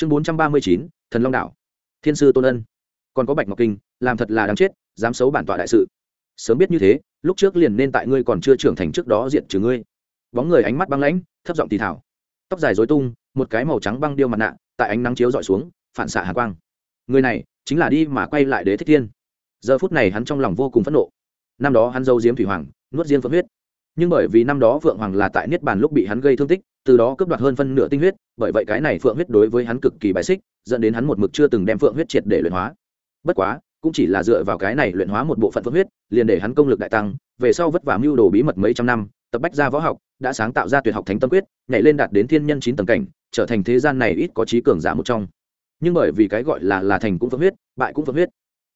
chương bốn trăm ba mươi chín, thần long đảo. Thiên sư tôn ân. Còn có bạch ngọc kinh, làm thật là đáng chết, dám xấu bản tọa đại sự. Sớm biết như thế, lúc trước liền nên tại ngươi còn chưa trưởng thành trước đó diện trừ ngươi. Bóng người ánh mắt băng lãnh, thấp giọng thì thảo tóc dài dối tung, một cái màu trắng băng điêu mặt nạ, tại ánh nắng chiếu dọi xuống, phản xạ hạ quang. Người này, chính là đi mà quay lại đế thích thiên. Giờ phút này hắn trong lòng vô cùng phẫn nộ. Năm đó hắn dâu diếm thủy hoàng, nuốt diêm phượng huyết. Nhưng bởi vì năm đó phượng hoàng là tại niết bàn lúc bị hắn gây thương tích từ đó cướp đoạt hơn phân nửa tinh huyết, bởi vậy cái này phượng huyết đối với hắn cực kỳ bài xích, dẫn đến hắn một mực chưa từng đem phượng huyết triệt để luyện hóa. Bất quá, cũng chỉ là dựa vào cái này luyện hóa một bộ phận phượng huyết, liền để hắn công lực đại tăng, về sau vất vả mưu đồ bí mật mấy trăm năm, tập bách ra võ học, đã sáng tạo ra tuyệt học thánh tâm quyết, nhảy lên đạt đến thiên nhân chín tầng cảnh, trở thành thế gian này ít có trí cường giả một trong. Nhưng bởi vì cái gọi là là thành cũng phượng huyết, bại cũng phượng huyết.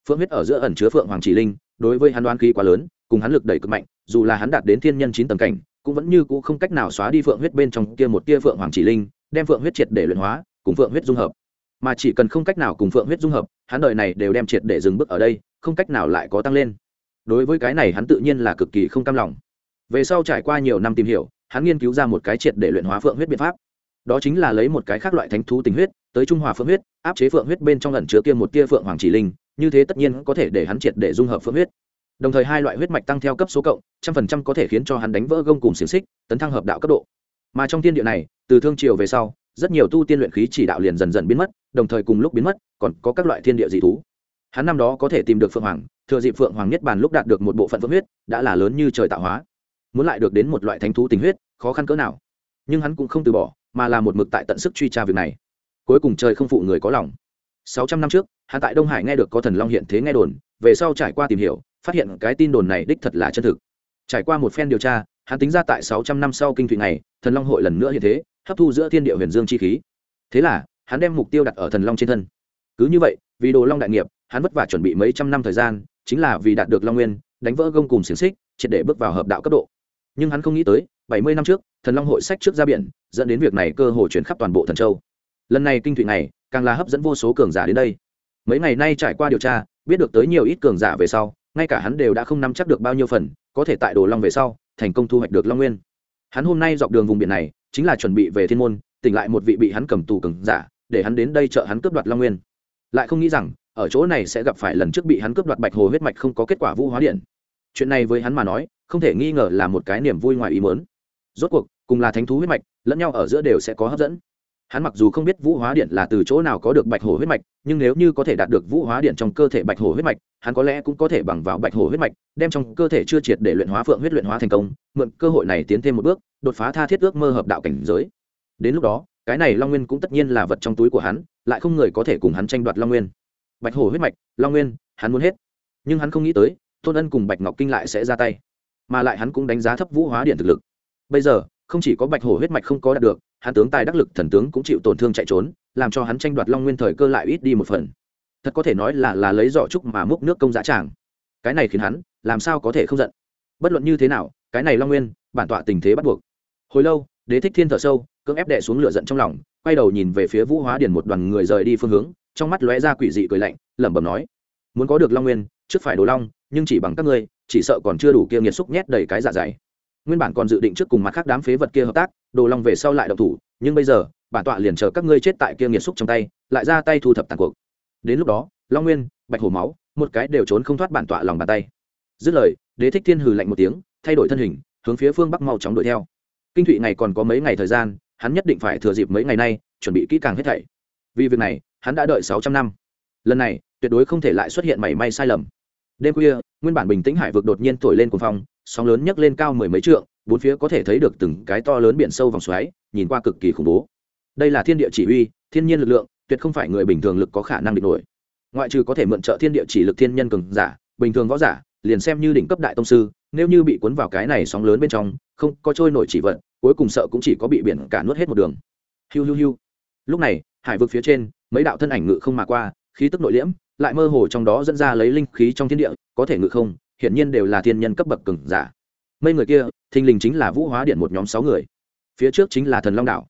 Phượng huyết ở giữa ẩn chứa phượng hoàng chỉ linh, đối với hắn đoán khí quá lớn, cùng hắn lực đẩy cực mạnh, dù là hắn đạt đến thiên nhân chín tầng cảnh cũng vẫn như cũ không cách nào xóa đi phượng huyết bên trong kia một tia phượng hoàng chỉ linh, đem phượng huyết triệt để luyện hóa, cùng phượng huyết dung hợp. Mà chỉ cần không cách nào cùng phượng huyết dung hợp, hắn đời này đều đem triệt để dừng bước ở đây, không cách nào lại có tăng lên. Đối với cái này hắn tự nhiên là cực kỳ không cam lòng. Về sau trải qua nhiều năm tìm hiểu, hắn nghiên cứu ra một cái triệt để luyện hóa phượng huyết biện pháp. Đó chính là lấy một cái khác loại thánh thú tình huyết, tới trung hòa phượng huyết, áp chế phượng huyết bên trong lần chứa kia một tia phượng hoàng chỉ linh, như thế tất nhiên có thể để hắn triệt để dung hợp phượng huyết đồng thời hai loại huyết mạch tăng theo cấp số cộng, trăm phần trăm có thể khiến cho hắn đánh vỡ gông cùng xiềng xích, tấn thăng hợp đạo cấp độ. Mà trong thiên địa này, từ thương triều về sau, rất nhiều tu tiên luyện khí chỉ đạo liền dần dần biến mất, đồng thời cùng lúc biến mất, còn có các loại thiên địa dị thú. Hắn năm đó có thể tìm được phượng hoàng, thừa dịp phượng hoàng nhất bàn lúc đạt được một bộ phận phượng huyết, đã là lớn như trời tạo hóa. Muốn lại được đến một loại thánh thú tình huyết, khó khăn cỡ nào. Nhưng hắn cũng không từ bỏ, mà là một mực tại tận sức truy tra việc này. Cuối cùng trời không phụ người có lòng. Sáu trăm năm trước, hắn tại đông hải nghe được có thần long hiện thế nghe đồn, về sau trải qua tìm hiểu phát hiện cái tin đồn này đích thật là chân thực. Trải qua một phen điều tra, hắn tính ra tại sáu trăm năm sau kinh thủy này, thần long hội lần nữa hiện thế, hấp thu giữa thiên địa huyền dương chi khí. Thế là, hắn đem mục tiêu đặt ở thần long trên thân. Cứ như vậy, vì đồ long đại nghiệp, hắn vất vả chuẩn bị mấy trăm năm thời gian, chính là vì đạt được long nguyên, đánh vỡ gông cùng xiềng xích, triệt để bước vào hợp đạo cấp độ. Nhưng hắn không nghĩ tới, bảy mươi năm trước, thần long hội sách trước ra biển, dẫn đến việc này cơ hội chuyển khắp toàn bộ thần châu. Lần này kinh thụy này, càng là hấp dẫn vô số cường giả đến đây. Mấy ngày nay trải qua điều tra, biết được tới nhiều ít cường giả về sau ngay cả hắn đều đã không nắm chắc được bao nhiêu phần, có thể tại đồ long về sau, thành công thu hoạch được long nguyên. Hắn hôm nay dọc đường vùng biển này, chính là chuẩn bị về thiên môn, tỉnh lại một vị bị hắn cầm tù cừng giả, để hắn đến đây trợ hắn cướp đoạt long nguyên. Lại không nghĩ rằng, ở chỗ này sẽ gặp phải lần trước bị hắn cướp đoạt bạch hồ huyết mạch không có kết quả vũ hóa điện. Chuyện này với hắn mà nói, không thể nghi ngờ là một cái niềm vui ngoài ý mớn rốt cuộc, cùng là thánh thú huyết mạch, lẫn nhau ở giữa đều sẽ có hấp dẫn hắn mặc dù không biết vũ hóa điện là từ chỗ nào có được bạch hổ huyết mạch, nhưng nếu như có thể đạt được vũ hóa điện trong cơ thể bạch hổ huyết mạch, hắn có lẽ cũng có thể bằng vào bạch hổ huyết mạch, đem trong cơ thể chưa triệt để luyện hóa phượng huyết luyện hóa thành công, mượn cơ hội này tiến thêm một bước, đột phá tha thiết ước mơ hợp đạo cảnh giới. Đến lúc đó, cái này long nguyên cũng tất nhiên là vật trong túi của hắn, lại không người có thể cùng hắn tranh đoạt long nguyên. Bạch hổ huyết mạch, long nguyên, hắn muốn hết. Nhưng hắn không nghĩ tới, tôn ân cùng bạch ngọc kinh lại sẽ ra tay. Mà lại hắn cũng đánh giá thấp vũ hóa điện thực lực. Bây giờ, không chỉ có bạch hổ huyết mạch không có đạt được hắn tướng tài đắc lực thần tướng cũng chịu tổn thương chạy trốn, làm cho hắn tranh đoạt long nguyên thời cơ lại ít đi một phần. Thật có thể nói là là lấy giỏ trúc mà múc nước công giá tràng. Cái này khiến hắn, làm sao có thể không giận? Bất luận như thế nào, cái này long nguyên, bản tọa tình thế bắt buộc. Hồi lâu, đế thích thiên thở sâu, cưỡng ép đệ xuống lửa giận trong lòng, quay đầu nhìn về phía vũ hóa điền một đoàn người rời đi phương hướng, trong mắt lóe ra quỷ dị cười lạnh, lẩm bẩm nói, muốn có được long nguyên, trước phải đồ long, nhưng chỉ bằng các ngươi, chỉ sợ còn chưa đủ kia nghiệt xúc nhét đầy cái dạ dày nguyên bản còn dự định trước cùng mặt khác đám phế vật kia hợp tác, đồ long về sau lại động thủ, nhưng bây giờ, bản tọa liền chờ các ngươi chết tại kia nghiệt xúc trong tay, lại ra tay thu thập tàn cuộc. Đến lúc đó, long nguyên, bạch hổ máu, một cái đều trốn không thoát bản tọa lòng bàn tay. Dứt lời, đế thích thiên hừ lạnh một tiếng, thay đổi thân hình, hướng phía phương bắc mau chóng đuổi theo. Kinh thụy ngày còn có mấy ngày thời gian, hắn nhất định phải thừa dịp mấy ngày nay, chuẩn bị kỹ càng hết thảy. Vì việc này, hắn đã đợi sáu trăm năm. Lần này, tuyệt đối không thể lại xuất hiện mảy may sai lầm. Đêm khuya, nguyên bản bình tĩnh hải vực đột nhiên thổi lên cuồng phong sóng lớn nhấc lên cao mười mấy trượng, bốn phía có thể thấy được từng cái to lớn biển sâu vòng xoáy, nhìn qua cực kỳ khủng bố. Đây là thiên địa chỉ huy, thiên nhiên lực lượng, tuyệt không phải người bình thường lực có khả năng địch nổi. Ngoại trừ có thể mượn trợ thiên địa chỉ lực thiên nhân cường giả, bình thường võ giả, liền xem như đỉnh cấp đại tông sư, nếu như bị cuốn vào cái này sóng lớn bên trong, không có trôi nổi chỉ vận, cuối cùng sợ cũng chỉ có bị biển cả nuốt hết một đường. Hiu hiu hiu. Lúc này, hải vực phía trên, mấy đạo thân ảnh ngự không mà qua, khí tức nội liễm, lại mơ hồ trong đó dẫn ra lấy linh khí trong thiên địa, có thể ngự không hiển nhiên đều là thiên nhân cấp bậc cường giả. Mấy người kia, thình lình chính là vũ hóa điện một nhóm sáu người. Phía trước chính là thần long đảo.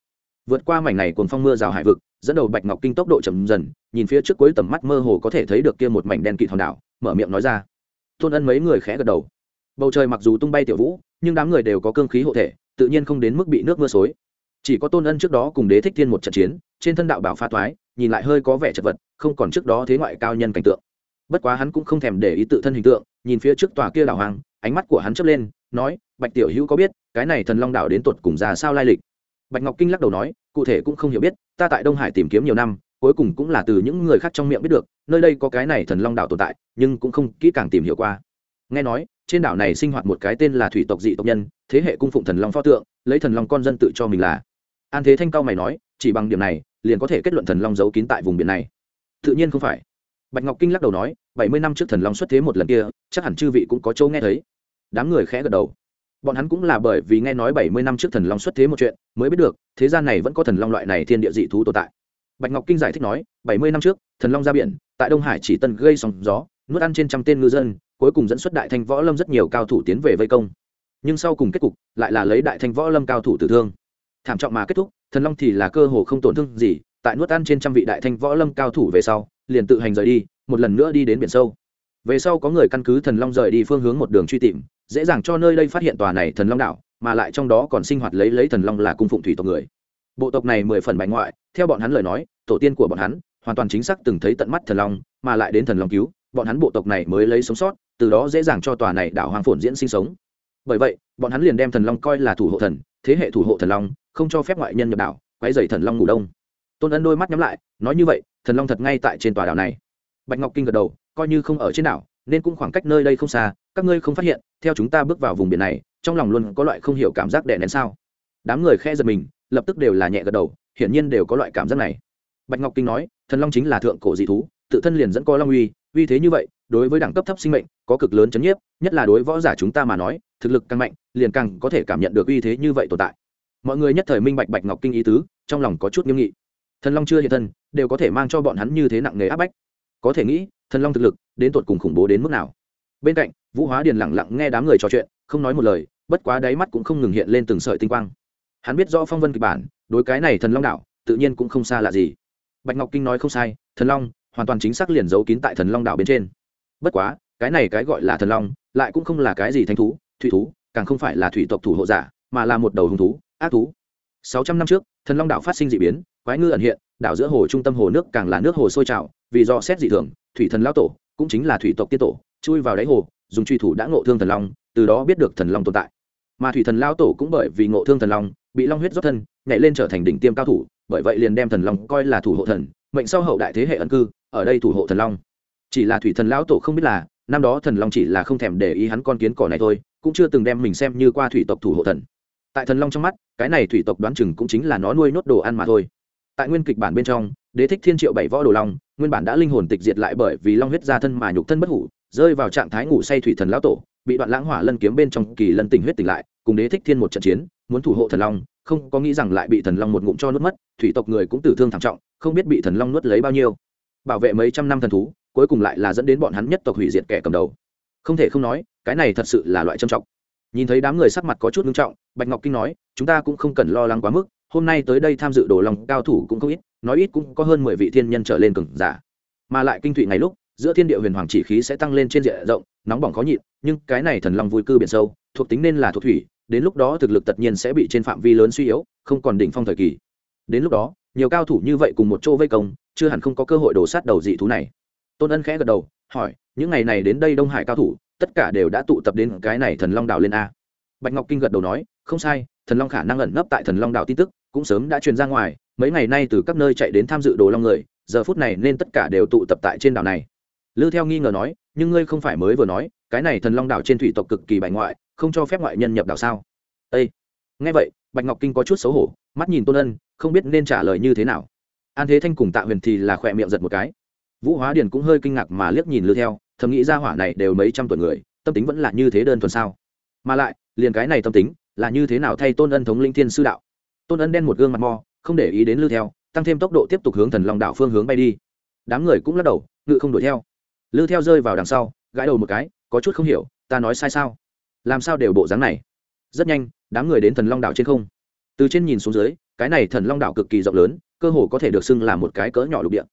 Vượt qua mảnh này cuồng phong mưa rào hải vực, dẫn đầu bạch ngọc kinh tốc độ chậm dần, nhìn phía trước cuối tầm mắt mơ hồ có thể thấy được kia một mảnh đen kịt hòn đảo, mở miệng nói ra. Tôn ân mấy người khẽ gật đầu. Bầu trời mặc dù tung bay tiểu vũ, nhưng đám người đều có cương khí hộ thể, tự nhiên không đến mức bị nước mưa xối. Chỉ có tôn ân trước đó cùng đế thích thiên một trận chiến, trên thân đạo bảo pha thoái nhìn lại hơi có vẻ chật vật, không còn trước đó thế ngoại cao nhân cảnh tượng bất quá hắn cũng không thèm để ý tự thân hình tượng, nhìn phía trước tòa kia đảo hoàng ánh mắt của hắn chớp lên, nói, bạch tiểu hữu có biết, cái này thần long đảo đến tột cùng ra sao lai lịch? Bạch ngọc kinh lắc đầu nói, cụ thể cũng không hiểu biết, ta tại đông hải tìm kiếm nhiều năm, cuối cùng cũng là từ những người khác trong miệng biết được, nơi đây có cái này thần long đảo tồn tại, nhưng cũng không kỹ càng tìm hiểu qua. Nghe nói, trên đảo này sinh hoạt một cái tên là thủy tộc dị tộc nhân, thế hệ cung phụng thần long pho tượng, lấy thần long con dân tự cho mình là. An thế thanh cao mày nói, chỉ bằng điểm này, liền có thể kết luận thần long giấu kín tại vùng biển này. Tự nhiên không phải bạch ngọc kinh lắc đầu nói, bảy mươi năm trước thần long xuất thế một lần kia, chắc hẳn chư vị cũng có chỗ nghe thấy. Đám người khẽ gật đầu. Bọn hắn cũng là bởi vì nghe nói bảy mươi năm trước thần long xuất thế một chuyện, mới biết được, thế gian này vẫn có thần long loại này thiên địa dị thú tồn tại. Bạch ngọc kinh giải thích nói, bảy mươi năm trước, thần long ra biển, tại đông hải chỉ tân gây sóng gió, nuốt ăn trên trăm tên ngư dân, cuối cùng dẫn xuất đại thanh võ lâm rất nhiều cao thủ tiến về vây công. Nhưng sau cùng kết cục, lại là lấy đại thanh võ lâm cao thủ tử thương. Thảm trọng mà kết thúc, thần long thì là cơ hồ không tổn thương gì, tại nuốt ăn trên trăm vị đại thanh võ lâm cao thủ về sau liền tự hành rời đi, một lần nữa đi đến biển sâu. Về sau có người căn cứ thần long rời đi phương hướng một đường truy tìm, dễ dàng cho nơi đây phát hiện tòa này thần long đảo, mà lại trong đó còn sinh hoạt lấy lấy thần long là cung phụng thủy tộc người. Bộ tộc này mười phần bại ngoại, theo bọn hắn lời nói, tổ tiên của bọn hắn hoàn toàn chính xác từng thấy tận mắt thần long, mà lại đến thần long cứu, bọn hắn bộ tộc này mới lấy sống sót, từ đó dễ dàng cho tòa này đảo hoàng phồn diễn sinh sống. Bởi vậy, bọn hắn liền đem thần long coi là thủ hộ thần, thế hệ thủ hộ thần long, không cho phép ngoại nhân nhập đảo, quấy dày thần long ngủ đông. Tôn ân đôi mắt nhắm lại, nói như vậy thần long thật ngay tại trên tòa đảo này. Bạch ngọc kinh gật đầu, coi như không ở trên đảo, nên cũng khoảng cách nơi đây không xa, các ngươi không phát hiện, theo chúng ta bước vào vùng biển này, trong lòng luôn có loại không hiểu cảm giác đè nén sao? Đám người khe giật mình, lập tức đều là nhẹ gật đầu, hiển nhiên đều có loại cảm giác này. Bạch ngọc kinh nói, thần long chính là thượng cổ dị thú, tự thân liền dẫn có long uy uy thế như vậy, đối với đẳng cấp thấp sinh mệnh, có cực lớn chấn nhiếp, nhất là đối võ giả chúng ta mà nói, thực lực càng mạnh, liền càng có thể cảm nhận được uy thế như vậy tồn tại. Mọi người nhất thời minh bạch bạch ngọc kinh ý tứ, trong lòng có chút nghiêm nghị thần long chưa hiện thân, đều có thể mang cho bọn hắn như thế nặng nề áp bách. Có thể nghĩ, thần long thực lực đến tột cùng khủng bố đến mức nào. Bên cạnh, vũ hóa điền lẳng lặng nghe đám người trò chuyện, không nói một lời, bất quá đáy mắt cũng không ngừng hiện lên từng sợi tinh quang. Hắn biết rõ phong vân kịch bản, đối cái này thần long đạo, tự nhiên cũng không xa lạ gì. Bạch ngọc kinh nói không sai, thần long hoàn toàn chính xác liền giấu kín tại thần long đảo bên trên. Bất quá, cái này cái gọi là thần long, lại cũng không là cái gì thanh thú, thủy thú, càng không phải là thủy tộc thủ hộ giả, mà là một đầu hung thú, ác thú. Sáu trăm năm trước, thần long đảo phát sinh d ị biến quái ngư ẩn hiện, đảo giữa hồ trung tâm hồ nước càng là nước hồ sôi trào, vì do xét dị thường, thủy thần lao tổ cũng chính là thủy tộc tiết tổ, chui vào đáy hồ, dùng truy thủ đã ngộ thương thần long, từ đó biết được thần long tồn tại. Mà thủy thần lao tổ cũng bởi vì ngộ thương thần long, bị long huyết rót thân, nhảy lên trở thành đỉnh tiêm cao thủ, bởi vậy liền đem thần long coi là thủ hộ thần, mệnh sau hậu đại thế hệ ẩn cư, ở đây thủ hộ thần long. Chỉ là thủy thần lão tổ không biết là, năm đó thần long chỉ là không thèm để ý hắn con kiến cỏ này thôi, cũng chưa từng đem mình xem như qua thủy tộc thủ hộ thần. Tại thần long trong mắt, cái này thủy tộc đoán chừng cũng chính là nó nuôi nốt đồ ăn mà thôi tại nguyên kịch bản bên trong, đế thích thiên triệu bảy võ đồ long, nguyên bản đã linh hồn tịch diệt lại bởi vì long huyết ra thân mà nhục thân bất hủ, rơi vào trạng thái ngủ say thủy thần lão tổ, bị đoạn lãng hỏa lân kiếm bên trong kỳ lân tình huyết tỉnh lại, cùng đế thích thiên một trận chiến, muốn thủ hộ thần long, không có nghĩ rằng lại bị thần long một ngụm cho nuốt mất, thủy tộc người cũng tử thương thảm trọng, không biết bị thần long nuốt lấy bao nhiêu. Bảo vệ mấy trăm năm thần thú, cuối cùng lại là dẫn đến bọn hắn nhất tộc hủy diệt kẻ cầm đầu. Không thể không nói, cái này thật sự là loại trầm trọng. Nhìn thấy đám người sắc mặt có chút nghiêm trọng, bạch ngọc kinh nói, chúng ta cũng không cần lo lắng quá mức hôm nay tới đây tham dự đồ lòng cao thủ cũng không ít, nói ít cũng có hơn mười vị thiên nhân trở lên cường giả. Mà lại kinh thụy ngày lúc, giữa thiên địa huyền hoàng chỉ khí sẽ tăng lên trên diện rộng, nóng bỏng khó nhịn, nhưng cái này thần long vui cư biển sâu, thuộc tính nên là thuộc thủy, đến lúc đó thực lực tất nhiên sẽ bị trên phạm vi lớn suy yếu, không còn đỉnh phong thời kỳ. Đến lúc đó, nhiều cao thủ như vậy cùng một chỗ vây công, chưa hẳn không có cơ hội đổ sát đầu dị thú này. Tôn ân khẽ gật đầu, hỏi, những ngày này đến đây đông hải cao thủ, tất cả đều đã tụ tập đến cái này thần long đảo lên a. Bạch ngọc kinh gật đầu nói, không sai, thần long khả năng ẩn nấp tại thần long đảo tin tức cũng sớm đã truyền ra ngoài, mấy ngày nay từ các nơi chạy đến tham dự đồ long người, giờ phút này nên tất cả đều tụ tập tại trên đảo này. Lư theo nghi ngờ nói, nhưng ngươi không phải mới vừa nói, cái này thần long đảo trên thủy tộc cực kỳ bại ngoại, không cho phép ngoại nhân nhập đảo sao? Â nghe vậy, bạch ngọc kinh có chút xấu hổ, mắt nhìn tôn ân, không biết nên trả lời như thế nào. An thế thanh cùng tạ huyền thì là khỏe miệng giật một cái. Vũ hóa điền cũng hơi kinh ngạc mà liếc nhìn lư theo, thầm nghĩ ra hỏa này đều mấy trăm tuổi người, tâm tính vẫn là như thế đơn thuần sao? Mà lại, liền cái này tâm tính, là như thế nào thay tôn ân thống linh thiên sư đạo? Tôn ân đen một gương mặt mò, không để ý đến lư theo, tăng thêm tốc độ tiếp tục hướng thần long đạo phương hướng bay đi. đám người cũng lắc đầu, ngự không đuổi theo. lư theo rơi vào đằng sau, gãi đầu một cái, có chút không hiểu, ta nói sai sao? làm sao đều bộ dáng này? rất nhanh, đám người đến thần long đảo trên không. từ trên nhìn xuống dưới, cái này thần long đảo cực kỳ rộng lớn, cơ hồ có thể được xưng là một cái cỡ nhỏ lục địa.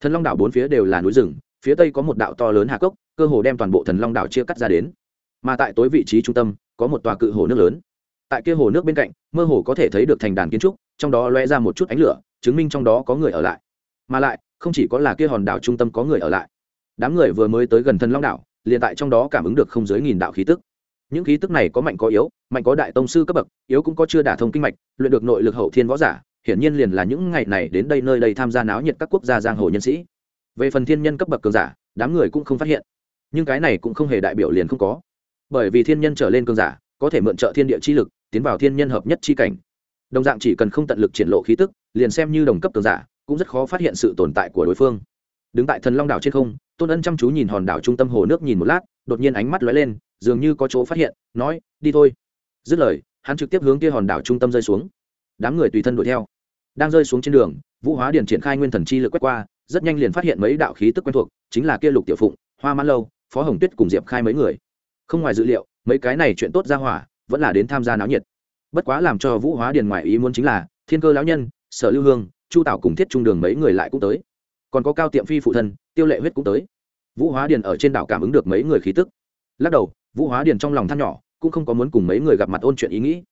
thần long đảo bốn phía đều là núi rừng, phía tây có một đạo to lớn hà cốc, cơ hồ đem toàn bộ thần long đảo chia cắt ra đến. mà tại tối vị trí trung tâm, có một tòa cự hồ nước lớn tại kia hồ nước bên cạnh, mơ hồ có thể thấy được thành đàn kiến trúc, trong đó loe ra một chút ánh lửa, chứng minh trong đó có người ở lại. Mà lại, không chỉ có là kia hòn đảo trung tâm có người ở lại. Đám người vừa mới tới gần thân long đảo, liền tại trong đó cảm ứng được không dưới nghìn đạo khí tức. Những khí tức này có mạnh có yếu, mạnh có đại tông sư cấp bậc, yếu cũng có chưa đả thông kinh mạch, luyện được nội lực hậu thiên võ giả, hiển nhiên liền là những ngày này đến đây nơi đây tham gia náo nhiệt các quốc gia giang hồ nhân sĩ. Về phần thiên nhân cấp bậc cường giả, đám người cũng không phát hiện. Nhưng cái này cũng không hề đại biểu liền không có. Bởi vì thiên nhân trở lên cường giả có thể mượn trợ thiên địa chi lực, tiến vào thiên nhân hợp nhất chi cảnh. Đồng dạng chỉ cần không tận lực triển lộ khí tức, liền xem như đồng cấp cường giả, cũng rất khó phát hiện sự tồn tại của đối phương. Đứng tại thần long đảo trên không, tôn ân chăm chú nhìn hòn đảo trung tâm hồ nước nhìn một lát, đột nhiên ánh mắt lóe lên, dường như có chỗ phát hiện, nói, đi thôi. Dứt lời, hắn trực tiếp hướng kia hòn đảo trung tâm rơi xuống. Đám người tùy thân đuổi theo. Đang rơi xuống trên đường, vũ hóa điền triển khai nguyên thần chi lực quét qua, rất nhanh liền phát hiện mấy đạo khí tức quen thuộc, chính là kia lục tiểu phụng, hoa mãn lâu, phó hồng tuyết cùng diệp khai mấy người. Không ngoài dự liệu mấy cái này chuyện tốt ra hỏa, vẫn là đến tham gia náo nhiệt. Bất quá làm cho vũ hóa điền ngoài ý muốn chính là, thiên cơ lão nhân, sở lưu hương, chu tảo cùng thiết trung đường mấy người lại cũng tới. Còn có cao tiệm phi phụ thân, tiêu lệ huyết cũng tới. Vũ hóa điền ở trên đảo cảm ứng được mấy người khí tức. Lắc đầu, vũ hóa điền trong lòng than nhỏ, cũng không có muốn cùng mấy người gặp mặt ôn chuyện ý nghĩ.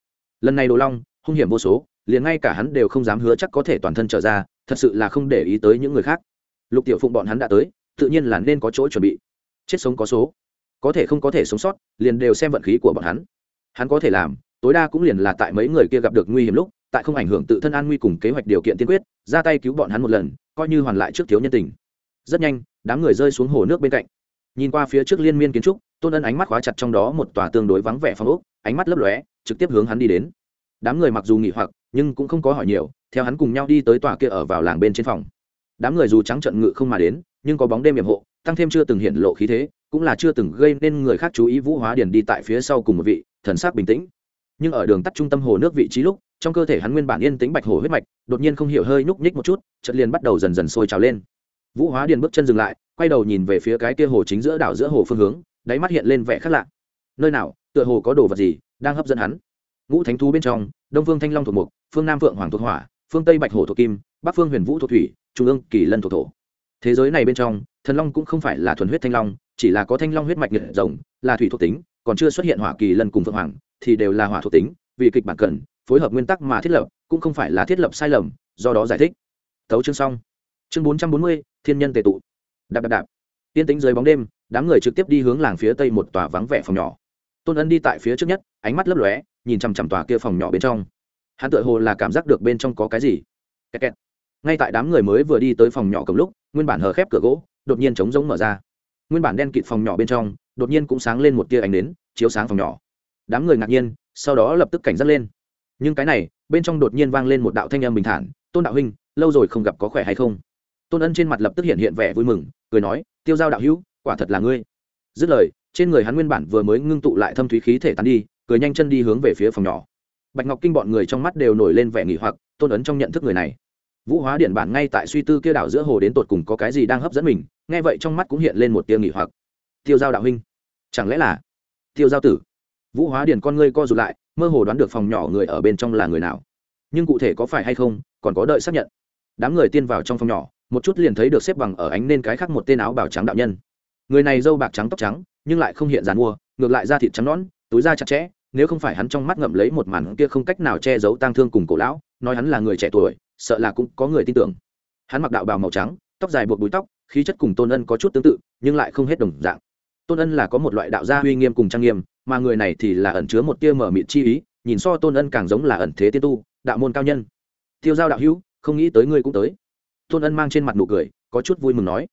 Lần này đồ long, hung hiểm vô số, liền ngay cả hắn đều không dám hứa chắc có thể toàn thân trở ra, thật sự là không để ý tới những người khác. Lục tiểu phụng bọn hắn đã tới, tự nhiên là nên có chỗ chuẩn bị. Chết sống có số có thể không có thể sống sót, liền đều xem vận khí của bọn hắn. Hắn có thể làm, tối đa cũng liền là tại mấy người kia gặp được nguy hiểm lúc, tại không ảnh hưởng tự thân an nguy cùng kế hoạch điều kiện tiên quyết, ra tay cứu bọn hắn một lần, coi như hoàn lại trước thiếu nhân tình. Rất nhanh, đám người rơi xuống hồ nước bên cạnh. Nhìn qua phía trước liên miên kiến trúc, tôn ân ánh mắt khóa chặt trong đó một tòa tương đối vắng vẻ phong ốc, ánh mắt lấp lóe, trực tiếp hướng hắn đi đến. Đám người mặc dù nghỉ hoặc, nhưng cũng không có hỏi nhiều, theo hắn cùng nhau đi tới tòa kia ở vào làng bên trên phòng. Đám người dù trắng trận ngự không mà đến, nhưng có bóng đêm hiểm hộ, tăng thêm chưa từng hiện lộ khí thế cũng là chưa từng gây nên người khác chú ý vũ hóa điền đi tại phía sau cùng một vị, thần sắc bình tĩnh. Nhưng ở đường tắt trung tâm hồ nước vị trí lúc, trong cơ thể hắn nguyên bản yên tĩnh bạch hồ huyết mạch, đột nhiên không hiểu hơi nhúc nhích một chút, chợt liền bắt đầu dần dần sôi trào lên. Vũ hóa điền bước chân dừng lại, quay đầu nhìn về phía cái kia hồ chính giữa đảo giữa hồ phương hướng, đáy mắt hiện lên vẻ khác lạ. Nơi nào, tựa hồ có đồ vật gì đang hấp dẫn hắn? Ngũ thánh thú bên trong, đông phương thanh long thuộc mục, phương nam phượng hoàng thuộc hỏa, phương tây bạch hồ thuộc kim, bắc phương huyền vũ thuộc thủy, trung ương kỳ lân thuộc thổ. Thế giới này bên trong, thần long cũng không phải là thuần huyết thanh long chỉ là có thanh long huyết mạch nhiệt rồng, là thủy thuộc tính, còn chưa xuất hiện hỏa kỳ lân cùng phượng hoàng, thì đều là hỏa thuộc tính, vì kịch bản cần, phối hợp nguyên tắc mà thiết lập, cũng không phải là thiết lập sai lầm, do đó giải thích. Tấu chương xong. Chương bốn trăm bốn mươi, thiên nhân tề tụ. Đạp đạp đạp. Tiên tính dưới bóng đêm, đám người trực tiếp đi hướng làng phía tây một tòa vắng vẻ phòng nhỏ. Tôn ân đi tại phía trước nhất, ánh mắt lấp lóe, nhìn chằm chằm tòa kia phòng nhỏ bên trong. Hắn tự hồ là cảm giác được bên trong có cái gì. Kẹt kẹt. ngay tại đám người mới vừa đi tới phòng nhỏ cầm lúc, nguyên bản hờ khép cửa gỗ, đột nhiên trống rỗng mở ra nguyên bản đen kịt phòng nhỏ bên trong, đột nhiên cũng sáng lên một tia ánh nến, chiếu sáng phòng nhỏ. Đám người ngạc nhiên, sau đó lập tức cảnh giác lên. Nhưng cái này, bên trong đột nhiên vang lên một đạo thanh âm bình thản, tôn đạo huynh, lâu rồi không gặp có khỏe hay không? Tôn ân trên mặt lập tức hiện hiện vẻ vui mừng, cười nói, tiêu giao đạo hữu, quả thật là ngươi. Dứt lời, trên người hắn nguyên bản vừa mới ngưng tụ lại thâm thúy khí thể tán đi, cười nhanh chân đi hướng về phía phòng nhỏ. Bạch ngọc kinh bọn người trong mắt đều nổi lên vẻ nghỉ hoặc, tôn ấn trong nhận thức người này. Vũ hóa điện bản ngay tại suy tư kia đảo giữa hồ đến tột cùng có cái gì đang hấp dẫn mình nghe vậy trong mắt cũng hiện lên một tia nghỉ hoặc. Tiêu giao đạo huynh, chẳng lẽ là tiêu giao tử? Vũ hóa điền con ngươi co rụt lại, mơ hồ đoán được phòng nhỏ người ở bên trong là người nào. Nhưng cụ thể có phải hay không, còn có đợi xác nhận. Đám người tiên vào trong phòng nhỏ, một chút liền thấy được xếp bằng ở ánh nên cái khác một tên áo bào trắng đạo nhân. Người này dâu bạc trắng tóc trắng, nhưng lại không hiện dàn mua, ngược lại da thịt trắng nõn, túi da chặt chẽ, nếu không phải hắn trong mắt ngậm lấy một màn kia không cách nào che giấu tang thương cùng cổ lão, nói hắn là người trẻ tuổi, sợ là cũng có người tin tưởng. Hắn mặc đạo bào màu trắng, tóc dài buộc búi tóc khí chất cùng tôn ân có chút tương tự, nhưng lại không hết đồng dạng. Tôn ân là có một loại đạo gia uy nghiêm cùng trang nghiêm, mà người này thì là ẩn chứa một tia mở mịt chi ý, nhìn so tôn ân càng giống là ẩn thế tiên tu, đạo môn cao nhân. Tiêu giao đạo hữu, không nghĩ tới ngươi cũng tới. Tôn ân mang trên mặt nụ cười, có chút vui mừng nói.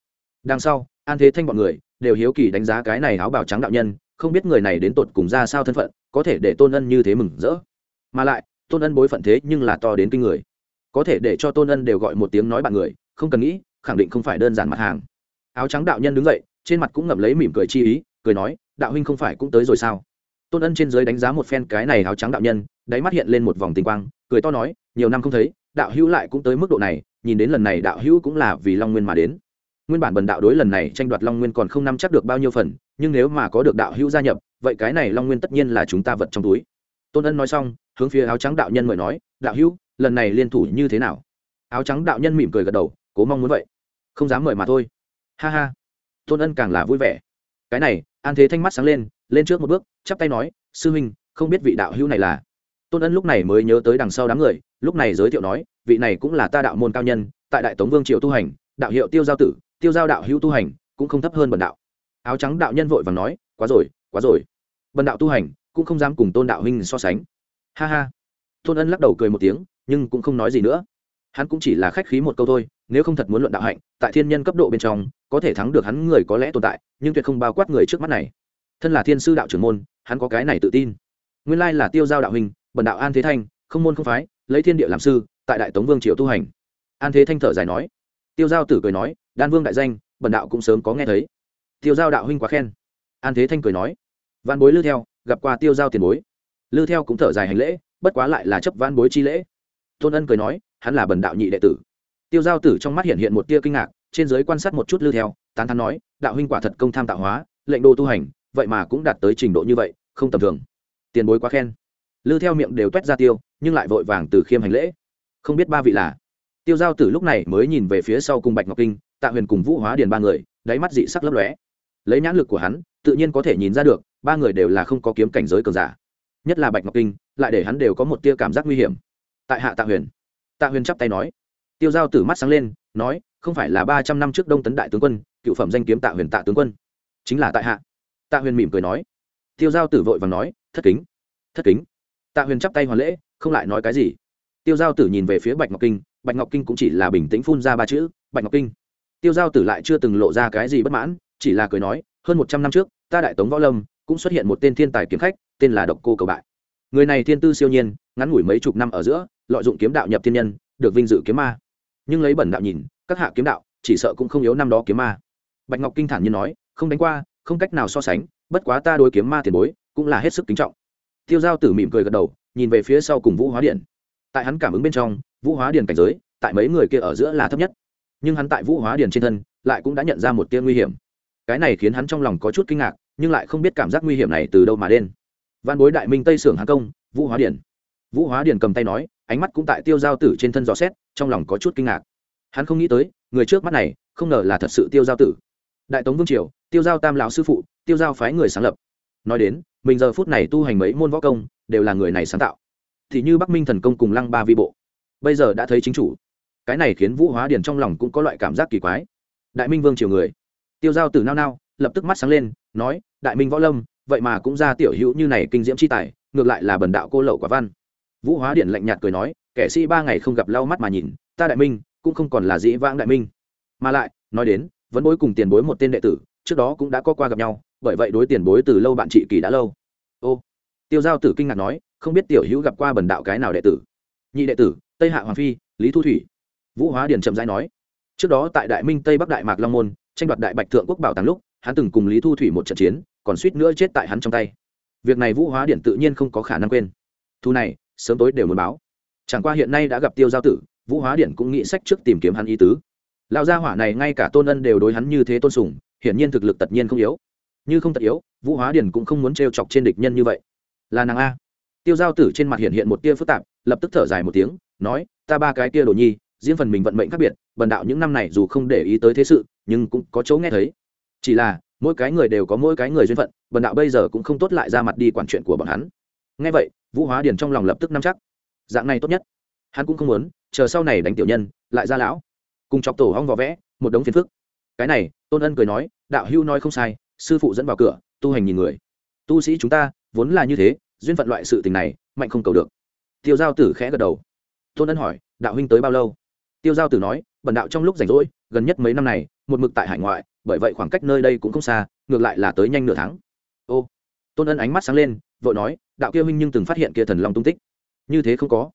Đằng sau, an thế thanh bọn người đều hiếu kỳ đánh giá cái này áo bào trắng đạo nhân, không biết người này đến tột cùng ra sao thân phận, có thể để tôn ân như thế mừng rỡ. Mà lại, tôn ân bối phận thế nhưng là to đến kinh người. Có thể để cho tôn ân đều gọi một tiếng nói bạn người, không cần nghĩ khẳng định không phải đơn giản mặt hàng. Áo trắng đạo nhân đứng dậy, trên mặt cũng ngậm lấy mỉm cười chi ý, cười nói, đạo huynh không phải cũng tới rồi sao? Tôn ân trên giới đánh giá một phen cái này áo trắng đạo nhân, đáy mắt hiện lên một vòng tinh quang, cười to nói, nhiều năm không thấy, đạo hữu lại cũng tới mức độ này, nhìn đến lần này đạo hữu cũng là vì long nguyên mà đến. Nguyên bản bần đạo đối lần này tranh đoạt long nguyên còn không nắm chắc được bao nhiêu phần, nhưng nếu mà có được đạo hữu gia nhập, vậy cái này long nguyên tất nhiên là chúng ta vật trong túi. Tôn ân nói xong, hướng phía áo trắng đạo nhân mời nói, đạo hữu, lần này liên thủ như thế nào? Áo trắng đạo nhân mỉm cười gật đầu cố mong muốn vậy. Không dám mời mà thôi. Ha ha. Tôn ân càng là vui vẻ. Cái này, an thế thanh mắt sáng lên lên trước một bước, chắp tay nói, sư huynh, không biết vị đạo hữu này là? Tôn ân lúc này mới nhớ tới đằng sau đám người, lúc này giới thiệu nói, vị này cũng là ta đạo môn cao nhân, tại đại tống vương triều tu hành, đạo hiệu tiêu giao tử, tiêu giao đạo hữu tu hành, cũng không thấp hơn bần đạo. Áo trắng đạo nhân vội vàng nói, quá rồi quá rồi. Bần đạo tu hành, cũng không dám cùng tôn đạo huynh so sánh. Ha ha. Tôn ân lắc đầu cười một tiếng, nhưng cũng không nói gì nữa. Hắn cũng chỉ là khách khí một câu thôi nếu không thật muốn luận đạo hạnh, tại thiên nhân cấp độ bên trong, có thể thắng được hắn người có lẽ tồn tại, nhưng tuyệt không bao quát người trước mắt này. Thân là thiên sư đạo trưởng môn, hắn có cái này tự tin. Nguyên lai là tiêu giao đạo hình bần đạo an thế thanh, không môn không phái, lấy thiên địa làm sư, tại đại tống vương triều tu hành. An thế thanh thở dài nói. Tiêu giao tử cười nói, đan vương đại danh, bần đạo cũng sớm có nghe thấy. Tiêu giao đạo huynh quá khen. An thế thanh cười nói văn bối lưu theo, gặp qua tiêu giao tiền bối. Lưu theo cũng thở dài hành lễ, bất quá lại là chấp văn bối chi lễ. Tôn ân cười nói, hắn là bần đạo nhị đệ tử tiêu giao tử trong mắt hiện hiện một tia kinh ngạc, trên giới quan sát một chút lưu theo, tán thắn nói, đạo huynh quả thật công tham tạo hóa, lệnh đô tu hành, vậy mà cũng đạt tới trình độ như vậy, không tầm thường. Tiền bối quá khen. Lưu theo miệng đều t u é t ra tiêu, nhưng lại vội vàng từ khiêm hành lễ. Không biết ba vị là? Tiêu giao tử lúc này mới nhìn về phía sau cùng bạch ngọc kinh, tạ huyền cùng vũ hóa điền ba người, đáy mắt dị sắc lấp lóe. Lấy nhãn lực của hắn, tự nhiên có thể nhìn ra được, ba người đều là không có kiếm cảnh giới cường giả. Nhất là bạch ngọc kinh, lại để hắn đều có một tia cảm giác nguy hiểm. Tại hạ tạ huyền. Tạ huyền chắp tay nói tiêu giao tử mắt sáng lên, nói, không phải là ba trăm năm trước đông tấn đại tướng quân, cựu phẩm danh kiếm tạ huyền tạ tướng quân. Chính là tại hạ. Tạ huyền mỉm cười nói. Tiêu giao tử vội và nói, thất kính thất kính. Tạ huyền chắp tay hoàn lễ, không lại nói cái gì. Tiêu giao tử nhìn về phía bạch ngọc kinh, bạch ngọc kinh cũng chỉ là bình tĩnh phun ra ba chữ, bạch ngọc kinh. Tiêu giao tử lại chưa từng lộ ra cái gì bất mãn, chỉ là cười nói, hơn một trăm năm trước, ta đại tống võ lâm cũng xuất hiện một tên thiên tài kiếm khách, tên là độc cô cầu bại. Người này thiên tư siêu nhiên, ngắn ngủi mấy chục năm ở giữa, lợi dụng kiếm đạo nhập thiên nhân, được vinh dự kiếm ma nhưng lấy bẩn đạo nhìn, các hạ kiếm đạo, chỉ sợ cũng không yếu năm đó kiếm ma. Bạch ngọc kinh thản nhiên nói, không đánh qua, không cách nào so sánh, bất quá ta đối kiếm ma tiền bối, cũng là hết sức kính trọng. Tiêu giao tử mỉm cười gật đầu, nhìn về phía sau cùng vũ hóa điện. Tại hắn cảm ứng bên trong, vũ hóa điện cảnh giới, tại mấy người kia ở giữa là thấp nhất. Nhưng hắn tại vũ hóa điện trên thân, lại cũng đã nhận ra một tia nguy hiểm. Cái này khiến hắn trong lòng có chút kinh ngạc, nhưng lại không biết cảm giác nguy hiểm này từ đâu mà đến. Văn bối đại minh tây sưởng hà công, vũ hóa Điện. vũ hóa Điện cầm tay nói, ánh mắt cũng tại tiêu giao tử trên thân dò xét trong lòng có chút kinh ngạc. Hắn không nghĩ tới, người trước mắt này, không ngờ là thật sự tiêu giao tử. Đại tống vương triều, tiêu giao tam lão sư phụ, tiêu giao phái người sáng lập. Nói đến, mình giờ phút này tu hành mấy môn võ công, đều là người này sáng tạo. Thì như bắc minh thần công cùng lăng ba vi bộ. Bây giờ đã thấy chính chủ. Cái này khiến vũ hóa điền trong lòng cũng có loại cảm giác kỳ quái. Đại minh vương triều người. Tiêu giao tử nao nao, lập tức mắt sáng lên, nói, đại minh võ lâm, vậy mà cũng ra tiểu hữu như này kinh diễm c h i tài, ngược lại là bần đạo cô lậu quả văn. Vũ hóa điện lạnh nhạt cười nói kẻ sĩ ba ngày không gặp lau mắt mà nhìn, ta đại minh, cũng không còn là dĩ vãng đại minh. Mà lại, nói đến, vẫn bối cùng tiền bối một tên đệ tử, trước đó cũng đã có qua gặp nhau, bởi vậy đối tiền bối từ lâu bạn trị kỳ đã lâu. Ô, tiêu giao tử kinh ngạc nói, không biết tiểu hữu gặp qua bần đạo cái nào đệ tử? Nhị đệ tử, tây hạ hoàng phi, lý thu thủy. Vũ hóa điền trầm rãi nói, trước đó tại đại minh tây bắc đại mạc long môn, tranh đoạt đại bạch thượng quốc bảo tàng lúc, hắn từng cùng lý thu thủy một trận chiến, còn suýt nữa chết tại hắn trong tay. Việc này vũ hóa điện tự nhiên không có khả năng quên. Thu này, sớm tối đều muốn báo chẳng qua hiện nay đã gặp tiêu giao tử, vũ hóa điện cũng nghĩ sách trước tìm kiếm hắn ý tứ. Lão gia hỏa này ngay cả tôn ân đều đối hắn như thế tôn sùng, hiển nhiên thực lực tất nhiên không yếu. Như không tất yếu, vũ hóa điện cũng không muốn trêu chọc trên địch nhân như vậy. Là nàng a. Tiêu giao tử trên mặt hiện hiện một tia phức tạp, lập tức thở dài một tiếng, nói, ta ba cái tia đồ nhi diễn phần mình vận mệnh khác biệt, bần đạo những năm này dù không để ý tới thế sự, nhưng cũng có chỗ nghe thấy. Chỉ là, mỗi cái người đều có mỗi cái người duyên phận, bần đạo bây giờ cũng không tốt lại ra mặt đi quản chuyện của bọn hắn. Ngay vậy, vũ hóa điền trong lòng lập tức nắm chắc dạng này tốt nhất. Hắn cũng không muốn, chờ sau này đánh tiểu nhân, lại ra lão. Cùng chọc tổ hong vò vẽ, một đống phiền phức. Cái này, tôn ân cười nói, đạo hưu nói không sai, sư phụ dẫn vào cửa, tu hành nhìn người. Tu sĩ chúng ta, vốn là như thế, duyên phận loại sự tình này, mạnh không cầu được. Tiêu giao tử khẽ gật đầu. Tôn ân hỏi, đạo huynh tới bao lâu? Tiêu giao tử nói, bần đạo trong lúc rảnh rỗi, gần nhất mấy năm này, một mực tại hải ngoại, bởi vậy khoảng cách nơi đây cũng không xa, ngược lại là tới nhanh nửa tháng. Ô. Tôn ân ánh mắt sáng lên, vội nói, đạo kia huynh nhưng từng phát hiện kia thần long tung tích như thế không có.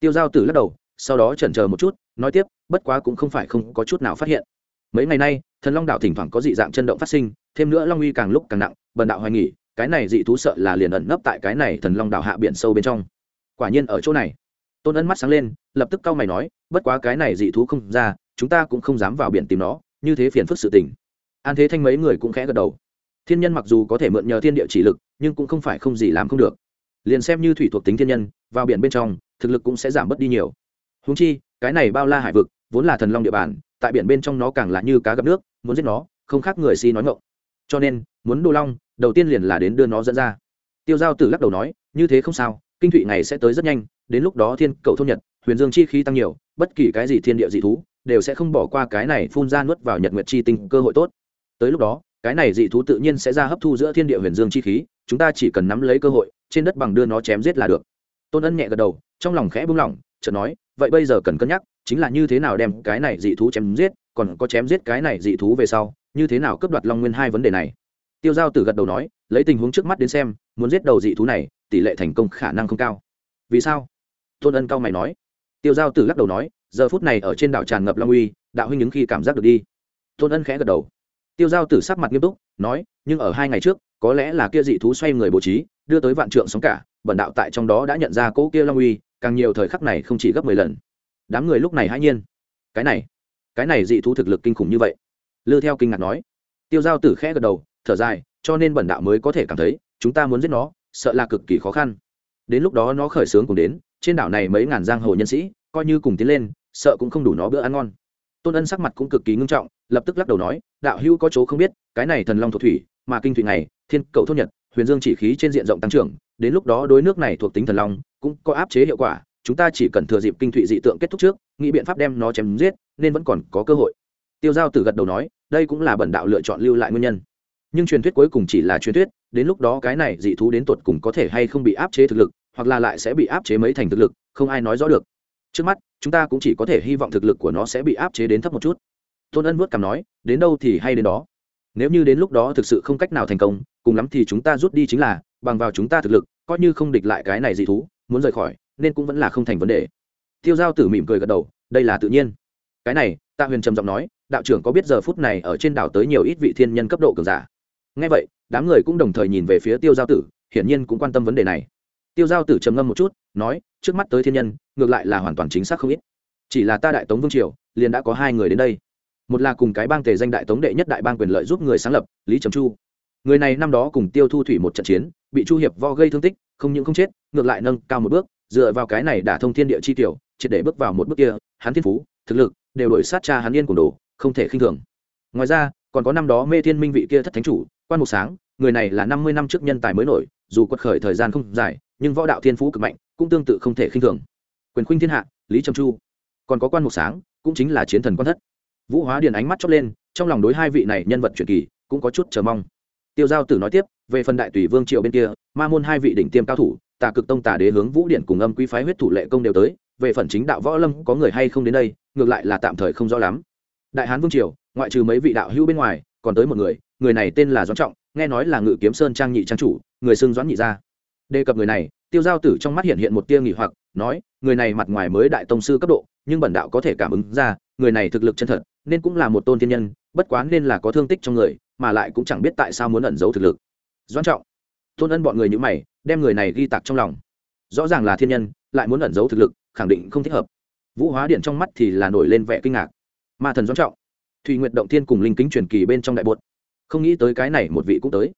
Tiêu giao tử lắc đầu, sau đó chần chờ một chút, nói tiếp, bất quá cũng không phải không có chút nào phát hiện. Mấy ngày nay, thần long đạo thỉnh thoảng có dị dạng chân động phát sinh, thêm nữa long uy càng lúc càng nặng, bần đạo hoài nghỉ, cái này dị thú sợ là liền ẩn nấp tại cái này thần long đạo hạ biển sâu bên trong. Quả nhiên ở chỗ này, tôn ân mắt sáng lên, lập tức cau mày nói, bất quá cái này dị thú không ra, chúng ta cũng không dám vào biển tìm nó, như thế phiền phức sự tình. An thế thanh mấy người cũng khẽ gật đầu. Thiên nhân mặc dù có thể mượn nhờ thiên địa chỉ lực, nhưng cũng không phải không gì làm không được liền xem như thủy thuộc tính thiên nhân, vào biển bên trong, thực lực cũng sẽ giảm bớt đi nhiều. Húng chi, cái này bao la hải vực, vốn là thần long địa bàn, tại biển bên trong nó càng là như cá gặp nước, muốn giết nó, không khác người si nói ngộng cho nên, muốn đồ long, đầu tiên liền là đến đưa nó dẫn ra. Tiêu giao tử lắc đầu nói, như thế không sao, kinh thụy này sẽ tới rất nhanh, đến lúc đó thiên cầu thôn nhật, huyền dương chi khí tăng nhiều, bất kỳ cái gì thiên địa dị thú, đều sẽ không bỏ qua cái này phun ra nuốt vào nhật nguyệt chi tinh cơ hội tốt. Tới lúc đó, cái này dị thú tự nhiên sẽ ra hấp thu giữa thiên địa huyền dương chi khí, chúng ta chỉ cần nắm lấy cơ hội trên đất bằng đưa nó chém giết là được. Tôn ân nhẹ gật đầu, trong lòng khẽ buông lỏng, chợt nói, vậy bây giờ cần cân nhắc, chính là như thế nào đem cái này dị thú chém giết, còn có chém giết cái này dị thú về sau, như thế nào cướp đoạt long nguyên hai vấn đề này? Tiêu giao tử gật đầu nói, lấy tình huống trước mắt đến xem, muốn giết đầu dị thú này, tỷ lệ thành công khả năng không cao. Vì sao? Tôn ân cao mày nói. Tiêu giao tử lắc đầu nói, giờ phút này ở trên đảo tràn ngập long uy, đạo huynh những khi cảm giác được đi. Tôn ân khẽ gật đầu. Tiêu giao tử sắc mặt nghiêm túc, nói, nhưng ở hai ngày trước, có lẽ là kia dị thú xoay người bố trí đưa tới vạn trượng sóng cả, bẩn đạo tại trong đó đã nhận ra cỗ kia long uy, càng nhiều thời khắc này không chỉ gấp mười lần. Đám người lúc này hãy nhiên. Cái này cái này dị thú thực lực kinh khủng như vậy. Lư theo kinh ngạc nói. Tiêu giao tử khẽ gật đầu, thở dài, cho nên bẩn đạo mới có thể cảm thấy, chúng ta muốn giết nó, sợ là cực kỳ khó khăn. Đến lúc đó nó khởi sướng cùng đến, trên đảo này mấy ngàn giang hồ nhân sĩ, coi như cùng tiến lên, sợ cũng không đủ nó bữa ăn ngon. Tôn ân sắc mặt cũng cực kỳ ngưng trọng, lập tức lắc đầu nói, đạo hữu có chỗ không biết, cái này thần long thuộc thủy, mà kinh thủy này, thiên cậu thốt nhật huyền dương chỉ khí trên diện rộng tăng trưởng, đến lúc đó đối nước này thuộc tính thần long cũng có áp chế hiệu quả, chúng ta chỉ cần thừa dịp kinh thụy dị tượng kết thúc trước, nghĩ biện pháp đem nó chém giết, nên vẫn còn có cơ hội. Tiêu giao tử gật đầu nói, đây cũng là bẩn đạo lựa chọn lưu lại nguyên nhân. Nhưng truyền thuyết cuối cùng chỉ là truyền thuyết, đến lúc đó cái này dị thú đến tột cùng có thể hay không bị áp chế thực lực, hoặc là lại sẽ bị áp chế mấy thành thực lực, không ai nói rõ được. Trước mắt, chúng ta cũng chỉ có thể hy vọng thực lực của nó sẽ bị áp chế đến thấp một chút. Tôn ân vuốt cằm nói, đến đâu thì hay đến đó. Nếu như đến lúc đó thực sự không cách nào thành công cùng lắm thì chúng ta rút đi chính là, bằng vào chúng ta thực lực, coi như không địch lại cái này dị thú, muốn rời khỏi, nên cũng vẫn là không thành vấn đề. Tiêu giao tử mỉm cười gật đầu, đây là tự nhiên. Cái này, tạ huyền trầm giọng nói, đạo trưởng có biết giờ phút này ở trên đảo tới nhiều ít vị thiên nhân cấp độ cường giả? Ngay vậy, đám người cũng đồng thời nhìn về phía tiêu giao tử, hiển nhiên cũng quan tâm vấn đề này. Tiêu giao tử trầm ngâm một chút, nói, trước mắt tới thiên nhân, ngược lại là hoàn toàn chính xác không ít. Chỉ là ta đại tống vương triều, liền đã có hai người đến đây. Một là cùng cái bang tề danh đại tống đệ nhất đại bang quyền lợi giúp người sáng lập, lý trầm chu người này năm đó cùng tiêu thu thủy một trận chiến, bị chu hiệp vo gây thương tích, không những không chết, ngược lại nâng cao một bước, dựa vào cái này đả thông thiên địa chi tiểu, triệt để bước vào một bước kia, hắn thiên phú, thực lực, đều đổi sát cha hắn yên cùng đồ, không thể khinh thường. Ngoài ra, còn có năm đó mê thiên minh vị kia thất thánh chủ, quan mục sáng, người này là năm mươi năm trước nhân tài mới nổi, dù quật khởi thời gian không dài, nhưng võ đạo thiên phú cực mạnh, cũng tương tự không thể khinh thường. Quyền khuynh thiên hạ, lý trầm chu. Còn có quan mục sáng, cũng chính là chiến thần quan thất. Vũ hóa điền ánh mắt chót lên, trong lòng đối hai vị này nhân vật truyền kỳ, cũng có chút chờ mong tiêu giao tử nói tiếp, về phần đại tùy vương triều bên kia, ma môn hai vị đỉnh tiêm cao thủ, tà cực tông, tà đế hướng vũ điện cùng âm quý phái huyết thủ lệ công đều tới, về phần chính đạo võ lâm có người hay không đến đây, ngược lại là tạm thời không rõ lắm. Đại hán vương triều, ngoại trừ mấy vị đạo hữu bên ngoài, còn tới một người người này tên là doãn trọng, nghe nói là ngự kiếm sơn trang nhị trang chủ, người xưng doãn nhị gia. Đề cập người này, tiêu giao tử trong mắt hiện hiện một tia nghỉ hoặc, nói, người này mặt ngoài mới đại tông sư cấp độ, nhưng bẩn đạo có thể cảm ứng ra, người này thực lực chân thật, nên cũng là một tôn thiên nhân, bất quá nên là có thương tích trong người mà lại cũng chẳng biết tại sao muốn ẩn giấu thực lực. Doãn trọng, tôn ân bọn người như mày, đem người này ghi tạc trong lòng. Rõ ràng là thiên nhân, lại muốn ẩn giấu thực lực, khẳng định không thích hợp. Vũ hóa điện trong mắt thì là nổi lên vẻ kinh ngạc. Ma thần doãn trọng thùy nguyệt động thiên cùng linh kính truyền kỳ bên trong đại bột. Không nghĩ tới cái này một vị cũng tới.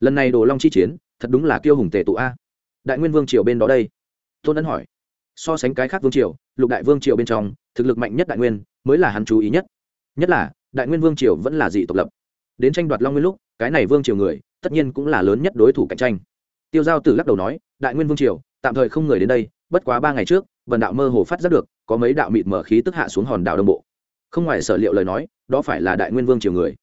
Lần này đồ long chi chiến, thật đúng là kiêu hùng tề tụ a. Đại nguyên vương triều bên đó đây. Tôn ân hỏi, so sánh cái khác vương triều, lục đại vương triều bên trong, thực lực mạnh nhất đại nguyên, mới là hắn chú ý nhất. Nhất là, đại nguyên vương triều vẫn là dị tộc lập đến tranh đoạt long nguyên lúc, cái này vương triều người, tất nhiên cũng là lớn nhất đối thủ cạnh tranh. Tiêu giao tử lắc đầu nói, đại nguyên vương triều, tạm thời không người đến đây, bất quá ba ngày trước, vần đạo mơ hồ phát giác được, có mấy đạo mịt mở khí tức hạ xuống hòn đảo đông bộ. Không ngoài sở liệu lời nói, đó phải là đại nguyên vương triều người.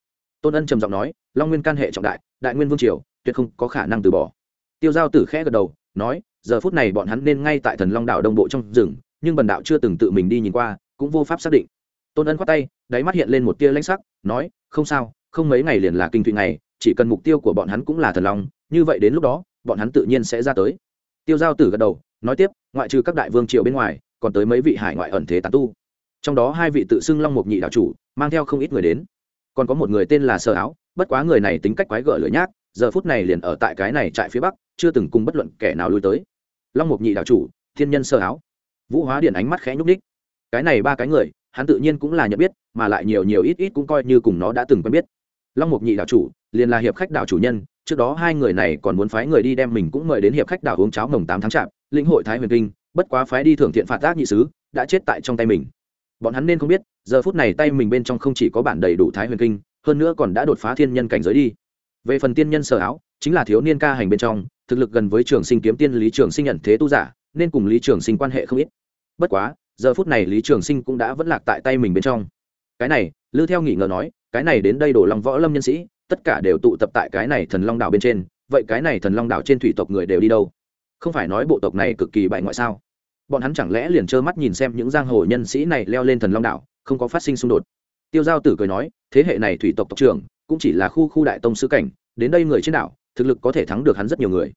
Tôn ân trầm giọng nói, long nguyên can hệ trọng đại đại nguyên vương triều, tuyệt không có khả năng từ bỏ. Tiêu giao tử khẽ gật đầu, nói, giờ phút này bọn hắn nên ngay tại thần long đảo đông bộ trong rừng, nhưng bần đạo chưa từng tự mình đi nhìn qua, cũng vô pháp xác định. Tôn ân khoát tay, đáy mắt hiện lên một tia lãnh sắc, nói, không sao không mấy ngày liền là kinh thụy ngày, chỉ cần mục tiêu của bọn hắn cũng là thần long, như vậy đến lúc đó, bọn hắn tự nhiên sẽ ra tới. Tiêu giao tử gật đầu, nói tiếp, ngoại trừ các đại vương triều bên ngoài, còn tới mấy vị hải ngoại ẩn thế tán tu. Trong đó hai vị tự xưng long mục nhị đạo chủ, mang theo không ít người đến. Còn có một người tên là sơ áo, bất quá người này tính cách quái gở lửa nhác, giờ phút này liền ở tại cái này trại phía bắc, chưa từng cùng bất luận kẻ nào lui tới. Long mục nhị đạo chủ, thiên nhân sơ áo. Vũ hóa điện ánh mắt khẽ nhúc ních cái này ba cái người, hắn tự nhiên cũng là nhận biết, mà lại nhiều nhiều ít ít cũng coi như cùng nó đã từng quen biết long mục nhị đạo chủ, liền là hiệp khách đạo chủ nhân, trước đó hai người này còn muốn phái người đi đem mình cũng mời đến hiệp khách đạo uống cháo mồng tám tháng chạp, lĩnh hội thái huyền kinh, bất quá phái đi thưởng thiện phạt tác nhị sứ, đã chết tại trong tay mình. Bọn hắn nên không biết, giờ phút này tay mình bên trong không chỉ có bản đầy đủ thái huyền kinh, hơn nữa còn đã đột phá thiên nhân cảnh giới đi. Về phần tiên nhân sở áo, chính là thiếu niên ca hành bên trong, thực lực gần với trường sinh kiếm tiên lý trường sinh nhận thế tu giả, nên cùng lý trường sinh quan hệ không ít. Bất quá, giờ phút này lý trường sinh cũng đã vẫn lạc tại tay mình bên trong. Cái này, lư theo nghỉ ngờ nói cái này đến đây đổ lòng võ lâm nhân sĩ, tất cả đều tụ tập tại cái này thần long đảo bên trên, vậy cái này thần long đảo trên thủy tộc người đều đi đâu? Không phải nói bộ tộc này cực kỳ bại ngoại sao? Bọn hắn chẳng lẽ liền trơ mắt nhìn xem những giang hồ nhân sĩ này leo lên thần long đảo, không có phát sinh xung đột? Tiêu giao tử cười nói, thế hệ này thủy tộc tộc trưởng, cũng chỉ là khu khu đại tông sư cảnh, đến đây người trên đảo, thực lực có thể thắng được hắn rất nhiều người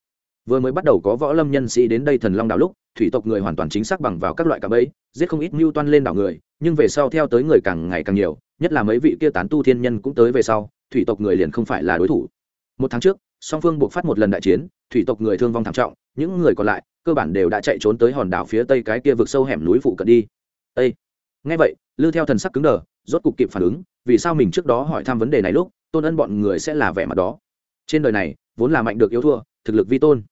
vừa mới bắt đầu có võ lâm nhân sĩ đến đây thần long đảo lúc, thủy tộc người hoàn toàn chính xác bằng vào các loại cạm bẫy, giết không ít mưu toan lên đảo người, nhưng về sau theo tới người càng ngày càng nhiều, nhất là mấy vị kia tán tu thiên nhân cũng tới về sau, thủy tộc người liền không phải là đối thủ. Một tháng trước, song phương buộc phát một lần đại chiến, thủy tộc người thương vong thảm trọng, những người còn lại, cơ bản đều đã chạy trốn tới hòn đảo phía tây cái kia vực sâu hẻm núi phụ cận đi. Ê! ngay vậy lư theo thần sắc cứng đờ, rốt cục kịp phản ứng, vì sao mình trước đó hỏi thăm vấn đề này lúc, tôn ân bọn người sẽ là vẻ mặt đó. Trên đời này, vốn là mạnh được yếu thua, thực lực vi tôn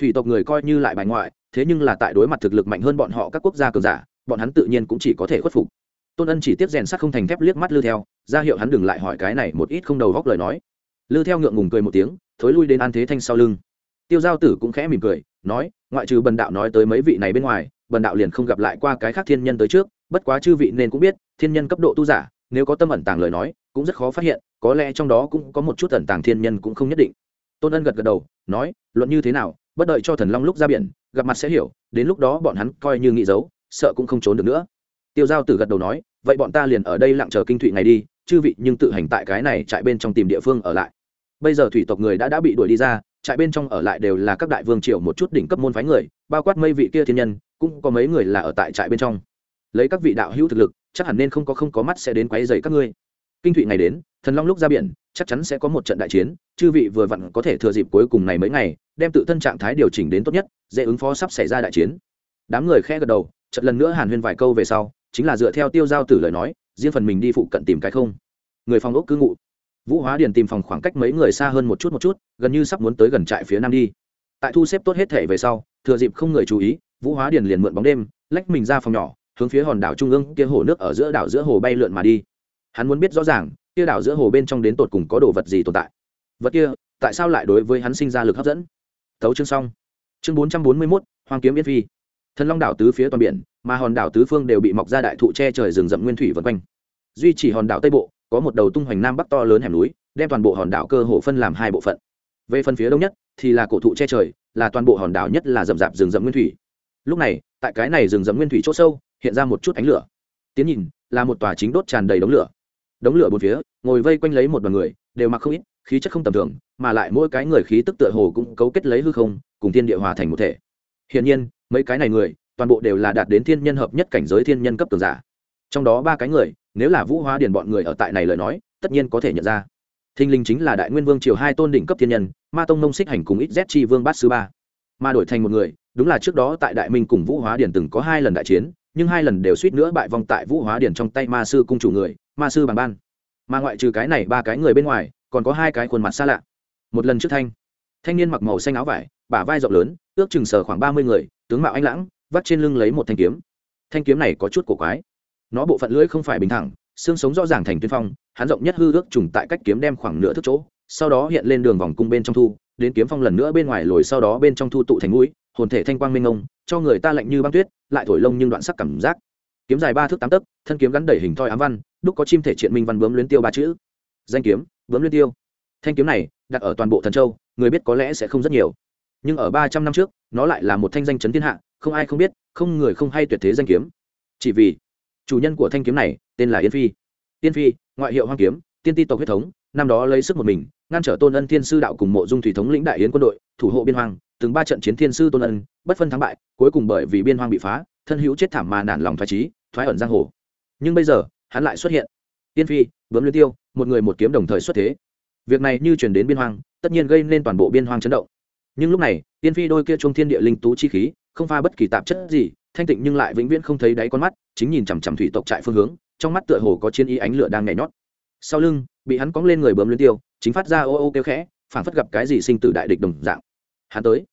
thủy tộc người coi như lại bài ngoại, thế nhưng là tại đối mặt thực lực mạnh hơn bọn họ các quốc gia cường giả, bọn hắn tự nhiên cũng chỉ có thể khuất phục. Tôn ân chỉ tiếp rèn sắt không thành thép liếc mắt lư theo, ra hiệu hắn đừng lại hỏi cái này một ít không đầu góc lời nói. Lư theo ngượng ngùng cười một tiếng, thối lui đến an thế thanh sau lưng. Tiêu giao tử cũng khẽ mỉm cười, nói, ngoại trừ bần đạo nói tới mấy vị này bên ngoài, bần đạo liền không gặp lại qua cái khác thiên nhân tới trước, bất quá chư vị nên cũng biết, thiên nhân cấp độ tu giả, nếu có tâm ẩn tàng lời nói, cũng rất khó phát hiện, có lẽ trong đó cũng có một chút ẩn tàng thiên nhân cũng không nhất định. Tôn ân gật gật đầu, nói, luận như thế nào bất đợi cho thần long lúc ra biển, gặp mặt sẽ hiểu, đến lúc đó bọn hắn coi như nghĩ giấu, sợ cũng không trốn được nữa. Tiêu giao tử gật đầu nói, vậy bọn ta liền ở đây lặng chờ kinh thụy ngày đi, chư vị nhưng tự hành tại cái này trại bên trong tìm địa phương ở lại. Bây giờ thủy tộc người đã đã bị đuổi đi ra, trại bên trong ở lại đều là các đại vương triều một chút đỉnh cấp môn phái người, bao quát mây vị kia thiên nhân, cũng có mấy người là ở tại trại bên trong. Lấy các vị đạo hữu thực lực, chắc hẳn nên không có không có mắt sẽ đến quấy rầy các ngươi kinh thụy ngày đến, thần long lúc ra biển, chắc chắn sẽ có một trận đại chiến, chư vị vừa vặn có thể thừa dịp cuối cùng này mấy ngày, đem tự thân trạng thái điều chỉnh đến tốt nhất, dễ ứng phó sắp xảy ra đại chiến. Đám người khe gật đầu trận lần nữa hàn huyên vài câu về sau, chính là dựa theo tiêu giao tử lời nói, riêng phần mình đi phụ cận tìm cái không. Người phòng ốc cứ ngụ. Vũ hóa điền tìm phòng khoảng cách mấy người xa hơn một chút một chút, gần như sắp muốn tới gần trại phía nam đi. Tại thu xếp tốt hết thể về sau, thừa dịp không người chú ý, vũ hóa điền liền mượn bóng đêm, lách mình ra phòng nhỏ, hướng phía hòn đảo trung ương kia hồ nước ở giữa đảo giữa hồ bay lượn mà đi hắn muốn biết rõ ràng, kia đảo giữa hồ bên trong đến tột cùng có đồ vật gì tồn tại. Vật kia, tại sao lại đối với hắn sinh ra lực hấp dẫn? Thấu chương xong. Chương bốn trăm bốn mươi mốt hoàng kiếm yên phi. Thần long đảo tứ phía toàn biển, mà hòn đảo tứ phương đều bị mọc ra đại thụ che trời rừng rậm nguyên thủy vân quanh. Duy chỉ hòn đảo tây bộ, có một đầu tung hoành nam bắc to lớn hẻm núi, đem toàn bộ hòn đảo cơ hồ phân làm hai bộ phận. Về phần phía đông nhất, thì là cổ thụ che trời, là toàn bộ hòn đảo nhất là rậm rạp rừng rậm nguyên thủy. Lúc này, tại cái này rừng rậm nguyên thủy chỗ sâu, hiện ra một chút ánh lửa. Tiến nhìn, là một tòa chính đốt tràn đầy đống lửa đống lửa bốn phía, ngồi vây quanh lấy một đoàn người, đều mặc không ít, khí chất không tầm thường, mà lại mỗi cái người khí tức tựa hồ cũng cấu kết lấy hư không, cùng thiên địa hòa thành một thể. Hiển nhiên, mấy cái này người, toàn bộ đều là đạt đến thiên nhân hợp nhất cảnh giới thiên nhân cấp tường giả. Trong đó ba cái người, nếu là vũ hóa điền bọn người ở tại này lời nói, tất nhiên có thể nhận ra. Thinh linh chính là đại nguyên vương triều hai tôn đỉnh cấp thiên nhân, ma tông nông xích hành cùng ít z chi vương bát sư ba. Mà đổi thành một người, đúng là trước đó tại đại minh cùng vũ hóa điền từng có hai lần đại chiến, nhưng hai lần đều suýt nữa bại vong tại vũ hóa điền trong tay ma sư cung chủ người ma sư bằng ban. Mà ngoại trừ cái này ba cái người bên ngoài, còn có hai cái khuôn mặt xa lạ. Một lần trước thanh thanh niên mặc màu xanh áo vải, bả vai rộng lớn, ước chừng sờ khoảng ba mươi người, tướng mạo anh lãng, vắt trên lưng lấy một thanh kiếm. Thanh kiếm này có chút cổ quái. Nó bộ phận lưỡi không phải bình thẳng, xương sống rõ ràng thành tuyên phong, hắn rộng nhất hư ước trùng tại cách kiếm đem khoảng nửa thước chỗ, sau đó hiện lên đường vòng cung bên trong thu, đến kiếm phong lần nữa bên ngoài lồi sau đó bên trong thu tụ thành mũi, hồn thể thanh quang minh ngông cho người ta lạnh như băng tuyết, lại thổi lông nhưng đoạn sắc cảm giác kiếm dài ba thước tám tấc, thân kiếm gắn đẩy hình thoi ám văn, đúc có chim thể triện minh văn bướm luyến tiêu ba chữ. Danh kiếm, bướm luyến tiêu. Thanh kiếm này, đặt ở toàn bộ thần châu, người biết có lẽ sẽ không rất nhiều. Nhưng ở ba trăm năm trước, nó lại là một thanh danh chấn thiên hạ, không ai không biết, không người không hay tuyệt thế danh kiếm. Chỉ vì, chủ nhân của thanh kiếm này, tên là yên phi. Yên phi, ngoại hiệu hoang kiếm, tiên ti tộc huyết thống, năm đó lấy sức một mình, ngăn trở tôn ân thiên sư đạo cùng mộ dung thủy thống lĩnh đại yến quân đội, thủ hộ biên hoang, từng ba trận chiến thiên sư tôn ân, bất phân thắng bại, cuối cùng bởi vì biên hoang bị phá, thân hữu chết thảm mà nản lòng thoái trí thoái ẩn giang hồ. Nhưng bây giờ, hắn lại xuất hiện. Tiên phi, bướm luyến tiêu, một người một kiếm đồng thời xuất thế. Việc này như chuyển đến biên hoang, tất nhiên gây nên toàn bộ biên hoang chấn động. Nhưng lúc này, tiên phi đôi kia trung thiên địa linh tú chi khí, không pha bất kỳ tạp chất gì, thanh tịnh nhưng lại vĩnh viễn không thấy đáy con mắt, chính nhìn chằm chằm thủy tộc trại phương hướng, trong mắt tựa hồ có chiến ý ánh lửa đang nhảy nhót. Sau lưng, bị hắn cóng lên người bướm luyến tiêu, chính phát ra ô ô kêu khẽ, phảng phất gặp cái gì sinh tử đại địch đồng dạng. Hắn tới.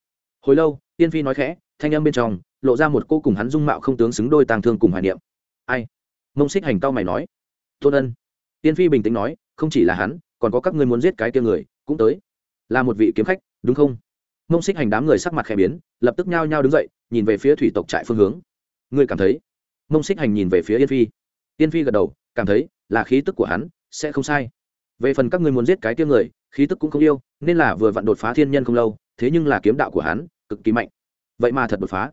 Hồi lâu, tiên phi nói khẽ, thanh âm bên trong lộ ra một cô cùng hắn dung mạo không tướng xứng đôi tàng thương cùng hoài niệm. Ai? Mông xích hành tao mày nói. Tôn ân. Tiên phi bình tĩnh nói, không chỉ là hắn, còn có các ngươi muốn giết cái kia người, cũng tới. Là một vị kiếm khách, đúng không? Mông xích hành đám người sắc mặt khẽ biến, lập tức nhao nhao đứng dậy, nhìn về phía thủy tộc trại phương hướng. Ngươi cảm thấy? Mông xích hành nhìn về phía yên phi. Yên phi gật đầu, cảm thấy, là khí tức của hắn, sẽ không sai. Về phần các ngươi muốn giết cái tiêu người, khí tức cũng không yêu, nên là vừa vặn đột phá thiên nhân không lâu, thế nhưng là kiếm đạo của hắn, cực kỳ mạnh. Vậy mà thật đột phá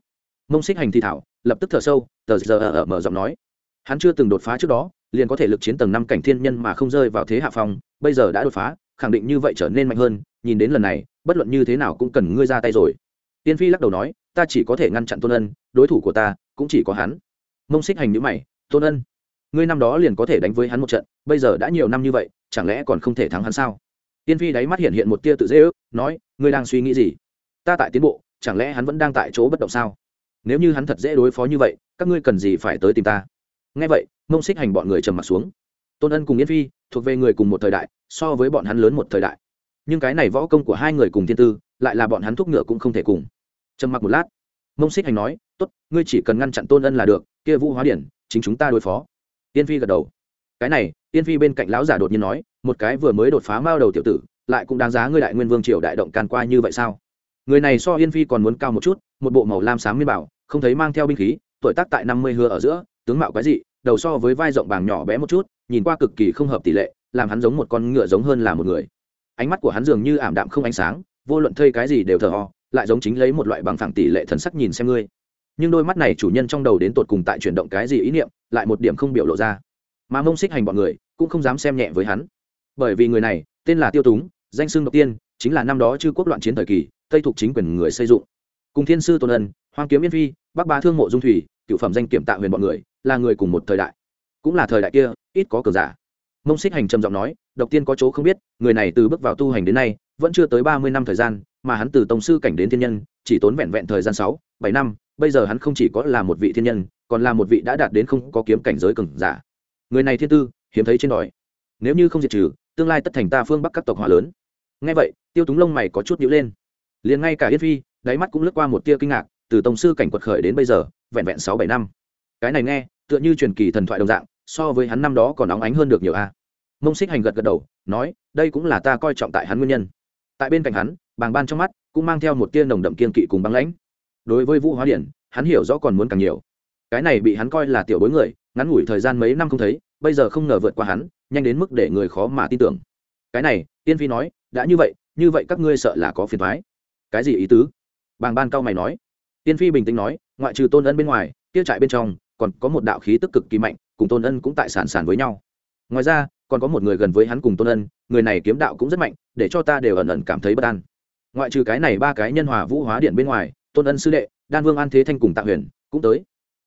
mông xích hành thi thảo, lập tức thở sâu, tờ giờ ở mở giọng nói. Hắn chưa từng đột phá trước đó, liền có thể lực chiến tầng năm cảnh thiên nhân mà không rơi vào thế hạ phong, bây giờ đã đột phá, khẳng định như vậy trở nên mạnh hơn, nhìn đến lần này, bất luận như thế nào cũng cần ngươi ra tay rồi. Tiên phi lắc đầu nói, ta chỉ có thể ngăn chặn tôn ân, đối thủ của ta cũng chỉ có hắn. Mông xích hành nhữ mày, tôn ân, ngươi năm đó liền có thể đánh với hắn một trận, bây giờ đã nhiều năm như vậy, chẳng lẽ còn không thể thắng hắn sao? Tiên phi đáy mắt hiện hiện một tia tự dễ ước, nói, ngươi đang suy nghĩ gì? Ta tại tiến bộ, chẳng lẽ hắn vẫn đang tại chỗ bất động sao? Nếu như hắn thật dễ đối phó như vậy, các ngươi cần gì phải tới tìm ta? Nghe vậy, mông xích hành bọn người trầm m ặ t xuống. Tôn ân cùng yên phi thuộc về người cùng một thời đại, so với bọn hắn lớn một thời đại. Nhưng cái này võ công của hai người cùng thiên tư, lại là bọn hắn thúc ngựa cũng không thể cùng. Trầm mặc một lát, mông xích hành nói, tốt, ngươi chỉ cần ngăn chặn tôn ân là được, kia vũ hóa điển, chính chúng ta đối phó. Yên phi gật đầu. Cái này yên phi bên cạnh lão giả đột nhiên nói, một cái vừa mới đột phá mao đầu tiểu tử, lại cũng đáng giá ngươi đại nguyên vương triều đại động can qua như vậy sao? Người này so yên phi còn muốn cao một chút, một bộ màu lam sáng miên bảo, không thấy mang theo binh khí, tuổi tác tại năm mươi hứa ở giữa, tướng mạo quái dị, đầu so với vai rộng bàng nhỏ bé một chút, nhìn qua cực kỳ không hợp tỷ lệ, làm hắn giống một con ngựa giống hơn là một người. Ánh mắt của hắn dường như ảm đạm không ánh sáng, vô luận thây cái gì đều thờ ho lại giống chính lấy một loại bằng phẳng tỷ lệ thần sắc nhìn xem ngươi. Nhưng đôi mắt này chủ nhân trong đầu đến tột cùng tại chuyển động cái gì ý niệm, lại một điểm không biểu lộ ra. Mà mông xích hành bọn người, cũng không dám xem nhẹ với hắn. Bởi vì người này, tên là tiêu túng, danh xưng đầu tiên, chính là năm đó chư quốc loạn chiến thời kỳ tây thuộc chính quyền người xây dựng. Cùng thiên sư tôn ân hoàng kiếm yên phi, bắc bá thương mộ dung thủy, cựu phẩm danh kiểm tạ huyền bọn người, là người cùng một thời đại. Cũng là thời đại kia, ít có cờ giả. Mông xích hành trầm giọng nói, độc tiên có chỗ không biết, người này từ bước vào tu hành đến nay, vẫn chưa tới ba mươi năm thời gian, mà hắn từ tổng sư cảnh đến thiên nhân, chỉ tốn vẹn vẹn thời gian sáu, bảy năm, bây giờ hắn không chỉ có là một vị thiên nhân, còn là một vị đã đạt đến không có kiếm cảnh giới cường giả. Người này thiên tư, hiếm thấy trên đòi. Nếu như không diệt trừ, tương lai tất thành ta phương bắc các tộc hỏa lớn. Ngay vậy, tiêu túng lông mày có chút nhữ lên liền ngay cả yết phi, đáy mắt cũng lướt qua một tia kinh ngạc, từ tổng sư cảnh quật khởi đến bây giờ, vẹn vẹn sáu bảy năm. Cái này nghe, tựa như truyền kỳ thần thoại đồng dạng, so với hắn năm đó còn óng ánh hơn được nhiều a. Mông xích hành gật gật đầu, nói, đây cũng là ta coi trọng tại hắn nguyên nhân. Tại bên cạnh hắn, bàng ban trong mắt, cũng mang theo một tia nồng đậm kiên kỵ cùng băng lãnh. Đối với vũ hóa điện, hắn hiểu rõ còn muốn càng nhiều. Cái này bị hắn coi là tiểu bối người, ngắn ngủi thời gian mấy năm không thấy, bây giờ không ngờ vượt qua hắn, nhanh đến mức để người khó mà tin tưởng. Cái này, tiên phi nói, đã như vậy như vậy các ngươi sợ là có phiền thoái cái gì ý tứ? Bàng ban cao mày nói. Tiên phi bình tĩnh nói, ngoại trừ tôn ân bên ngoài tiêu trại bên trong còn có một đạo khí tức cực kỳ mạnh, cùng tôn ân cũng tại sản sản với nhau. Ngoài ra, còn có một người gần với hắn cùng tôn ân, người này kiếm đạo cũng rất mạnh, để cho ta đều ẩn ẩn cảm thấy bất an. Ngoại trừ cái này ba cái nhân hòa vũ hóa điện bên ngoài, tôn ân sư đệ, đan vương an thế thanh cùng tạ huyền cũng tới.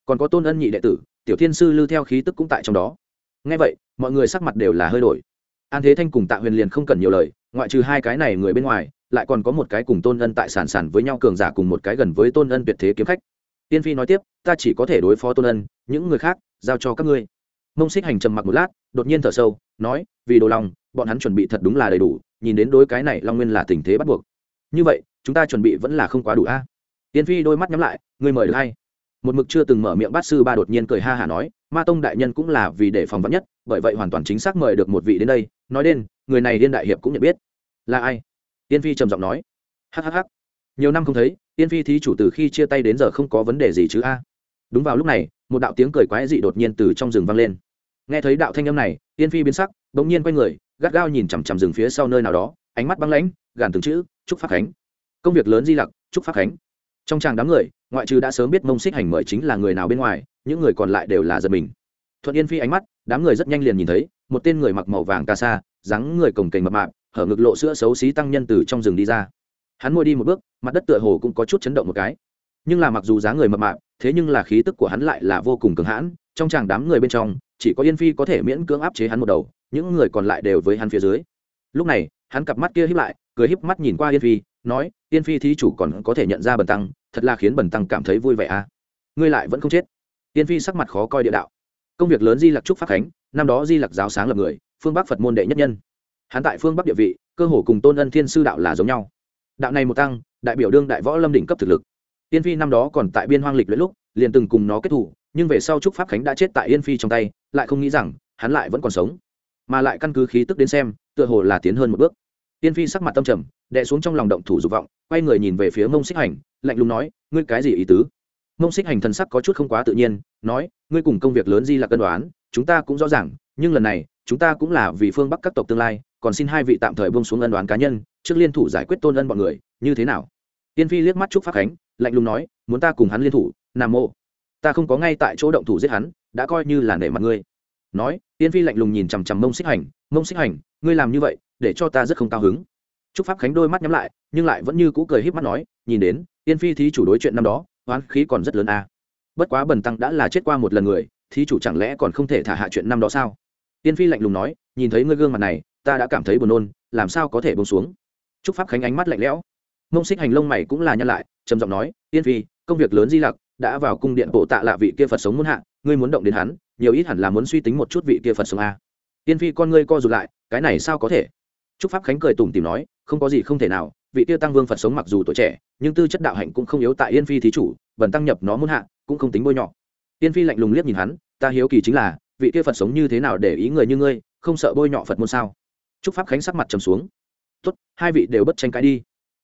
Còn có tôn ân nhị đệ tử, tiểu thiên sư lưu theo khí tức cũng tại trong đó. Ngay vậy, mọi người sắc mặt đều là hơi đổi. An thế thanh cùng tạ huyền liền không cần nhiều lời, ngoại trừ hai cái này người bên ngoài lại còn có một cái cùng tôn ân tại sản sản với nhau cường giả cùng một cái gần với tôn ân tuyệt thế kiếm khách. Tiên phi nói tiếp, ta chỉ có thể đối phó tôn ân, những người khác giao cho các ngươi. Mông xích hành trầm mặc một lát, đột nhiên thở sâu, nói, vì đồ lòng, bọn hắn chuẩn bị thật đúng là đầy đủ, nhìn đến đối cái này long nguyên là tình thế bắt buộc. Như vậy, chúng ta chuẩn bị vẫn là không quá đủ a. Tiên phi đôi mắt nhắm lại, ngươi mời được hay? Một mực chưa từng mở miệng bát sư ba đột nhiên cười ha hả nói, ma tông đại nhân cũng là vì để phòng vắn nhất, bởi vậy hoàn toàn chính xác mời được một vị đến đây, nói đến, người này liên đại hiệp cũng nhận biết. Là ai? Tiên phi trầm giọng nói hhh nhiều năm không thấy tiên phi thí chủ từ khi chia tay đến giờ không có vấn đề gì chứ a. Đúng vào lúc này, một đạo tiếng cười quái dị đột nhiên từ trong rừng vang lên. Nghe thấy đạo thanh âm này tiên phi biến sắc đ ỗ n g nhiên quay người, gắt gao nhìn chằm chằm rừng phía sau nơi nào đó, ánh mắt băng lãnh, gàn từng chữ, chúc phát khánh. Công việc lớn di lặc, chúc phát khánh. Trong tràng đám người, ngoại trừ đã sớm biết mông xích hành mời chính là người nào bên ngoài, những người còn lại đều là giật mình. Thuận yên phi ánh mắt, đám người rất nhanh liền nhìn thấy, một tên người mặc màu vàng ca sa, dáng người cồng kềnh mập mạp hở ngực lộ sữa xấu xí tăng nhân từ trong rừng đi ra. Hắn môi đi một bước, mặt đất tựa hồ cũng có chút chấn động một cái. Nhưng là mặc dù dáng người mập mạp, thế nhưng là khí tức của hắn lại là vô cùng cường hãn, trong chàng đám người bên trong, chỉ có yên phi có thể miễn cưỡng áp chế hắn một đầu, những người còn lại đều với hắn phía dưới. Lúc này, hắn cặp mắt kia hiếp lại, cười híp mắt nhìn qua yên phi, nói, yên phi thí chủ còn có thể nhận ra bần tăng, thật là khiến bần tăng cảm thấy vui vẻ à. Ngươi lại vẫn không chết. Yên phi sắc mặt khó coi địa đạo. Công việc lớn di lặc trúc pháp khánh, năm đó di lặc giáo sáng lập người, phương bắc phật môn đệ nhất nhân hắn tại phương bắc địa vị, cơ hồ cùng tôn ân thiên sư đạo là giống nhau. Đạo này một tăng, đại biểu đương đại võ lâm đỉnh cấp thực lực. Yên phi năm đó còn tại biên hoang lịch luyện lúc, liền từng cùng nó kết thủ, nhưng về sau trúc pháp khánh đã chết tại yên phi trong tay, lại không nghĩ rằng, hắn lại vẫn còn sống. Mà lại căn cứ khí tức đến xem, tựa hồ là tiến hơn một bước. Yên phi sắc mặt tâm trầm, đè xuống trong lòng động thủ dục vọng, quay người nhìn về phía mông xích hành, lạnh lùng nói, ngươi cái gì ý tứ? Mông xích hành thần sắc có chút không quá tự nhiên, nói, ngươi cùng công việc lớn di là cân đoán, chúng ta cũng rõ ràng, nhưng lần này, chúng ta cũng là vì phương bắc các tộc tương lai còn xin hai vị tạm thời buông xuống ân đoán cá nhân, trước liên thủ giải quyết tôn ân bọn người, như thế nào? Tiên phi liếc mắt chúc pháp khánh, lạnh lùng nói, muốn ta cùng hắn liên thủ, nam mô. Ta không có ngay tại chỗ động thủ giết hắn, đã coi như là nể mặt ngươi. Nói, tiên phi lạnh lùng nhìn chằm chằm mông xích hành, mông xích hành, ngươi làm như vậy, để cho ta rất không cao hứng. Chúc pháp khánh đôi mắt nhắm lại, nhưng lại vẫn như cũ cười híp mắt nói, nhìn đến, tiên phi thí chủ đối chuyện năm đó, oán khí còn rất lớn a. À. bất quá bần tăng đã là chết qua một lần người, thí chủ chẳng lẽ còn không thể thả hạ chuyện năm đó sao? Tiên phi lạnh lùng nói, nhìn thấy ngươi gương mặt này ta đã cảm thấy buồn nôn, làm sao có thể bông xuống? Trúc pháp khánh ánh mắt lạnh lẽo. Mông xích hành lông mày cũng là nhăn lại, trầm giọng nói tiên phi, công việc lớn di lặc, đã vào cung điện bộ tạ lạ vị kia phật sống muốn hạ, ngươi muốn động đến hắn, nhiều ít hẳn là muốn suy tính một chút vị kia phật sống a. Tiên phi, con ngươi co rụt lại, cái này sao có thể? Trúc pháp khánh cười tủm tìm nói, không có gì không thể nào, vị kia tăng vương phật sống mặc dù tuổi trẻ, nhưng tư chất đạo hạnh cũng không yếu tại yên phi thí chủ, bần tăng nhập nó muốn hạ, cũng không tính bôi nhọ. Yên phi lạnh lùng liếc nhìn hắn, ta hiếu kỳ chính là, vị kia phật sống như thế nào để ý người như ngươi, không sợ bôi nhọ phật môn sao? Chúc pháp khánh sắc mặt trầm xuống. Tốt, hai vị đều bất tranh cãi đi.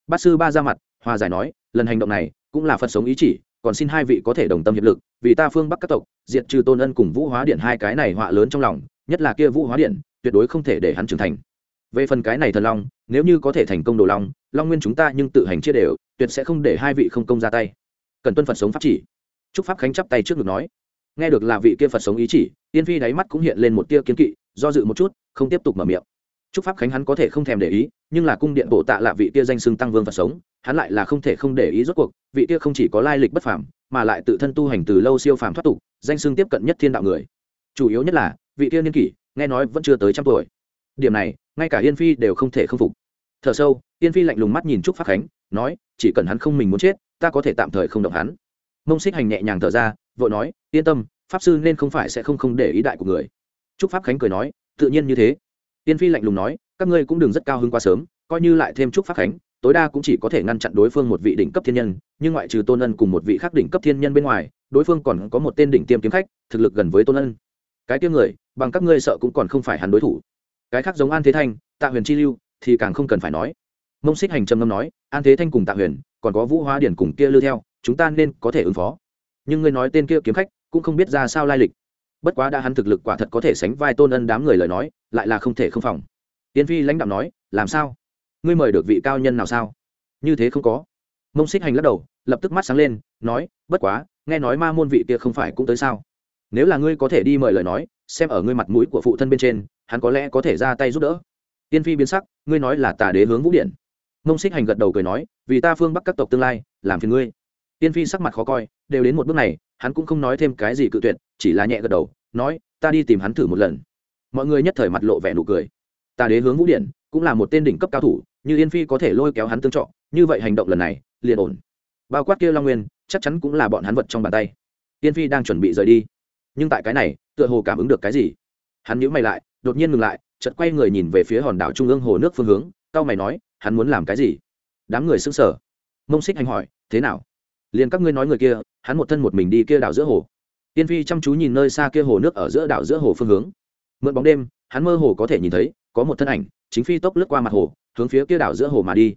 Bát sư ba ra mặt, hòa giải nói, lần hành động này cũng là phật sống ý chỉ, còn xin hai vị có thể đồng tâm hiệp lực, vì ta phương bắc các tộc, diệt trừ tôn ân cùng vũ hóa điện hai cái này họa lớn trong lòng, nhất là kia vũ hóa điện, tuyệt đối không thể để hắn trưởng thành. Về phần cái này thần long, nếu như có thể thành công đồ long long nguyên chúng ta nhưng tự hành chia đều, tuyệt sẽ không để hai vị không công ra tay. Cần tuân phật sống pháp chỉ. Chúc pháp khánh chắp tay trước ngực nói, nghe được là vị kia phật sống ý chỉ, tiên phi đáy mắt cũng hiện lên một tia kiến kỵ, do dự một chút, không tiếp tục mở miệng chúc pháp khánh hắn có thể không thèm để ý, nhưng là cung điện bộ tạ là vị kia danh xưng tăng vương phật sống, hắn lại là không thể không để ý rốt cuộc, vị kia không chỉ có lai lịch bất phàm, mà lại tự thân tu hành từ lâu siêu phàm thoát tục, danh xưng tiếp cận nhất thiên đạo người. Chủ yếu nhất là, vị kia niên kỷ, nghe nói vẫn chưa tới trăm tuổi. Điểm này, ngay cả yên phi đều không thể không phục. Thở sâu, yên phi lạnh lùng mắt nhìn trúc pháp khánh, nói, chỉ cần hắn không mình muốn chết, ta có thể tạm thời không động hắn. Mông xích hành nhẹ nhàng thở ra, vội nói, yên tâm, pháp sư nên không phải sẽ không không để ý đại của người. Trúc pháp khánh cười nói, tự nhiên như thế. Tiên phi lạnh lùng nói, các ngươi cũng đừng rất cao hứng quá sớm, coi như lại thêm chút pháp khánh, tối đa cũng chỉ có thể ngăn chặn đối phương một vị đỉnh cấp thiên nhân, nhưng ngoại trừ tôn ân cùng một vị khác đỉnh cấp thiên nhân bên ngoài, đối phương còn có một tên đỉnh tiêm kiếm khách, thực lực gần với tôn ân. Cái tiêm người, bằng các ngươi sợ cũng còn không phải hắn đối thủ. Cái khác giống an thế thanh, tạ huyền chi lưu, thì càng không cần phải nói. Mông xích hành trầm ngâm nói, an thế thanh cùng tạ huyền, còn có vũ hóa điển cùng kia lưu theo, chúng ta nên có thể ứng phó. Nhưng ngươi nói tên kia kiếm khách, cũng không biết ra sao lai lịch bất quá đã hắn thực lực quả thật có thể sánh vai tôn ân đám người lời nói, lại là không thể không phòng. Tiên phi lãnh đạo nói, làm sao? Ngươi mời được vị cao nhân nào sao? Như thế không có. Mông xích hành lắc đầu, lập tức mắt sáng lên, nói, bất quá, nghe nói ma môn vị kia không phải cũng tới sao? Nếu là ngươi có thể đi mời lời nói, xem ở ngươi mặt mũi của phụ thân bên trên, hắn có lẽ có thể ra tay giúp đỡ. Tiên phi biến sắc, ngươi nói là tà đế hướng vũ điện. Mông xích hành gật đầu cười nói, vì ta phương bắc các tộc tương lai, làm phiền ngươi. Tiên phi sắc mặt khó coi, đều đến một bước này hắn cũng không nói thêm cái gì cự tuyệt, chỉ là nhẹ gật đầu, nói, ta đi tìm hắn thử một lần. Mọi người nhất thời mặt lộ vẻ nụ cười. Ta đế hướng vũ điện cũng là một tên đỉnh cấp cao thủ, như yên phi có thể lôi kéo hắn tương trọ như vậy hành động lần này, liền ổn. Bao quát kia long nguyên, chắc chắn cũng là bọn hắn vật trong bàn tay. Yên phi đang chuẩn bị rời đi. Nhưng tại cái này, tựa hồ cảm ứng được cái gì? Hắn nhíu mày lại, đột nhiên ngừng lại, chợt quay người nhìn về phía hòn đảo trung ương hồ nước phương hướng cao mày nói, hắn muốn làm cái gì? Đám người sững sờ. Mông xích hành hỏi, thế nào? Liền các ngươi nói người kia, hắn một thân một mình đi kia đảo giữa hồ. Tiên phi chăm chú nhìn nơi xa kia hồ nước ở giữa đảo giữa hồ phương hướng. Mượn bóng đêm, hắn mơ hồ có thể nhìn thấy, có một thân ảnh, chính phi tốc lướt qua mặt hồ, hướng phía kia đảo giữa hồ mà đi.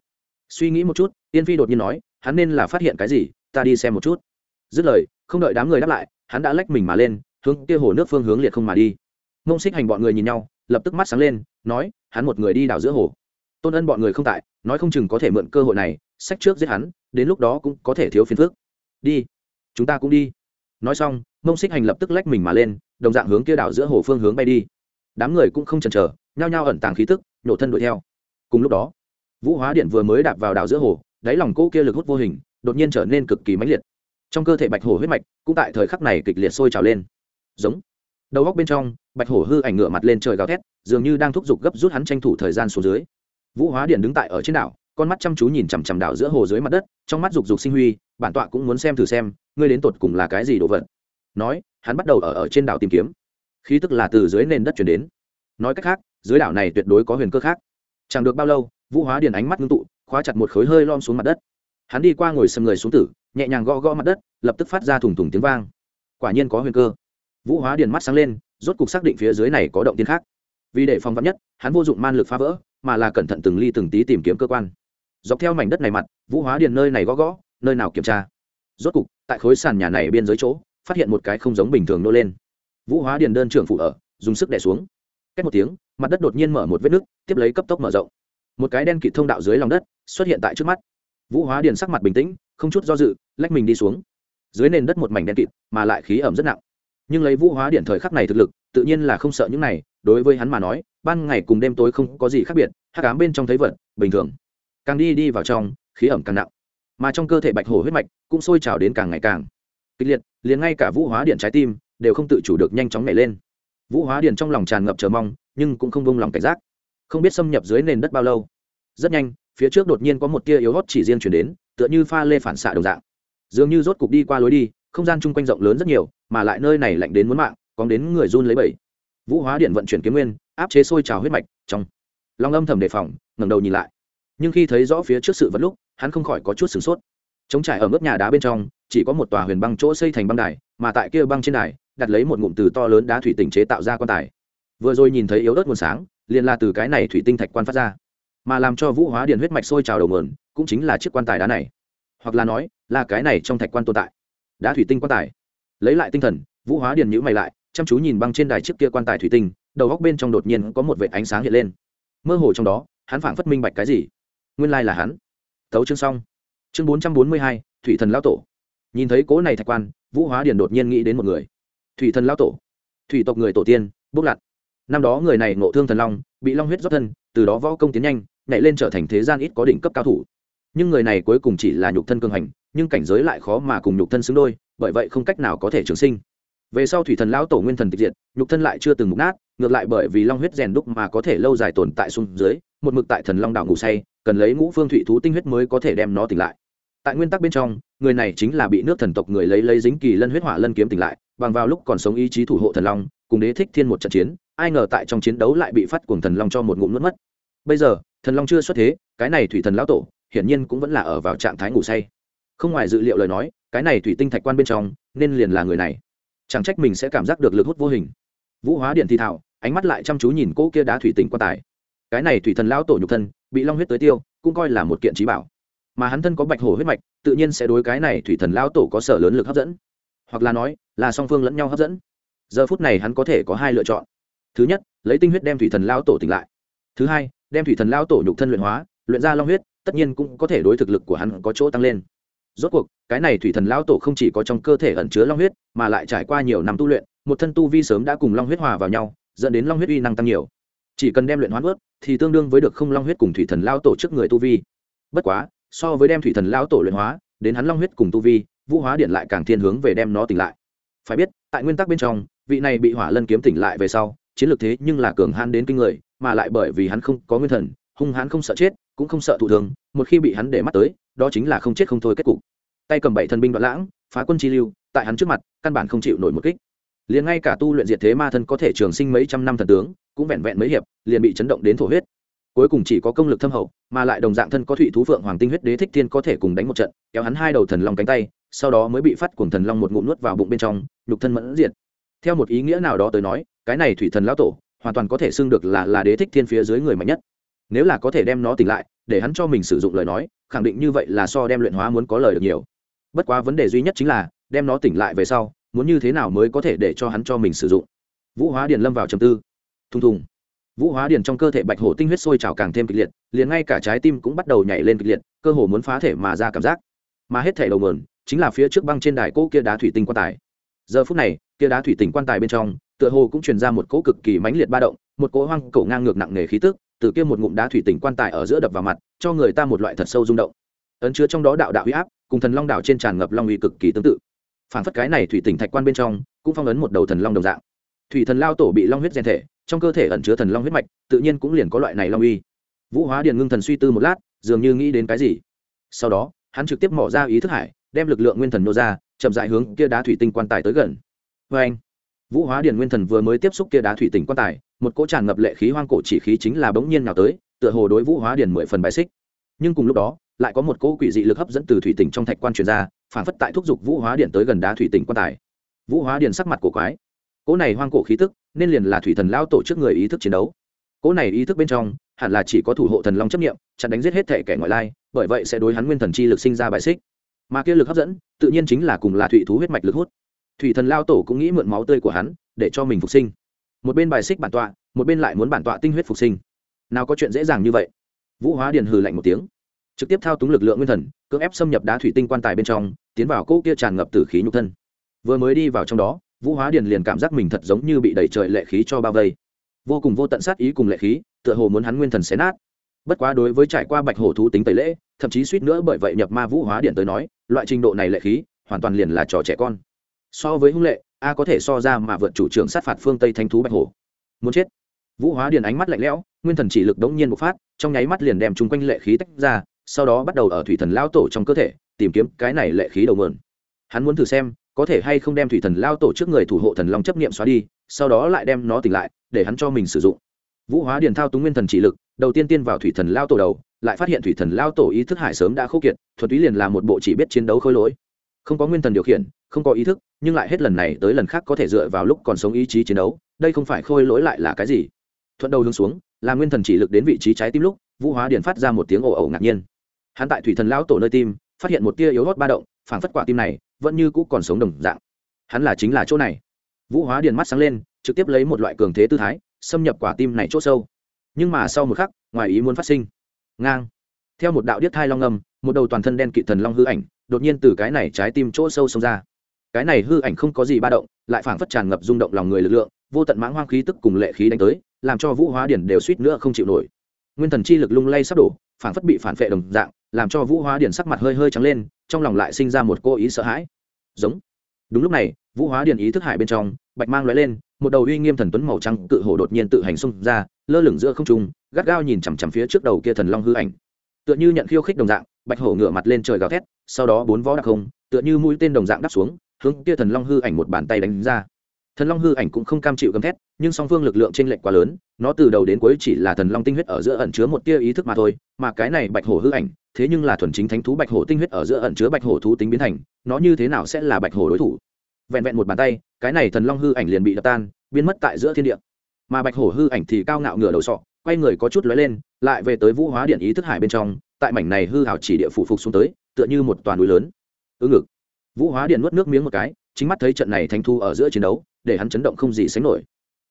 Suy nghĩ một chút, tiên phi đột nhiên nói, hắn nên là phát hiện cái gì, ta đi xem một chút. Dứt lời, không đợi đám người đáp lại, hắn đã lách mình mà lên, hướng kia hồ nước phương hướng liệt không mà đi. Mông xích hành bọn người nhìn nhau, lập tức mắt sáng lên, nói, hắn một người đi đảo giữa hồ tôn ân bọn người không tại, nói không chừng có thể mượn cơ hội này, sách trước giết hắn, đến lúc đó cũng có thể thiếu phiền phước đi, chúng ta cũng đi. Nói xong, mông xích hành lập tức lách mình mà lên, đồng dạng hướng kia đảo giữa hồ phương hướng bay đi. Đám người cũng không chần chờ, nhao nhao ẩn tàng khí tức, nhổ thân đuổi theo. Cùng lúc đó, vũ hóa điện vừa mới đạp vào đảo giữa hồ, đáy lòng cỗ kia lực hút vô hình, đột nhiên trở nên cực kỳ mãnh liệt. Trong cơ thể bạch hổ huyết mạch cũng tại thời khắc này kịch liệt sôi trào lên. Giống. Đầu góc bên trong, bạch hổ hư ảnh ngựa mặt lên trời gào thét, dường như đang thúc giục gấp rút hắn tranh thủ thời gian xuống dưới vũ hóa điện đứng tại ở trên đảo, con mắt chăm chú nhìn chằm chằm đảo giữa hồ dưới mặt đất, trong mắt rục rục sinh huy, bản tọa cũng muốn xem thử xem, ngươi đến tột cùng là cái gì đồ vật. Nói, hắn bắt đầu ở ở trên đảo tìm kiếm. Khí tức là từ dưới nền đất chuyển đến. Nói cách khác, dưới đảo này tuyệt đối có huyền cơ khác. Chẳng được bao lâu, vũ hóa điện ánh mắt ngưng tụ, khóa chặt một khối hơi lom xuống mặt đất. Hắn đi qua ngồi sầm người xuống tử, nhẹ nhàng gõ gõ mặt đất, lập tức phát ra thủng thủng tiếng vang. Quả nhiên có huyền cơ. Vũ hóa điền mắt sáng lên, rốt cục xác định phía dưới này có động tiên khác. Vì để phòng vắn nhất, hắn vô dụng man lực phá vỡ mà là cẩn thận từng ly từng tí tìm kiếm cơ quan. Dọc theo mảnh đất này mặt, vũ hóa điền nơi này gõ gõ, nơi nào kiểm tra. Rốt cục, tại khối sàn nhà này biên giới chỗ, phát hiện một cái không giống bình thường nô lên. Vũ hóa điền đơn trưởng phụ ở, dùng sức đẻ xuống. Cách một tiếng, mặt đất đột nhiên mở một vết nứt, tiếp lấy cấp tốc mở rộng. Một cái đen kịt thông đạo dưới lòng đất, xuất hiện tại trước mắt. Vũ hóa điền sắc mặt bình tĩnh, không chút do dự, lách mình đi xuống. Dưới nền đất một mảnh đen kịt, mà lại khí ẩm rất nặng. Nhưng lấy vũ hóa điện thời khắc này thực lực, tự nhiên là không sợ những này đối với hắn mà nói, ban ngày cùng đêm tối không có gì khác biệt hát cám bên trong thấy vật, bình thường. Càng đi đi vào trong, khí ẩm càng nặng. Mà trong cơ thể bạch hổ huyết mạch cũng sôi trào đến càng ngày càng kịch liệt, liền ngay cả vũ hóa điện trái tim đều không tự chủ được nhanh chóng nhảy lên. Vũ hóa điện trong lòng tràn ngập chờ mong, nhưng cũng không bông lòng cảnh giác. Không biết xâm nhập dưới nền đất bao lâu. Rất nhanh, phía trước đột nhiên có một tia yếu hót chỉ riêng chuyển đến, tựa như pha lê phản xạ đồng dạng. Dường như rốt cục đi qua lối đi, không gian chung quanh rộng lớn rất nhiều, mà lại nơi này lạnh đến muốn mạng còn đến người run lấy bẩy vũ hóa điện vận chuyển kiếm nguyên, áp chế sôi trào huyết mạch, trong long âm thầm đề phòng, ngẩng đầu nhìn lại. Nhưng khi thấy rõ phía trước sự vật lúc, hắn không khỏi có chút sửng sốt. Chống trải ở mức nhà đá bên trong, chỉ có một tòa huyền băng chỗ xây thành băng đài, mà tại kia băng trên đài, đặt lấy một ngụm từ to lớn đá thủy tinh chế tạo ra quan tài. Vừa rồi nhìn thấy yếu ớt nguồn sáng, liền là từ cái này thủy tinh thạch quan phát ra. Mà làm cho vũ hóa điện huyết mạch sôi trào đầu nguồn, cũng chính là chiếc quan tài đá này. Hoặc là nói, là cái này trong thạch quan tồn tại. Đá thủy tinh quan tài. Lấy lại tinh thần, vũ hóa Điện nhữ mày lại chăm chú nhìn băng trên đài chiếc kia quan tài thủy tinh, đầu góc bên trong đột nhiên có một vệt ánh sáng hiện lên. Mơ hồ trong đó, hắn phảng phất minh bạch cái gì. Nguyên lai là hắn. Tấu chương xong. Chương bốn trăm bốn mươi hai, thủy thần lão tổ. Nhìn thấy cố này thạch quan, vũ hóa điền đột nhiên nghĩ đến một người. Thủy thần lão tổ. Thủy tộc người tổ tiên, bốc lặn. Năm đó người này ngộ thương thần long, bị long huyết dốc thân, từ đó võ công tiến nhanh, nhảy lên trở thành thế gian ít có đỉnh cấp cao thủ. Nhưng người này cuối cùng chỉ là nhục thân cường hành, nhưng cảnh giới lại khó mà cùng nhục thân xứng đôi, bởi vậy không cách nào có thể trường sinh về sau thủy thần lão tổ nguyên thần tịch diệt, nhục thân lại chưa từng mục nát, ngược lại bởi vì long huyết rèn đúc mà có thể lâu dài tồn tại xuống dưới, một mực tại thần long đảo ngủ say, cần lấy ngũ phương thủy thú tinh huyết mới có thể đem nó tỉnh lại. Tại nguyên tắc bên trong, người này chính là bị nước thần tộc người lấy lấy dính kỳ lân huyết hỏa lân kiếm tỉnh lại, bằng vào lúc còn sống ý chí thủ hộ thần long, cùng đế thích thiên một trận chiến, ai ngờ tại trong chiến đấu lại bị phát cuồng thần long cho một ngụm nuốt mất. Bây giờ, thần long chưa xuất thế, cái này thủy thần lão tổ, hiển nhiên cũng vẫn là ở vào trạng thái ngủ say. Không ngoài dự liệu lời nói, cái này thủy tinh thạch quan bên trong, nên liền là người này chẳng trách mình sẽ cảm giác được lực hút vô hình. Vũ hóa điện thì thảo, ánh mắt lại chăm chú nhìn cỗ kia đá thủy tinh quan tài. Cái này thủy thần lão tổ nhục thân, bị long huyết tới tiêu, cũng coi là một kiện trí bảo. Mà hắn thân có bạch hổ huyết mạch, tự nhiên sẽ đối cái này thủy thần lão tổ có sở lớn lực hấp dẫn. Hoặc là nói, là song phương lẫn nhau hấp dẫn. Giờ phút này hắn có thể có hai lựa chọn. Thứ nhất, lấy tinh huyết đem thủy thần lão tổ tỉnh lại. Thứ hai, đem thủy thần lão tổ nhục thân luyện hóa, luyện ra long huyết, tất nhiên cũng có thể đối thực lực của hắn có chỗ tăng lên rốt cuộc, cái này thủy thần lão tổ không chỉ có trong cơ thể ẩn chứa long huyết, mà lại trải qua nhiều năm tu luyện, một thân tu vi sớm đã cùng long huyết hòa vào nhau, dẫn đến long huyết uy năng tăng nhiều. Chỉ cần đem luyện hoán ướt thì tương đương với được không long huyết cùng thủy thần lão tổ trước người tu vi. Bất quá, so với đem thủy thần lão tổ luyện hóa, đến hắn long huyết cùng tu vi, vũ hóa điện lại càng thiên hướng về đem nó tỉnh lại. Phải biết, tại nguyên tắc bên trong, vị này bị hỏa lân kiếm tỉnh lại về sau, chiến lược thế nhưng là cường hãn đến kinh người, mà lại bởi vì hắn không có nguyên thần hung hãn không sợ chết, cũng không sợ thụ thường một khi bị hắn để mắt tới, đó chính là không chết không thôi kết cục. Tay cầm bảy thần binh đoạn lãng, phá quân chi lưu, tại hắn trước mặt, căn bản không chịu nổi một kích. Liền ngay cả tu luyện diệt thế ma thân có thể trường sinh mấy trăm năm thần tướng, cũng vẹn vẹn mấy hiệp, liền bị chấn động đến thổ huyết. Cuối cùng chỉ có công lực thâm hậu, mà lại đồng dạng thân có thụy thú phượng hoàng tinh huyết đế thích thiên có thể cùng đánh một trận, kéo hắn hai đầu thần long cánh tay, sau đó mới bị phát cuồng thần long một ngụm nuốt vào bụng bên trong, nhục thân mẫn diệt. Theo một ý nghĩa nào đó tới nói, cái này thủy thần lão tổ, hoàn toàn có thể xưng được là là đế thích thiên phía dưới người mạnh nhất nếu là có thể đem nó tỉnh lại, để hắn cho mình sử dụng lời nói, khẳng định như vậy là so đem luyện hóa muốn có lời được nhiều. Bất quá vấn đề duy nhất chính là, đem nó tỉnh lại về sau, muốn như thế nào mới có thể để cho hắn cho mình sử dụng? Vũ hóa điền lâm vào trầm tư. Thùng thùng. Vũ hóa điền trong cơ thể bạch hổ tinh huyết sôi trào càng thêm kịch liệt, liền ngay cả trái tim cũng bắt đầu nhảy lên kịch liệt, cơ hồ muốn phá thể mà ra cảm giác. Mà hết thể đầu mườn chính là phía trước băng trên đài cỗ kia đá thủy tinh quan tài. Giờ phút này, kia đá thủy tinh quan tài bên trong, tựa hồ cũng truyền ra một cỗ cực kỳ mãnh liệt ba động, một cỗ hoang cổ ngang ngược nặng nề khí tức từ kia một ngụm đá thủy tinh quan tài ở giữa đập vào mặt, cho người ta một loại thật sâu rung động. Ấn chứa trong đó đạo đạo huy áp, cùng thần long đảo trên tràn ngập long uy cực kỳ tương tự. Phản phất cái này thủy tỉnh thạch quan bên trong, cũng phong ấn một đầu thần long đồng dạng. Thủy thần lao tổ bị long huyết gen thể, trong cơ thể ẩn chứa thần long huyết mạch, tự nhiên cũng liền có loại này long uy. Vũ hóa điền ngưng thần suy tư một lát, dường như nghĩ đến cái gì. Sau đó, hắn trực tiếp mỏ ra ý thức hải, đem lực lượng nguyên thần nô ra, chậm dại hướng kia đá thủy tinh quan tài tới gần. Vê anh vũ hóa điền nguyên thần vừa mới tiếp xúc kia đá thủy tinh quan tài một cỗ tràn ngập lệ khí hoang cổ chỉ khí chính là bỗng nhiên nào tới, tựa hồ đối vũ hóa điền mười phần bài xích. Nhưng cùng lúc đó, lại có một cỗ quỷ dị lực hấp dẫn từ thủy tỉnh trong thạch quan truyền ra, phản phất tại thúc giục vũ hóa điện tới gần đá thủy tỉnh quan tài. Vũ hóa điện sắc mặt của quái. Cỗ này hoang cổ khí tức, nên liền là thủy thần lao tổ trước người ý thức chiến đấu. Cỗ này ý thức bên trong, hẳn là chỉ có thủ hộ thần long chấp nghiệm chặn đánh giết hết thể kẻ ngoại lai, bởi vậy sẽ đối hắn nguyên thần chi lực sinh ra bài xích. Mà kia lực hấp dẫn, tự nhiên chính là cùng là thủy thú huyết mạch lực hút. Thủy thần lao tổ cũng nghĩ mượn máu tươi của hắn, để cho mình phục sinh một bên bài xích bản tọa, một bên lại muốn bản tọa tinh huyết phục sinh. Nào có chuyện dễ dàng như vậy? Vũ hóa điền hừ lạnh một tiếng. Trực tiếp thao túng lực lượng nguyên thần, cưỡng ép xâm nhập đá thủy tinh quan tài bên trong, tiến vào cỗ kia tràn ngập tử khí nhục thân. Vừa mới đi vào trong đó, vũ hóa điền liền cảm giác mình thật giống như bị đẩy trời lệ khí cho bao vây. Vô cùng vô tận sát ý cùng lệ khí, tựa hồ muốn hắn nguyên thần xé nát. Bất quá đối với trải qua bạch hổ thú tính tẩy lễ, thậm chí suýt nữa bởi vậy nhập ma vũ hóa điện tới nói, loại trình độ này lệ khí, hoàn toàn liền là trò trẻ con. So với hung lệ a có thể so ra mà vượt chủ trưởng sát phạt phương tây thanh thú bạch hổ. Muốn chết. Vũ hóa Điền ánh mắt lạnh lẽo, nguyên thần chỉ lực đống nhiên bộc phát, trong nháy mắt liền đem chung quanh lệ khí tách ra, sau đó bắt đầu ở thủy thần lao tổ trong cơ thể, tìm kiếm cái này lệ khí đầu mượn. Hắn muốn thử xem, có thể hay không đem thủy thần lao tổ trước người thủ hộ thần long chấp niệm xóa đi, sau đó lại đem nó tỉnh lại, để hắn cho mình sử dụng. Vũ hóa điền thao túng nguyên thần chỉ lực, đầu tiên tiên vào thủy thần lao tổ đầu, lại phát hiện thủy thần lao tổ ý thức hải sớm đã khô kiệt, thuật ý liền là một bộ chỉ biết chiến đấu khôi lỗi. Không có nguyên thần điều khiển không có ý thức, nhưng lại hết lần này tới lần khác có thể dựa vào lúc còn sống ý chí chiến đấu, đây không phải khôi lỗi lại là cái gì? Thuận đầu hướng xuống, là nguyên thần chỉ lực đến vị trí trái tim lúc, vũ hóa điện phát ra một tiếng ồ ồ ngạc nhiên. Hắn tại thủy thần lão tổ nơi tim, phát hiện một tia yếu hót ba động, phảng phất quả tim này vẫn như cũ còn sống đồng dạng. Hắn là chính là chỗ này. Vũ hóa điện mắt sáng lên, trực tiếp lấy một loại cường thế tư thái, xâm nhập quả tim này chỗ sâu. Nhưng mà sau một khắc, ngoài ý muốn phát sinh. Ngang. Theo một đạo điếc thai long ngầm một đầu toàn thân đen kịt thần long hư ảnh, đột nhiên từ cái này trái tim chỗ sâu xông ra cái này hư ảnh không có gì ba động, lại phảng phất tràn ngập rung động lòng người lực lượng, vô tận mãng hoang khí tức cùng lệ khí đánh tới, làm cho vũ hóa điển đều suýt nữa không chịu nổi. Nguyên thần chi lực lung lay sắp đổ, phảng phất bị phản vệ đồng dạng, làm cho vũ hóa điển sắc mặt hơi hơi trắng lên, trong lòng lại sinh ra một cô ý sợ hãi. Giống. Đúng lúc này, vũ hóa điển ý thức hải bên trong, bạch mang lóe lên, một đầu uy nghiêm thần tuấn màu trắng cự hổ đột nhiên tự hành xung ra, lơ lửng giữa không trung, gắt gao nhìn chằm chằm phía trước đầu kia thần long hư ảnh. Tựa như nhận khiêu khích đồng dạng, bạch hổ ngửa mặt lên trời gào thét, sau đó bốn vó đặc không, tựa như mũi tên đồng dạng đắp xuống hướng kia thần long hư ảnh một bàn tay đánh ra. Thần long hư ảnh cũng không cam chịu gầm thét, nhưng song phương lực lượng t r ê n lệch quá lớn, nó từ đầu đến cuối chỉ là thần long tinh huyết ở giữa ẩn chứa một tia ý thức mà thôi, mà cái này bạch hổ hư ảnh, thế nhưng là thuần chính thánh thú bạch hổ tinh huyết ở giữa ẩn chứa bạch hổ thú tính biến thành, nó như thế nào sẽ là bạch hổ đối thủ? Vẹn vẹn một bàn tay, cái này thần long hư ảnh liền bị đập tan, biến mất tại giữa thiên địa. Mà bạch hổ hư ảnh thì cao ngạo ngửa đầu sọ, quay người có chút lóe lên, lại về tới vũ hóa điện ý thức hải bên trong, tại mảnh này hư hảo chỉ địa phủ phục xuống tới, tựa như một toàn núi lớn. Ứng ngực vũ hóa điện nuốt nước miếng một cái, chính mắt thấy trận này thánh thu ở giữa chiến đấu, để hắn chấn động không gì sánh nổi.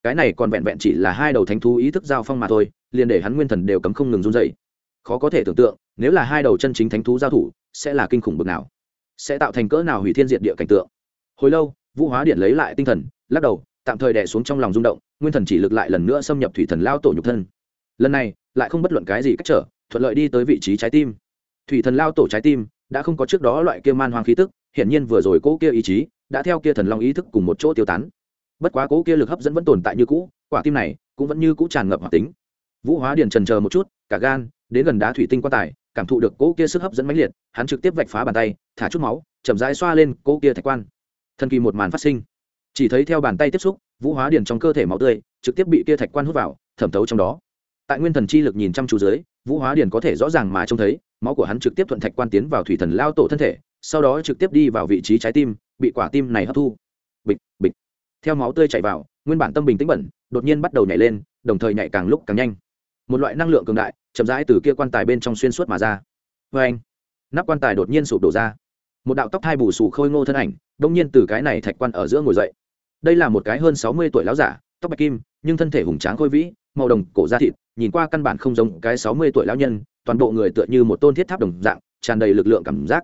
Cái này còn vẹn vẹn chỉ là hai đầu thánh thú ý thức giao phong mà thôi, liền để hắn nguyên thần đều cấm không ngừng run dậy khó có thể tưởng tượng, nếu là hai đầu chân chính thánh thú giao thủ, sẽ là kinh khủng bực nào. Sẽ tạo thành cỡ nào hủy thiên diệt địa cảnh tượng. Hồi lâu, vũ hóa điện lấy lại tinh thần, lắc đầu, tạm thời đè xuống trong lòng rung động, nguyên thần chỉ lực lại lần nữa xâm nhập thủy thần lao tổ nhục thân. Lần này, lại không bất luận cái gì cách trở, thuận lợi đi tới vị trí trái tim. Thủy thần lao tổ trái tim đã không có trước đó loại kia man hoang khí tức, hiển nhiên vừa rồi cỗ kia ý chí, đã theo kia thần long ý thức cùng một chỗ tiêu tán. Bất quá cỗ kia lực hấp dẫn vẫn tồn tại như cũ, quả tim này cũng vẫn như cũ tràn ngập hoạt tính. Vũ hóa điền trần chờ một chút, cả gan, đến gần đá thủy tinh quan tài, cảm thụ được cỗ kia sức hấp dẫn mãnh liệt, hắn trực tiếp vạch phá bàn tay, thả chút máu, chậm rãi xoa lên cỗ kia thạch quan. Thần kỳ một màn phát sinh. Chỉ thấy theo bàn tay tiếp xúc, vũ hóa điền trong cơ thể máu tươi, trực tiếp bị kia thạch quan hút vào, thẩm thấu trong đó tại nguyên thần chi lực nhìn chăm chú dưới, vũ hóa điền có thể rõ ràng mà trông thấy, máu của hắn trực tiếp thuận thạch quan tiến vào thủy thần lao tổ thân thể, sau đó trực tiếp đi vào vị trí trái tim, bị quả tim này hấp thu. Bịch bịch. Theo máu tươi chảy vào, nguyên bản tâm bình tĩnh bẩn, đột nhiên bắt đầu nhảy lên, đồng thời nhảy càng lúc càng nhanh. Một loại năng lượng cường đại, chậm rãi từ kia quan tài bên trong xuyên suốt mà ra. Vê anh nắp quan tài đột nhiên sụp đổ ra. Một đạo tóc thai bù sù khôi ngô thân ảnh đông nhiên từ cái này thạch quan ở giữa ngồi dậy. Đây là một cái hơn sáu mươi tuổi láo giả, tóc bạch kim, nhưng thân thể hùng tráng khôi vĩ màu đồng cổ da thịt, nhìn qua căn bản không giống cái sáu mươi tuổi lão nhân, toàn bộ người tựa như một tôn thiết tháp đồng dạng, tràn đầy lực lượng cảm giác.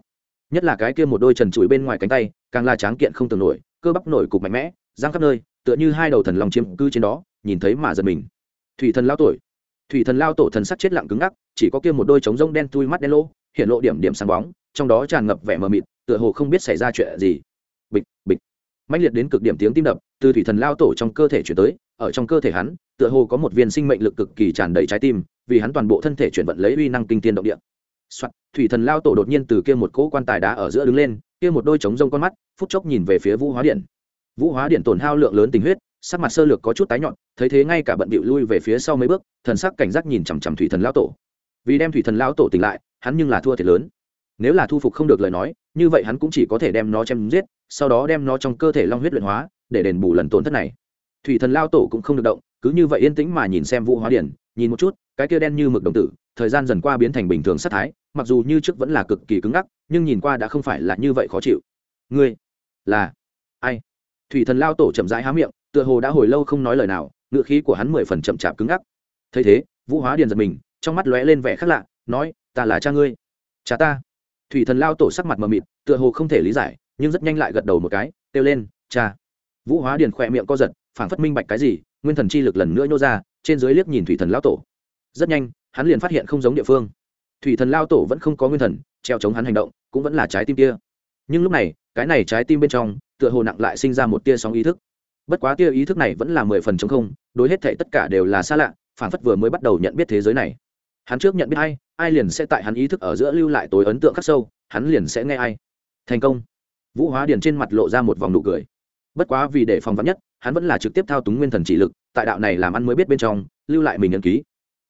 Nhất là cái kia một đôi trần trụi bên ngoài cánh tay, càng là tráng kiện không tưởng nổi, cơ bắp nổi cục mạnh mẽ, giang khắp nơi, tựa như hai đầu thần lòng chiếm cư trên đó, nhìn thấy mà giật mình. Thủy thần lao tuổi thủy thần lao tổ thần sắc chết lặng cứng ngắc, chỉ có kia một đôi trống rông đen tui mắt đen lô hiện lộ điểm điểm sáng bóng, trong đó tràn ngập vẻ mờ mịt, tựa hồ không biết xảy ra chuyện gì. Bịch bịch. Mãnh liệt đến cực điểm tiếng tim đập, từ thủy thần lao tổ trong cơ thể chuyển tới ở trong cơ thể hắn tựa hồ có một viên sinh mệnh lực cực kỳ tràn đầy trái tim vì hắn toàn bộ thân thể chuyển vận lấy uy năng kinh tiên động địa. Soạt, thủy thần lao tổ đột nhiên từ kia một cỗ quan tài đá ở giữa đứng lên kia một đôi trống rông con mắt phút chốc nhìn về phía vũ hóa điện. Vũ hóa điện tổn hao lượng lớn tình huyết sắc mặt sơ lược có chút tái nhọn thấy thế ngay cả bận bịu lui về phía sau mấy bước thần sắc cảnh giác nhìn chằm chằm thủy thần lao tổ. Vì đem thủy thần lao tổ tỉnh lại hắn nhưng là thua thiệt lớn. Nếu là thu phục không được lời nói như vậy hắn cũng chỉ có thể đem nó chém giết sau đó đem nó trong cơ thể long huyết luyện hóa để đền bù lần tổn thất này thủy thần lao tổ cũng không được động, cứ như vậy yên tĩnh mà nhìn xem vũ hóa điển, nhìn một chút, cái kia đen như mực đồng tử, thời gian dần qua biến thành bình thường sát thái, mặc dù như trước vẫn là cực kỳ cứng ngắc, nhưng nhìn qua đã không phải là như vậy khó chịu. Ngươi là ai? Thủy thần lao tổ chậm rãi há miệng, tựa hồ đã hồi lâu không nói lời nào ngựa khí của hắn mười phần chậm chạp cứng ngắc. Thấy thế, vũ hóa điền giật mình, trong mắt lóe lên vẻ khác lạ, nói, ta là cha ngươi. Cha ta. Thủy thần lao tổ sắc mặt mờ mịt, tựa hồ không thể lý giải, nhưng rất nhanh lại gật đầu một cái, kêu lên, cha. Vũ hóa điền khỏe miệng co giật phảng phất minh bạch cái gì, nguyên thần chi lực lần nữa nhô ra, trên dưới liếc nhìn thủy thần lao tổ. Rất nhanh, hắn liền phát hiện không giống địa phương. Thủy thần lao tổ vẫn không có nguyên thần, treo chống hắn hành động, cũng vẫn là trái tim kia. Nhưng lúc này, cái này trái tim bên trong, tựa hồ nặng lại sinh ra một tia sóng ý thức. Bất quá tia ý thức này vẫn là mười phần chống không, đối hết thệ tất cả đều là xa lạ phản phất vừa mới bắt đầu nhận biết thế giới này. Hắn trước nhận biết ai ai liền sẽ tại hắn ý thức ở giữa lưu lại tối ấn tượng khắc sâu, hắn liền sẽ nghe ai. Thành công. Vũ hóa điền trên mặt lộ ra một vòng nụ cười. Bất quá vì để phòng vắn nhất hắn vẫn là trực tiếp thao túng nguyên thần chỉ lực, tại đạo này làm ăn mới biết bên trong, lưu lại mình ân ký.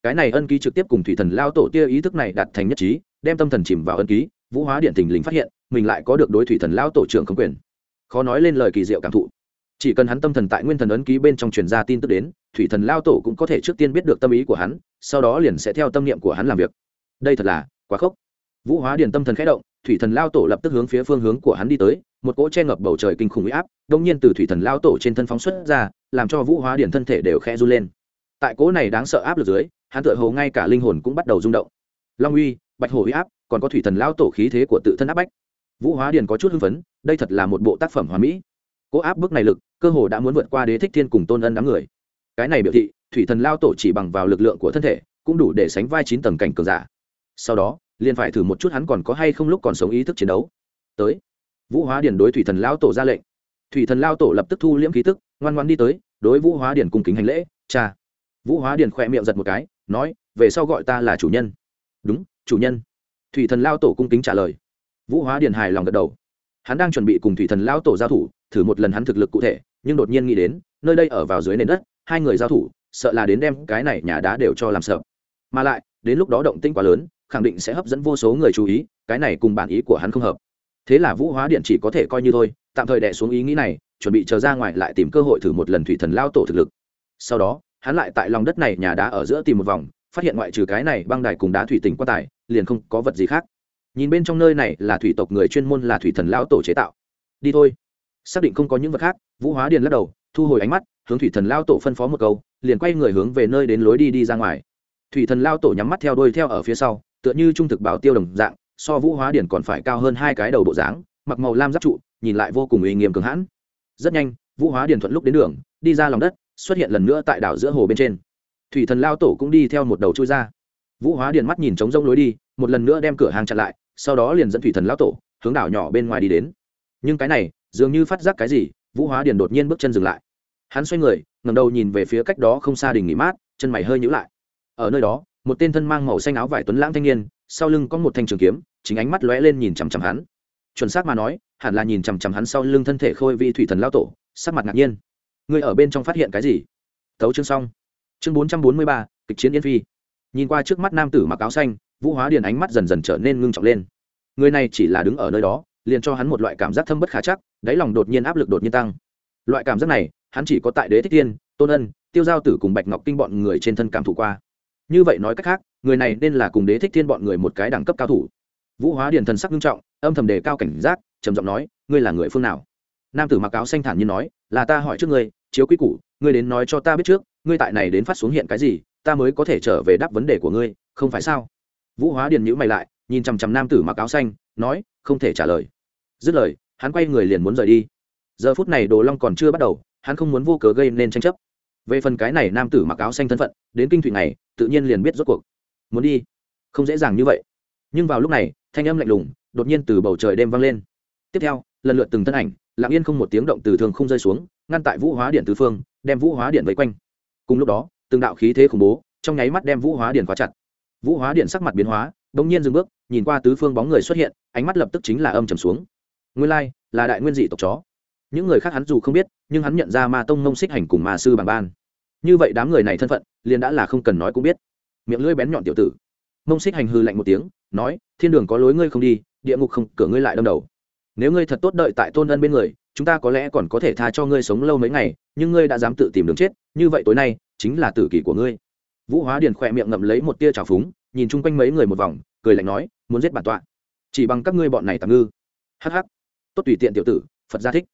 Cái này ân ký trực tiếp cùng thủy thần lao tổ tia ý thức này đạt thành nhất trí, đem tâm thần chìm vào ân ký, vũ hóa điện tình lính phát hiện, mình lại có được đối thủy thần lao tổ trưởng không quyền. Khó nói lên lời kỳ diệu cảm thụ. Chỉ cần hắn tâm thần tại nguyên thần ấn ký bên trong truyền ra tin tức đến, thủy thần lao tổ cũng có thể trước tiên biết được tâm ý của hắn, sau đó liền sẽ theo tâm niệm của hắn làm việc. Đây thật là quá khốc. Vũ hóa điền tâm thần khẽ động thủy thần lao tổ lập tức hướng phía phương hướng của hắn đi tới, một cỗ che ngập bầu trời kinh khủng huy áp, đông nhiên từ thủy thần lao tổ trên thân phóng xuất ra, làm cho vũ hóa điển thân thể đều khẽ run lên. Tại cỗ này đáng sợ áp lực dưới, hắn tựa hồ ngay cả linh hồn cũng bắt đầu rung động. Long uy, bạch hồ huy áp, còn có thủy thần lao tổ khí thế của tự thân áp bách. Vũ hóa điển có chút hưng phấn, đây thật là một bộ tác phẩm hóa mỹ. Cỗ áp bức này lực, cơ hồ đã muốn vượt qua đế thích thiên cùng tôn ân đám người. Cái này biểu thị, thủy thần lao tổ chỉ bằng vào lực lượng của thân thể, cũng đủ để sánh vai chín tầng cảnh cường giả. Sau đó liền phải thử một chút hắn còn có hay không lúc còn sống ý thức chiến đấu. Tới. Vũ hóa điển đối thủy thần lao tổ ra lệnh. Thủy thần lao tổ lập tức thu liễm khí tức, ngoan ngoan đi tới, đối vũ hóa điển cùng kính hành lễ, cha. Vũ hóa điển khỏe miệng giật một cái, nói, về sau gọi ta là chủ nhân. Đúng, chủ nhân. Thủy thần lao tổ cung kính trả lời. Vũ hóa điển hài lòng gật đầu. Hắn đang chuẩn bị cùng thủy thần lao tổ giao thủ, thử một lần hắn thực lực cụ thể, nhưng đột nhiên nghĩ đến, nơi đây ở vào dưới nền đất, hai người giao thủ, sợ là đến đem cái này nhà đá đều cho làm sợ. Mà lại đến lúc đó động tĩnh quá lớn, khẳng định sẽ hấp dẫn vô số người chú ý, cái này cùng bản ý của hắn không hợp. Thế là vũ hóa điện chỉ có thể coi như thôi, tạm thời đẻ xuống ý nghĩ này, chuẩn bị chờ ra ngoài lại tìm cơ hội thử một lần thủy thần lao tổ thực lực. Sau đó, hắn lại tại lòng đất này nhà đá ở giữa tìm một vòng, phát hiện ngoại trừ cái này băng đài cùng đá thủy tỉnh quan tài, liền không có vật gì khác. Nhìn bên trong nơi này là thủy tộc người chuyên môn là thủy thần lão tổ chế tạo. Đi thôi. Xác định không có những vật khác, vũ hóa điền lắc đầu, thu hồi ánh mắt, hướng thủy thần lao tổ phân phó một câu, liền quay người hướng về nơi đến lối đi đi ra ngoài thủy thần lao tổ nhắm mắt theo đôi theo ở phía sau, tựa như trung thực bảo tiêu đồng dạng, so vũ hóa điển còn phải cao hơn hai cái đầu bộ dáng, mặc màu lam giáp trụ, nhìn lại vô cùng uy nghiêm cường hãn. Rất nhanh, vũ hóa điển thuận lúc đến đường, đi ra lòng đất, xuất hiện lần nữa tại đảo giữa hồ bên trên. Thủy thần lao tổ cũng đi theo một đầu chui ra. Vũ hóa điển mắt nhìn trống rông lối đi, một lần nữa đem cửa hàng chặn lại, sau đó liền dẫn thủy thần lao tổ, hướng đảo nhỏ bên ngoài đi đến. Nhưng cái này, dường như phát giác cái gì, vũ hóa điển đột nhiên bước chân dừng lại. Hắn xoay người ngầm đầu nhìn về phía cách đó không xa đình nghỉ mát, chân mày hơi nhữ lại ở nơi đó, một tên thân mang màu xanh áo vải tuấn lãng thanh niên, sau lưng có một thanh trường kiếm, chính ánh mắt lóe lên nhìn chằm chằm hắn. Chuẩn xác mà nói, hẳn là nhìn chằm chằm hắn sau lưng thân thể khôi vị thủy thần lao tổ, sắc mặt ngạc nhiên. Người ở bên trong phát hiện cái gì? Tấu chương xong. Chương bốn trăm bốn mươi ba, kịch chiến yên phi. Nhìn qua trước mắt nam tử mặc áo xanh, vũ hóa điền ánh mắt dần dần trở nên ngưng trọng lên. Người này chỉ là đứng ở nơi đó, liền cho hắn một loại cảm giác thâm bất khả chắc, đáy lòng đột nhiên áp lực đột nhiên tăng. Loại cảm giác này, hắn chỉ có tại đế thích tiên tôn ân, tiêu giao tử cùng bạch ngọc kinh bọn người trên thân cảm thụ qua như vậy nói cách khác, người này nên là cùng đế thích thiên bọn người một cái đẳng cấp cao thủ. Vũ hóa điền thần sắc nghiêm trọng, âm thầm đề cao cảnh giác, trầm giọng nói, ngươi là người phương nào? Nam tử mặc áo xanh thản như nói, là ta hỏi trước ngươi, chiếu quy củ, ngươi đến nói cho ta biết trước, ngươi tại này đến phát xuống hiện cái gì, ta mới có thể trở về đáp vấn đề của ngươi, không phải sao? Vũ hóa điền nhữ mày lại, nhìn chằm chằm nam tử mặc áo xanh, nói, không thể trả lời. Dứt lời, hắn quay người liền muốn rời đi. Giờ phút này đồ long còn chưa bắt đầu, hắn không muốn vô cớ gây nên tranh chấp về phần cái này nam tử mặc áo xanh thân phận, đến kinh thụy này tự nhiên liền biết rốt cuộc. Muốn đi? Không dễ dàng như vậy. Nhưng vào lúc này, thanh âm lạnh lùng, đột nhiên từ bầu trời đêm vang lên. Tiếp theo, lần lượt từng thân ảnh, lặng yên không một tiếng động từ thường không rơi xuống, ngăn tại vũ hóa điện tứ phương, đem vũ hóa điện vây quanh. Cùng lúc đó, từng đạo khí thế khủng bố, trong nháy mắt đem vũ hóa điện khóa chặt. Vũ hóa điện sắc mặt biến hóa đông nhiên dừng bước, nhìn qua tứ phương bóng người xuất hiện, ánh mắt lập tức chính là âm trầm xuống. Nguyên lai, là đại nguyên dị tộc chó những người khác hắn dù không biết, nhưng hắn nhận ra ma tông mông xích hành cùng ma sư bằng ban. Như vậy đám người này thân phận, liền đã là không cần nói cũng biết. Miệng lưỡi bén nhọn tiểu tử. Mông xích hành hư lạnh một tiếng, nói, thiên đường có lối ngươi không đi, địa ngục không, cửa ngươi lại đâm đầu. Nếu ngươi thật tốt đợi tại tôn ân bên người, chúng ta có lẽ còn có thể tha cho ngươi sống lâu mấy ngày, nhưng ngươi đã dám tự tìm đường chết, như vậy tối nay, chính là tử kỷ của ngươi. Vũ hóa điền khỏe miệng ngậm lấy một tia trào phúng, nhìn chung quanh mấy người một vòng, cười lạnh nói, muốn giết bản tọa. Chỉ bằng các ngươi bọn này tạm ngư. Hh tốt tùy tiện tiểu tử, phật gia thích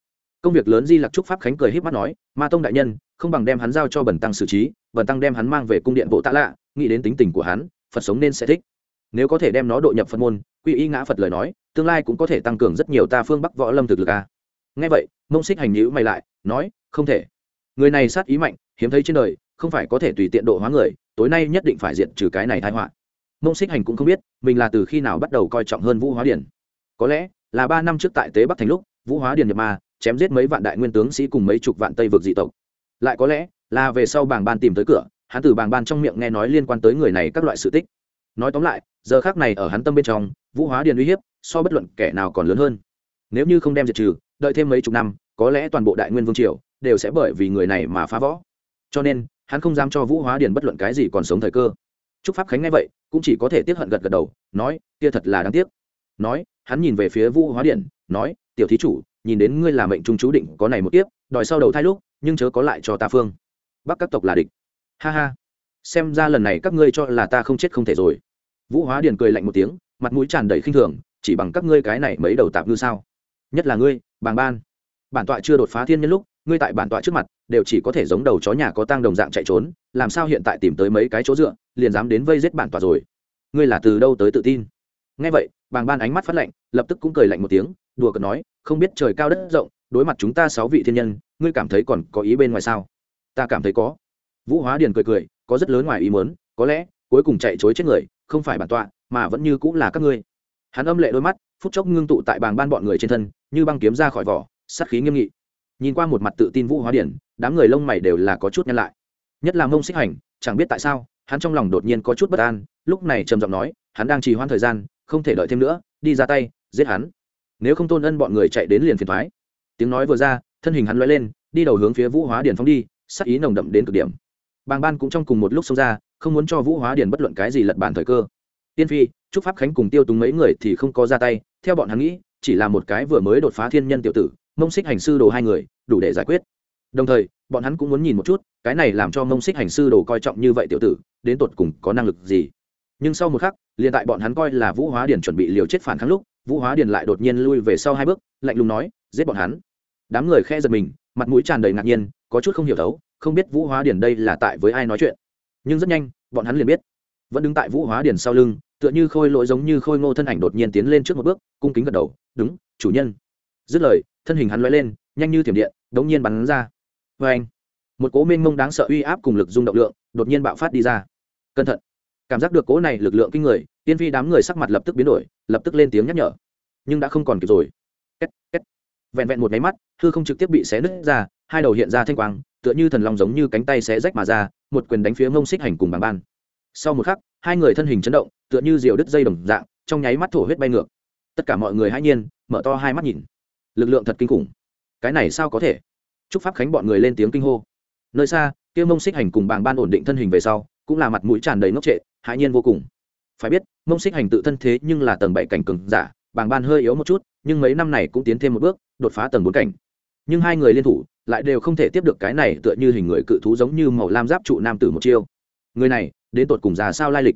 công việc lớn di lặc trúc pháp khánh cười h mắt nói, ma tông đại nhân, không bằng đem hắn giao cho bần tăng xử trí, bần tăng đem hắn mang về cung điện bộ tạ lạ, nghĩ đến tính tình của hắn, phật sống nên sẽ thích. Nếu có thể đem nó độ nhập phật môn, quy y ngã phật lời nói, tương lai cũng có thể tăng cường rất nhiều ta phương bắc võ lâm thực lực a. À. ngay vậy, mông xích hành nhữ mày lại, nói, không thể. Người này sát ý mạnh, hiếm thấy trên đời, không phải có thể tùy tiện độ hóa người, tối nay nhất định phải diện trừ cái này thái họa. Mông xích hành cũng không biết, mình là từ khi nào bắt đầu coi trọng hơn vũ hóa điển. Có lẽ là ba năm trước tại tế bắc thành lúc, vũ hóa điển nhập ma chém giết mấy vạn đại nguyên tướng sĩ cùng mấy chục vạn tây vực dị tộc. Lại có lẽ là về sau bảng ban tìm tới cửa, hắn từ bảng ban trong miệng nghe nói liên quan tới người này các loại sự tích. Nói tóm lại, giờ khác này ở hắn tâm bên trong, vũ hóa điền uy hiếp so bất luận kẻ nào còn lớn hơn. Nếu như không đem diệt trừ, đợi thêm mấy chục năm, có lẽ toàn bộ đại nguyên vương triều đều sẽ bởi vì người này mà phá võ cho nên, hắn không dám cho vũ hóa điền bất luận cái gì còn sống thời cơ. Trúc pháp khánh nghe vậy, cũng chỉ có thể tiếp hận gật gật đầu, nói, kia thật là đáng tiếc. Nói, hắn nhìn về phía vũ hóa điền, nói, tiểu thí chủ nhìn đến ngươi là mệnh trung chú định có này một tiếp đòi sau đầu thai lúc, nhưng chớ có lại cho ta phương. Bắc các tộc là địch. Ha ha. Xem ra lần này các ngươi cho là ta không chết không thể rồi. Vũ hóa điền cười lạnh một tiếng, mặt mũi tràn đầy khinh thường, chỉ bằng các ngươi cái này mấy đầu tạp ngư sao? Nhất là ngươi, bàng ban. Bản tọa chưa đột phá thiên nhân lúc, ngươi tại bản tọa trước mặt, đều chỉ có thể giống đầu chó nhà có tang đồng dạng chạy trốn, làm sao hiện tại tìm tới mấy cái chỗ dựa, liền dám đến vây giết bản tọa rồi. Ngươi là từ đâu tới tự tin? Nghe vậy, bàng ban ánh mắt phát lạnh, lập tức cũng cười lạnh một tiếng đùa cợt nói, không biết trời cao đất rộng, đối mặt chúng ta sáu vị thiên nhân, ngươi cảm thấy còn có ý bên ngoài sao? Ta cảm thấy có. Vũ hóa điền cười cười, có rất lớn ngoài ý muốn, có lẽ cuối cùng chạy chối chết người, không phải bản tọa, mà vẫn như cũng là các ngươi. Hắn âm lệ đôi mắt, phút chốc ngưng tụ tại bàng ban bọn người trên thân, như băng kiếm ra khỏi vỏ, sát khí nghiêm nghị. Nhìn qua một mặt tự tin vũ hóa điển đám người lông mày đều là có chút nhăn lại. Nhất là mông xích hành, chẳng biết tại sao, hắn trong lòng đột nhiên có chút bất an, lúc này trầm giọng nói, hắn đang trì hoãn thời gian, không thể đợi thêm nữa, đi ra tay, giết hắn nếu không tôn ân bọn người chạy đến liền phiền thoái. Tiếng nói vừa ra, thân hình hắn loay lên, đi đầu hướng phía vũ hóa điển phóng đi, sắc ý nồng đậm đến cực điểm. Bàng ban cũng trong cùng một lúc xông ra, không muốn cho vũ hóa điển bất luận cái gì lật bản thời cơ. Tiên phi trúc pháp khánh cùng tiêu túng mấy người thì không có ra tay, theo bọn hắn nghĩ, chỉ là một cái vừa mới đột phá thiên nhân tiểu tử, mông xích hành sư đồ hai người, đủ để giải quyết. Đồng thời, bọn hắn cũng muốn nhìn một chút, cái này làm cho mông xích hành sư đồ coi trọng như vậy tiểu tử, đến tột cùng có năng lực gì. Nhưng sau một khắc, liền tại bọn hắn coi là vũ hóa điển chuẩn bị liều chết phản kháng lúc vũ hóa điền lại đột nhiên lui về sau hai bước, lạnh lùng nói, giết bọn hắn. Đám người khe giật mình, mặt mũi tràn đầy ngạc nhiên, có chút không hiểu thấu, không biết vũ hóa điền đây là tại với ai nói chuyện. Nhưng rất nhanh, bọn hắn liền biết. Vẫn đứng tại vũ hóa điền sau lưng, tựa như khôi lỗi giống như khôi ngô thân ảnh đột nhiên tiến lên trước một bước, cung kính gật đầu, đúng, chủ nhân. Dứt lời, thân hình hắn lóe lên, nhanh như thiểm điện, đống nhiên bắn ra. Vê anh một cố mênh mông đáng sợ uy áp cùng lực dung động lượng đột nhiên bạo phát đi ra. Cẩn thận! Cảm giác được cố này lực lượng kinh người tiên phi đám người sắc mặt lập tức biến đổi, lập tức lên tiếng nhắc nhở. Nhưng đã không còn kịp rồi. Két két. Vẹn vẹn một máy mắt, hư không trực tiếp bị xé nứt ra, hai đầu hiện ra thanh quang, tựa như thần long giống như cánh tay xé rách mà ra, một quyền đánh phía mông xích hành cùng bàng ban. Sau một khắc, hai người thân hình chấn động, tựa như diều đứt dây đồng dạng, trong nháy mắt thổ huyết bay ngược. Tất cả mọi người hãi nhiên, mở to hai mắt nhìn. Lực lượng thật kinh khủng. Cái này sao có thể? Chúc pháp khánh bọn người lên tiếng kinh hô. Nơi xa, kia mông xích hành cùng bàng ban ổn định thân hình về sau, cũng là mặt mũi tràn đầy ngốc trệ, hãi nhiên vô cùng phải biết, mông xích hành tự thân thế nhưng là tầng bảy cảnh cường giả, bàng ban hơi yếu một chút, nhưng mấy năm này cũng tiến thêm một bước, đột phá tầng bốn cảnh. Nhưng hai người liên thủ, lại đều không thể tiếp được cái này tựa như hình người cự thú giống như màu lam giáp trụ nam tử một chiêu. Người này, đến tột cùng già sao lai lịch?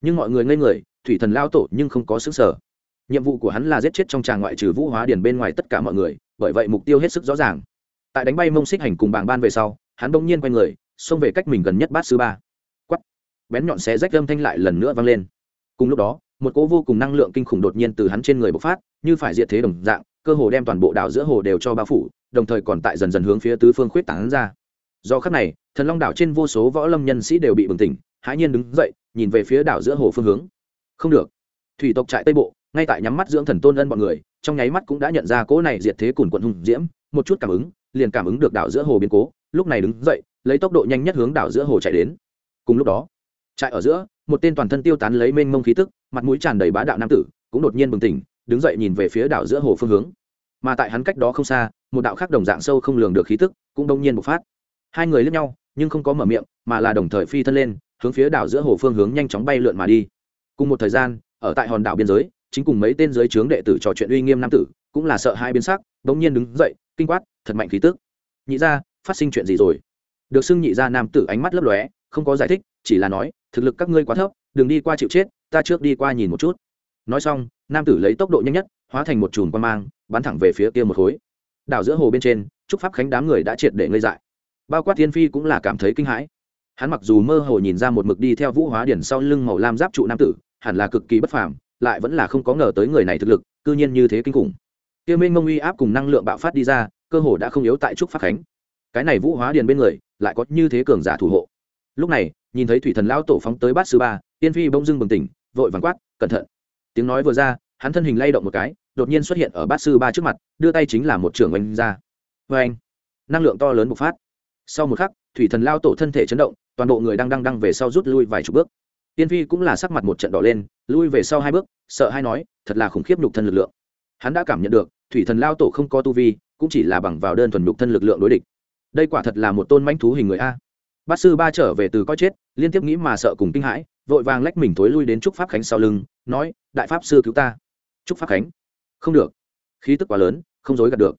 Nhưng mọi người ngây người, thủy thần lao tổ nhưng không có xứng sở. Nhiệm vụ của hắn là giết chết trong tràng ngoại trừ vũ hóa điền bên ngoài tất cả mọi người, bởi vậy mục tiêu hết sức rõ ràng. Tại đánh bay mông xích hành cùng bảng ban về sau, hắn bỗng nhiên quay người, xông về cách mình gần nhất bát sư ba. Quắt bén nhọn xé rách âm thanh lại lần nữa vang lên cùng lúc đó, một cỗ vô cùng năng lượng kinh khủng đột nhiên từ hắn trên người bộc phát, như phải diệt thế đồng dạng, cơ hồ đem toàn bộ đảo giữa hồ đều cho bao phủ, đồng thời còn tại dần dần hướng phía tứ phương khuyết tảng ra. Do khắc này, thần long đảo trên vô số võ lâm nhân sĩ đều bị bừng tỉnh, hãi nhiên đứng dậy, nhìn về phía đảo giữa hồ phương hướng. Không được. Thủy tộc trại tây bộ, ngay tại nhắm mắt dưỡng thần tôn ân bọn người, trong nháy mắt cũng đã nhận ra cỗ này diệt thế cùn quận hùng diễm, một chút cảm ứng, liền cảm ứng được đảo giữa hồ biến cố, lúc này đứng dậy, lấy tốc độ nhanh nhất hướng đảo giữa hồ chạy đến. Cùng lúc đó trại ở giữa, một tên toàn thân tiêu tán lấy mênh mông khí tức, mặt mũi tràn đầy bá đạo nam tử, cũng đột nhiên bừng tỉnh, đứng dậy nhìn về phía đảo giữa hồ phương hướng. Mà tại hắn cách đó không xa, một đạo khác đồng dạng sâu không lường được khí tức, cũng đông nhiên bộc phát. Hai người lướt nhau, nhưng không có mở miệng, mà là đồng thời phi thân lên, hướng phía đảo giữa hồ phương hướng nhanh chóng bay lượn mà đi. Cùng một thời gian, ở tại hòn đảo biên giới, chính cùng mấy tên giới trướng đệ tử trò chuyện uy nghiêm nam tử, cũng là sợ hai biến sắc bỗng nhiên đứng dậy, kinh quát, thật mạnh khí tức. Nhị ra phát sinh chuyện gì rồi? Được xưng nhị ra nam tử ánh mắt lấp lóe, không có giải thích chỉ là nói, thực lực các ngươi quá thấp, đừng đi qua chịu chết, ta trước đi qua nhìn một chút. Nói xong, nam tử lấy tốc độ nhanh nhất, hóa thành một chùm quan mang, bắn thẳng về phía kia một khối. Đảo giữa hồ bên trên, trúc pháp khánh đám người đã triệt để ngây dại. Bao quát thiên phi cũng là cảm thấy kinh hãi. Hắn mặc dù mơ hồ nhìn ra một mực đi theo vũ hóa điển sau lưng màu lam giáp trụ nam tử, hẳn là cực kỳ bất phàm, lại vẫn là không có ngờ tới người này thực lực, cư nhiên như thế kinh khủng. Kia minh mông uy áp cùng năng lượng bạo phát đi ra, cơ hồ đã không yếu tại trúc pháp khánh. Cái này vũ hóa điền bên người, lại có như thế cường giả thủ hộ. Lúc này nhìn thấy thủy thần lão tổ phóng tới bát sư ba, tiên phi bỗng dưng bừng tỉnh, vội vàng quát, cẩn thận! Tiếng nói vừa ra, hắn thân hình lay động một cái, đột nhiên xuất hiện ở bát sư ba trước mặt, đưa tay chính là một trưởng oanh ra. Vê anh năng lượng to lớn bộc phát. Sau một khắc, thủy thần lao tổ thân thể chấn động, toàn bộ người đang đang đang về sau rút lui vài chục bước. Tiên phi cũng là sắc mặt một trận đỏ lên, lui về sau hai bước, sợ hai nói, thật là khủng khiếp nhục thân lực lượng. Hắn đã cảm nhận được, thủy thần lao tổ không có tu vi, cũng chỉ là bằng vào đơn thuần nhục thân lực lượng đối địch. Đây quả thật là một tôn manh thú hình người a bát sư ba trở về từ coi chết, liên tiếp nghĩ mà sợ cùng kinh hãi, vội vàng lách mình thối lui đến trúc pháp khánh sau lưng, nói, đại pháp sư cứu ta. Trúc pháp khánh, không được, khí tức quá lớn, không dối gạt được.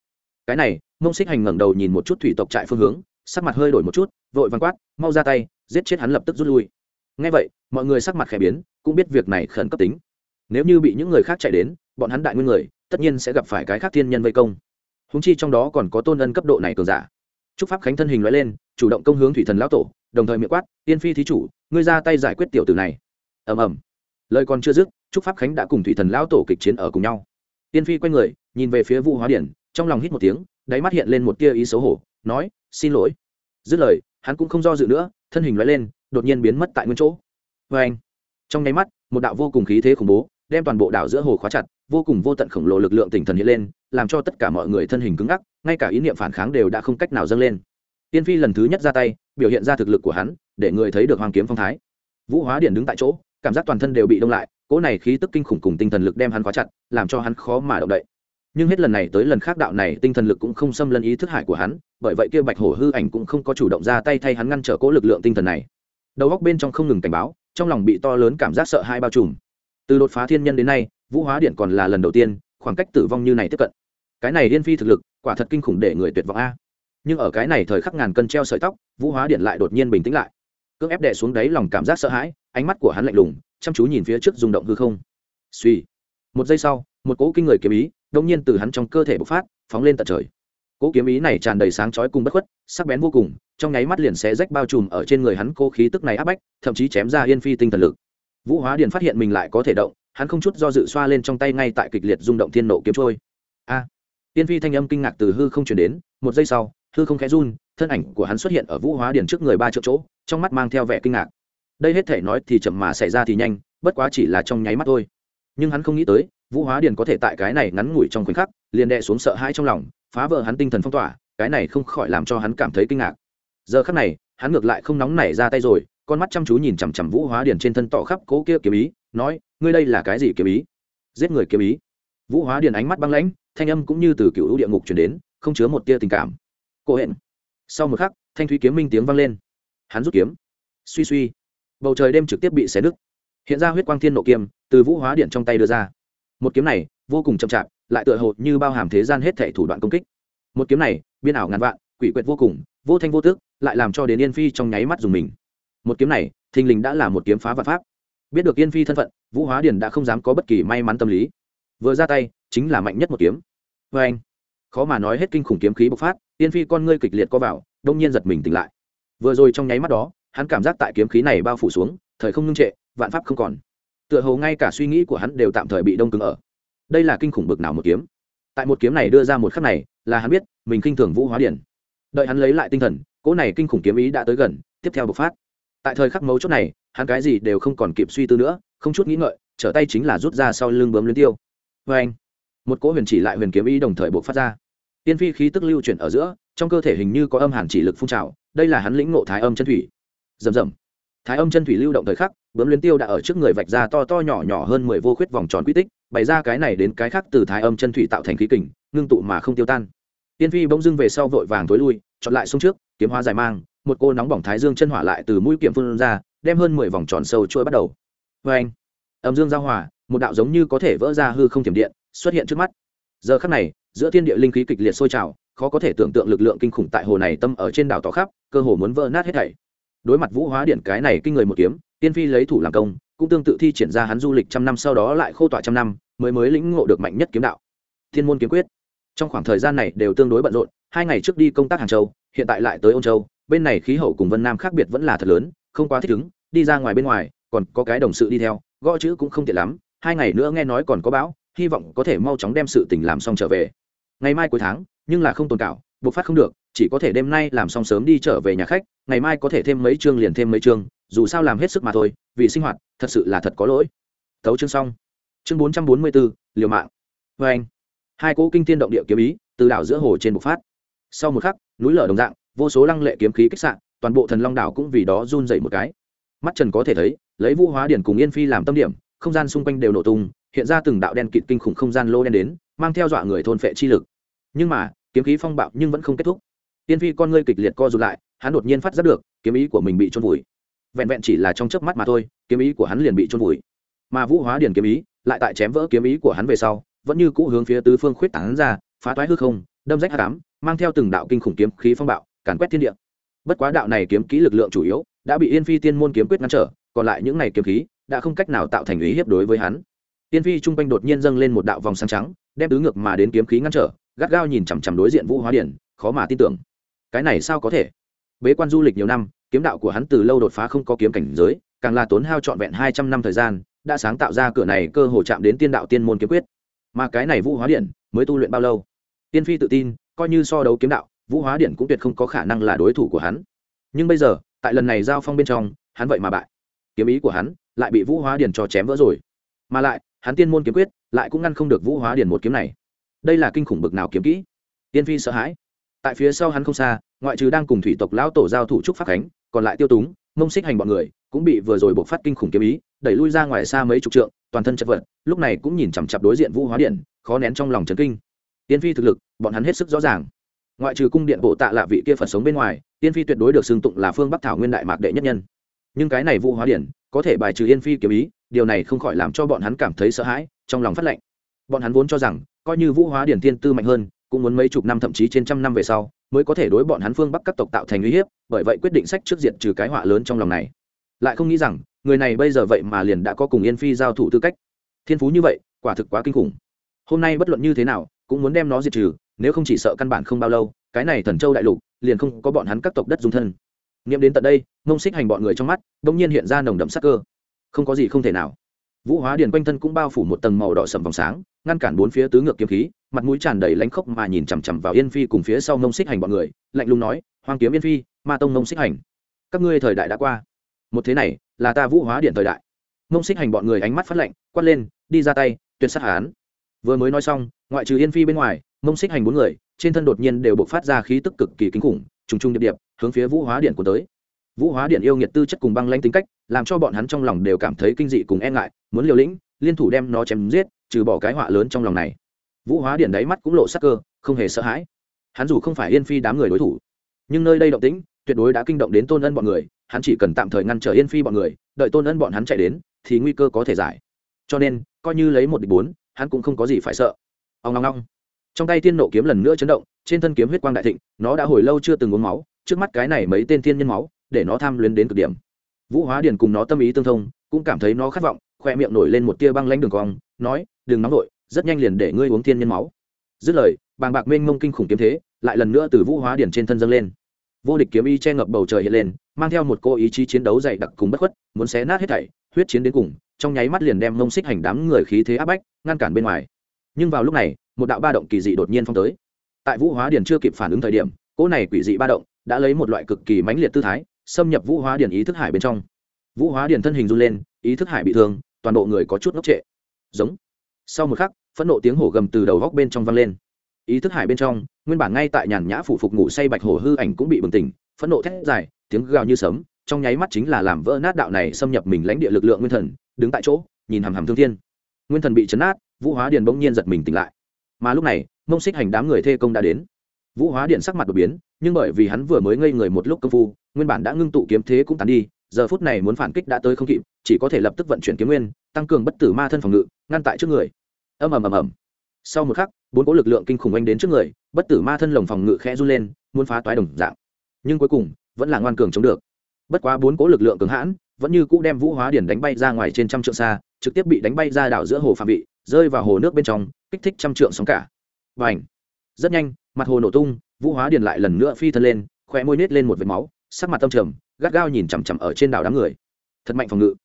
Cái này, mông xích hành ngẩng đầu nhìn một chút thủy tộc trại phương hướng, sắc mặt hơi đổi một chút, vội vàng quát, mau ra tay, giết chết hắn lập tức rút lui. Ngay vậy, mọi người sắc mặt khẽ biến, cũng biết việc này khẩn cấp tính. Nếu như bị những người khác chạy đến, bọn hắn đại nguyên người, tất nhiên sẽ gặp phải cái khác thiên nhân vây công. Húng chi trong đó còn có tôn ân cấp độ này cường giả. Trúc pháp khánh thân hình loại lên chủ động công hướng thủy thần lão tổ, đồng thời miệng quát, tiên phi thí chủ, ngươi ra tay giải quyết tiểu tử này. Ầm ầm. Lời còn chưa dứt chúc pháp khánh đã cùng thủy thần lão tổ kịch chiến ở cùng nhau. Tiên phi quay người, nhìn về phía vũ hóa điển, trong lòng hít một tiếng, đáy mắt hiện lên một tia ý xấu hổ, nói, xin lỗi. Dứt lời, hắn cũng không do dự nữa, thân hình loại lên, đột nhiên biến mất tại nguyên chỗ. Vê anh. Trong nháy mắt, một đạo vô cùng khí thế khủng bố, đem toàn bộ đảo giữa hồ khóa chặt, vô cùng vô tận khổng lồ lực lượng tinh thần hiện lên, làm cho tất cả mọi người thân hình cứng ngắc, ngay cả ý niệm phản kháng đều đã không cách nào dâng lên tiên phi lần thứ nhất ra tay, biểu hiện ra thực lực của hắn, để người thấy được hoàng kiếm phong thái. Vũ hóa điện đứng tại chỗ, cảm giác toàn thân đều bị đông lại, cỗ này khí tức kinh khủng cùng tinh thần lực đem hắn khóa chặt, làm cho hắn khó mà động đậy. Nhưng hết lần này tới lần khác đạo này tinh thần lực cũng không xâm lấn ý thức hải của hắn, bởi vậy kia bạch hổ hư ảnh cũng không có chủ động ra tay thay hắn ngăn trở cỗ lực lượng tinh thần này. Đầu góc bên trong không ngừng cảnh báo, trong lòng bị to lớn cảm giác sợ hãi bao trùm. Từ đột phá thiên nhân đến nay, vũ hóa điện còn là lần đầu tiên, khoảng cách tử vong như này tiếp cận. Cái này điên phi thực lực, quả thật kinh khủng để người tuyệt vọng a nhưng ở cái này thời khắc ngàn cân treo sợi tóc vũ hóa điện lại đột nhiên bình tĩnh lại. Cưỡng ép đệ xuống đáy lòng cảm giác sợ hãi ánh mắt của hắn lạnh lùng chăm chú nhìn phía trước rung động hư không. Suy. Một giây sau một cỗ kinh người kiếm ý đông nhiên từ hắn trong cơ thể bộc phát phóng lên tận trời. Cỗ kiếm ý này tràn đầy sáng chói cùng bất khuất sắc bén vô cùng trong nháy mắt liền xé rách bao trùm ở trên người hắn cô khí tức này áp bách thậm chí chém ra yên phi tinh thần lực. Vũ hóa điện phát hiện mình lại có thể động hắn không chút do dự xoa lên trong tay ngay tại kịch liệt rung động thiên nộ kiếm trôi. A. à, tiên phi thanh âm kinh ngạc từ hư không chuyển đến, một giây sau, hư không khẽ run, thân ảnh của hắn xuất hiện ở vũ hóa điển trước người ba triệu chỗ, trong mắt mang theo vẻ kinh ngạc. Đây hết thể nói thì chậm mà xảy ra thì nhanh, bất quá chỉ là trong nháy mắt thôi. Nhưng hắn không nghĩ tới, vũ hóa điền có thể tại cái này ngắn ngủi trong khoảnh khắc, liền đè xuống sợ hãi trong lòng, phá vỡ hắn tinh thần phong tỏa, cái này không khỏi làm cho hắn cảm thấy kinh ngạc. Giờ khắc này, hắn ngược lại không nóng nảy ra tay rồi, con mắt chăm chú nhìn chằm chằm vũ hóa điền trên thân tỏ khắp cố kia kiếm ý, nói, ngươi đây là cái gì kiếm ý? Giết người kiếm ý. Vũ hóa điền ánh mắt băng lãnh thanh âm cũng như từ cựu địa ngục chuyển đến, không chứa một tia tình cảm. Cô hẹn. Sau một khắc, thanh thúy kiếm minh tiếng vang lên. Hắn rút kiếm. Suy suy. Bầu trời đêm trực tiếp bị xé nứt. Hiện ra huyết quang thiên nộ kiếm, từ vũ hóa điện trong tay đưa ra. Một kiếm này, vô cùng chậm chạp, lại tựa hồ như bao hàm thế gian hết thảy thủ đoạn công kích. Một kiếm này, biên ảo ngàn vạn, quỷ quyệt vô cùng, vô thanh vô tước lại làm cho đến yên phi trong nháy mắt dùng mình. Một kiếm này, thình lình đã là một kiếm phá vạn pháp. Biết được yên phi thân phận, vũ hóa điền đã không dám có bất kỳ may mắn tâm lý. Vừa ra tay chính là mạnh nhất một kiếm. Vê anh, khó mà nói hết kinh khủng kiếm khí bộc phát tiên phi con ngươi kịch liệt có vào, đông nhiên giật mình tỉnh lại. Vừa rồi trong nháy mắt đó, hắn cảm giác tại kiếm khí này bao phủ xuống, thời không ngưng trệ, vạn pháp không còn. Tựa hồ ngay cả suy nghĩ của hắn đều tạm thời bị đông cứng ở. Đây là kinh khủng bực nào một kiếm. Tại một kiếm này đưa ra một khắc này, là hắn biết, mình kinh thường vũ hóa điển. Đợi hắn lấy lại tinh thần, cỗ này kinh khủng kiếm ý đã tới gần, tiếp theo bộc phát. Tại thời khắc mấu chốt này, hắn cái gì đều không còn kịp suy tư nữa, không chút nghĩ ngợi, trở tay chính là rút ra sau lưng bướm lưới tiêu. Vê anh một cỗ huyền chỉ lại huyền kiếm ý đồng thời bộc phát ra. Tiên phi khí tức lưu chuyển ở giữa, trong cơ thể hình như có âm hàn chỉ lực phun trào, đây là hắn lĩnh ngộ thái âm chân thủy. Rầm rầm. Thái âm chân thủy lưu động thời khắc, bướm liên tiêu đã ở trước người vạch ra to to nhỏ nhỏ hơn mười vô khuyết vòng tròn quy tích, bày ra cái này đến cái khác từ thái âm chân thủy tạo thành khí kình, ngưng tụ mà không tiêu tan. Tiên phi bỗng dưng về sau vội vàng tối lui, chọn lại xuống trước, kiếm hóa dài mang, một cô nóng bỏng thái dương chân hỏa lại từ mũi kiếm phun ra, đem hơn mười vòng tròn sâu trôi bắt đầu. Vê anh âm dương giao hòa, một đạo giống như có thể vỡ ra hư không tiềm điện xuất hiện trước mắt. Giờ khắc này, giữa thiên địa linh khí kịch liệt sôi trào, khó có thể tưởng tượng lực lượng kinh khủng tại hồ này tâm ở trên đảo tỏ khắp, cơ hồ muốn vỡ nát hết thảy. Đối mặt vũ hóa điện cái này kinh người một kiếm, tiên phi lấy thủ làm công, cũng tương tự thi triển ra hắn du lịch trăm năm sau đó lại khô tỏa trăm năm, mới mới lĩnh ngộ được mạnh nhất kiếm đạo. Thiên môn kiếm quyết. Trong khoảng thời gian này đều tương đối bận rộn, hai ngày trước đi công tác hàng châu, hiện tại lại tới ôn châu, bên này khí hậu cùng vân nam khác biệt vẫn là thật lớn, không quá thích ứng, đi ra ngoài bên ngoài, còn có cái đồng sự đi theo, gõ chữ cũng không tiện lắm, hai ngày nữa nghe nói còn có bão hy vọng có thể mau chóng đem sự tình làm xong trở về. Ngày mai cuối tháng, nhưng là không tồn cảo buộc phát không được, chỉ có thể đêm nay làm xong sớm đi trở về nhà khách, ngày mai có thể thêm mấy chương liền thêm mấy chương, dù sao làm hết sức mà thôi, vì sinh hoạt, thật sự là thật có lỗi. Thấu chương xong. Chương bốn trăm bốn mươi bốn liều mạng. Vê anh, hai cỗ kinh tiên động địa kiếm ý từ đảo giữa hồ trên bộc phát. Sau một khắc, núi lở đồng dạng, vô số lăng lệ kiếm khí kích sạn toàn bộ thần long đảo cũng vì đó run dậy một cái. Mắt trần có thể thấy, lấy vũ hóa điển cùng yên phi làm tâm điểm, không gian xung quanh đều nổ tung hiện ra từng đạo đen kịt kinh khủng không gian lô đen đến, mang theo dọa người thôn phệ chi lực. Nhưng mà, kiếm khí phong bạo nhưng vẫn không kết thúc. Tiên phi con ngươi kịch liệt co rụt lại, hắn đột nhiên phát giác được, kiếm ý của mình bị trôn vùi. Vẹn vẹn chỉ là trong chớp mắt mà thôi, kiếm ý của hắn liền bị trôn vùi. Mà vũ hóa điển kiếm ý, lại tại chém vỡ kiếm ý của hắn về sau, vẫn như cũ hướng phía tứ phương khuyết tán ra, phá toái hư không, đâm rách hạ cám mang theo từng đạo kinh khủng kiếm khí phong bạo, càn quét thiên địa. Bất quá đạo này kiếm kỹ lực lượng chủ yếu, đã bị yên phi tiên môn kiếm quyết ngăn trở, còn lại những này kiếm khí, đã không cách nào tạo thành ý hiếp đối với hắn tiên phi trung quanh đột nhiên dâng lên một đạo vòng sáng trắng, đem tứ ngược mà đến kiếm khí ngăn trở, gắt gao nhìn chằm chằm đối diện vũ hóa điển, khó mà tin tưởng. Cái này sao có thể? Bế quan du lịch nhiều năm, kiếm đạo của hắn từ lâu đột phá không có kiếm cảnh giới, càng là tốn hao trọn vẹn hai trăm năm thời gian, đã sáng tạo ra cửa này cơ hồ chạm đến tiên đạo tiên môn kiếm quyết. Mà cái này vũ hóa điện mới tu luyện bao lâu? Tiên phi tự tin, coi như so đấu kiếm đạo, vũ hóa điện cũng tuyệt không có khả năng là đối thủ của hắn. Nhưng bây giờ, tại lần này giao phong bên trong, hắn vậy mà bại. Kiếm ý của hắn lại bị vũ hóa điện cho chém vỡ rồi. Mà lại hắn tiên môn kiếm quyết, lại cũng ngăn không được vũ hóa điện một kiếm này. Đây là kinh khủng bực nào kiếm kỹ. Tiên phi sợ hãi. Tại phía sau hắn không xa, ngoại trừ đang cùng thủy tộc lão tổ giao thủ trúc pháp khánh, còn lại tiêu túng, mông xích hành bọn người, cũng bị vừa rồi buộc phát kinh khủng kiếm ý, đẩy lui ra ngoài xa mấy chục trượng, toàn thân chật vật, lúc này cũng nhìn chằm chặp đối diện vũ hóa điện khó nén trong lòng trấn kinh. Tiên phi thực lực, bọn hắn hết sức rõ ràng. Ngoại trừ cung điện bộ tạ lạ vị kia phật sống bên ngoài, tiên phi tuyệt đối được xưng tụng là phương bắc thảo nguyên đại mạc đệ nhất nhân. Nhưng cái này vũ hóa điện có thể bài trừ yên phi kiếm ý điều này không khỏi làm cho bọn hắn cảm thấy sợ hãi, trong lòng phát lệnh. Bọn hắn vốn cho rằng, coi như vũ hóa điển tiên tư mạnh hơn, cũng muốn mấy chục năm thậm chí trên trăm năm về sau, mới có thể đối bọn hắn phương bắc các tộc tạo thành uy hiếp, bởi vậy quyết định sách trước diện trừ cái họa lớn trong lòng này. Lại không nghĩ rằng, người này bây giờ vậy mà liền đã có cùng yên phi giao thủ tư cách. Thiên phú như vậy, quả thực quá kinh khủng. Hôm nay bất luận như thế nào, cũng muốn đem nó diệt trừ, nếu không chỉ sợ căn bản không bao lâu, cái này thần châu đại lục, liền không có bọn hắn các tộc đất dung thân. Nghiệm đến tận đây mông xích hành bọn người trong mắt đ ỗ n g nhiên hiện ra nồng đậm sắc cơ không có gì không thể nào. Vũ hóa điền quanh thân cũng bao phủ một tầng màu đỏ sầm vòng sáng, ngăn cản bốn phía tứ ngược kiếm khí, mặt mũi tràn đầy lánh khốc mà nhìn chằm chằm vào yên phi cùng phía sau nông xích hành bọn người, lạnh lùng nói, hoang kiếm yên phi, ma tông nông xích hành, các ngươi thời đại đã qua. Một thế này, là ta vũ hóa điện thời đại. Nông xích hành bọn người ánh mắt phát lạnh, quát lên, đi ra tay, tuyệt sát hán. Vừa mới nói xong, ngoại trừ yên phi bên ngoài mông xích hành bốn người, trên thân đột nhiên đều bộc phát ra khí tức cực kỳ kinh khủng, trùng trùng điệp điệp, hướng phía vũ hóa điện của tới. Vũ hóa điện yêu nghiệt tư chất cùng băng lanh tính cách làm cho bọn hắn trong lòng đều cảm thấy kinh dị cùng e ngại, muốn liều lĩnh, liên thủ đem nó chém giết, trừ bỏ cái họa lớn trong lòng này. Vũ hóa điện đáy mắt cũng lộ sắc cơ, không hề sợ hãi. Hắn dù không phải yên phi đám người đối thủ, nhưng nơi đây động tĩnh, tuyệt đối đã kinh động đến tôn ân bọn người, hắn chỉ cần tạm thời ngăn trở yên phi bọn người, đợi tôn ân bọn hắn chạy đến, thì nguy cơ có thể giải. Cho nên, coi như lấy một địch bốn, hắn cũng không có gì phải sợ. Ông long long trong tay tiên nộ kiếm lần nữa chấn động, trên thân kiếm huyết quang đại thịnh, nó đã hồi lâu chưa từng uống máu, trước mắt cái này mấy tên thiên nhân máu, để nó tham luyến đến cực điểm vũ hóa điền cùng nó tâm ý tương thông, cũng cảm thấy nó khát vọng, khoe miệng nổi lên một tia băng lanh đường cong, nói, đừng nóng vội, rất nhanh liền để ngươi uống thiên nhân máu. Dứt lời, bàng bạc mênh mông kinh khủng kiếm thế, lại lần nữa từ vũ hóa điển trên thân dâng lên. Vô địch kiếm y che ngập bầu trời hiện lên, mang theo một cô ý chí chiến đấu dày đặc cùng bất khuất, muốn xé nát hết thảy, huyết chiến đến cùng, trong nháy mắt liền đem mông xích hành đám người khí thế áp bách, ngăn cản bên ngoài. Nhưng vào lúc này, một đạo ba động kỳ dị đột nhiên phong tới. Tại vũ hóa điển chưa kịp phản ứng thời điểm, cỗ này quỷ dị ba động đã lấy một loại cực kỳ mãnh liệt tư thái xâm nhập vũ hóa điển ý thức hải bên trong. Vũ hóa điển thân hình run lên, ý thức hải bị thương, toàn bộ người có chút ngốc trệ. Giống. Sau một khắc, phẫn nộ tiếng hổ gầm từ đầu góc bên trong vang lên. Ý thức hải bên trong, nguyên bản ngay tại nhàn nhã phủ phục ngủ say bạch hổ hư ảnh cũng bị bừng tỉnh, phẫn nộ thét dài, tiếng gào như sấm, trong nháy mắt chính là làm vỡ nát đạo này xâm nhập mình lãnh địa lực lượng nguyên thần, đứng tại chỗ, nhìn hàm hàm thương thiên. Nguyên thần bị chấn át vũ hóa điền bỗng nhiên giật mình tỉnh lại. Mà lúc này, mông xích hành đám người thê công đã đến. Vũ hóa điện sắc mặt đột biến nhưng bởi vì hắn vừa mới ngây người một lúc công phu, nguyên bản đã ngưng tụ kiếm thế cũng tàn đi, giờ phút này muốn phản kích đã tới không kịp, chỉ có thể lập tức vận chuyển kiếm nguyên, tăng cường bất tử ma thân phòng ngự, ngăn tại trước người. Ầm ầm ầm ầm. Sau một khắc, bốn cỗ lực lượng kinh khủng anh đến trước người, bất tử ma thân lồng phòng ngự khẽ run lên, muốn phá toái đồng dạng. Nhưng cuối cùng, vẫn là ngoan cường chống được. Bất quá bốn cỗ lực lượng cường hãn, vẫn như cũ đem vũ hóa điển đánh bay ra ngoài trên trăm trượng xa, trực tiếp bị đánh bay ra đảo giữa hồ phạm vị, rơi vào hồ nước bên trong, kích thích trăm trượng sóng cả. Và ảnh rất nhanh, mặt hồ nổ tung vũ hóa điền lại lần nữa phi thân lên khoe môi nết lên một vệt máu, sắc mặt tâm trầm, gắt gao nhìn chằm chằm ở trên đảo đám người. Thật mạnh phòng ngự.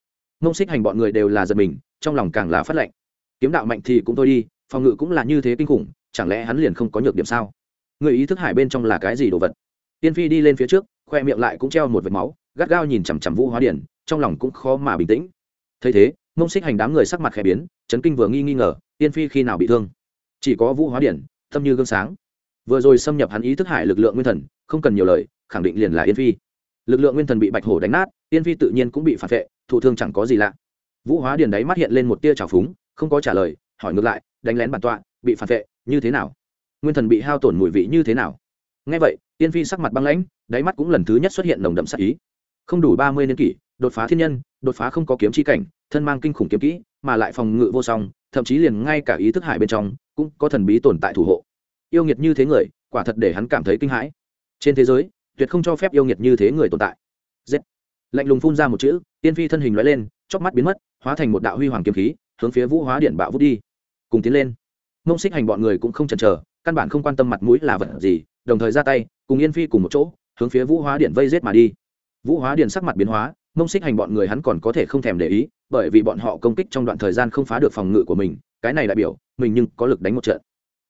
Ngông xích hành bọn người đều là giật mình, trong lòng càng là phát lệnh. Kiếm đạo mạnh thì cũng thôi đi, phòng ngự cũng là như thế kinh khủng, chẳng lẽ hắn liền không có nhược điểm sao? Người ý thức hải bên trong là cái gì đồ vật? Tiên phi đi lên phía trước khoe miệng lại cũng treo một vệt máu, gắt gao nhìn chằm chằm vũ hóa điển trong lòng cũng khó mà bình tĩnh. Thấy thế mông xích hành đám người sắc mặt khẽ biến, chấn kinh vừa nghi nghi ngờ, tiên phi khi nào bị thương? Chỉ có vũ hóa điển tâm như gương sáng vừa rồi xâm nhập hắn ý thức hải lực lượng nguyên thần, không cần nhiều lời, khẳng định liền là yên phi. Lực lượng nguyên thần bị bạch hổ đánh nát, yên phi tự nhiên cũng bị phản vệ, thụ thương chẳng có gì lạ. Vũ hóa điền đáy mắt hiện lên một tia trào phúng, không có trả lời, hỏi ngược lại, đánh lén bản tọa, bị phản vệ, như thế nào? Nguyên thần bị hao tổn mùi vị như thế nào? Ngay vậy, yên phi sắc mặt băng lãnh, đáy mắt cũng lần thứ nhất xuất hiện nồng đậm sắc ý. Không đủ ba mươi niên kỷ, đột phá thiên nhân, đột phá không có kiếm chi cảnh, thân mang kinh khủng kiếm kỹ, mà lại phòng ngự vô song, thậm chí liền ngay cả ý thức hải bên trong, cũng có thần bí tồn tại thủ hộ yêu nghiệt như thế người, quả thật để hắn cảm thấy kinh hãi. Trên thế giới, tuyệt không cho phép yêu nghiệt như thế người tồn tại. Giết lạnh lùng phun ra một chữ, tiên phi thân hình loại lên chóc mắt biến mất, hóa thành một đạo huy hoàng kiếm khí, hướng phía vũ hóa điện bạo vút đi. Cùng tiến lên. Mông xích hành bọn người cũng không chần chờ, căn bản không quan tâm mặt mũi là vật gì, đồng thời ra tay, cùng yên phi cùng một chỗ, hướng phía vũ hóa điện vây rết mà đi. Vũ hóa điện sắc mặt biến hóa, mông xích hành bọn người hắn còn có thể không thèm để ý, bởi vì bọn họ công kích trong đoạn thời gian không phá được phòng ngự của mình, cái này đại biểu, mình nhưng có lực đánh một trận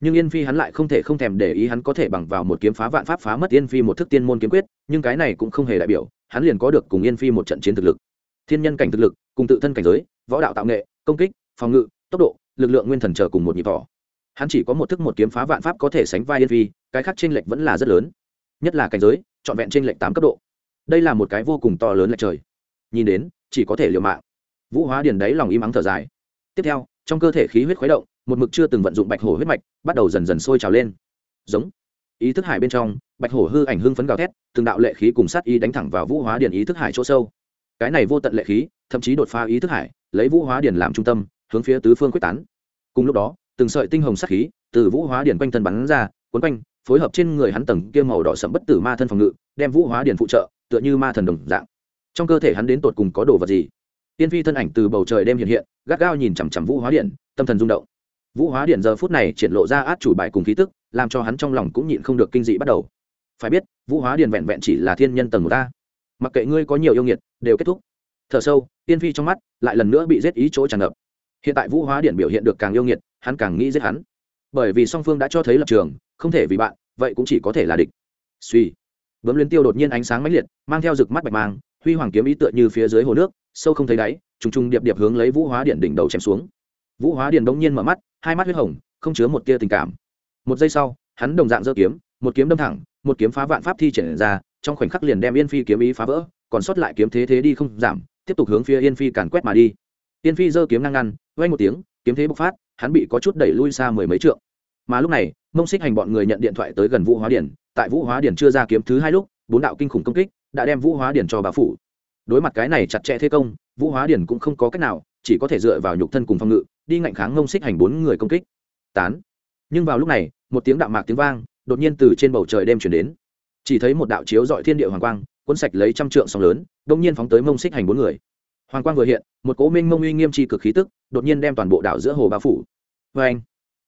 nhưng yên phi hắn lại không thể không thèm để ý hắn có thể bằng vào một kiếm phá vạn pháp phá mất yên phi một thức tiên môn kiếm quyết, nhưng cái này cũng không hề đại biểu, hắn liền có được cùng yên phi một trận chiến thực lực. Thiên nhân cảnh thực lực, cùng tự thân cảnh giới, võ đạo tạo nghệ, công kích, phòng ngự, tốc độ, lực lượng nguyên thần chờ cùng một nhịp vỏ hắn chỉ có một thức một kiếm phá vạn pháp có thể sánh vai yên phi, cái khác trên lệch vẫn là rất lớn. Nhất là cảnh giới, trọn vẹn trên lệch tám cấp độ. Đây là một cái vô cùng to lớn lệch trời. Nhìn đến, chỉ có thể liều mạng. Vũ hóa điền đấy lòng im ắng thở dài. Tiếp theo, trong cơ thể khí huyết khuấy động một mực chưa từng vận dụng bạch hổ huyết mạch, bắt đầu dần dần sôi trào lên. Giống. Ý thức hải bên trong, bạch hổ hư ảnh hưng phấn gào thét, từng đạo lệ khí cùng sát ý đánh thẳng vào vũ hóa điền ý thức hải chỗ sâu. Cái này vô tận lệ khí, thậm chí đột phá ý thức hải, lấy vũ hóa điền làm trung tâm, hướng phía tứ phương quyết tán. Cùng lúc đó, từng sợi tinh hồng sát khí từ vũ hóa điền quanh thân bắn ra, cuốn quanh, phối hợp trên người hắn tầng kia màu đỏ sẫm bất tử ma thân phòng ngự, đem vũ hóa điền phụ trợ, tựa như ma thần đồng dạng. Trong cơ thể hắn đến tột cùng có đồ vật gì? Tiên phi thân ảnh từ bầu trời đem hiện hiện, gắt gao nhìn chằm chằm vũ hóa điện tâm thần rung động vũ hóa điện giờ phút này triển lộ ra át chủ bài cùng khí tức, làm cho hắn trong lòng cũng nhịn không được kinh dị bắt đầu. Phải biết, vũ hóa điện vẹn vẹn chỉ là thiên nhân tầng một ta. Mặc kệ ngươi có nhiều yêu nghiệt, đều kết thúc. Thở sâu, tiên phi trong mắt lại lần nữa bị giết ý chỗ tràn ngập. Hiện tại vũ hóa điện biểu hiện được càng yêu nghiệt, hắn càng nghĩ giết hắn. Bởi vì song phương đã cho thấy lập trường, không thể vì bạn, vậy cũng chỉ có thể là địch. Suy. Bấm liên tiêu đột nhiên ánh sáng mãnh liệt, mang theo rực mắt bạch mang, huy hoàng kiếm ý tựa như phía dưới hồ nước, sâu không thấy đáy, trùng trùng điệp điệp hướng lấy vũ hóa điện đỉnh đầu chém xuống vũ hóa Điền bỗng nhiên mở mắt, hai mắt huyết hồng, không chứa một tia tình cảm. Một giây sau, hắn đồng dạng giơ kiếm, một kiếm đâm thẳng, một kiếm phá vạn pháp thi triển ra, trong khoảnh khắc liền đem yên phi kiếm ý phá vỡ, còn sót lại kiếm thế thế đi không giảm, tiếp tục hướng phía yên phi càn quét mà đi. Yên phi giơ kiếm ngang ngăn vay một tiếng, kiếm thế bộc phát, hắn bị có chút đẩy lui xa mười mấy trượng. Mà lúc này, mông xích hành bọn người nhận điện thoại tới gần vũ hóa điển tại vũ hóa điển chưa ra kiếm thứ hai lúc, bốn đạo kinh khủng công kích đã đem vũ hóa điển cho bà phủ. Đối mặt cái này chặt chẽ thế công, vũ hóa điển cũng không có cách nào, chỉ có thể dựa vào nhục thân cùng phòng ngự đi ngạnh kháng ngông xích hành bốn người công kích. Tán. Nhưng vào lúc này, một tiếng đạo mạc tiếng vang, đột nhiên từ trên bầu trời đêm chuyển đến. Chỉ thấy một đạo chiếu dọi thiên địa hoàng quang, cuốn sạch lấy trăm trượng sóng lớn đông nhiên phóng tới mông xích hành bốn người. Hoàng quang vừa hiện, một cố minh mông uy nghiêm tri cực khí tức, đột nhiên đem toàn bộ đảo giữa hồ bao phủ. Vê anh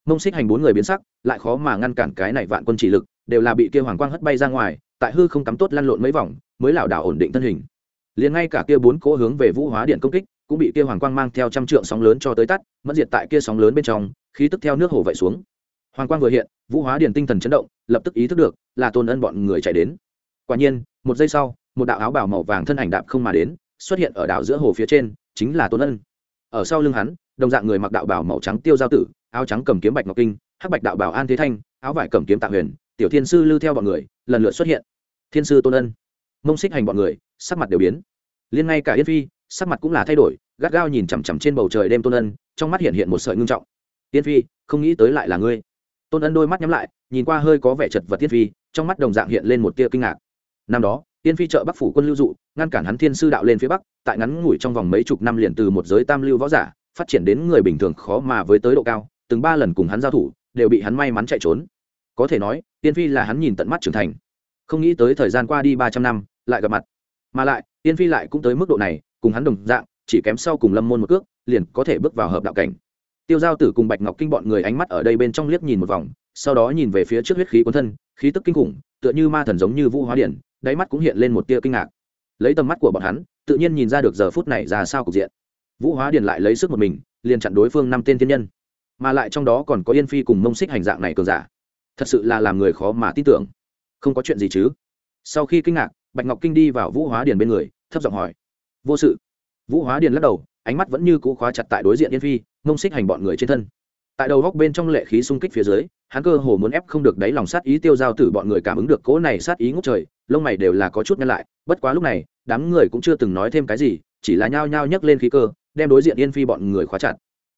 mông xích hành bốn người biến sắc, lại khó mà ngăn cản cái này vạn quân chỉ lực, đều là bị kia hoàng quang hất bay ra ngoài, tại hư không cắm tốt lăn lộn mấy vòng, mới lảo đảo ổn định thân hình. Liền ngay cả kia bốn cỗ hướng về vũ hóa điện công kích cũng bị kia hoàng quang mang theo trăm trượng sóng lớn cho tới tắt mất diệt tại kia sóng lớn bên trong, khí tức theo nước hồ vậy xuống. Hoàng quang vừa hiện, vũ hóa điện tinh thần chấn động, lập tức ý thức được là tôn ân bọn người chạy đến. Quả nhiên, một giây sau, một đạo áo bào màu vàng thân ảnh đạp không mà đến, xuất hiện ở đảo giữa hồ phía trên, chính là tôn ân. Ở sau lưng hắn, đồng dạng người mặc đạo bào màu trắng tiêu giao tử, áo trắng cầm kiếm bạch ngọc kinh, hắc bạch đạo bảo an thế thanh, áo vải cầm kiếm tạ huyền, tiểu thiên sư lưu theo bọn người, lần lượt xuất hiện. Thiên sư tôn ân. Mông xích hành bọn người, sắc mặt đều biến. Liên ngay cả yên phi sắc mặt cũng là thay đổi, gắt gao nhìn chằm chằm trên bầu trời đêm tôn ân, trong mắt hiện hiện một sợi ngưng trọng. Tiên phi, không nghĩ tới lại là ngươi. Tôn ân đôi mắt nhắm lại, nhìn qua hơi có vẻ chật vật tiên phi, trong mắt đồng dạng hiện lên một tia kinh ngạc. Năm đó, tiên phi trợ bắc phủ quân lưu dụ, ngăn cản hắn thiên sư đạo lên phía bắc, tại ngắn ngủi trong vòng mấy chục năm liền từ một giới tam lưu võ giả, phát triển đến người bình thường khó mà với tới độ cao, từng ba lần cùng hắn giao thủ, đều bị hắn may mắn chạy trốn. Có thể nói, tiên phi là hắn nhìn tận mắt trưởng thành. Không nghĩ tới thời gian qua đi ba trăm năm, lại gặp mặt. Mà lại, tiên phi lại cũng tới mức độ này cùng hắn đồng dạng, chỉ kém sau cùng lâm môn một cước, liền có thể bước vào hợp đạo cảnh. Tiêu giao tử cùng bạch ngọc kinh bọn người ánh mắt ở đây bên trong liếc nhìn một vòng, sau đó nhìn về phía trước huyết khí cuốn thân, khí tức kinh khủng, tựa như ma thần giống như vũ hóa điển đáy mắt cũng hiện lên một tia kinh ngạc. Lấy tầm mắt của bọn hắn, tự nhiên nhìn ra được giờ phút này ra sao cục diện. Vũ hóa điển lại lấy sức một mình, liền chặn đối phương năm tên thiên nhân. Mà lại trong đó còn có yên phi cùng mông xích hành dạng này cường giả. Thật sự là làm người khó mà tin tưởng. Không có chuyện gì chứ? Sau khi kinh ngạc, bạch ngọc kinh đi vào vũ hóa điền bên người, thấp giọng hỏi vô sự. Vũ hóa điền lắc đầu, ánh mắt vẫn như cũ khóa chặt tại đối diện yên phi mông xích hành bọn người trên thân. Tại đầu góc bên trong lệ khí xung kích phía dưới, hắn cơ hồ muốn ép không được đáy lòng sát ý tiêu giao tử bọn người cảm ứng được cỗ này sát ý ngốc trời, lông mày đều là có chút nhăn lại, bất quá lúc này, đám người cũng chưa từng nói thêm cái gì, chỉ là nhao nhao nhấc lên khí cơ, đem đối diện yên phi bọn người khóa chặt.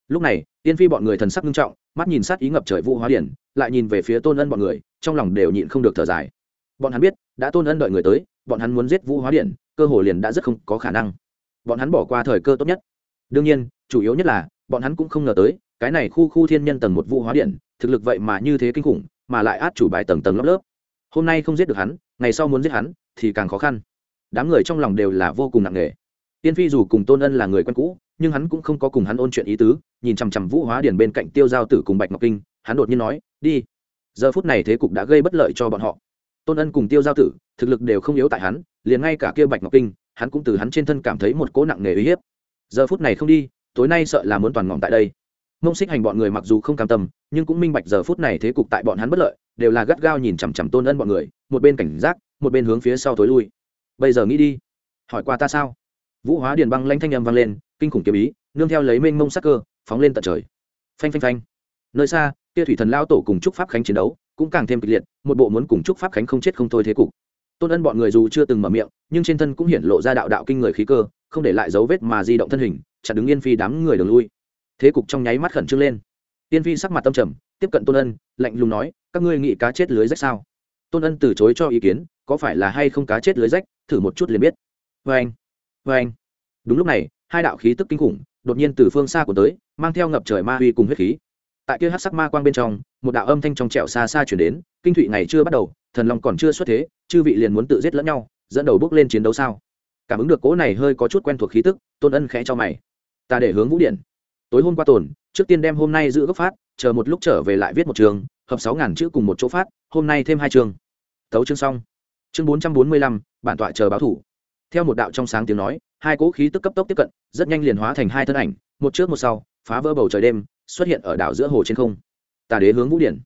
Lúc này, yên phi bọn người thần sắc nghiêm trọng, mắt nhìn sát ý ngập trời vũ hóa điển lại nhìn về phía tôn ân bọn người, trong lòng đều nhịn không được thở dài. Bọn hắn biết, đã tôn ân đợi người tới, bọn hắn muốn giết vũ hóa điển cơ hội liền đã rất không có khả năng. Bọn hắn bỏ qua thời cơ tốt nhất. Đương nhiên, chủ yếu nhất là, bọn hắn cũng không ngờ tới, cái này khu khu thiên nhân tầng một vũ hóa điện, thực lực vậy mà như thế kinh khủng, mà lại át chủ bài tầng tầng lớp lớp. Hôm nay không giết được hắn, ngày sau muốn giết hắn, thì càng khó khăn. Đám người trong lòng đều là vô cùng nặng nề. Tiên phi dù cùng tôn ân là người quen cũ, nhưng hắn cũng không có cùng hắn ôn chuyện ý tứ, nhìn chằm chằm vũ hóa điển bên cạnh tiêu giao tử cùng bạch ngọc kinh, hắn đột nhiên nói, đi. Giờ phút này thế cục đã gây bất lợi cho bọn họ tôn ân cùng tiêu giao tử, thực lực đều không yếu tại hắn, liền ngay cả kia bạch ngọc kinh, hắn cũng từ hắn trên thân cảm thấy một cỗ nặng nề uy hiếp. Giờ phút này không đi, tối nay sợ là muốn toàn ngọn tại đây. Mông xích hành bọn người mặc dù không cam tâm, nhưng cũng minh bạch giờ phút này thế cục tại bọn hắn bất lợi, đều là gắt gao nhìn chằm chằm tôn ân bọn người, một bên cảnh giác, một bên hướng phía sau tối lui. Bây giờ nghĩ đi, hỏi qua ta sao? Vũ hóa điền băng lanh thanh âm vang lên, kinh khủng kiếm ý, nương theo lấy mênh mông sắc cơ, phóng lên tận trời. Phanh phanh phanh. Nơi xa, kia thủy thần lao tổ cùng trúc pháp khánh chiến đấu cũng càng thêm kịch liệt, một bộ muốn cùng trúc pháp khánh không chết không thôi thế cục. Tôn ân bọn người dù chưa từng mở miệng, nhưng trên thân cũng hiện lộ ra đạo đạo kinh người khí cơ, không để lại dấu vết mà di động thân hình, chặn đứng yên phi đám người đường lui. Thế cục trong nháy mắt khẩn trương lên. Yên phi sắc mặt tâm trầm, tiếp cận tôn ân, lạnh lùng nói, các ngươi nghĩ cá chết lưới rách sao? Tôn ân từ chối cho ý kiến, có phải là hay không cá chết lưới rách? Thử một chút liền biết. Vê anh vê anh. Đúng lúc này, hai đạo khí tức kinh khủng đột nhiên từ phương xa của tới, mang theo ngập trời ma huy cùng huyết khí tại kia hát sắc ma quang bên trong, một đạo âm thanh trong trẻo xa xa chuyển đến, kinh thụy ngày chưa bắt đầu, thần long còn chưa xuất thế, chư vị liền muốn tự giết lẫn nhau, dẫn đầu bước lên chiến đấu sao? Cảm ứng được cỗ này hơi có chút quen thuộc khí tức, tôn ân khẽ cho mày. Ta để hướng vũ điện. Tối hôm qua tồn, trước tiên đem hôm nay giữ gốc phát, chờ một lúc trở về lại viết một trường, hợp sáu ngàn chữ cùng một chỗ phát, hôm nay thêm hai trường. Thấu chương xong. Chương bốn trăm bốn mươi lăm, bản tọa chờ báo thủ. Theo một đạo trong sáng tiếng nói, hai cỗ khí tức cấp tốc tiếp cận, rất nhanh liền hóa thành hai thân ảnh, một trước một sau, phá vỡ bầu trời đêm xuất hiện ở đảo giữa hồ trên không. Tà đế hướng vũ điển.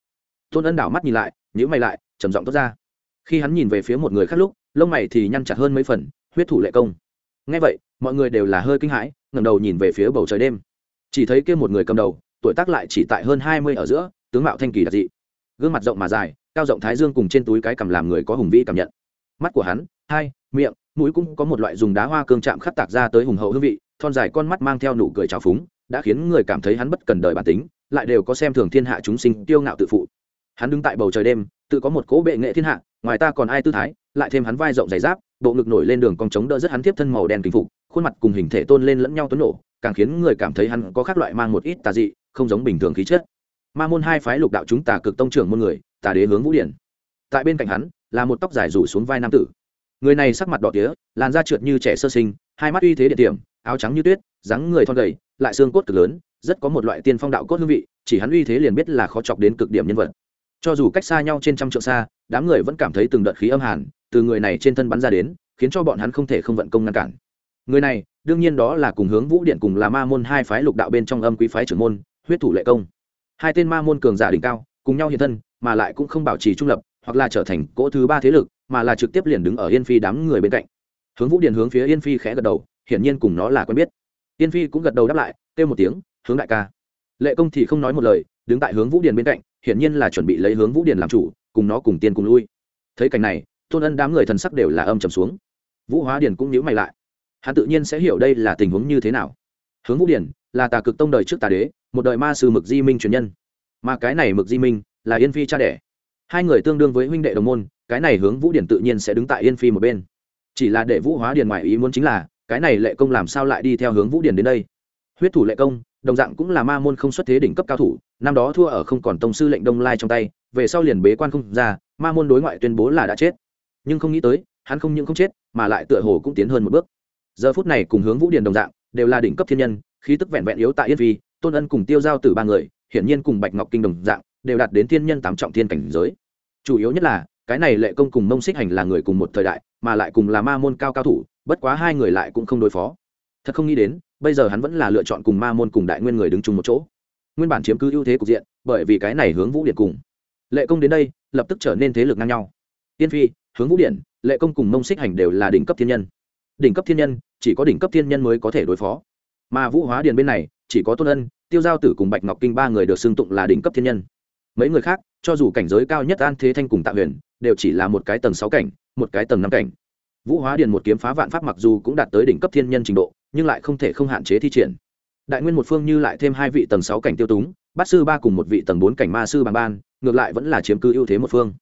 Tôn ân đảo mắt nhìn lại nhữ mày lại, trầm giọng tốt ra. Khi hắn nhìn về phía một người khác lúc, lông mày thì nhăn chặt hơn mấy phần, huyết thủ lệ công. Ngay vậy, mọi người đều là hơi kinh hãi, ngẩng đầu nhìn về phía bầu trời đêm. Chỉ thấy kia một người cầm đầu, tuổi tác lại chỉ tại hơn hai mươi ở giữa, tướng mạo thanh kỳ đặc dị. Gương mặt rộng mà dài, cao rộng thái dương cùng trên túi cái cầm làm người có hùng vĩ cảm nhận. Mắt của hắn, hai, miệng, mũi cũng có một loại dùng đá hoa cương chạm khắc tạc ra tới hùng hậu hương vị, thon dài con mắt mang theo nụ cười trào phúng đã khiến người cảm thấy hắn bất cần đời bản tính, lại đều có xem thường thiên hạ chúng sinh tiêu ngạo tự phụ. Hắn đứng tại bầu trời đêm, tự có một cỗ bệ nghệ thiên hạ, ngoài ta còn ai tư thái, lại thêm hắn vai rộng dày giáp bộ ngực nổi lên đường cong chống đỡ rất hắn tiếp thân màu đen kinh phục, khuôn mặt cùng hình thể tôn lên lẫn nhau tuấn nổ, càng khiến người cảm thấy hắn có khác loại mang một ít tà dị, không giống bình thường khí chất. Ma môn hai phái lục đạo chúng tà cực tông trưởng môn người, tà đế hướng vũ điển. Tại bên cạnh hắn, là một tóc dài rủ xuống vai nam tử. Người này sắc mặt đỏ tía, làn da trượt như trẻ sơ sinh, hai mắt uy thế địa điểm áo trắng như tuyết, dáng người thon gầy, lại xương cốt cực lớn, rất có một loại tiên phong đạo cốt hương vị, chỉ hắn uy thế liền biết là khó chọc đến cực điểm nhân vật. Cho dù cách xa nhau trên trăm trượng xa, đám người vẫn cảm thấy từng đợt khí âm hàn từ người này trên thân bắn ra đến, khiến cho bọn hắn không thể không vận công ngăn cản. Người này, đương nhiên đó là cùng hướng vũ điện cùng là ma môn hai phái lục đạo bên trong âm quý phái trưởng môn, huyết thủ lệ công. Hai tên ma môn cường giả đỉnh cao, cùng nhau hiện thân, mà lại cũng không bảo trì trung lập, hoặc là trở thành cỗ thứ ba thế lực, mà là trực tiếp liền đứng ở yên phi đám người bên cạnh. Hướng vũ điện hướng phía yên phi khẽ gật đầu hiển nhiên cùng nó là quen biết. Tiên phi cũng gật đầu đáp lại, kêu một tiếng, hướng đại ca. Lệ công thì không nói một lời, đứng tại hướng vũ điền bên cạnh, hiển nhiên là chuẩn bị lấy hướng vũ điền làm chủ, cùng nó cùng tiên cùng lui. Thấy cảnh này, tôn ân đám người thần sắc đều là âm trầm xuống. Vũ hóa điền cũng nhíu mày lại. Hắn tự nhiên sẽ hiểu đây là tình huống như thế nào. Hướng vũ điền là tà cực tông đời trước tà đế, một đời ma sư mực di minh truyền nhân. Mà cái này mực di minh là yên phi cha đẻ. Hai người tương đương với huynh đệ đồng môn, cái này hướng vũ điển tự nhiên sẽ đứng tại yên phi một bên. Chỉ là để vũ hóa điền ngoại ý muốn chính là cái này lệ công làm sao lại đi theo hướng vũ điền đến đây? Huyết thủ lệ công, đồng dạng cũng là ma môn không xuất thế đỉnh cấp cao thủ, năm đó thua ở không còn tông sư lệnh đông lai trong tay, về sau liền bế quan không ra, ma môn đối ngoại tuyên bố là đã chết. Nhưng không nghĩ tới, hắn không những không chết, mà lại tựa hồ cũng tiến hơn một bước. Giờ phút này cùng hướng vũ điền đồng dạng, đều là đỉnh cấp thiên nhân, khí tức vẹn vẹn yếu tại yên vi tôn ân cùng tiêu giao từ ba người, hiển nhiên cùng bạch ngọc kinh đồng dạng, đều đạt đến thiên nhân tám trọng thiên cảnh giới. Chủ yếu nhất là, cái này lệ công cùng mông xích hành là người cùng một thời đại, mà lại cùng là ma môn cao cao thủ bất quá hai người lại cũng không đối phó. Thật không nghĩ đến, bây giờ hắn vẫn là lựa chọn cùng ma môn cùng đại nguyên người đứng chung một chỗ. Nguyên bản chiếm cứ ưu thế cục diện, bởi vì cái này hướng vũ điện cùng. Lệ công đến đây, lập tức trở nên thế lực ngang nhau. Tiên phi, hướng vũ điện lệ công cùng mông xích hành đều là đỉnh cấp thiên nhân. Đỉnh cấp thiên nhân, chỉ có đỉnh cấp thiên nhân mới có thể đối phó. Mà vũ hóa điền bên này, chỉ có tôn ân, tiêu giao tử cùng bạch ngọc kinh ba người được xưng tụng là đỉnh cấp thiên nhân. Mấy người khác, cho dù cảnh giới cao nhất an thế thanh cùng tạ huyền, đều chỉ là một cái tầng sáu cảnh, một cái tầng năm cảnh vũ hóa điền một kiếm phá vạn pháp mặc dù cũng đạt tới đỉnh cấp thiên nhân trình độ, nhưng lại không thể không hạn chế thi triển. Đại nguyên một phương như lại thêm hai vị tầng sáu cảnh tiêu túng, bát sư ba cùng một vị tầng bốn cảnh ma sư bằng ban, ngược lại vẫn là chiếm cứ ưu thế một phương.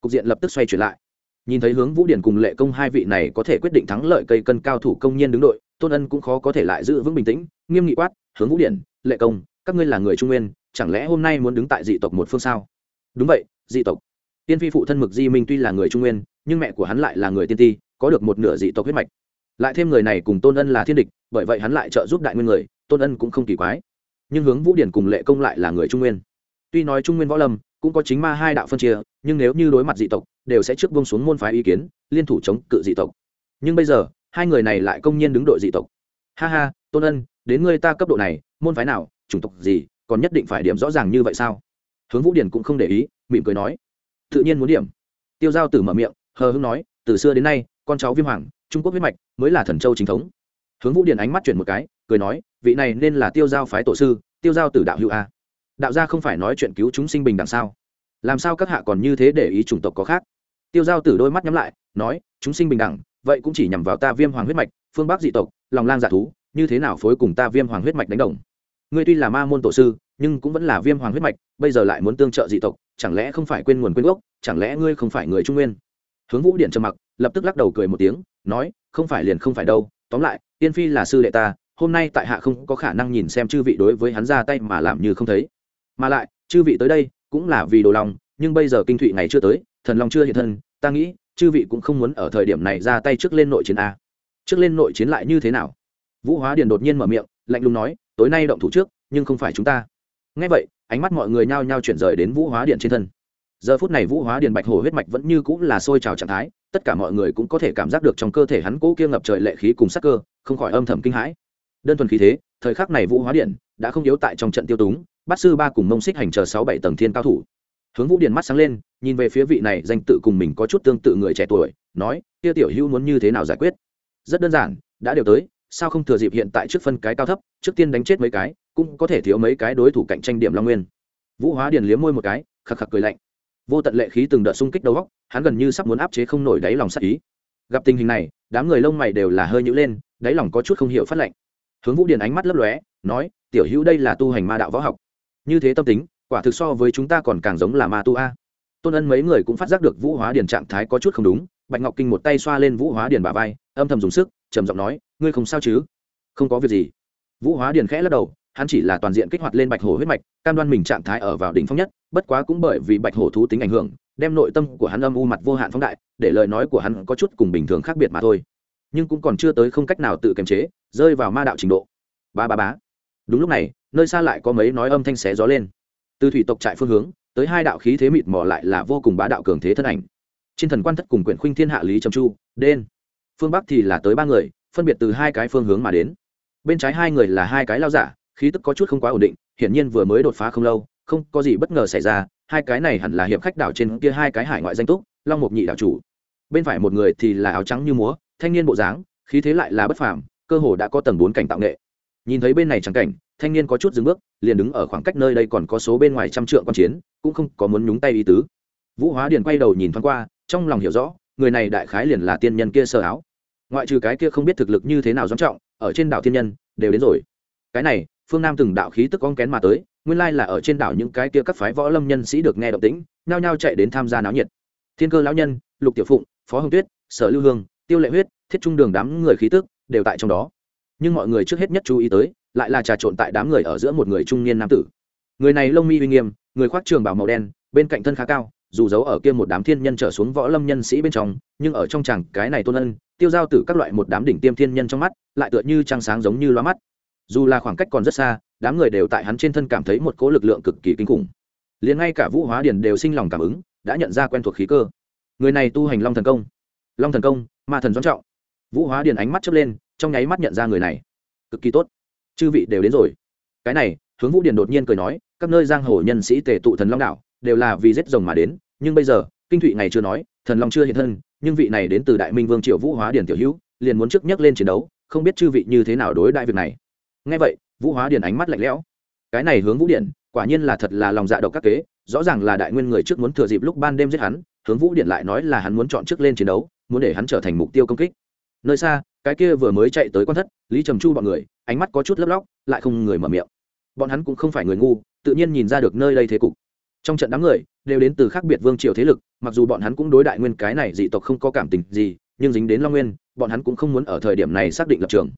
Cục diện lập tức xoay chuyển lại. Nhìn thấy hướng vũ điển cùng lệ công hai vị này có thể quyết định thắng lợi cây cân cao thủ công nhiên đứng đội, tôn ân cũng khó có thể lại giữ vững bình tĩnh, nghiêm nghị quát, hướng vũ điển lệ công, các ngươi là người trung nguyên, chẳng lẽ hôm nay muốn đứng tại dị tộc một phương sao? Đúng vậy, dị tộc. Tiên phi phụ thân mực di minh tuy là người trung nguyên, nhưng mẹ của hắn lại là người tiên ti có được một nửa dị tộc huyết mạch. Lại thêm người này cùng tôn ân là thiên địch, bởi vậy hắn lại trợ giúp đại nguyên người, tôn ân cũng không kỳ quái. Nhưng hướng vũ điển cùng lệ công lại là người trung nguyên. Tuy nói trung nguyên võ lâm, cũng có chính ma hai đạo phân chia, nhưng nếu như đối mặt dị tộc, đều sẽ trước bông xuống môn phái ý kiến, liên thủ chống cự dị tộc. Nhưng bây giờ, hai người này lại công nhiên đứng đội dị tộc. Ha ha, tôn ân, đến người ta cấp độ này, môn phái nào, chủng tộc gì, còn nhất định phải điểm rõ ràng như vậy sao? Hướng vũ điển cũng không để ý, mỉm cười nói. Tự nhiên muốn điểm. Tiêu giao tử mở miệng, hờ hưng nói, từ xưa đến nay con cháu viêm hoàng, trung quốc huyết mạch mới là thần châu chính thống. Hướng vũ điện ánh mắt chuyển một cái, cười nói, vị này nên là tiêu giao phái tổ sư, tiêu giao tử đạo hữu a. Đạo gia không phải nói chuyện cứu chúng sinh bình đằng sao? Làm sao các hạ còn như thế để ý chủng tộc có khác? Tiêu giao tử đôi mắt nhắm lại, nói, chúng sinh bình đẳng, vậy cũng chỉ nhằm vào ta viêm hoàng huyết mạch, phương bắc dị tộc, lòng lang giả thú, như thế nào phối cùng ta viêm hoàng huyết mạch đánh đồng? Ngươi tuy là ma môn tổ sư, nhưng cũng vẫn là viêm hoàng huyết mạch, bây giờ lại muốn tương trợ dị tộc, chẳng lẽ không phải quên nguồn quên gốc, chẳng lẽ ngươi không phải người trung nguyên? Hướng vũ điện trầm mặc lập tức lắc đầu cười một tiếng, nói, không phải liền không phải đâu, tóm lại, tiên phi là sư đệ ta, hôm nay tại hạ không có khả năng nhìn xem chư vị đối với hắn ra tay mà làm như không thấy. Mà lại, chư vị tới đây cũng là vì đồ lòng, nhưng bây giờ kinh thụy ngày chưa tới, thần long chưa hiện thân, ta nghĩ, chư vị cũng không muốn ở thời điểm này ra tay trước lên nội chiến a. Trước lên nội chiến lại như thế nào? Vũ hóa điền đột nhiên mở miệng, lạnh lùng nói, tối nay động thủ trước, nhưng không phải chúng ta. Ngay vậy, ánh mắt mọi người nhao nhao chuyển rời đến vũ hóa điện trên thân. Giờ phút này vũ hóa điện bạch hồ huyết mạch vẫn như cũng là sôi trào trạng thái tất cả mọi người cũng có thể cảm giác được trong cơ thể hắn cỗ kia ngập trời lệ khí cùng sắc cơ, không khỏi âm thầm kinh hãi. Đơn thuần khí thế, thời khắc này vũ hóa điện đã không yếu tại trong trận tiêu túng, bát sư ba cùng mông xích hành chờ sáu bảy tầng thiên cao thủ. Hướng vũ điện mắt sáng lên, nhìn về phía vị này danh tự cùng mình có chút tương tự người trẻ tuổi, nói, kia tiểu hữu muốn như thế nào giải quyết? Rất đơn giản, đã đều tới, sao không thừa dịp hiện tại trước phân cái cao thấp, trước tiên đánh chết mấy cái, cũng có thể thiếu mấy cái đối thủ cạnh tranh điểm long nguyên. Vũ hóa điền liếm môi một cái khạc khạc cười lạnh vô tận lệ khí từng đợt xung kích đầu góc, hắn gần như sắp muốn áp chế không nổi đáy lòng sắc ý. Gặp tình hình này, đám người lông mày đều là hơi nhữ lên, đáy lòng có chút không hiểu phát lệnh. Hướng vũ điền ánh mắt lấp lóe, nói, tiểu hữu đây là tu hành ma đạo võ học. Như thế tâm tính, quả thực so với chúng ta còn càng giống là ma tu a. Tôn ân mấy người cũng phát giác được vũ hóa điền trạng thái có chút không đúng, bạch ngọc kinh một tay xoa lên vũ hóa điền bà vai, âm thầm dùng sức, trầm giọng nói, ngươi không sao chứ? Không có việc gì. Vũ hóa điền khẽ lắc đầu hắn chỉ là toàn diện kích hoạt lên bạch hổ huyết mạch, cam đoan mình trạng thái ở vào đỉnh phong nhất, bất quá cũng bởi vì bạch hổ thú tính ảnh hưởng, đem nội tâm của hắn âm u mặt vô hạn phóng đại, để lời nói của hắn có chút cùng bình thường khác biệt mà thôi. Nhưng cũng còn chưa tới không cách nào tự kiềm chế, rơi vào ma đạo trình độ. Ba ba bá đúng lúc này, nơi xa lại có mấy nói âm thanh xé gió lên. Từ thủy tộc trại phương hướng, tới hai đạo khí thế mịt mò lại là vô cùng bá đạo cường thế thân ảnh. Trên thần quan thất cùng quyển khuynh thiên hạ lý trầm chu, đen. Phương bắc thì là tới ba người, phân biệt từ hai cái phương hướng mà đến. Bên trái hai người là hai cái lao giả khí tức có chút không quá ổn định, hiển nhiên vừa mới đột phá không lâu, không có gì bất ngờ xảy ra, hai cái này hẳn là hiệp khách đảo trên kia hai cái hải ngoại danh túc, long mục nhị đảo chủ. Bên phải một người thì là áo trắng như múa, thanh niên bộ dáng, khí thế lại là bất phàm, cơ hồ đã có tầng bốn cảnh tạo nghệ. Nhìn thấy bên này trắng cảnh, thanh niên có chút dừng bước, liền đứng ở khoảng cách nơi đây còn có số bên ngoài trăm trượng quan chiến, cũng không có muốn nhúng tay ý tứ. Vũ hóa điền quay đầu nhìn thoáng qua, trong lòng hiểu rõ, người này đại khái liền là tiên nhân kia sơ áo. Ngoại trừ cái kia không biết thực lực như thế nào doanh trọng, ở trên đảo thiên nhân, đều đến rồi cái này, phương nam từng đạo khí tức con kén mà tới, nguyên lai là ở trên đảo những cái kia các phái võ lâm nhân sĩ được nghe động tĩnh, nhao nhao chạy đến tham gia náo nhiệt. Thiên cơ lão nhân, lục tiểu phụng, phó hồng tuyết, sở lưu hương, tiêu lệ huyết, thiết trung đường đám người khí tức đều tại trong đó. Nhưng mọi người trước hết nhất chú ý tới, lại là trà trộn tại đám người ở giữa một người trung niên nam tử. Người này lông mi uy nghiêm, người khoác trường bảo màu đen, bên cạnh thân khá cao, dù giấu ở kia một đám thiên nhân trở xuống võ lâm nhân sĩ bên trong, nhưng ở trong chàng cái này tôn ân, tiêu giao tử các loại một đám đỉnh tiêm thiên nhân trong mắt, lại tựa như trăng sáng giống như loa mắt dù là khoảng cách còn rất xa, đám người đều tại hắn trên thân cảm thấy một cỗ lực lượng cực kỳ kinh khủng. Liền ngay cả vũ hóa điền đều sinh lòng cảm ứng, đã nhận ra quen thuộc khí cơ. Người này tu hành long thần công. Long thần công, ma thần doãn trọng. Vũ hóa điền ánh mắt chớp lên, trong nháy mắt nhận ra người này. Cực kỳ tốt. Chư vị đều đến rồi. Cái này, hướng vũ điền đột nhiên cười nói, các nơi giang hồ nhân sĩ tề tụ thần long đạo đều là vì giết rồng mà đến, nhưng bây giờ, kinh thụy ngày chưa nói, thần long chưa hiện thân, nhưng vị này đến từ đại minh vương triệu vũ hóa điền tiểu hữu, liền muốn trước nhắc lên chiến đấu, không biết chư vị như thế nào đối đại việc này ngay vậy, vũ hóa điền ánh mắt lạnh lẽo. Cái này hướng vũ điện quả nhiên là thật là lòng dạ độc các kế, rõ ràng là đại nguyên người trước muốn thừa dịp lúc ban đêm giết hắn, hướng vũ điện lại nói là hắn muốn chọn trước lên chiến đấu, muốn để hắn trở thành mục tiêu công kích. Nơi xa, cái kia vừa mới chạy tới quan thất, lý trầm chu bọn người, ánh mắt có chút lấp lóc, lại không người mở miệng. Bọn hắn cũng không phải người ngu, tự nhiên nhìn ra được nơi đây thế cục. Trong trận đám người, đều đến từ khác biệt vương triều thế lực, mặc dù bọn hắn cũng đối đại nguyên cái này dị tộc không có cảm tình gì, nhưng dính đến long nguyên, bọn hắn cũng không muốn ở thời điểm này xác định lập trường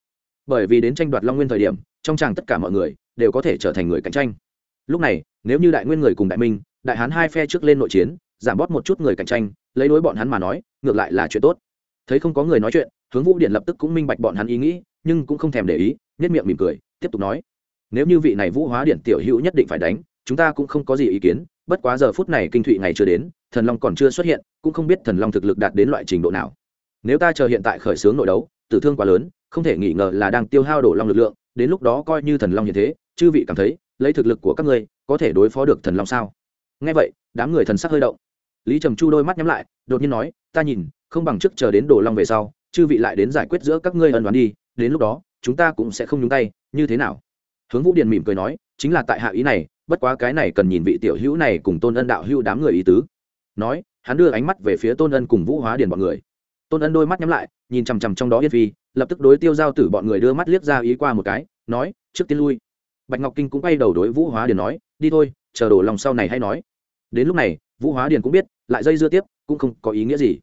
bởi vì đến tranh đoạt long nguyên thời điểm, trong chàng tất cả mọi người đều có thể trở thành người cạnh tranh. Lúc này, nếu như đại nguyên người cùng đại minh, đại hán hai phe trước lên nội chiến, giảm bớt một chút người cạnh tranh, lấy đối bọn hắn mà nói, ngược lại là chuyện tốt. Thấy không có người nói chuyện, hướng vũ điện lập tức cũng minh bạch bọn hắn ý nghĩ, nhưng cũng không thèm để ý nhất miệng mỉm cười, tiếp tục nói. Nếu như vị này vũ hóa điện tiểu hữu nhất định phải đánh, chúng ta cũng không có gì ý kiến, bất quá giờ phút này kinh thụy ngày chưa đến, thần long còn chưa xuất hiện, cũng không biết thần long thực lực đạt đến loại trình độ nào. Nếu ta chờ hiện tại khởi xướng nội đấu, tử thương quá lớn không thể nghi ngờ là đang tiêu hao đổ long lực lượng, đến lúc đó coi như thần long như thế, chư vị cảm thấy, lấy thực lực của các ngươi, có thể đối phó được thần long sao? Nghe vậy, đám người thần sắc hơi động. Lý trầm chu đôi mắt nhắm lại, đột nhiên nói, ta nhìn, không bằng chức chờ đến đổ long về sau, chư vị lại đến giải quyết giữa các ngươi ân đoán đi, đến lúc đó, chúng ta cũng sẽ không nhúng tay, như thế nào? Hướng vũ điền mỉm cười nói, chính là tại hạ ý này, bất quá cái này cần nhìn vị tiểu hữu này cùng tôn ân đạo hữu đám người ý tứ. Nói, hắn đưa ánh mắt về phía tôn ân cùng vũ hóa điền bọn người tôn ân đôi mắt nhắm lại, nhìn chằm chằm trong đó yên phi, lập tức đối tiêu giao tử bọn người đưa mắt liếc ra ý qua một cái, nói, trước tiên lui. Bạch ngọc kinh cũng quay đầu đối vũ hóa điền nói, đi thôi, chờ đổ lòng sau này hay nói. Đến lúc này, vũ hóa điền cũng biết, lại dây dưa tiếp, cũng không có ý nghĩa gì.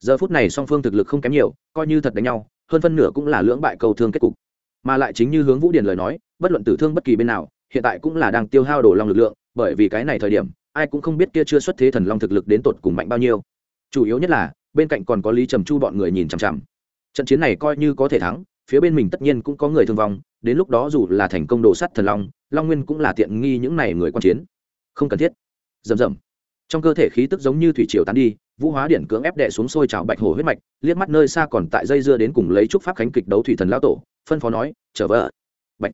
Giờ phút này song phương thực lực không kém nhiều, coi như thật đánh nhau, hơn phân nửa cũng là lưỡng bại cầu thương kết cục. Mà lại chính như hướng vũ điền lời nói, bất luận tử thương bất kỳ bên nào, hiện tại cũng là đang tiêu hao đổ lòng lực lượng, bởi vì cái này thời điểm, ai cũng không biết kia chưa xuất thế thần long thực lực đến tột cùng mạnh bao nhiêu. Chủ yếu nhất là bên cạnh còn có lý trầm chu bọn người nhìn chằm chằm. Trận chiến này coi như có thể thắng, phía bên mình tất nhiên cũng có người thương vong, đến lúc đó dù là thành công đồ sắt thần long long nguyên cũng là tiện nghi những này người quan chiến. Không cần thiết. Rầm rầm. Trong cơ thể khí tức giống như thủy triều tán đi, vũ hóa điện cưỡng ép đệ xuống sôi trào bạch hồ huyết mạch, liếc mắt nơi xa còn tại dây dưa đến cùng lấy trúc pháp khánh kịch đấu thủy thần lao tổ, phân phó nói trở vợ. Bạch.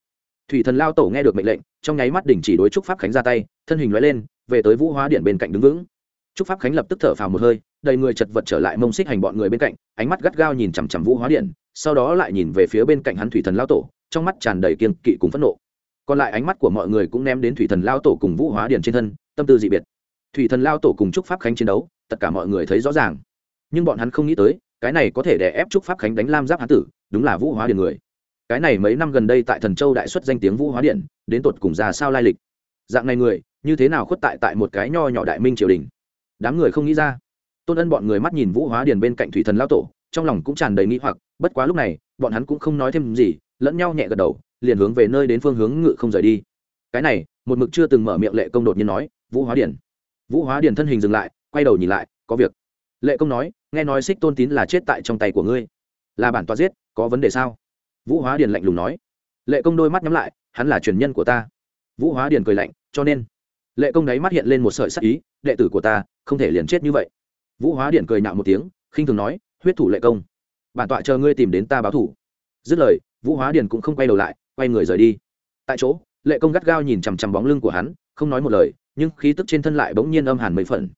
Thủy thần lao tổ nghe được mệnh lệnh, trong nháy mắt đỉnh chỉ đối trúc pháp khánh ra tay, thân hình nói lên, về tới vũ hóa điện bên cạnh đứng vững trúc pháp khánh lập tức thở phào một hơi, đầy người chật vật trở lại mông xích hành bọn người bên cạnh, ánh mắt gắt gao nhìn chằm chằm vũ hóa điện, sau đó lại nhìn về phía bên cạnh hắn thủy thần Lão tổ, trong mắt tràn đầy kiên kỵ cùng phẫn nộ. Còn lại ánh mắt của mọi người cũng ném đến thủy thần Lão tổ cùng vũ hóa điện trên thân, tâm tư dị biệt. Thủy thần Lão tổ cùng trúc pháp khánh chiến đấu, tất cả mọi người thấy rõ ràng. Nhưng bọn hắn không nghĩ tới, cái này có thể để ép trúc pháp khánh đánh lam giáp hán tử, đúng là vũ hóa điện người. Cái này mấy năm gần đây tại thần châu đại xuất danh tiếng vũ hóa điện, đến tột cùng ra sao lai lịch? Dạng này người, như thế nào khuất tại tại một cái nho nhỏ đại minh triều đình? Đám người không nghĩ ra. Tôn ân bọn người mắt nhìn vũ hóa điền bên cạnh thủy thần lao tổ, trong lòng cũng tràn đầy nghĩ hoặc, bất quá lúc này, bọn hắn cũng không nói thêm gì, lẫn nhau nhẹ gật đầu, liền hướng về nơi đến phương hướng ngự không rời đi. Cái này, một mực chưa từng mở miệng lệ công đột nhiên nói, vũ hóa điền. Vũ hóa điền thân hình dừng lại, quay đầu nhìn lại, có việc. Lệ công nói, nghe nói xích tôn tín là chết tại trong tay của ngươi. Là bản tọa giết, có vấn đề sao? Vũ hóa điền lạnh lùng nói. Lệ công đôi mắt nhắm lại, hắn là truyền nhân của ta. Vũ hóa điền cười lạnh, cho nên. Lệ công đáy mắt hiện lên một sợi sắc ý, đệ tử của ta không thể liền chết như vậy. Vũ hóa điện cười nạo một tiếng, khinh thường nói, huyết thủ lệ công, bản tọa chờ ngươi tìm đến ta báo thủ. Dứt lời, vũ hóa điện cũng không quay đầu lại, quay người rời đi. Tại chỗ, lệ công gắt gao nhìn chằm chằm bóng lưng của hắn, không nói một lời, nhưng khí tức trên thân lại bỗng nhiên âm hẳn mấy phần.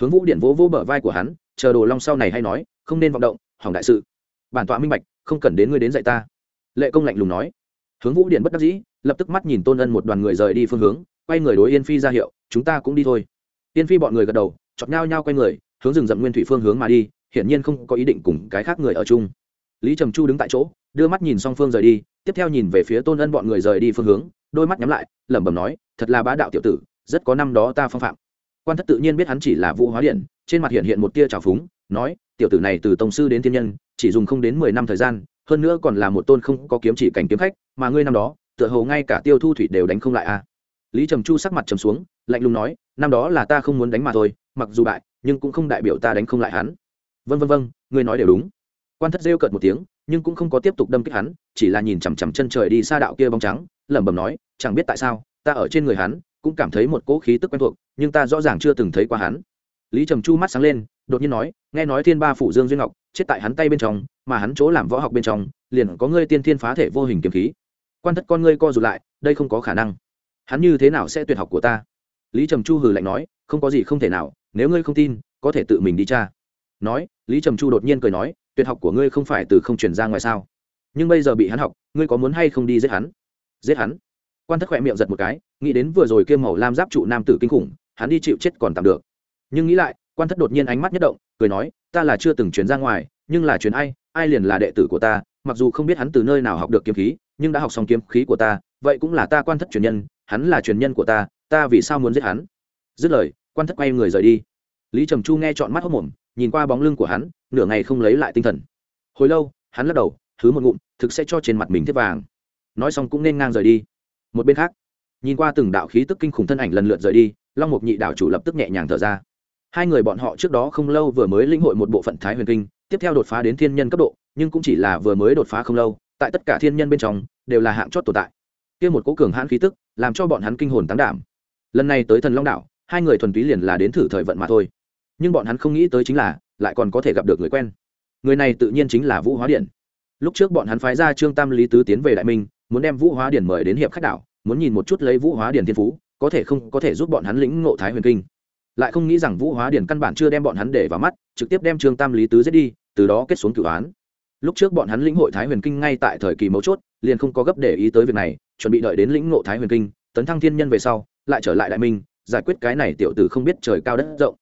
Hướng vũ điện vỗ vỗ bờ vai của hắn, chờ đồ long sau này hay nói, không nên vọng động, hỏng đại sự. Bản tọa minh bạch, không cần đến ngươi đến dạy ta. Lệ công lạnh lùng nói. Hướng vũ điện bất đắc dĩ, lập tức mắt nhìn tôn ân một đoàn người rời đi phương hướng, quay người đối yên phi ra hiệu, chúng ta cũng đi thôi. Yên phi bọn người gật đầu chọc nhau nhau quay người, hướng rừng rậm nguyên thủy phương hướng mà đi, hiển nhiên không có ý định cùng cái khác người ở chung lý trầm chu đứng tại chỗ, đưa mắt nhìn song phương rời đi, tiếp theo nhìn về phía tôn ân bọn người rời đi phương hướng, đôi mắt nhắm lại, lẩm bẩm nói, thật là bá đạo tiểu tử, rất có năm đó ta phong phạm quan thất tự nhiên biết hắn chỉ là vũ hóa điện, trên mặt hiện hiện một tia trào phúng, nói, tiểu tử này từ tổng sư đến thiên nhân, chỉ dùng không đến mười năm thời gian, hơn nữa còn là một tôn không có kiếm chỉ cảnh kiếm khách, mà ngươi năm đó, tựa hồ ngay cả tiêu thu thủy đều đánh không lại a à. lý trầm chu sắc mặt trầm xuống, lạnh lùng nói, năm đó là ta không muốn đánh mà thôi mặc dù bại, nhưng cũng không đại biểu ta đánh không lại hắn. Vân vân vân ngươi nói đều đúng. Quan thất rêu cợt một tiếng, nhưng cũng không có tiếp tục đâm kích hắn, chỉ là nhìn chằm chằm chân trời đi xa đạo kia bóng trắng, lẩm bẩm nói, chẳng biết tại sao, ta ở trên người hắn, cũng cảm thấy một cỗ khí tức quen thuộc, nhưng ta rõ ràng chưa từng thấy qua hắn. Lý trầm chu mắt sáng lên, đột nhiên nói, nghe nói thiên ba phủ dương duyên ngọc chết tại hắn tay bên trong, mà hắn chỗ làm võ học bên trong, liền có ngươi tiên thiên phá thể vô hình kiếm khí. Quan thất con ngươi co rụt lại, đây không có khả năng. Hắn như thế nào sẽ tuyệt học của ta? Lý trầm chu hừ lạnh nói, không có gì không thể nào nếu ngươi không tin, có thể tự mình đi tra. Nói, lý trầm chu đột nhiên cười nói, tuyệt học của ngươi không phải từ không truyền ra ngoài sao? Nhưng bây giờ bị hắn học, ngươi có muốn hay không đi giết hắn? Giết hắn? Quan thất khỏe miệng giật một cái, nghĩ đến vừa rồi kiêm màu lam giáp trụ nam tử kinh khủng, hắn đi chịu chết còn tạm được. Nhưng nghĩ lại, quan thất đột nhiên ánh mắt nhất động, cười nói, ta là chưa từng truyền ra ngoài, nhưng là truyền ai ai liền là đệ tử của ta, mặc dù không biết hắn từ nơi nào học được kiếm khí, nhưng đã học xong kiếm khí của ta, vậy cũng là ta quan thất truyền nhân, hắn là truyền nhân của ta ta vì sao muốn giết hắn? Dứt lời quan thất quay người rời đi. Lý trầm chu nghe chọn mắt hốc mồm, nhìn qua bóng lưng của hắn, nửa ngày không lấy lại tinh thần. Hồi lâu, hắn lắc đầu thứ một ngụm, thực sẽ cho trên mặt mình thiết vàng. Nói xong cũng nên ngang rời đi. Một bên khác, nhìn qua từng đạo khí tức kinh khủng thân ảnh lần lượt rời đi, long mục nhị đạo chủ lập tức nhẹ nhàng thở ra. Hai người bọn họ trước đó không lâu vừa mới lĩnh hội một bộ phận thái huyền kinh, tiếp theo đột phá đến thiên nhân cấp độ, nhưng cũng chỉ là vừa mới đột phá không lâu, tại tất cả thiên nhân bên trong, đều là hạng chót tồn tại. Kia một cố cường hãn khí tức, làm cho bọn hắn kinh hồn tán đảm. Lần này tới thần long đạo hai người thuần túy liền là đến thử thời vận mà thôi. Nhưng bọn hắn không nghĩ tới chính là, lại còn có thể gặp được người quen. Người này tự nhiên chính là vũ hóa điện lúc trước bọn hắn phái ra trương tam lý tứ tiến về đại minh, muốn đem vũ hóa điện mời đến hiệp khách đảo, muốn nhìn một chút lấy vũ hóa điện thiên phú, có thể không, có thể giúp bọn hắn lĩnh ngộ thái huyền kinh. Lại không nghĩ rằng vũ hóa điện căn bản chưa đem bọn hắn để vào mắt, trực tiếp đem trương tam lý tứ giết đi, từ đó kết xuống cửu án. Lúc trước bọn hắn lĩnh hội thái huyền kinh ngay tại thời kỳ mấu chốt, liền không có gấp để ý tới việc này, chuẩn bị đợi đến lĩnh ngộ thái huyền kinh, tấn thăng thiên nhân về sau, lại trở lại đại minh giải quyết cái này tiểu tử không biết trời cao đất rộng.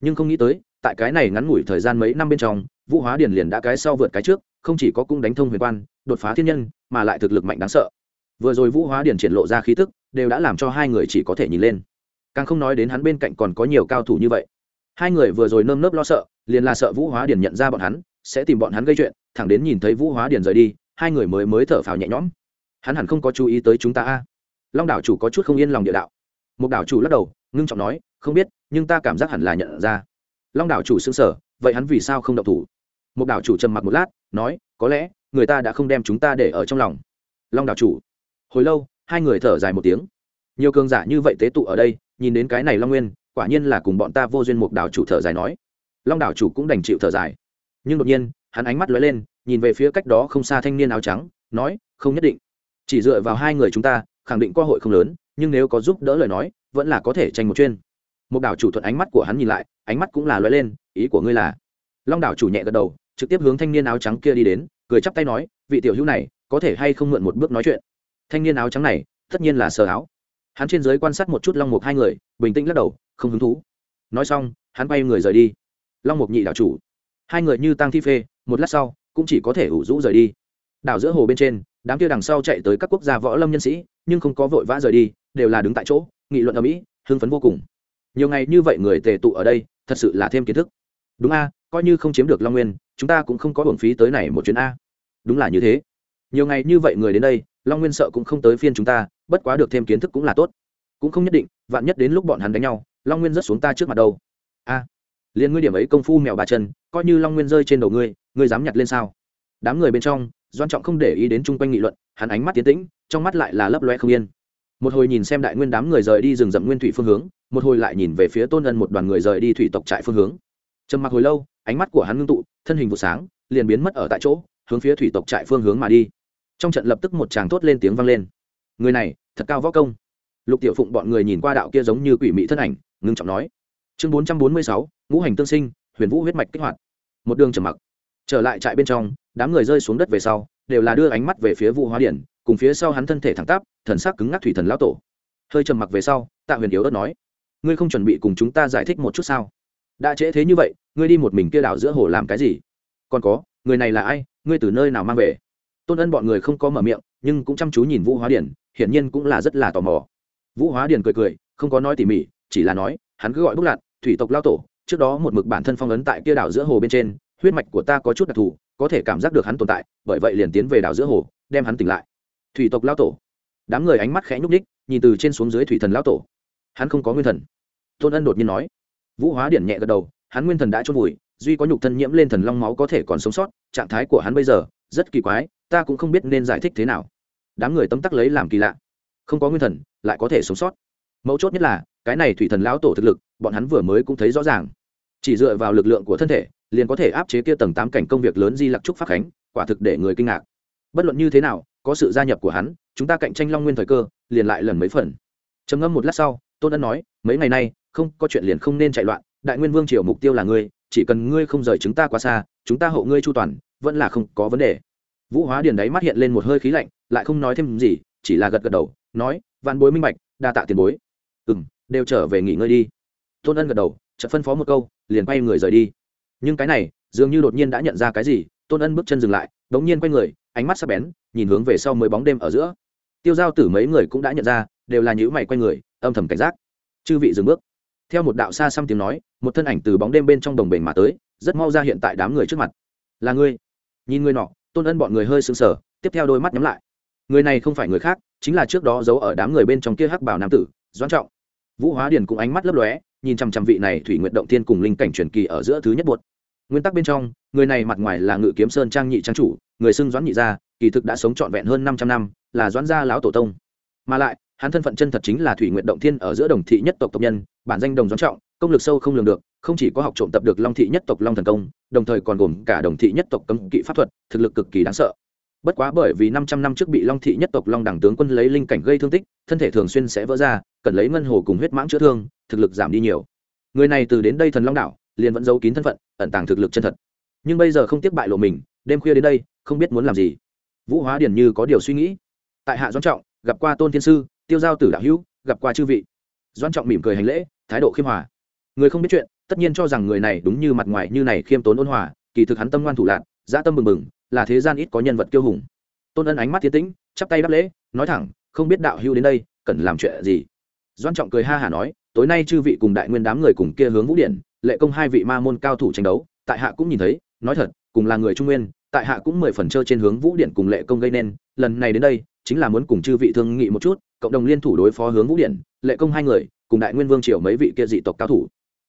Nhưng không nghĩ tới, tại cái này ngắn ngủi thời gian mấy năm bên trong, vũ hóa điền liền đã cái sau vượt cái trước, không chỉ có cung đánh thông huyền quan, đột phá thiên nhân, mà lại thực lực mạnh đáng sợ. Vừa rồi vũ hóa điền triển lộ ra khí tức, đều đã làm cho hai người chỉ có thể nhìn lên. Càng không nói đến hắn bên cạnh còn có nhiều cao thủ như vậy. Hai người vừa rồi nơm nớp lo sợ, liền là sợ vũ hóa điền nhận ra bọn hắn, sẽ tìm bọn hắn gây chuyện, thẳng đến nhìn thấy vũ hóa điền rời đi, hai người mới mới thở phào nhẹ nhõm. Hắn hẳn không có chú ý tới chúng ta a. Long đảo chủ có chút không yên lòng địa đạo một đảo chủ lắc đầu, ngưng trọng nói, không biết, nhưng ta cảm giác hẳn là nhận ra. Long đảo chủ xứng sở vậy hắn vì sao không động thủ? Một đảo chủ trầm mặc một lát, nói, có lẽ, người ta đã không đem chúng ta để ở trong lòng. Long đảo chủ, hồi lâu, hai người thở dài một tiếng. Nhiều cường giả như vậy tế tụ ở đây, nhìn đến cái này long nguyên, quả nhiên là cùng bọn ta vô duyên một đảo chủ thở dài nói. Long đảo chủ cũng đành chịu thở dài. Nhưng đột nhiên, hắn ánh mắt lóe lên, nhìn về phía cách đó không xa thanh niên áo trắng, nói, không nhất định. Chỉ dựa vào hai người chúng ta, khẳng định qua hội không lớn nhưng nếu có giúp đỡ lời nói, vẫn là có thể tranh một chuyên. Một đảo chủ thuận ánh mắt của hắn nhìn lại, ánh mắt cũng là lóe lên, ý của ngươi là? Long đảo chủ nhẹ gật đầu, trực tiếp hướng thanh niên áo trắng kia đi đến, cười chắp tay nói, vị tiểu hữu này, có thể hay không mượn một bước nói chuyện? Thanh niên áo trắng này, tất nhiên là sờ áo. Hắn trên giới quan sát một chút long mục hai người, bình tĩnh lắc đầu, không hứng thú. Nói xong, hắn bay người rời đi. Long mục nhị đảo chủ. Hai người như tăng thi phê, một lát sau, cũng chỉ có thể ủ rũ rời đi. Đảo giữa hồ bên trên, đám kia đằng sau chạy tới các quốc gia võ lâm nhân sĩ, nhưng không có vội vã rời đi đều là đứng tại chỗ nghị luận ở mỹ hưng phấn vô cùng. Nhiều ngày như vậy người tề tụ ở đây thật sự là thêm kiến thức. Đúng a coi như không chiếm được long nguyên chúng ta cũng không có hưởng phí tới này một chuyến a. Đúng là như thế. Nhiều ngày như vậy người đến đây long nguyên sợ cũng không tới phiên chúng ta bất quá được thêm kiến thức cũng là tốt. Cũng không nhất định vạn nhất đến lúc bọn hắn đánh nhau long nguyên rất xuống ta trước mặt đâu. A à, liền ngươi điểm ấy công phu mèo bà chân coi như long nguyên rơi trên đầu ngươi ngươi dám nhặt lên sao? Đám người bên trong doan trọng không để ý đến chung quanh nghị luận hắn ánh mắt tiến tĩnh trong mắt lại là lấp loe không yên một hồi nhìn xem đại nguyên đám người rời đi rừng rậm nguyên thủy phương hướng, một hồi lại nhìn về phía tôn ân một đoàn người rời đi thủy tộc trại phương hướng. Trầm mặc hồi lâu, ánh mắt của hắn ngưng tụ, thân hình vụ sáng, liền biến mất ở tại chỗ, hướng phía thủy tộc trại phương hướng mà đi. Trong trận lập tức một chàng thốt lên tiếng vang lên. Người này, thật cao võ công. Lục tiểu phụng bọn người nhìn qua đạo kia giống như quỷ mị thân ảnh, ngưng trọng nói. Chương bốn trăm bốn mươi sáu, ngũ hành tương sinh, huyền vũ huyết mạch kích hoạt. Một đường trầm mặc. Trở lại trại bên trong, đám người rơi xuống đất về sau, đều là đưa ánh mắt về phía vũ hóa điển cùng phía sau hắn thân thể thẳng tắp, thần sắc cứng ngắc thủy thần lão tổ. Hơi trầm mặc về sau, tạ huyền yếu ớt nói, ngươi không chuẩn bị cùng chúng ta giải thích một chút sao? Đã trễ thế như vậy, ngươi đi một mình kia đảo giữa hồ làm cái gì? Còn có, người này là ai? Ngươi từ nơi nào mang về? Tôn ân bọn người không có mở miệng, nhưng cũng chăm chú nhìn vũ hóa điển hiển nhiên cũng là rất là tò mò. Vũ hóa điển cười cười, không có nói tỉ mỉ, chỉ là nói, hắn cứ gọi bức lặn thủy tộc lao tổ, trước đó một mực bản thân phong ấn tại kia đảo giữa hồ bên trên, huyết mạch của ta có chút đặc thù, có thể cảm giác được hắn tồn tại, bởi vậy liền tiến về đảo giữa hồ, đem hắn tỉnh lại thủy tộc lao tổ. Đám người ánh mắt khẽ nhúc ních nhìn từ trên xuống dưới thủy thần lao tổ. Hắn không có nguyên thần. Tôn ân đột nhiên nói. Vũ hóa điển nhẹ gật đầu, hắn nguyên thần đã trôn vùi, duy có nhục thân nhiễm lên thần long máu có thể còn sống sót, trạng thái của hắn bây giờ, rất kỳ quái, ta cũng không biết nên giải thích thế nào. Đám người tấm tắc lấy làm kỳ lạ. Không có nguyên thần, lại có thể sống sót. Mấu chốt nhất là, cái này thủy thần lão tổ thực lực, bọn hắn vừa mới cũng thấy rõ ràng. Chỉ dựa vào lực lượng của thân thể, liền có thể áp chế kia tầng tám cảnh công việc lớn di lặc trúc pháp khánh, quả thực để người kinh ngạc. Bất luận như thế nào có sự gia nhập của hắn, chúng ta cạnh tranh long nguyên thời cơ, liền lại lần mấy phần. Trầm ngâm một lát sau, tôn ân nói, mấy ngày nay, không, có chuyện liền không nên chạy loạn, đại nguyên vương triều mục tiêu là ngươi, chỉ cần ngươi không rời chúng ta quá xa, chúng ta hộ ngươi chu toàn, vẫn là không có vấn đề. Vũ hóa điền đáy mắt hiện lên một hơi khí lạnh, lại không nói thêm gì, chỉ là gật gật đầu, nói, vạn bối minh bạch, đa tạ tiền bối. Ừ m đều trở về nghỉ ngơi đi. Tôn ân gật đầu, chợt phân phó một câu, liền quay người rời đi. Nhưng cái này, dường như đột nhiên đã nhận ra cái gì, tôn ân bước chân dừng lại đ ố n g nhiên quay người ánh mắt sắp bén, nhìn hướng về sau mới bóng đêm ở giữa. Tiêu giao tử mấy người cũng đã nhận ra, đều là những mày quay người, âm thầm cảnh giác. Chư vị dừng bước. Theo một đạo xa xăm tiếng nói, một thân ảnh từ bóng đêm bên trong đồng bền mà tới, rất mau ra hiện tại đám người trước mặt. Là ngươi. Nhìn ngươi nọ, tôn ân bọn người hơi sưng sờ, tiếp theo đôi mắt nhắm lại. Người này không phải người khác, chính là trước đó giấu ở đám người bên trong kia hắc bảo nam tử, doãn trọng. Vũ hóa điền cũng ánh mắt lấp lóe, nhìn chằm chằm vị này thủy nguyện động thiên cùng linh cảnh truyền kỳ ở giữa thứ nhất buột nguyên tắc bên trong người này mặt ngoài là ngự kiếm sơn trang nhị trang chủ, người xưng doãn nhị gia, kỳ thực đã sống trọn vẹn hơn năm trăm năm, là doãn gia lão tổ tông. Mà lại, hắn thân phận chân thật chính là thủy nguyện động thiên ở giữa đồng thị nhất tộc tộc nhân, bản danh đồng doãn trọng, công lực sâu không lường được, không chỉ có học trộm tập được long thị nhất tộc long thần công, đồng thời còn gồm cả đồng thị nhất tộc cấm kỵ pháp thuật, thực lực cực kỳ đáng sợ. Bất quá bởi vì năm trăm năm trước bị long thị nhất tộc long đẳng tướng quân lấy linh cảnh gây thương tích, thân thể thường xuyên sẽ vỡ ra, cần lấy ngân hồ cùng huyết mãng chữa thương, thực lực giảm đi nhiều. Người này từ đến đây thần long đảo, liền vẫn giấu kín thân phận, ẩn tàng thực lực chân thật nhưng bây giờ không tiếp bại lộ mình, đêm khuya đến đây, không biết muốn làm gì. Vũ hóa điển như có điều suy nghĩ. Tại hạ doan trọng, gặp qua tôn thiên sư, tiêu giao tử đạo hữu, gặp qua chư vị. Doan trọng mỉm cười hành lễ, thái độ khiêm hòa. Người không biết chuyện, tất nhiên cho rằng người này đúng như mặt ngoài như này khiêm tốn ôn hòa, kỳ thực hắn tâm ngoan thủ lạc dã tâm bừng bừng, là thế gian ít có nhân vật kiêu hùng. Tôn ân ánh mắt thiên tĩnh, chắp tay đáp lễ, nói thẳng, không biết đạo hữu đến đây, cần làm chuyện gì? Doan trọng cười ha hả nói, tối nay chư vị cùng đại nguyên đám người cùng kia hướng vũ điện lệ công hai vị ma môn cao thủ tranh đấu, tại hạ cũng nhìn thấy nói thật, cùng là người trung nguyên, tại hạ cũng mười phần trơ trên hướng vũ điện cùng lệ công gây nên, lần này đến đây, chính là muốn cùng chư vị thương nghị một chút, cộng đồng liên thủ đối phó hướng vũ điện, lệ công hai người, cùng đại nguyên vương triều mấy vị kia dị tộc cao thủ.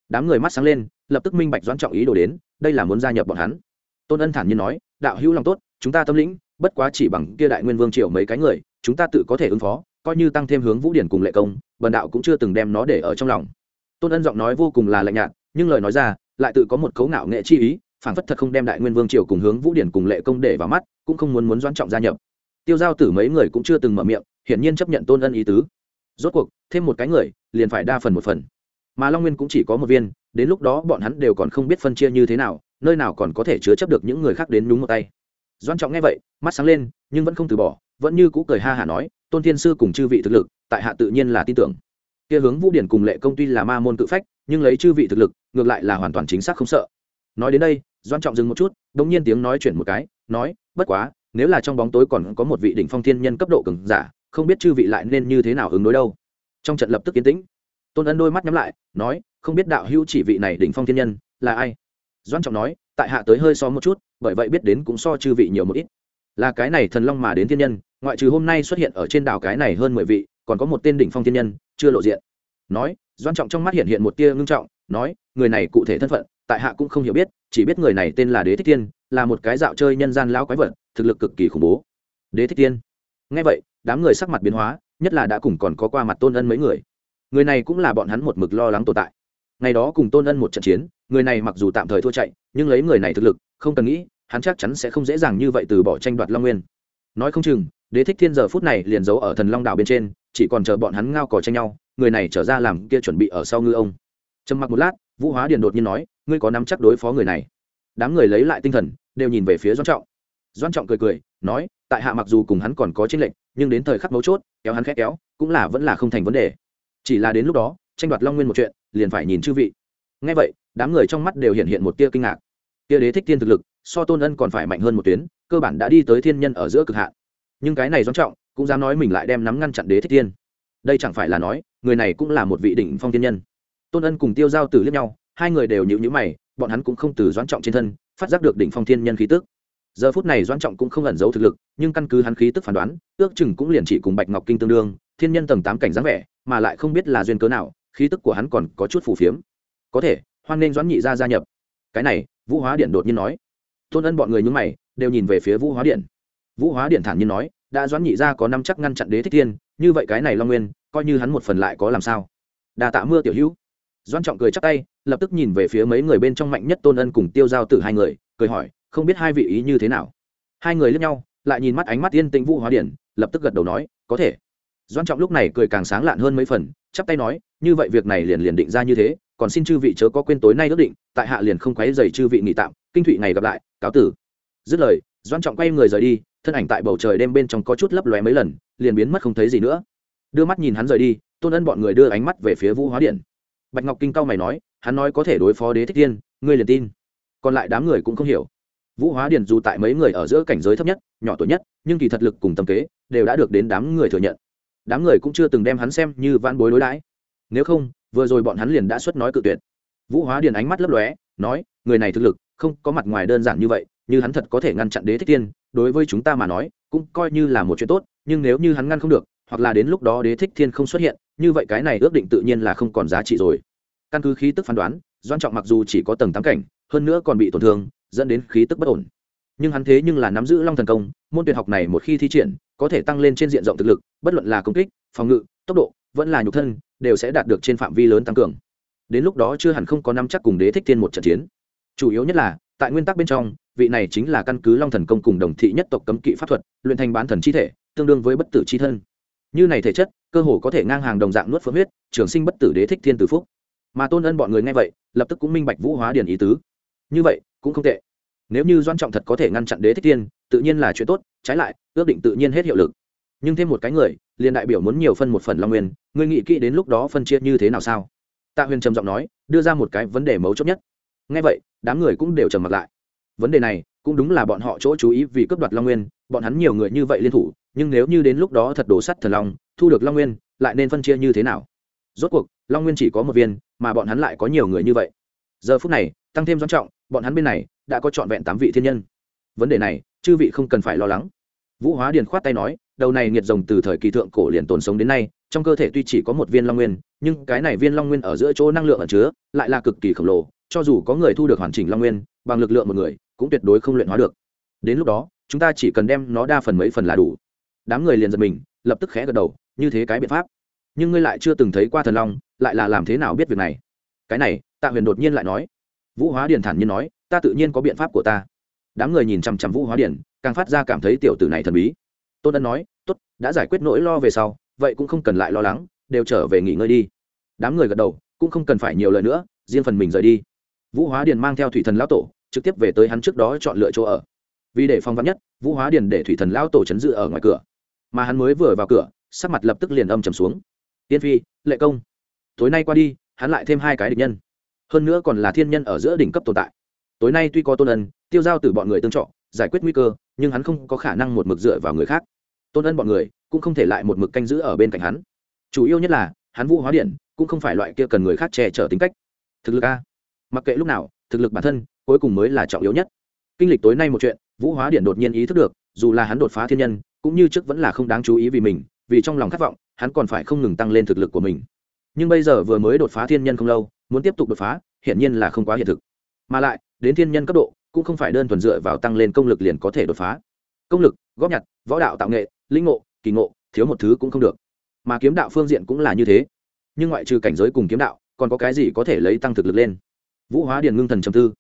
Đám người mắt sáng lên, lập tức minh bạch doãn trọng ý đồ đến, đây là muốn gia nhập bọn hắn. Tôn ân thản nhiên nói, đạo hữu lòng tốt, chúng ta tâm lĩnh, bất quá chỉ bằng kia đại nguyên vương triều mấy cái người, chúng ta tự có thể ứng phó, coi như tăng thêm hướng vũ điển cùng lệ công, bần đạo cũng chưa từng đem nó để ở trong lòng. Tôn ân giọng nói vô cùng là lạnh nhạt, nhưng lời nói ra, lại tự có một cấu ngạo nghệ chi ý phản phất thật không đem đại nguyên vương triều cùng hướng vũ điển cùng lệ công để vào mắt, cũng không muốn muốn doãn trọng gia nhập. Tiêu giao tử mấy người cũng chưa từng mở miệng, hiển nhiên chấp nhận tôn ân ý tứ. Rốt cuộc, thêm một cái người, liền phải đa phần một phần. Mà long nguyên cũng chỉ có một viên, đến lúc đó bọn hắn đều còn không biết phân chia như thế nào, nơi nào còn có thể chứa chấp được những người khác đến đúng một tay. Doan trọng nghe vậy, mắt sáng lên, nhưng vẫn không từ bỏ, vẫn như cũ cười ha hả nói, tôn thiên sư cùng chư vị thực lực, tại hạ tự nhiên là tin tưởng. Kia hướng vũ điển cùng lệ công tuy là ma môn tự phách, nhưng lấy chư vị thực lực, ngược lại là hoàn toàn chính xác không sợ. Nói đến đây doan trọng dừng một chút đ ỗ n g nhiên tiếng nói chuyển một cái, nói, bất quá, nếu là trong bóng tối còn có một vị đỉnh phong thiên nhân cấp độ cường giả, không biết chư vị lại nên như thế nào ứng đối đâu. Trong trận lập tức yên tĩnh. Tôn ân đôi mắt nhắm lại, nói, không biết đạo hữu chỉ vị này đỉnh phong thiên nhân là ai? Doan trọng nói, tại hạ tới hơi so một chút, bởi vậy biết đến cũng so chư vị nhiều một ít. Là cái này thần long mà đến thiên nhân, ngoại trừ hôm nay xuất hiện ở trên đảo cái này hơn mười vị, còn có một tên đỉnh phong thiên nhân chưa lộ diện. Nói, doan trọng trong mắt hiện hiện một tia ngưng trọng, nói, người này cụ thể thân phận tại hạ cũng không hiểu biết, chỉ biết người này tên là đế thích tiên là một cái dạo chơi nhân gian lão quái vật, thực lực cực kỳ khủng bố. Đế thích tiên ngay vậy, đám người sắc mặt biến hóa, nhất là đã cùng còn có qua mặt tôn ân mấy người. Người này cũng là bọn hắn một mực lo lắng tồn tại. Ngày đó cùng tôn ân một trận chiến, người này mặc dù tạm thời thua chạy, nhưng lấy người này thực lực, không cần nghĩ, hắn chắc chắn sẽ không dễ dàng như vậy từ bỏ tranh đoạt long nguyên. Nói không chừng, đế thích thiên giờ phút này liền giấu ở thần long đảo bên trên, chỉ còn chờ bọn hắn ngao cò tranh nhau, người này trở ra làm kia chuẩn bị ở sau ngư ông. Trầm mặc một lát, vũ hóa điền đột nhiên nói ngươi có nắm chắc đối phó người này. Đám người lấy lại tinh thần, đều nhìn về phía doan trọng. Doan trọng cười cười, nói, tại hạ mặc dù cùng hắn còn có tranh lệnh nhưng đến thời khắc mấu chốt, kéo hắn khét kéo, cũng là vẫn là không thành vấn đề. Chỉ là đến lúc đó, tranh đoạt long nguyên một chuyện, liền phải nhìn chư vị. Ngay vậy, đám người trong mắt đều hiện hiện một tia kinh ngạc. Tia đế thích thiên thực lực, so tôn ân còn phải mạnh hơn một tuyến, cơ bản đã đi tới thiên nhân ở giữa cực hạn. Nhưng cái này doan trọng, cũng dám nói mình lại đem nắm ngăn chặn đế thích thiên. Đây chẳng phải là nói, người này cũng là một vị đỉnh phong thiên nhân. Tôn ân cùng tiêu giao tử liếc nhau hai người đều nhịu nhữ mày, bọn hắn cũng không từ doãn trọng trên thân, phát giác được đỉnh phong thiên nhân khí tức. Giờ phút này doãn trọng cũng không ẩn giấu thực lực, nhưng căn cứ hắn khí tức phán đoán, ước chừng cũng liền chỉ cùng bạch ngọc kinh tương đương, thiên nhân tầng tám cảnh dáng vẻ, mà lại không biết là duyên cớ nào, khí tức của hắn còn có chút phù phiếm. Có thể, hoan nên doãn nhị gia gia nhập. Cái này, vũ hóa điện đột nhiên nói. Tôn ân bọn người nhúng mày, đều nhìn về phía vũ hóa điện. Vũ hóa điện thản nhiên nói, đã doãn nhị gia có năm chắc ngăn chặn đế thích thiên, như vậy cái này long nguyên, coi như hắn một phần lại có làm sao? Đà tạ mưa tiểu hữu. Doan trọng cười chắc tay lập tức nhìn về phía mấy người bên trong mạnh nhất tôn ân cùng tiêu giao tử hai người, cười hỏi, không biết hai vị ý như thế nào? Hai người lướt nhau, lại nhìn mắt ánh mắt yên tĩnh vũ hóa điển, lập tức gật đầu nói, có thể. Doan trọng lúc này cười càng sáng lạn hơn mấy phần, chắp tay nói, như vậy việc này liền liền định ra như thế, còn xin chư vị chớ có quên tối nay ước định, tại hạ liền không quấy dày chư vị nghỉ tạm, kinh thụy ngày gặp lại, cáo tử. Dứt lời doan trọng quay người rời đi, thân ảnh tại bầu trời đêm bên trong có chút lấp lóe mấy lần, liền biến mất không thấy gì nữa. Đưa mắt nhìn hắn rời đi, tôn ân bọn người đưa ánh mắt về phía vũ hóa điện bạch ngọc kinh cao mày nói hắn nói có thể đối phó đế thích thiên, ngươi liền tin. Còn lại đám người cũng không hiểu. Vũ hóa điền dù tại mấy người ở giữa cảnh giới thấp nhất, nhỏ tuổi nhất, nhưng kỳ thật lực cùng tâm kế đều đã được đến đám người thừa nhận. Đám người cũng chưa từng đem hắn xem như van bối đối đãi. Nếu không, vừa rồi bọn hắn liền đã xuất nói cự tuyệt. Vũ hóa điền ánh mắt lấp lóe, nói, người này thực lực không có mặt ngoài đơn giản như vậy, như hắn thật có thể ngăn chặn đế thích thiên, đối với chúng ta mà nói, cũng coi như là một chuyện tốt, nhưng nếu như hắn ngăn không được, hoặc là đến lúc đó đế thích thiên không xuất hiện, như vậy cái này ước định tự nhiên là không còn giá trị rồi căn cứ khí tức phán đoán, doan trọng mặc dù chỉ có tầng tám cảnh, hơn nữa còn bị tổn thương, dẫn đến khí tức bất ổn. Nhưng hắn thế nhưng là nắm giữ long thần công, môn tuyệt học này một khi thi triển, có thể tăng lên trên diện rộng thực lực, bất luận là công kích, phòng ngự, tốc độ, vẫn là nhục thân, đều sẽ đạt được trên phạm vi lớn tăng cường. Đến lúc đó chưa hẳn không có năm chắc cùng đế thích thiên một trận chiến. Chủ yếu nhất là, tại nguyên tắc bên trong, vị này chính là căn cứ long thần công cùng đồng thị nhất tộc cấm kỵ pháp thuật, luyện thành bán thần chi thể, tương đương với bất tử chi thân. Như này thể chất, cơ hồ có thể ngang hàng đồng dạng nuốt phượng huyết, trường sinh bất tử đế thích thiên tử phúc mà tôn ân bọn người nghe vậy, lập tức cũng minh bạch vũ hóa điền ý tứ. Như vậy, cũng không tệ. Nếu như doan trọng thật có thể ngăn chặn đế thích tiên, tự nhiên là chuyện tốt, trái lại, ước định tự nhiên hết hiệu lực. Nhưng thêm một cái người, liền đại biểu muốn nhiều phân một phần long nguyên, ngươi nghĩ kỹ đến lúc đó phân chia như thế nào sao? Tạ huyền trầm giọng nói, đưa ra một cái vấn đề mấu chốt nhất. Ngay vậy, đám người cũng đều trầm mặt lại. Vấn đề này, cũng đúng là bọn họ chỗ chú ý vì cướp đoạt long nguyên, bọn hắn nhiều người như vậy liên thủ, nhưng nếu như đến lúc đó thật đổ sắt thần long, thu được long nguyên, lại nên phân chia như thế nào? Rốt cuộc, long nguyên chỉ có một viên, mà bọn hắn lại có nhiều người như vậy. Giờ phút này, tăng thêm doan trọng, bọn hắn bên này đã có trọn vẹn tám vị thiên nhân. Vấn đề này, chư vị không cần phải lo lắng. Vũ hóa điền khoát tay nói, đầu này nghiệt rồng từ thời kỳ thượng cổ liền tồn sống đến nay, trong cơ thể tuy chỉ có một viên long nguyên, nhưng cái này viên long nguyên ở giữa chỗ năng lượng ẩn chứa, lại là cực kỳ khổng lồ, cho dù có người thu được hoàn chỉnh long nguyên, bằng lực lượng một người, cũng tuyệt đối không luyện hóa được. Đến lúc đó, chúng ta chỉ cần đem nó đa phần mấy phần là đủ. Đám người liền giật mình, lập tức khẽ gật đầu, như thế cái biện pháp nhưng ngươi lại chưa từng thấy qua thần long, lại là làm thế nào biết việc này? Cái này, tạ huyền đột nhiên lại nói. Vũ hóa điền thản nhiên nói, ta tự nhiên có biện pháp của ta. Đám người nhìn chằm chằm vũ hóa điền, càng phát ra cảm thấy tiểu tử này thần bí. Tôn ân nói, tốt, đã giải quyết nỗi lo về sau, vậy cũng không cần lại lo lắng, đều trở về nghỉ ngơi đi. Đám người gật đầu, cũng không cần phải nhiều lời nữa, riêng phần mình rời đi. Vũ hóa điền mang theo thủy thần lão tổ, trực tiếp về tới hắn trước đó chọn lựa chỗ ở. Vì để phong vắn nhất, vũ hóa điền để thủy thần lão tổ chấn dự ở ngoài cửa. Mà hắn mới vừa vào cửa, sắc mặt lập tức liền âm trầm xuống tiên phi, lệ công. Tối nay qua đi, hắn lại thêm hai cái địch nhân. Hơn nữa còn là thiên nhân ở giữa đỉnh cấp tồn tại. Tối nay tuy có tôn ân, tiêu giao từ bọn người tương trọ, giải quyết nguy cơ, nhưng hắn không có khả năng một mực dựa vào người khác. Tôn ân bọn người cũng không thể lại một mực canh giữ ở bên cạnh hắn. Chủ yếu nhất là, hắn vũ hóa điện cũng không phải loại kia cần người khác che chở tính cách. Thực lực a. Mặc kệ lúc nào, thực lực bản thân cuối cùng mới là trọng yếu nhất. Kinh lịch tối nay một chuyện, vũ hóa điện đột nhiên ý thức được, dù là hắn đột phá thiên nhân, cũng như trước vẫn là không đáng chú ý vì mình vì trong lòng khát vọng, hắn còn phải không ngừng tăng lên thực lực của mình. Nhưng bây giờ vừa mới đột phá thiên nhân không lâu, muốn tiếp tục đột phá, hiển nhiên là không quá hiện thực. Mà lại, đến thiên nhân cấp độ, cũng không phải đơn thuần dựa vào tăng lên công lực liền có thể đột phá. Công lực, góp nhặt, võ đạo tạo nghệ, linh ngộ, kỳ ngộ, thiếu một thứ cũng không được. Mà kiếm đạo phương diện cũng là như thế. Nhưng ngoại trừ cảnh giới cùng kiếm đạo, còn có cái gì có thể lấy tăng thực lực lên? Vũ hóa điền ngưng thần trầm tư.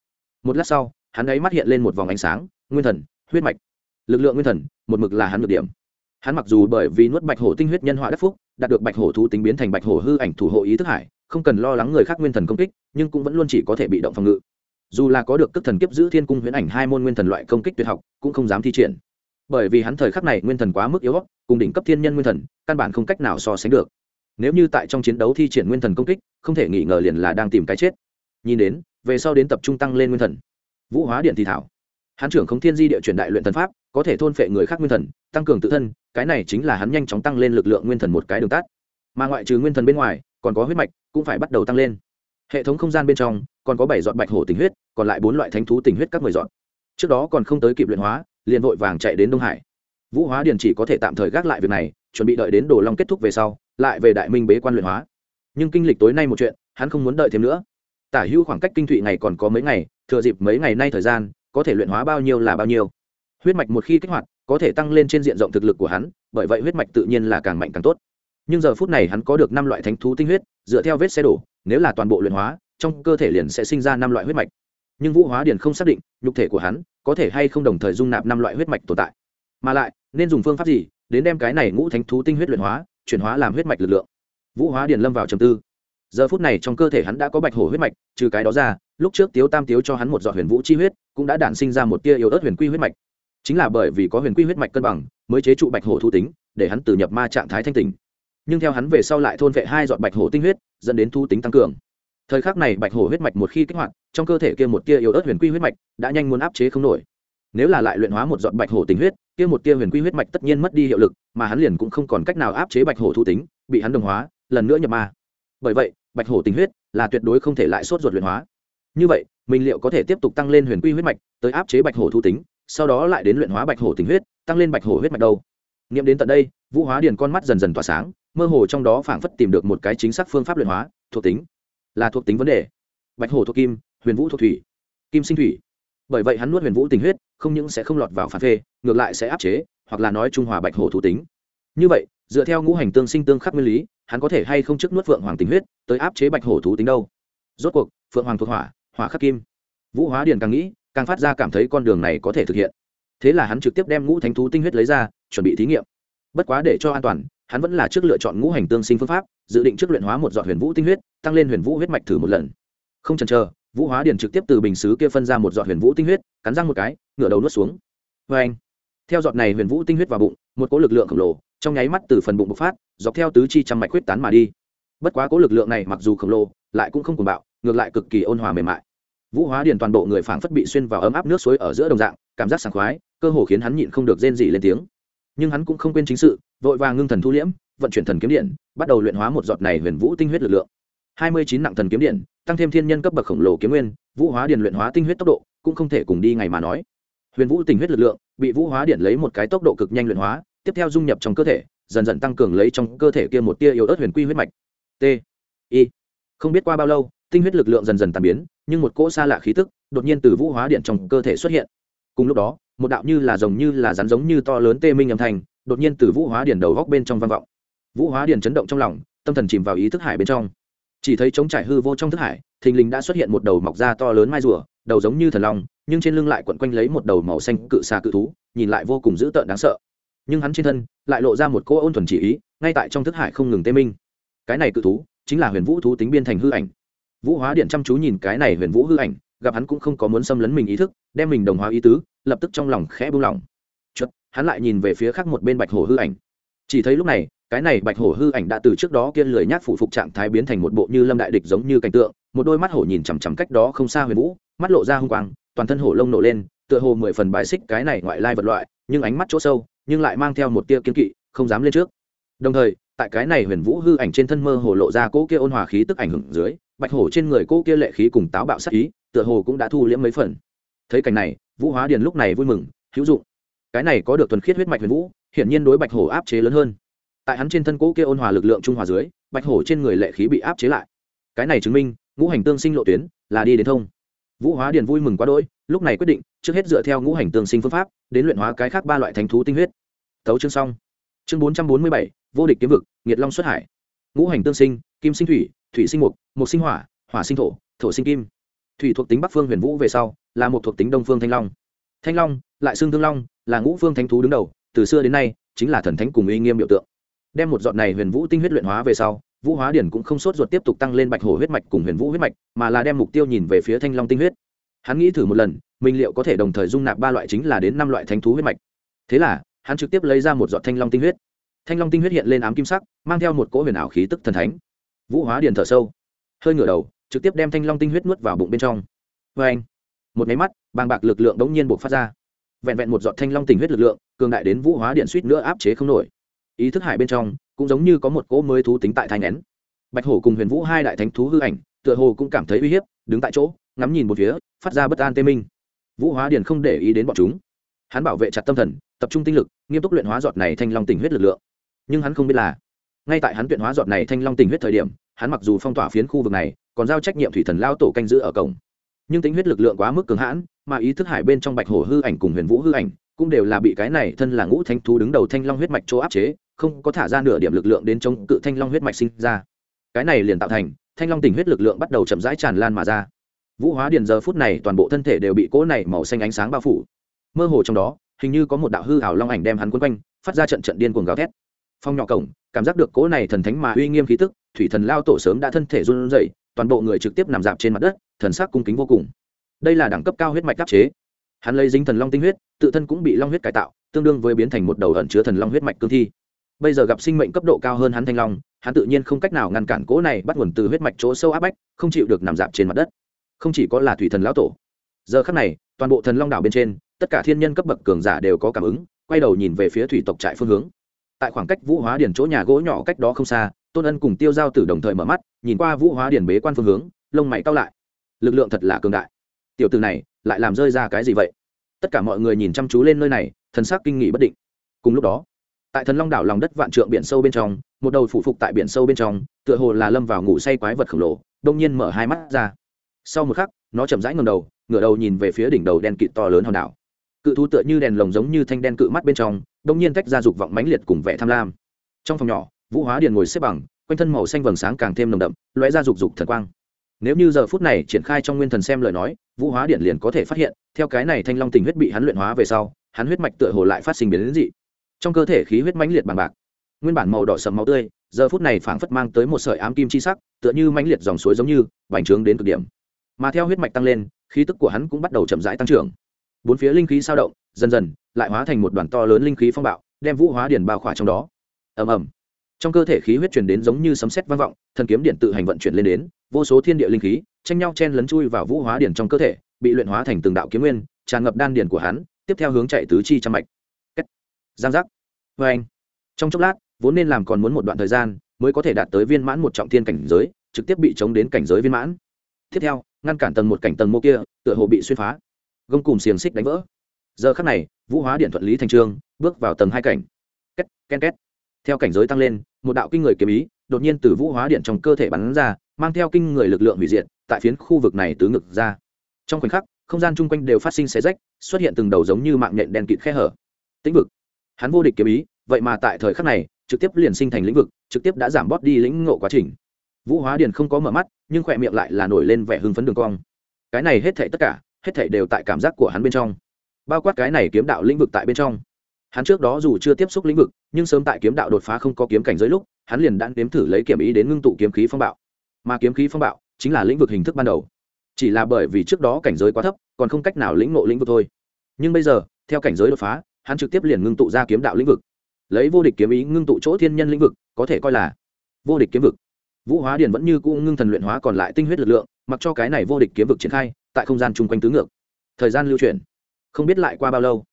Một lát sau, hắn ấy mắt hiện lên một vòng ánh sáng, nguyên thần, huyết mạch. Lực lượng nguyên thần, một mực là hắn được điểm hắn mặc dù bởi vì nuốt bạch hổ tinh huyết nhân họa đất phúc, đạt được bạch hổ thú tính biến thành bạch hổ hư ảnh thủ hộ ý thức hải, không cần lo lắng người khác nguyên thần công kích, nhưng cũng vẫn luôn chỉ có thể bị động phòng ngự. Dù là có được tức thần kiếp giữ thiên cung huyễn ảnh hai môn nguyên thần loại công kích tuyệt học, cũng không dám thi triển. Bởi vì hắn thời khắc này nguyên thần quá mức yếu cùng đỉnh cấp thiên nhân nguyên thần, căn bản không cách nào so sánh được. Nếu như tại trong chiến đấu thi triển nguyên thần công kích, không thể nghi ngờ liền là đang tìm cái chết. Nhìn đến, về sau đến tập trung tăng lên nguyên thần. Vũ hóa điện thì thảo. Hắn trưởng không thiên di địa chuyển đại luyện thần pháp, có thể thôn phệ người khác nguyên thần, tăng cường tự thân cái này chính là hắn nhanh chóng tăng lên lực lượng nguyên thần một cái đường tắt. Mà ngoại trừ nguyên thần bên ngoài, còn có huyết mạch, cũng phải bắt đầu tăng lên. Hệ thống không gian bên trong, còn có bảy dọn bạch hổ tình huyết, còn lại bốn loại thánh thú tình huyết các mười dọn trước đó còn không tới kịp luyện hóa, liền vội vàng chạy đến đông hải. Vũ hóa điền chỉ có thể tạm thời gác lại việc này, chuẩn bị đợi đến đồ long kết thúc về sau, lại về đại minh bế quan luyện hóa. Nhưng kinh lịch tối nay một chuyện, hắn không muốn đợi thêm nữa. Tả hữu khoảng cách kinh thụy ngày còn có mấy ngày, thừa dịp mấy ngày nay thời gian, có thể luyện hóa bao nhiêu là bao nhiêu. Huyết mạch một khi kích hoạt có thể tăng lên trên diện rộng thực lực của hắn, bởi vậy huyết mạch tự nhiên là càng mạnh càng tốt. Nhưng giờ phút này hắn có được năm loại thánh thú tinh huyết, dựa theo vết xe đổ, nếu là toàn bộ luyện hóa, trong cơ thể liền sẽ sinh ra năm loại huyết mạch. Nhưng vũ hóa điền không xác định, nhục thể của hắn có thể hay không đồng thời dung nạp năm loại huyết mạch tồn tại. Mà lại, nên dùng phương pháp gì đến đem cái này ngũ thánh thú tinh huyết luyện hóa, chuyển hóa làm huyết mạch lực lượng? Vũ hóa điền lâm vào trầm tư. Giờ phút này trong cơ thể hắn đã có bạch hổ huyết mạch, trừ cái đó ra, lúc trước tiếu tam tiếu cho hắn một giọt huyền vũ chi huyết, cũng đã đản sinh ra một tia yếu ớt huyền quy huyết mạch chính là bởi vì có huyền quy huyết mạch cân bằng, mới chế trụ bạch hổ thu tính, để hắn từ nhập ma trạng thái thanh tình nhưng theo hắn về sau lại thôn vệ hai dọn bạch hổ tinh huyết, dẫn đến thu tính tăng cường. Thời khắc này bạch hổ huyết mạch một khi kích hoạt, trong cơ thể kia một tia yếu ớt huyền quy huyết mạch đã nhanh muốn áp chế không nổi. Nếu là lại luyện hóa một dọn bạch hổ tình huyết, kia một tia huyền quy huyết mạch tất nhiên mất đi hiệu lực, mà hắn liền cũng không còn cách nào áp chế bạch hổ thu tính, bị hắn đồng hóa, lần nữa nhập ma. Bởi vậy, bạch hổ tình huyết là tuyệt đối không thể lại sốt ruột luyện hóa. Như vậy, mình liệu có thể tiếp tục tăng lên huyền quy huyết mạch, tới áp chế bạch hổ thu tính? Sau đó lại đến luyện hóa bạch hổ tình huyết, tăng lên bạch hổ huyết mạch đâu. Nghiệm đến tận đây, vũ hóa điền con mắt dần dần tỏa sáng, mơ hồ trong đó phảng phất tìm được một cái chính xác phương pháp luyện hóa, thuộc tính. Là thuộc tính vấn đề. Bạch hổ thuộc kim, huyền vũ thuộc thủy. Kim sinh thủy. Bởi vậy hắn nuốt huyền vũ tình huyết, không những sẽ không lọt vào phản phê, ngược lại sẽ áp chế, hoặc là nói trung hòa bạch hổ thủ tính. Như vậy, dựa theo ngũ hành tương sinh tương khắc nguyên lý, hắn có thể hay không trước nuốt phượng hoàng tình huyết, tới áp chế bạch hổ thú tính đâu? Rốt cuộc, phượng hoàng thuộc hỏa hỏa khắc kim. Vũ hóa điền càng nghĩ càng phát ra cảm thấy con đường này có thể thực hiện. Thế là hắn trực tiếp đem ngũ thánh thú tinh huyết lấy ra, chuẩn bị thí nghiệm. Bất quá để cho an toàn, hắn vẫn là trước lựa chọn ngũ hành tương sinh phương pháp, dự định trước luyện hóa một giọt huyền vũ tinh huyết, tăng lên huyền vũ huyết mạch thử một lần. Không chần chờ, vũ hóa điền trực tiếp từ bình xứ kia phân ra một giọt huyền vũ tinh huyết, cắn răng một cái, ngửa đầu nuốt xuống. Vê anh, theo giọt này huyền vũ tinh huyết vào bụng, một cỗ lực lượng khổng lồ trong nháy mắt từ phần bụng bộc phát, dọc theo tứ chi trăm mạch huyết tán mà đi. Bất quá cỗ lực lượng này mặc dù khổng lồ, lại cũng không cuồng bạo, ngược lại cực kỳ ôn hòa mềm mại vũ hóa điền toàn bộ người phảng phất bị xuyên vào ấm áp nước suối ở giữa đồng dạng, cảm giác sảng khoái, cơ hồ khiến hắn nhịn không được rên dị lên tiếng. Nhưng hắn cũng không quên chính sự, vội vàng ngưng thần thu liễm, vận chuyển thần kiếm điện, bắt đầu luyện hóa một giọt này huyền vũ tinh huyết lực lượng. Hai mươi chín nặng thần kiếm điện, tăng thêm thiên nhân cấp bậc khổng lồ kiếm nguyên, vũ hóa điện luyện hóa tinh huyết tốc độ cũng không thể cùng đi ngày mà nói. Huyền vũ tinh huyết lực lượng bị vũ hóa điện lấy một cái tốc độ cực nhanh luyện hóa, tiếp theo dung nhập trong cơ thể, dần dần tăng cường lấy trong cơ thể kia một tia yếu ớt huyền quy huyết mạch. T, i. Không biết qua bao lâu tinh huyết lực lượng dần dần tàn biến, nhưng một cỗ xa lạ khí tức đột nhiên từ vũ hóa điện trong cơ thể xuất hiện. Cùng lúc đó, một đạo như là rồng như là rắn giống như to lớn tê minh âm thanh đột nhiên từ vũ hóa điện đầu góc bên trong vang vọng. Vũ hóa điện chấn động trong lòng, tâm thần chìm vào ý thức hải bên trong. Chỉ thấy trống trải hư vô trong thức hải, thình lình đã xuất hiện một đầu mọc da to lớn mai rùa, đầu giống như thần long, nhưng trên lưng lại quận quanh lấy một đầu màu xanh cự xa cự thú, nhìn lại vô cùng dữ tợn đáng sợ. Nhưng hắn trên thân lại lộ ra một cô ôn thuần chỉ ý, ngay tại trong thức hải không ngừng tê minh. Cái này cự thú chính là huyền vũ thú tính biên thành hư ảnh vũ hóa điện chăm chú nhìn cái này huyền vũ hư ảnh, gặp hắn cũng không có muốn xâm lấn mình ý thức, đem mình đồng hóa ý tứ, lập tức trong lòng khẽ buông lỏng. Chật hắn lại nhìn về phía khác một bên bạch hổ hư ảnh. Chỉ thấy lúc này, cái này bạch hổ hư ảnh đã từ trước đó kiên lười nhát phụ phục trạng thái biến thành một bộ như lâm đại địch giống như cảnh tượng, một đôi mắt hổ nhìn chằm chằm cách đó không xa huyền vũ, mắt lộ ra hung quang, toàn thân hổ lông nổ lên, tựa hồ mười phần bài xích cái này ngoại lai vật loại, nhưng ánh mắt chỗ sâu, nhưng lại mang theo một tia kiên kỵ, không dám lên trước. Đồng thời, tại cái này huyền vũ hư ảnh trên thân mơ hồ lộ ra cỗ kia ôn hòa khí tức ảnh hưởng dưới bạch hổ trên người cô kia lệ khí cùng táo bạo sắc ý, tựa hồ cũng đã thu liễm mấy phần. Thấy cảnh này, vũ hóa điền lúc này vui mừng, hữu dụng. Cái này có được thuần khiết huyết mạch huyền vũ, hiển nhiên đối bạch hổ áp chế lớn hơn. Tại hắn trên thân cỗ kia ôn hòa lực lượng trung hòa dưới, bạch hổ trên người lệ khí bị áp chế lại. Cái này chứng minh, ngũ hành tương sinh lộ tuyến là đi đến thông. Vũ hóa điền vui mừng quá đỗi, lúc này quyết định, trước hết dựa theo ngũ hành tương sinh phương pháp, đến luyện hóa cái khác ba loại thánh thú tinh huyết. Tấu chương xong. Chương bốn trăm bốn mươi bảy, vô địch kiếm vực, nghiệt long xuất hải ngũ hành tương sinh, kim sinh thủy thủy sinh mục mục sinh hỏa hỏa sinh thổ thổ sinh kim. Thủy thuộc tính bắc phương huyền vũ về sau, là một thuộc tính đông phương thanh long. Thanh long, lại xương thương long, là ngũ phương thánh thú đứng đầu, từ xưa đến nay, chính là thần thánh cùng uy nghiêm biểu tượng. Đem một giọt này huyền vũ tinh huyết luyện hóa về sau, vũ hóa điển cũng không sốt ruột tiếp tục tăng lên bạch hổ huyết mạch cùng huyền vũ huyết mạch, mà là đem mục tiêu nhìn về phía thanh long tinh huyết. Hắn nghĩ thử một lần, mình liệu có thể đồng thời dung nạp ba loại chính là đến năm loại thánh thú huyết mạch. Thế là, hắn trực tiếp lấy ra một giọt thanh long tinh huyết thanh long tinh huyết hiện lên ám kim sắc, mang theo một cỗ huyền ảo khí tức thần thánh. Vũ hóa điền thở sâu. Hơi ngửa đầu, trực tiếp đem thanh long tinh huyết nuốt vào bụng bên trong. Vê anh, một máy mắt, bàng bạc lực lượng đống nhiên buộc phát ra. Vẹn vẹn một giọt thanh long Tinh huyết lực lượng, cường đại đến vũ hóa điện suýt nữa áp chế không nổi. Ý thức hải bên trong, cũng giống như có một cỗ mới thú tính tại thai nén bạch hổ cùng huyền vũ hai đại thánh thú hư ảnh, tựa hồ cũng cảm thấy uy hiếp, đứng tại chỗ, ngắm nhìn một phía, phát ra bất an tê minh. Vũ hóa điền không để ý đến bọn chúng. Hắn bảo vệ chặt tâm thần, tập trung tinh lực, nghiêm túc luyện hóa giọt này thanh long tình huyết lực lượng nhưng hắn không biết là, ngay tại hắn luyện hóa giọt này thanh long tình huyết thời điểm, hắn mặc dù phong tỏa phiến khu vực này, còn giao trách nhiệm thủy thần lao tổ canh giữ ở cổng. Nhưng tính huyết lực lượng quá mức cường hãn, mà ý thức hải bên trong bạch hổ hư ảnh cùng huyền vũ hư ảnh cũng đều là bị cái này thân là ngũ thanh thú đứng đầu thanh long huyết mạch chỗ áp chế, không có thả ra nửa điểm lực lượng đến chống cự thanh long huyết mạch sinh ra. Cái này liền tạo thành, thanh long tình huyết lực lượng bắt đầu chậm rãi tràn lan mà ra. Vũ hóa điền giờ phút này toàn bộ thân thể đều bị cỗ này màu xanh ánh sáng bao phủ. Mơ hồ trong đó, hình như có một đạo hư ảo long ảnh đem hắn quấn quanh, phát ra trận trận điên cuồng gào thét phong nhỏ cổng, cảm giác được cỗ này thần thánh mà uy nghiêm khí tức, thủy thần lao tổ sớm đã thân thể run rẩy, toàn bộ người trực tiếp nằm dạp trên mặt đất, thần sắc cung kính vô cùng. Đây là đẳng cấp cao huyết mạch đắc chế. Hắn lấy dính thần long tinh huyết, tự thân cũng bị long huyết cải tạo, tương đương với biến thành một đầu ẩn chứa thần long huyết mạch cương thi. Bây giờ gặp sinh mệnh cấp độ cao hơn hắn thanh long, hắn tự nhiên không cách nào ngăn cản cỗ này bắt nguồn từ huyết mạch chỗ sâu áp bách, không chịu được nằm dạp trên mặt đất. Không chỉ có là thủy thần lão tổ. Giờ khắc này, toàn bộ thần long đảo bên trên, tất cả thiên nhân cấp bậc cường giả đều có cảm ứng, quay đầu nhìn về phía thủy tộc trại phương hướng tại khoảng cách vũ hóa điển chỗ nhà gỗ nhỏ cách đó không xa, tôn ân cùng tiêu giao tử đồng thời mở mắt, nhìn qua vũ hóa điển bế quan phương hướng, lông mày cao lại. Lực lượng thật là cường đại. Tiểu từ này, lại làm rơi ra cái gì vậy? Tất cả mọi người nhìn chăm chú lên nơi này, thần sắc kinh nghị bất định. Cùng lúc đó, tại thần long đảo lòng đất vạn trượng biển sâu bên trong, một đầu phủ phục tại biển sâu bên trong, tựa hồ là lâm vào ngủ say quái vật khổng lồ, đông nhiên mở hai mắt ra. Sau một khắc, nó chậm rãi ngầm đầu, ngửa đầu nhìn về phía đỉnh đầu đen kịt to lớn hòn đảo. Cự thú tựa như đèn lồng giống như thanh đen cự mắt bên trong đông nhiên tách ra dục vọng mãnh liệt cùng vẻ tham lam. Trong phòng nhỏ, vũ hóa điền ngồi xếp bằng, quanh thân màu xanh vầng sáng càng thêm nồng đậm, lóe ra dục dục thần quang. Nếu như giờ phút này triển khai trong nguyên thần xem lời nói, vũ hóa điện liền có thể phát hiện, theo cái này thanh long tình huyết bị hắn luyện hóa về sau, hắn huyết mạch tựa hồ lại phát sinh biến đến dị. Trong cơ thể khí huyết mãnh liệt bằng bạc, nguyên bản màu đỏ sầm máu tươi, giờ phút này phảng phất mang tới một sợi ám kim chi sắc, tựa như mãnh liệt dòng suối giống như, bành trướng đến cực điểm. Mà theo huyết mạch tăng lên, khí tức của hắn cũng bắt đầu chậm rãi tăng trưởng. Bốn phía linh khí sao động, dần dần lại hóa thành một đoàn to lớn linh khí phong bạo, đem vũ hóa điển bao khỏa trong đó. Ầm ầm. Trong cơ thể khí huyết truyền đến giống như sấm sét vang vọng, thần kiếm điện tự hành vận chuyển lên đến, vô số thiên địa linh khí, tranh nhau chen lấn chui vào vũ hóa điển trong cơ thể, bị luyện hóa thành từng đạo kiếm nguyên, tràn ngập đan điển của hắn, tiếp theo hướng chạy tứ chi trăm mạch. Kết. giang giác. Vê anh. Trong chốc lát, vốn nên làm còn muốn một đoạn thời gian, mới có thể đạt tới viên mãn một trọng thiên cảnh giới, trực tiếp bị chống đến cảnh giới viên mãn. Tiếp theo, ngăn cản tầng một cảnh tầng mô kia, tựa hồ bị xuyên phá. Gông cùng xiềng xích đánh vỡ giờ khắc này, vũ hóa điện thuận lý thành trương bước vào tầng hai cảnh. Két ken két. Theo cảnh giới tăng lên, một đạo kinh người kiếm ý đột nhiên từ vũ hóa điện trong cơ thể bắn ra, mang theo kinh người lực lượng hủy diệt, tại phiến khu vực này tứ ngực ra. Trong khoảnh khắc, không gian chung quanh đều phát sinh xé rách, xuất hiện từng đầu giống như mạng nhện đen kịt khe hở. Tĩnh vực. Hắn vô địch kiếm ý, vậy mà tại thời khắc này, trực tiếp liền sinh thành lĩnh vực, trực tiếp đã giảm bót đi lĩnh ngộ quá trình. Vũ hóa điền không có mở mắt, nhưng khỏe miệng lại là nổi lên vẻ hưng phấn đường cong. Cái này hết thảy tất cả, hết thảy đều tại cảm giác của hắn bên trong bao quát cái này kiếm đạo lĩnh vực tại bên trong. Hắn trước đó dù chưa tiếp xúc lĩnh vực, nhưng sớm tại kiếm đạo đột phá không có kiếm cảnh giới lúc, hắn liền đã nếm thử lấy kiểm ý đến ngưng tụ kiếm khí phong bạo. Mà kiếm khí phong bạo chính là lĩnh vực hình thức ban đầu. Chỉ là bởi vì trước đó cảnh giới quá thấp, còn không cách nào lĩnh ngộ lĩnh vực thôi. Nhưng bây giờ, theo cảnh giới đột phá, hắn trực tiếp liền ngưng tụ ra kiếm đạo lĩnh vực. Lấy vô địch kiếm ý ngưng tụ chỗ thiên nhân lĩnh vực, có thể coi là vô địch kiếm vực. Vũ hóa điền vẫn như cũ ngưng thần luyện hóa còn lại tinh huyết lực lượng, mặc cho cái này vô địch kiếm vực triển khai, tại không gian chung quanh tứ ngược. Thời gian lưu chuyển không biết lại qua bao lâu.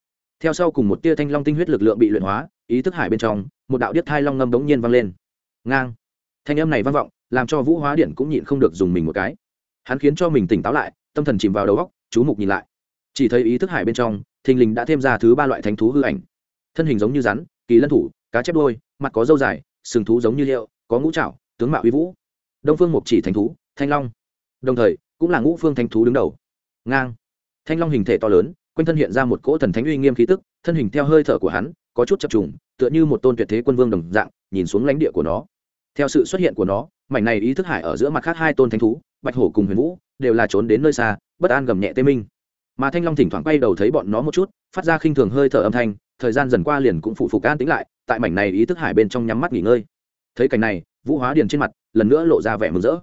Theo sau cùng một tia thanh long tinh huyết lực lượng bị luyện hóa, ý thức hải bên trong, một đạo điếc thai long ngâm đống nhiên vang lên. Ngang. Thanh âm này vang vọng, làm cho vũ hóa điện cũng nhịn không được dùng mình một cái. Hắn khiến cho mình tỉnh táo lại, tâm thần chìm vào đầu góc chú mục nhìn lại. Chỉ thấy ý thức hải bên trong, thình lình đã thêm ra thứ ba loại thánh thú hư ảnh. Thân hình giống như rắn, kỳ lân thủ, cá chép đôi mặt có dâu dài, sừng thú giống như liệu, có ngũ trạo tướng mạo uy vũ. Đông phương mục chỉ thánh thú, thanh long. Đồng thời, cũng là ngũ phương thánh thú đứng đầu. Ngang. Thanh long hình thể to lớn quanh thân hiện ra một cỗ thần thánh uy nghiêm khí tức, thân hình theo hơi thở của hắn, có chút chập trùng, tựa như một tôn tuyệt thế quân vương đồng dạng, nhìn xuống lãnh địa của nó. Theo sự xuất hiện của nó, mảnh này ý thức hải ở giữa mặt khác hai tôn thánh thú, bạch hổ cùng huyền vũ, đều là trốn đến nơi xa, bất an gầm nhẹ tê minh. Mà thanh long thỉnh thoảng quay đầu thấy bọn nó một chút, phát ra khinh thường hơi thở âm thanh, thời gian dần qua liền cũng phụ phục an tính lại, tại mảnh này ý thức hải bên trong nhắm mắt nghỉ ngơi. Thấy cảnh này, vũ hóa điền trên mặt lần nữa lộ ra vẻ mừng rỡ.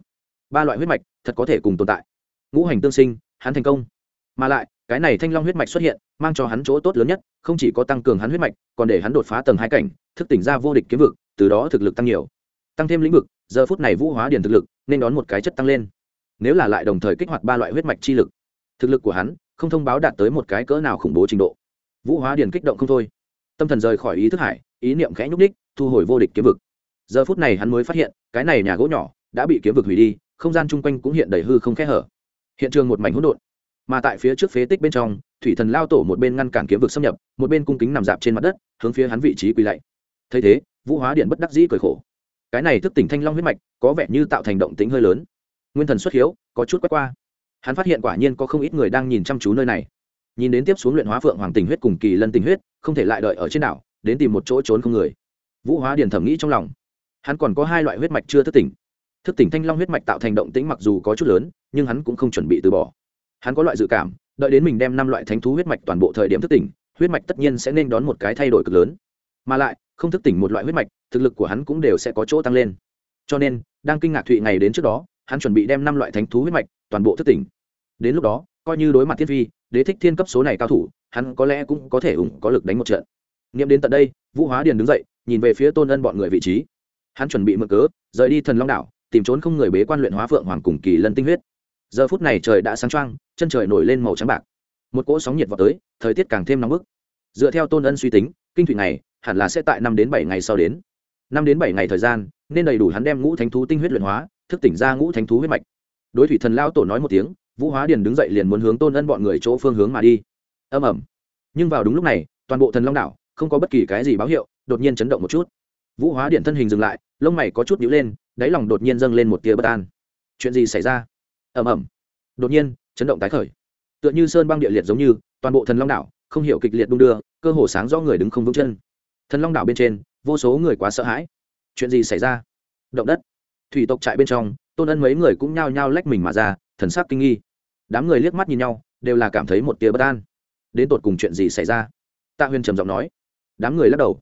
Ba loại huyết mạch thật có thể cùng tồn tại. Ngũ hành tương sinh, hắn thành công. Mà lại cái này thanh long huyết mạch xuất hiện, mang cho hắn chỗ tốt lớn nhất, không chỉ có tăng cường hắn huyết mạch, còn để hắn đột phá tầng hai cảnh, thức tỉnh ra vô địch kiếm vực, từ đó thực lực tăng nhiều. Tăng thêm lĩnh vực, giờ phút này vũ hóa điền thực lực nên đón một cái chất tăng lên. Nếu là lại đồng thời kích hoạt ba loại huyết mạch chi lực, thực lực của hắn không thông báo đạt tới một cái cỡ nào khủng bố trình độ. Vũ hóa điền kích động không thôi. Tâm thần rời khỏi ý thức hải, ý niệm khẽ nhúc ních thu hồi vô địch kiếm vực. Giờ phút này hắn mới phát hiện, cái này nhà gỗ nhỏ đã bị kiếm vực hủy đi, không gian chung quanh cũng hiện đầy hư không khẽ hở. Hiện trường một mảnh hỗn độn mà tại phía trước phế tích bên trong, thủy thần lao tổ một bên ngăn cản kiếm vực xâm nhập, một bên cung kính nằm dạp trên mặt đất, hướng phía hắn vị trí quỳ lạy. Thấy thế, vũ hóa điện bất đắc dĩ cười khổ. Cái này thức tỉnh thanh long huyết mạch, có vẻ như tạo thành động tính hơi lớn. Nguyên thần xuất hiếu, có chút quét qua. Hắn phát hiện quả nhiên có không ít người đang nhìn chăm chú nơi này. Nhìn đến tiếp xuống luyện hóa phượng hoàng tình huyết cùng kỳ lân tình huyết, không thể lại đợi ở trên đảo, đến tìm một chỗ trốn không người. Vũ hóa điền thẩm nghĩ trong lòng. Hắn còn có hai loại huyết mạch chưa thức tỉnh. Thức tỉnh thanh long huyết mạch tạo thành động tĩnh mặc dù có chút lớn, nhưng hắn cũng không chuẩn bị từ bỏ hắn có loại dự cảm, đợi đến mình đem năm loại thánh thú huyết mạch toàn bộ thời điểm thức tỉnh, huyết mạch tất nhiên sẽ nên đón một cái thay đổi cực lớn. Mà lại, không thức tỉnh một loại huyết mạch, thực lực của hắn cũng đều sẽ có chỗ tăng lên. Cho nên, đang kinh ngạc thụy ngày đến trước đó, hắn chuẩn bị đem năm loại thánh thú huyết mạch toàn bộ thức tỉnh. Đến lúc đó, coi như đối mặt thiên phi, đế thích thiên cấp số này cao thủ, hắn có lẽ cũng có thể ủng có lực đánh một trận. Nghiệm đến tận đây, vũ hóa điền đứng dậy, nhìn về phía tôn ân bọn người vị trí. Hắn chuẩn bị mở cớ, rời đi thần long đảo, tìm trốn không người bế quan luyện hóa phượng hoàng cùng kỳ lân tinh huyết giờ phút này trời đã sáng trăng chân trời nổi lên màu trắng bạc. Một cỗ sóng nhiệt vào tới, thời tiết càng thêm nóng bức. Dựa theo tôn ân suy tính, kinh thủy này hẳn là sẽ tại năm đến bảy ngày sau đến. Năm đến bảy ngày thời gian, nên đầy đủ hắn đem ngũ thánh thú tinh huyết luyện hóa, thức tỉnh ra ngũ thánh thú huyết mạch. Đối thủy thần lao tổ nói một tiếng, vũ hóa điền đứng dậy liền muốn hướng tôn ân bọn người chỗ phương hướng mà đi. Âm ẩm nhưng vào đúng lúc này, toàn bộ thần long đảo, không có bất kỳ cái gì báo hiệu, đột nhiên chấn động một chút. Vũ hóa điện thân hình dừng lại, lông mày có chút nhữ lên, đáy lòng đột nhiên dâng lên một tia bất an. Chuyện gì xảy ra? Ầm ầm. Đột nhiên, chấn động tái khởi. Tựa như sơn băng địa liệt giống như, toàn bộ thần long đảo, không hiểu kịch liệt đung đưa, cơ hồ sáng do người đứng không vững chân. Thần long đảo bên trên, vô số người quá sợ hãi. Chuyện gì xảy ra? Động đất. Thủy tộc trại bên trong, tôn ân mấy người cũng nhao nhao lách mình mà ra, thần sắc kinh nghi. Đám người liếc mắt nhìn nhau, đều là cảm thấy một tia bất an. Đến tột cùng chuyện gì xảy ra? Tạ huyền trầm giọng nói. Đám người lắc đầu.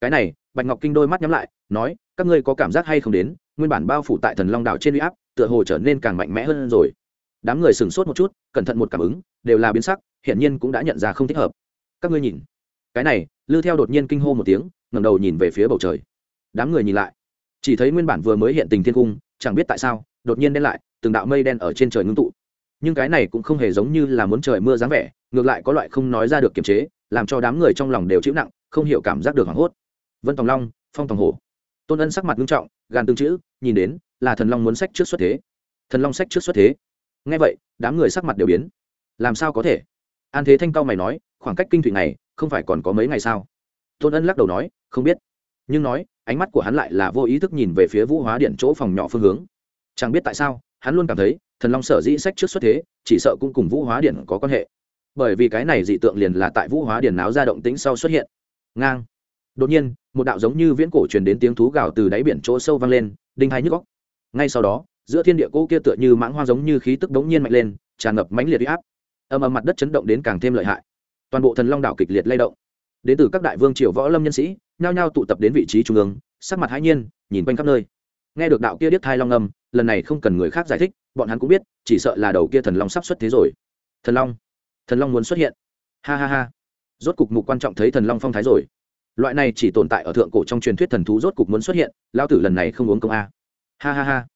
Cái này, bạch ngọc kinh đôi mắt nhắm lại, nói, các ngươi có cảm giác hay không đến, nguyên bản bao phủ tại thần long đảo trên uy áp tựa hồ trở nên càng mạnh mẽ hơn rồi. Đám người sửng sốt một chút, cẩn thận một cảm ứng, đều là biến sắc, hiển nhiên cũng đã nhận ra không thích hợp. Các ngươi nhìn. Cái này lư theo đột nhiên kinh hô một tiếng, ngẩng đầu nhìn về phía bầu trời. Đám người nhìn lại. Chỉ thấy nguyên bản vừa mới hiện tình thiên cung, chẳng biết tại sao, đột nhiên đen lại, từng đạo mây đen ở trên trời ngưng tụ. Nhưng cái này cũng không hề giống như là muốn trời mưa dáng vẻ, ngược lại có loại không nói ra được kiềm chế, làm cho đám người trong lòng đều chịu nặng, không hiểu cảm giác được hoảng hốt. Vân tòng long, phong tòng hổ. Tôn ân sắc mặt nghiêm trọng gan tương chữ, nhìn đến là thần long muốn sách trước xuất thế. Thần long sách trước xuất thế. Ngay vậy, đám người sắc mặt đều biến. Làm sao có thể? An thế thanh cao mày nói, khoảng cách kinh thủy này, không phải còn có mấy ngày sao? Tôn ân lắc đầu nói, không biết. Nhưng nói, ánh mắt của hắn lại là vô ý thức nhìn về phía vũ hóa điện chỗ phòng nhỏ phương hướng. Chẳng biết tại sao, hắn luôn cảm thấy, thần long sở dĩ sách trước xuất thế, chỉ sợ cũng cùng vũ hóa điện có quan hệ. Bởi vì cái này dị tượng liền là tại vũ hóa điện náo ra động tính sau xuất hiện. Ngang. Đột nhiên, một đạo giống như viễn cổ truyền đến tiếng thú gào từ đáy biển chỗ sâu vang lên, đinh hai nhức góc ngay sau đó, giữa thiên địa cỗ kia tựa như mãng hoa giống như khí tức đống nhiên mạnh lên, tràn ngập mãnh liệt huy áp. Âm âm mặt đất chấn động đến càng thêm lợi hại. Toàn bộ thần long đảo kịch liệt lay động. Đến từ các đại vương triều võ lâm nhân sĩ, nhao nhao tụ tập đến vị trí trung ương, sắc mặt hãi nhiên, nhìn quanh khắp nơi. Nghe được đạo kia điếc thai long âm, lần này không cần người khác giải thích, bọn hắn cũng biết, chỉ sợ là đầu kia thần long sắp xuất thế rồi. Thần long thần long muốn xuất hiện. Ha ha ha. Rốt cục mục quan trọng thấy thần long phong thái rồi. Loại này chỉ tồn tại ở thượng cổ trong truyền thuyết thần thú rốt cục muốn xuất hiện lao tử lần này không uống công a ha ha ha.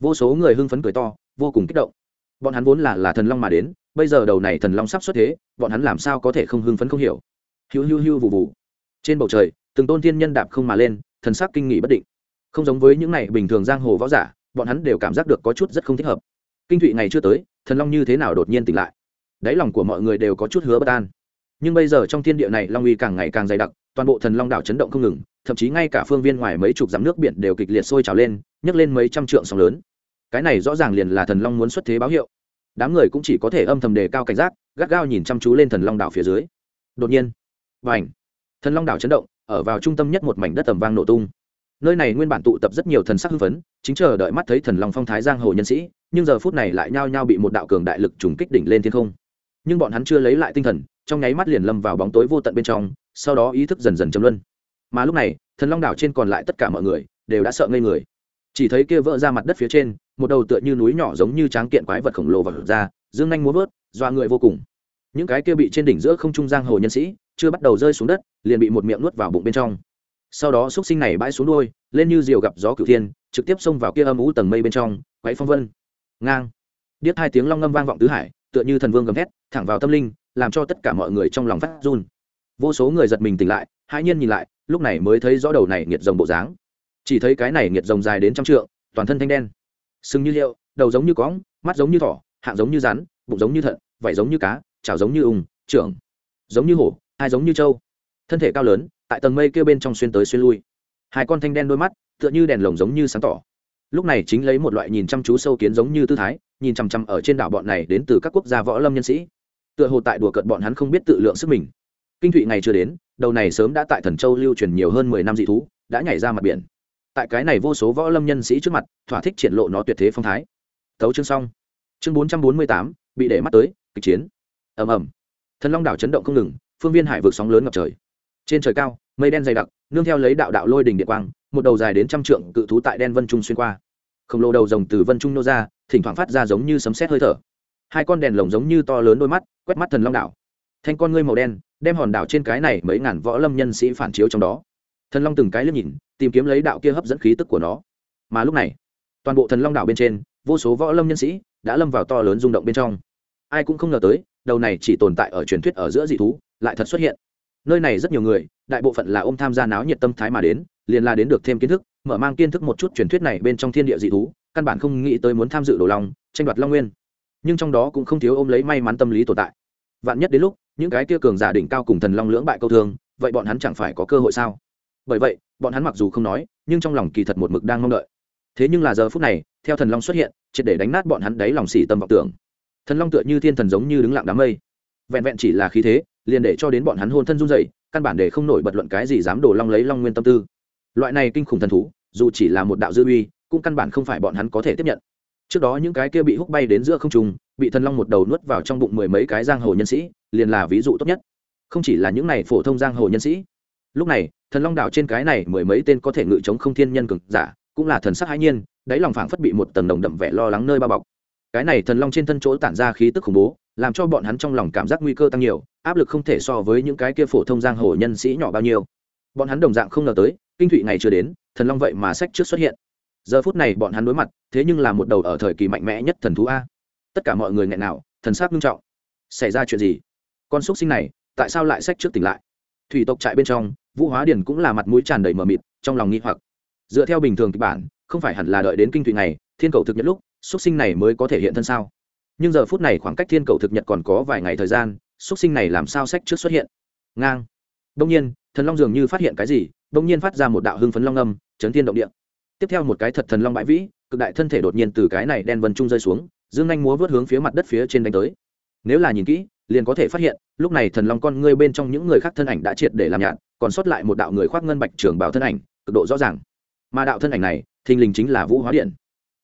Vô số người hưng phấn cười to, vô cùng kích động. Bọn hắn vốn là là thần long mà đến, bây giờ đầu này thần long sắp xuất thế, bọn hắn làm sao có thể không hưng phấn không hiểu? Hiu hiu hiu vụ vụ trên bầu trời, từng tôn thiên nhân đạp không mà lên, thần sắc kinh nghị bất định. Không giống với những này bình thường giang hồ võ giả, bọn hắn đều cảm giác được có chút rất không thích hợp. Kinh thụy ngày chưa tới, thần long như thế nào đột nhiên tỉnh lại? Đáy lòng của mọi người đều có chút hứa bất an nhưng bây giờ trong thiên địa này long uy càng ngày càng dày đặc, toàn bộ thần long đảo chấn động không ngừng, thậm chí ngay cả phương viên ngoài mấy chục dặm nước biển đều kịch liệt sôi trào lên, nhấc lên mấy trăm trượng sóng lớn. Cái này rõ ràng liền là thần long muốn xuất thế báo hiệu. Đám người cũng chỉ có thể âm thầm đề cao cảnh giác, gắt gao nhìn chăm chú lên thần long đảo phía dưới. Đột nhiên và ảnh thần long đảo chấn động, ở vào trung tâm nhất một mảnh đất tầm vang nổ tung. Nơi này nguyên bản tụ tập rất nhiều thần sắc hưng phấn, chính chờ đợi mắt thấy thần long phong thái giang hồ nhân sĩ, nhưng giờ phút này lại nhao nhao bị một đạo cường đại lực trùng kích đỉnh lên thiên không. Nhưng bọn hắn chưa lấy lại tinh thần trong nháy mắt liền lâm vào bóng tối vô tận bên trong sau đó ý thức dần dần chấm luân. Mà lúc này thần long đảo trên còn lại tất cả mọi người đều đã sợ ngây người. Chỉ thấy kia vỡ ra mặt đất phía trên một đầu tựa như núi nhỏ giống như tráng kiện quái vật khổng lồ vật ra dương nhanh muốn vớt doa người vô cùng. Những cái kia bị trên đỉnh giữa không trung giang hồ nhân sĩ chưa bắt đầu rơi xuống đất liền bị một miệng nuốt vào bụng bên trong. Sau đó xúc sinh này bãi xuống đuôi, lên như diều gặp gió cửu thiên trực tiếp xông vào kia âm ú tầng mây bên trong quáy phong vân. Ngang. Điếc hai tiếng long ngâm vang vọng tứ hải tựa như thần vương gầm thét thẳng vào tâm linh làm cho tất cả mọi người trong lòng phát run vô số người giật mình tỉnh lại hai nhiên nhìn lại lúc này mới thấy rõ đầu này nghiệt rồng bộ dáng chỉ thấy cái này nghiệt rồng dài đến trăm trượng toàn thân thanh đen sừng như liệu đầu giống như cóng mắt giống như thỏ hạng giống như rắn bụng giống như thận vảy giống như cá chảo giống như ùng trưởng giống như hổ hai giống như trâu thân thể cao lớn tại tầng mây kia bên trong xuyên tới xuyên lui hai con thanh đen đôi mắt tựa như đèn lồng giống như sáng tỏ lúc này chính lấy một loại nhìn chăm chú sâu kiến giống như tư thái nhìn chằm chằm ở trên đảo bọn này đến từ các quốc gia võ lâm nhân sĩ tựa hồ tại đùa cợt bọn hắn không biết tự lượng sức mình. Kinh thụy ngày chưa đến, đầu này sớm đã tại thần châu lưu truyền nhiều hơn mười năm dị thú, đã nhảy ra mặt biển. Tại cái này vô số võ lâm nhân sĩ trước mặt, thỏa thích triển lộ nó tuyệt thế phong thái. Thấu chương xong. Chương bốn trăm bốn mươi tám, bị để mắt tới, kịch chiến. Ầm ầm. Thần long đảo chấn động không ngừng, phương viên hải vượt sóng lớn ngập trời. Trên trời cao, mây đen dày đặc, nương theo lấy đạo đạo lôi đình địa quang, một đầu dài đến trăm trượng cự thú tại đen vân trung xuyên qua. Khổng lồ đầu rồng từ vân trung nô ra, thỉnh thoảng phát ra giống như sấm sét hơi thở. Hai con đèn lồng giống như to lớn đôi mắt quét mắt thần long đảo. Thanh con ngươi màu đen, đem hòn đảo trên cái này mấy ngàn võ lâm nhân sĩ phản chiếu trong đó. Thần long từng cái liếc nhìn, tìm kiếm lấy đạo kia hấp dẫn khí tức của nó. Mà lúc này, toàn bộ thần long đảo bên trên, vô số võ lâm nhân sĩ đã lâm vào to lớn rung động bên trong. Ai cũng không ngờ tới, đầu này chỉ tồn tại ở truyền thuyết ở giữa dị thú, lại thật xuất hiện. Nơi này rất nhiều người, đại bộ phận là ôm tham gia náo nhiệt tâm thái mà đến, liền là đến được thêm kiến thức, mở mang kiến thức một chút truyền thuyết này bên trong thiên địa dị thú, căn bản không nghĩ tới muốn tham dự đồ long, tranh đoạt long nguyên. Nhưng trong đó cũng không thiếu ôm lấy may mắn tâm lý tồn tại vạn nhất đến lúc, những cái kia cường giả đỉnh cao cùng thần long lưỡng bại câu thương, vậy bọn hắn chẳng phải có cơ hội sao? Bởi vậy, bọn hắn mặc dù không nói, nhưng trong lòng kỳ thật một mực đang mong đợi. Thế nhưng là giờ phút này, theo thần long xuất hiện, triệt để đánh nát bọn hắn đấy lòng xỉ tâm vọng tưởng. Thần long tựa như thiên thần giống như đứng lặng đám mây. Vẹn vẹn chỉ là khí thế, liền để cho đến bọn hắn hôn thân run dậy căn bản để không nổi bật luận cái gì dám đổ long lấy long nguyên tâm tư. Loại này kinh khủng thần thú, dù chỉ là một đạo dư uy, cũng căn bản không phải bọn hắn có thể tiếp nhận trước đó những cái kia bị hút bay đến giữa không trung, bị thần long một đầu nuốt vào trong bụng mười mấy cái giang hồ nhân sĩ, liền là ví dụ tốt nhất. Không chỉ là những này phổ thông giang hồ nhân sĩ. Lúc này, thần long đảo trên cái này mười mấy tên có thể ngự chống không thiên nhân cực giả, cũng là thần sắc hãi nhiên, đáy lòng phảng phất bị một tầng đồng đậm vẻ lo lắng nơi bao bọc. Cái này thần long trên thân chỗ tản ra khí tức khủng bố, làm cho bọn hắn trong lòng cảm giác nguy cơ tăng nhiều, áp lực không thể so với những cái kia phổ thông giang hồ nhân sĩ nhỏ bao nhiêu. Bọn hắn đồng dạng không ngờ tới, kinh thụy ngày chưa đến, thần long vậy mà sách trước xuất hiện giờ phút này bọn hắn đối mặt, thế nhưng là một đầu ở thời kỳ mạnh mẽ nhất thần thú a. Tất cả mọi người nghẹn nào, thần sắc nghiêm trọng. Xảy ra chuyện gì? Con xúc sinh này, tại sao lại sách trước tỉnh lại? Thủy tộc trại bên trong, vũ hóa điền cũng là mặt mũi tràn đầy mờ mịt, trong lòng nghi hoặc. Dựa theo bình thường kịch bản, không phải hẳn là đợi đến kinh thụy này, thiên cầu thực nhật lúc xúc sinh này mới có thể hiện thân sao? Nhưng giờ phút này khoảng cách thiên cầu thực nhật còn có vài ngày thời gian xúc sinh này làm sao sách trước xuất hiện? Ngang. Đông nhiên, thần long dường như phát hiện cái gì, đông nhiên phát ra một đạo hưng phấn long âm, chấn thiên động địa tiếp theo một cái thật thần long bãi vĩ, cực đại thân thể đột nhiên từ cái này đen vân trung rơi xuống, dương nhanh múa vớt hướng phía mặt đất phía trên đánh tới. Nếu là nhìn kỹ, liền có thể phát hiện, lúc này thần long con ngươi bên trong những người khác thân ảnh đã triệt để làm nhạt, còn sót lại một đạo người khoác ngân bạch trưởng bảo thân ảnh, cực độ rõ ràng. Mà đạo thân ảnh này, thình lình chính là vũ hóa điện.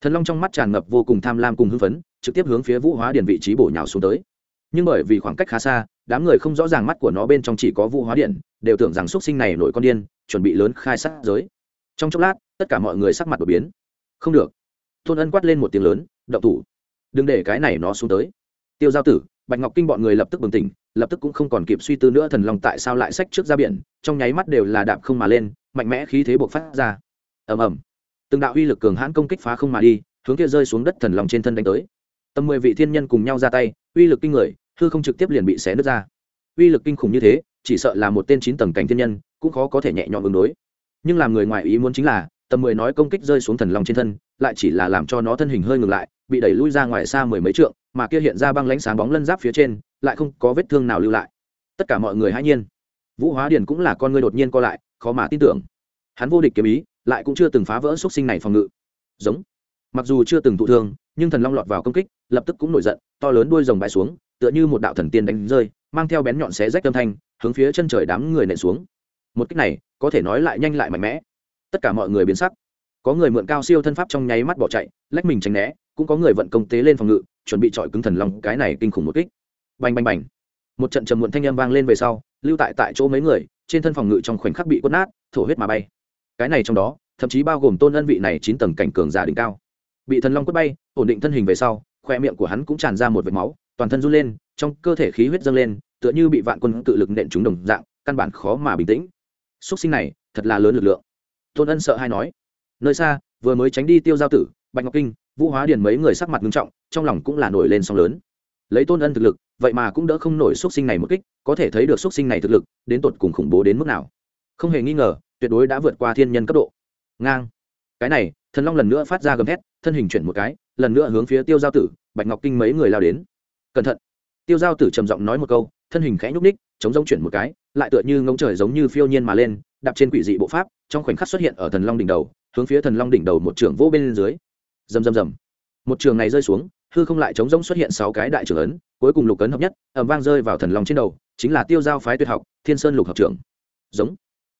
Thần long trong mắt tràn ngập vô cùng tham lam cùng hưng phấn, trực tiếp hướng phía vũ hóa điện vị trí bổ nhào xuống tới. Nhưng bởi vì khoảng cách khá xa, đám người không rõ ràng mắt của nó bên trong chỉ có vũ hóa điện, đều tưởng rằng x sinh này nổi con điên, chuẩn bị lớn khai sát giới trong chốc lát, tất cả mọi người sắc mặt đột biến. Không được. Tôn ân quát lên một tiếng lớn, động thủ. Đừng để cái này nó xuống tới. Tiêu giao tử, bạch ngọc kinh bọn người lập tức bừng tỉnh, lập tức cũng không còn kịp suy tư nữa, thần lòng tại sao lại sách trước ra biển, trong nháy mắt đều là đạp không mà lên, mạnh mẽ khí thế buộc phát ra. Ầm ầm. Từng đạo uy lực cường hãn công kích phá không mà đi, hướng kia rơi xuống đất thần lòng trên thân đánh tới. Tầm mười vị thiên nhân cùng nhau ra tay, uy lực kinh người, hư không trực tiếp liền bị xé nứt ra. Uy lực kinh khủng như thế, chỉ sợ là một tên chín tầng cảnh thiên nhân, cũng khó có thể nhẹ nhõm ứng đối nhưng làm người ngoài ý muốn chính là, tầm mười nói công kích rơi xuống thần long trên thân, lại chỉ là làm cho nó thân hình hơi ngừng lại, bị đẩy lui ra ngoài xa mười mấy trượng, mà kia hiện ra băng lãnh sáng bóng lân giáp phía trên, lại không có vết thương nào lưu lại. Tất cả mọi người hãy nhiên. Vũ hóa điển cũng là con người đột nhiên co lại, khó mà tin tưởng. Hắn vô địch kiếm ý, lại cũng chưa từng phá vỡ x sinh này phòng ngự. Giống. Mặc dù chưa từng thụ thương, nhưng thần long lọt vào công kích, lập tức cũng nổi giận, to lớn đuôi rồng bãi xuống, tựa như một đạo thần tiên đánh rơi, mang theo bén nhọn xé rách âm thanh, hướng phía chân trời đám người nện xuống. Một cách này có thể nói lại nhanh lại mạnh mẽ. Tất cả mọi người biến sắc. Có người mượn cao siêu thân pháp trong nháy mắt bỏ chạy, lách mình tránh né, cũng có người vận công tế lên phòng ngự, chuẩn bị chọi cứng thần long, cái này kinh khủng một kích. Bành bành bành. Một trận trầm muộn thanh âm vang lên về sau, lưu tại tại chỗ mấy người, trên thân phòng ngự trong khoảnh khắc bị quất nát, thổ huyết mà bay. Cái này trong đó, thậm chí bao gồm tôn ân vị này chín tầng cảnh cường giả đỉnh cao. Bị thần long quất bay, ổn định thân hình về sau, khoe miệng của hắn cũng tràn ra một vệt máu, toàn thân run lên, trong cơ thể khí huyết dâng lên, tựa như bị vạn quân tự lực nện trúng đồng dạng, căn bản khó mà bình tĩnh xúc sinh này, thật là lớn lực lượng. Tôn ân sợ hay nói, nơi xa, vừa mới tránh đi tiêu giao tử, bạch ngọc kinh, vũ hóa điền mấy người sắc mặt nghiêm trọng, trong lòng cũng là nổi lên sóng lớn. Lấy tôn ân thực lực, vậy mà cũng đỡ không nổi xúc sinh này một kích, có thể thấy được xúc sinh này thực lực, đến tột cùng khủng bố đến mức nào. Không hề nghi ngờ, tuyệt đối đã vượt qua thiên nhân cấp độ. Ngang. Cái này, thần long lần nữa phát ra gầm thét, thân hình chuyển một cái, lần nữa hướng phía tiêu giao tử, bạch ngọc kinh mấy người lao đến. Cẩn thận. Tiêu giao tử trầm giọng nói một câu, thân hình khẽ nhúc ních chống giống chuyển một cái lại tựa như ngỗng trời giống như phiêu nhiên mà lên, đạp trên quỷ dị bộ pháp, trong khoảnh khắc xuất hiện ở thần long đỉnh đầu, hướng phía thần long đỉnh đầu một trường vô bên dưới. Rầm rầm rầm. Một trường này rơi xuống, hư không lại trống rỗng xuất hiện sáu cái đại trưởng ấn, cuối cùng lục ấn hợp nhất ẩm vang rơi vào thần long trên đầu, chính là tiêu giao phái tuyệt học, thiên sơn lục hợp trưởng. Giống.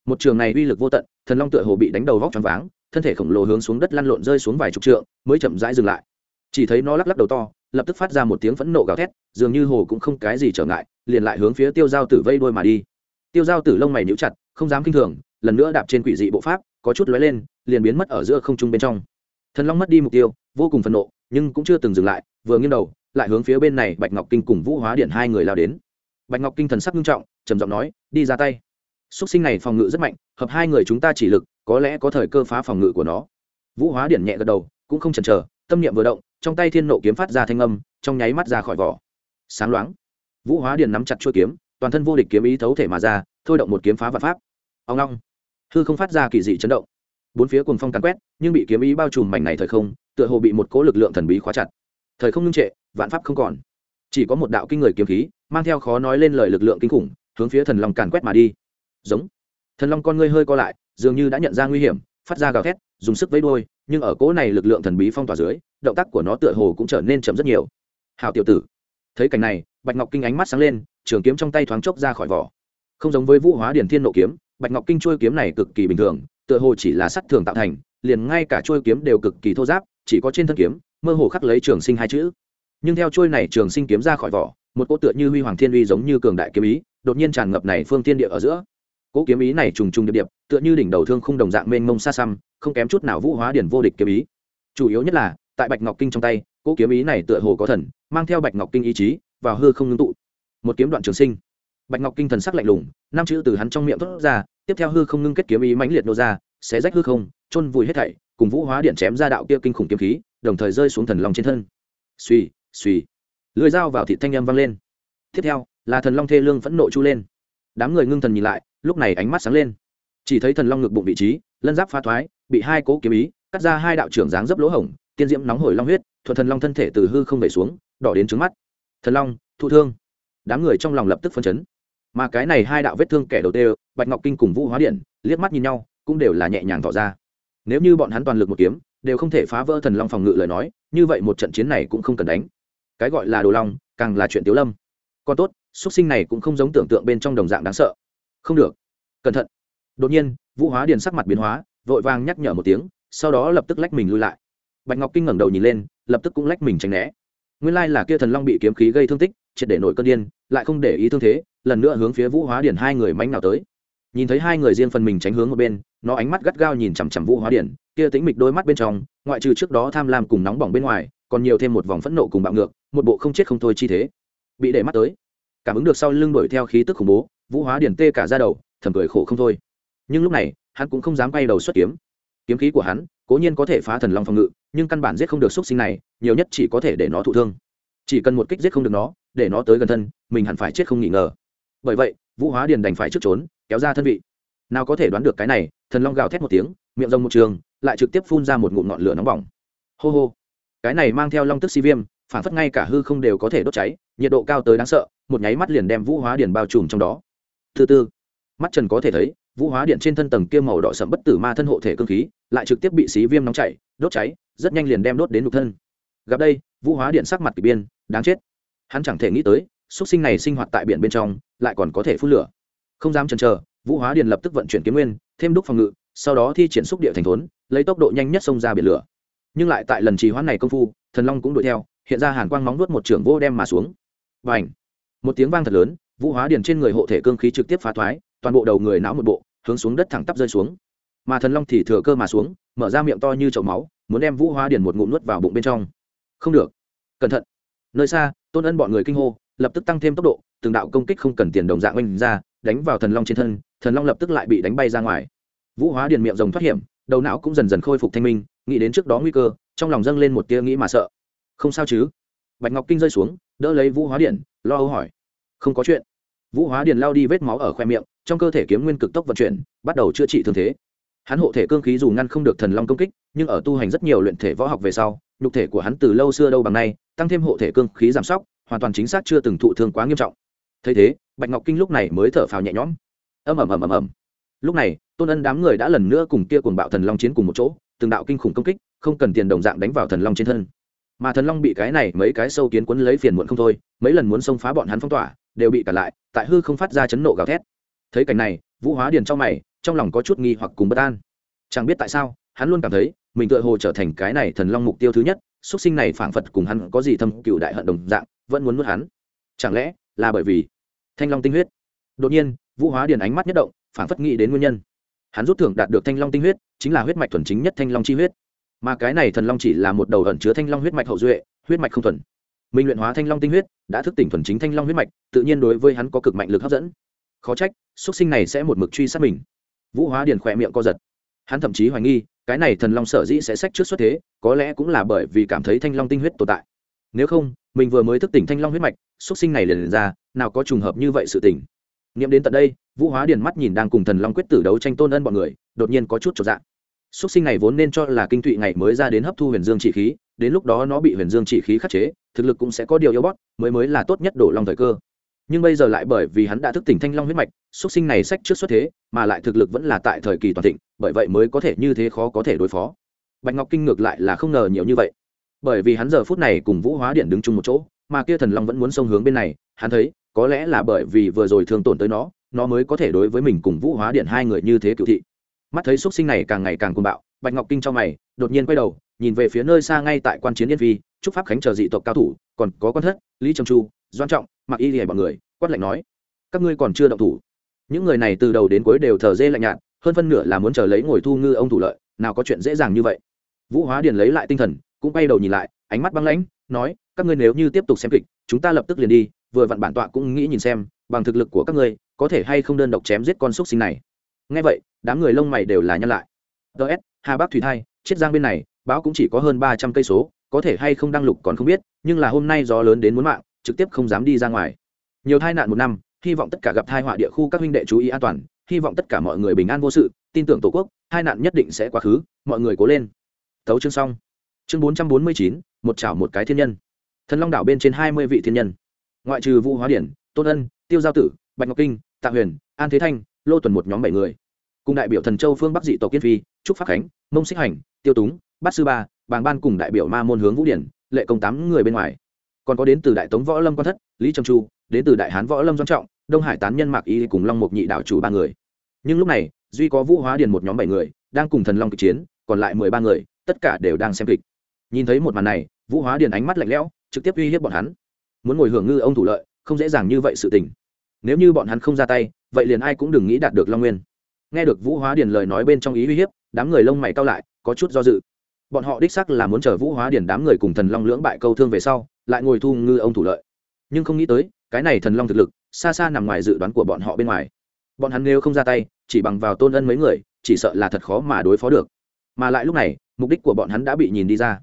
Một trường này uy lực vô tận, thần long tựa hồ bị đánh đầu vóc choáng váng, thân thể khổng lồ hướng xuống đất lăn lộn rơi xuống vài chục trượng, mới chậm rãi dừng lại. Chỉ thấy nó lắc lắc đầu to, lập tức phát ra một tiếng phẫn nộ gào thét, dường như hồ cũng không cái gì trở ngại, liền lại hướng phía tiêu giao tử vây đôi mà đi tiêu giao tử lông mày níu chặt, không dám kinh thường, lần nữa đạp trên quỷ dị bộ pháp, có chút lóe lên, liền biến mất ở giữa không trung bên trong. Thần long mất đi mục tiêu, vô cùng phẫn nộ, nhưng cũng chưa từng dừng lại, vừa nghiêng đầu, lại hướng phía bên này bạch ngọc kinh cùng vũ hóa điện hai người lao đến. Bạch ngọc kinh thần sắc nghiêm trọng, trầm giọng nói, đi ra tay. Xúc sinh này phòng ngự rất mạnh, hợp hai người chúng ta chỉ lực, có lẽ có thời cơ phá phòng ngự của nó. Vũ hóa điện nhẹ gật đầu, cũng không chần chờ, tâm niệm vừa động, trong tay thiên nộ kiếm phát ra thanh âm, trong nháy mắt ra khỏi vỏ. Sáng loáng. Vũ hóa điện nắm chặt chuôi kiếm toàn thân vô địch kiếm ý thấu thể mà ra, thôi động một kiếm phá vật pháp. Ông long. Hư không phát ra kỳ dị chấn động. Bốn phía cùng phong càn quét, nhưng bị kiếm ý bao trùm mảnh này thời không, tựa hồ bị một cỗ lực lượng thần bí khóa chặt. Thời không ngưng trệ, vạn pháp không còn. Chỉ có một đạo kinh người kiếm khí, mang theo khó nói lên lời lực lượng kinh khủng, hướng phía thần long càn quét mà đi. Giống. Thần long con ngươi hơi co lại, dường như đã nhận ra nguy hiểm, phát ra gào thét, dùng sức vẫy đuôi, nhưng ở cỗ này lực lượng thần bí phong tỏa dưới, động tác của nó tựa hồ cũng trở nên chậm rất nhiều. Hào tiểu tử thấy cảnh này, bạch ngọc kinh ánh mắt sáng lên, trường kiếm trong tay thoáng chốc ra khỏi vỏ. Không giống với vũ hóa điển thiên nộ kiếm, bạch ngọc kinh trôi kiếm này cực kỳ bình thường, tựa hồ chỉ là sắt thường tạo thành, liền ngay cả trôi kiếm đều cực kỳ thô giáp, chỉ có trên thân kiếm, mơ hồ khắc lấy trường sinh hai chữ. Nhưng theo trôi này trường sinh kiếm ra khỏi vỏ, một cỗ tựa như huy hoàng thiên uy giống như cường đại kiếm ý, đột nhiên tràn ngập này phương thiên địa ở giữa. Cỗ kiếm ý này trùng trùng điệp điệp, tựa như đỉnh đầu thương không đồng dạng mênh mông xa xăm, không kém chút nào vũ hóa điển vô địch kiếm ý. Chủ yếu nhất là, tại bạch ngọc kinh trong tay cỗ kiếm ý này tựa hồ có thần, mang theo bạch ngọc kinh ý chí, vào hư không ngưng tụ. Một kiếm đoạn trường sinh. Bạch ngọc kinh thần sắc lạnh lùng, năm chữ từ hắn trong miệng thốt ra, tiếp theo hư không ngưng kết kiếm ý mãnh liệt nô ra, xé rách hư không, chôn vùi hết thảy, cùng vũ hóa điện chém ra đạo kia kinh khủng kiếm khí, đồng thời rơi xuống thần long trên thân. Suy suy lưỡi dao vào thị thanh âm vang lên. Tiếp theo, là thần long thê lương phẫn nộ chu lên. Đám người ngưng thần nhìn lại, lúc này ánh mắt sáng lên. Chỉ thấy thần long ngực bụng vị trí, lân giáp pha thoái, bị hai cố kiếm ý, cắt ra hai đạo trưởng dáng dấp lỗ hổng, tiên diễm nóng hổi long huyết thuận thần long thân thể từ hư không về xuống, đỏ đến trứng mắt. Thần long, thụ thương. Đám người trong lòng lập tức phân chấn. Mà cái này hai đạo vết thương kẻ đầu tiên, bạch ngọc kinh cùng vũ hóa điện, liếc mắt nhìn nhau, cũng đều là nhẹ nhàng tỏ ra. Nếu như bọn hắn toàn lực một kiếm, đều không thể phá vỡ thần long phòng ngự lời nói, như vậy một trận chiến này cũng không cần đánh. Cái gọi là đồ long, càng là chuyện tiếu lâm. Còn tốt xuất sinh này cũng không giống tưởng tượng bên trong đồng dạng đáng sợ. Không được. Cẩn thận. Đột nhiên, vũ hóa điền sắc mặt biến hóa, vội vàng nhắc nhở một tiếng, sau đó lập tức lách mình lui lại. Bạch ngọc kinh ngẩng đầu nhìn lên lập tức cũng lách mình tránh né. Nguyên lai là kia thần long bị kiếm khí gây thương tích, triệt để nổi cơn điên, lại không để ý thương thế, lần nữa hướng phía vũ hóa điển hai người mánh nào tới. Nhìn thấy hai người riêng phần mình tránh hướng một bên, nó ánh mắt gắt gao nhìn chằm chằm vũ hóa điển, kia tính mịch đôi mắt bên trong, ngoại trừ trước đó tham lam cùng nóng bỏng bên ngoài, còn nhiều thêm một vòng phẫn nộ cùng bạo ngược, một bộ không chết không thôi chi thế. Bị để mắt tới. Cảm ứng được sau lưng đuổi theo khí tức khủng bố, vũ hóa điển tê cả ra đầu, thầm cười khổ không thôi. Nhưng lúc này, hắn cũng không dám quay đầu xuất kiếm kiếm khí của hắn, cố nhiên có thể phá thần long phòng ngự, nhưng căn bản giết không được x sinh này, nhiều nhất chỉ có thể để nó thụ thương. Chỉ cần một kích giết không được nó, để nó tới gần thân, mình hẳn phải chết không nghi ngờ. Bởi vậy, vũ hóa điền đành phải trước trốn, kéo ra thân vị. Nào có thể đoán được cái này, thần long gào thét một tiếng, miệng rồng một trường, lại trực tiếp phun ra một ngụm ngọn lửa nóng bỏng. Hô hô. Cái này mang theo long tức si viêm, phản phất ngay cả hư không đều có thể đốt cháy, nhiệt độ cao tới đáng sợ, một nháy mắt liền đem vũ hóa điền bao trùm trong đó. Thứ tư mắt trần có thể thấy vũ hóa điện trên thân tầng kia màu đỏ sậm bất tử ma thân hộ thể cơ khí, lại trực tiếp bị xí viêm nóng chảy, đốt cháy, rất nhanh liền đem đốt đến nục thân. Gặp đây, vũ hóa điện sắc mặt kỳ biên đáng chết. Hắn chẳng thể nghĩ tới xuất sinh này sinh hoạt tại biển bên trong, lại còn có thể phun lửa. Không dám chần chờ, vũ hóa điện lập tức vận chuyển kiếm nguyên, thêm đúc phòng ngự, sau đó thi triển xúc địa thành thốn, lấy tốc độ nhanh nhất xông ra biển lửa. Nhưng lại tại lần trì hoãn này công phu, thần long cũng đuổi theo, hiện ra hàn quang móng nuốt một trưởng vô đem mà xuống. Và ảnh một tiếng vang thật lớn, vũ hóa điện trên người hộ thể cương khí trực tiếp phá thoái, toàn bộ đầu người não một bộ hướng xuống đất thẳng tắp rơi xuống. Mà thần long thì thừa cơ mà xuống, mở ra miệng to như chậu máu, muốn đem vũ hóa điền một ngụm nuốt vào bụng bên trong. Không được. Cẩn thận. Nơi xa, tôn ân bọn người kinh hô, lập tức tăng thêm tốc độ, từng đạo công kích không cần tiền đồng dạng oanh ra, đánh vào thần long trên thân, thần long lập tức lại bị đánh bay ra ngoài. Vũ hóa điền miệng rồng thoát hiểm, đầu não cũng dần dần khôi phục thanh minh, nghĩ đến trước đó nguy cơ, trong lòng dâng lên một tia nghĩ mà sợ. Không sao chứ? Bạch ngọc kinh rơi xuống, đỡ lấy vũ hóa điện lo âu hỏi. Không có chuyện. Vũ hóa điền lao đi vết máu ở khoe miệng trong cơ thể kiếm nguyên cực tốc vận chuyển, bắt đầu chữa trị thương thế. Hắn hộ thể cương khí dù ngăn không được thần long công kích, nhưng ở tu hành rất nhiều luyện thể võ học về sau, nhục thể của hắn từ lâu xưa đâu bằng nay, tăng thêm hộ thể cương khí giảm sóc, hoàn toàn chính xác chưa từng thụ thương quá nghiêm trọng. Thấy thế, bạch ngọc kinh lúc này mới thở phào nhẹ nhõm. Ầm ầm ầm ầm ầm. Lúc này, tôn ân đám người đã lần nữa cùng kia cùng bạo thần long chiến cùng một chỗ, từng đạo kinh khủng công kích, không cần tiền đồng dạng đánh vào thần long trên thân. Mà thần long bị cái này mấy cái sâu kiến quấn lấy phiền muộn không thôi, mấy lần muốn xông phá bọn hắn phong tỏa, đều bị cả lại, tại hư không phát ra chấn nộ gào thét thấy cảnh này, vũ hóa điền trong mày, trong lòng có chút nghi hoặc cùng bất an. Chẳng biết tại sao, hắn luôn cảm thấy, mình tựa hồ trở thành cái này thần long mục tiêu thứ nhất, xuất sinh này phảng phật cùng hắn có gì thâm cựu đại hận đồng dạng, vẫn muốn nuốt hắn. Chẳng lẽ là bởi vì thanh long tinh huyết? Đột nhiên, vũ hóa điền ánh mắt nhất động, phảng phất nghĩ đến nguyên nhân. Hắn rút thưởng đạt được thanh long tinh huyết, chính là huyết mạch thuần chính nhất thanh long chi huyết. Mà cái này thần long chỉ là một đầu ẩn chứa thanh long huyết mạch hậu duệ, huyết mạch không thuần. Minh luyện hóa thanh long tinh huyết, đã thức tỉnh thuần chính thanh long huyết mạch, tự nhiên đối với hắn có cực mạnh lực hấp dẫn. Khó trách xuất sinh này sẽ một mực truy sát mình. Vũ hóa điền khỏe miệng co giật. Hắn thậm chí hoài nghi, cái này thần long sở dĩ sẽ sách trước xuất thế, có lẽ cũng là bởi vì cảm thấy thanh long tinh huyết tồn tại. Nếu không, mình vừa mới thức tỉnh thanh long huyết mạch xuất sinh này liền ra, nào có trùng hợp như vậy sự tỉnh nghiệm đến tận đây, vũ hóa điền mắt nhìn đang cùng thần long quyết tử đấu tranh tôn ân bọn người, đột nhiên có chút trọn dạng xuất sinh này vốn nên cho là kinh tụy ngày mới ra đến hấp thu huyền dương chỉ khí, đến lúc đó nó bị huyền dương chỉ khí khắc chế, thực lực cũng sẽ có điều yếu bót mới mới là tốt nhất đổ long thời cơ. Nhưng bây giờ lại bởi vì hắn đã thức tỉnh thanh long huyết mạch xuất sinh này sách trước xuất thế mà lại thực lực vẫn là tại thời kỳ toàn thịnh bởi vậy mới có thể như thế khó có thể đối phó. Bạch ngọc kinh ngược lại là không ngờ nhiều như vậy. Bởi vì hắn giờ phút này cùng vũ hóa điện đứng chung một chỗ mà kia thần long vẫn muốn xông hướng bên này hắn thấy có lẽ là bởi vì vừa rồi thương tổn tới nó nó mới có thể đối với mình cùng vũ hóa điện hai người như thế cựu thị. Mắt thấy x sinh này càng ngày càng cuồng bạo bạch ngọc kinh cho mày đột nhiên quay đầu nhìn về phía nơi xa ngay tại quan chiến yên Vi, chúc pháp khánh chờ dị tộc cao thủ còn có quan thất lý trầm chu doan trọng mặc y hề bọn người quát lạnh nói các ngươi còn chưa động thủ những người này từ đầu đến cuối đều thờ dê lạnh nhạt, hơn phân nửa là muốn chờ lấy ngồi thu ngư ông thủ lợi, nào có chuyện dễ dàng như vậy. Vũ hóa điền lấy lại tinh thần, cũng bay đầu nhìn lại, ánh mắt băng lãnh, nói, các ngươi nếu như tiếp tục xem kịch, chúng ta lập tức liền đi, vừa vặn bản tọa cũng nghĩ nhìn xem, bằng thực lực của các ngươi, có thể hay không đơn độc chém giết con xúc sinh này. Ngay vậy, đám người lông mày đều là nhăn lại. Ts hà bắc thủy thai, chiết giang bên này, báo cũng chỉ có hơn ba trăm cây số, có thể hay không đăng lục còn không biết, nhưng là hôm nay gió lớn đến muốn mạng, trực tiếp không dám đi ra ngoài. Nhiều tai nạn một năm hy vọng tất cả gặp tai họa địa khu các huynh đệ chú ý an toàn. Hy vọng tất cả mọi người bình an vô sự. Tin tưởng tổ quốc, hai nạn nhất định sẽ quá khứ. Mọi người cố lên. Thấu chương xong. Chương bốn trăm bốn mươi chín, một chảo một cái thiên nhân. Thần long đảo bên trên hai mươi vị thiên nhân. Ngoại trừ vũ hóa điển, tôn ân, tiêu giao tử, bạch ngọc kinh, tạ huyền, an thế thanh, lô tuần một nhóm bảy người. Cùng đại biểu thần châu phương bắc dị tổ kiên phi, trúc pháp khánh, mông xích hành, tiêu túng, bát sư ba, bàng ban cùng đại biểu ma môn hướng vũ điển, lệ công tám người bên ngoài. Còn có đến từ đại tống võ lâm quan thất, lý trầm chu, đến từ đại hán võ lâm doanh trọng đông hải tán nhân mạc y cùng long mục nhị đảo chủ ba người nhưng lúc này duy có vũ hóa điền một nhóm bảy người đang cùng thần long kịch chiến còn lại mười ba người tất cả đều đang xem kịch nhìn thấy một màn này vũ hóa điền ánh mắt lạnh lẽo trực tiếp uy hiếp bọn hắn muốn ngồi hưởng ngư ông thủ lợi không dễ dàng như vậy sự tình nếu như bọn hắn không ra tay vậy liền ai cũng đừng nghĩ đạt được long nguyên nghe được vũ hóa điền lời nói bên trong ý uy hiếp đám người lông mày cao lại có chút do dự bọn họ đích sắc là muốn chờ vũ hóa điền đám người cùng thần long lưỡng bại câu thương về sau lại ngồi thu ngư ông thủ lợi nhưng không nghĩ tới cái này thần long thực lực xa xa nằm ngoài dự đoán của bọn họ bên ngoài. Bọn hắn nếu không ra tay, chỉ bằng vào tôn ân mấy người, chỉ sợ là thật khó mà đối phó được. Mà lại lúc này, mục đích của bọn hắn đã bị nhìn đi ra.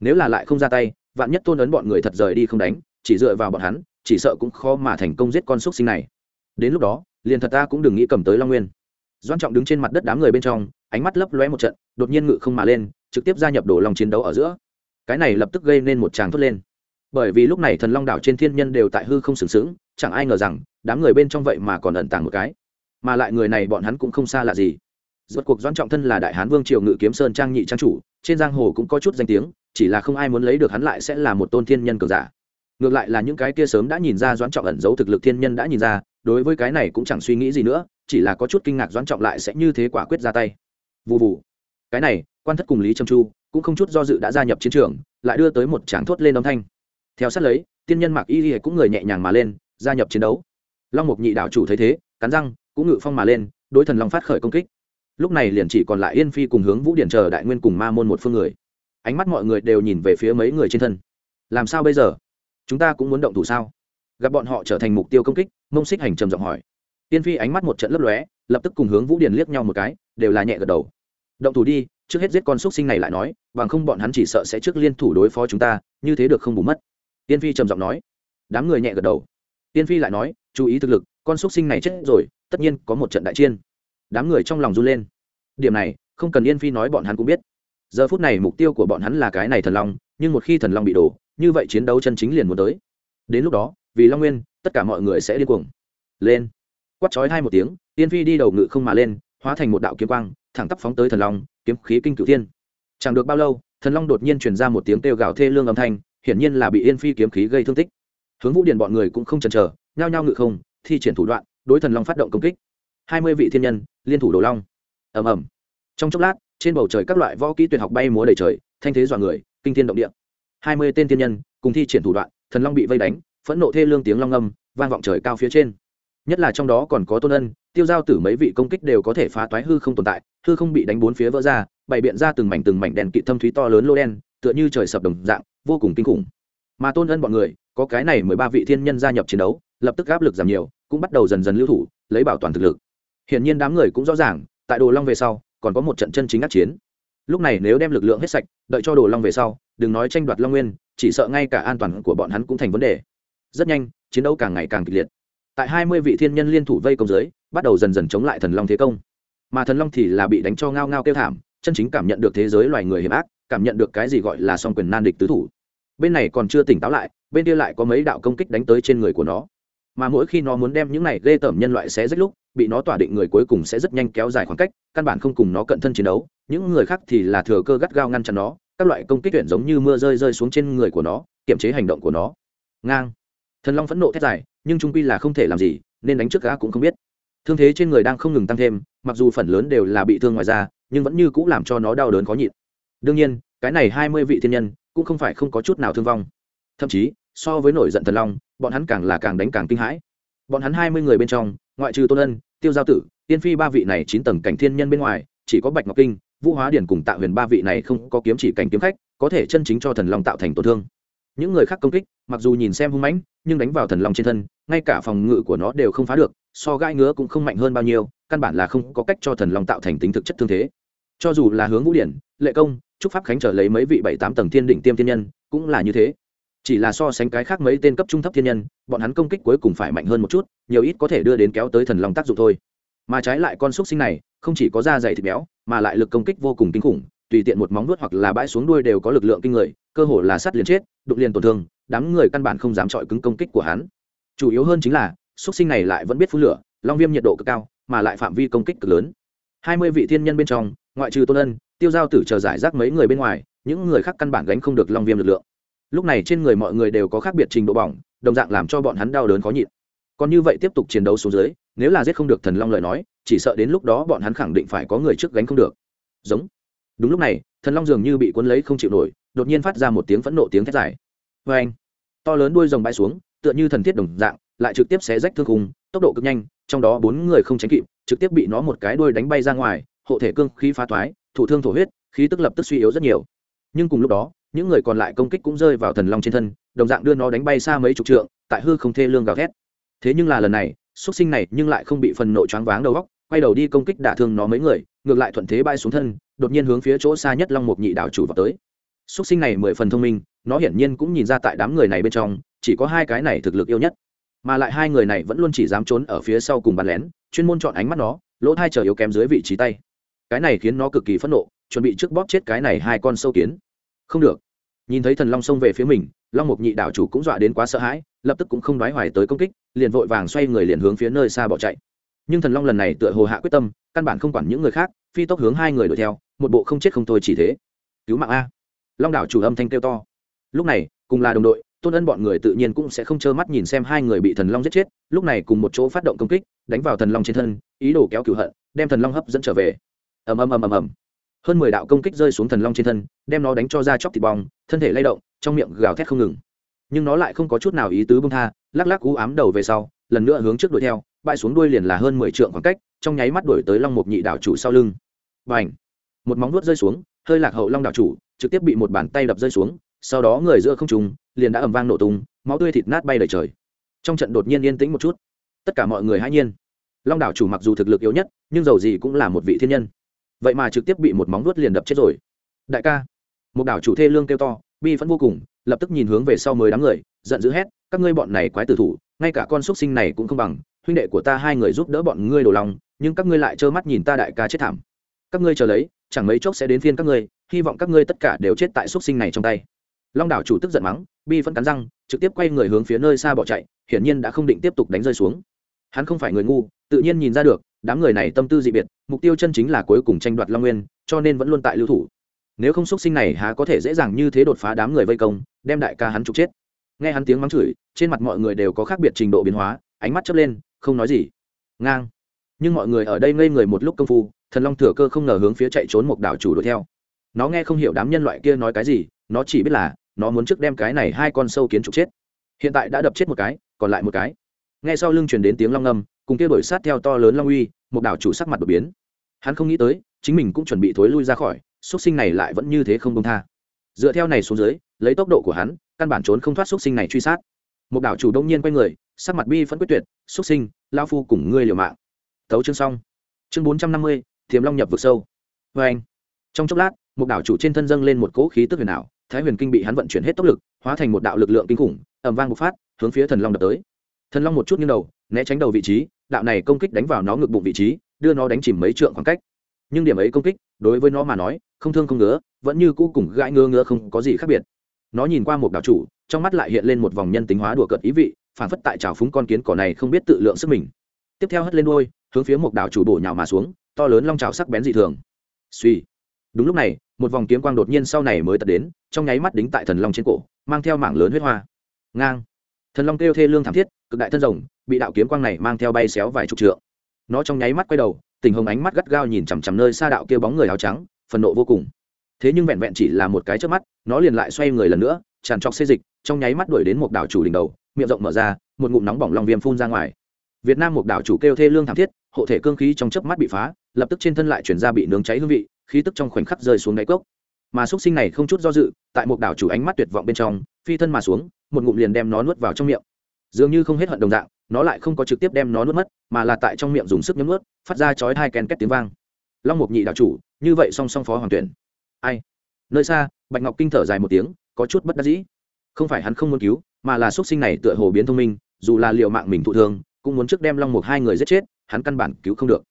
Nếu là lại không ra tay, vạn nhất tôn ấn bọn người thật rời đi không đánh, chỉ dựa vào bọn hắn, chỉ sợ cũng khó mà thành công giết con xúc sinh này. Đến lúc đó, liền thật ta cũng đừng nghĩ cầm tới long nguyên. Doan trọng đứng trên mặt đất đám người bên trong, ánh mắt lấp lóe một trận, đột nhiên ngự không mà lên, trực tiếp gia nhập đổ lòng chiến đấu ở giữa. Cái này lập tức gây nên một tràng thốt lên bởi vì lúc này thần long đảo trên thiên nhân đều tại hư không sừng sững, chẳng ai ngờ rằng, đám người bên trong vậy mà còn ẩn tàng một cái. Mà lại người này bọn hắn cũng không xa lạ gì. Rốt cuộc doãn trọng thân là đại hán vương triều ngự kiếm sơn trang nhị trang chủ, trên giang hồ cũng có chút danh tiếng, chỉ là không ai muốn lấy được hắn lại sẽ là một tôn thiên nhân cường giả. Ngược lại là những cái kia sớm đã nhìn ra doãn trọng ẩn giấu thực lực thiên nhân đã nhìn ra, đối với cái này cũng chẳng suy nghĩ gì nữa, chỉ là có chút kinh ngạc doãn trọng lại sẽ như thế quả quyết ra tay. Vụ vụ cái này, quan thất cùng lý trâm chu cũng không chút do dự đã gia nhập chiến trường, lại đưa tới một tráng thốt lên âm thanh theo sát lấy, tiên nhân mạc y y cũng người nhẹ nhàng mà lên, gia nhập chiến đấu. Long mục nhị đạo chủ thấy thế, cắn răng, cũng ngự phong mà lên, đối thần long phát khởi công kích. Lúc này liền chỉ còn lại yên phi cùng hướng vũ điển chờ đại nguyên cùng ma môn một phương người. Ánh mắt mọi người đều nhìn về phía mấy người trên thân. Làm sao bây giờ? Chúng ta cũng muốn động thủ sao? Gặp bọn họ trở thành mục tiêu công kích, mông xích hành trầm giọng hỏi. Tiên phi ánh mắt một trận lấp lóe, lập tức cùng hướng vũ điển liếc nhau một cái, đều là nhẹ gật đầu. Động thủ đi, trước hết giết con xúc sinh này lại nói, bằng không bọn hắn chỉ sợ sẽ trước liên thủ đối phó chúng ta, như thế được không bù mất tiên phi trầm giọng nói. Đám người nhẹ gật đầu. Tiên phi lại nói, chú ý thực lực, con xúc sinh này chết rồi, tất nhiên có một trận đại chiên đám người trong lòng run lên. Điểm này, không cần yên phi nói bọn hắn cũng biết. Giờ phút này mục tiêu của bọn hắn là cái này thần long, nhưng một khi thần long bị đổ, như vậy chiến đấu chân chính liền muốn tới. Đến lúc đó, vì long nguyên, tất cả mọi người sẽ điên cuồng. Lên. Quát chói hai một tiếng, yên phi đi đầu ngự không mà lên, hóa thành một đạo kiếm quang, thẳng tắp phóng tới thần long, kiếm khí kinh cửu thiên. Chẳng được bao lâu, thần long đột nhiên truyền ra một tiếng kêu gào thê lương âm thanh hiển nhiên là bị yên phi kiếm khí gây thương tích. Hướng vũ điền bọn người cũng không chần chờ, nhao nhao ngự không, thi triển thủ đoạn, đối thần long phát động công kích. Hai mươi vị thiên nhân, liên thủ đồ long. Ầm ầm. Trong chốc lát, trên bầu trời các loại võ kỹ tuyệt học bay múa đầy trời, thanh thế dọa người, kinh thiên động địa. Hai mươi tên thiên nhân cùng thi triển thủ đoạn, thần long bị vây đánh, phẫn nộ thê lương tiếng long âm vang vọng trời cao phía trên. Nhất là trong đó còn có tôn ân, tiêu giao tử mấy vị công kích đều có thể phá toái hư không tồn tại, hư không bị đánh bốn phía vỡ ra, bày biện ra từng mảnh từng mảnh đèn kịt thâm thúy to lớn lô đen, tựa như trời sập đồng dạng vô cùng kinh khủng. Mà tôn ân bọn người, có cái này mười ba vị thiên nhân gia nhập chiến đấu, lập tức áp lực giảm nhiều, cũng bắt đầu dần dần lưu thủ, lấy bảo toàn thực lực. Hiển nhiên đám người cũng rõ ràng, tại đồ long về sau, còn có một trận chân chính ác chiến. Lúc này nếu đem lực lượng hết sạch, đợi cho đồ long về sau, đừng nói tranh đoạt long nguyên, chỉ sợ ngay cả an toàn của bọn hắn cũng thành vấn đề. Rất nhanh, chiến đấu càng ngày càng kịch liệt. Tại hai mươi vị thiên nhân liên thủ vây công giới bắt đầu dần dần chống lại thần long thế công. Mà thần long thì là bị đánh cho ngao ngao kêu thảm, chân chính cảm nhận được thế giới loài người hiểm ác, cảm nhận được cái gì gọi là song quyền nan địch tứ thủ bên này còn chưa tỉnh táo lại, bên kia lại có mấy đạo công kích đánh tới trên người của nó. Mà mỗi khi nó muốn đem những này ghê tởm nhân loại xé rách lúc, bị nó tỏa định người cuối cùng sẽ rất nhanh kéo dài khoảng cách, căn bản không cùng nó cận thân chiến đấu. Những người khác thì là thừa cơ gắt gao ngăn chặn nó, các loại công kích tuyển giống như mưa rơi rơi xuống trên người của nó, kiềm chế hành động của nó. Ngang. Thần long phẫn nộ thét dài, nhưng trung quy là không thể làm gì, nên đánh trước gã cũng không biết. Thương thế trên người đang không ngừng tăng thêm, mặc dù phần lớn đều là bị thương ngoài da, nhưng vẫn như cũng làm cho nó đau đớn khó nhịn. Đương nhiên, cái này hai mươi vị thiên nhân cũng không phải không có chút nào thương vong. Thậm chí, so với nổi giận thần long, bọn hắn càng là càng đánh càng kinh hãi. Bọn hắn hai mươi người bên trong, ngoại trừ tôn ân, tiêu giao tử tiên phi ba vị này chín tầng cảnh thiên nhân bên ngoài, chỉ có bạch ngọc kinh, vũ hóa điển cùng tạo huyền ba vị này không có kiếm chỉ cảnh kiếm khách, có thể chân chính cho thần long tạo thành tổn thương. Những người khác công kích, mặc dù nhìn xem hung mãnh, nhưng đánh vào thần long trên thân, ngay cả phòng ngự của nó đều không phá được, so gai ngứa cũng không mạnh hơn bao nhiêu, căn bản là không có cách cho thần long tạo thành tính thực chất thương thế. Cho dù là hướng vũ điển, lệ công Chúc pháp khánh trở lấy mấy vị bảy tám tầng thiên đỉnh tiêm thiên nhân, cũng là như thế. Chỉ là so sánh cái khác mấy tên cấp trung thấp thiên nhân, bọn hắn công kích cuối cùng phải mạnh hơn một chút, nhiều ít có thể đưa đến kéo tới thần long tác dụng thôi. Mà trái lại con xúc sinh này, không chỉ có da dày thịt béo, mà lại lực công kích vô cùng kinh khủng, tùy tiện một móng vuốt hoặc là bãi xuống đuôi đều có lực lượng kinh người, cơ hồ là sắt liền chết, đụng liền tổn thương, đám người căn bản không dám chọi cứng công kích của hắn. Chủ yếu hơn chính là xúc sinh này lại vẫn biết phun lửa, long viêm nhiệt độ cực cao, mà lại phạm vi công kích cực lớn. Hai mươi vị thiên nhân bên trong, ngoại trừ tôn ân tiêu giao tử chờ giải rác mấy người bên ngoài, những người khác căn bản gánh không được long viêm lực lượng. Lúc này trên người mọi người đều có khác biệt trình độ bỏng, đồng dạng làm cho bọn hắn đau đớn khó nhịn. Còn như vậy tiếp tục chiến đấu xuống dưới, nếu là giết không được thần long lời nói, chỉ sợ đến lúc đó bọn hắn khẳng định phải có người trước gánh không được. Giống. Đúng lúc này, thần long dường như bị cuốn lấy không chịu nổi, đột nhiên phát ra một tiếng phẫn nộ tiếng thét dài. Vê anh to lớn đuôi rồng bay xuống, tựa như thần thiết đồng dạng, lại trực tiếp xé rách thương khung, tốc độ cực nhanh, trong đó bốn người không tránh kịp, trực tiếp bị nó một cái đuôi đánh bay ra ngoài, hộ thể cương khí phá toái thủ thương thổ huyết, khí tức lập tức suy yếu rất nhiều. Nhưng cùng lúc đó, những người còn lại công kích cũng rơi vào thần long trên thân, đồng dạng đưa nó đánh bay xa mấy chục trượng, tại hư không thê lương gào thét. Thế nhưng là lần này, xuất sinh này nhưng lại không bị phần nộ choáng váng đầu góc quay đầu đi công kích đả thương nó mấy người, ngược lại thuận thế bay xuống thân, đột nhiên hướng phía chỗ xa nhất long mục nhị đảo chủ vào tới. Xuất sinh này mười phần thông minh, nó hiển nhiên cũng nhìn ra tại đám người này bên trong, chỉ có hai cái này thực lực yêu nhất. Mà lại hai người này vẫn luôn chỉ dám trốn ở phía sau cùng bắn lén, chuyên môn chọn ánh mắt nó, lỗ thai chờ yếu kém dưới vị trí tay cái này khiến nó cực kỳ phẫn nộ, chuẩn bị trước bóp chết cái này hai con sâu kiến. Không được. Nhìn thấy thần long xông về phía mình, long mục nhị đảo chủ cũng dọa đến quá sợ hãi, lập tức cũng không đoái hoài tới công kích, liền vội vàng xoay người liền hướng phía nơi xa bỏ chạy. Nhưng thần long lần này tựa hồ hạ quyết tâm, căn bản không quản những người khác, phi tốc hướng hai người đuổi theo, một bộ không chết không thôi chỉ thế. Cứu mạng a. Long đảo chủ âm thanh kêu to. Lúc này, cùng là đồng đội, tôn ân bọn người tự nhiên cũng sẽ không trơ mắt nhìn xem hai người bị thần long giết chết, lúc này cùng một chỗ phát động công kích, đánh vào thần long trên thân, ý đồ kéo cửu hận, đem thần long hấp dẫn trở về ầm ầm ầm ầm ầm. Hơn mười đạo công kích rơi xuống thần long trên thân, đem nó đánh cho ra chóc thịt bong, thân thể lay động, trong miệng gào thét không ngừng. Nhưng nó lại không có chút nào ý tứ bông tha, lắc lắc cú ám đầu về sau, lần nữa hướng trước đuổi theo, bãi xuống đuôi liền là hơn mười trượng khoảng cách, trong nháy mắt đuổi tới long mục nhị đảo chủ sau lưng. B à n h một móng nuốt rơi xuống, hơi lạc hậu long đảo chủ, trực tiếp bị một bàn tay đập rơi xuống, sau đó người giữa không trùng liền đã ầm vang nổ tung, máu tươi thịt nát bay đầy trời. Trong trận đột nhiên yên tĩnh một chút. Tất cả mọi người hãy nhiên. Long đảo chủ mặc dù thực lực yếu nhất, nhưng dầu gì cũng là một vị thiên nhân vậy mà trực tiếp bị một móng vuốt liền đập chết rồi. Đại ca, một đảo chủ thê lương kêu to, bi vẫn vô cùng, lập tức nhìn hướng về sau mười đám người, giận dữ hét, các ngươi bọn này quái tử thủ, ngay cả con xúc sinh này cũng không bằng, huynh đệ của ta hai người giúp đỡ bọn ngươi đổ lòng, nhưng các ngươi lại trơ mắt nhìn ta đại ca chết thảm. Các ngươi chờ lấy, chẳng mấy chốc sẽ đến phiên các ngươi, hy vọng các ngươi tất cả đều chết tại xúc sinh này trong tay. Long đảo chủ tức giận mắng, bi vẫn cắn răng, trực tiếp quay người hướng phía nơi xa bỏ chạy, hiển nhiên đã không định tiếp tục đánh rơi xuống. Hắn không phải người ngu, tự nhiên nhìn ra được đám người này tâm tư dị biệt, mục tiêu chân chính là cuối cùng tranh đoạt long nguyên, cho nên vẫn luôn tại lưu thủ. Nếu không xuất sinh này há có thể dễ dàng như thế đột phá đám người vây công, đem đại ca hắn trục chết. Nghe hắn tiếng mắng chửi, trên mặt mọi người đều có khác biệt trình độ biến hóa, ánh mắt chớp lên, không nói gì. Ngang. Nhưng mọi người ở đây ngây người một lúc công phu, thần long thừa cơ không ngờ hướng phía chạy trốn một đảo chủ đuổi theo. Nó nghe không hiểu đám nhân loại kia nói cái gì, nó chỉ biết là, nó muốn trước đem cái này hai con sâu kiến trục chết. Hiện tại đã đập chết một cái, còn lại một cái. Nghe sau lưng chuyển đến tiếng long ngâm cùng kia đổi sát theo to lớn long uy, một đảo chủ sắc mặt đột biến. Hắn không nghĩ tới, chính mình cũng chuẩn bị thối lui ra khỏi xuất sinh này lại vẫn như thế không công tha. Dựa theo này xuống dưới, lấy tốc độ của hắn, căn bản trốn không thoát xuất sinh này truy sát. Một đảo chủ đông nhiên quay người, sắc mặt bi vẫn quyết tuyệt xuất sinh lao phu cùng ngươi liều mạng. Thấu chương xong. Chương bốn trăm năm mươi thiềm long nhập vực sâu. Vê anh, trong chốc lát, một đảo chủ trên thân dâng lên một cỗ khí tức huyền ảo, thái huyền kinh bị hắn vận chuyển hết tốc lực, hóa thành một đạo lực lượng kinh khủng ẩm vang bộc phát, hướng phía thần long đập tới thần long một chút nghiêng đầu, né tránh đầu vị trí, đạo này công kích đánh vào nó ngực bụng vị trí, đưa nó đánh chìm mấy trượng khoảng cách. Nhưng điểm ấy công kích, đối với nó mà nói, không thương không ngứa, vẫn như cũ cùng gãi ngứa ngứa không có gì khác biệt. Nó nhìn qua một đạo chủ, trong mắt lại hiện lên một vòng nhân tính hóa đùa cợt ý vị, phản phất tại trào phúng con kiến cỏ này không biết tự lượng sức mình. Tiếp theo hất lên đôi hướng phía một đạo chủ bổ nhào mà xuống, to lớn long trào sắc bén dị thường. Suy đúng lúc này, một vòng kiếm quang đột nhiên sau này mới tật đến, trong nháy mắt đính tại thần long trên cổ, mang theo mảng lớn huyết hoa. Ngang thần long kêu thê lương thảm thiết, cực đại thân rồng, bị đạo kiếm quang này mang theo bay xéo vài chục trượng. Nó trong nháy mắt quay đầu, tình hồng ánh mắt gắt gao nhìn chằm chằm nơi xa đạo kia bóng người áo trắng, phần nộ vô cùng. Thế nhưng vẹn vẹn chỉ là một cái trước mắt, nó liền lại xoay người lần nữa, tràn trọc xê dịch, trong nháy mắt đuổi đến một đảo chủ đỉnh đầu, miệng rộng mở ra, một ngụm nóng bỏng long viêm phun ra ngoài. Việt nam một đảo chủ kêu thê lương thảm thiết, hộ thể cương khí trong chớp mắt bị phá, lập tức trên thân lại chuyển ra bị nướng cháy hương vị, khí tức trong khoảnh khắc rơi xuống đáy cốc. Mà xúc sinh này không chút do dự, tại một đảo chủ ánh mắt tuyệt vọng bên trong, phi thân mà xuống một ngụm liền đem nó nuốt vào trong miệng. Dường như không hết hận đồng dạng, nó lại không có trực tiếp đem nó nuốt mất, mà là tại trong miệng dùng sức nhấm nuốt, phát ra chói hai ken két tiếng vang. Long mục nhị đạo chủ, như vậy song song phó hoàng tuyển. Ai? Nơi xa, bạch ngọc kinh thở dài một tiếng, có chút bất đắc dĩ. Không phải hắn không muốn cứu, mà là xuất sinh này tựa hồ biến thông minh, dù là liệu mạng mình thụ thương, cũng muốn trước đem long mục hai người giết chết, hắn căn bản cứu không được.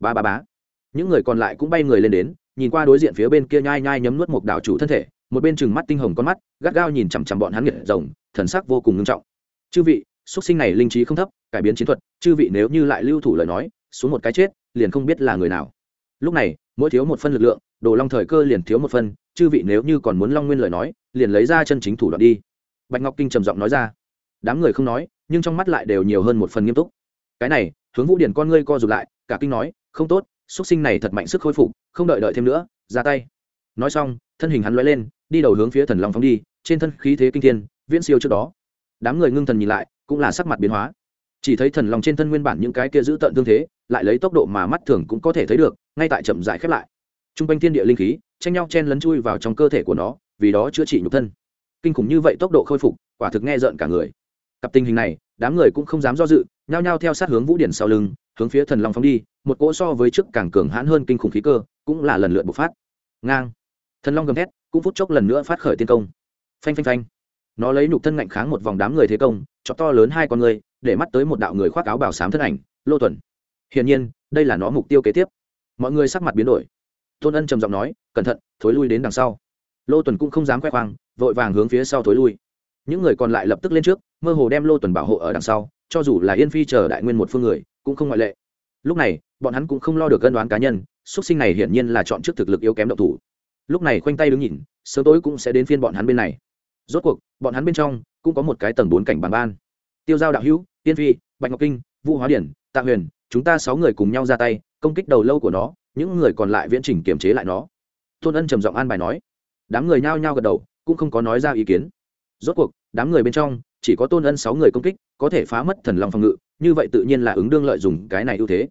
Ba ba bá những người còn lại cũng bay người lên đến, nhìn qua đối diện phía bên kia nhai nhai nhấm nuốt một đảo chủ thân thể, một bên chừng mắt tinh hồng con mắt, gắt gao nhìn chằm chằm bọn hắn nghiệt rồng thần sắc vô cùng nghiêm trọng. Chư vị xuất sinh này linh trí không thấp, cải biến chiến thuật, chư vị nếu như lại lưu thủ lời nói, xuống một cái chết, liền không biết là người nào. Lúc này, mỗi thiếu một phân lực lượng, đồ long thời cơ liền thiếu một phân, chư vị nếu như còn muốn long nguyên lời nói, liền lấy ra chân chính thủ đoạn đi. Bạch ngọc kinh trầm giọng nói ra. Đám người không nói, nhưng trong mắt lại đều nhiều hơn một phần nghiêm túc. Cái này, hướng vũ điển con ngươi co rụt lại, cả kinh nói, không tốt xuất sinh này thật mạnh sức khôi phục, không đợi đợi thêm nữa, ra tay. Nói xong, thân hình hắn lóe lên, đi đầu hướng phía thần long phóng đi, trên thân khí thế kinh thiên viễn siêu trước đó. Đám người ngưng thần nhìn lại, cũng là sắc mặt biến hóa. Chỉ thấy thần long trên thân nguyên bản những cái kia giữ tận tương thế, lại lấy tốc độ mà mắt thường cũng có thể thấy được, ngay tại chậm dại khép lại. T r u n g quanh thiên địa linh khí, tranh nhau chen lấn chui vào trong cơ thể của nó, vì đó chữa trị nhục thân. Kinh khủng như vậy tốc độ khôi phục, quả thực nghe rợn cả người. Cặp tình hình này, đám người cũng không dám do dự, nhao nhao theo sát hướng vũ điển sau lưng, hướng phía thần long phóng đi, một cỗ so với trước càng cường hãn hơn kinh khủng khí cơ, cũng là lần lượt bộc phát. Ngang. Thần long gầm thét, cũng phút chốc lần nữa phát khởi tiên công. Phanh phanh phanh nó lấy nhục thân ngạnh kháng một vòng đám người thế công, cho to lớn hai con người, để mắt tới một đạo người khoác áo bảo sám thân ảnh, lô tuần. Hiển nhiên, đây là nó mục tiêu kế tiếp. Mọi người sắc mặt biến đổi. Tôn ân trầm giọng nói, cẩn thận, thối lui đến đằng sau. Lô tuần cũng không dám khoe khoang, vội vàng hướng phía sau thối lui. Những người còn lại lập tức lên trước, mơ hồ đem lô tuần bảo hộ ở đằng sau, cho dù là yên phi chờ đại nguyên một phương người, cũng không ngoại lệ. Lúc này, bọn hắn cũng không lo được gân đoán cá nhân xuất sinh này hiển nhiên là chọn trước thực lực yếu kém độc thủ. Lúc này khoanh tay đứng nhìn, sớm tối cũng sẽ đến phiên bọn hắn bên này rốt cuộc, bọn hắn bên trong cũng có một cái tầng bốn cảnh bàn ban. Tiêu giao đạo hữu, tiên phi, bạch ngọc kinh, vũ hóa điển, tạ huyền, chúng ta sáu người cùng nhau ra tay, công kích đầu lâu của nó, những người còn lại viễn trình kiềm chế lại nó. Tôn ân trầm giọng an bài nói. Đám người nhao nhao gật đầu, cũng không có nói ra ý kiến. Rốt cuộc, đám người bên trong, chỉ có tôn ân sáu người công kích, có thể phá mất thần long phòng ngự, như vậy tự nhiên là ứng đương lợi dùng cái này ưu thế.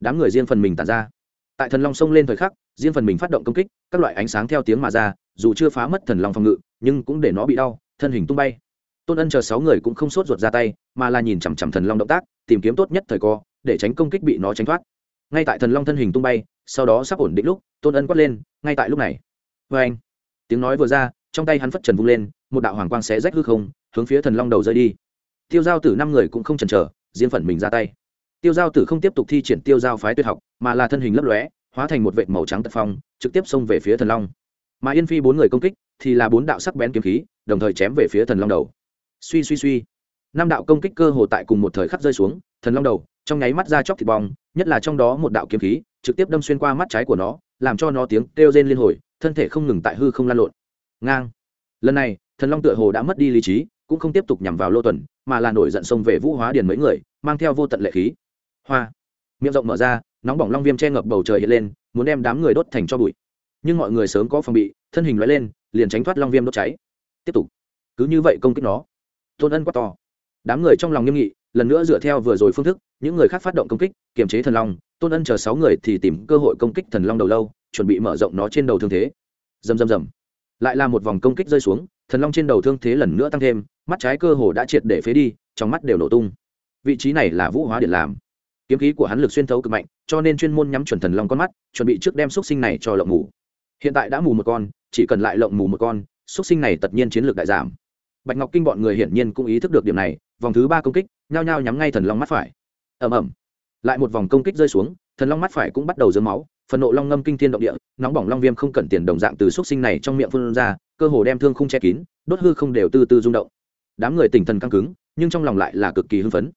Đám người riêng phần mình tàn ra tại thần long xông lên thời khắc, riêng phần mình phát động công kích, các loại ánh sáng theo tiếng mà ra, dù chưa phá mất thần long phòng ngự, nhưng cũng để nó bị đau, thân hình tung bay. Tôn ân chờ sáu người cũng không sốt ruột ra tay, mà là nhìn chằm chằm thần long động tác, tìm kiếm tốt nhất thời co để tránh công kích bị nó tránh thoát. Ngay tại thần long thân hình tung bay, sau đó sắp ổn định lúc, tôn ân quát lên, ngay tại lúc này. Vê anh, tiếng nói vừa ra, trong tay hắn phất trần vung lên, một đạo hoàng quang xé rách hư không, hướng phía thần long đầu rơi đi. Tiêu giao tử năm người cũng không chần chờ, riêng phần mình ra tay tiêu giao tử không tiếp tục thi triển tiêu giao phái tuyệt học, mà là thân hình lấp lóe, hóa thành một vệt màu trắng tật phong, trực tiếp xông về phía thần long. Mà yên phi bốn người công kích thì là bốn đạo sắc bén kiếm khí, đồng thời chém về phía thần long đầu. Suy suy suy. Năm đạo công kích cơ hồ tại cùng một thời khắc rơi xuống, thần long đầu trong nháy mắt ra chóc thịt bong, nhất là trong đó một đạo kiếm khí, trực tiếp đâm xuyên qua mắt trái của nó, làm cho nó tiếng kêu rên liên hồi, thân thể không ngừng tại hư không lan lộn. Ngang. Lần này, thần long tựa hồ đã mất đi lý trí, cũng không tiếp tục nhằm vào lô tuần, mà là nổi giận xông về vũ hóa điền mấy người, mang theo vô tận lệ khí hoa. Miệng rộng mở ra, nóng bỏng long viêm che ngập bầu trời hiện lên, muốn đem đám người đốt thành cho bụi. Nhưng mọi người sớm có phòng bị, thân hình loại lên, liền tránh thoát long viêm đốt cháy. Tiếp tục. Cứ như vậy công kích nó. Tôn ân quá to. Đám người trong lòng nghiêm nghị, lần nữa dựa theo vừa rồi phương thức, những người khác phát động công kích, kiềm chế thần long, tôn ân chờ sáu người thì tìm cơ hội công kích thần long đầu lâu, chuẩn bị mở rộng nó trên đầu thương thế. Dầm dầm dầm lại là một vòng công kích rơi xuống, thần long trên đầu thương thế lần nữa tăng thêm, mắt trái cơ hồ đã triệt để phế đi, trong mắt đều nổ tung. Vị trí này là vũ hóa điện làm kiếm khí của hắn lực xuyên thấu cực mạnh, cho nên chuyên môn nhắm chuẩn thần long con mắt, chuẩn bị trước đem xúc sinh này cho lộng mù. Hiện tại đã mù một con, chỉ cần lại lộng mù một con, xúc sinh này tất nhiên chiến lược đại giảm. Bạch ngọc kinh bọn người hiển nhiên cũng ý thức được điểm này, vòng thứ ba công kích, nhao nhao nhắm ngay thần long mắt phải. Ẩm ẩm lại một vòng công kích rơi xuống, thần long mắt phải cũng bắt đầu dớm máu, phần nộ long ngâm kinh thiên động địa, nóng bỏng long viêm không cần tiền đồng dạng từ xúc sinh này trong miệng phun ra, cơ hồ đem thương không che kín, đốt hư không đều từ từ rung động. Đám người tỉnh thần căng cứng, nhưng trong lòng lại là cực kỳ hưng phấn.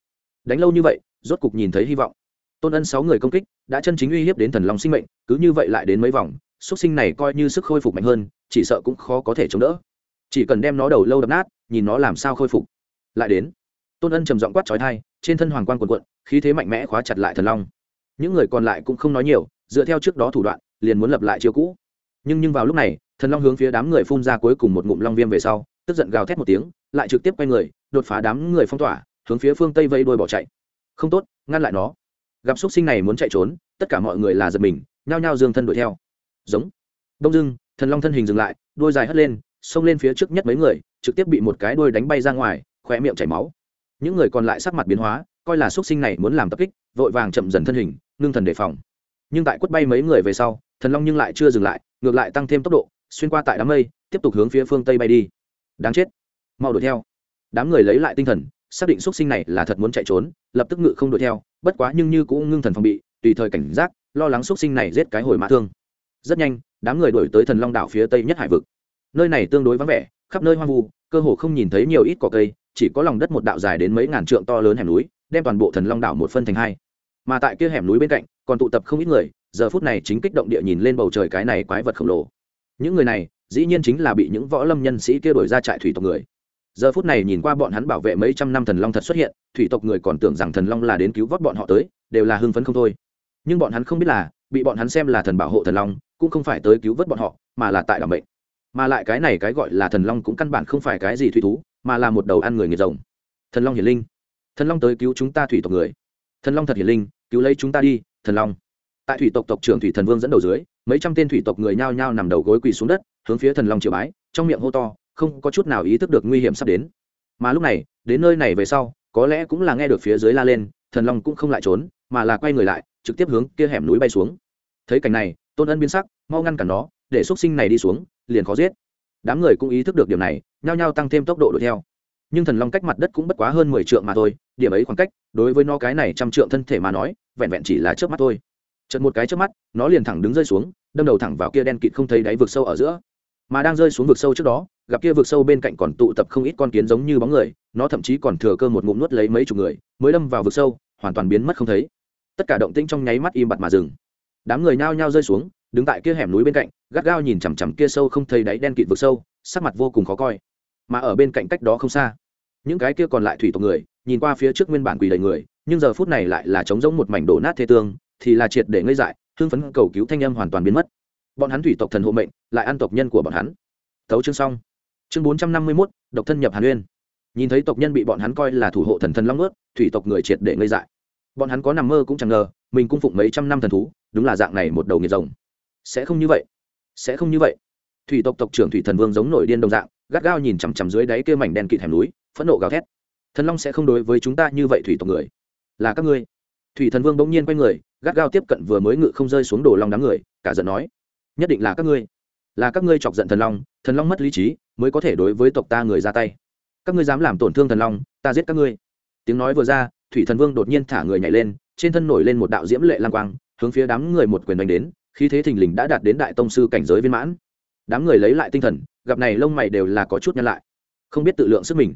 Đánh lâu như vậy rốt cục nhìn thấy hy vọng. Tôn ân sáu người công kích, đã chân chính uy hiếp đến thần long sinh mệnh, cứ như vậy lại đến mấy vòng xuất sinh này coi như sức khôi phục mạnh hơn, chỉ sợ cũng khó có thể chống đỡ. Chỉ cần đem nó đầu lâu đập nát, nhìn nó làm sao khôi phục. Lại đến, tôn ân trầm giọng quát trói thai trên thân hoàng quan quần quận khí thế mạnh mẽ khóa chặt lại thần long. Những người còn lại cũng không nói nhiều, dựa theo trước đó thủ đoạn, liền muốn lập lại chiêu cũ. Nhưng nhưng vào lúc này, thần long hướng phía đám người phun ra cuối cùng một ngụm long viêm về sau, tức giận gào thét một tiếng, lại trực tiếp quay người, đột phá đám người phong tỏa, hướng phía phương tây vây đôi bỏ chạy không tốt, ngăn lại nó. Gặp x sinh này muốn chạy trốn, tất cả mọi người là giật mình, nhao nhao dương thân đuổi theo. Giống. Đông dưng thần long thân hình dừng lại đôi dài hất lên, xông lên phía trước nhất mấy người, trực tiếp bị một cái đôi đánh bay ra ngoài khoe miệng chảy máu. Những người còn lại sắc mặt biến hóa, coi là x sinh này muốn làm tập kích, vội vàng chậm dần thân hình, ngưng thần đề phòng. Nhưng tại quất bay mấy người về sau, thần long nhưng lại chưa dừng lại, ngược lại tăng thêm tốc độ, xuyên qua tại đám mây, tiếp tục hướng phía phương tây bay đi. Đáng chết. Mau đuổi theo. Đám người lấy lại tinh thần xác định x sinh này là thật muốn chạy trốn, lập tức ngự không đuổi theo, bất quá nhưng như cũng ngưng thần phòng bị, tùy thời cảnh giác, lo lắng x sinh này giết cái hồi mã thương. Rất nhanh, đám người đuổi tới thần long đảo phía tây nhất hải vực. Nơi này tương đối vắng vẻ, khắp nơi hoang vu, cơ hồ không nhìn thấy nhiều ít cỏ cây, chỉ có lòng đất một đạo dài đến mấy ngàn trượng to lớn hẻm núi, đem toàn bộ thần long đảo một phân thành hai. Mà tại kia hẻm núi bên cạnh, còn tụ tập không ít người, giờ phút này chính kích động địa nhìn lên bầu trời cái này quái vật khổng lồ. Những người này, dĩ nhiên chính là bị những võ lâm nhân sĩ kia đổi ra trại thủy tộc người giờ phút này nhìn qua bọn hắn bảo vệ mấy trăm năm thần long thật xuất hiện, thủy tộc người còn tưởng rằng thần long là đến cứu vớt bọn họ tới, đều là hưng phấn không thôi. Nhưng bọn hắn không biết là, bị bọn hắn xem là thần bảo hộ thần long, cũng không phải tới cứu vớt bọn họ, mà là tại đảm bệnh mà lại cái này cái gọi là thần long cũng căn bản không phải cái gì thủy thú, mà là một đầu ăn người nghiệt rồng. Thần long hiển linh. Thần long tới cứu chúng ta thủy tộc người. Thần long thật hiển linh, cứu lấy chúng ta đi, thần long. Tại thủy tộc tộc trưởng thủy thần vương dẫn đầu dưới, mấy trăm tên thủy tộc người nhao nhao nằm đầu gối quỳ xuống đất, hướng phía thần long triều bái, trong miệng hô to không có chút nào ý thức được nguy hiểm sắp đến. Mà lúc này, đến nơi này về sau, có lẽ cũng là nghe được phía dưới la lên, thần long cũng không lại trốn, mà là quay người lại, trực tiếp hướng kia hẻm núi bay xuống. Thấy cảnh này, tôn ân biến sắc, mau ngăn cản nó, để x u ấ t sinh này đi xuống, liền khó giết. Đám người cũng ý thức được điều này, nhao nhao tăng thêm tốc độ đuổi theo. Nhưng thần long cách mặt đất cũng bất quá hơn mười t mà thôi, điểm ấy khoảng cách, đối với nó cái này trăm trượng thân thể mà nói, vẹn vẹn chỉ là trước mắt thôi. Chật một cái trước mắt, nó liền thẳng đứng rơi xuống, đâm đầu thẳng vào kia đen kịt không thấy đáy vực sâu ở giữa. Mà đang rơi xuống vực sâu trước đó gặp kia vực sâu bên cạnh còn tụ tập không ít con kiến giống như bóng người, nó thậm chí còn thừa cơ một ngụm nuốt lấy mấy chục người, mới lâm vào vực sâu, hoàn toàn biến mất không thấy. Tất cả động tĩnh trong nháy mắt im bặt mà dừng. Đám người nhao nhao rơi xuống, đứng tại kia hẻm núi bên cạnh, gắt gao nhìn chằm chằm kia sâu không thấy đáy đen kịt vực sâu, sắc mặt vô cùng khó coi. Mà ở bên cạnh cách đó không xa, những cái kia còn lại thủy tộc người, nhìn qua phía trước nguyên bản quỳ đầy người, nhưng giờ phút này lại là trống rỗng một mảnh đổ nát thê tương thì là triệt để ngây dại hương phấn cầu cứu thanh âm hoàn toàn biến mất. Bọn hắn thủy tộc thần hộ mệnh, lại ăn tộc nhân của bọn hắn. Thấu chương xong chương bốn trăm năm mươi mốt, độc thân nhập hàn uyên. Nhìn thấy tộc nhân bị bọn hắn coi là thủ hộ thần thần long ướt, thủy tộc người triệt để ngây dại. Bọn hắn có nằm mơ cũng chẳng ngờ, mình cung phụng mấy trăm năm thần thú, đúng là dạng này một đầu nghiệt rồng. Sẽ không như vậy. Sẽ không như vậy. Thủy tộc tộc trưởng thủy thần vương giống nổi điên đồng dạng, gắt gao nhìn chằm chằm dưới đáy kia mảnh đen kịt hẻm núi, phẫn nộ gào thét. Thần long sẽ không đối với chúng ta như vậy thủy tộc người. Là các ngươi. Thủy thần vương bỗng nhiên quay người, gắt gao tiếp cận vừa mới ngự không rơi xuống đổ long đám người, cả giận nói, nhất định là các ngươi. Là các ngươi chọc giận thần long thần long mất lý trí mới có thể đối với tộc ta người ra tay. Các ngươi dám làm tổn thương thần long, ta giết các ngươi. Tiếng nói vừa ra, thủy thần vương đột nhiên thả người nhảy lên, trên thân nổi lên một đạo diễm lệ lang quang, hướng phía đám người một quyền đánh đến khi thế thình lình đã đạt đến đại tông sư cảnh giới viên mãn. Đám người lấy lại tinh thần, gặp này lông mày đều là có chút nhăn lại. Không biết tự lượng sức mình.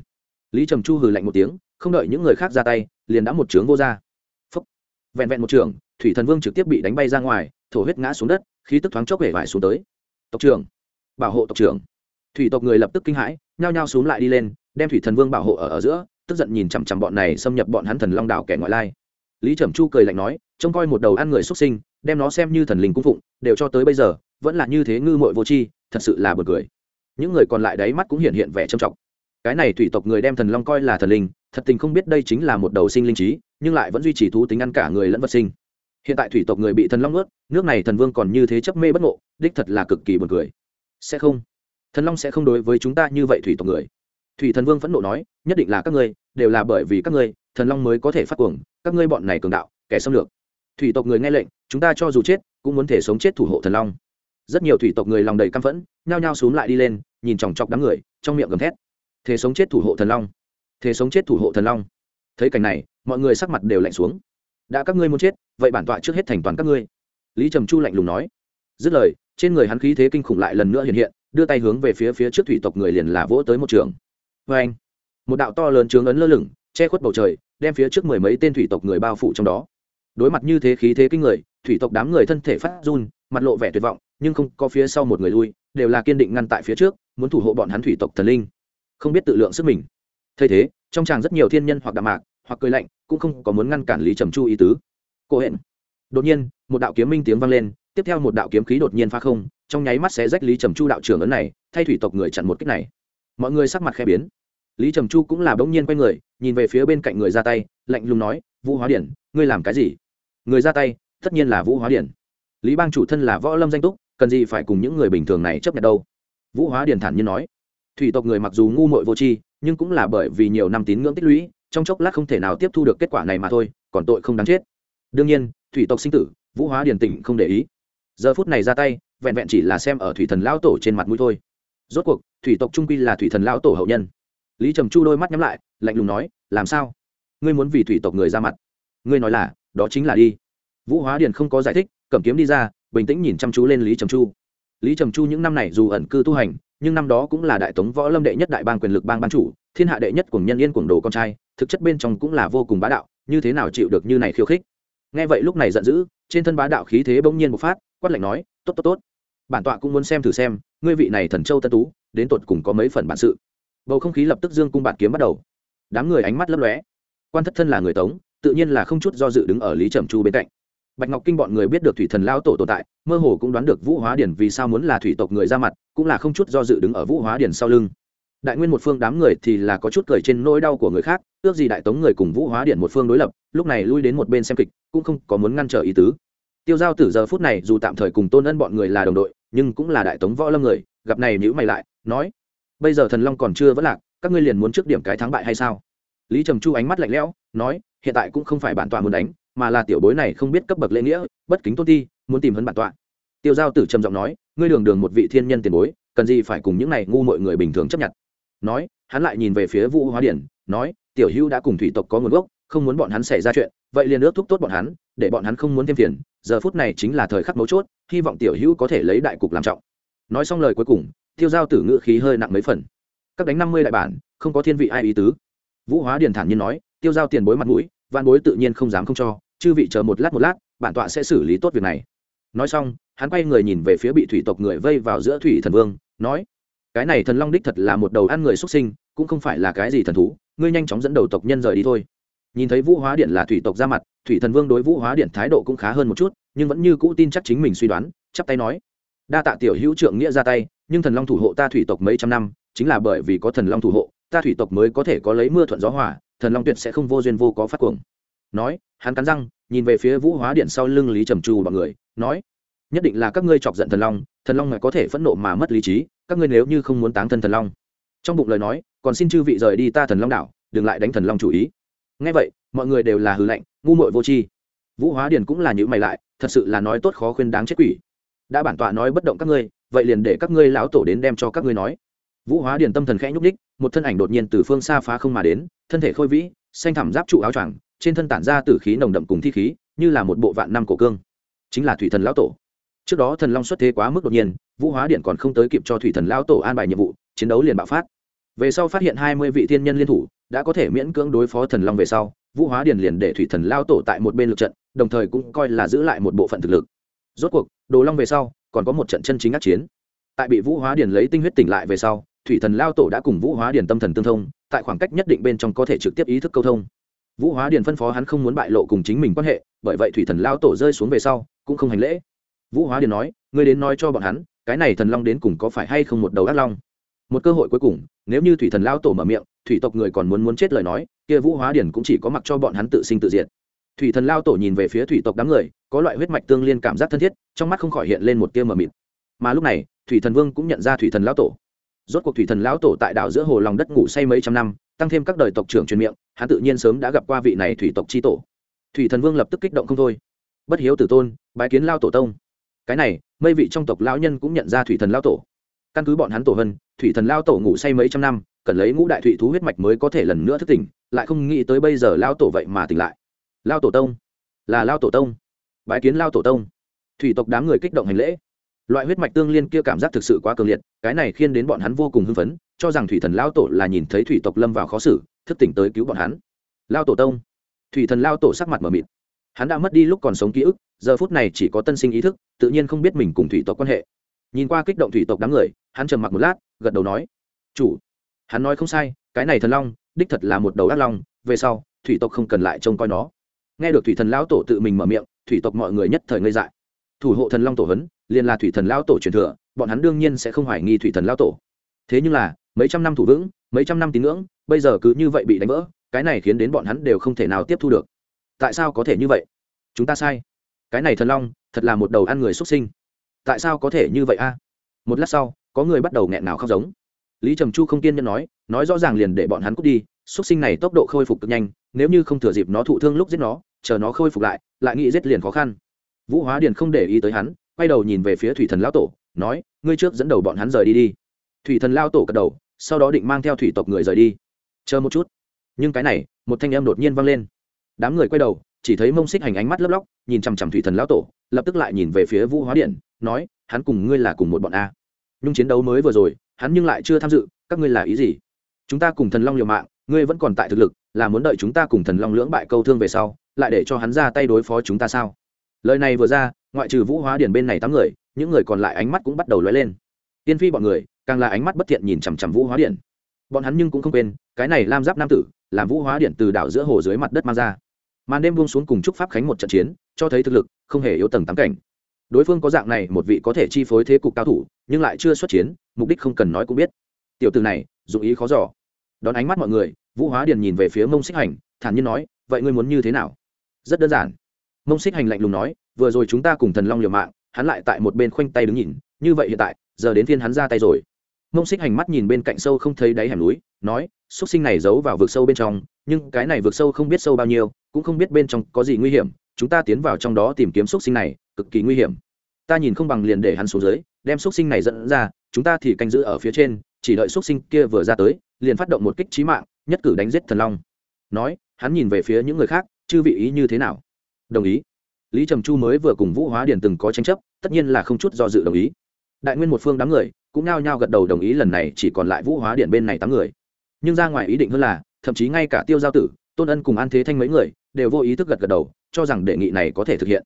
Lý trầm chu hừ lạnh một tiếng, không đợi những người khác ra tay, liền đã một trướng vô ra. Phấp vẹn vẹn một trường thủy thần vương trực tiếp bị đánh bay ra ngoài, thổ huyết ngã xuống đất, khí tức thoáng chốc hể vải xuống tới. Tộc trưởng. Bảo hộ tộc trưởng thủy tộc người lập tức kinh hãi, nhao nhao xuống lại đi lên, đem thủy thần vương bảo hộ ở ở giữa, tức giận nhìn chằm chằm bọn này xâm nhập bọn hắn thần long đảo kẻ ngoại lai. Lý trầm chu cười lạnh nói, trông coi một đầu ăn người xuất sinh, đem nó xem như thần linh cung phụng, đều cho tới bây giờ, vẫn là như thế ngư mội vô tri, thật sự là bật cười. Những người còn lại đáy mắt cũng hiện hiện vẻ trầm trọng. Cái này thủy tộc người đem thần long coi là thần linh, thật tình không biết đây chính là một đầu sinh linh trí, nhưng lại vẫn duy trì thú tính ăn cả người lẫn vật sinh. Hiện tại thủy tộc người bị thần long ướt nước này thần vương còn như thế chấp mê bất ngộ, đích thật là cực kỳ buồn cười. Sẽ không thần long sẽ không đối với chúng ta như vậy thủy tộc người. Thủy thần vương phẫn nộ nói, nhất định là các ngươi, đều là bởi vì các ngươi, thần long mới có thể phát cuồng, các ngươi bọn này cường đạo, kẻ xâm lược. Thủy tộc người nghe lệnh, chúng ta cho dù chết, cũng muốn thể sống chết thủ hộ thần long. Rất nhiều thủy tộc người lòng đầy căm phẫn, nhao nhao xuống lại đi lên, nhìn chòng chọc đám người, trong miệng gầm thét. Thế sống chết thủ hộ thần long. Thế sống chết thủ hộ thần long. Thấy cảnh này, mọi người sắc mặt đều lạnh xuống. Đã các ngươi muốn chết, vậy bản tọa trước hết thành toàn các ngươi. Lý trầm chu lạnh lùng nói. Dứt lời, trên người hắn khí thế kinh khủng lại lần nữa hiện hiện đưa tay hướng về phía phía trước thủy tộc người liền là vỗ tới một trường. Vê anh, một đạo to lớn trướng ấn lơ lửng, che khuất bầu trời, đem phía trước mười mấy tên thủy tộc người bao phủ trong đó. Đối mặt như thế khí thế kinh người, thủy tộc đám người thân thể phát run, mặt lộ vẻ tuyệt vọng, nhưng không có phía sau một người lui, đều là kiên định ngăn tại phía trước, muốn thủ hộ bọn hắn thủy tộc thần linh. Không biết tự lượng sức mình. Thay thế, trong tràng rất nhiều thiên nhân hoặc đạm mạc, hoặc cười lạnh, cũng không có muốn ngăn cản lý trầm chu ý tứ. Cô hẹn. Đột nhiên, một đạo kiếm minh tiếng vang lên tiếp theo một đạo kiếm khí đột nhiên phá không, trong nháy mắt sẽ rách lý trầm chu đạo trưởng ấn này, thay thủy tộc người chặn một cách này. Mọi người sắc mặt khẽ biến. Lý trầm chu cũng là bỗng nhiên quay người, nhìn về phía bên cạnh người ra tay, lạnh lùng nói, vũ hóa điển, ngươi làm cái gì? Người ra tay, tất nhiên là vũ hóa điển. Lý bang chủ thân là võ lâm danh túc, cần gì phải cùng những người bình thường này chấp nhận đâu? Vũ hóa điển thản nhiên nói. Thủy tộc người mặc dù ngu muội vô tri, nhưng cũng là bởi vì nhiều năm tín ngưỡng tích lũy, trong chốc lát không thể nào tiếp thu được kết quả này mà thôi, còn tội không đáng chết. Đương nhiên, thủy tộc sinh tử, vũ hóa điển tỉnh không để ý giờ phút này ra tay, vẹn vẹn chỉ là xem ở thủy thần lão tổ trên mặt mũi thôi. Rốt cuộc, thủy tộc trung quy là thủy thần lão tổ hậu nhân. Lý trầm chu đôi mắt nhắm lại, lạnh lùng nói, làm sao? Ngươi muốn vì thủy tộc người ra mặt? Ngươi nói là, đó chính là đi. Vũ hóa điền không có giải thích, cầm kiếm đi ra, bình tĩnh nhìn chăm chú lên lý trầm chu. Lý trầm chu những năm này dù ẩn cư tu hành, nhưng năm đó cũng là đại tống võ lâm đệ nhất đại bang quyền lực bang ban chủ, thiên hạ đệ nhất của nhân yên cuồng đồ con trai, thực chất bên trong cũng là vô cùng bá đạo, như thế nào chịu được như này khiêu khích? Nghe vậy lúc này giận dữ, trên thân bá đạo khí thế bỗng nhiên một phát quát lạnh nói, tốt tốt tốt. Bản tọa cũng muốn xem thử xem, ngươi vị này thần châu tân tú, đến tột cùng có mấy phần bản sự. Bầu không khí lập tức dương cung bạn kiếm bắt đầu. Đám người ánh mắt lấp lóe. Quan thất thân là người tống, tự nhiên là không chút do dự đứng ở lý trầm chu bên cạnh. Bạch ngọc kinh bọn người biết được thủy thần lao tổ tồn tại, mơ hồ cũng đoán được vũ hóa điển vì sao muốn là thủy tộc người ra mặt, cũng là không chút do dự đứng ở vũ hóa điển sau lưng. Đại nguyên một phương đám người thì là có chút cười trên nỗi đau của người khác, ước gì đại tống người cùng vũ hóa điển một phương đối lập, lúc này lui đến một bên xem kịch, cũng không có muốn ngăn trở ý tứ tiêu giao tử giờ phút này dù tạm thời cùng tôn ân bọn người là đồng đội, nhưng cũng là đại tống võ lâm người, gặp này nhữ mày lại, nói, bây giờ thần long còn chưa vẫn lạc, các ngươi liền muốn trước điểm cái thắng bại hay sao? Lý trầm chu ánh mắt lạnh lẽo, nói, hiện tại cũng không phải bản tọa muốn đánh, mà là tiểu bối này không biết cấp bậc lễ nghĩa, bất kính tôn ti, muốn tìm hấn bản tọa. Tiêu giao tử trầm giọng nói, ngươi đường đường một vị thiên nhân tiền bối, cần gì phải cùng những này ngu mọi người bình thường chấp nhận? Nói, hắn lại nhìn về phía vũ hóa điển, nói, tiểu hữu đã cùng thủy tộc có nguồn gốc không muốn bọn hắn xảy ra chuyện, vậy liền ước thúc tốt bọn hắn, để bọn hắn không muốn thêm phiền, giờ phút này chính là thời khắc mấu chốt, hy vọng tiểu hữu có thể lấy đại cục làm trọng. Nói xong lời cuối cùng, tiêu giao tử ngự khí hơi nặng mấy phần. Các đánh năm mươi đại bản, không có thiên vị ai ý tứ. Vũ hóa điền thản nhiên nói, tiêu giao tiền bối mặt mũi văn bối tự nhiên không dám không cho, chư vị chờ một lát một lát, bản tọa sẽ xử lý tốt việc này. Nói xong, hắn quay người nhìn về phía bị thủy tộc người vây vào giữa thủy thần vương, nói, cái này thần long đích thật là một đầu ăn người xuất sinh, cũng không phải là cái gì thần thú, ngươi nhanh chóng dẫn đầu tộc nhân rời đi thôi nhìn thấy vũ hóa điện là thủy tộc ra mặt, thủy thần vương đối vũ hóa điện thái độ cũng khá hơn một chút, nhưng vẫn như cũ tin chắc chính mình suy đoán, chắp tay nói. Đa tạ tiểu hữu trượng nghĩa ra tay, nhưng thần long thủ hộ ta thủy tộc mấy trăm năm, chính là bởi vì có thần long thủ hộ, ta thủy tộc mới có thể có lấy mưa thuận gió hòa, thần long tuyệt sẽ không vô duyên vô có phát cuồng. Nói, hắn cắn răng, nhìn về phía vũ hóa điện sau lưng lý trầm trù bọn người, nói, nhất định là các ngươi chọc giận thần long thần long lại có thể phẫn nộ mà mất lý trí, các ngươi nếu như không muốn táng thân thần long. Trong bụng lời nói, còn xin chư vị rời đi ta thần long đảo, đừng lại đánh thần long chủ ý ngay vậy mọi người đều là hư lạnh, ngu muội vô tri. Vũ hóa điền cũng là những mày lại thật sự là nói tốt khó khuyên đáng chết quỷ. Đã bản tọa nói bất động các ngươi vậy liền để các ngươi lão tổ đến đem cho các ngươi nói. Vũ hóa điền tâm thần khẽ nhúc ních một thân ảnh đột nhiên từ phương xa phá không mà đến thân thể khôi vĩ xanh thẳm giáp trụ áo choàng trên thân tản ra tử khí nồng đậm cùng thi khí như là một bộ vạn năm cổ cương. Chính là thủy thần lão tổ. Trước đó thần long xuất thế quá mức đột nhiên vũ hóa điện còn không tới kịp cho thủy thần lão tổ an bài nhiệm vụ chiến đấu liền bạo phát. Về sau phát hiện hai mươi vị thiên nhân liên thủ đã có thể miễn cưỡng đối phó thần long về sau, vũ hóa điền liền để thủy thần lao tổ tại một bên lực trận, đồng thời cũng coi là giữ lại một bộ phận thực lực. Rốt cuộc, đồ long về sau, còn có một trận chân chính ác chiến. Tại bị vũ hóa điền lấy tinh huyết tỉnh lại về sau, thủy thần lao tổ đã cùng vũ hóa điền tâm thần tương thông, tại khoảng cách nhất định bên trong có thể trực tiếp ý thức câu thông. Vũ hóa điền phân phó hắn không muốn bại lộ cùng chính mình quan hệ, bởi vậy thủy thần lao tổ rơi xuống về sau, cũng không hành lễ. Vũ hóa điền nói, ngươi đến nói cho bọn hắn, cái này thần long đến cùng có phải hay không một đầu ác long? Một cơ hội cuối cùng, nếu như thủy thần lao tổ mở miệng, thủy tộc người còn muốn muốn chết lời nói, kia vũ hóa điển cũng chỉ có mặc cho bọn hắn tự sinh tự diệt. Thủy thần lao tổ nhìn về phía thủy tộc đám người, có loại huyết mạch tương liên cảm giác thân thiết, trong mắt không khỏi hiện lên một tia mờ mịt. Mà lúc này, thủy thần vương cũng nhận ra thủy thần lão tổ. Rốt cuộc thủy thần lão tổ tại đảo giữa hồ lòng đất ngủ say mấy trăm năm, tăng thêm các đời tộc trưởng truyền miệng, hắn tự nhiên sớm đã gặp qua vị này thủy tộc chi tổ. Thủy thần vương lập tức kích động không thôi. Bất hiếu tử tôn, bái kiến lao tổ tông. Cái này, mây vị trong tộc lão nhân cũng nhận ra thủy thần lao tổ căn cứ bọn hắn tổ hân, thủy thần lao tổ ngủ say mấy trăm năm, cần lấy ngũ đại thủy thú huyết mạch mới có thể lần nữa thức tỉnh, lại không nghĩ tới bây giờ lao tổ vậy mà tỉnh lại. Lao tổ tông, là lao tổ tông, bái kiến lao tổ tông. Thủy tộc đám người kích động hành lễ. Loại huyết mạch tương liên kia cảm giác thực sự quá cường liệt, cái này khiến đến bọn hắn vô cùng hưng phấn, cho rằng thủy thần lao tổ là nhìn thấy thủy tộc lâm vào khó xử, thức tỉnh tới cứu bọn hắn. Lao tổ tông, thủy thần lao tổ sắc mặt m ở mịt. Hắn đã mất đi lúc còn sống ký ức, giờ phút này chỉ có tân sinh ý thức, tự nhiên không biết mình cùng thủy tộc quan hệ nhìn qua kích động thủy tộc đám người, hắn trầm mặc một lát, gật đầu nói, chủ, hắn nói không sai, cái này thần long, đích thật là một đầu ác long, về sau, thủy tộc không cần lại trông coi nó. Nghe được thủy thần lão tổ tự mình mở miệng, thủy tộc mọi người nhất thời ngây dại. Thủ hộ thần long tổ hấn liền là thủy thần lão tổ truyền thừa, bọn hắn đương nhiên sẽ không hoài nghi thủy thần lão tổ. Thế nhưng là, mấy trăm năm thủ vững, mấy trăm năm tín ngưỡng, bây giờ cứ như vậy bị đánh vỡ, cái này khiến đến bọn hắn đều không thể nào tiếp thu được. Tại sao có thể như vậy? Chúng ta sai. Cái này thần long, thật là một đầu ăn người xuất sinh tại sao có thể như vậy a? Một lát sau, có người bắt đầu nghẹn nào khóc giống. Lý trầm chu không kiên nhẫn nói nói rõ ràng liền để bọn hắn cút đi xuất sinh này tốc độ khôi phục cực nhanh, nếu như không thừa dịp nó thụ thương lúc giết nó, chờ nó khôi phục lại lại nghĩ giết liền khó khăn. Vũ hóa điền không để ý tới hắn, quay đầu nhìn về phía thủy thần lão tổ, nói, ngươi trước dẫn đầu bọn hắn rời đi đi. Thủy thần lao tổ cật đầu, sau đó định mang theo thủy tộc người rời đi. Chờ một chút. Nhưng cái này, một thanh âm đột nhiên vang lên. Đám người quay đầu, chỉ thấy mông xích hành ánh mắt lấp lóc, nhìn chằm chằm thủy thần lão tổ, lập tức lại nhìn về phía vũ hóa điện nói, hắn cùng ngươi là cùng một bọn a. Nhưng chiến đấu mới vừa rồi, hắn nhưng lại chưa tham dự, các ngươi là ý gì? Chúng ta cùng thần long liều mạng, ngươi vẫn còn tại thực lực, là muốn đợi chúng ta cùng thần long lưỡng bại câu thương về sau, lại để cho hắn ra tay đối phó chúng ta sao? Lời này vừa ra, ngoại trừ vũ hóa điển bên này tám người, những người còn lại ánh mắt cũng bắt đầu lóe lên. Tiên phi bọn người, càng là ánh mắt bất thiện nhìn chằm chằm vũ hóa điển. Bọn hắn nhưng cũng không quên, cái này lam giáp nam tử, làm vũ hóa điển từ đảo giữa hồ dưới mặt đất mang ra. Màn đêm buông xuống cùng chúc pháp khánh một trận chiến, cho thấy thực lực không hề yếu tầng tám cảnh đối phương có dạng này, một vị có thể chi phối thế cục cao thủ, nhưng lại chưa xuất chiến, mục đích không cần nói cũng biết. Tiểu từ này, dụng ý khó giỏ đón ánh mắt mọi người, vũ hóa điền nhìn về phía mông xích hành, thản nhiên nói, vậy ngươi muốn như thế nào? Rất đơn giản. Mông xích hành lạnh lùng nói, vừa rồi chúng ta cùng thần long liều mạng, hắn lại tại một bên khoanh tay đứng nhìn, như vậy hiện tại, giờ đến phiên hắn ra tay rồi. Mông xích hành mắt nhìn bên cạnh sâu không thấy đáy hẻm núi, nói x sinh này giấu vào vực sâu bên trong, nhưng cái này vực sâu không biết sâu bao nhiêu, cũng không biết bên trong có gì nguy hiểm, chúng ta tiến vào trong đó tìm kiếm x sinh này cực kỳ nguy hiểm. Ta nhìn không bằng liền để hắn xuống dưới, đem xúc sinh này dẫn ra, chúng ta thì canh giữ ở phía trên, chỉ đợi xúc sinh kia vừa ra tới, liền phát động một kích trí mạng, nhất cử đánh giết thần long. Nói, hắn nhìn về phía những người khác, chư vị ý như thế nào? Đồng ý. Lý trầm chu mới vừa cùng vũ hóa điền từng có tranh chấp, tất nhiên là không chút do dự đồng ý. Đại nguyên một phương đám người, cũng nao nhao gật đầu đồng ý lần này chỉ còn lại vũ hóa Điền bên này tám người. Nhưng ra ngoài ý định hơn là, thậm chí ngay cả tiêu giao tử, tôn ân cùng an thế thanh mấy người, đều vô ý thức gật gật đầu, cho rằng đề nghị này có thể thực hiện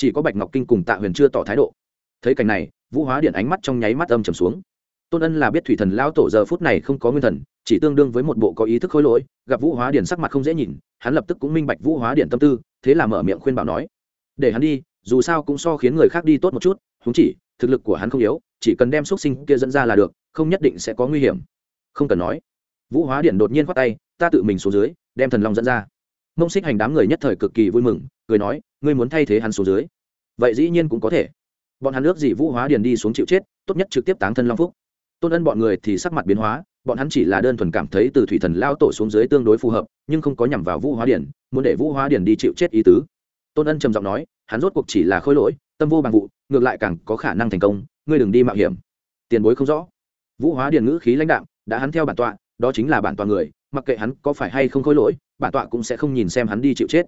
chỉ có bạch ngọc kinh cùng tạ huyền chưa tỏ thái độ. Thấy cảnh này, vũ hóa điện ánh mắt trong nháy mắt âm trầm xuống. Tôn ân là biết thủy thần lao tổ giờ phút này không có nguyên thần, chỉ tương đương với một bộ có ý thức khối lỗi, gặp vũ hóa điện sắc mặt không dễ nhìn, hắn lập tức cũng minh bạch vũ hóa điện tâm tư, thế là mở miệng khuyên bảo nói, để hắn đi, dù sao cũng so khiến người khác đi tốt một chút húng chỉ, thực lực của hắn không yếu, chỉ cần đem xúc sinh kia dẫn ra là được, không nhất định sẽ có nguy hiểm. Không cần nói. Vũ hóa điện đột nhiên khoát tay, ta tự mình xuống dưới, đem thần long dẫn ra mông xích hành đám người nhất thời cực kỳ vui mừng, cười nói, ngươi muốn thay thế hắn xuống dưới? Vậy dĩ nhiên cũng có thể. Bọn hắn ước gì vũ hóa điền đi xuống chịu chết, tốt nhất trực tiếp táng thân long phúc. Tôn ân bọn người thì sắc mặt biến hóa, bọn hắn chỉ là đơn thuần cảm thấy từ thủy thần lao tổ xuống dưới tương đối phù hợp, nhưng không có nhằm vào vũ hóa điển muốn để vũ hóa điển đi chịu chết ý tứ. Tôn ân trầm giọng nói, hắn rốt cuộc chỉ là khôi lỗi, tâm vô bằng vụ, ngược lại càng có khả năng thành công, ngươi đừng đi mạo hiểm. Tiền bối không rõ. Vũ hóa điền ngữ khí lãnh đạm, đã hắn theo bản tọa, đó chính là bản tọa người, mặc kệ hắn có phải hay không khôi lỗi bản tọa cũng sẽ không nhìn xem hắn đi chịu chết.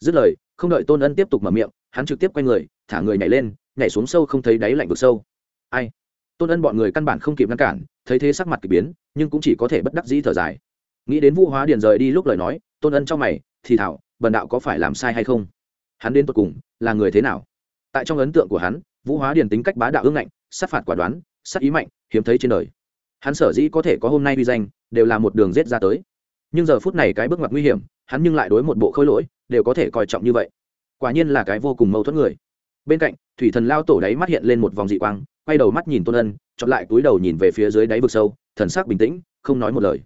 Dứt lời, không đợi tôn ân tiếp tục mở miệng, hắn trực tiếp quay người, thả người nhảy lên, nhảy xuống sâu không thấy đáy lạnh vực sâu. Ai? Tôn ân bọn người căn bản không kịp ngăn cản, thấy thế sắc mặt k ỳ biến, nhưng cũng chỉ có thể bất đắc dĩ thở dài. Nghĩ đến vũ hóa điền rời đi lúc lời nói, tôn ân trong mày, thì thảo, bần đạo có phải làm sai hay không? Hắn đến tột cùng là người thế nào? Tại trong ấn tượng của hắn, vũ hóa điền tính cách bá đạo ương ngạnh, sát phạt quả đoán, sát ý mạnh, hiếm thấy trên đời. Hắn sở dĩ có thể có hôm nay uy danh, đều là một đường rết ra tới nhưng giờ phút này cái bước ngoặt nguy hiểm, hắn nhưng lại đối một bộ khôi lỗi, đều có thể coi trọng như vậy. Quả nhiên là cái vô cùng mâu thuẫn người. Bên cạnh, thủy thần lao tổ đáy mắt hiện lên một vòng dị quang, quay đầu mắt nhìn tôn ân, chọn lại túi đầu nhìn về phía dưới đáy vực sâu, thần sắc bình tĩnh, không nói một lời.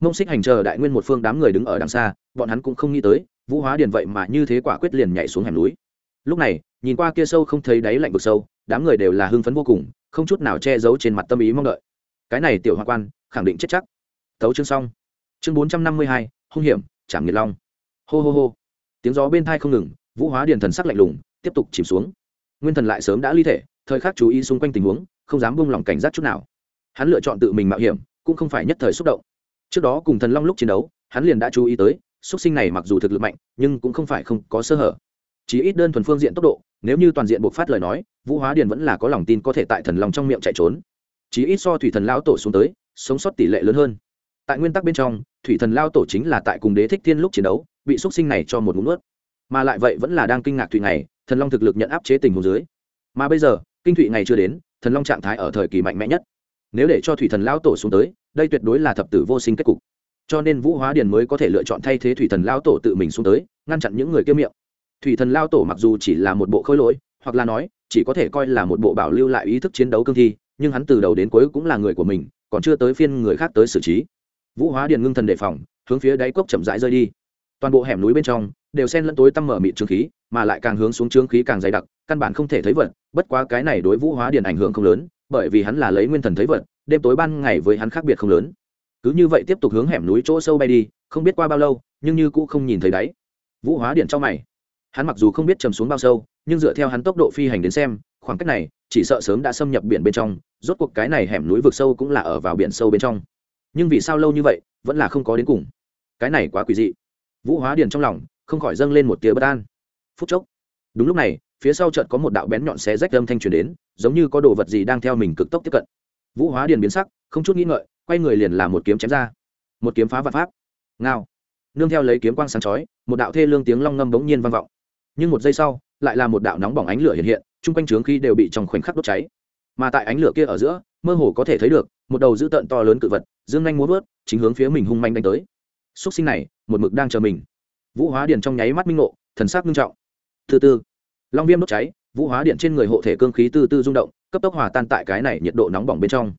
Mông xích hành chờ đại nguyên một phương đám người đứng ở đằng xa, bọn hắn cũng không nghĩ tới, vũ hóa điền vậy mà như thế quả quyết liền nhảy xuống hẻm núi. Lúc này, nhìn qua kia sâu không thấy đáy lạnh vực sâu, đám người đều là hưng phấn vô cùng, không chút nào che giấu trên mặt tâm ý mong đợi. Cái này tiểu hoa quan, khẳng định chết chắc. Tấu chương xong chương bốn trăm năm mươi hai, hung hiểm chạm nghiệt long. Hô hô hô. Tiếng gió bên thai không ngừng, vũ hóa điền thần sắc lạnh lùng, tiếp tục chìm xuống. Nguyên thần lại sớm đã ly thể, thời khắc chú ý xung quanh tình huống, không dám buông lỏng cảnh giác chút nào. Hắn lựa chọn tự mình mạo hiểm, cũng không phải nhất thời xúc động. Trước đó cùng thần long lúc chiến đấu, hắn liền đã chú ý tới xuất sinh này mặc dù thực lực mạnh, nhưng cũng không phải không có sơ hở. Chỉ ít đơn thuần phương diện tốc độ, nếu như toàn diện buộc phát lời nói, vũ hóa điền vẫn là có lòng tin có thể tại thần long trong miệng chạy trốn. Chỉ ít so thủy thần lão tổ xuống tới, sống sót tỷ lệ lớn hơn tại nguyên tắc bên trong, thủy thần lao tổ chính là tại cùng đế thích thiên lúc chiến đấu, bị xuất sinh này cho một ngụm nuốt. Mà lại vậy vẫn là đang kinh ngạc thụy này thần long thực lực nhận áp chế tình hồ dưới. Mà bây giờ, kinh thụy ngày chưa đến, thần long trạng thái ở thời kỳ mạnh mẽ nhất. Nếu để cho thủy thần lao tổ xuống tới, đây tuyệt đối là thập tử vô sinh kết cục. Cho nên vũ hóa điền mới có thể lựa chọn thay thế thủy thần lao tổ tự mình xuống tới, ngăn chặn những người kia miệng. Thủy thần lao tổ mặc dù chỉ là một bộ khôi lỗi, hoặc là nói, chỉ có thể coi là một bộ bảo lưu lại ý thức chiến đấu cương thi, nhưng hắn từ đầu đến cuối cũng là người của mình, còn chưa tới phiên người khác tới xử trí vũ hóa điền ngưng thần đề phòng, hướng phía đáy cốc chậm rãi rơi đi. Toàn bộ hẻm núi bên trong đều xen lẫn tối tăm mở mịt trương khí, mà lại càng hướng xuống trương khí càng dày đặc, căn bản không thể thấy vật, bất quá cái này đối vũ hóa điền ảnh hưởng không lớn, bởi vì hắn là lấy nguyên thần thấy vật, đêm tối ban ngày với hắn khác biệt không lớn. Cứ như vậy tiếp tục hướng hẻm núi chỗ sâu bay đi, không biết qua bao lâu, nhưng như cũ không nhìn thấy đáy. Vũ hóa điện trong mày. Hắn mặc dù không biết chầm xuống bao sâu, nhưng dựa theo hắn tốc độ phi hành đến xem, khoảng cách này chỉ sợ sớm đã xâm nhập biển bên trong, rốt cuộc cái này hẻm núi vực sâu cũng là ở vào biển sâu bên trong nhưng vì sao lâu như vậy, vẫn là không có đến cùng. Cái này quá quỷ dị. Vũ hóa điền trong lòng, không khỏi dâng lên một tia bất an. Phút chốc, đúng lúc này, phía sau chợt có một đạo bén nhọn xé rách âm thanh truyền đến, giống như có đồ vật gì đang theo mình cực tốc tiếp cận. Vũ hóa điền biến sắc, không chút nghĩ ngợi, quay người liền làm một kiếm chém ra. Một kiếm phá vạn pháp. Ngao. Nương theo lấy kiếm quang sáng chói, một đạo thê lương tiếng long ngâm bỗng nhiên vang vọng. Nhưng một giây sau, lại là một đạo nóng bỏng ánh lửa hiện hiện, chung quanh trướng khi đều bị trong khoảnh khắc đốt cháy. Mà tại ánh lửa kia ở giữa, mơ hồ có thể thấy được một đầu dữ tợn to lớn cự vật, dương nhanh muốn vớt, chính hướng phía mình hung manh đánh tới. Xúc sinh này, một mực đang chờ mình. Vũ hóa điện trong nháy mắt minh ngộ, thần sắc nghiêm trọng. Thứ tư long viêm đốt cháy, vũ hóa điện trên người hộ thể cương khí tư tư rung động, cấp tốc hòa tan tại cái này nhiệt độ nóng bỏng bên trong.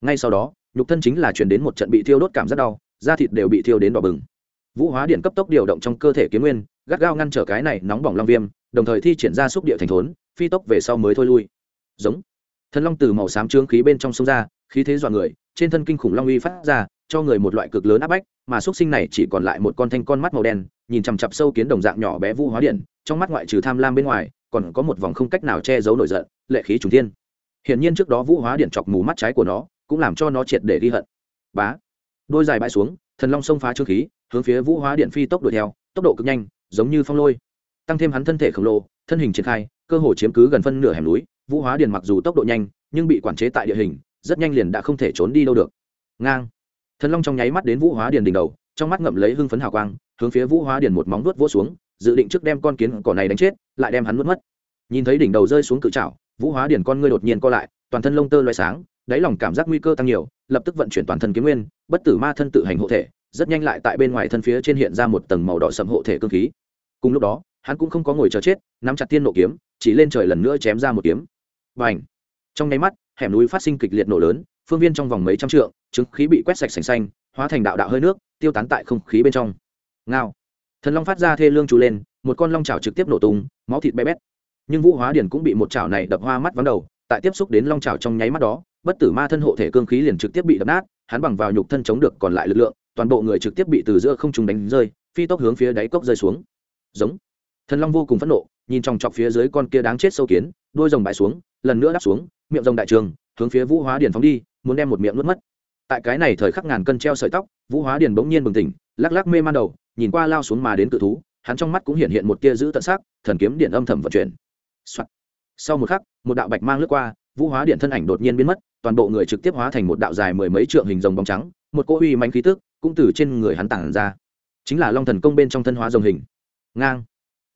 Ngay sau đó, nhục thân chính là chuyển đến một trận bị thiêu đốt cảm rất đau, da thịt đều bị thiêu đến đỏ bừng. Vũ hóa điện cấp tốc điều động trong cơ thể kiếm nguyên, gắt gao ngăn trở cái này nóng bỏng long viêm, đồng thời thi triển ra xúc địa thành thốn, phi tốc về sau mới thôi lui. Giống. Thần long từ màu xám trướng khí bên trong sông ra khí thế dọa người, trên thân kinh khủng long uy phát ra, cho người một loại cực lớn áp bách, mà x sinh này chỉ còn lại một con thanh con mắt màu đen, nhìn chằm chặp sâu kiến đồng dạng nhỏ bé vu hóa điện, trong mắt ngoại trừ tham lam bên ngoài, còn có một vòng không cách nào che giấu nổi giận, lệ khí trùng thiên. Hiển nhiên trước đó vũ hóa điện chọc mù mắt trái của nó, cũng làm cho nó triệt để ghi hận. Bá. Đôi dài bãi xuống, thần long xông phá trương khí, hướng phía vũ hóa điện phi tốc đuổi theo, tốc độ cực nhanh, giống như phong lôi. Tăng thêm hắn thân thể khổng lồ, thân hình triển khai, cơ hồ chiếm cứ gần phân nửa hẻm núi, vũ hóa điện mặc dù tốc độ nhanh, nhưng bị quản chế tại địa hình rất nhanh liền đã không thể trốn đi đâu được. Ngang. Thần long trong nháy mắt đến vũ hóa điền đỉnh đầu, trong mắt ngậm lấy hưng phấn hào quang, hướng phía vũ hóa điền một móng vuốt vỗ xuống, dự định trước đem con kiến cỏ này đánh chết, lại đem hắn nuốt mất. Nhìn thấy đỉnh đầu rơi xuống cự trảo, vũ hóa điền con ngươi đột nhiên co lại, toàn thân lông tơ loay sáng, đáy lòng cảm giác nguy cơ tăng nhiều, lập tức vận chuyển toàn thân kiếm nguyên, bất tử ma thân tự hành hộ thể, rất nhanh lại tại bên ngoài thân phía trên hiện ra một tầng màu đỏ sậm hộ thể cơ khí. Cùng lúc đó, hắn cũng không có ngồi chờ chết, nắm chặt tiên nộ kiếm, chỉ lên trời lần nữa chém ra một kiếm. Và trong nháy mắt hẻm núi phát sinh kịch liệt nổ lớn, phương viên trong vòng mấy trăm trượng chứng khí bị quét sạch sành xanh, hóa thành đạo đạo hơi nước, tiêu tán tại không khí bên trong. Ngao. Thần long phát ra thê lương trù lên, một con long chảo trực tiếp nổ tung, máu thịt bé bét. Nhưng vũ hóa điển cũng bị một chảo này đập hoa mắt vắng đầu, tại tiếp xúc đến long chảo trong nháy mắt đó, bất tử ma thân hộ thể cương khí liền trực tiếp bị đập nát, hắn bằng vào nhục thân chống được còn lại lực lượng, toàn bộ người trực tiếp bị từ giữa không trùng đánh rơi, phi tốc hướng phía đáy cốc rơi xuống. Giống. Thần long vô cùng phẫn nộ, nhìn trong chọc phía dưới con kia đáng chết sâu kiến, đôi rồng bãi xuống, lần nữa đáp xuống miệng rồng đại trường, hướng phía vũ hóa điền phóng đi, muốn đem một miệng nuốt mất. Tại cái này thời khắc ngàn cân treo sợi tóc, vũ hóa điền bỗng nhiên bừng tỉnh, lắc lắc mê man đầu, nhìn qua lao xuống mà đến cự thú, hắn trong mắt cũng hiện hiện một tia giữ tận sắc, thần kiếm điện âm thầm vận chuyển、Soạn. sau một khắc, một đạo bạch mang lướt qua, vũ hóa điện thân ảnh đột nhiên biến mất, toàn bộ người trực tiếp hóa thành một đạo dài mười mấy trượng hình rồng bóng trắng, một cỗ uy mạnh khí tức cũng từ trên người hắn tản ra. Chính là long thần công bên trong thân hóa rồng hình. Ngang.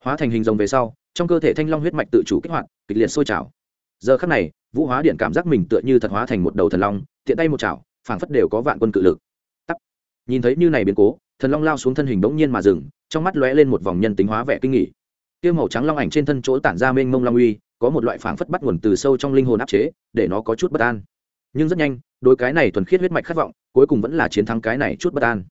Hóa thành hình rồng về sau, trong cơ thể thanh long huyết mạch tự chủ kích hoạt, kịch liệt sôi trào. Giờ khắc này vũ hóa điện cảm giác mình tựa như thật hóa thành một đầu thần long, tiện tay một chảo, phảng phất đều có vạn quân cự lực. Tắt nhìn thấy như này biến cố, thần long lao xuống thân hình bỗng nhiên mà dừng, trong mắt lóe lên một vòng nhân tính hóa vẻ kinh nghỉ. Tiêu màu trắng long ảnh trên thân chỗ tản ra mênh mông long uy, có một loại phảng phất bắt nguồn từ sâu trong linh hồn áp chế, để nó có chút bất an. Nhưng rất nhanh, đôi cái này thuần khiết huyết mạch khát vọng, cuối cùng vẫn là chiến thắng cái này chút bất an.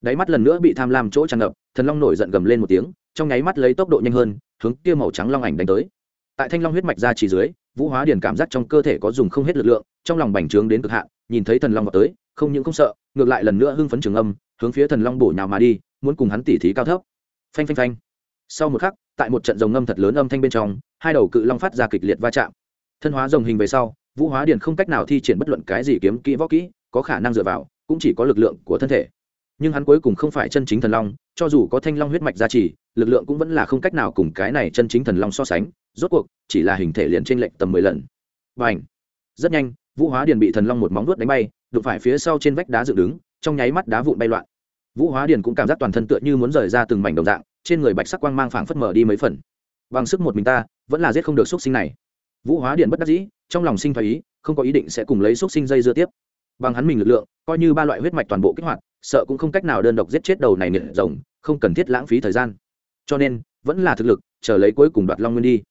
Đáy mắt lần nữa bị tham lam chỗ tràn ngập, thần long nổi giận gầm lên một tiếng, trong nháy mắt lấy tốc độ nhanh hơn, hướng kia màu trắng long ảnh đánh tới. Tại thanh long huyết mạch ra chỉ dưới vũ hóa điền cảm giác trong cơ thể có dùng không hết lực lượng, trong lòng bành trướng đến cực hạn, nhìn thấy thần long vào tới, không những không sợ, ngược lại lần nữa hưng phấn trường âm, hướng phía thần long bổ nhào mà đi, muốn cùng hắn tỉ thí cao thấp. Phanh phanh phanh. Sau một khắc, tại một trận rồng ngâm thật lớn âm thanh bên trong, hai đầu cự long phát ra kịch liệt va chạm. Thân hóa rồng hình về sau, vũ hóa điền không cách nào thi triển bất luận cái gì kiếm kỹ võ kỹ, có khả năng dựa vào, cũng chỉ có lực lượng của thân thể nhưng hắn cuối cùng không phải chân chính thần long, cho dù có thanh long huyết mạch gia trì, lực lượng cũng vẫn là không cách nào cùng cái này chân chính thần long so sánh, rốt cuộc, chỉ là hình thể liền trên lệnh tầm mười lần. Và ảnh rất nhanh, vũ hóa điền bị thần long một móng vuốt đánh bay, đụng phải phía sau trên vách đá dựng đứng, trong nháy mắt đá vụn bay loạn. Vũ hóa điền cũng cảm giác toàn thân tựa như muốn rời ra từng mảnh đồng dạng, trên người bạch sắc quang mang phảng phất mở đi mấy phần. Bằng sức một mình ta, vẫn là giết không được xúc sinh này. Vũ hóa điện bất đắc dĩ, trong lòng sinh thái ý, không có ý định sẽ cùng lấy xúc sinh dây dưa tiếp. Bằng hắn mình lực lượng, coi như ba loại huyết mạch toàn bộ kích hoạt sợ cũng không cách nào đơn độc giết chết đầu này nghiệt rồng, không cần thiết lãng phí thời gian. Cho nên, vẫn là thực lực, chờ lấy cuối cùng đoạt long nguyên đi.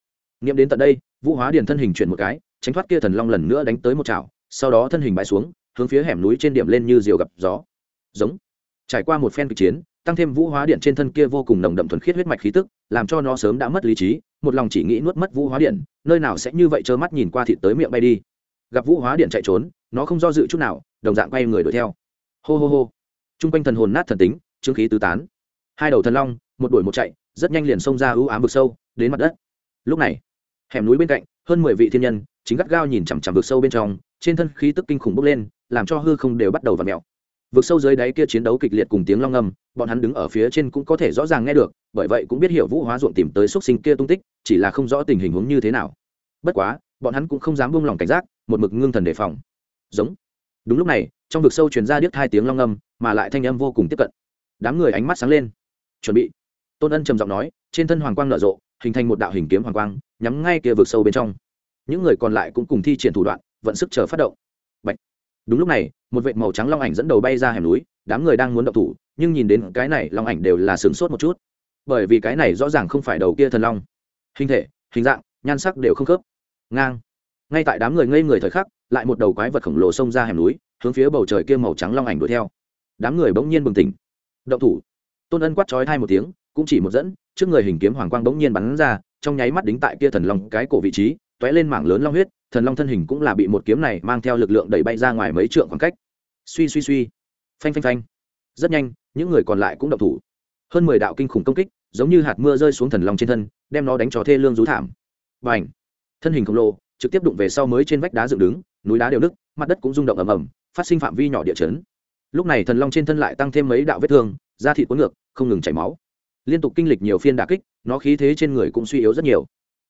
Nghiệm đến tận đây, vũ hóa điền thân hình chuyển một cái, tránh thoát kia thần long lần nữa đánh tới một chảo, sau đó thân hình bãi xuống, hướng phía hẻm núi trên điểm lên như diều gặp gió. Giống. Trải qua một phen kịch chiến, tăng thêm vũ hóa điện trên thân kia vô cùng nồng đậm thuần khiết huyết mạch khí tức, làm cho nó sớm đã mất lý trí, một lòng chỉ nghĩ nuốt mất vũ hóa điện nơi nào sẽ như vậy trơ mắt nhìn qua thịt tới miệng bay đi. Gặp vũ hóa điện chạy trốn, nó không do dự chút nào, đồng dạng quay người đuổi theo. Hô hô hô chung quanh thần hồn nát thần tính trương khí tứ tán. Hai đầu thần long một đuổi một chạy rất nhanh liền xông ra ưu ám vực sâu đến mặt đất. Lúc này hẻm núi bên cạnh hơn mười vị thiên nhân chính gắt gao nhìn chằm chằm vực sâu bên trong trên thân khí tức kinh khủng bốc lên làm cho hư không đều bắt đầu v ặ mẹo vực sâu dưới đáy kia chiến đấu kịch liệt cùng tiếng long ngầm, bọn hắn đứng ở phía trên cũng có thể rõ ràng nghe được bởi vậy cũng biết hiểu vũ hóa ruộng tìm tới x u ấ t sinh kia tung tích chỉ là không rõ tình hình huống như thế nào. Bất quá bọn hắn cũng không dám buông lỏng cảnh giác một mực ngưng thần đề phòng. Giống. Đúng lúc này trong vực sâu truyền ra điếc hai tiếng long âm, mà lại thanh âm vô cùng tiếp cận. Đám người ánh mắt sáng lên. Chuẩn bị. Tôn ân trầm giọng nói, trên thân hoàng quang nở rộ, hình thành một đạo hình kiếm hoàng quang, nhắm ngay kia vực sâu bên trong. Những người còn lại cũng cùng thi triển thủ đoạn, vận sức chờ phát động. Bạch. Đúng lúc này, một vệ màu trắng long ảnh dẫn đầu bay ra hẻm núi, đám người đang muốn động thủ, nhưng nhìn đến cái này long ảnh đều là sửng sốt một chút. Bởi vì cái này rõ ràng không phải đầu kia thần long. Hình thể, hình dạng, nhan sắc đều không khớp. Ngang. Ngay tại đám người ngây người thời khắc, lại một đầu quái vật khổng lồ xông ra hẻm núi hướng phía bầu trời kia màu trắng long ảnh đuổi theo. Đám người bỗng nhiên bừng tỉnh. Động thủ. Tôn ân quát trói hai một tiếng, cũng chỉ một dẫn, trước người hình kiếm hoàng quang bỗng nhiên bắn ra, trong nháy mắt đính tại kia thần long cái cổ vị trí t lên mảng lớn long huyết, thần long thân hình cũng là bị một kiếm này mang theo lực lượng đẩy bay ra ngoài mấy trượng khoảng cách. Suy suy suy. Phanh phanh phanh. Rất nhanh, những người còn lại cũng động thủ. Hơn mười đạo kinh khủng công kích, giống như hạt mưa rơi xuống thần long trên thân, đem nó đánh cho thê lương rú thảm. Bành! Thân hình khổng lồ, trực tiếp đụng về sau mới trên vách đá dựng đứng, núi đá đều nứt, mặt đất cũng rung động ầm ầm phát sinh phạm vi nhỏ địa chấn. Lúc này thần long trên thân lại tăng thêm mấy đạo vết thương, da thịt cuốn ngược, không ngừng chảy máu. Liên tục kinh lịch nhiều phiên đà kích, nó khí thế trên người cũng suy yếu rất nhiều.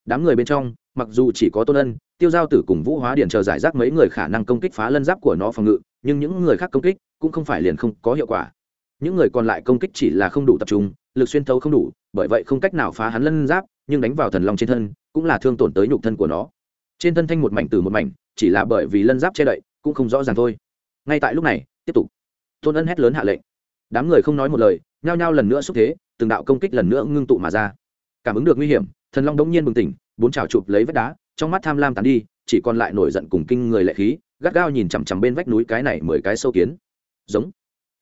Đám người bên trong, mặc dù chỉ có tôn ân, tiêu giao tử cùng vũ hóa điện chờ giải rác mấy người khả năng công kích phá lân giáp của nó phòng ngự, nhưng những người khác công kích cũng không phải liền không có hiệu quả. Những người còn lại công kích chỉ là không đủ tập trung, lực xuyên thấu không đủ, bởi vậy không cách nào phá hắn lân giáp, nhưng đánh vào thần long trên thân cũng là thương tổn tới nhục thân của nó. Trên thân thanh một mảnh từ một mảnh, chỉ là bởi vì lân giáp che đậy, cũng không rõ ràng thôi ngay tại lúc này, tiếp tục. Tôn ân hét lớn hạ lệnh. Đám người không nói một lời, nhao nhao lần nữa xúc thế, từng đạo công kích lần nữa ngưng tụ mà ra. Cảm ứng được nguy hiểm, thần long đống nhiên bừng tỉnh, bốn trào chụp lấy vách đá, trong mắt tham lam tàn đi, chỉ còn lại nổi giận cùng kinh người lệ khí, gắt gao nhìn chằm chằm bên vách núi cái này mười cái sâu kiến. Giống.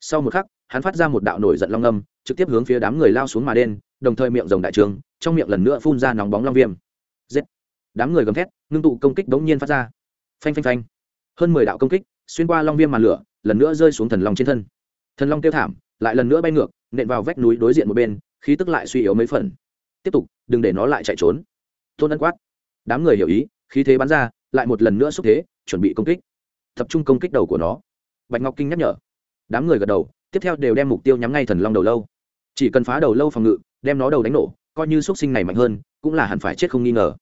Sau một khắc, hắn phát ra một đạo nổi giận long âm, trực tiếp hướng phía đám người lao xuống mà đen, đồng thời miệng rồng đại trường, trong miệng lần nữa phun ra nóng bóng long viêm. Giết. Đám người gầm thét, ngưng tụ công kích đống nhiên phát ra. Phanh phanh phanh. Hơn mười đạo công kích xuyên qua long viêm màn lửa, lần nữa rơi xuống thần long trên thân. Thần long kêu thảm, lại lần nữa bay ngược, nện vào vách núi đối diện một bên, khí tức lại suy yếu mấy phần. Tiếp tục, đừng để nó lại chạy trốn. Tôn ân quát. Đám người hiểu ý, khí thế bắn ra, lại một lần nữa xúc thế, chuẩn bị công kích. Tập trung công kích đầu của nó. Bạch ngọc kinh nhắc nhở. Đám người gật đầu, tiếp theo đều đem mục tiêu nhắm ngay thần long đầu lâu. Chỉ cần phá đầu lâu phòng ngự, đem nó đầu đánh nổ, coi như x sinh này mạnh hơn, cũng là hẳn phải chết không nghi ngờ.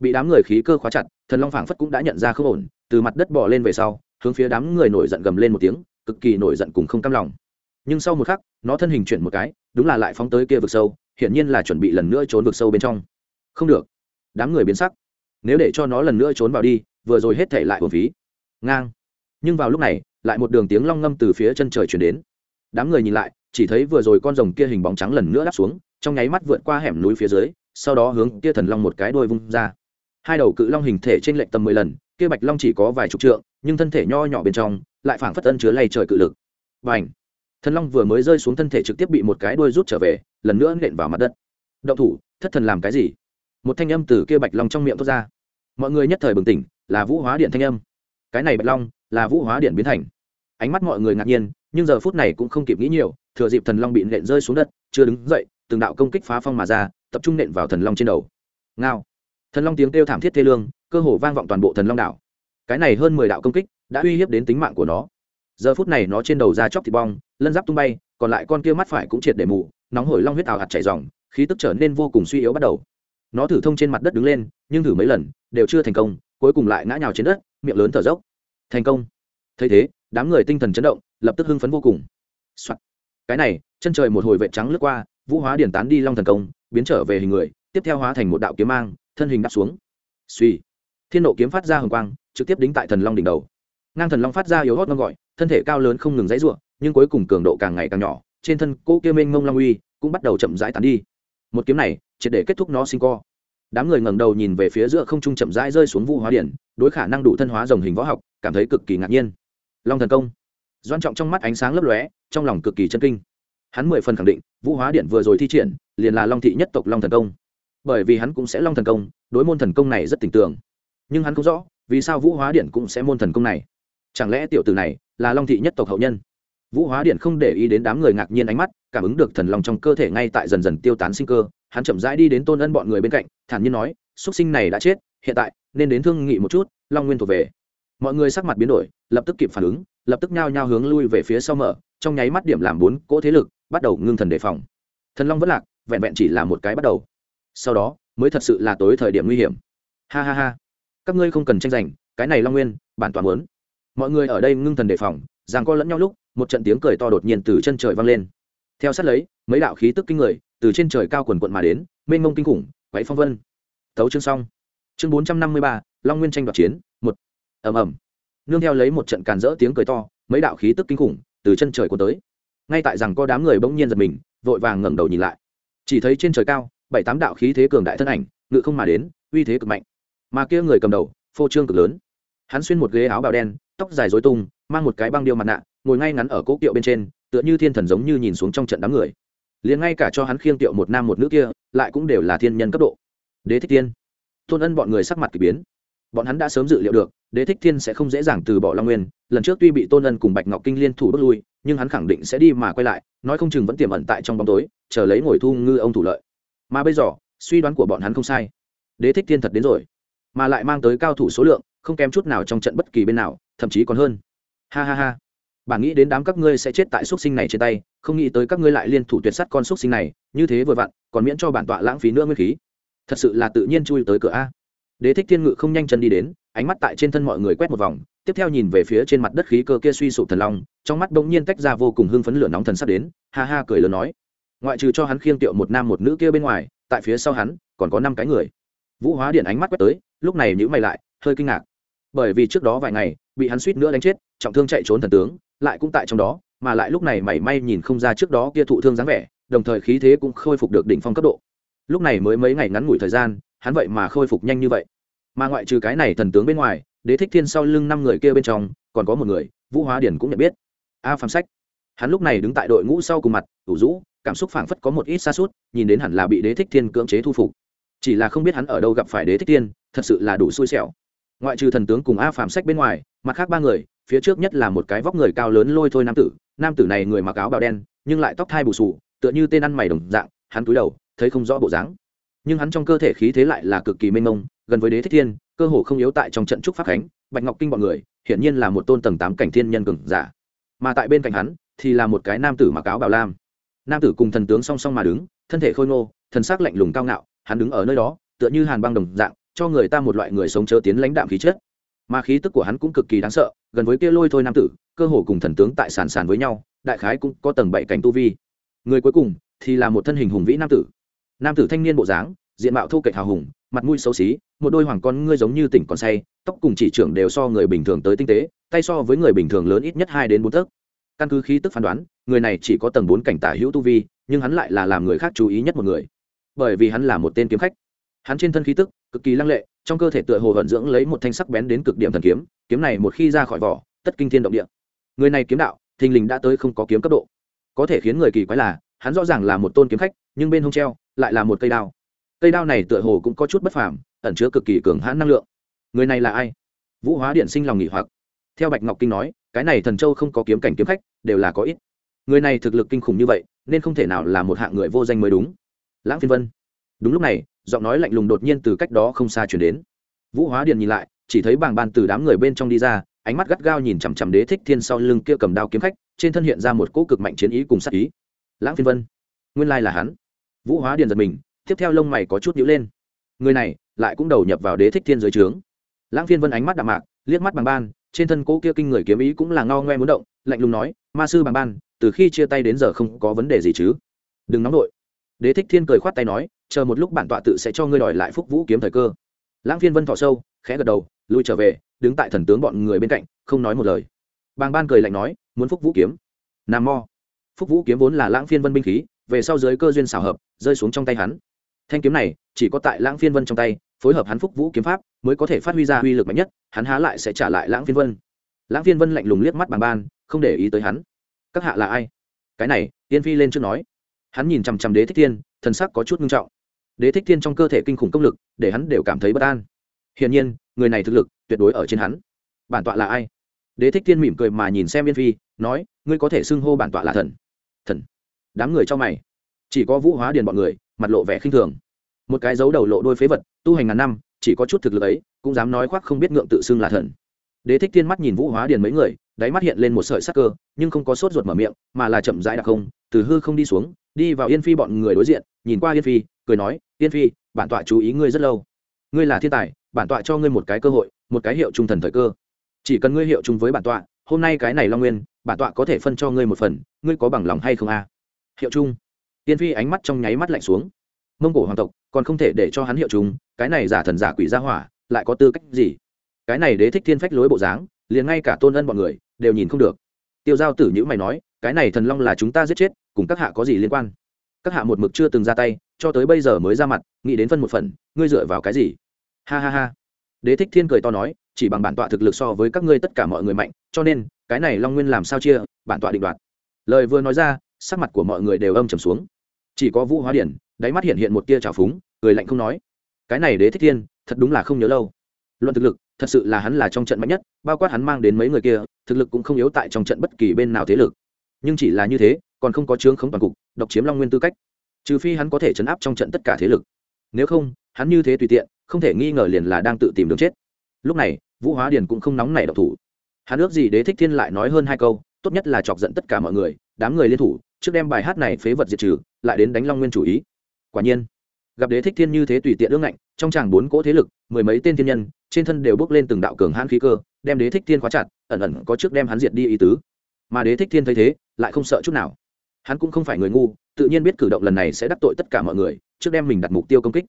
Bị đám người khí cơ khóa chặt, thần long phảng phất cũng đã nhận ra không ổn, từ mặt đất bỏ lên về sau hướng phía đám người nổi giận gầm lên một tiếng, cực kỳ nổi giận cùng không cam lòng. Nhưng sau một khắc, nó thân hình chuyển một cái, đúng là lại phóng tới kia vực sâu, hiển nhiên là chuẩn bị lần nữa trốn vực sâu bên trong. Không được. Đám người biến sắc. Nếu để cho nó lần nữa trốn vào đi, vừa rồi hết thể lại hồn phí. Ngang. Nhưng vào lúc này, lại một đường tiếng long ngâm từ phía chân trời chuyển đến. Đám người nhìn lại, chỉ thấy vừa rồi con rồng kia hình bóng trắng lần nữa đáp xuống, trong nháy mắt vượt qua hẻm núi phía dưới, sau đó hướng kia thần long một cái đuôi vung ra. Hai đầu cự long hình thể trên lệnh tầm mười lần, kia bạch long chỉ có vài chục trượng nhưng thân thể nho nhỏ bên trong lại phảng phất ân chứa lay trời cự lực. Và ảnh thần long vừa mới rơi xuống thân thể trực tiếp bị một cái đuôi rút trở về, lần nữa nện vào mặt đất. Động thủ, thất thần làm cái gì? Một thanh âm từ kia bạch long trong miệng thoát ra. Mọi người nhất thời bừng tỉnh, là vũ hóa điện thanh âm. Cái này bạch long, là vũ hóa điện biến thành. Ánh mắt mọi người ngạc nhiên, nhưng giờ phút này cũng không kịp nghĩ nhiều, thừa dịp thần long bị nện rơi xuống đất, chưa đứng dậy, từng đạo công kích phá phong mà ra, tập trung nện vào thần long trên đầu. Ngao! Thần long tiếng kêu thảm thiết thê lương, cơ hồ vang vọng toàn bộ thần long đảo cái này hơn mười đạo công kích đã uy hiếp đến tính mạng của nó. Giờ phút này nó trên đầu ra chóc thịt bong, lân giáp tung bay, còn lại con kia mắt phải cũng triệt để mù, nóng hổi long huyết ảo hạt chảy dòng khí tức trở nên vô cùng suy yếu bắt đầu. Nó thử thông trên mặt đất đứng lên, nhưng thử mấy lần, đều chưa thành công, cuối cùng lại ngã nhào trên đất, miệng lớn thở dốc. Thành công. Thấy thế, đám người tinh thần chấn động, lập tức hưng phấn vô cùng、Soạn. cái này, chân trời một hồi vệ trắng lướt qua, vũ hóa điển tán đi long thần công, biến trở về hình người, tiếp theo hóa thành một đạo kiếm mang, thân hình đáp xuống. Suy thiên nộ kiếm phát ra hồng quang trực tiếp đính tại thần long đỉnh đầu. Ngang thần long phát ra yếu hót ngon gọi, thân thể cao lớn không ngừng dãy ruộng nhưng cuối cùng cường độ càng ngày càng nhỏ, trên thân cỗ kia mênh mông long uy cũng bắt đầu chậm rãi tán đi. Một kiếm này, triệt để kết thúc nó sinh co. Đám người ngẩng đầu nhìn về phía giữa không trung chậm rãi rơi xuống vũ hóa điển, đối khả năng đủ thân hóa dòng hình võ học, cảm thấy cực kỳ ngạc nhiên. Long thần công. Doan trọng trong mắt ánh sáng lấp lóe, trong lòng cực kỳ chân kinh. Hắn mười phần khẳng định vũ hóa điện vừa rồi thi triển, liền là long thị nhất tộc long thần công. Bởi vì hắn cũng sẽ long thần công, đối môn thần công này rất tình tưởng. Nhưng hắn không rõ vì sao vũ hóa điện cũng sẽ môn thần công này? Chẳng lẽ tiểu tử này là long thị nhất tộc hậu nhân? Vũ hóa điện không để ý đến đám người ngạc nhiên ánh mắt, cảm ứng được thần long trong cơ thể ngay tại dần dần tiêu tán sinh cơ, hắn chậm rãi đi đến tôn ân bọn người bên cạnh, thản nhiên nói xuất sinh này đã chết, hiện tại nên đến thương nghị một chút, long nguyên thuộc về. Mọi người sắc mặt biến đổi, lập tức kịp phản ứng, lập tức nhao nhao hướng lui về phía sau mở, trong nháy mắt điểm làm bốn cỗ thế lực, bắt đầu ngưng thần đề phòng. Thần long vẫn lạc, vẹn vẹn chỉ là một cái bắt đầu. Sau đó, mới thật sự là tối thời điểm nguy hiểm. Ha ha ha các ngươi không cần tranh giành, cái này long nguyên, bản toàn muốn. Mọi người ở đây ngưng thần đề phòng rằng co lẫn nhau lúc, một trận tiếng cười to đột nhiên từ chân trời vang lên. Theo sát lấy, mấy đạo khí tức kinh người, từ trên trời cao quần quận mà đến, mênh mông kinh khủng quáy phong vân. Thấu chương xong. Chương bốn trăm năm mươi ba, long nguyên tranh đoạt chiến, một. Ầm ầm. Nương theo lấy một trận càn rỡ tiếng cười to, mấy đạo khí tức kinh khủng, từ chân trời của tới. Ngay tại rằng có đám người bỗng nhiên giật mình, vội vàng ngẩng đầu nhìn lại. Chỉ thấy trên trời cao, bảy tám đạo khí thế cường đại thân ảnh, ngự không mà đến, uy thế cực mạnh mà kia người cầm đầu, phô trương cực lớn. Hắn xuyên một ghế áo bào đen, tóc dài dối tung, mang một cái băng điêu mặt nạ, ngồi ngay ngắn ở cỗ kiệu bên trên, tựa như thiên thần giống như nhìn xuống trong trận đám người. Liền ngay cả cho hắn khiêng tiệu một nam một nữ kia, lại cũng đều là thiên nhân cấp độ. Đế thích tiên tôn ân bọn người sắc mặt k ỳ biến. Bọn hắn đã sớm dự liệu được, đế thích thiên sẽ không dễ dàng từ bỏ long nguyên, lần trước tuy bị tôn ân cùng bạch ngọc kinh liên thủ bước lui, nhưng hắn khẳng định sẽ đi mà quay lại, nói không chừng vẫn tiềm ẩn tại trong bóng tối, chờ lấy ngồi thu ngư ông thủ lợi. Mà bây giờ, suy đoán của bọn hắn không sai. Đế thích thiên thật đến rồi mà lại mang tới cao thủ số lượng, không kém chút nào trong trận bất kỳ bên nào, thậm chí còn hơn. Ha ha ha. Bà nghĩ đến đám các ngươi sẽ chết tại x sinh này trên tay, không nghĩ tới các ngươi lại liên thủ tuyệt sắt con x sinh này, như thế vừa vặn, còn miễn cho bản tọa lãng phí nữa nguyên khí. Thật sự là tự nhiên chui tới cửa a. Đế thích thiên ngự không nhanh chân đi đến, ánh mắt tại trên thân mọi người quét một vòng, tiếp theo nhìn về phía trên mặt đất khí cơ kia suy sụp thần long, trong mắt bỗng nhiên tách ra vô cùng hưng phấn lửa nóng thần sắp đến, ha ha cười lớn nói. Ngoại trừ cho hắn khiêng tiệu một nam một nữ kia bên ngoài, tại phía sau hắn, còn có năm cái người vũ hóa điện ánh mắt quét tới, lúc này nhữ mày lại, hơi kinh ngạc. Bởi vì trước đó vài ngày, bị hắn suýt nữa đánh chết, trọng thương chạy trốn thần tướng, lại cũng tại trong đó, mà lại lúc này mảy may nhìn không ra trước đó kia thụ thương dáng vẻ, đồng thời khí thế cũng khôi phục được đỉnh phong cấp độ. Lúc này mới mấy ngày ngắn ngủi thời gian, hắn vậy mà khôi phục nhanh như vậy. Mà ngoại trừ cái này thần tướng bên ngoài, đế thích thiên sau lưng năm người kia bên trong, còn có một người, vũ hóa điển cũng nhận biết. A phạm sách. Hắn lúc này đứng tại đội ngũ sau cùng mặt, ủ rũ, cảm xúc phảng phất có một ít xa suốt, nhìn đến hẳn là bị đế thích thiên cưỡng chế thu phục chỉ là không biết hắn ở đâu gặp phải đế thích tiên, thật sự là đủ xui xẻo. Ngoại trừ thần tướng cùng a phạm sách bên ngoài mặt khác ba người phía trước nhất là một cái vóc người cao lớn lôi thôi nam tử nam tử này người mặc áo bào đen nhưng lại tóc thai bù sù tựa như tên ăn mày đồng dạng hắn cúi đầu thấy không rõ bộ dáng. Nhưng hắn trong cơ thể khí thế lại là cực kỳ mênh mông gần với đế thích thiên cơ hồ không yếu tại trong trận trúc pháp khánh bạch ngọc kinh bọn người hiển nhiên là một tôn tầng tám cảnh thiên nhân cường giả. Mà tại bên cạnh hắn thì là một cái nam tử mặc áo bào lam. Nam tử cùng thần tướng song song mà đứng thân thể khôi ngô thần sắc lạnh lùng cao ngạo hắn đứng ở nơi đó, tựa như hàn băng đồng dạng, cho người ta một loại người sống chớ tiến lãnh đạm khí chất. Mà khí tức của hắn cũng cực kỳ đáng sợ, gần với kia lôi thôi nam tử, cơ hồ cùng thần tướng tại sàn sàn với nhau, đại khái cũng có tầng bảy cảnh tu vi. Người cuối cùng thì là một thân hình hùng vĩ nam tử. Nam tử thanh niên bộ dáng, diện mạo thu kệch hào hùng, mặt mũi xấu xí, một đôi hoàng con ngươi giống như tỉnh còn say, tóc cùng chỉ trưởng đều so người bình thường tới tinh tế, tay so với người bình thường lớn ít nhất hai đến bốn tấc. Căn cứ khí tức phán đoán, người này chỉ có tầng bốn cảnh tả hữu tu vi, nhưng hắn lại là làm người khác chú ý nhất một người bởi vì hắn là một tên kiếm khách. Hắn trên thân khí tức cực kỳ lăng lệ, trong cơ thể tựa hồ vận dưỡng lấy một thanh sắc bén đến cực điểm thần kiếm kiếm này một khi ra khỏi vỏ, tất kinh thiên động địa. Người này kiếm đạo, thình lình đã tới không có kiếm cấp độ. Có thể khiến người kỳ quái là, hắn rõ ràng là một tôn kiếm khách, nhưng bên hông treo lại là một cây đao. Cây đao này tựa hồ cũng có chút bất phàm, ẩn chứa cực kỳ cường hãn năng lượng. Người này là ai? Vũ hóa điện sinh lòng nghỉ hoặc. Theo bạch ngọc kinh nói, cái này thần châu không có kiếm cảnh kiếm khách, đều là có ít. Người này thực lực kinh khủng như vậy, nên không thể nào là một hạng người vô danh mới đúng lãng phiên vân. Đúng lúc này, giọng nói lạnh lùng đột nhiên từ cách đó không xa chuyển đến. Vũ hóa điền nhìn lại, chỉ thấy bàng ban từ đám người bên trong đi ra, ánh mắt gắt gao nhìn chằm chằm đế thích thiên sau lưng kia cầm đao kiếm khách, trên thân hiện ra một cỗ cực mạnh chiến ý cùng sát ý. Lãng phiên vân. Nguyên lai là hắn. Vũ hóa điền giật mình, tiếp theo lông mày có chút nhữ lên. Người này lại cũng đầu nhập vào đế thích thiên dưới trướng. Lãng phiên vân ánh mắt đạm mạc, liếc mắt bằng ban, trên thân cỗ kia kinh người kiếm ý cũng là ngao ngoe muốn động, lạnh lùng nói, ma sư bằng ban, từ khi chia tay đến giờ không có vấn đề gì chứ? Đừng nóng nổi đế thích thiên cười khoát tay nói, chờ một lúc bản tọa tự sẽ cho ngươi đòi lại phúc vũ kiếm thời cơ. Lãng phiên vân thọ sâu, khẽ gật đầu, lui trở về, đứng tại thần tướng bọn người bên cạnh, không nói một lời. Bàng ban cười lạnh nói, muốn phúc vũ kiếm? Nam mo phúc vũ kiếm vốn là lãng phiên vân binh khí, về sau dưới cơ duyên xảo hợp, rơi xuống trong tay hắn. Thanh kiếm này, chỉ có tại lãng phiên vân trong tay, phối hợp hắn phúc vũ kiếm pháp, mới có thể phát huy ra uy lực mạnh nhất, hắn há lại sẽ trả lại lãng phiên vân. Lãng phiên vân lạnh lùng liếc mắt bàng ban, không để ý tới hắn. Các hạ là ai? Cái này tiên phi lên trước nói hắn nhìn chằm chằm đế thích thiên, thần sắc có chút nghiêm trọng. Đế thích thiên trong cơ thể kinh khủng công lực, để hắn đều cảm thấy bất an. Hiển nhiên, người này thực lực tuyệt đối ở trên hắn. Bản tọa là ai? Đế thích thiên mỉm cười mà nhìn xem yên phi, nói, ngươi có thể xưng hô bản tọa là thần. Thần. Đám người cho mày. Chỉ có vũ hóa điền bọn người, mặt lộ vẻ khinh thường. Một cái dấu đầu lộ đôi phế vật, tu hành ngàn năm, chỉ có chút thực lực ấy, cũng dám nói khoác không biết ngượng tự xưng là thần. Đế thích thiên mắt nhìn vũ hóa điền mấy người, đáy mắt hiện lên một sợi sắc cơ, nhưng không có sốt ruột mở miệng, mà là chậm rãi đặc không, từ hư không đi xuống đi vào yên phi bọn người đối diện, nhìn qua yên phi, cười nói, yên phi, bản tọa chú ý ngươi rất lâu. Ngươi là thiên tài, bản tọa cho ngươi một cái cơ hội, một cái hiệu trung thần thời cơ. Chỉ cần ngươi hiệu chung với bản tọa, hôm nay cái này long nguyên, bản tọa có thể phân cho ngươi một phần, ngươi có bằng lòng hay không a? Hiệu chung tiên phi ánh mắt trong nháy mắt lạnh xuống. Mông cổ hoàng tộc, còn không thể để cho hắn hiệu chung cái này giả thần giả quỷ ra hỏa, lại có tư cách gì? Cái này đế thích thiên phách lối bộ dáng, liền ngay cả tôn ân bọn người, đều nhìn không được. Tiêu giao tử nhữ mày nói cái này thần long là chúng ta giết chết, cùng các hạ có gì liên quan? Các hạ một mực chưa từng ra tay, cho tới bây giờ mới ra mặt, nghĩ đến phân một phần, ngươi dựa vào cái gì? Ha ha ha. Đế thích thiên cười to nói, chỉ bằng bản tọa thực lực so với các ngươi tất cả mọi người mạnh, cho nên, cái này long nguyên làm sao chia, bản tọa định đoạt. Lời vừa nói ra, sắc mặt của mọi người đều âm trầm xuống. Chỉ có vũ hóa điển, đáy mắt hiện hiện một tia trào phúng, cười lạnh không nói. Cái này đế thích thiên, thật đúng là không nhớ lâu. Luận thực lực, thật sự là hắn là trong trận mạnh nhất, bao quát hắn mang đến mấy người kia, thực lực cũng không yếu tại trong trận bất kỳ bên nào thế lực nhưng chỉ là như thế, còn không có chướng khống toàn cục, độc chiếm long nguyên tư cách. Trừ phi hắn có thể chấn áp trong trận tất cả thế lực. Nếu không, hắn như thế tùy tiện, không thể nghi ngờ liền là đang tự tìm đường chết. Lúc này, vũ hóa điền cũng không nóng nảy độc thủ. Hắn ước gì đế thích thiên lại nói hơn hai câu, tốt nhất là chọc giận tất cả mọi người, đám người liên thủ, trước đem bài hát này phế vật diệt trừ, lại đến đánh long nguyên chủ ý. Quả nhiên, gặp đế thích thiên như thế tùy tiện ước ngạnh, trong tràng bốn cỗ thế lực, mười mấy tên thiên nhân, trên thân đều bước lên từng đạo cường hãn khí cơ, đem đế thích thiên khóa chặt, ẩn ẩn có trước đem hắn diệt đi ý tứ mà đế thích thiên thấy thế, lại không sợ chút nào. Hắn cũng không phải người ngu, tự nhiên biết cử động lần này sẽ đắc tội tất cả mọi người, trước đem mình đặt mục tiêu công kích.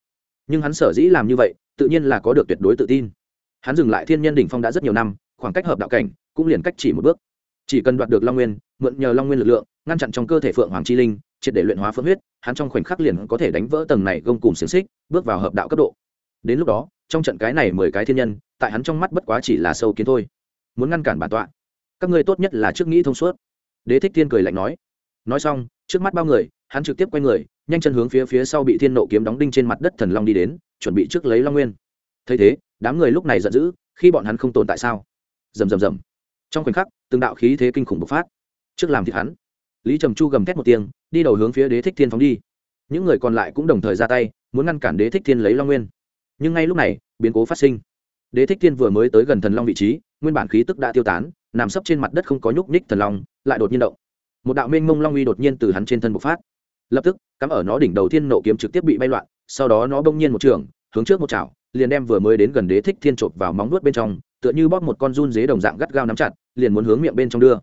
Nhưng hắn sở dĩ làm như vậy, tự nhiên là có được tuyệt đối tự tin. Hắn dừng lại thiên nhân đỉnh phong đã rất nhiều năm, khoảng cách hợp đạo cảnh cũng liền cách chỉ một bước. Chỉ cần đoạt được long nguyên, mượn nhờ long nguyên lực lượng, ngăn chặn trong cơ thể phượng hoàng chi linh, triệt để luyện hóa phượng huyết, hắn trong khoảnh khắc liền có thể đánh vỡ tầng này gông cùng xiềng xích, bước vào hợp đạo cấp độ. Đến lúc đó, trong trận cái này mười cái thiên nhân, tại hắn trong mắt bất quá chỉ là sâu kiến thôi, muốn ngăn cản bản tọa các ngươi tốt nhất là trước nghĩ thông suốt. Đế thích thiên cười lạnh nói. Nói xong, trước mắt bao người, hắn trực tiếp quay người, nhanh chân hướng phía phía sau bị thiên nộ kiếm đóng đinh trên mặt đất thần long đi đến, chuẩn bị trước lấy long nguyên. Thấy thế, đám người lúc này giận dữ, khi bọn hắn không tồn tại sao? Rầm rầm rầm. Trong khoảnh khắc, từng đạo khí thế kinh khủng bộc phát. Trước làm thịt hắn. Lý trầm chu gầm thét một tiếng, đi đầu hướng phía đế thích thiên phóng đi. Những người còn lại cũng đồng thời ra tay, muốn ngăn cản đế thích thiên lấy long nguyên. Nhưng ngay lúc này, biến cố phát sinh. Đế thích thiên vừa mới tới gần thần long vị trí, nguyên bản khí tức đã tiêu tán nằm sấp trên mặt đất không có nhúc nhích thần long, lại đột nhiên động. Một đạo mênh mông long uy đột nhiên từ hắn trên thân bộc phát. Lập tức, cắm ở nó đỉnh đầu thiên nộ kiếm trực tiếp bị bay loạn, sau đó nó bỗng nhiên một trường, hướng trước một chảo, liền đem vừa mới đến gần đế thích thiên trộp vào móng nuốt bên trong, tựa như bóp một con run dế đồng dạng gắt gao nắm chặt, liền muốn hướng miệng bên trong đưa.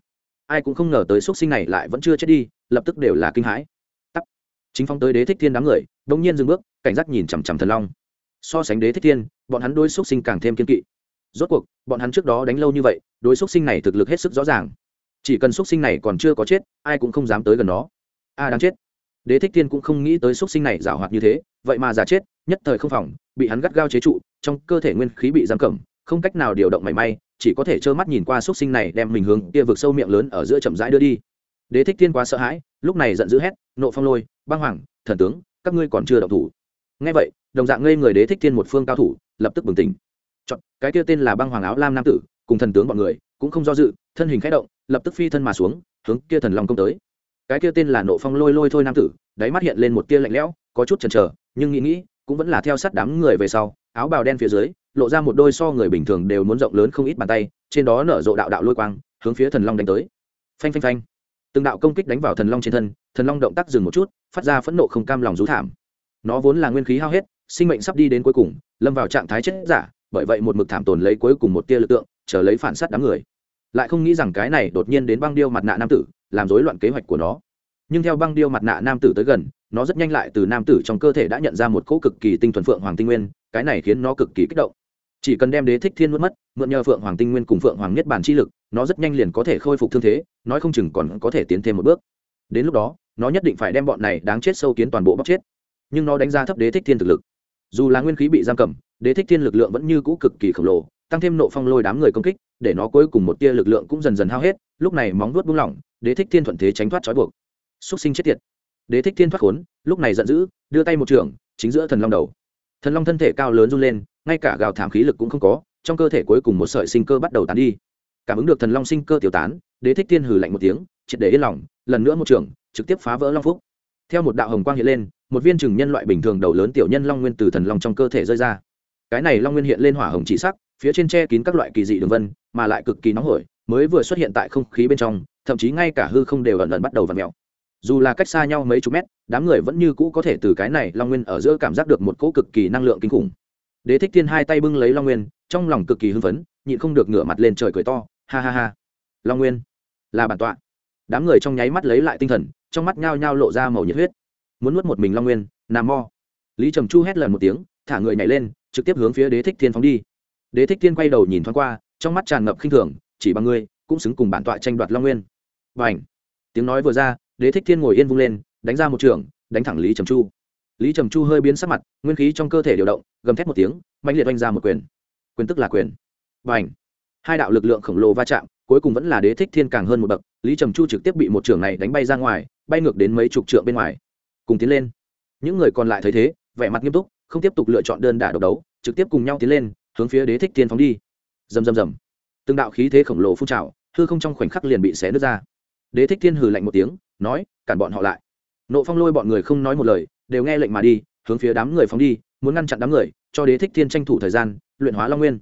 Ai cũng không ngờ tới x sinh này lại vẫn chưa chết đi, lập tức đều là kinh hãi. Tắt chính phong tới đế thích thiên đám người, bỗng nhiên dừng bước, cảnh giác nhìn chằm chằm thần long. So sánh đế thích thiên, bọn hắn đối xúc sinh càng thêm kiên kỵ rốt cuộc bọn hắn trước đó đánh lâu như vậy đối xúc sinh này thực lực hết sức rõ ràng. Chỉ cần xúc sinh này còn chưa có chết ai cũng không dám tới gần nó. A à, đang chết. Đế thích thiên cũng không nghĩ tới xúc sinh này giảo hoạt như thế vậy mà giả chết nhất thời không phòng bị hắn gắt gao chế trụ trong cơ thể nguyên khí bị giam cầm không cách nào điều động mảy may chỉ có thể trơ mắt nhìn qua xúc sinh này đem mình hướng kia vực sâu miệng lớn ở giữa chậm rãi đưa đi. Đế thích thiên quá sợ hãi lúc này giận dữ hét nộ phong lôi băng hoàng thần tướng các ngươi còn chưa động thủ. Ngay vậy đồng dạng ngây người đế thích thiên một phương cao thủ lập tức bừng tỉnh chọn, cái kia tên là băng hoàng áo lam nam tử, cùng thần tướng bọn người, cũng không do dự, thân hình khẽ động, lập tức phi thân mà xuống, hướng kia thần long công tới. Cái kia tên là nộ phong lôi lôi thôi nam tử, đáy mắt hiện lên một tia lạnh lẽo, có chút chần chờ, nhưng nghĩ nghĩ, cũng vẫn là theo sát đám người về sau, áo bào đen phía dưới, lộ ra một đôi so người bình thường đều muốn rộng lớn không ít bàn tay, trên đó nở rộ đạo đạo lôi quang, hướng phía thần long đánh tới. Phanh phanh phanh. Từng đạo công kích đánh vào thần long trên thân, thần long động tác dừng một chút, phát ra phẫn nộ không cam lòng rú thảm. Nó vốn là nguyên khí hao hết, sinh mệnh sắp đi đến cuối cùng, lâm vào trạng thái chết giả bởi vậy một mực thảm tồn lấy cuối cùng một tia lực tượng, chờ lấy phản sát đám người. Lại không nghĩ rằng cái này đột nhiên đến băng điêu mặt nạ nam tử, làm rối loạn kế hoạch của nó. Nhưng theo băng điêu mặt nạ nam tử tới gần, nó rất nhanh lại từ nam tử trong cơ thể đã nhận ra một cỗ cực kỳ tinh thuần phượng hoàng tinh nguyên, cái này khiến nó cực kỳ kích động. Chỉ cần đem đế thích thiên nuốt mất, mượn nhờ phượng hoàng tinh nguyên cùng phượng hoàng nhất bản chi lực, nó rất nhanh liền có thể khôi phục thương thế, nói không chừng còn có thể tiến thêm một bước. Đến lúc đó, nó nhất định phải đem bọn này đáng chết sâu kiến toàn bộ bóc chết. Nhưng nó đánh giá thấp đế thích thiên thực lực. Dù là nguyên khí bị giam cầm đế thích thiên lực lượng vẫn như cũ cực kỳ khổng lồ, tăng thêm nộ phong lôi đám người công kích, để nó cuối cùng một tia lực lượng cũng dần dần hao hết, lúc này móng vuốt buông lỏng, đế thích thiên thuận thế tránh thoát trói buộc. Xúc sinh chết tiệt. Đế thích thiên thoát khốn, lúc này giận dữ, đưa tay một trường, chính giữa thần long đầu. Thần long thân thể cao lớn run lên, ngay cả gào thảm khí lực cũng không có, trong cơ thể cuối cùng một sợi sinh cơ bắt đầu tán đi. Cảm ứng được thần long sinh cơ tiểu tán, đế thích thiên hừ lạnh một tiếng, triệt để yên lòng, lần nữa một trường, trực tiếp phá vỡ long phúc. Theo một đạo hồng quang hiện lên, một viên chừng nhân loại bình thường đầu lớn tiểu nhân long nguyên từ thần long trong cơ thể rơi ra cái này long nguyên hiện lên hỏa hồng chỉ sắc, phía trên che kín các loại kỳ dị đường vân, mà lại cực kỳ nóng hổi, mới vừa xuất hiện tại không khí bên trong, thậm chí ngay cả hư không đều ẩn ẩn bắt đầu v ặ mẹo dù là cách xa nhau mấy chục mét, đám người vẫn như cũ có thể từ cái này long nguyên ở giữa cảm giác được một cỗ cực kỳ năng lượng kinh khủng. Đế thích thiên hai tay bưng lấy long nguyên, trong lòng cực kỳ hưng phấn, nhịn không được ngửa mặt lên trời cười to, ha ha ha. Long nguyên là bản tọa. Đám người trong nháy mắt lấy lại tinh thần, trong mắt nhao nhao lộ ra màu nhiệt huyết. Muốn nuốt một mình long nguyên nam mo lý trầm chu hét lần một tiếng, thả người nhảy lên trực tiếp hướng phía đế thích thiên phóng đi. Đế thích thiên quay đầu nhìn thoáng qua, trong mắt tràn ngập khinh thường, chỉ bằng ngươi, cũng xứng cùng bản tọa tranh đoạt long nguyên. Và ảnh tiếng nói vừa ra, đế thích thiên ngồi yên vung lên, đánh ra một trường, đánh thẳng lý trầm chu. Lý trầm chu hơi biến sắc mặt, nguyên khí trong cơ thể điều động, gầm thét một tiếng mạnh liệt oanh ra một quyền. Quyền tức là quyền. Và ảnh hai đạo lực lượng khổng lồ va chạm, cuối cùng vẫn là đế thích thiên càng hơn một bậc, lý trầm chu trực tiếp bị một trường này đánh bay ra ngoài, bay ngược đến mấy chục trượng bên ngoài. Cùng tiến lên. Những người còn lại thấy thế, vẻ mặt nghiêm túc không tiếp tục lựa chọn đơn đả độc đấu, trực tiếp cùng nhau tiến lên, hướng phía đế thích thiên phóng đi. Rầm rầm rầm. Từng đạo khí thế khổng lồ phun trào, hư không trong khoảnh khắc liền bị xé nứt ra. Đế thích thiên hừ lạnh một tiếng, nói, cản bọn họ lại. Nộ phong lôi bọn người không nói một lời, đều nghe lệnh mà đi, hướng phía đám người phóng đi, muốn ngăn chặn đám người, cho đế thích thiên tranh thủ thời gian, luyện hóa long nguyên.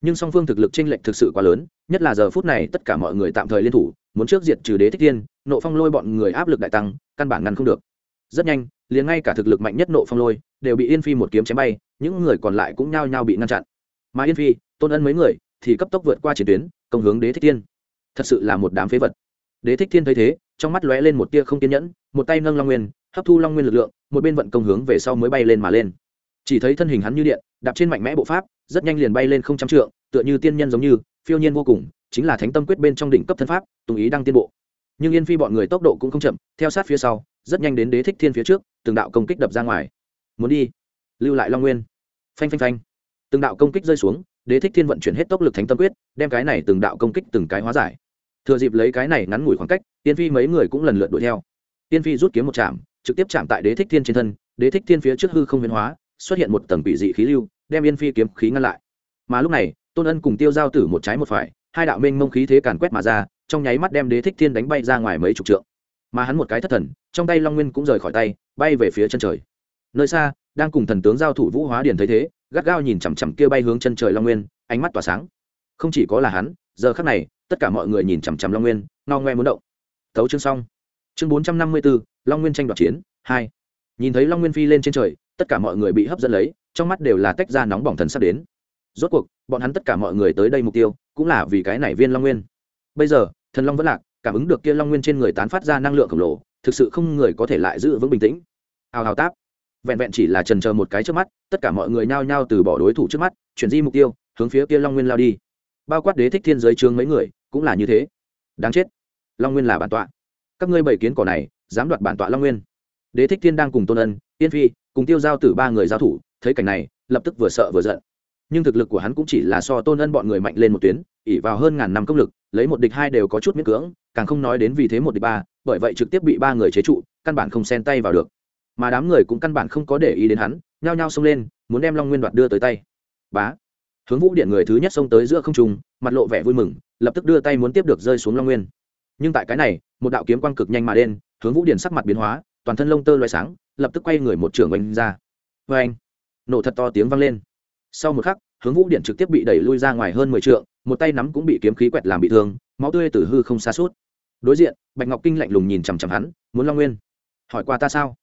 Nhưng song phương thực lực chênh lệch thực sự quá lớn, nhất là giờ phút này tất cả mọi người tạm thời liên thủ, muốn trước diệt trừ đế thích thiên nộ phong lôi bọn người áp lực đại tăng, căn bản ngăn không được. Rất nhanh liền ngay cả thực lực mạnh nhất nộ phong lôi đều bị yên phi một kiếm chém bay, những người còn lại cũng nhao nhao bị ngăn chặn. Mà yên phi, tôn ân mấy người thì cấp tốc vượt qua chiến tuyến, công hướng đế thích thiên. Thật sự là một đám phế vật. Đế thích thiên thấy thế, trong mắt lóe lên một tia không kiên nhẫn, một tay nâng long nguyên, hấp thu long nguyên lực lượng, một bên vận công hướng về sau mới bay lên mà lên. Chỉ thấy thân hình hắn như điện, đạp trên mạnh mẽ bộ pháp, rất nhanh liền bay lên không trăm trượng, tựa như tiên nhân giống như, phiêu nhiên vô cùng, chính là thánh tâm quyết bên trong đỉnh cấp thân pháp, tùng ý đang tiến bộ. Nhưng yên phi bọn người tốc độ cũng không chậm, theo sát phía sau rất nhanh đến đế thích thiên phía trước, từng đạo công kích đập ra ngoài. Muốn đi? Lưu lại long nguyên. Phanh phanh phanh. Từng đạo công kích rơi xuống, đế thích thiên vận chuyển hết tốc lực thánh tâm quyết, đem cái này từng đạo công kích từng cái hóa giải. Thừa dịp lấy cái này ngắn ngủi khoảng cách, tiên phi mấy người cũng lần lượt đuổi theo. Tiên phi rút kiếm một chạm, trực tiếp chạm tại đế thích thiên trên thân, đế thích thiên phía trước hư không biến hóa, xuất hiện một tầng bị dị khí lưu, đem yên phi kiếm khí ngăn lại. Mà lúc này, tôn ân cùng tiêu giao tử một trái một phải, hai đạo minh mông khí thế càn quét mà ra, trong nháy mắt đem đế thích thiên đánh bay ra ngoài mấy chục trượng mà hắn một cái thất thần, trong tay long nguyên cũng rời khỏi tay, bay về phía chân trời. Nơi xa, đang cùng thần tướng giao thủ vũ hóa Điền thấy thế, gắt gao nhìn chằm chằm kia bay hướng chân trời long nguyên, ánh mắt tỏa sáng. Không chỉ có là hắn, giờ khắc này, tất cả mọi người nhìn chằm chằm long nguyên no ngoe muốn động. Thấu chương xong. Chương bốn trăm năm mươi bốn long nguyên tranh đoạt chiến, hai. Nhìn thấy long nguyên phi lên trên trời, tất cả mọi người bị hấp dẫn lấy, trong mắt đều là tách ra nóng bỏng thần sắp đến. Rốt cuộc, bọn hắn tất cả mọi người tới đây mục tiêu, cũng là vì cái này viên long nguyên. Bây giờ, thần long vẫn lạc cảm ứng được kia long nguyên trên người tán phát ra năng lượng khổng lồ, thực sự không người có thể lại giữ vững bình tĩnh. Hào hào táp. Vẹn vẹn chỉ là trần chờ một cái trước mắt, tất cả mọi người nhao nhao từ bỏ đối thủ trước mắt, chuyển di mục tiêu, hướng phía kia long nguyên lao đi. Bao quát đế thích thiên giới trương mấy người, cũng là như thế. Đáng chết. Long nguyên là bản tọa. Các ngươi bảy kiến cỏ này, dám đoạt bản tọa long nguyên. Đế thích thiên đang cùng tôn ân tiên phi, cùng tiêu giao tử ba người giao thủ, thấy cảnh này, lập tức vừa sợ vừa giận. Nhưng thực lực của hắn cũng chỉ là so tôn ân bọn người mạnh lên một tuyến ỉ vào hơn ngàn năm công lực, lấy một địch hai đều có chút miễn cưỡng càng không nói đến vì thế một địch ba, bởi vậy trực tiếp bị ba người chế trụ, căn bản không xen tay vào được. Mà đám người cũng căn bản không có để ý đến hắn, nhao nhao xông lên, muốn đem long nguyên đoạt đưa tới tay. Bá. Hướng vũ điện người thứ nhất xông tới giữa không trung, mặt lộ vẻ vui mừng, lập tức đưa tay muốn tiếp được rơi xuống long nguyên. Nhưng tại cái này, một đạo kiếm quang cực nhanh mà đen hướng vũ điện sắc mặt biến hóa, toàn thân lông tơ loay sáng, lập tức quay người một trưởng oanh ra. Vê anh nổ thật to tiếng vang lên. Sau một khắc, hướng vũ điện trực tiếp bị đẩy lui ra ngoài hơn mười t một tay nắm cũng bị kiếm khí quẹt làm bị thương, máu tươi từ hư không xa suốt đối diện, bạch ngọc kinh lạnh lùng nhìn chằm chằm hắn, muốn long nguyên? Hỏi qua ta sao?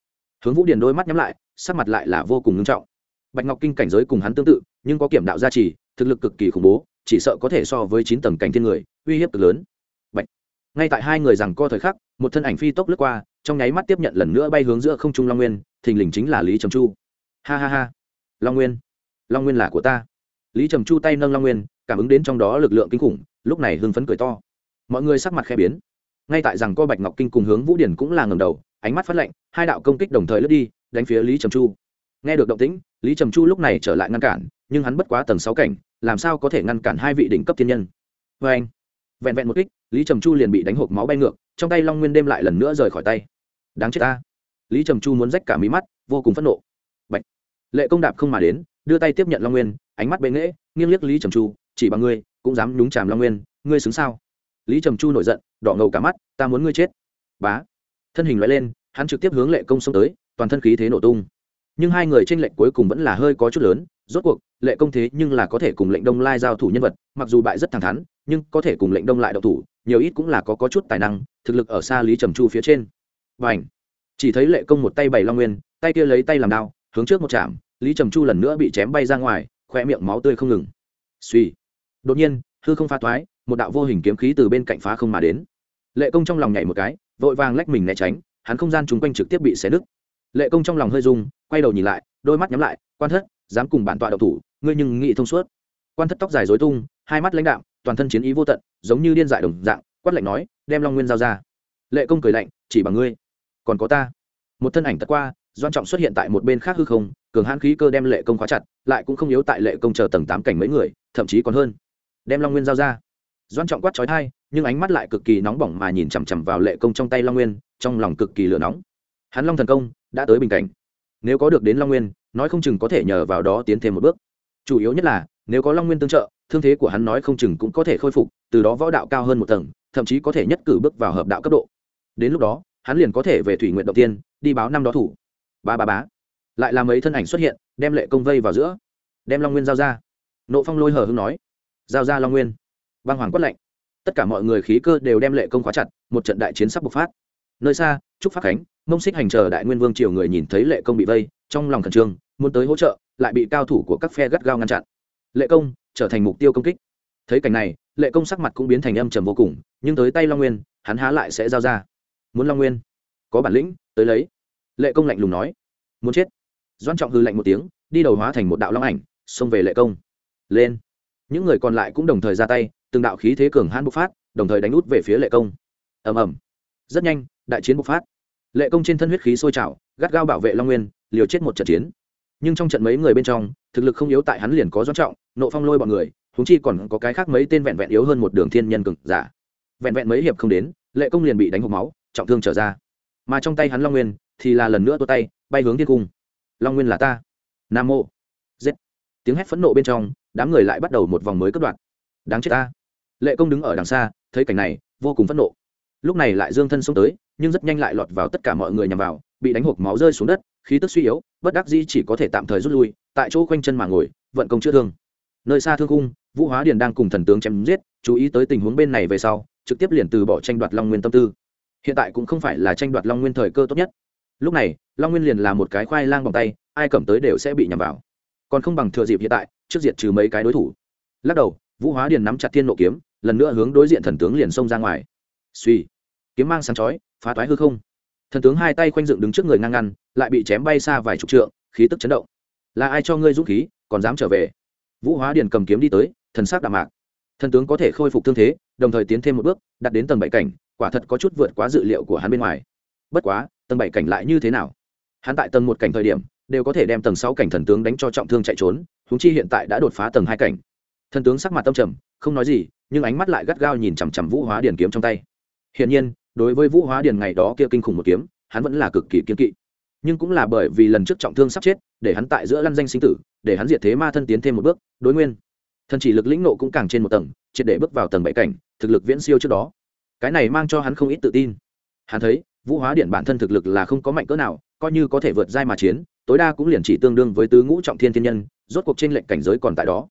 Hướng vũ điền đôi mắt nhắm lại, sắc mặt lại là vô cùng ngưng trọng. Bạch ngọc kinh cảnh giới cùng hắn tương tự, nhưng có kiểm đạo gia trì, thực lực cực kỳ khủng bố, chỉ sợ có thể so với chín tầng cảnh thiên người, uy hiếp cực lớn. Bạch. ngay tại hai người rằng co thời khắc, một thân ảnh phi tốc lướt qua, trong nháy mắt tiếp nhận lần nữa bay hướng giữa không trung long nguyên, thình lình chính là lý trầm chu. Ha ha ha. Long nguyên? Long nguyên là của ta. Lý trầm chu tay nâng long nguyên, cảm ứng đến trong đó lực lượng kinh khủng, lúc này hưng phấn cười to. Mọi người sắc mặt khe biến ngay tại rằng co bạch ngọc kinh cùng hướng vũ điển cũng là ngầm đầu, ánh mắt phát lạnh, hai đạo công kích đồng thời lướt đi, đánh phía lý trầm chu. Nghe được động tĩnh, lý trầm chu lúc này trở lại ngăn cản, nhưng hắn bất quá tầng sáu cảnh, làm sao có thể ngăn cản hai vị đỉnh cấp thiên nhân? Vê anh, vẹn vẹn một kích, lý trầm chu liền bị đánh hộp máu bay ngược, trong tay long nguyên đêm lại lần nữa rời khỏi tay. Đáng chết ta. Lý trầm chu muốn rách cả mí mắt, vô cùng phẫn nộ. Bạch. lệ công đạp không mà đến, đưa tay tiếp nhận long nguyên, ánh mắt bệ nghễ, nghiêng liếc lý trầm chu, chỉ bằng ngươi, cũng dám nhúng chàm long nguyên, ngươi xứng sao? Lý trầm chu nổi giận đỏ ngầu cả mắt ta muốn ngươi chết. Bá. Thân hình loại lên hắn trực tiếp hướng lệ công xông tới toàn thân khí thế nổ tung. Nhưng hai người tranh lệnh cuối cùng vẫn là hơi có chút lớn rốt cuộc lệ công thế nhưng là có thể cùng lệnh đông lai giao thủ nhân vật mặc dù bại rất thẳng thắn nhưng có thể cùng lệnh đông lại đậu thủ nhiều ít cũng là có, có chút tài năng thực lực ở xa lý trầm chu phía trên. Và ảnh chỉ thấy lệ công một tay bày long nguyên tay kia lấy tay làm đao hướng trước một chạm lý trầm chu lần nữa bị chém bay ra ngoài khoe miệng máu tươi không ngừng. Suy đột nhiên hư không pha thoái một đạo vô hình kiếm khí từ bên cạnh phá không mà đến. Lệ công trong lòng nhảy một cái, vội vàng lách mình né tránh, hắn không gian chung quanh trực tiếp bị xé nứt. Lệ công trong lòng hơi rung, quay đầu nhìn lại, đôi mắt nhắm lại, quan thất, dám cùng bản tọa độc thủ, ngươi nhưng nghị thông suốt. Quan thất tóc dài dối tung, hai mắt lãnh đạo toàn thân chiến ý vô tận, giống như điên dại đồng dạng, quát lạnh nói, đem long nguyên giao ra. Lệ công cười lạnh, chỉ bằng ngươi, còn có ta. Một thân ảnh tật qua doan trọng xuất hiện tại một bên khác hư không, cường hãn khí cơ đem lệ công khóa chặt, lại cũng không yếu tại lệ công chờ tầng tám cảnh mấy người, thậm chí còn hơn. Đem long nguyên giao ra doan trọng quát trói thai nhưng ánh mắt lại cực kỳ nóng bỏng mà nhìn chằm chằm vào lệ công trong tay long nguyên, trong lòng cực kỳ lửa nóng. Hắn long thần công đã tới bình cảnh. Nếu có được đến long nguyên, nói không chừng có thể nhờ vào đó tiến thêm một bước. Chủ yếu nhất là, nếu có long nguyên tương trợ, thương thế của hắn nói không chừng cũng có thể khôi phục, từ đó võ đạo cao hơn một tầng, thậm chí có thể nhất cử bước vào hợp đạo cấp độ. Đến lúc đó, hắn liền có thể về thủy nguyện đầu tiên, đi báo năm đó thủ. Ba ba bá lại là mấy thân ảnh xuất hiện, đem lệ công vây vào giữa. Đem long nguyên giao ra. Nộ phong lôi hờ hưng nói. Giao ra long nguyên băng hoàng quất lệnh tất cả mọi người khí cơ đều đem lệ công khóa chặt, một trận đại chiến sắp bộc phát. Nơi xa, trúc phát khánh, mông xích hành chờ đại nguyên vương triều người nhìn thấy lệ công bị vây, trong lòng khẩn trương, muốn tới hỗ trợ, lại bị cao thủ của các phe gắt gao ngăn chặn. Lệ công trở thành mục tiêu công kích. Thấy cảnh này, lệ công sắc mặt cũng biến thành âm trầm vô cùng, nhưng tới tay long nguyên, hắn há lại sẽ giao ra. Muốn long nguyên có bản lĩnh, tới lấy. Lệ công lạnh lùng nói. Muốn chết. Doan trọng hư lạnh một tiếng, đi đầu hóa thành một đạo long ảnh, xông về lệ công. Lên. Những người còn lại cũng đồng thời ra tay từng đạo khí thế cường hãn bộc phát, đồng thời đánh út về phía lệ công. Ầm ầm. Rất nhanh, đại chiến bộc phát. Lệ công trên thân huyết khí sôi trào, gắt gao bảo vệ long nguyên, liều chết một trận chiến. Nhưng trong trận mấy người bên trong, thực lực không yếu tại hắn liền có doanh trọng, nộ phong lôi bọn người húng chi còn có cái khác mấy tên vẹn vẹn yếu hơn một đường thiên nhân cực giả. Vẹn vẹn mấy hiệp không đến, lệ công liền bị đánh hộp máu, trọng thương trở ra. Mà trong tay hắn long nguyên, thì là lần nữa tua tay, bay hướng thiên cung. Long nguyên là ta. Nam mô. Giết. Tiếng hét phẫn nộ bên trong, đám người lại bắt đầu một vòng mới cất đoạn. Đáng chết ta lệ công đứng ở đằng xa, thấy cảnh này, vô cùng phẫn nộ. Lúc này lại dương thân xông tới, nhưng rất nhanh lại lọt vào tất cả mọi người nhằm vào, bị đánh hộp máu rơi xuống đất, khí tức suy yếu, bất đắc dĩ chỉ có thể tạm thời rút lui, tại chỗ quanh chân mà ngồi, vận công chữa thương. Nơi xa thương cung vũ hóa điền đang cùng thần tướng chém giết, chú ý tới tình huống bên này về sau, trực tiếp liền từ bỏ tranh đoạt long nguyên tâm tư. Hiện tại cũng không phải là tranh đoạt long nguyên thời cơ tốt nhất. Lúc này, long nguyên liền là một cái khoai lang bằng tay, ai cầm tới đều sẽ bị nhằm vào. Còn không bằng thừa dịp hiện tại, trước diệt trừ mấy cái đối thủ. Lắc đầu, vũ hóa điền nắm chặt thiên nộ kiếm lần nữa hướng đối diện thần tướng liền xông ra ngoài. Suy kiếm mang sáng chói, phá toái hư không. Thần tướng hai tay khoanh dựng đứng trước người ngang ngăn, lại bị chém bay xa vài chục trượng, khí tức chấn động. Là ai cho ngươi dũng khí, còn dám trở về? Vũ hóa điền cầm kiếm đi tới, thần sắc đạm mạc. Thần tướng có thể khôi phục thương thế, đồng thời tiến thêm một bước đặt đến tầng bảy cảnh, quả thật có chút vượt quá dự liệu của hắn bên ngoài. Bất quá, tầng bảy cảnh lại như thế nào? Hắn tại tầng một cảnh thời điểm, đều có thể đem tầng sáu cảnh thần tướng đánh cho trọng thương chạy trốn húng chi hiện tại đã đột phá tầng hai cảnh. Thần tướng sắc mặt tâm trầm không nói gì, nhưng ánh mắt lại gắt gao nhìn chằm chằm vũ hóa điền kiếm trong tay. Hiển nhiên, đối với vũ hóa điền ngày đó kia kinh khủng một kiếm, hắn vẫn là cực kỳ kiên kỵ. Nhưng cũng là bởi vì lần trước trọng thương sắp chết, để hắn tại giữa lăn danh sinh tử, để hắn diệt thế ma thân tiến thêm một bước, đối nguyên. Thần chỉ lực lĩnh nộ cũng càng trên một tầng, triệt để bước vào tầng bảy cảnh, thực lực viễn siêu trước đó. Cái này mang cho hắn không ít tự tin. Hắn thấy, vũ hóa điện bản thân thực lực là không có mạnh cỡ nào, coi như có thể vượt giai mà chiến, tối đa cũng liền chỉ tương đương với tứ ngũ trọng thiên thiên nhân, rốt cuộc trên lệnh cảnh giới còn tại đó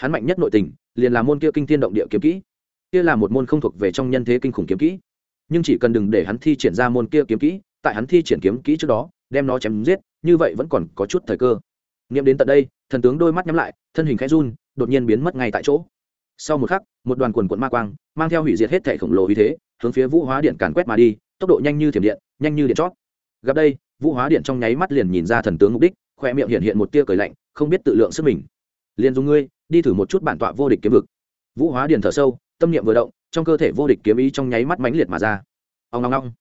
hắn mạnh nhất nội tình, liền là môn kia kinh thiên động địa kiếm kỹ. Kia là một môn không thuộc về trong nhân thế kinh khủng kiếm kỹ. Nhưng chỉ cần đừng để hắn thi triển ra môn kia kiếm kỹ, tại hắn thi triển kiếm kỹ trước đó, đem nó chém giết, như vậy vẫn còn có chút thời cơ. Nghiệm đến tận đây, thần tướng đôi mắt nhắm lại, thân hình khẽ run, đột nhiên biến mất ngay tại chỗ. Sau một khắc, một đoàn quần quận ma quang, mang theo hủy diệt hết thể khổng lồ uy thế, hướng phía vũ hóa điện càn quét mà đi, tốc độ nhanh như thiểm điện, nhanh như điện chót. Gặp đây, vũ hóa điện trong nháy mắt liền nhìn ra thần tướng mục đích, khoe miệng hiện hiện một tia cười lạnh, không biết tự lượng sức mình. Liền dùng ngươi đi thử một chút bản tọa vô địch kiếm vực. Vũ hóa điện thở sâu, tâm niệm vừa động, trong cơ thể vô địch kiếm ý trong nháy mắt mãnh liệt mà ra. Ông ngong ngong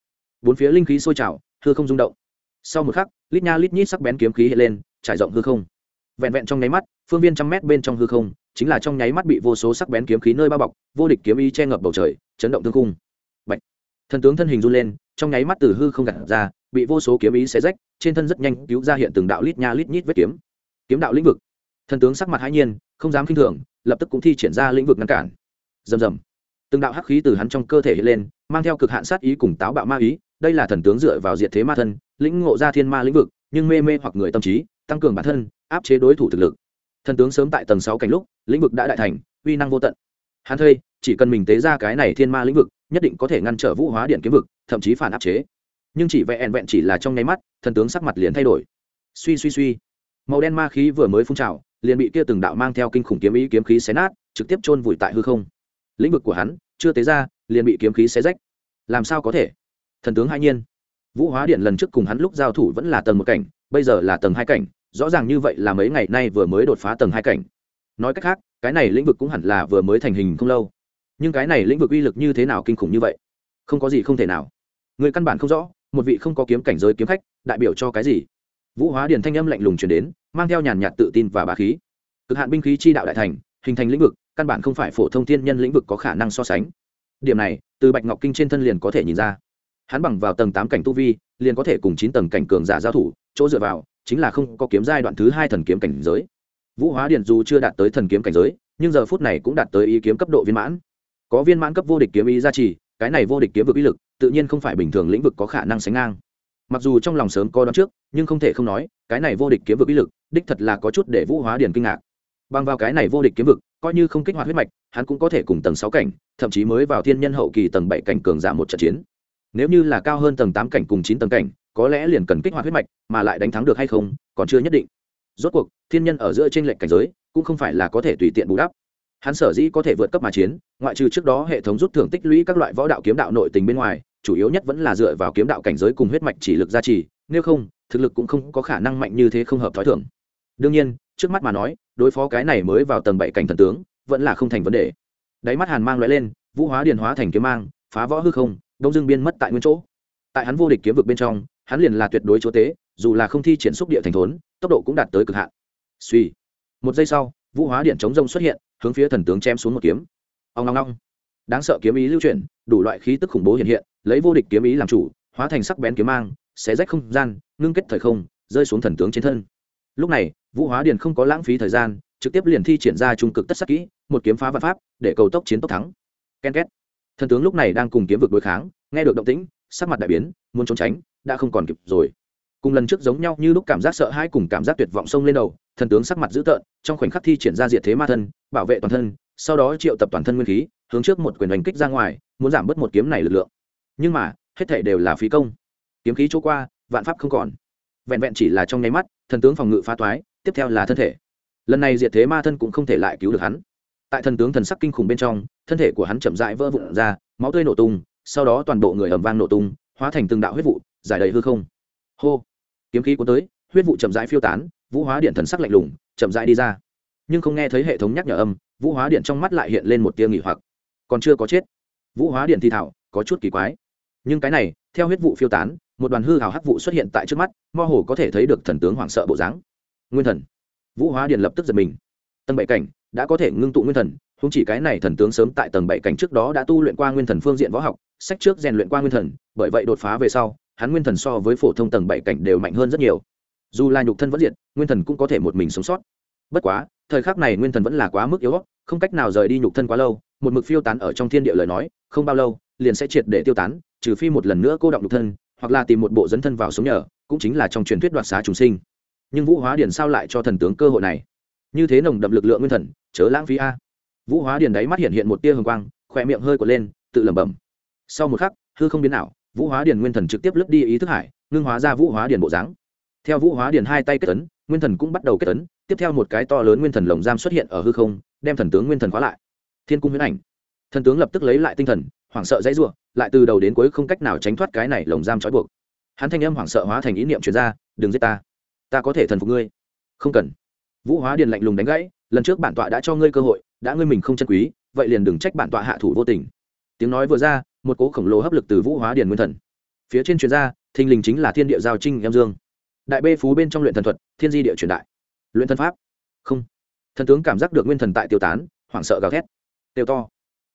bốn phía linh khí sôi trào, hư không rung động. Sau một khắc, lít nha lít nhít sắc bén kiếm khí hiện lên, trải rộng hư không. Vẹn vẹn trong nháy mắt, phương viên trăm mét bên trong hư không, chính là trong nháy mắt bị vô số sắc bén kiếm khí nơi bao bọc, vô địch kiếm ý che ngập bầu trời, chấn động thương khung Bạch. thần tướng thân hình run lên, trong nháy mắt từ hư không gặt ra, bị vô số kiếm ý xé rách, trên thân rất nhanh cứu ra hiện từng đạo lít nha lít nhít vết kiếm. Kiếm đạo lĩnh vực. Thần tướng sắc mặt hãi nhiên không dám kinh thường, lập tức cũng thi triển ra lĩnh vực ngăn cản. Rầm rầm. Từng đạo hắc khí từ hắn trong cơ thể hiện lên, mang theo cực hạn sát ý cùng táo bạo ma ý, đây là thần tướng dựa vào diệt thế ma thân, lĩnh ngộ ra thiên ma lĩnh vực, nhưng mê mê hoặc người tâm trí, tăng cường bản thân, áp chế đối thủ thực lực. Thần tướng sớm tại tầng sáu cảnh lúc, lĩnh vực đã đại thành, uy năng vô tận. Hắn thuê, chỉ cần mình tế ra cái này thiên ma lĩnh vực, nhất định có thể ngăn trở vũ hóa điện kiếm vực, thậm chí phản áp chế. Nhưng chỉ vẹn vẹn chỉ là trong nháy mắt, thần tướng sắc mặt liền thay đổi. Suy suy suy. Màu đen ma khí vừa mới phun trào liền bị kia từng đạo mang theo kinh khủng kiếm ý kiếm khí xé nát, trực tiếp chôn vùi tại hư không. Lĩnh vực của hắn chưa tế ra, liền bị kiếm khí xé rách. Làm sao có thể? Thần tướng hai nhiên. Vũ hóa điện lần trước cùng hắn lúc giao thủ vẫn là tầng một cảnh, bây giờ là tầng hai cảnh, rõ ràng như vậy là mấy ngày nay vừa mới đột phá tầng hai cảnh. Nói cách khác, cái này lĩnh vực cũng hẳn là vừa mới thành hình không lâu. Nhưng cái này lĩnh vực uy lực như thế nào kinh khủng như vậy? Không có gì không thể nào. Người căn bản không rõ, một vị không có kiếm cảnh giới kiếm khách, đại biểu cho cái gì? Vũ hóa điền thanh âm lạnh lùng chuyển đến mang theo nhàn nhạt tự tin và bá khí. Cực hạn binh khí chi đạo đại thành, hình thành lĩnh vực, căn bản không phải phổ thông thiên nhân lĩnh vực có khả năng so sánh. Điểm này, từ bạch ngọc kinh trên thân liền có thể nhìn ra. Hắn bằng vào tầng tám cảnh tu vi, liền có thể cùng chín tầng cảnh cường giả giao thủ, chỗ dựa vào chính là không có kiếm giai đoạn thứ hai thần kiếm cảnh giới. Vũ hóa điện dù chưa đạt tới thần kiếm cảnh giới, nhưng giờ phút này cũng đạt tới ý kiếm cấp độ viên mãn. Có viên mãn cấp vô địch kiếm ý gia trì, cái này vô địch kiếm vực ý lực, tự nhiên không phải bình thường lĩnh vực có khả năng sánh ngang mặc dù trong lòng sớm có đoán trước, nhưng không thể không nói, cái này vô địch kiếm vực ý lực, đích thật là có chút để vũ hóa điền kinh ngạc. Bằng vào cái này vô địch kiếm vực, coi như không kích hoạt huyết mạch, hắn cũng có thể cùng tầng sáu cảnh, thậm chí mới vào thiên nhân hậu kỳ tầng bảy cảnh cường giảm một trận chiến. Nếu như là cao hơn tầng tám cảnh cùng chín tầng cảnh, có lẽ liền cần kích hoạt huyết mạch, mà lại đánh thắng được hay không, còn chưa nhất định. Rốt cuộc, thiên nhân ở giữa trên lệnh cảnh giới, cũng không phải là có thể tùy tiện bù đắp. Hắn sở dĩ có thể vượt cấp mà chiến, ngoại trừ trước đó hệ thống rút thưởng tích lũy các loại võ đạo kiếm đạo nội tình bên ngoài chủ yếu nhất vẫn là dựa vào kiếm đạo cảnh giới cùng huyết mạch chỉ lực gia trì, nếu không, thực lực cũng không có khả năng mạnh như thế không hợp thói thường. Đương nhiên, trước mắt mà nói, đối phó cái này mới vào tầng bảy cảnh thần tướng, vẫn là không thành vấn đề. Đáy mắt hàn mang loại lên, vũ hóa điền hóa thành kiếm mang, phá võ hư không, đông dương biên mất tại nguyên chỗ. Tại hắn vô địch kiếm vực bên trong, hắn liền là tuyệt đối chúa tế dù là không thi triển xúc địa thành thốn, tốc độ cũng đạt tới cực hạn. Suy. Một giây sau, vũ hóa điện chống rông xuất hiện, hướng phía thần tướng chém xuống một kiếm. Ông ngong ngong đáng sợ kiếm ý lưu chuyển, đủ loại khí tức khủng bố hiện hiện lấy vô địch kiếm ý làm chủ, hóa thành sắc bén kiếm mang, xé rách không gian, ngưng kết thời không, rơi xuống thần tướng trên thân. Lúc này, vũ hóa điện không có lãng phí thời gian, trực tiếp liền thi triển ra trung cực tất sắc kỹ, một kiếm phá vạn pháp, để cầu tốc chiến tốc thắng. Ken két. Thần tướng lúc này đang cùng kiếm vực đối kháng, nghe được động tĩnh, sắc mặt đại biến, muốn trốn tránh, đã không còn kịp rồi. Cùng lần trước giống nhau như lúc cảm giác sợ hãi cùng cảm giác tuyệt vọng sông lên đầu, thần tướng sắc mặt dữ tợn, trong khoảnh khắc thi triển ra diệt thế ma thân, bảo vệ toàn thân, sau đó triệu tập toàn thân nguyên khí, hướng trước một quyền đánh kích ra ngoài, muốn giảm bớt một kiếm này lực lượng nhưng mà, hết thể đều là phí công. Kiếm khí chỗ qua, vạn pháp không còn. Vẹn vẹn chỉ là trong nháy mắt, thần tướng phòng ngự phá toái, tiếp theo là thân thể. Lần này diệt thế ma thân cũng không thể lại cứu được hắn. Tại thần tướng thần sắc kinh khủng bên trong, thân thể của hắn chậm rãi vỡ vụn ra, máu tươi nổ tung, sau đó toàn bộ người ầm vang nổ tung, hóa thành từng đạo huyết vụ, giải đầy hư không. Hô! Kiếm khí cuốn tới, huyết vụ chậm rãi phiêu tán, vũ hóa điện thần sắc lạnh lùng, chậm rãi đi ra. Nhưng không nghe thấy hệ thống nhắc nhở âm, vũ hóa điện trong mắt lại hiện lên một tia nghỉ hoặc. Còn chưa có chết. Vũ hóa điện thi thảo, có chút kỳ quái nhưng cái này, theo huyết vụ phiêu tán, một đoàn hư hào hắc vụ xuất hiện tại trước mắt, mơ hồ có thể thấy được thần tướng hoảng sợ bộ dáng. Nguyên thần. Vũ hóa điện lập tức giật mình. Tầng bảy cảnh, đã có thể ngưng tụ nguyên thần không chỉ cái này thần tướng sớm tại tầng bảy cảnh trước đó đã tu luyện qua nguyên thần phương diện võ học, sách trước rèn luyện qua nguyên thần, bởi vậy đột phá về sau, hắn nguyên thần so với phổ thông tầng bảy cảnh đều mạnh hơn rất nhiều. Dù là nhục thân vẫn diệt, nguyên thần cũng có thể một mình sống sót. Bất quá, thời khắc này nguyên thần vẫn là quá mức yếu không cách nào rời đi nhục thân quá lâu, một mực phiêu tán ở trong thiên địa lời nói, không bao lâu, liền sẽ triệt để tiêu tán trừ phi một lần nữa cô động nhục thân hoặc là tìm một bộ dấn thân vào sống nhờ cũng chính là trong truyền thuyết đoạt xá trùng sinh. Nhưng vũ hóa điển sao lại cho thần tướng cơ hội này? Như thế nồng đậm lực lượng nguyên thần chớ lãng phí a. Vũ hóa điển đáy mắt hiện hiện một tia hồng quang khỏe miệng hơi quật lên tự lẩm bẩm. Sau một khắc hư không biến ảo, vũ hóa điển nguyên thần trực tiếp lướt đi ý thức hải ngưng hóa ra vũ hóa điển bộ dáng. Theo vũ hóa điển hai tay kết tấn nguyên thần cũng bắt đầu kết tấn tiếp theo một cái to lớn nguyên thần lồng giam xuất hiện ở hư không đem thần tướng nguyên thần khóa lại. Thiên cung huyễn ảnh. Thần tướng lập tức lấy lại tinh thần hoảng sợ dãy rủa lại từ đầu đến cuối không cách nào tránh thoát cái này lồng giam trói buộc. Hắn thanh âm hoảng sợ hóa thành ý niệm chuyển ra, đừng giết ta. Ta có thể thần phục ngươi. Không cần. Vũ hóa điền lạnh lùng đánh gãy, lần trước bản tọa đã cho ngươi cơ hội, đã ngươi mình không chân quý, vậy liền đừng trách bản tọa hạ thủ vô tình. Tiếng nói vừa ra, một cố khổng lồ hấp lực từ vũ hóa điền nguyên thần. Phía trên truyền ra, thình lình chính là thiên địa giao trinh em dương. Đại bê phú bên trong luyện thần thuật, thiên di địa truyền đại. Luyện thần pháp. Không. Thần tướng cảm giác được nguyên thần tại tiêu tán, hoảng sợ gào thét. Tiêu to.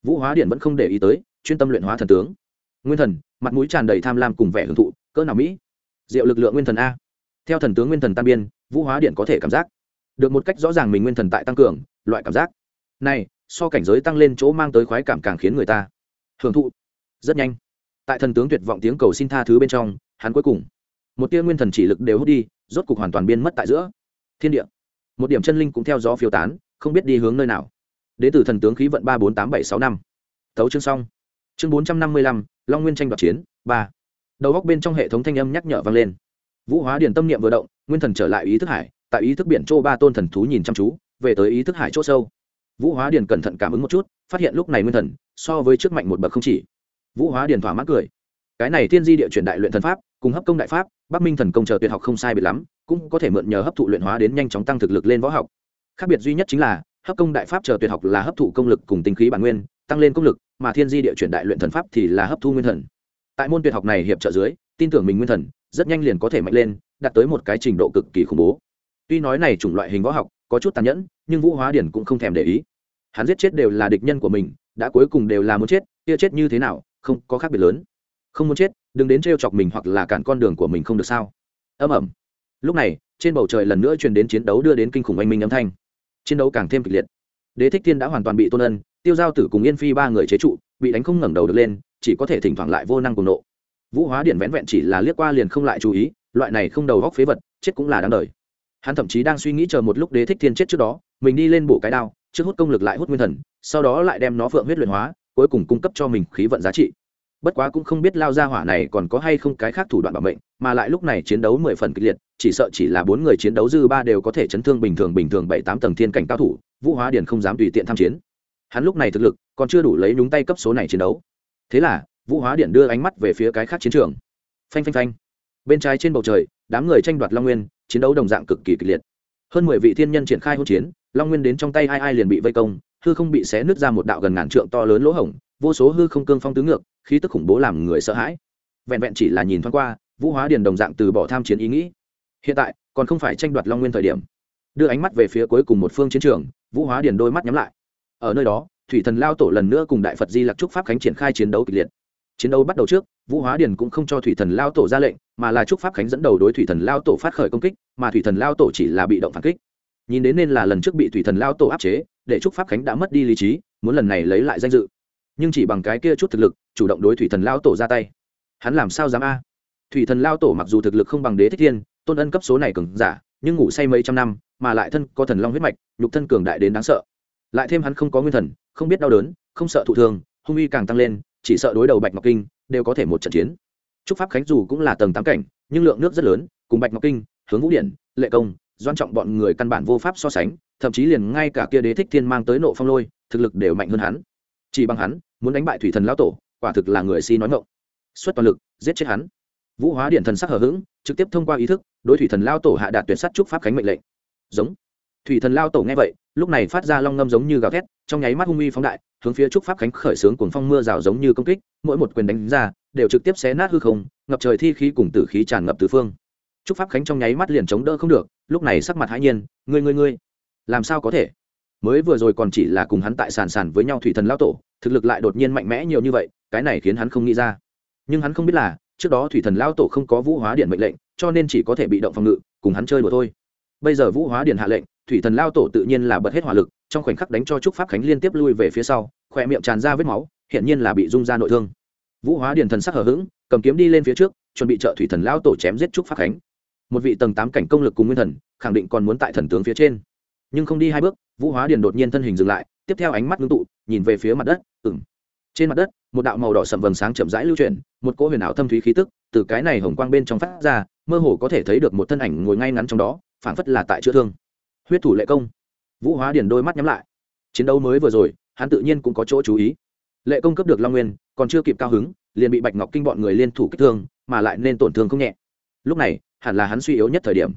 Vũ hóa điện vẫn không để ý tới chuyên tâm luyện hóa thần tướng. Nguyên thần, mặt mũi tràn đầy tham lam cùng vẻ hưởng thụ, cỡ nào mỹ. Diệu lực lượng nguyên thần a. Theo thần tướng nguyên thần tam biên, vũ hóa điện có thể cảm giác. Được một cách rõ ràng mình nguyên thần tại tăng cường, loại cảm giác. Này, so cảnh giới tăng lên chỗ mang tới khoái cảm càng khiến người ta hưởng thụ rất nhanh. Tại thần tướng tuyệt vọng tiếng cầu xin tha thứ bên trong, hắn cuối cùng, một tia nguyên thần chỉ lực đều hút đi, rốt cục hoàn toàn biên mất tại giữa thiên địa. Một điểm chân linh cũng theo gió phiêu tán, không biết đi hướng nơi nào. Đến từ thần tướng khí vận ba bốn tám bảy sáu năm. Thấu chương xong chương bốn trăm năm mươi lăm, long nguyên tranh đoạt chiến, ba. Đầu góc bên trong hệ thống thanh âm nhắc nhở vang lên. Vũ hóa điền tâm niệm vừa động, nguyên thần trở lại ý thức hải, tại ý thức biển châu ba tôn thần thú nhìn chăm chú, về tới ý thức hải chỗ sâu. Vũ hóa điền cẩn thận cảm ứng một chút, phát hiện lúc này nguyên thần, so với trước mạnh một bậc không chỉ. Vũ hóa điền thỏa mãn cười. Cái này thiên di địa chuyển đại luyện thần pháp, cùng hấp công đại pháp, bắc minh thần công chờ tuyệt học không sai biệt lắm, cũng có thể mượn nhờ hấp thụ luyện hóa đến nhanh chóng tăng thực lực lên võ học. Khác biệt duy nhất chính là, hấp công đại pháp chờ tuyệt học là hấp thụ công lực cùng tinh khí bản nguyên tăng lên công lực, mà thiên di địa chuyển đại luyện thần pháp thì là hấp thu nguyên thần. Tại môn tuyệt học này hiệp trợ dưới, tin tưởng mình nguyên thần, rất nhanh liền có thể mạnh lên, đạt tới một cái trình độ cực kỳ khủng bố. Tuy nói này chủng loại hình võ học có chút tàn nhẫn, nhưng vũ hóa điển cũng không thèm để ý. Hắn giết chết đều là địch nhân của mình, đã cuối cùng đều là muốn chết, kia chết như thế nào, không có khác biệt lớn. Không muốn chết, đừng đến t chọc mình hoặc là cản con đường của mình không được sao? Âm ẩm lúc này, trên bầu trời lần nữa truyền đến chiến đấu đưa đến kinh khủng oanh minh âm thanh. Chiến đấu càng thêm kịch liệt. Đế thích thiên đã hoàn toàn bị tôn ân tiêu giao tử cùng yên phi ba người chế trụ, bị đánh không ngẩng đầu được lên, chỉ có thể thỉnh thoảng lại vô năng cùng nộ. Vũ hóa điện vẹn vẹn chỉ là liếc qua liền không lại chú ý, loại này không đầu góc phế vật, chết cũng là đáng đời. Hắn thậm chí đang suy nghĩ chờ một lúc đế thích thiên chết trước đó, mình đi lên bộ cái đao, trước hút công lực lại hút nguyên thần, sau đó lại đem nó phượng huyết luyện hóa, cuối cùng cung cấp cho mình khí vận giá trị. Bất quá cũng không biết lao ra hỏa này còn có hay không cái khác thủ đoạn bảo mệnh, mà lại lúc này chiến đấu mười phần kịch liệt, chỉ sợ chỉ là bốn người chiến đấu dư ba đều có thể chấn thương bình thường bình thường bảy tám tầng thiên cảnh cao thủ, vũ hóa điền không dám tùy tiện tham chiến hắn lúc này thực lực còn chưa đủ lấy nhúng tay cấp số này chiến đấu. Thế là, vũ hóa điện đưa ánh mắt về phía cái khác chiến trường. Phanh phanh phanh. Bên trái trên bầu trời, đám người tranh đoạt long nguyên, chiến đấu đồng dạng cực kỳ kịch liệt. Hơn mười vị thiên nhân triển khai hỗn chiến, long nguyên đến trong tay ai ai liền bị vây công, hư không bị xé nứt ra một đạo gần ngàn trượng to lớn lỗ hổng, vô số hư không cương phong tứ ngược, khí tức khủng bố làm người sợ hãi. Vẹn vẹn chỉ là nhìn thoáng qua, vũ hóa điền đồng dạng từ bỏ tham chiến ý nghĩ. Hiện tại, còn không phải tranh đoạt long nguyên thời điểm. Đưa ánh mắt về phía cuối cùng một phương chiến trường, vũ hóa điền đôi mắt nhắm lại ở nơi đó, thủy thần lao tổ lần nữa cùng đại phật di lặc trúc pháp khánh triển khai chiến đấu kịch liệt. Chiến đấu bắt đầu trước, vũ hóa điền cũng không cho thủy thần lao tổ ra lệnh, mà là trúc pháp khánh dẫn đầu đối thủy thần lao tổ phát khởi công kích, mà thủy thần lao tổ chỉ là bị động phản kích. Nhìn đến nên là lần trước bị thủy thần lao tổ áp chế, để trúc pháp khánh đã mất đi lý trí, muốn lần này lấy lại danh dự. Nhưng chỉ bằng cái kia chút thực lực, chủ động đối thủy thần lao tổ ra tay. Hắn làm sao dám a? Thủy thần lao tổ mặc dù thực lực không bằng đế thích thiên, tôn ân cấp số này cường giả, nhưng ngủ say mấy trăm năm, mà lại thân có thần long huyết mạch, nhục thân cường đại đến đáng sợ lại thêm hắn không có nguyên thần không biết đau đớn không sợ thụ thương hung uy càng tăng lên chỉ sợ đối đầu bạch ngọc kinh đều có thể một trận chiến. Trúc pháp khánh dù cũng là tầng tám cảnh nhưng lượng nước rất lớn cùng bạch ngọc kinh hướng vũ điện, lệ công doan trọng bọn người căn bản vô pháp so sánh thậm chí liền ngay cả kia đế thích thiên mang tới nộ phong lôi thực lực đều mạnh hơn hắn. Chỉ bằng hắn muốn đánh bại thủy thần lão tổ quả thực là người si nói ngộng xuất toàn lực giết chết hắn. Vũ hóa điện thần sắc hở h ữ g trực tiếp thông qua ý thức đối thủy thần lao tổ hạ đạt tuyệt sắt trúc pháp khánh mệnh lệnh. Giống. Thủy thần lao tổ nghe vậy lúc này phát ra long ngâm giống như gào thét, trong nháy mắt hung uy phóng đại, hướng phía trúc pháp khánh khởi xướng cuồng phong mưa rào giống như công kích, mỗi một quyền đánh ra, đều trực tiếp xé nát hư không, ngập trời thi khí cùng tử khí tràn ngập tứ phương. Trúc pháp khánh trong nháy mắt liền chống đỡ không được, lúc này sắc mặt hãi nhiên, ngươi ngươi ngươi, làm sao có thể? Mới vừa rồi còn chỉ là cùng hắn tại sàn sàn với nhau thủy thần lao tổ, thực lực lại đột nhiên mạnh mẽ nhiều như vậy, cái này khiến hắn không nghĩ ra. Nhưng hắn không biết là, trước đó thủy thần lao tổ không có vũ hóa điện mệnh lệnh, cho nên chỉ có thể bị động phòng ngự, cùng hắn chơi đùa thôi. Bây giờ vũ hóa điện hạ lệnh thủy thần lao tổ tự nhiên là bật hết hỏa lực trong khoảnh khắc đánh cho trúc pháp khánh liên tiếp lui về phía sau khỏe miệng tràn ra vết máu hiện nhiên là bị rung ra nội thương. Vũ hóa điện thần sắc hờ hững, cầm kiếm đi lên phía trước chuẩn bị trợ thủy thần lao tổ chém giết trúc pháp khánh. Một vị tầng tám cảnh công lực cùng nguyên thần khẳng định còn muốn tại thần tướng phía trên. Nhưng không đi hai bước vũ hóa điện đột nhiên thân hình dừng lại tiếp theo ánh mắt ngưng tụ nhìn về phía mặt đất ừng trên mặt đất một đạo màu đỏ sầm vầng sáng chậm rãi lưu chuyển một cỗ huyền ảo thâm thúy khí tức từ cái này hồng quang bên trong phát ra mơ hồ có thể thấy được một thân ảnh ngồi ngay ngắn trong đó phảng phất là tại chữa thương huyết thủ lệ công. Vũ hóa điền đôi mắt nhắm lại. Chiến đấu mới vừa rồi, hắn tự nhiên cũng có chỗ chú ý. Lệ công cấp được long nguyên, còn chưa kịp cao hứng, liền bị bạch ngọc kinh bọn người liên thủ kích thương, mà lại nên tổn thương không nhẹ. Lúc này, hẳn là hắn suy yếu nhất thời điểm.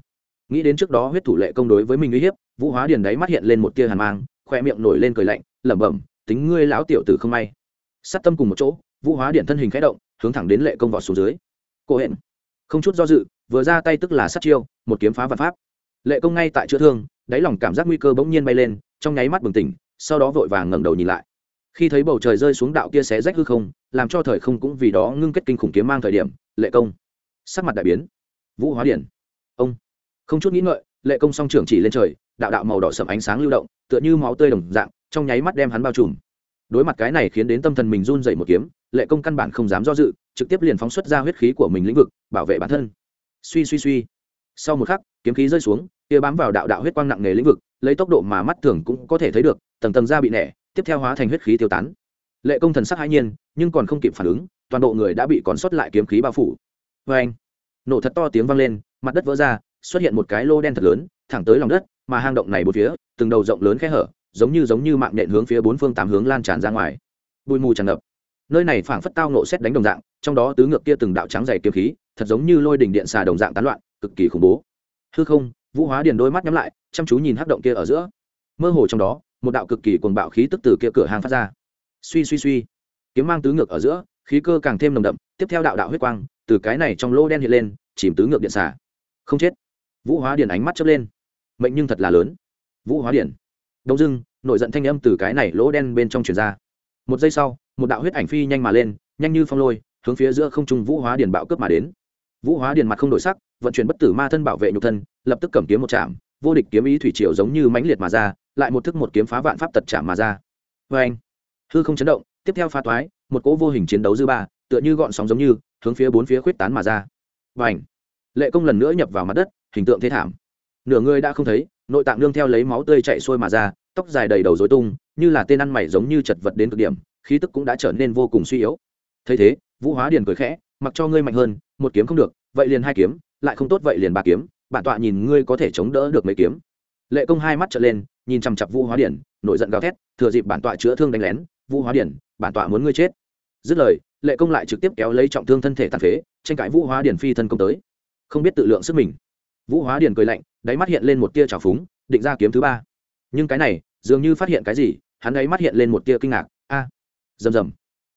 Nghĩ đến trước đó huyết thủ lệ công đối với mình uy hiếp, vũ hóa điền đáy mắt hiện lên một tia hàn mang, khoe miệng nổi lên cười lạnh, lẩm bẩm, tính ngươi lão tiểu tử không may. Sát tâm cùng một chỗ, vũ hóa điện thân hình khẽ động, hướng thẳng đến lệ công vào xuống dưới. Cô hẹn. Không chút do dự, vừa ra tay tức là sát chiêu, một kiếm phá vật pháp lệ công ngay tại chữa thương đáy lòng cảm giác nguy cơ bỗng nhiên bay lên trong nháy mắt bừng tỉnh sau đó vội vàng ngẩng đầu nhìn lại. Khi thấy bầu trời rơi xuống đạo kia xé rách hư không làm cho thời không cũng vì đó ngưng kết kinh khủng kiếm mang thời điểm lệ công. Sắc mặt đại biến. Vũ hóa điển, ông. Không chút nghĩ ngợi lệ công song trưởng chỉ lên trời đạo đạo màu đỏ sậm ánh sáng lưu động tựa như máu tươi đồng dạng trong nháy mắt đem hắn bao trùm. Đối mặt cái này khiến đến tâm thần mình run dậy một kiếm lệ công căn bản không dám do dự trực tiếp liền phóng xuất ra huyết khí của mình lĩnh vực bảo vệ bản thân. Suy suy suy. Sau một khắc kiếm khí rơi xuống kia bám vào đạo đạo huyết quang nặng nề lĩnh vực, lấy tốc độ mà mắt thường cũng có thể thấy được, tầng tầng da bị nẻ, tiếp theo hóa thành huyết khí tiêu tán. Lệ công thần sắc hãi nhiên, nhưng còn không kịp phản ứng, toàn bộ người đã bị còn sót lại kiếm khí bao phủ. Vê anh nổ thật to tiếng vang lên, mặt đất vỡ ra, xuất hiện một cái lô đen thật lớn, thẳng tới lòng đất, mà hang động này bốn phía, từng đầu rộng lớn khe hở, giống như giống như mạng nhện hướng phía bốn phương tám hướng lan tràn ra ngoài. Bụi mù tràn ngập. Nơi này phảng phất tao nộ xét đánh đồng dạng, trong đó tứ ngược kia từng đạo trắng dày kiếm khí, thật giống như lôi đỉnh điện xà đồng dạng tán loạn, cực kỳ khủng bố. Hư không vũ hóa điền đôi mắt nhắm lại, chăm chú nhìn hắc động kia ở giữa. Mơ hồ trong đó, một đạo cực kỳ cuồng bạo khí tức từ kia cửa hàng phát ra. Suy suy suy. Kiếm mang tứ ngược ở giữa, khí cơ càng thêm nồng đậm, tiếp theo đạo đạo huyết quang, từ cái này trong lô đen hiện lên, chìm tứ ngược điện xả. không chết. Vũ hóa điền ánh mắt chớp lên. Mệnh nhưng thật là lớn. Vũ hóa điền. Đông dưng nổi giận thanh âm từ cái này lỗ đen bên trong truyền ra. Một giây sau, một đạo huyết ảnh phi nhanh mà lên, nhanh như phong lôi, hướng phía giữa không trung vũ hóa điền bạo cướp mà đến. Vũ hóa điền mặt không đổi sắc vận chuyển bất tử ma thân bảo vệ nhục thân, lập tức cầm kiếm một chạm, vô địch kiếm ý thủy triều giống như mãnh liệt mà ra, lại một thức một kiếm phá vạn pháp tật chạm mà ra. Vê anh hư không chấn động, tiếp theo pha toái, một cỗ vô hình chiến đấu dư ba, tựa như gọn sóng giống như, hướng phía bốn phía khuyết tán mà ra. Và ảnh lệ công lần nữa nhập vào mặt đất, hình tượng thế thảm. Nửa người đã không thấy, nội tạng nương theo lấy máu tươi chạy xuôi mà ra, tóc dài đầy đầu dối tung, như là tên ăn mày giống như chật vật đến cực điểm, khí tức cũng đã trở nên vô cùng suy yếu. Thấy thế, vũ hóa điền cười khẽ, mặc cho ngươi mạnh hơn, một kiếm không được, vậy liền hai kiếm lại không tốt vậy liền bà kiếm bản tọa nhìn ngươi có thể chống đỡ được mấy kiếm. Lệ công hai mắt trở lên nhìn chằm chặp vũ hóa điển nổi giận gào thét thừa dịp bản tọa chữa thương đánh lén vũ hóa điển bản tọa muốn ngươi chết. Dứt lời lệ công lại trực tiếp kéo lấy trọng thương thân thể tàn phế tranh cãi vũ hóa điển phi thân công tới. Không biết tự lượng sức mình. Vũ hóa điển cười lạnh đáy mắt hiện lên một tia trào phúng định ra kiếm thứ ba. Nhưng cái này dường như phát hiện cái gì hắn ấy mắt hiện lên một tia kinh ngạc. A! À, rầm rầm.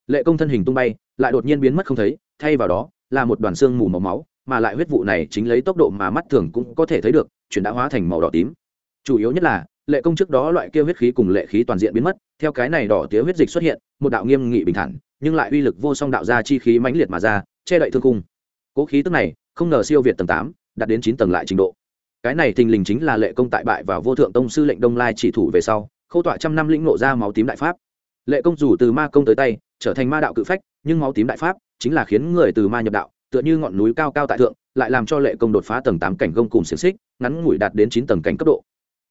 Lệ công thân hình tung bay lại đột nhiên biến mất không thấy thay vào đó là một đoàn xương mù màu máu mà lại huyết vụ này chính lấy tốc độ mà mắt thường cũng có thể thấy được, chuyển đã hóa thành màu đỏ tím. Chủ yếu nhất là, lệ công trước đó loại kia huyết khí cùng lệ khí toàn diện biến mất, theo cái này đỏ tía huyết dịch xuất hiện, một đạo nghiêm nghị bình thản, nhưng lại uy lực vô song đạo ra chi khí mãnh liệt mà ra, che đậy thương cung. Cố khí tức này, không ngờ siêu việt tầng tám, đạt đến chín tầng lại trình độ. Cái này thình lình chính là lệ công tại bại vào vô thượng tông sư lệnh đông lai chỉ thủ về sau, khâu tọa trăm năm lĩnh nộ ra máu tím đại pháp. Lệ công dù từ ma công tới tay, trở thành ma đạo cự phách, nhưng máu tím đại pháp chính là khiến người từ ma nhập đạo tựa như ngọn núi cao cao tại thượng, lại làm cho lệ công đột phá tầng tám cảnh gông cùng xiềng xích, ngắn ngủi đạt đến chín tầng cảnh cấp độ.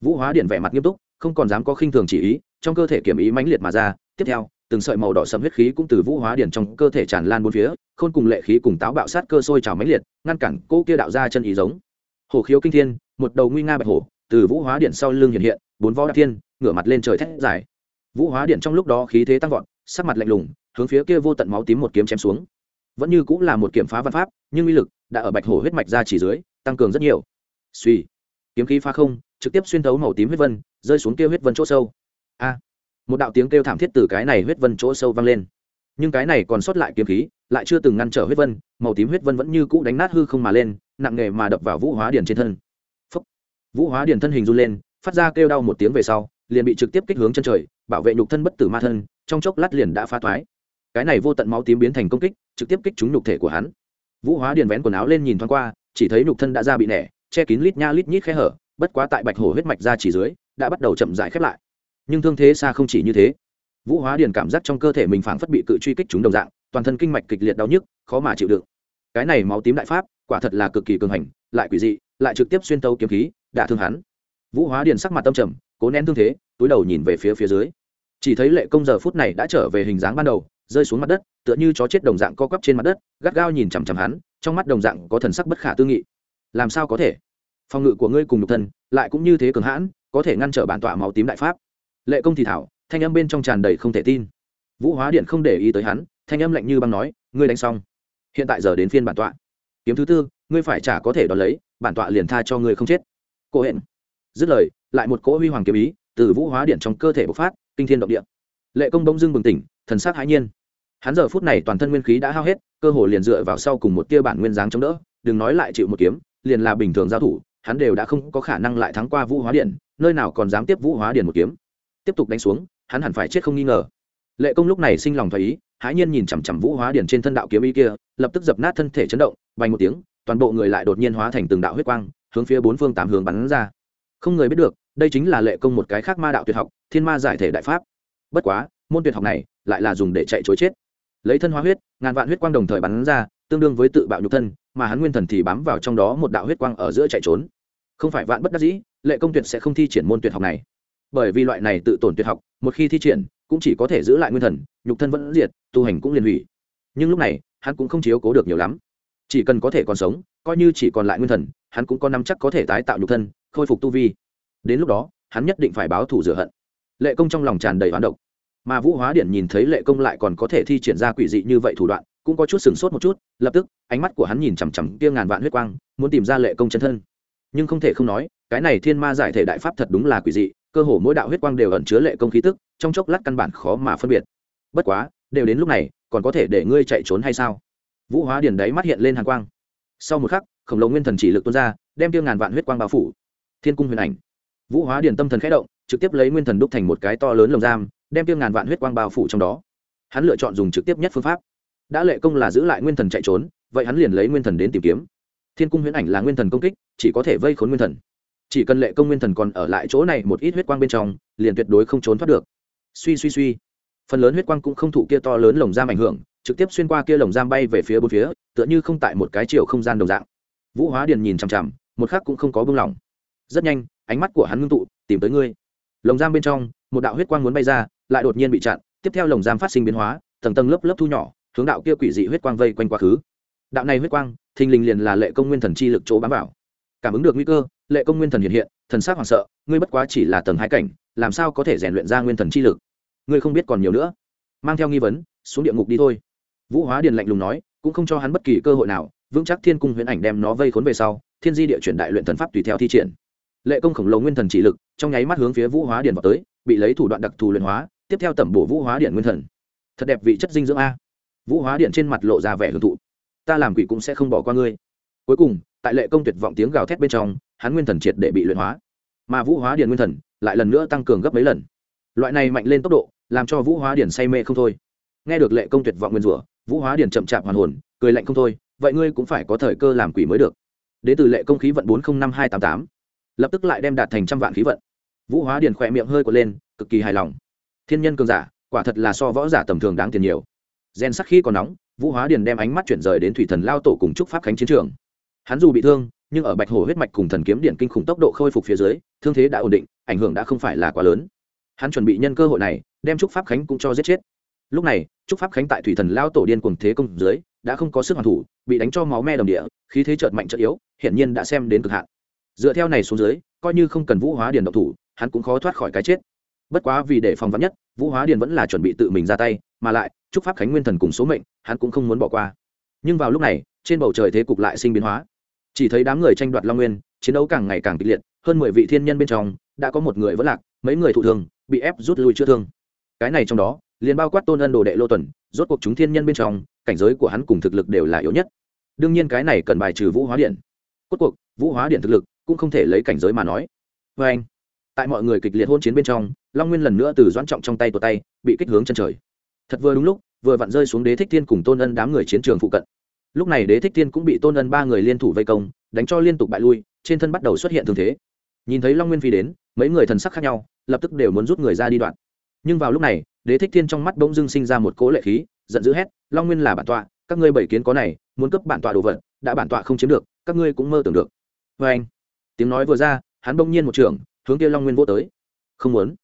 Vũ hóa điện vẻ mặt nghiêm túc, không còn dám có khinh thường chỉ ý, trong cơ thể kiểm ý mãnh liệt mà ra, tiếp theo, từng sợi màu đỏ sẫm huyết khí cũng từ vũ hóa điện trong cơ thể tràn lan bốn phía, khôn cùng lệ khí cùng táo bạo sát cơ sôi trào mãnh liệt, ngăn cản cô kia đạo ra chân ý giống. Hổ khiếu kinh thiên, một đầu nguy nga bạch hổ, từ vũ hóa điện sau lưng hiện hiện, bốn vó đạp thiên, ngửa mặt lên trời thét dài. Vũ hóa điện trong lúc đó khí thế tăng vọt, sắc mặt lạnh lùng, hướng phía kia vô tận máu tím một kiếm chém xuống vẫn như cũng là một kiểm phá văn pháp, nhưng uy lực đã ở bạch hổ huyết mạch ra chỉ dưới, tăng cường rất nhiều. Suy, kiếm khí phá không, trực tiếp xuyên thấu màu tím huyết vân, rơi xuống kia huyết vân chỗ sâu. A, một đạo tiếng kêu thảm thiết từ cái này huyết vân chỗ sâu vang lên. Nhưng cái này còn sót lại kiếm khí, lại chưa từng ngăn trở huyết vân, màu tím huyết vân vẫn như cũ đánh nát hư không mà lên, nặng nề mà đập vào vũ hóa điển trên thân. Phúc. vũ hóa điển thân hình run lên, phát ra kêu đau một tiếng về sau, liền bị trực tiếp kích hướng chân trời, bảo vệ nhục thân bất tử ma thân, trong chốc lát liền đã phá thoái cái này vô tận máu tím biến thành công kích, trực tiếp kích trúng nhục thể của hắn. Vũ hóa điền vén quần áo lên nhìn thoáng qua, chỉ thấy nhục thân đã ra bị nẻ, che kín lít nha lít nhít khe hở, bất quá tại bạch hổ huyết mạch ra chỉ dưới, đã bắt đầu chậm dại khép lại. Nhưng thương thế xa không chỉ như thế. Vũ hóa điền cảm giác trong cơ thể mình phảng phất bị cự truy kích chúng đồng dạng, toàn thân kinh mạch kịch liệt đau nhức, khó mà chịu đựng. Cái này máu tím đại pháp, quả thật là cực kỳ cường hành, lại quỷ dị, lại trực tiếp xuyên tấu kiếm khí, đả thương hắn. Vũ hóa điền sắc mặt tâm trầm, cố nén thương thế, túi đầu nhìn về phía phía dưới. Chỉ thấy lệ công giờ phút này đã trở về hình dáng ban đầu rơi xuống mặt đất, tựa như chó chết đồng dạng co quắp trên mặt đất, gắt gao nhìn chằm chằm hắn, trong mắt đồng dạng có thần sắc bất khả tư nghị. Làm sao có thể? Phòng ngự của ngươi cùng nhục thân, lại cũng như thế cường hãn, có thể ngăn trở bản tọa máu tím đại pháp. Lệ công thì thảo, thanh âm bên trong tràn đầy không thể tin. Vũ hóa điện không để ý tới hắn, thanh âm lạnh như băng nói, ngươi đánh xong. Hiện tại giờ đến phiên bản tọa. Kiếm thứ tư, ngươi phải trả có thể đón lấy, bản tọa liền tha cho ngươi không chết. Cô hẹn dứt lời, lại một cỗ huy hoàng kiếm ý từ vũ hóa điện trong cơ thể bộc phát, kinh thiên động địa. Lệ công bỗng dưng bừng tỉnh, thần sắc hãi nhiên hắn giờ phút này toàn thân nguyên khí đã hao hết, cơ hồ liền dựa vào sau cùng một tia bản nguyên dáng chống đỡ, đừng nói lại chịu một kiếm, liền là bình thường giao thủ, hắn đều đã không có khả năng lại thắng qua vũ hóa điện, nơi nào còn dám tiếp vũ hóa điện một kiếm. Tiếp tục đánh xuống, hắn hẳn phải chết không nghi ngờ. Lệ công lúc này sinh lòng thoái ý, hãi nhiên nhìn chằm chằm vũ hóa điện trên thân đạo kiếm ý kia, lập tức dập nát thân thể chấn động vành một tiếng, toàn bộ người lại đột nhiên hóa thành từng đạo huyết quang, hướng phía bốn phương tám hướng bắn ra. Không người biết được, đây chính là lệ công một cái khác ma đạo tuyệt học, thiên ma giải thể đại pháp. Bất quá, môn tuyệt học này lại là dùng để chạy chối chết lấy thân hóa huyết, ngàn vạn huyết quang đồng thời bắn ra, tương đương với tự bạo nhục thân, mà hắn nguyên thần thì bám vào trong đó một đạo huyết quang ở giữa chạy trốn. Không phải vạn bất đắc dĩ, lệ công tuyệt sẽ không thi triển môn tuyệt học này. Bởi vì loại này tự tổn tuyệt học, một khi thi triển, cũng chỉ có thể giữ lại nguyên thần, nhục thân vẫn diệt, tu hành cũng liền hủy. Nhưng lúc này, hắn cũng không chiếu cố được nhiều lắm. Chỉ cần có thể còn sống, coi như chỉ còn lại nguyên thần, hắn cũng có năm chắc có thể tái tạo nhục thân, khôi phục tu vi. Đến lúc đó, hắn nhất định phải báo thù rửa hận. Lệ công trong lòng tràn đầy hoán độc mà vũ hóa điện nhìn thấy lệ công lại còn có thể thi triển ra quỷ dị như vậy thủ đoạn, cũng có chút sừng sốt một chút, lập tức, ánh mắt của hắn nhìn chằm chằm kia ngàn vạn huyết quang, muốn tìm ra lệ công chân thân. Nhưng không thể không nói, cái này thiên ma giải thể đại pháp thật đúng là quỷ dị, cơ hồ mỗi đạo huyết quang đều ẩn chứa lệ công khí tức, trong chốc lát căn bản khó mà phân biệt. Bất quá, đều đến lúc này, còn có thể để ngươi chạy trốn hay sao? Vũ hóa điền đấy mắt hiện lên hàng quang. Sau một khắc, khổng lồ nguyên thần chỉ lực tuôn ra, đem tiêu ngàn vạn huyết quang bao phủ. Thiên cung huyền ảnh. Vũ hóa điền tâm thần khẽ động trực tiếp lấy nguyên thần đúc thành một cái to lớn lồng giam, đem tiêu ngàn vạn huyết quang bao phủ trong đó. Hắn lựa chọn dùng trực tiếp nhất phương pháp. Đã lệ công là giữ lại nguyên thần chạy trốn, vậy hắn liền lấy nguyên thần đến tìm kiếm. Thiên cung huyễn ảnh là nguyên thần công kích, chỉ có thể vây khốn nguyên thần. Chỉ cần lệ công nguyên thần còn ở lại chỗ này một ít huyết quang bên trong, liền tuyệt đối không trốn thoát được. Suy suy suy. Phần lớn huyết quang cũng không thụ kia to lớn lồng giam ảnh hưởng, trực tiếp xuyên qua kia lồng giam bay về phía bốn phía, tựa như không tại một cái chiều không gian đồng dạng. Vũ hóa điền nhìn chằm chằm, một khắc cũng không có bưng lỏng. Rất nhanh, ánh mắt của hắn ngưng tụ, tìm tới ngươi lồng giam bên trong, một đạo huyết quang muốn bay ra, lại đột nhiên bị chặn, tiếp theo lồng giam phát sinh biến hóa, tầng tầng lớp lớp thu nhỏ, hướng đạo kia quỷ dị huyết quang vây quanh quá khứ. Đạo này huyết quang, thình lình liền là lệ công nguyên thần chi lực chỗ bám vào. Cảm ứng được nguy cơ, lệ công nguyên thần hiện hiện, thần sắc hoảng sợ, ngươi bất quá chỉ là tầng hai cảnh, làm sao có thể rèn luyện ra nguyên thần chi lực? Ngươi không biết còn nhiều nữa. Mang theo nghi vấn, xuống địa ngục đi thôi. Vũ hóa điền lạnh lùng nói, cũng không cho hắn bất kỳ cơ hội nào, vững chắc thiên cung huyễn ảnh đem nó vây khốn về sau, thiên di địa chuyển đại luyện thần pháp tùy theo thi triển lệ công khổng lồ nguyên thần chỉ lực, trong nháy mắt hướng phía vũ hóa Điện vào tới, bị lấy thủ đoạn đặc thù luyện hóa, tiếp theo tẩm bổ vũ hóa điện nguyên thần. Thật đẹp vị chất dinh dưỡng a. Vũ hóa điện trên mặt lộ ra vẻ hưởng thụ. Ta làm quỷ cũng sẽ không bỏ qua ngươi. Cuối cùng, tại lệ công tuyệt vọng tiếng gào thét bên trong, hắn nguyên thần triệt để bị luyện hóa. Mà vũ hóa điện nguyên thần lại lần nữa tăng cường gấp mấy lần. Loại này mạnh lên tốc độ, làm cho vũ hóa điện say mê không thôi. Nghe được lệ công tuyệt vọng nguyên rủa, vũ hóa điện chậm chạp hoàn hồn, cười lạnh không thôi, vậy ngươi cũng phải có thời cơ làm quỷ mới được. Đến từ lệ công khí vận bốn trăm năm hai tám tám lập tức lại đem đạt thành trăm vạn khí vận. Vũ hóa điền khỏe miệng hơi quật lên, cực kỳ hài lòng. Thiên nhân cường giả, quả thật là so võ giả tầm thường đáng tiền nhiều. Gen sắc khi còn nóng, vũ hóa điền đem ánh mắt chuyển rời đến thủy thần lao tổ cùng trúc pháp khánh chiến trường. Hắn dù bị thương, nhưng ở bạch hổ huyết mạch cùng thần kiếm điện kinh khủng tốc độ khôi phục phía dưới, thương thế đã ổn định, ảnh hưởng đã không phải là quá lớn. Hắn chuẩn bị nhân cơ hội này, đem trúc pháp khánh cũng cho giết chết. Lúc này trúc pháp khánh tại thủy thần lao tổ điên cùng thế công dưới, đã không có sức hoàn thủ, bị đánh cho máu me đồng địa, khí thế chợt mạnh chợt yếu, hiển nhiên đã xem đến cực hạn dựa theo này xuống dưới, coi như không cần vũ hóa điền độc thủ, hắn cũng khó thoát khỏi cái chết. Bất quá vì để phòng vắn nhất, vũ hóa điền vẫn là chuẩn bị tự mình ra tay, mà lại, chúc pháp khánh nguyên thần cùng số mệnh, hắn cũng không muốn bỏ qua. Nhưng vào lúc này, trên bầu trời thế cục lại sinh biến hóa. Chỉ thấy đám người tranh đoạt long nguyên, chiến đấu càng ngày càng kịch liệt, hơn mười vị thiên nhân bên trong, đã có một người vẫn lạc, mấy người thụ thương, bị ép rút lui chưa thương. Cái này trong đó, liền bao quát tôn ân đồ đệ lô tuần, rốt cuộc chúng thiên nhân bên trong, cảnh giới của hắn cùng thực lực đều là yếu nhất. Đương nhiên cái này cần bài trừ vũ hóa điện cốt cuộc, vũ hóa điện thực lực cũng không thể lấy cảnh giới mà nói. Vê anh, tại mọi người kịch liệt hôn chiến bên trong, long nguyên lần nữa từ doãn trọng trong tay tuột tay, bị kích hướng chân trời. Thật vừa đúng lúc, vừa vặn rơi xuống đế thích thiên cùng tôn ân đám người chiến trường phụ cận. Lúc này đế thích thiên cũng bị tôn ân ba người liên thủ vây công, đánh cho liên tục bại lui, trên thân bắt đầu xuất hiện thương thế. Nhìn thấy long nguyên phi đến, mấy người thần sắc khác nhau, lập tức đều muốn rút người ra đi đoạn. Nhưng vào lúc này, đế thích thiên trong mắt bỗng dưng sinh ra một cỗ lệ khí, giận dữ hét, long nguyên là bản tọa, các ngươi bảy kiến có này, muốn cấp bản tọa đồ vật, đã bản tọa không chiếm được, các ngươi cũng mơ tưởng được. Vê anh tiếng nói vừa ra, hắn bỗng nhiên một trường, hướng kia long nguyên vô tới. Không muốn.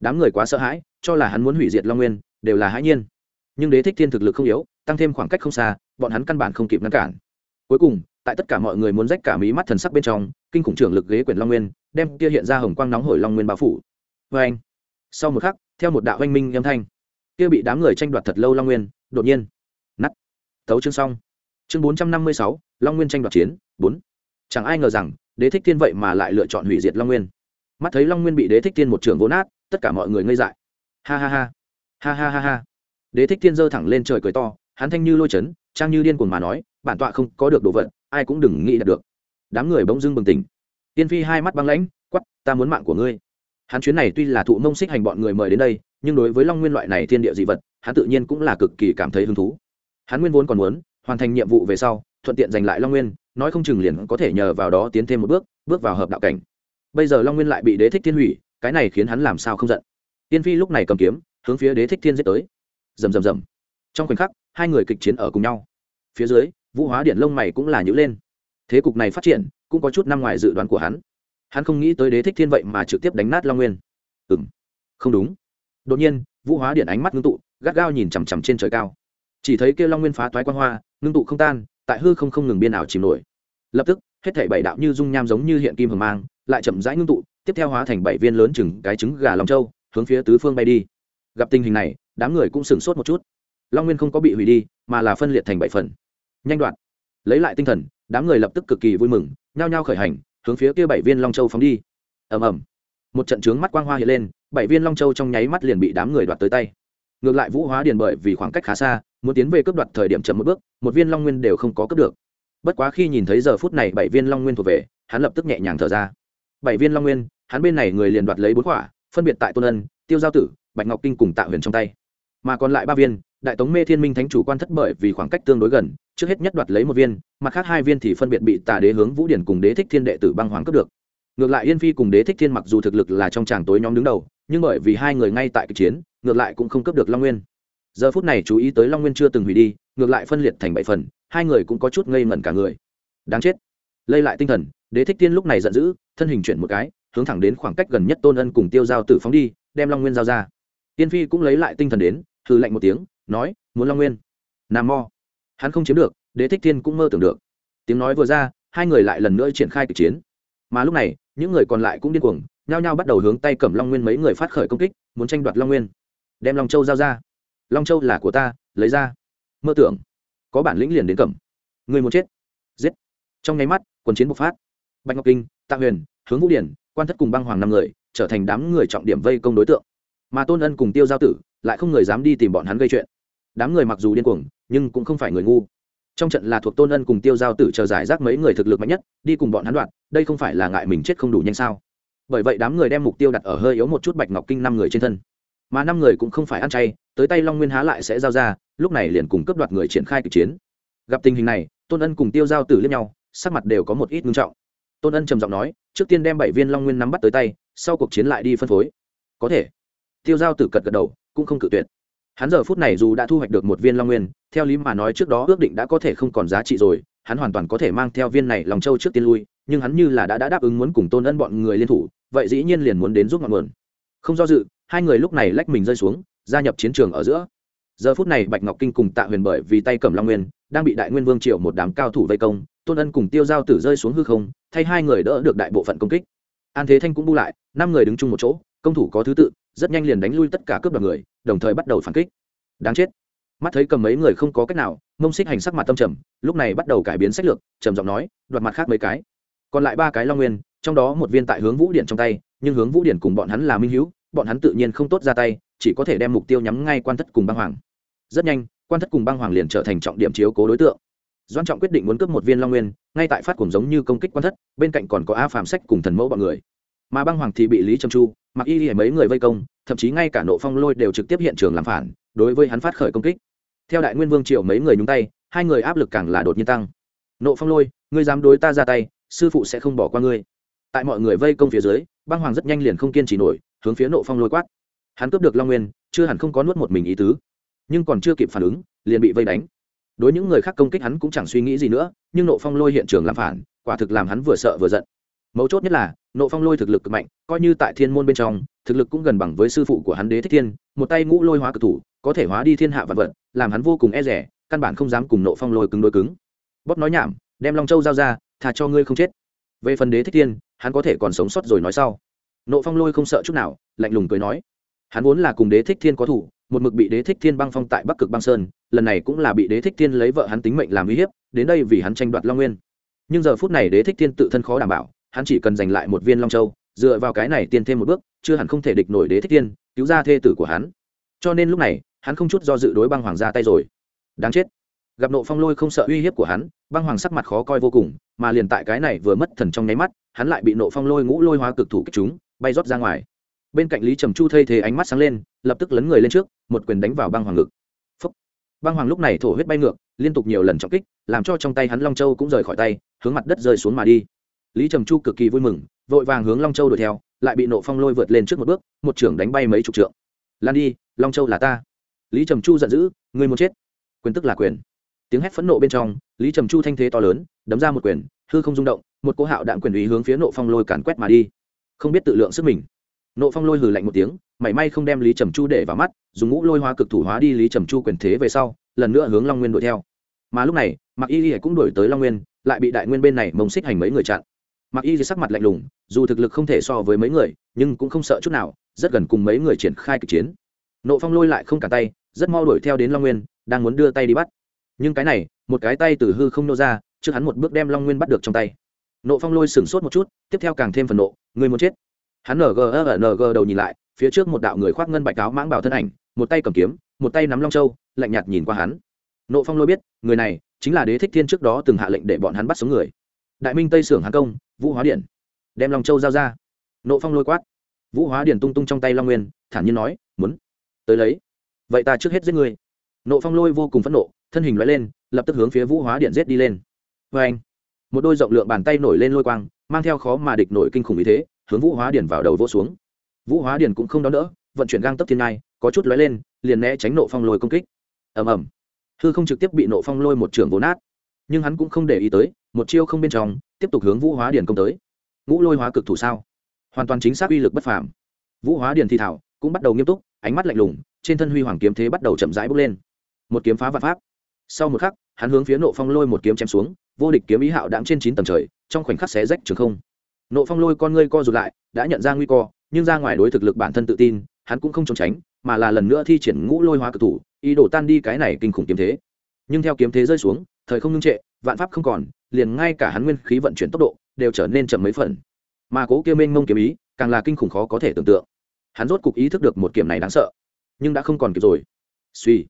Đám người quá sợ hãi, cho là hắn muốn hủy diệt long nguyên, đều là hãi nhiên. Nhưng đế thích thiên thực lực không yếu, tăng thêm khoảng cách không xa, bọn hắn căn bản không kịp ngăn cản. Cuối cùng, tại tất cả mọi người muốn rách cả mí mắt thần sắc bên trong, kinh khủng trưởng lực ghế quyển long nguyên, đem kia hiện ra hồng quang nóng hổi long nguyên bao phủ. Vê anh sau một khắc, theo một đạo oanh minh âm thanh, kia bị đám người tranh đoạt thật lâu long nguyên, đột nhiên nắt thấu chương xong. Chương bốn trăm năm mươi sáu, long nguyên tranh đoạt chiến, bốn. Chẳng ai ngờ rằng đế thích thiên vậy mà lại lựa chọn hủy diệt long nguyên. Mắt thấy long nguyên bị đế thích thiên một trường vỗ nát, tất cả mọi người ngây dại. Ha ha ha. Ha ha ha ha. Đế thích thiên giơ thẳng lên trời cười to, hắn thanh như lôi chấn, trang như điên cuồng mà nói, bản tọa không có được đồ vật, ai cũng đừng nghĩ đạt được. Đám người bỗng dưng bừng tỉnh. Tiên phi hai mắt băng lãnh quắp ta muốn mạng của ngươi. Hắn chuyến này tuy là thụ mông xích hành bọn người mời đến đây, nhưng đối với long nguyên loại này thiên địa dị vật, hắn tự nhiên cũng là cực kỳ cảm thấy hứng thú. Hắn nguyên vốn còn muốn hoàn thành nhiệm vụ về sau thuận tiện giành lại long nguyên, nói không chừng liền có thể nhờ vào đó tiến thêm một bước bước vào hợp đạo cảnh. Bây giờ long nguyên lại bị đế thích thiên hủy, cái này khiến hắn làm sao không giận. Tiên phi lúc này cầm kiếm, hướng phía đế thích thiên giết tới. Rầm rầm rầm. Trong khoảnh khắc, hai người kịch chiến ở cùng nhau. Phía dưới, vũ hóa điện lông mày cũng là nhữ lên. Thế cục này phát triển, cũng có chút năm ngoài dự đoán của hắn. Hắn không nghĩ tới đế thích thiên vậy mà trực tiếp đánh nát long nguyên. Ừ m không đúng. Đột nhiên, vũ hóa điện ánh mắt ngưng tụ, gắt gao nhìn chằm chằm trên trời cao. Chỉ thấy kêu long nguyên phá toái quan hoa, ngưng tụ không tan tại hư không không ngừng biên ảo chìm nổi. Lập tức, hết thảy bảy đạo như dung nham giống như hiện kim hờ mang, lại chậm rãi ngưng tụ, tiếp theo hóa thành bảy viên lớn chừng cái trứng gà long châu, hướng phía tứ phương bay đi. Gặp tình hình này, đám người cũng sửng sốt một chút. Long nguyên không có bị hủy đi, mà là phân liệt thành bảy phần. Nhanh đoạn. Lấy lại tinh thần, đám người lập tức cực kỳ vui mừng, nhao nhao khởi hành, hướng phía kia bảy viên long châu phóng đi. Ầm ầm. Một trận trướng mắt quang hoa hiện lên, bảy viên long châu trong nháy mắt liền bị đám người đoạt tới tay. Ngược lại vũ hóa điền bởi vì khoảng cách khá xa muốn tiến về cướp đoạt thời điểm chậm một bước, một viên long nguyên đều không có cướp được. Bất quá khi nhìn thấy giờ phút này bảy viên long nguyên thuộc về, hắn lập tức nhẹ nhàng thở ra. Bảy viên long nguyên, hắn bên này người liền đoạt lấy bốn quả, phân biệt tại tôn ân, tiêu giao tử, bạch ngọc kinh cùng tạ huyền trong tay. Mà còn lại ba viên, đại tống mê thiên minh thánh chủ quan thất bởi vì khoảng cách tương đối gần, trước hết nhất đoạt lấy một viên, mặt khác hai viên thì phân biệt bị tà đế hướng vũ điển cùng đế thích thiên đệ tử băng hoàng cướp được. Ngược lại yên phi cùng đế thích thiên mặc dù thực lực là trong tràng tối nhóm đứng đầu, nhưng bởi vì hai người ngay tại kịch chiến, ngược lại cũng không cướp được long nguyên giờ phút này chú ý tới long nguyên chưa từng hủy đi, ngược lại phân liệt thành bảy phần, hai người cũng có chút ngây ngẩn cả người. Đáng chết. Lây lại tinh thần, đế thích thiên lúc này giận dữ, thân hình chuyển một cái, hướng thẳng đến khoảng cách gần nhất tôn ân cùng tiêu giao tử phóng đi, đem long nguyên giao ra. Tiên phi cũng lấy lại tinh thần đến, hừ lạnh một tiếng, nói, muốn long nguyên? Nam mo. Hắn không chiếm được, đế thích thiên cũng mơ tưởng được. Tiếng nói vừa ra, hai người lại lần nữa triển khai kịch chiến. Mà lúc này, những người còn lại cũng điên cuồng, nhao nhao bắt đầu hướng tay cầm long nguyên mấy người phát khởi công kích, muốn tranh đoạt long nguyên. Đem long châu giao ra long châu là của ta, lấy ra. Mơ tưởng. Có bản lĩnh liền đến cầm. Người muốn chết. Giết. Trong nháy mắt, quần chiến bộc phát. Bạch ngọc kinh, tạ huyền, hướng vũ điển, quan thất cùng băng hoàng năm người, trở thành đám người trọng điểm vây công đối tượng. Mà tôn ân cùng tiêu giao tử lại không người dám đi tìm bọn hắn gây chuyện. Đám người mặc dù điên cuồng, nhưng cũng không phải người ngu. Trong trận là thuộc tôn ân cùng tiêu giao tử chờ giải rác mấy người thực lực mạnh nhất, đi cùng bọn hắn đoạn, đây không phải là ngại mình chết không đủ nhanh sao? Bởi vậy đám người đem mục tiêu đặt ở hơi yếu một chút bạch ngọc kinh năm người trên thân mà năm người cũng không phải ăn chay tới tay long nguyên há lại sẽ giao ra lúc này liền cùng cấp đoạt người triển khai kịch chiến. Gặp tình hình này tôn ân cùng tiêu giao tử liếc nhau sắc mặt đều có một ít ngưng trọng. Tôn ân trầm giọng nói trước tiên đem bảy viên long nguyên nắm bắt tới tay sau cuộc chiến lại đi phân phối. Có thể. Tiêu giao tử cật gật đầu cũng không cự tuyệt. Hắn giờ phút này dù đã thu hoạch được một viên long nguyên theo lý mà nói trước đó ước định đã có thể không còn giá trị rồi hắn hoàn toàn có thể mang theo viên này lòng châu trước tiên lui nhưng hắn như là đã, đã đáp ứng muốn cùng tôn ân bọn người liên thủ vậy dĩ nhiên liền muốn đến giúp ngọn nguồn. Không do dự hai người lúc này lách mình rơi xuống, gia nhập chiến trường ở giữa. Giờ phút này bạch ngọc kinh cùng tạ huyền bởi vì tay cầm long nguyên, đang bị đại nguyên vương triệu một đám cao thủ vây công, tôn ân cùng tiêu giao tử rơi xuống hư không, thay hai người đỡ được đại bộ phận công kích. An thế thanh cũng bu lại, năm người đứng chung một chỗ, công thủ có thứ tự, rất nhanh liền đánh lui tất cả cướp đoạt người, đồng thời bắt đầu phản kích. Đáng chết. Mắt thấy cầm mấy người không có cách nào, mông xích hành sắc mặt tâm trầm, lúc này bắt đầu cải biến sách lược, trầm giọng nói, đoạt mặt khác mấy cái. Còn lại ba cái long nguyên, trong đó một viên tại hướng vũ điện trong tay, nhưng hướng vũ điện cùng bọn hắn là minh hữu bọn hắn tự nhiên không tốt ra tay, chỉ có thể đem mục tiêu nhắm ngay quan thất cùng băng hoàng. Rất nhanh, quan thất cùng băng hoàng liền trở thành trọng điểm chiếu cố đối tượng. Doan trọng quyết định muốn cướp một viên long nguyên, ngay tại phát cùng giống như công kích quan thất, bên cạnh còn có a phạm sách cùng thần mẫu bọn người. Mà băng hoàng thì bị lý trầm chu mặc y hay mấy người vây công, thậm chí ngay cả nộ phong lôi đều trực tiếp hiện trường làm phản, đối với hắn phát khởi công kích. Theo đại nguyên vương triệu mấy người nhúng tay, hai người áp lực càng là đột nhiên tăng. Nộ phong lôi, ngươi dám đối ta ra tay, sư phụ sẽ không bỏ qua ngươi. Tại mọi người vây công phía dưới, băng hoàng rất nhanh liền không kiên trì nổi hướng phía nộ phong lôi quát. Hắn cướp được long nguyên, chưa hẳn không có nuốt một mình ý tứ. Nhưng còn chưa kịp phản ứng, liền bị vây đánh. Đối những người khác công kích hắn cũng chẳng suy nghĩ gì nữa, nhưng nộ phong lôi hiện trường làm phản, quả thực làm hắn vừa sợ vừa giận. Mấu chốt nhất là, nộ phong lôi thực lực cực mạnh, coi như tại thiên môn bên trong, thực lực cũng gần bằng với sư phụ của hắn đế thích thiên, một tay ngũ lôi hóa cực thủ, có thể hóa đi thiên hạ vật vật, làm hắn vô cùng e rẻ, căn bản không dám cùng nộ phong lôi cứng đối cứng. Bóp nói nhảm, đem long châu giao ra thà cho ngươi không chết. Về phần đế thích thiên, hắn có thể còn sống sót rồi nói sau nộ phong lôi không sợ chút nào, lạnh lùng cười nói. Hắn vốn là cùng đế thích thiên có thủ, một mực bị đế thích thiên băng phong tại bắc cực băng sơn, lần này cũng là bị đế thích thiên lấy vợ hắn tính mệnh làm uy hiếp, đến đây vì hắn tranh đoạt long nguyên. Nhưng giờ phút này đế thích thiên tự thân khó đảm bảo, hắn chỉ cần giành lại một viên long châu, dựa vào cái này tiên thêm một bước, chưa hẳn không thể địch nổi đế thích thiên, cứu ra thê tử của hắn. Cho nên lúc này, hắn không chút do dự đối băng hoàng ra tay rồi. Đáng chết. Gặp nộ phong lôi không sợ uy hiếp của hắn, băng hoàng sắc mặt khó coi vô cùng, mà liền tại cái này vừa mất thần trong nháy mắt, hắn lại bị nộ phong lôi ngũ lôi hóa cực thủ kích chúng bay rót ra ngoài. Bên cạnh lý trầm chu thay thế ánh mắt sáng lên, lập tức lấn người lên trước, một quyền đánh vào băng hoàng ngực. Phúc. băng hoàng lúc này thổ huyết bay ngược, liên tục nhiều lần trọng kích, làm cho trong tay hắn long châu cũng rời khỏi tay, hướng mặt đất rơi xuống mà đi. Lý trầm chu cực kỳ vui mừng, vội vàng hướng long châu đuổi theo, lại bị nộ phong lôi vượt lên trước một bước, một trưởng đánh bay mấy chục trượng. Lan đi, long châu là ta. Lý trầm chu giận dữ người muốn chết? Quyền tức là quyền. Tiếng hét phẫn nộ bên trong, lý trầm chu thanh thế to lớn, đấm ra một quyền, hư không rung động, một cô hạo đạn quyền ý hướng phía nộ phong lôi càn quét mà đi không biết tự lượng sức mình. Nộ phong lôi hừ lạnh một tiếng, mảy may không đem lý trầm chu để vào mắt, dùng ngũ lôi hoa cực thủ hóa đi lý trầm chu quyền thế về sau, lần nữa hướng long nguyên đuổi theo. Mà lúc này mặc y y cũng đuổi tới long nguyên, lại bị đại nguyên bên này mông xích hành mấy người chặn. Mặc y y sắc mặt lạnh lùng, dù thực lực không thể so với mấy người, nhưng cũng không sợ chút nào, rất gần cùng mấy người triển khai kịch chiến. Nộ phong lôi lại không cả tay, rất mau đuổi theo đến long nguyên, đang muốn đưa tay đi bắt. Nhưng cái này, một cái tay từ hư không nô ra, trước hắn một bước đem long nguyên bắt được trong tay nộ phong lôi sửng sốt một chút, tiếp theo càng thêm phần nộ người muốn chết? Hắn ng ở ng đầu nhìn lại, phía trước một đạo người khoác ngân bạch áo mãng bảo thân ảnh, một tay cầm kiếm, một tay nắm long châu, lạnh nhạt nhìn qua hắn. Nộ phong lôi biết, người này chính là đế thích thiên trước đó từng hạ lệnh để bọn hắn bắt sống người. Đại minh tây sưởng hán công, vũ hóa điện đem long châu giao ra. Nộ phong lôi quát. Vũ hóa điện tung tung trong tay long nguyên, thản nhiên nói, muốn. Tới lấy. Vậy ta trước hết giết người nộ phong lôi vô cùng phẫn nộ, thân hình loại lên, lập tức hướng phía vũ hóa điện giết đi lên. Vê anh một đôi rộng lượng bàn tay nổi lên lôi quang, mang theo khó mà địch nổi kinh khủng ý thế, hướng vũ hóa điển vào đầu vỗ xuống. Vũ hóa điển cũng không đón đỡ, vận chuyển gang tấp thiên ngai, có chút lóe lên, liền né tránh nộ phong lôi công kích. Ầm ầm. Hư không trực tiếp bị nộ phong lôi một trường vỗ nát. Nhưng hắn cũng không để ý tới, một chiêu không bên trong, tiếp tục hướng vũ hóa điển công tới. Ngũ lôi hóa cực thủ sao? Hoàn toàn chính xác uy lực bất phàm. Vũ hóa điển thi thảo, cũng bắt đầu nghiêm túc, ánh mắt lạnh lùng, trên thân huy hoàng kiếm thế bắt đầu chậm rãi bốc lên. Một kiếm phá vạn pháp. Sau một khắc, hắn hướng phía nộ phong lôi một kiếm chém xuống vô địch kiếm ý hạo đạm trên chín tầng trời, trong khoảnh khắc xé rách trường không. Nộ phong lôi con ngươi co rụt lại, đã nhận ra nguy cơ, nhưng ra ngoài đối thực lực bản thân tự tin, hắn cũng không trốn tránh, mà là lần nữa thi triển ngũ lôi hóa cực thủ, ý đồ tan đi cái này kinh khủng kiếm thế. Nhưng theo kiếm thế rơi xuống, thời không ngưng trệ, vạn pháp không còn, liền ngay cả hắn nguyên khí vận chuyển tốc độ, đều trở nên chậm mấy phần. Mà cố kia mênh mông kiếm ý, càng là kinh khủng khó có thể tưởng tượng. Hắn rốt cục ý thức được một kiểm này đáng sợ, nhưng đã không còn kịp rồi. Suy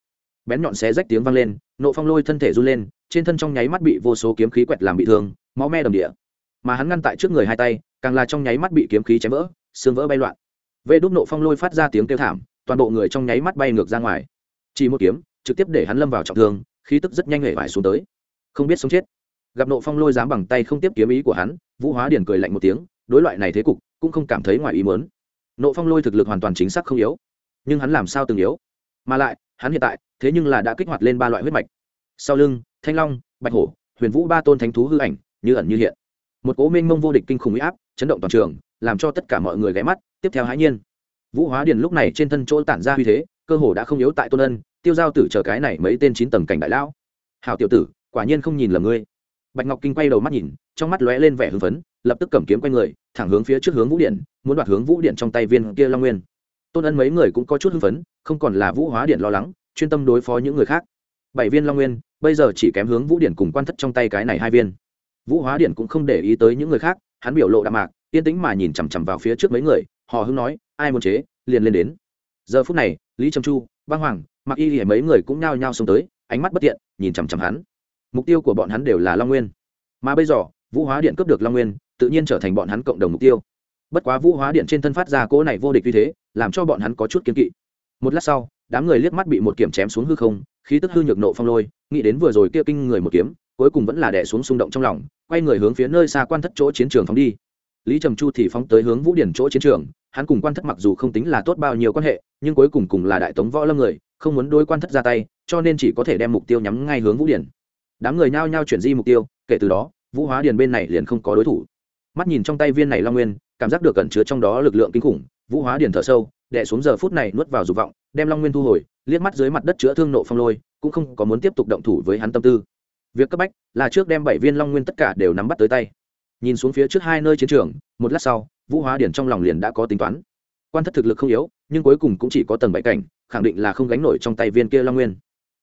bén nhọn xé rách tiếng vang lên, nộ phong lôi thân thể run lên trên thân trong nháy mắt bị vô số kiếm khí quẹt làm bị thương, máu me đầm địa. Mà hắn ngăn tại trước người hai tay, càng là trong nháy mắt bị kiếm khí chém vỡ, xương vỡ bay loạn. Vê đúc nộ phong lôi phát ra tiếng kêu thảm, toàn bộ người trong nháy mắt bay ngược ra ngoài. Chỉ một kiếm, trực tiếp để hắn lâm vào trọng thương, khí tức rất nhanh hể vải xuống tới. Không biết sống chết. Gặp nộ phong lôi dám bằng tay không tiếp kiếm ý của hắn, vũ hóa điển cười lạnh một tiếng, đối loại này thế cục, cũng không cảm thấy ngoài ý mớn nộ phong lôi thực lực hoàn toàn chính xác không yếu. Nhưng hắn làm sao từng yếu? Mà lại, hắn hiện tại, thế nhưng là đã kích hoạt lên ba loại huyết mạch. Sau lưng thanh long, bạch hổ, huyền vũ ba tôn thánh thú hư ảnh, như ẩn như hiện. Một cố minh mông vô địch kinh khủng huy áp, chấn động toàn trường, làm cho tất cả mọi người ghé mắt, tiếp theo hãi nhiên. Vũ hóa điền lúc này trên thân chỗ tản ra uy thế, cơ hồ đã không yếu tại tôn ân, tiêu giao tử chờ cái này mấy tên chín tầng cảnh đại lão. Hào tiểu tử, quả nhiên không nhìn lầm ngươi. Bạch ngọc kinh quay đầu mắt nhìn, trong mắt lóe lên vẻ hưng phấn, lập tức cầm kiếm quay người, thẳng hướng phía trước hướng vũ điện, muốn đoạt hướng vũ điện trong tay viên kia long nguyên. Tôn ân mấy người cũng có chút hưng phấn, không còn là vũ hóa điện lo lắng, chuyên tâm đối phó những người khác bảy viên long nguyên, bây giờ chỉ kém hướng vũ điển cùng quan thất trong tay cái này hai viên. Vũ hóa điển cũng không để ý tới những người khác, hắn biểu lộ đạm mạc, yên tĩnh mà nhìn chằm chằm vào phía trước mấy người họ hưng nói, ai muốn chế, liền lên đến. Giờ phút này, lý trầm chu, băng hoàng mặc y thì mấy người cũng nhao nhao xông tới, ánh mắt bất tiện, nhìn chằm chằm hắn. Mục tiêu của bọn hắn đều là long nguyên. Mà bây giờ, vũ hóa điện cướp được long nguyên, tự nhiên trở thành bọn hắn cộng đồng mục tiêu. Bất quá vũ hóa điện trên thân phát ra cỗ này vô địch như thế, làm cho bọn hắn có chút kiến kỵ. Một lát sau, đám người liếc mắt bị một kiểm chém xuống hư không khí tức hư nhược nộ phong lôi, nghĩ đến vừa rồi kia kinh người một kiếm, cuối cùng vẫn là đè xuống xung động trong lòng, quay người hướng phía nơi xa quan thất chỗ chiến trường phóng đi. Lý trầm chu thì phóng tới hướng vũ điển chỗ chiến trường, hắn cùng quan thất mặc dù không tính là tốt bao nhiêu quan hệ, nhưng cuối cùng cùng là đại tống võ lâm người, không muốn đôi quan thất ra tay, cho nên chỉ có thể đem mục tiêu nhắm ngay hướng vũ điển. Đám người nhao nhao chuyển di mục tiêu, kể từ đó, vũ hóa điền bên này liền không có đối thủ. Mắt nhìn trong tay viên này long nguyên, cảm giác được cẩn chứa trong đó lực lượng kinh khủng, vũ hóa điền thở sâu đẻ xuống giờ phút này nuốt vào dục vọng, đem long nguyên thu hồi liếc mắt dưới mặt đất chữa thương nộ phong lôi, cũng không có muốn tiếp tục động thủ với hắn tâm tư. Việc cấp bách là trước đem bảy viên long nguyên tất cả đều nắm bắt tới tay. Nhìn xuống phía trước hai nơi chiến trường, một lát sau, vũ hóa điển trong lòng liền đã có tính toán. Quan thất thực lực không yếu, nhưng cuối cùng cũng chỉ có tầng bảy cảnh, khẳng định là không gánh nổi trong tay viên kia long nguyên.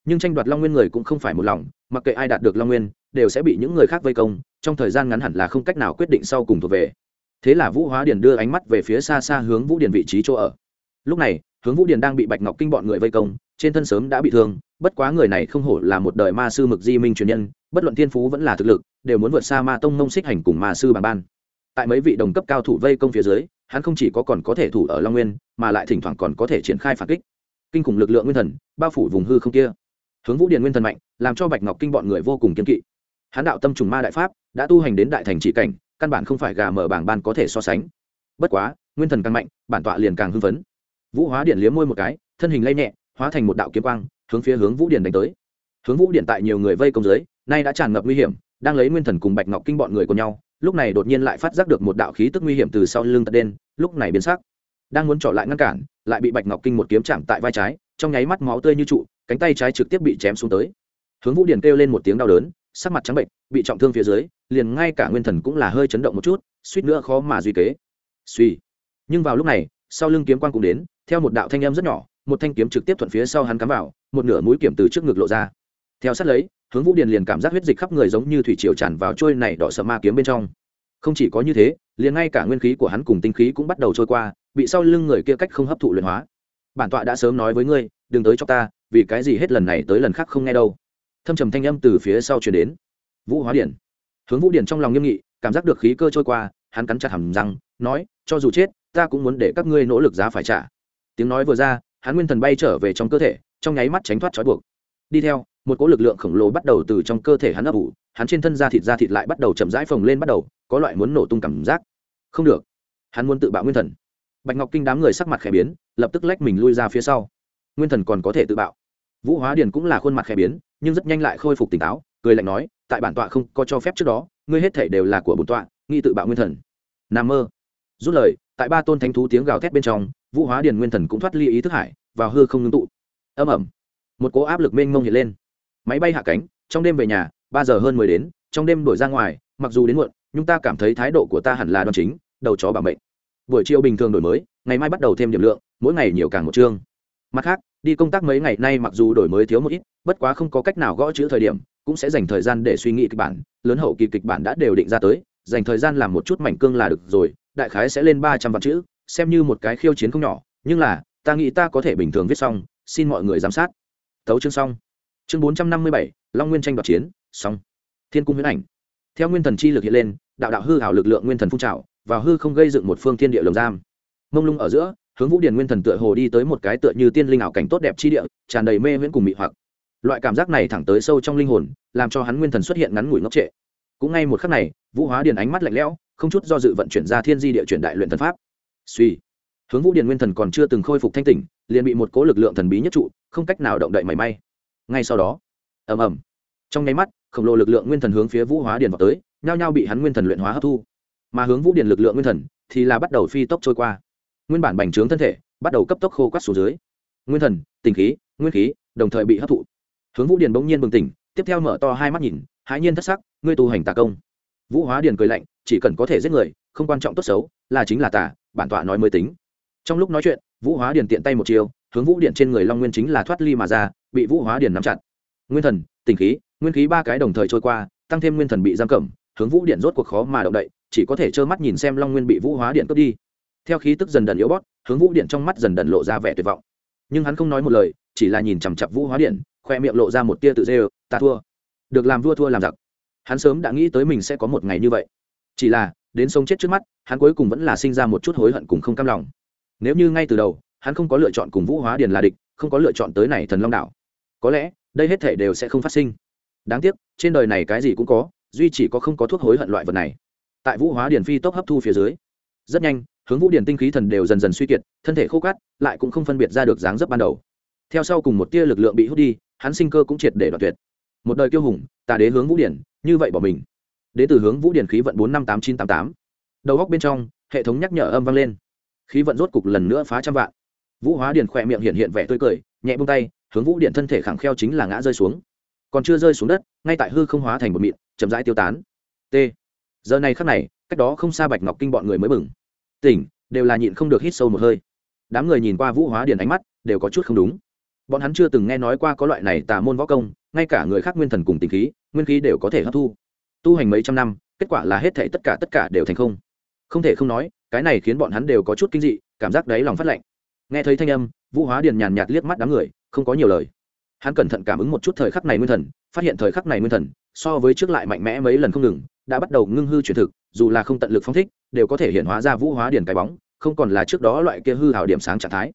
Nhưng tranh đoạt long nguyên người cũng không phải một lòng, mặc kệ ai đạt được long nguyên, đều sẽ bị những người khác vây công, trong thời gian ngắn hẳn là không cách nào quyết định sau cùng thuộc về. Thế là vũ hóa điển đưa ánh mắt về phía xa xa hướng vũ điển vị trí chỗ ở. Lúc này hướng vũ Điền đang bị bạch ngọc kinh bọn người vây công trên thân sớm đã bị thương bất quá người này không hổ là một đời ma sư mực di minh truyền nhân bất luận thiên phú vẫn là thực lực đều muốn vượt xa ma tông nông xích hành cùng ma sư bằng ban tại mấy vị đồng cấp cao thủ vây công phía dưới hắn không chỉ có còn có thể thủ ở long nguyên mà lại thỉnh thoảng còn có thể triển khai phản kích kinh khủng lực lượng nguyên thần bao phủ vùng hư không kia hướng vũ điền nguyên thần mạnh làm cho bạch ngọc kinh bọn người vô cùng kiên kỵ hắn đạo tâm trùng ma đại pháp đã tu hành đến đại thành chỉ cảnh căn bản không phải gà mở bảng ban có thể so sánh bất quá nguyên thần càng mạnh bản tọa liền càng hưng phấn vũ hóa điện liếm môi một cái, thân hình lay nhẹ, hóa thành một đạo kiếm quang, hướng phía hướng vũ điện đánh tới. Hướng vũ điện tại nhiều người vây công dưới, nay đã tràn ngập nguy hiểm, đang lấy nguyên thần cùng bạch ngọc kinh bọn người của nhau, lúc này đột nhiên lại phát giác được một đạo khí tức nguy hiểm từ sau lưng tật đen, lúc này biến sắc. Đang muốn trỏ lại ngăn cản, lại bị bạch ngọc kinh một kiếm chạm tại vai trái, trong nháy mắt máu tươi như trụ, cánh tay trái trực tiếp bị chém xuống tới. Hướng vũ điển kêu lên một tiếng đau đớn, sắc mặt trắng bệnh bị trọng thương phía dưới, liền ngay cả nguyên thần cũng là hơi chấn động một chút, suýt nữa khó mà duy kế. Suy. Nhưng vào lúc này, sau lưng kiếm quan cũng đến theo một đạo thanh âm rất nhỏ, một thanh kiếm trực tiếp thuận phía sau hắn cắm vào, một nửa mũi kiếm từ trước ngực lộ ra. Theo sát lấy, hướng vũ điền liền cảm giác huyết dịch khắp người giống như thủy triều tràn vào trôi này đỏ sợ ma kiếm bên trong. Không chỉ có như thế, liền ngay cả nguyên khí của hắn cùng tinh khí cũng bắt đầu trôi qua, bị sau lưng người kia cách không hấp thụ luyện hóa. Bản tọa đã sớm nói với ngươi, đừng tới cho ta, vì cái gì hết lần này tới lần khác không nghe đâu. Thâm trầm thanh âm từ phía sau chuyển đến. Vũ hóa điển hướng vũ điển trong lòng nghiêm nghị, cảm giác được khí cơ trôi qua, hắn cắn chặt hầm răng, nói, cho dù chết, ta cũng muốn để các ngươi nỗ lực giá phải trả tiếng nói vừa ra, hắn nguyên thần bay trở về trong cơ thể, trong nháy mắt tránh thoát trói buộc. Đi theo, một cỗ lực lượng khổng lồ bắt đầu từ trong cơ thể hắn ấp ủ, hắn trên thân da thịt da thịt lại bắt đầu chậm rãi phồng lên bắt đầu, có loại muốn nổ tung cảm giác. Không được. Hắn muốn tự bạo nguyên thần. Bạch ngọc kinh đám người sắc mặt khẽ biến, lập tức lách mình lui ra phía sau. Nguyên thần còn có thể tự bạo. Vũ hóa điền cũng là khuôn mặt khẽ biến, nhưng rất nhanh lại khôi phục tỉnh táo, cười lạnh nói, tại bản tọa không có cho phép trước đó, ngươi hết thể đều là của bổn tọa nghi tự bạo nguyên thần. N mơ. Rút lời tại ba tôn thánh thú tiếng gào thét bên trong, vũ hóa điền nguyên thần cũng thoát ly ý thức hải, vào hư không ngưng tụ. Âm ẩm một cố áp lực mênh mông hiện lên. Máy bay hạ cánh, trong đêm về nhà, ba giờ hơn mười đến, trong đêm đổi ra ngoài, mặc dù đến muộn, nhưng ta cảm thấy thái độ của ta hẳn là đoan chính, đầu chó bảo mệnh. Buổi chiều bình thường đổi mới, ngày mai bắt đầu thêm điểm lượng, mỗi ngày nhiều càng một chương. Mặt khác, đi công tác mấy ngày nay mặc dù đổi mới thiếu một ít, bất quá không có cách nào gõ chữ thời điểm, cũng sẽ dành thời gian để suy nghĩ kịch bản, lớn hậu kỳ kịch bản đã đều định ra tới, dành thời gian làm một chút mảnh cương là được rồi đại khái sẽ lên ba trăm vạn chữ, xem như một cái khiêu chiến không nhỏ, nhưng là, ta nghĩ ta có thể bình thường viết xong, xin mọi người giám sát. Tấu chương xong. Chương bốn trăm năm mươi bảy, long nguyên tranh đoạt chiến, xong. Thiên cung huyễn ảnh. Theo nguyên thần chi lực hiện lên, đạo đạo hư hảo lực lượng nguyên thần phun trào vào hư không gây dựng một phương thiên địa lồng giam. Mông lung ở giữa, hướng vũ điền nguyên thần tựa hồ đi tới một cái tựa như tiên linh ảo cảnh tốt đẹp chi địa, tràn đầy mê viễn cùng mị hoặc. Loại cảm giác này thẳng tới sâu trong linh hồn, làm cho hắn nguyên thần xuất hiện ngắn ngủi ngốc trệ. Cũng ngay một khắc này, vũ hóa điền ánh mắt lạnh lẽo không chút do dự vận chuyển ra thiên di địa chuyển đại luyện thần pháp. Suy. Hướng vũ điền nguyên thần còn chưa từng khôi phục thanh tỉnh, liền bị một cố lực lượng thần bí nhất trụ, không cách nào động đậy mảy may. Ngay sau đó, ầm ầm. Trong nháy mắt, khổng lồ lực lượng nguyên thần hướng phía vũ hóa điền vào tới, nhao nhao bị hắn nguyên thần luyện hóa hấp thu. Mà hướng vũ điền lực lượng nguyên thần thì là bắt đầu phi tốc trôi qua. Nguyên bản bành trướng thân thể bắt đầu cấp tốc khô quát xuống dưới. Nguyên thần, tình khí, nguyên khí đồng thời bị hấp thụ. Hướng vũ điền bỗng nhiên bừng tỉnh, tiếp theo mở to hai mắt nhìn, hãi nhiên thất sắc, ngươi tu hành tà công. Vũ hóa điền cười lạnh chỉ cần có thể giết người, không quan trọng tốt xấu, là chính là tà, bản tọa nói mới tính. Trong lúc nói chuyện, vũ hóa điền tiện tay một chiều hướng vũ điện trên người long nguyên chính là thoát ly mà ra, bị vũ hóa điền nắm chặt. Nguyên thần, tình khí, nguyên khí ba cái đồng thời trôi qua, tăng thêm nguyên thần bị giam cầm, hướng vũ điện rốt cuộc khó mà động đậy, chỉ có thể trơ mắt nhìn xem long nguyên bị vũ hóa điện cướp đi. Theo khí tức dần dần yếu bót hướng vũ điện trong mắt dần dần lộ ra vẻ tuyệt vọng. Nhưng hắn không nói một lời, chỉ là nhìn chằm chặp vũ hóa điện khoe miệng lộ ra một tia tự dê ta thua. Được làm vua thua làm giặc. Hắn sớm đã nghĩ tới mình sẽ có một ngày như vậy chỉ là, đến sống chết trước mắt, hắn cuối cùng vẫn là sinh ra một chút hối hận cùng không cam lòng. Nếu như ngay từ đầu, hắn không có lựa chọn cùng vũ hóa điền là địch, không có lựa chọn tới này thần long đảo, có lẽ, đây hết thể đều sẽ không phát sinh. Đáng tiếc, trên đời này cái gì cũng có, duy chỉ có không có thuốc hối hận loại vật này. Tại vũ hóa điền phi tốc hấp thu phía dưới, rất nhanh, hướng vũ điền tinh khí thần đều dần dần suy kiệt, thân thể khô cát, lại cũng không phân biệt ra được dáng dấp ban đầu. Theo sau cùng một tia lực lượng bị hút đi, hắn sinh cơ cũng triệt để đoạt tuyệt. Một đời kiêu hùng, tà đế hướng vũ điển như vậy bỏ mình đến từ hướng vũ điển khí vận bốn năm tám chín tám tám. Đầu góc bên trong, hệ thống nhắc nhở âm vang lên. Khí vận rốt cục lần nữa phá trăm vạn. Vũ hóa điển khỏe miệng hiện hiện vẻ tươi cười, nhẹ bông tay, hướng vũ điện thân thể khẳng kheo chính là ngã rơi xuống. Còn chưa rơi xuống đất, ngay tại hư không hóa thành một mịn, chậm rãi tiêu tán. T. Giờ này khắc này, cách đó không xa bạch ngọc kinh bọn người mới bừng. Tỉnh, đều là nhịn không được hít sâu một hơi. Đám người nhìn qua vũ hóa điển ánh mắt, đều có chút không đúng. Bọn hắn chưa từng nghe nói qua có loại này tà môn võ công, ngay cả người khác nguyên thần cùng tình khí, nguyên khí đều có thể hấp thu tu hành mấy trăm năm, kết quả là hết thể tất cả tất cả đều thành không. Không thể không nói, cái này khiến bọn hắn đều có chút kinh dị, cảm giác đáy lòng phát lạnh. Nghe thấy thanh âm, vũ hóa điền nhàn nhạt liếc mắt đám người, không có nhiều lời. Hắn cẩn thận cảm ứng một chút thời khắc này nguyên thần, phát hiện thời khắc này nguyên thần, so với trước lại mạnh mẽ mấy lần không ngừng, đã bắt đầu ngưng hư chuyển thực, dù là không tận lực phong thích, đều có thể hiện hóa ra vũ hóa điền cái bóng, không còn là trước đó loại kia hư hào điểm sáng trạng thái.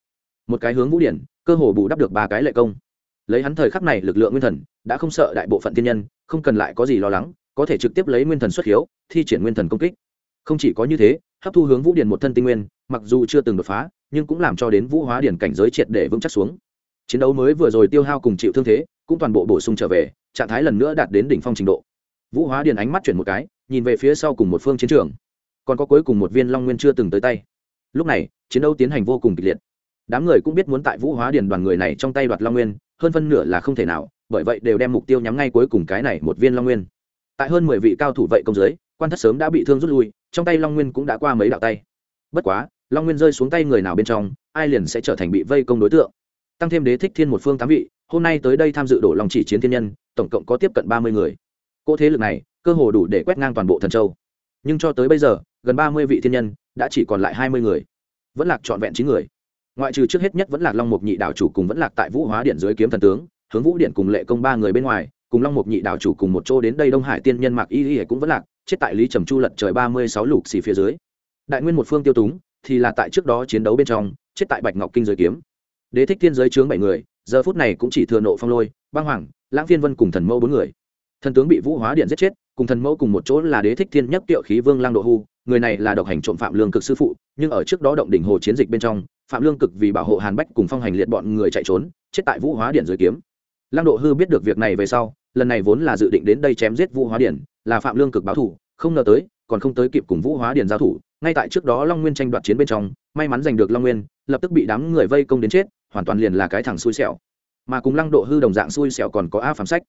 Một cái hướng vũ điển cơ hồ bù đắp được ba cái lệ công. Lấy hắn thời khắc này lực lượng nguyên thần, đã không sợ đại bộ phận thiên nhân, không cần lại có gì lo lắng có thể trực tiếp lấy nguyên thần xuất hiếu, thi triển nguyên thần công kích. Không chỉ có như thế, hấp thu hướng vũ điền một thân tinh nguyên, mặc dù chưa từng đột phá, nhưng cũng làm cho đến vũ hóa điển cảnh giới triệt để vững chắc xuống. Chiến đấu mới vừa rồi tiêu hao cùng chịu thương thế, cũng toàn bộ bổ sung trở về, trạng thái lần nữa đạt đến đỉnh phong trình độ. Vũ hóa điển ánh mắt chuyển một cái, nhìn về phía sau cùng một phương chiến trường. Còn có cuối cùng một viên long nguyên chưa từng tới tay. Lúc này, chiến đấu tiến hành vô cùng kịch liệt. Đám người cũng biết muốn tại vũ hóa điền đoàn người này trong tay đoạt long nguyên, hơn phân nửa là không thể nào, bởi vậy đều đem mục tiêu nhắm ngay cuối cùng cái này một viên long nguyên tại hơn mười vị cao thủ vậy công giới, quan thất sớm đã bị thương rút lui, trong tay long nguyên cũng đã qua mấy đạo tay. Bất quá, long nguyên rơi xuống tay người nào bên trong, ai liền sẽ trở thành bị vây công đối tượng. Tăng thêm đế thích thiên một phương tám vị, hôm nay tới đây tham dự đổ lòng chỉ chiến thiên nhân, tổng cộng có tiếp cận ba mươi người. Cỗ thế lực này, cơ hồ đủ để quét ngang toàn bộ thần châu. Nhưng cho tới bây giờ, gần ba mươi vị thiên nhân, đã chỉ còn lại hai mươi người. Vẫn lạc trọn vẹn chín người. Ngoại trừ trước hết nhất vẫn lạc long mục nhị đảo chủ cùng vẫn lạc tại vũ hóa điện dưới kiếm thần tướng, hướng vũ điện cùng lệ công ba người bên ngoài cùng long mục nhị đảo chủ cùng một chỗ đến đây đông hải tiên nhân mạc y y cũng vẫn lạc, chết tại lý trầm chu lật trời ba mươi sáu lục xì phía dưới. Đại nguyên một phương tiêu túng, thì là tại trước đó chiến đấu bên trong, chết tại bạch ngọc kinh giới kiếm. Đế thích thiên giới chướng bảy người, giờ phút này cũng chỉ thừa nộ phong lôi, băng hoàng, lãng phiên vân cùng thần mẫu bốn người. Thần tướng bị vũ hóa điện giết chết, cùng thần mẫu cùng một chỗ là đế thích thiên nhất tiệu khí vương lang độ hu, người này là độc hành trộm phạm lương cực sư phụ, nhưng ở trước đó động đỉnh hồ chiến dịch bên trong, phạm lương cực vì bảo hộ hàn bách cùng phong hành liệt bọn người chạy trốn, chết tại vũ hóa điện giới kiếm lăng độ hư biết được việc này về sau, lần này vốn là dự định đến đây chém giết vũ hóa điển, là phạm lương cực báo thủ, không ngờ tới, còn không tới kịp cùng vũ hóa điển giao thủ. Ngay tại trước đó long nguyên tranh đoạt chiến bên trong, may mắn giành được long nguyên, lập tức bị đám người vây công đến chết, hoàn toàn liền là cái thằng xui xẻo. Mà cùng lăng độ hư đồng dạng xui xẻo còn có a phám sách.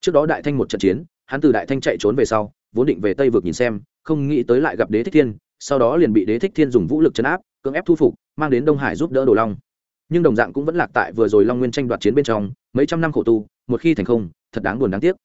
Trước đó đại thanh một trận chiến, hắn từ đại thanh chạy trốn về sau, vốn định về tây vực nhìn xem, không nghĩ tới lại gặp đế thích thiên, sau đó liền bị đế thích thiên dùng vũ lực chấn áp, cưỡng ép thu phục, mang đến đông hải giúp đỡ đồ long. Nhưng đồng dạng cũng vẫn lạc tại vừa rồi long nguyên tranh đoạt chiến bên trong mấy trăm năm khổ tu, một khi thành không, thật đáng buồn đáng tiếc.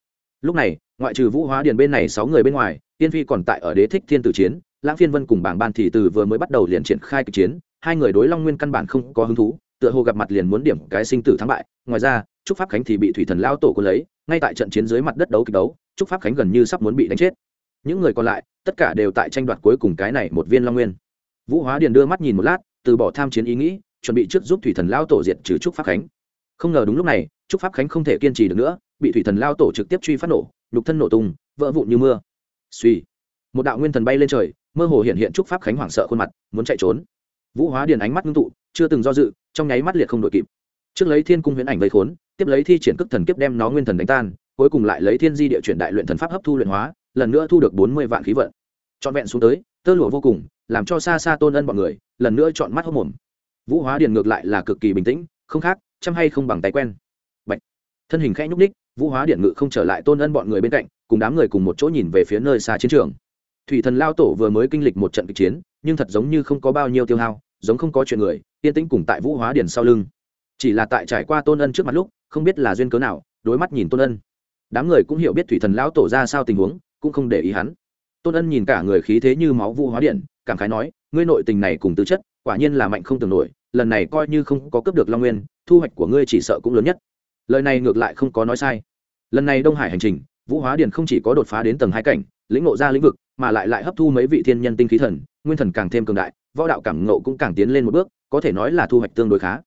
Lúc này, ngoại trừ vũ hóa điền bên này sáu người bên ngoài, tiên phi còn tại ở đế thích thiên tử chiến, lãng phiên vân cùng bảng ban thì từ vừa mới bắt đầu liền triển khai kịch chiến, hai người đối long nguyên căn bản không có hứng thú, tựa hồ gặp mặt liền muốn điểm cái sinh tử thắng bại. Ngoài ra, trúc pháp khánh thì bị thủy thần lao tổ cô lấy, ngay tại trận chiến dưới mặt đất đấu kịch đấu, trúc pháp khánh gần như sắp muốn bị đánh chết. Những người còn lại, tất cả đều tại tranh đoạt cuối cùng cái này một viên long nguyên. Vũ hóa điền đưa mắt nhìn một lát, từ bỏ tham chiến ý nghĩ, chuẩn bị trước giúp thủy thần lao tổ diệt trừ trúc pháp khánh không ngờ đúng lúc này, trúc pháp khánh không thể kiên trì được nữa, bị thủy thần lao tổ trực tiếp truy phát nổ, nhục thân nổ tung, vỡ vụn như mưa. Suy một đạo nguyên thần bay lên trời, mơ hồ hiện hiện trúc pháp khánh hoảng sợ khuôn mặt, muốn chạy trốn. Vũ hóa điền ánh mắt ngưng tụ, chưa từng do dự, trong nháy mắt liệt không đội kịp. Trước lấy thiên cung huyễn ảnh vây khốn, tiếp lấy thi triển cước thần kiếp đem nó nguyên thần đánh tan, cuối cùng lại lấy thiên di địa chuyển đại luyện thần pháp hấp thu luyện hóa, lần nữa thu được bốn mươi vạn khí vận. Trọn vẹn xuống tới, tơ lụa vô cùng, làm cho xa xa tôn ân bọn người, lần nữa chọn mắt hốc mồm. Vũ hóa điền ngược lại là cực kỳ bình tĩnh, không khác chăm hay không bằng tay quen. Bạch. thân hình khẽ nhúc ních vũ hóa điện ngự không trở lại tôn ân bọn người bên cạnh, cùng đám người cùng một chỗ nhìn về phía nơi xa chiến trường. Thủy thần lao tổ vừa mới kinh lịch một trận kịch chiến, nhưng thật giống như không có bao nhiêu tiêu hao, giống không có chuyện người, yên tĩnh cùng tại vũ hóa điện sau lưng. Chỉ là tại trải qua tôn ân trước mặt lúc, không biết là duyên cớ nào, đối mắt nhìn tôn ân. Đám người cũng hiểu biết thủy thần lão tổ ra sao tình huống, cũng không để ý hắn. Tôn ân nhìn cả người khí thế như máu vũ hóa điện cảm khái nói, ngươi nội tình này cùng tư chất, quả nhiên là mạnh không tưởng nổi lần này coi như không có cướp được long nguyên, thu hoạch của ngươi chỉ sợ cũng lớn nhất. Lời này ngược lại không có nói sai. Lần này đông hải hành trình, vũ hóa điền không chỉ có đột phá đến tầng hai cảnh, lĩnh ngộ ra lĩnh vực, mà lại lại hấp thu mấy vị thiên nhân tinh khí thần, nguyên thần càng thêm cường đại, võ đạo cảm ngộ cũng càng tiến lên một bước, có thể nói là thu hoạch tương đối khá.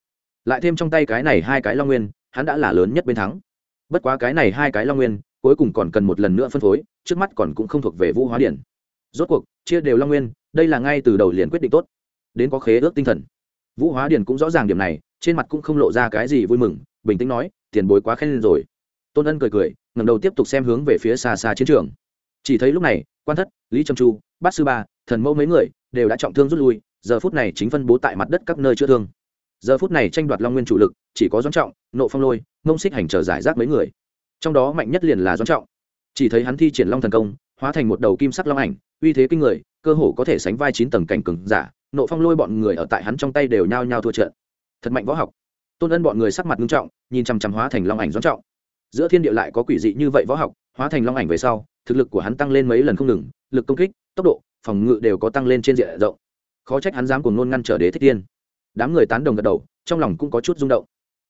Lại thêm trong tay cái này hai cái long nguyên, hắn đã là lớn nhất bên thắng. Bất quá cái này hai cái long nguyên, cuối cùng còn cần một lần nữa phân phối, trước mắt còn cũng không thuộc về vũ hóa điển rốt cuộc, chia đều long nguyên, đây là ngay từ đầu liền quyết định tốt. Đến có khế ước tinh thần vũ hóa Điền cũng rõ ràng điểm này, trên mặt cũng không lộ ra cái gì vui mừng, bình tĩnh nói, tiền bối quá khen lên rồi. Tôn ân cười cười ngầm đầu tiếp tục xem hướng về phía xa xa chiến trường. Chỉ thấy lúc này, quan thất, lý trầm chu, bát sư ba, thần mẫu mấy người đều đã trọng thương rút lui, giờ phút này chính phân bố tại mặt đất các nơi chữa thương. Giờ phút này tranh đoạt long nguyên chủ lực, chỉ có doãn trọng, nộ phong lôi, ngông xích hành trở giải rác mấy người. Trong đó mạnh nhất liền là doãn trọng. Chỉ thấy hắn thi triển long thần công, hóa thành một đầu kim sắc long ảnh, uy thế kinh người cơ hồ có thể sánh vai chín tầng cảnh cường giả, nộ phong lôi bọn người ở tại hắn trong tay đều nhao nhao thua trận. Thật mạnh võ học. Tôn ân bọn người sắc mặt nghiêm trọng, nhìn chằm chằm hóa thành long ảnh doãn trọng. Giữa thiên địa lại có quỷ dị như vậy võ học, hóa thành long ảnh về sau, thực lực của hắn tăng lên mấy lần không ngừng, lực công kích, tốc độ, phòng ngự đều có tăng lên trên diện rộng. Khó trách hắn dám cùng nôn ngăn trở đế thích tiên. Đám người tán đồng gật đầu, trong lòng cũng có chút rung động.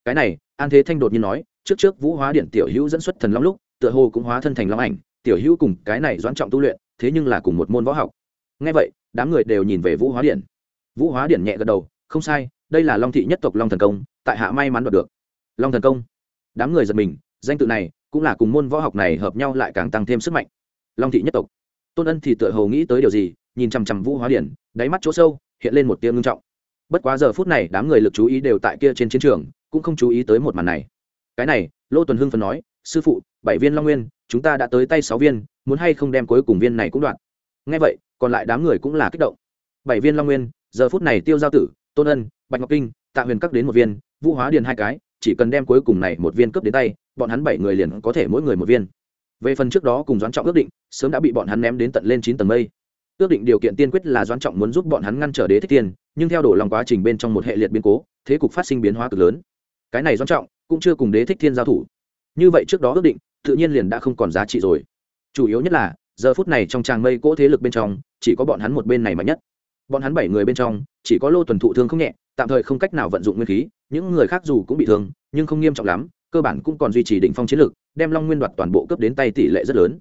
Cái này, an thế thanh đột nhiên nói, trước trước vũ hóa điện tiểu hữu dẫn xuất thần long lúc, tựa hồ cũng hóa thân thành long ảnh, tiểu hữu cùng cái này doãn trọng tu luyện, thế nhưng là cùng một môn võ học ngay vậy, đám người đều nhìn về vũ hóa điện vũ hóa điện nhẹ gật đầu, không sai, đây là long thị nhất tộc long thần công, tại hạ may mắn đoạt được. Long thần công? Đám người giật mình, danh tự này cũng là cùng môn võ học này hợp nhau lại càng tăng thêm sức mạnh. Long thị nhất tộc? Tôn ân thì tựa hồ nghĩ tới điều gì, nhìn chằm chằm vũ hóa điển, đáy mắt chỗ sâu hiện lên một tiếng ngưng trọng. Bất quá giờ phút này, đám người lực chú ý đều tại kia trên chiến trường, cũng không chú ý tới một màn này. Cái này, lô tuần hưng phần nói, sư phụ, bảy viên long nguyên, chúng ta đã tới tay sáu viên, muốn hay không đem cuối cùng viên này cũng đoạn ngay vậy, còn lại đám người cũng là kích động. Bảy viên long nguyên, giờ phút này tiêu giao tử, tôn ân, bạch ngọc kinh, tạ huyền cắt đến một viên, vũ hóa điền hai cái, chỉ cần đem cuối cùng này một viên cướp đến tay, bọn hắn bảy người liền có thể mỗi người một viên. Về phần trước đó cùng doãn trọng ước định, sớm đã bị bọn hắn ném đến tận lên chín tầng mây. Ước định điều kiện tiên quyết là doãn trọng muốn giúp bọn hắn ngăn trở đế thích tiên, nhưng theo đổ lòng quá trình bên trong một hệ liệt biến cố, thế cục phát sinh biến hóa cực lớn. Cái này doãn trọng cũng chưa cùng đế thích thiên giao thủ. Như vậy trước đó ước định, tự nhiên liền đã không còn giá trị rồi. Chủ yếu nhất là giờ phút này trong tràng mây cỗ thế lực bên trong, chỉ có bọn hắn một bên này mạnh nhất. Bọn hắn bảy người bên trong, chỉ có lô tuần thụ thương không nhẹ, tạm thời không cách nào vận dụng nguyên khí, những người khác dù cũng bị thương, nhưng không nghiêm trọng lắm, cơ bản cũng còn duy trì đỉnh phong chiến lược đem long nguyên đoạt toàn bộ cấp đến tay tỷ lệ rất lớn.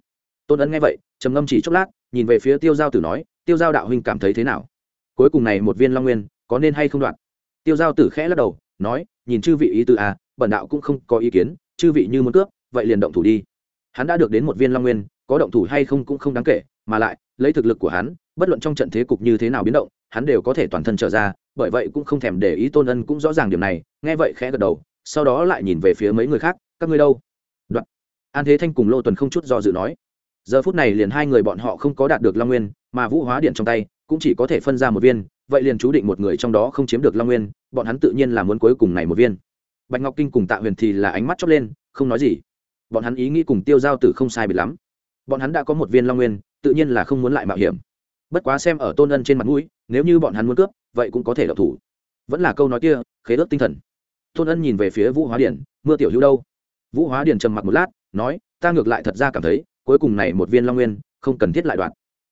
Tôn ấn nghe vậy, trầm ngâm chỉ chốc lát, nhìn về phía tiêu giao tử nói, tiêu giao đạo huynh cảm thấy thế nào? Cuối cùng này một viên long nguyên, có nên hay không đoạt? Tiêu giao tử khẽ lắc đầu, nói, nhìn chư vị ý tư à bẩn đạo cũng không có ý kiến, chư vị như muốn cướp, vậy liền động thủ đi. Hắn đã được đến một viên long nguyên có động thủ hay không cũng không đáng kể, mà lại, lấy thực lực của hắn, bất luận trong trận thế cục như thế nào biến động, hắn đều có thể toàn thân trở ra, bởi vậy cũng không thèm để ý tôn ân cũng rõ ràng điểm này, nghe vậy khẽ gật đầu, sau đó lại nhìn về phía mấy người khác, các ngươi đâu? Đoạn. An thế thanh cùng lô tuần không chút do dự nói, giờ phút này liền hai người bọn họ không có đạt được long nguyên, mà vũ hóa điện trong tay, cũng chỉ có thể phân ra một viên, vậy liền chú định một người trong đó không chiếm được long nguyên, bọn hắn tự nhiên là muốn cuối cùng này một viên. Bạch ngọc kinh cùng tạ huyền thì là ánh mắt chót lên, không nói gì. Bọn hắn ý nghĩ cùng tiêu giao tử không sai biệt lắm bọn hắn đã có một viên long nguyên, tự nhiên là không muốn lại mạo hiểm. Bất quá xem ở tôn ân trên mặt mũi, nếu như bọn hắn muốn cướp, vậy cũng có thể đọc thủ. Vẫn là câu nói kia, khế ước tinh thần. Tôn ân nhìn về phía vũ hóa điển, mưa tiểu hữu đâu? Vũ hóa điển trầm mặc một lát, nói, ta ngược lại thật ra cảm thấy, cuối cùng này một viên long nguyên, không cần thiết lại đoạn.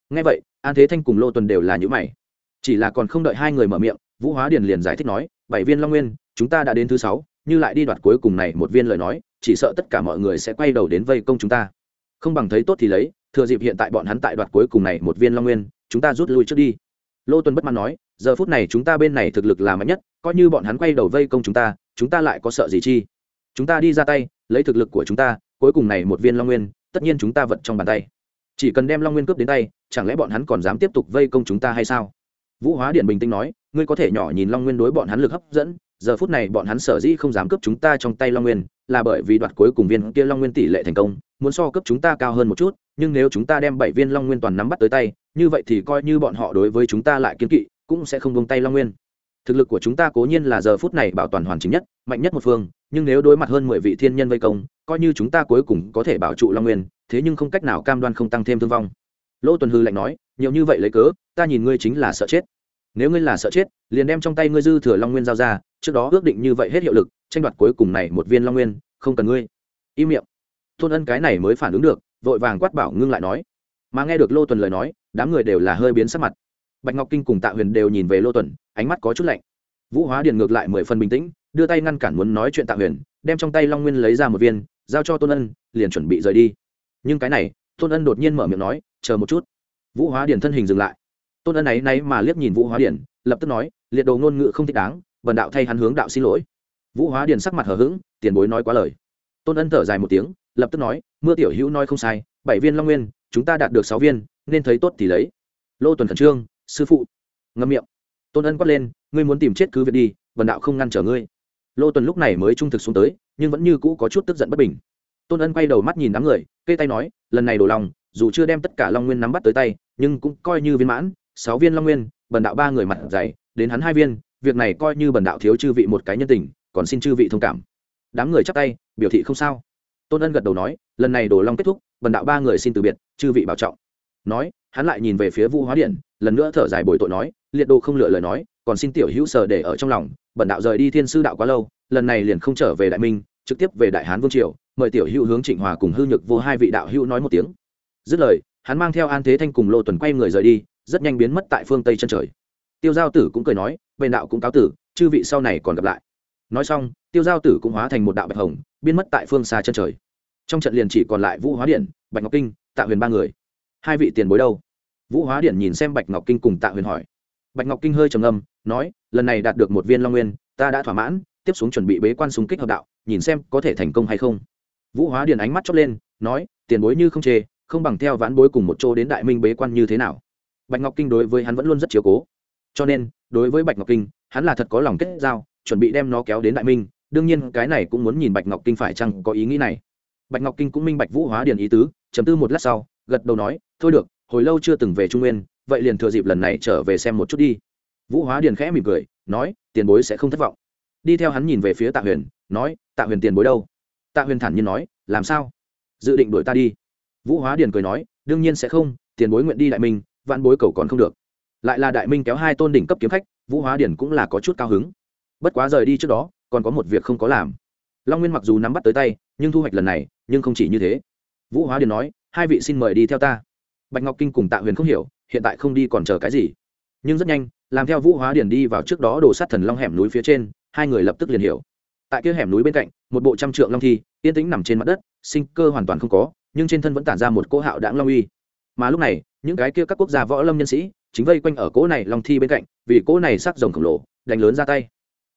Ngay vậy, an thế thanh cùng lô tuần đều là những mày. Chỉ là còn không đợi hai người mở miệng, vũ hóa điển liền giải thích nói, bảy viên long nguyên, chúng ta đã đến thứ sáu, như lại đi đoạt cuối cùng này một viên lời nói, chỉ sợ tất cả mọi người sẽ quay đầu đến vây công chúng ta không bằng thấy tốt thì lấy, thừa dịp hiện tại bọn hắn tại đoạt cuối cùng này một viên long nguyên, chúng ta rút lui trước đi. Lô tuần bất mãn nói, giờ phút này chúng ta bên này thực lực là mạnh nhất, coi như bọn hắn quay đầu vây công chúng ta chúng ta lại có sợ gì chi? Chúng ta đi ra tay, lấy thực lực của chúng ta, cuối cùng này một viên long nguyên, tất nhiên chúng ta vật trong bàn tay. Chỉ cần đem long nguyên cướp đến tay, chẳng lẽ bọn hắn còn dám tiếp tục vây công chúng ta hay sao? Vũ hóa điện bình tĩnh nói, ngươi có thể nhỏ nhìn long nguyên đối bọn hắn lực hấp dẫn giờ phút này bọn hắn sở dĩ không dám cướp chúng ta trong tay long nguyên, là bởi vì đoạt cuối cùng viên kia long nguyên tỷ lệ thành công, muốn so cướp chúng ta cao hơn một chút, nhưng nếu chúng ta đem bảy viên long nguyên toàn nắm bắt tới tay, như vậy thì coi như bọn họ đối với chúng ta lại kiên kỵ, cũng sẽ không vung tay long nguyên. Thực lực của chúng ta cố nhiên là giờ phút này bảo toàn hoàn chỉnh nhất, mạnh nhất một phương, nhưng nếu đối mặt hơn mười vị thiên nhân vây công, coi như chúng ta cuối cùng có thể bảo trụ long nguyên, thế nhưng không cách nào cam đoan không tăng thêm thương vong. Lỗ tuần hư lạnh nói, nhiều như vậy lấy cớ, ta nhìn ngươi chính là sợ chết nếu ngươi là sợ chết, liền đem trong tay ngươi dư thừa long nguyên giao ra, trước đó ước định như vậy hết hiệu lực, tranh đoạt cuối cùng này một viên long nguyên, không cần ngươi. Im miệng. Tôn ân cái này mới phản ứng được, vội vàng quát bảo ngưng lại nói. Mà nghe được lô tuần lời nói, đám người đều là hơi biến sắc mặt. Bạch ngọc kinh cùng tạ huyền đều nhìn về lô tuần, ánh mắt có chút lạnh. Vũ hóa điền ngược lại mười phần bình tĩnh, đưa tay ngăn cản muốn nói chuyện tạ huyền, đem trong tay long nguyên lấy ra một viên, giao cho tôn ân, liền chuẩn bị rời đi. Nhưng cái này, tôn ân đột nhiên mở miệng nói, chờ một chút. Vũ hóa điền thân hình dừng lại tôn ân ấy nay mà liếc nhìn vũ hóa điền, lập tức nói, liệt đồ ngôn ngữ không thích đáng vần đạo thay hắn hướng đạo xin lỗi. Vũ hóa điền sắc mặt hờ hững, tiền bối nói quá lời. Tôn ân thở dài một tiếng, lập tức nói, mưa tiểu hữu nói không sai, bảy viên long nguyên, chúng ta đạt được sáu viên, nên thấy tốt thì lấy. Lô tuần khẩn trương, sư phụ. Ngâm miệng. Tôn ân quát lên, ngươi muốn tìm chết cứ việc đi vần đạo không ngăn trở ngươi. Lô tuần lúc này mới trung thực xuống tới, nhưng vẫn như cũ có chút tức giận bất bình. Tôn ân quay đầu mắt nhìn đám người cây tay nói, lần này đổ lòng, dù chưa đem tất cả long nguyên nắm bắt tới tay, nhưng cũng coi như viên mãn sáu viên long nguyên, bần đạo ba người mặt dày, đến hắn hai viên, việc này coi như bần đạo thiếu chư vị một cái nhân tình, còn xin chư vị thông cảm. Đám người chắp tay, biểu thị không sao. Tôn ân gật đầu nói, lần này đồ long kết thúc, bần đạo ba người xin từ biệt, chư vị bảo trọng. Nói, hắn lại nhìn về phía vũ hóa điện, lần nữa thở dài bồi tội nói, liệt đồ không lựa lời nói, còn xin tiểu hữu sở để ở trong lòng, bần đạo rời đi thiên sư đạo quá lâu, lần này liền không trở về đại minh, trực tiếp về đại hán vương triều, mời tiểu hữu hướng trịnh hòa cùng hư nhược vô hai vị đạo hữu nói một tiếng. Dứt lời, hắn mang theo an thế thanh cùng lô tuần quay người rời đi rất nhanh biến mất tại phương tây chân trời. Tiêu giao tử cũng cười nói về đạo cũng cáo tử, chư vị sau này còn gặp lại. Nói xong, tiêu giao tử cũng hóa thành một đạo bạch hồng, biến mất tại phương xa chân trời. Trong trận liền chỉ còn lại vũ hóa điện, bạch ngọc kinh, tạ huyền ba người. Hai vị tiền bối đâu? Vũ hóa điện nhìn xem bạch ngọc kinh cùng tạ huyền hỏi. Bạch ngọc kinh hơi trầm âm nói, lần này đạt được một viên long nguyên, ta đã thỏa mãn, tiếp xuống chuẩn bị bế quan súng kích hợp đạo, nhìn xem có thể thành công hay không. Vũ hóa điện ánh mắt chót lên, nói, tiền bối như không chê, không bằng theo vãn bối cùng một chỗ đến đại minh bế quan như thế nào? Bạch ngọc kinh đối với hắn vẫn luôn rất chiếu cố. Cho nên, đối với bạch ngọc kinh, hắn là thật có lòng kết giao, chuẩn bị đem nó kéo đến đại minh. Đương nhiên, cái này cũng muốn nhìn bạch ngọc kinh phải chăng có ý nghĩ này. Bạch ngọc kinh cũng minh bạch vũ hóa điền ý tứ chấm tư một lát sau, gật đầu nói, thôi được, hồi lâu chưa từng về trung nguyên, vậy liền thừa dịp lần này trở về xem một chút đi. Vũ hóa điền khẽ mỉm cười, nói, tiền bối sẽ không thất vọng. Đi theo hắn nhìn về phía tạ huyền, nói, tạ huyền tiền bối đâu? Tạ huyền thản nhiên nói, làm sao? Dự định đuổi ta đi. Vũ hóa điền cười nói, đương nhiên sẽ không, tiền bối nguyện đi đại minh vạn bối cầu còn không được. Lại là đại minh kéo hai tôn đỉnh cấp kiếm khách, vũ hóa điển cũng là có chút cao hứng. Bất quá rời đi trước đó, còn có một việc không có làm. Long nguyên mặc dù nắm bắt tới tay, nhưng thu hoạch lần này, nhưng không chỉ như thế. Vũ hóa điền nói, hai vị xin mời đi theo ta. Bạch ngọc kinh cùng tạ huyền không hiểu, hiện tại không đi còn chờ cái gì. Nhưng rất nhanh, làm theo vũ hóa điền đi vào trước đó đổ sát thần long hẻm núi phía trên, hai người lập tức liền hiểu. Tại kia hẻm núi bên cạnh, một bộ trăm trượng long thi, yên tĩnh nằm trên mặt đất, sinh cơ hoàn toàn không có, nhưng trên thân vẫn tản ra một cỗ hạo đãng long uy. Mà lúc này những cái kia các quốc gia võ lâm nhân sĩ chính vây quanh ở cỗ này long thi bên cạnh, vì cỗ này sắc rồng khổng lồ, đánh lớn ra tay.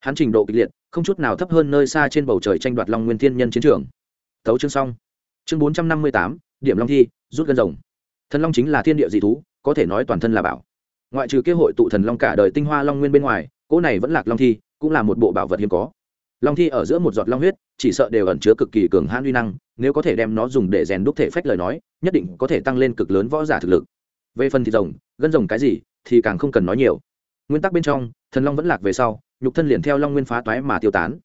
Hắn trình độ kịch liệt, không chút nào thấp hơn nơi xa trên bầu trời tranh đoạt long nguyên thiên nhân chiến trường. Thấu chương xong. Chương bốn trăm năm mươi tám, điểm long thi, rút gân rồng. Thần long chính là thiên địa dị thú, có thể nói toàn thân là bảo. Ngoại trừ kế hội tụ thần long cả đời tinh hoa long nguyên bên ngoài, cỗ này vẫn lạc long thi, cũng là một bộ bảo vật hiếm có long thi ở giữa một giọt long huyết, chỉ sợ đều ẩn chứa cực kỳ cường hãn uy năng, nếu có thể đem nó dùng để rèn đúc thể phách lời nói, nhất định có thể tăng lên cực lớn võ giả thực lực. Về phần thịt rồng, gân rồng cái gì, thì càng không cần nói nhiều. Nguyên tắc bên trong, thần long vẫn lạc về sau, nhục thân liền theo long nguyên phá toái mà tiêu tán.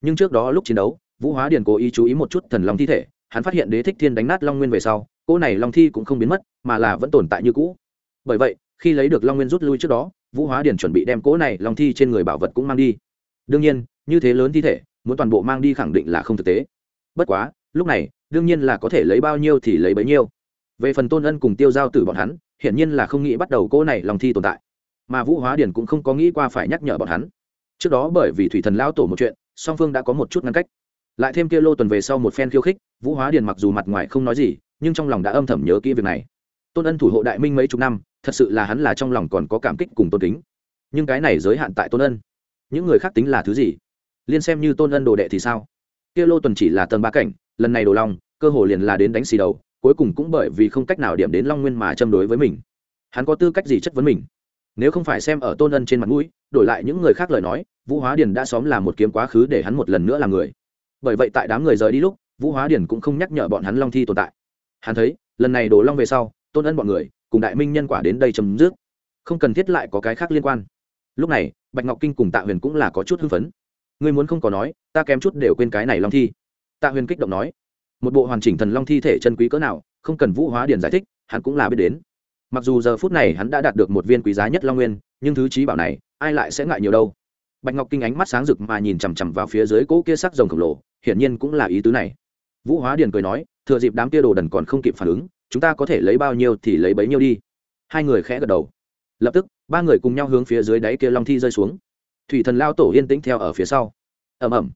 Nhưng trước đó lúc chiến đấu, vũ hóa điền cố ý chú ý một chút thần long thi thể, hắn phát hiện đế thích thiên đánh nát long nguyên về sau, cỗ này long thi cũng không biến mất, mà là vẫn tồn tại như cũ. Bởi vậy, khi lấy được long nguyên rút lui trước đó, vũ hóa điền chuẩn bị đem cỗ này long thi trên người bảo vật cũng mang đi. Đương nhiên như thế lớn thi thể, muốn toàn bộ mang đi khẳng định là không thực tế. Bất quá, lúc này, đương nhiên là có thể lấy bao nhiêu thì lấy bấy nhiêu. Về phần tôn ân cùng tiêu giao tử bọn hắn, hiển nhiên là không nghĩ bắt đầu cỗ này lòng thi tồn tại. Mà vũ hóa điền cũng không có nghĩ qua phải nhắc nhở bọn hắn. Trước đó bởi vì thủy thần lão tổ một chuyện, song phương đã có một chút ngăn cách. Lại thêm kia lô tuần về sau một phen khiêu khích, vũ hóa điền mặc dù mặt ngoài không nói gì, nhưng trong lòng đã âm thầm nhớ kỹ việc này. Tôn ân thủ hộ đại minh mấy chục năm, thật sự là hắn là trong lòng còn có cảm kích cùng tôn kính. Nhưng cái này giới hạn tại tôn ân. Những người khác tính là thứ gì? Liên xem như tôn ân đồ đệ thì sao? Kia lô tuần chỉ là tầng ba cảnh, lần này đồ long, cơ hồ liền là đến đánh xì đầu, cuối cùng cũng bởi vì không cách nào điểm đến long nguyên mà châm đối với mình. Hắn có tư cách gì chất vấn mình? Nếu không phải xem ở tôn ân trên mặt mũi, đổi lại những người khác lời nói, vũ hóa điền đã xóm làm một kiếm quá khứ để hắn một lần nữa làm người. Bởi vậy tại đám người rời đi lúc, vũ hóa điền cũng không nhắc nhở bọn hắn long thi tồn tại. Hắn thấy, lần này đổ long về sau, tôn ân bọn người, cùng đại minh nhân quả đến đây chấm dứt. Không cần thiết lại có cái khác liên quan. Lúc này, bạch ngọc kinh cùng tạ huyền cũng là có chút hưng phấn ngươi muốn không có nói, ta kém chút đều quên cái này long thi. Tạ huyền kích động nói, một bộ hoàn chỉnh thần long thi thể chân quý cỡ nào, không cần vũ hóa điền giải thích, hắn cũng là biết đến. Mặc dù giờ phút này hắn đã đạt được một viên quý giá nhất long nguyên, nhưng thứ trí bảo này, ai lại sẽ ngại nhiều đâu. Bạch ngọc kinh ánh mắt sáng rực mà nhìn chằm chằm vào phía dưới cỗ kia sắc rồng khổng lồ, hiển nhiên cũng là ý tứ này. Vũ hóa điền cười nói, thừa dịp đám kia đồ đần còn không kịp phản ứng, chúng ta có thể lấy bao nhiêu thì lấy bấy nhiêu đi. Hai người khẽ gật đầu. Lập tức, ba người cùng nhau hướng phía dưới đáy kia long thi rơi xuống thủy thần lao tổ yên tĩnh theo ở phía sau. Ẩm ẩm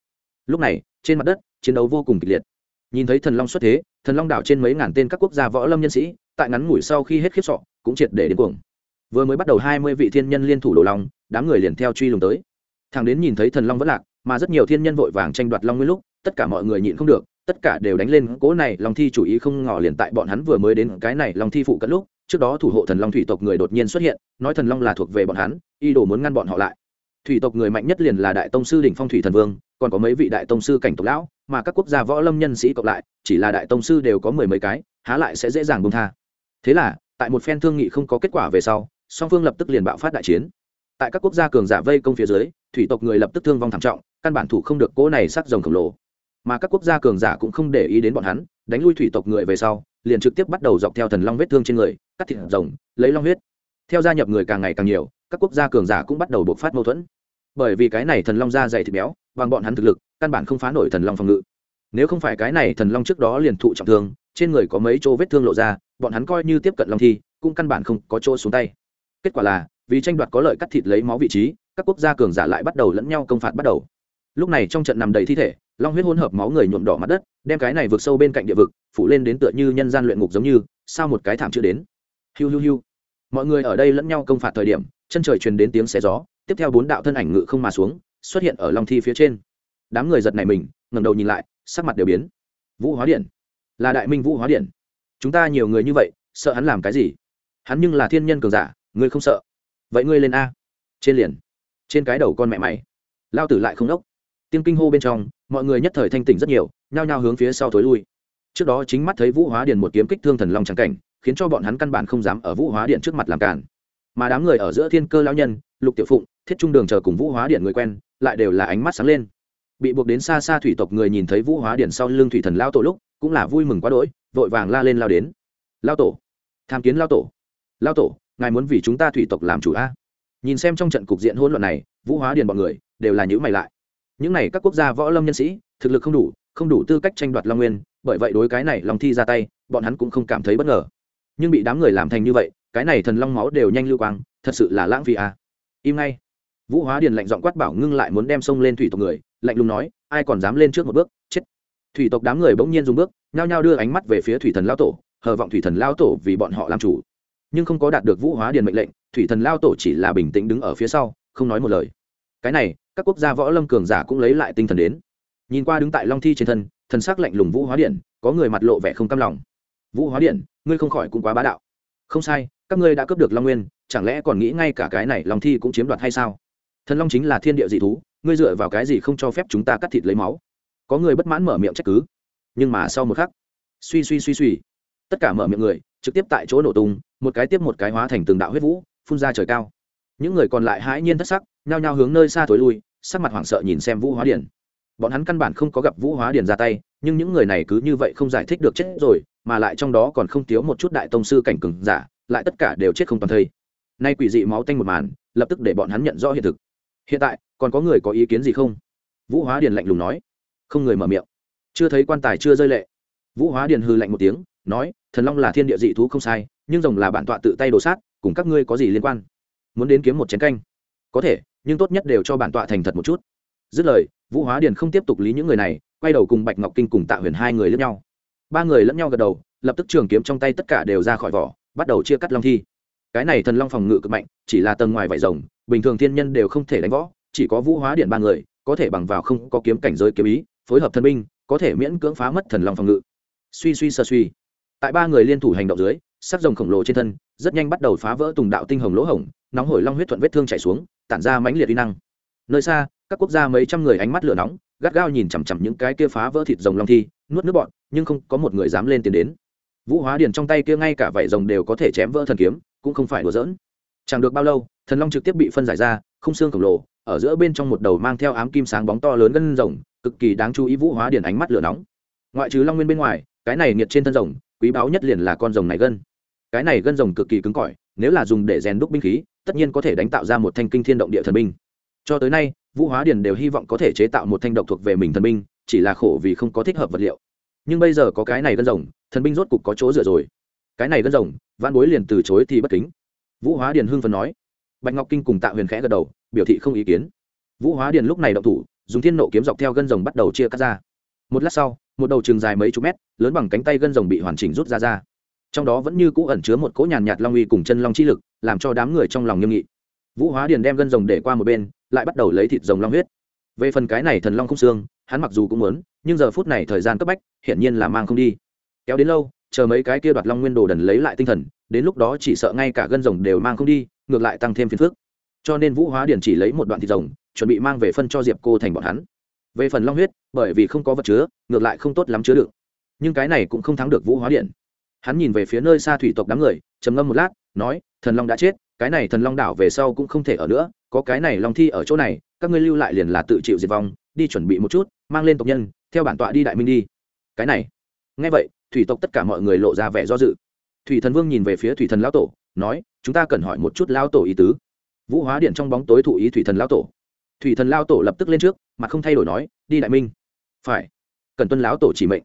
lúc này, trên mặt đất, chiến đấu vô cùng kịch liệt. Nhìn thấy thần long xuất thế, thần long đảo trên mấy ngàn tên các quốc gia võ lâm nhân sĩ, tại ngắn ngủi sau khi hết khiếp sọ, cũng triệt để đến cuồng. Vừa mới bắt đầu hai mươi vị thiên nhân liên thủ đồ long đám người liền theo truy lùng tới. Thằng đến nhìn thấy thần long vẫn lạc, mà rất nhiều thiên nhân vội vàng tranh đoạt long nguyên lúc, tất cả mọi người nhịn không được, tất cả đều đánh lên cỗ này long thi chủ ý không ngỏ liền tại bọn hắn vừa mới đến cái này long thi phụ cận lúc, trước đó thủ hộ thần long thủy tộc người đột nhiên xuất hiện, nói thần long là thuộc về bọn hắn y đồ muốn ngăn bọn họ lại thủy tộc người mạnh nhất liền là đại tông sư đỉnh phong thủy thần vương, còn có mấy vị đại tông sư cảnh tộc lão, mà các quốc gia võ lâm nhân sĩ cộng lại, chỉ là đại tông sư đều có mười mấy cái, há lại sẽ dễ dàng bông tha. Thế là, tại một phen thương nghị không có kết quả về sau, song phương lập tức liền bạo phát đại chiến. Tại các quốc gia cường giả vây công phía dưới, thủy tộc người lập tức thương vong thảm trọng, căn bản thủ không được cỗ này sắc rồng khổng lồ. Mà các quốc gia cường giả cũng không để ý đến bọn hắn, đánh lui thủy tộc người về sau, liền trực tiếp bắt đầu dọc theo thần long vết thương trên người, cắt thịt rồng, lấy long huyết. Theo gia nhập người càng ngày càng nhiều, các quốc gia cường giả cũng bắt đầu bộc phát mâu thuẫn bởi vì cái này thần long da dày thịt béo, bằng bọn hắn thực lực, căn bản không phá nổi thần long phòng ngự. Nếu không phải cái này thần long trước đó liền thụ trọng thương, trên người có mấy chỗ vết thương lộ ra, bọn hắn coi như tiếp cận long thi, cũng căn bản không có chỗ xuống tay. Kết quả là, vì tranh đoạt có lợi cắt thịt lấy máu vị trí, các quốc gia cường giả lại bắt đầu lẫn nhau công phạt bắt đầu. Lúc này trong trận nằm đầy thi thể, long huyết hỗn hợp máu người nhuộm đỏ mặt đất, đem cái này vượt sâu bên cạnh địa vực, phủ lên đến tựa như nhân gian luyện ngục giống như, sao một cái thảm chưa đến. Hiu hiu hiu. Mọi người ở đây lẫn nhau công phạt thời điểm, chân trời truyền đến tiếng xé gió tiếp theo bốn đạo thân ảnh ngự không mà xuống, xuất hiện ở long thi phía trên. Đám người giật này mình, ngẩng đầu nhìn lại, sắc mặt đều biến. Vũ hóa điện. Là đại minh vũ hóa điện. Chúng ta nhiều người như vậy, sợ hắn làm cái gì? Hắn nhưng là thiên nhân cường giả, ngươi không sợ. Vậy ngươi lên a. Trên liền. Trên cái đầu con mẹ mày. Lao tử lại không đốc. Tiên kinh hô bên trong, mọi người nhất thời thanh tỉnh rất nhiều, nhao nhao hướng phía sau thối lui. Trước đó chính mắt thấy vũ hóa điện một kiếm kích thương thần long trắng cảnh, khiến cho bọn hắn căn bản không dám ở vũ hóa điện trước mặt làm cản mà đám người ở giữa thiên cơ lão nhân, lục tiểu phụng, thiết trung đường chờ cùng vũ hóa điện người quen, lại đều là ánh mắt sáng lên. Bị buộc đến xa xa thủy tộc người nhìn thấy vũ hóa điện sau lưng thủy thần lao tổ lúc, cũng là vui mừng quá đỗi, vội vàng la lên lao đến. Lao tổ, tham kiến lao tổ. Lao tổ, ngài muốn vì chúng ta thủy tộc làm chủ a? Nhìn xem trong trận cục diện hỗn loạn này, vũ hóa điền bọn người đều là những mày lại. Những này các quốc gia võ lâm nhân sĩ, thực lực không đủ không đủ tư cách tranh đoạt long nguyên, bởi vậy đối cái này lòng thi ra tay, bọn hắn cũng không cảm thấy bất ngờ. Nhưng bị đám người làm thành như vậy cái này thần long máu đều nhanh lưu quang, thật sự là lãng phí à. im ngay. Vũ hóa điền lạnh giọng quát bảo ngưng lại muốn đem sông lên thủy tộc người, lạnh lùng nói, ai còn dám lên trước một bước, chết. Thủy tộc đám người bỗng nhiên dùng bước, nhao nhao đưa ánh mắt về phía thủy thần lao tổ, hờ vọng thủy thần lao tổ vì bọn họ làm chủ. Nhưng không có đạt được vũ hóa điền mệnh lệnh, thủy thần lao tổ chỉ là bình tĩnh đứng ở phía sau, không nói một lời. Cái này, các quốc gia võ lâm cường giả cũng lấy lại tinh thần đến. Nhìn qua đứng tại long thi trên thân, thần sắc lạnh lùng vũ hóa điện có người mặt lộ vẻ không cam lòng. Vũ hóa điện ngươi không khỏi cũng quá bá đạo. Không sai các ngươi đã cướp được long nguyên, chẳng lẽ còn nghĩ ngay cả cái này long thi cũng chiếm đoạt hay sao? Thần long chính là thiên địa dị thú, ngươi dựa vào cái gì không cho phép chúng ta cắt thịt lấy máu? Có người bất mãn mở miệng trách cứ. Nhưng mà sau một khắc, suy suy suy suy. Tất cả mở miệng người, trực tiếp tại chỗ nổ tung, một cái tiếp một cái hóa thành từng đạo huyết vũ, phun ra trời cao. Những người còn lại hãi nhiên thất sắc, nhao nhao hướng nơi xa thối lui, sắc mặt hoảng sợ nhìn xem vũ hóa điển bọn hắn căn bản không có gặp vũ hóa điển ra tay, nhưng những người này cứ như vậy không giải thích được chết rồi, mà lại trong đó còn không thiếu một chút đại tông sư cảnh cừng giả lại tất cả đều chết không toàn thây. Nay quỷ dị máu tanh một màn, lập tức để bọn hắn nhận rõ hiện thực. Hiện tại, còn có người có ý kiến gì không? Vũ hóa điền lạnh lùng nói. Không người mở miệng. Chưa thấy quan tài chưa rơi lệ. Vũ hóa điền hư lạnh một tiếng, nói, thần long là thiên địa dị thú không sai, nhưng rồng là bản tọa tự tay đổ sát, cùng các ngươi có gì liên quan? Muốn đến kiếm một chén canh. Có thể, nhưng tốt nhất đều cho bản tọa thành thật một chút. Dứt lời, vũ hóa điền không tiếp tục lý những người này, quay đầu cùng bạch ngọc kinh cùng tạ huyền hai người lẫn nhau. Ba người lẫn nhau gật đầu, lập tức trường kiếm trong tay tất cả đều ra khỏi vỏ bắt đầu chia cắt long thi. Cái này thần long phòng ngự cực mạnh, chỉ là tầng ngoài vải rồng, bình thường thiên nhân đều không thể đánh võ, chỉ có vũ hóa điện ba người, có thể bằng vào không có kiếm cảnh giới kiếm ý, phối hợp thần binh, có thể miễn cưỡng phá mất thần long phòng ngự. Suy suy sơ suy. Tại ba người liên thủ hành động dưới, sắc rồng khổng lồ trên thân, rất nhanh bắt đầu phá vỡ tùng đạo tinh hồng lỗ hổng, nóng hổi long huyết thuận vết thương chảy xuống, tản ra mãnh liệt uy năng. Nơi xa, các quốc gia mấy trăm người ánh mắt lửa nóng, gắt gao nhìn chằm chằm những cái kia phá vỡ thịt rồng long thi, nuốt nước bọn, nhưng không có một người dám lên tiền đến vũ hóa điền trong tay kia ngay cả vảy rồng đều có thể chém vỡ thần kiếm, cũng không phải đùa giỡn. Chẳng được bao lâu, thần long trực tiếp bị phân giải ra, không xương khổng lồ, ở giữa bên trong một đầu mang theo ám kim sáng bóng to lớn gân rồng, cực kỳ đáng chú ý vũ hóa điền ánh mắt lửa nóng. Ngoại trừ long nguyên bên ngoài, cái này nghiệt trên thân rồng, quý báu nhất liền là con rồng này gân. Cái này gân rồng cực kỳ cứng cỏi, nếu là dùng để rèn đúc binh khí, tất nhiên có thể đánh tạo ra một thanh kinh thiên động địa thần binh. Cho tới nay, vũ hóa điền đều hy vọng có thể chế tạo một thanh độc thuộc về mình thần binh, chỉ là khổ vì không có thích hợp vật liệu. Nhưng bây giờ có cái này gân rồng thần binh rốt cục có chỗ dựa rồi. Cái này gân rồng văn bối liền từ chối thì bất kính. Vũ hóa điền hưng phần nói. Bạch ngọc kinh cùng tạ huyền khẽ gật đầu, biểu thị không ý kiến. Vũ hóa điền lúc này động thủ, dùng thiên nộ kiếm dọc theo gân rồng bắt đầu chia cắt ra. Một lát sau, một đầu trường dài mấy chục mét, lớn bằng cánh tay gân rồng bị hoàn chỉnh rút ra ra. Trong đó vẫn như cũ ẩn chứa một cỗ nhàn nhạt long uy cùng chân long chi lực, làm cho đám người trong lòng nghiêm nghị. Vũ hóa điền đem gân rồng để qua một bên, lại bắt đầu lấy thịt rồng long huyết. Về phần cái này thần long không xương, hắn mặc dù cũng muốn, nhưng giờ phút này thời gian cấp bách, hiển nhiên là mang không đi kéo đến lâu, chờ mấy cái kia đoạt long nguyên đồ đần lấy lại tinh thần, đến lúc đó chỉ sợ ngay cả gân rồng đều mang không đi, ngược lại tăng thêm phiền phức. Cho nên vũ hóa điển chỉ lấy một đoạn thịt rồng, chuẩn bị mang về phân cho diệp cô thành bọn hắn. Về phần long huyết, bởi vì không có vật chứa, ngược lại không tốt lắm chứa đựng. Nhưng cái này cũng không thắng được vũ hóa điện hắn nhìn về phía nơi xa thủy tộc đám người, trầm ngâm một lát, nói, thần long đã chết, cái này thần long đảo về sau cũng không thể ở nữa, có cái này long thi ở chỗ này, các ngươi lưu lại liền là tự chịu diệt vong, đi chuẩn bị một chút, mang lên tộc nhân, theo bản tọa đi đại minh đi. Cái này. Ngay vậy thủy tộc tất cả mọi người lộ ra vẻ do dự. Thủy thần vương nhìn về phía thủy thần lão tổ, nói, chúng ta cần hỏi một chút lão tổ ý tứ. Vũ hóa điện trong bóng tối thụ ý thủy thần lão tổ. Thủy thần lão tổ lập tức lên trước, mà không thay đổi nói, đi đại minh. Phải. Cần tuân lão tổ chỉ mệnh.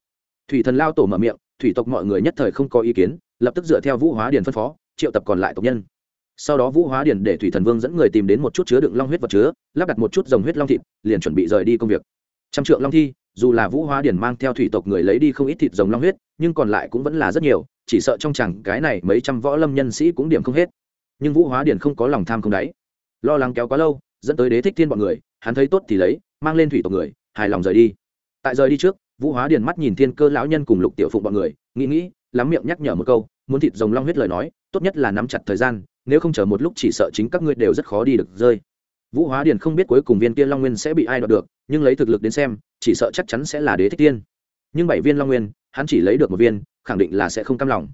Thủy thần lão tổ mở miệng, thủy tộc mọi người nhất thời không có ý kiến, lập tức dựa theo vũ hóa điện phân phó, triệu tập còn lại tộc nhân. Sau đó vũ hóa điền để thủy thần vương dẫn người tìm đến một chút chứa đựng long huyết vật chứa, lắp đặt một chút dòng huyết long thịt, liền chuẩn bị rời đi công việc trăm trượng long thi, dù là vũ hóa điển mang theo thủy tộc người lấy đi không ít thịt rồng long huyết, nhưng còn lại cũng vẫn là rất nhiều, chỉ sợ trong chẳng cái này mấy trăm võ lâm nhân sĩ cũng điểm không hết. Nhưng vũ hóa điển không có lòng tham không đáy. Lo lắng kéo quá lâu, dẫn tới đế thích thiên bọn người, hắn thấy tốt thì lấy, mang lên thủy tộc người, hài lòng rời đi. Tại rời đi trước, vũ hóa điền mắt nhìn thiên cơ lão nhân cùng lục tiểu phụng bọn người, nghĩ nghĩ, lắm miệng nhắc nhở một câu, muốn thịt rồng long huyết lời nói, tốt nhất là nắm chặt thời gian, nếu không chờ một lúc chỉ sợ chính các ngươi đều rất khó đi được rơi vũ hóa điền không biết cuối cùng viên kia long nguyên sẽ bị ai đoạt được, nhưng lấy thực lực đến xem, chỉ sợ chắc chắn sẽ là đế thích Tiên. nhưng bảy viên long nguyên, hắn chỉ lấy được một viên, khẳng định là sẽ không cam lòng.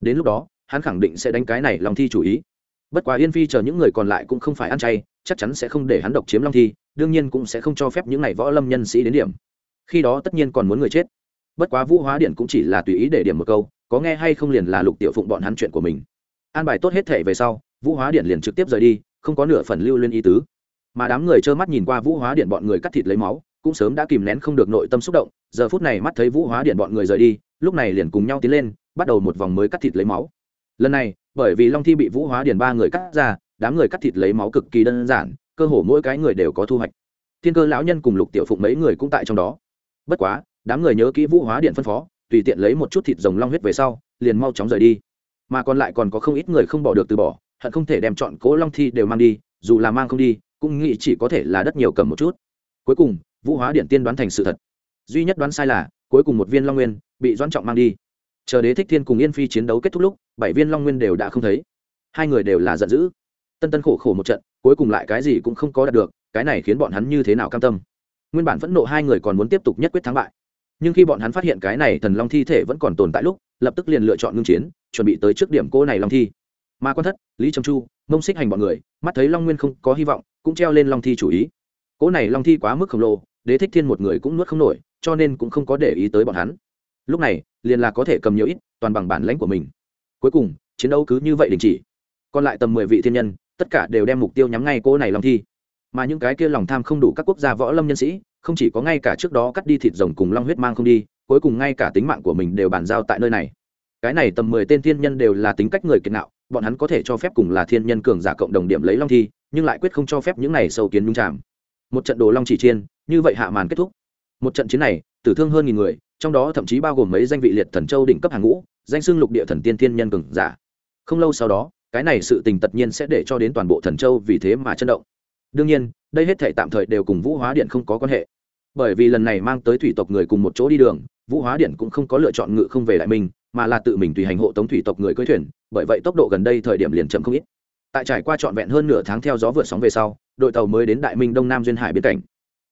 Đến lúc đó, hắn khẳng định sẽ đánh cái này lòng thi chủ ý. Bất quá yên phi chờ những người còn lại cũng không phải ăn chay, chắc chắn sẽ không để hắn độc chiếm long thi, đương nhiên cũng sẽ không cho phép những n à y võ lâm nhân sĩ đến điểm. Khi đó tất nhiên còn muốn người chết. Bất quá vũ hóa điện cũng chỉ là tùy ý để điểm một câu, có nghe hay không liền là lục tiểu phụng bọn hắn chuyện của mình. An bài tốt hết thể về sau, vũ hóa điện liền trực tiếp rời đi, không có nửa phần lưu lên ý tứ mà đám người trơ mắt nhìn qua vũ hóa điện bọn người cắt thịt lấy máu, cũng sớm đã kìm nén không được nội tâm xúc động, giờ phút này mắt thấy vũ hóa điện bọn người rời đi, lúc này liền cùng nhau tiến lên, bắt đầu một vòng mới cắt thịt lấy máu. Lần này, bởi vì long thi bị vũ hóa điện ba người cắt ra, đám người cắt thịt lấy máu cực kỳ đơn giản, cơ hồ mỗi cái người đều có thu hoạch. Thiên cơ lão nhân cùng lục tiểu phụng mấy người cũng tại trong đó. Bất quá, đám người nhớ kỹ vũ hóa điện phân phó, tùy tiện lấy một chút thịt rồng long huyết về sau, liền mau chóng rời đi. Mà còn lại còn có không ít người không bỏ được từ bỏ, hận không thể đem chọn cố long thi đều mang đi, dù là mang không đi cũng nghĩ chỉ có thể là đất nhiều cầm một chút. Cuối cùng, vũ hóa điện tiên đoán thành sự thật. Duy nhất đoán sai là, cuối cùng một viên long nguyên bị doãn trọng mang đi. Chờ đế thích thiên cùng yên phi chiến đấu kết thúc lúc, bảy viên long nguyên đều đã không thấy. Hai người đều là giận dữ. Tân tân khổ khổ một trận, cuối cùng lại cái gì cũng không có đạt được, cái này khiến bọn hắn như thế nào cam tâm? Nguyên bản phẫn nộ hai người còn muốn tiếp tục nhất quyết thắng bại. Nhưng khi bọn hắn phát hiện cái này thần long thi thể vẫn còn tồn tại lúc, lập tức liền lựa chọn ngưng chiến, chuẩn bị tới trước điểm cô này long thi. Ma quan thất, lý trầm chu, mông xích hành bọn người, mắt thấy long nguyên không có hy vọng cũng treo lên long thi chủ ý. Cỗ này long thi quá mức khổng lồ, đế thích thiên một người cũng nuốt không nổi, cho nên cũng không có để ý tới bọn hắn. Lúc này, liền là có thể cầm nhiều ít, toàn bằng bản lãnh của mình. Cuối cùng, chiến đấu cứ như vậy đình chỉ. Còn lại tầm mười vị thiên nhân, tất cả đều đem mục tiêu nhắm ngay cô này long thi. Mà những cái kia lòng tham không đủ các quốc gia võ lâm nhân sĩ, không chỉ có ngay cả trước đó cắt đi thịt rồng cùng long huyết mang không đi, cuối cùng ngay cả tính mạng của mình đều bàn giao tại nơi này. Cái này tầm mười tên thiên nhân đều là tính cách người kiệt nạo bọn hắn có thể cho phép cùng là thiên nhân cường giả cộng đồng điểm lấy long thi nhưng lại quyết không cho phép những này sâu kiến nhung chạm. Một trận đồ long chỉ chiên, như vậy hạ màn kết thúc. Một trận chiến này, tử thương hơn nghìn người, trong đó thậm chí bao gồm mấy danh vị liệt thần châu đỉnh cấp hàng ngũ, danh xưng lục địa thần tiên thiên nhân cường giả. Không lâu sau đó, cái này sự tình tất nhiên sẽ để cho đến toàn bộ thần châu vì thế mà chấn động. Đương nhiên, đây hết thể tạm thời đều cùng vũ hóa điện không có quan hệ. Bởi vì lần này mang tới thủy tộc người cùng một chỗ đi đường, vũ hóa điện cũng không có lựa chọn ngự không về đại minh mà là tự mình tùy hành hộ tống thủy tộc người cưỡi thuyền, bởi vậy tốc độ gần đây thời điểm liền chậm không ít tại trải qua trọn vẹn hơn nửa tháng theo gió vượt sóng về sau, đội tàu mới đến đại minh đông nam duyên hải biên cảnh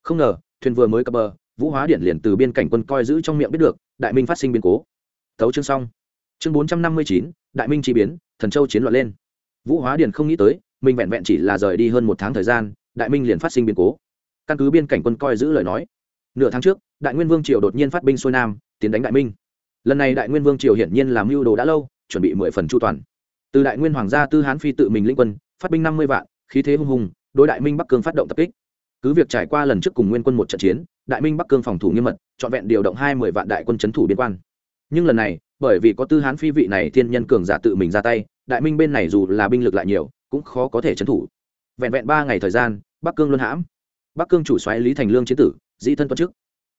không ngờ, thuyền vừa mới cập bờ, vũ hóa điện liền từ biên cảnh quân coi giữ trong miệng biết được, đại minh phát sinh biến cố. Thấu chương xong. Chương bốn trăm năm mươi chín, đại minh chi biến, thần châu chiến loạn lên. Vũ hóa điện không nghĩ tới, mình vẹn vẹn chỉ là rời đi hơn một tháng thời gian, đại minh liền phát sinh biến cố. Căn cứ biên cảnh quân coi giữ lời nói, nửa tháng trước, đại nguyên vương triều đột nhiên phát binh xuôi nam, tiến đánh đại minh. Lần này đại nguyên vương triều hiển nhiên làm mưu đồ đã lâu, chuẩn bị mười phần chu toàn từ đại nguyên hoàng gia tư hán phi tự mình lĩnh quân, phát binh năm mươi vạn, khí thế hung hùng, đối đại minh bắc cương phát động tập kích. Cứ việc trải qua lần trước cùng nguyên quân một trận chiến, đại minh bắc cương phòng thủ nghiêm mật, trọn vẹn điều động hai mươi vạn đại quân c h ấ n thủ biên quan. Nhưng lần này, bởi vì có tư hán phi vị này thiên nhân cường giả tự mình ra tay, đại minh bên này dù là binh lực lại nhiều, cũng khó có thể c h ấ n thủ. Vẹn vẹn ba ngày thời gian, bắc cương luân hãm. Bắc cương chủ xoáy lý thành lương chiến tử, dĩ thân tuất chức.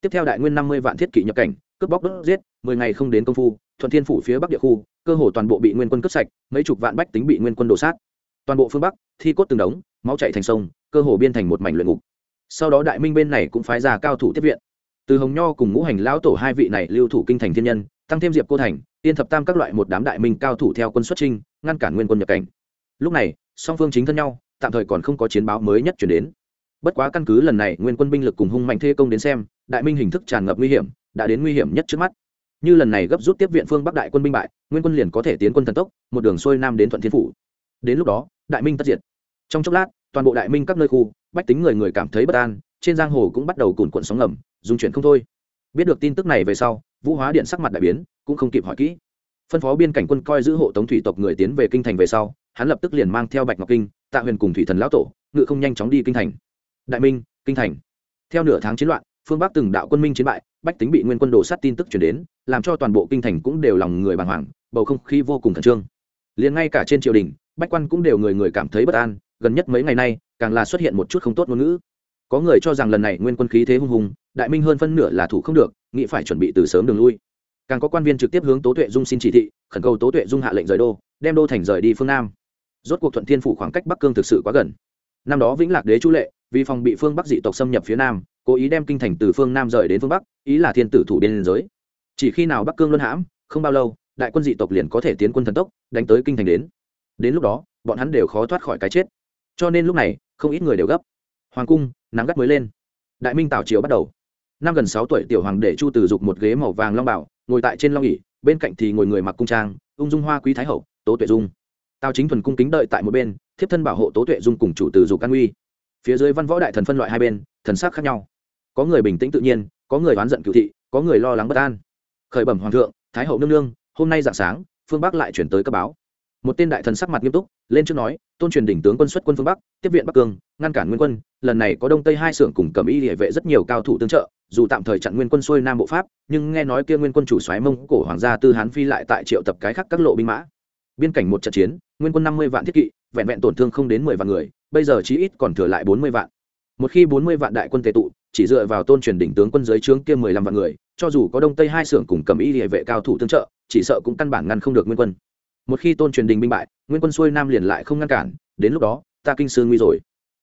Tiếp theo đại nguyên năm mươi vạn thiết kỷ nhập cảnh cướp bóc đốt giết, mười ngày không đến công phu, thuận thiên phủ phía bắc địa khu, cơ hồ toàn bộ bị nguyên quân cướp sạch, mấy chục vạn bách tính bị nguyên quân đổ sát. Toàn bộ phương bắc, thi cốt từng đống, máu chạy thành sông, cơ hồ biên thành một mảnh luyện ngục. Sau đó đại minh bên này cũng phái ra cao thủ tiếp viện. Từ hồng nho cùng ngũ hành lão tổ hai vị này lưu thủ kinh thành thiên nhân, tăng thêm diệp cô thành tiên thập tam các loại một đám đại minh cao thủ theo quân xuất trinh ngăn cản nguyên quân nhập cảnh. Lúc này, song phương chính thân nhau, tạm thời còn không có chiến báo mới nhất chuyển đến. Bất quá căn cứ lần này nguyên quân binh lực cùng hung mạnh thê công đến xem, đại minh hình thức tràn ngập nguy hiểm đã đến nguy hiểm nhất trước mắt. Như lần này gấp rút tiếp viện phương bắc đại quân binh bại, nguyên quân liền có thể tiến quân thần tốc, một đường xuôi nam đến thuận thiên phủ. Đến lúc đó, đại minh tất diệt. Trong chốc lát, toàn bộ đại minh các nơi khu, bách tính người người cảm thấy bất an, trên giang hồ cũng bắt đầu cuồn cuộn sóng ngầm, dung chuyển không thôi. Biết được tin tức này về sau, vũ hóa điện sắc mặt đại biến, cũng không kịp hỏi kỹ. Phân phó biên cảnh quân coi giữ hộ tống thủy tộc người tiến về kinh thành về sau, hắn lập tức liền mang theo bạch ngọc kinh, tạ huyền cùng thủy thần lão tổ ngự không nhanh chóng đi kinh thành. Đại minh, kinh thành. Theo nửa tháng chiến loạn, phương bắc từng đạo quân minh chiến bại bách tính bị nguyên quân đổ sát tin tức chuyển đến, làm cho toàn bộ kinh thành cũng đều lòng người bàng hoàng, bầu không khí vô cùng khẩn trương. Liền ngay cả trên triều đình, bách quan cũng đều người người cảm thấy bất an, gần nhất mấy ngày nay, càng là xuất hiện một chút không tốt ngôn ngữ. Có người cho rằng lần này nguyên quân khí thế hung hùng, đại minh hơn phân nửa là thủ không được, nghĩ phải chuẩn bị từ sớm đường lui. Càng có quan viên trực tiếp hướng tố tuệ dung xin chỉ thị, khẩn cầu tố tuệ dung hạ lệnh rời đô, đem đô thành rời đi phương nam. Rốt cuộc thuận thiên phủ khoảng cách bắc cương thực sự quá gần. Năm đó vĩnh lạc đế chu lệ, vì phòng bị phương bắc dị tộc xâm nhập phía nam cố ý đem kinh thành từ phương nam rời đến phương bắc, ý là thiên tử thủ biên giới. Chỉ khi nào bắc cương luân hãm, không bao lâu, đại quân dị tộc liền có thể tiến quân thần tốc, đánh tới kinh thành đến. Đến lúc đó, bọn hắn đều khó thoát khỏi cái chết. Cho nên lúc này, không ít người đều gấp. Hoàng cung, nắng gắt mới lên. Đại minh tảo triều bắt đầu. Năm gần sáu tuổi tiểu hoàng để chu từ dục một ghế màu vàng long bảo, ngồi tại trên long ỉ bên cạnh thì ngồi người mặc cung trang, ung dung hoa quý thái hậu, tố tuệ dung. Tào chính thuần cung kính đợi tại một bên, thiếp thân bảo hộ tố tuệ dung cùng chủ từ dục an uy. Phía dưới văn võ đại thần phân loại hai bên, thần sắc khác nhau có người bình tĩnh tự nhiên, có người oán giận cựu thị, có người lo lắng bất an. Khởi bẩm hoàng thượng, thái hậu nương nương, hôm nay dạng sáng, phương bắc lại chuyển tới cấp báo. Một tên đại thần sắc mặt nghiêm túc, lên trước nói, tôn truyền đỉnh tướng quân xuất quân phương bắc, tiếp viện bắc cương, ngăn cản nguyên quân, lần này có đông tây hai xưởng cùng cầm y địa vệ rất nhiều cao thủ tương trợ, dù tạm thời chặn nguyên quân xuôi nam bộ pháp, nhưng nghe nói kia nguyên quân chủ xoáy mông cổ hoàng gia tư hán phi lại tại triệu tập cái khác các lộ binh mã. Biên cảnh một trận chiến, nguyên quân năm mươi vạn thiết kỵ, vẹn vẹn tổn thương không đến mười vạn người, bây giờ chí ít còn thừa lại bốn mươi vạn. Một khi bốn mươi vạn đại quân tề tụ chỉ dựa vào tôn truyền đỉnh tướng quân giới trướng kia mười lăm vạn người, cho dù có đông tây hai xưởng cùng cầm y địa vệ cao thủ tương trợ, chỉ sợ cũng căn bản ngăn không được nguyên quân. Một khi tôn truyền đình binh bại, nguyên quân xuôi nam liền lại không ngăn cản, đến lúc đó, ta kinh sư nguy rồi.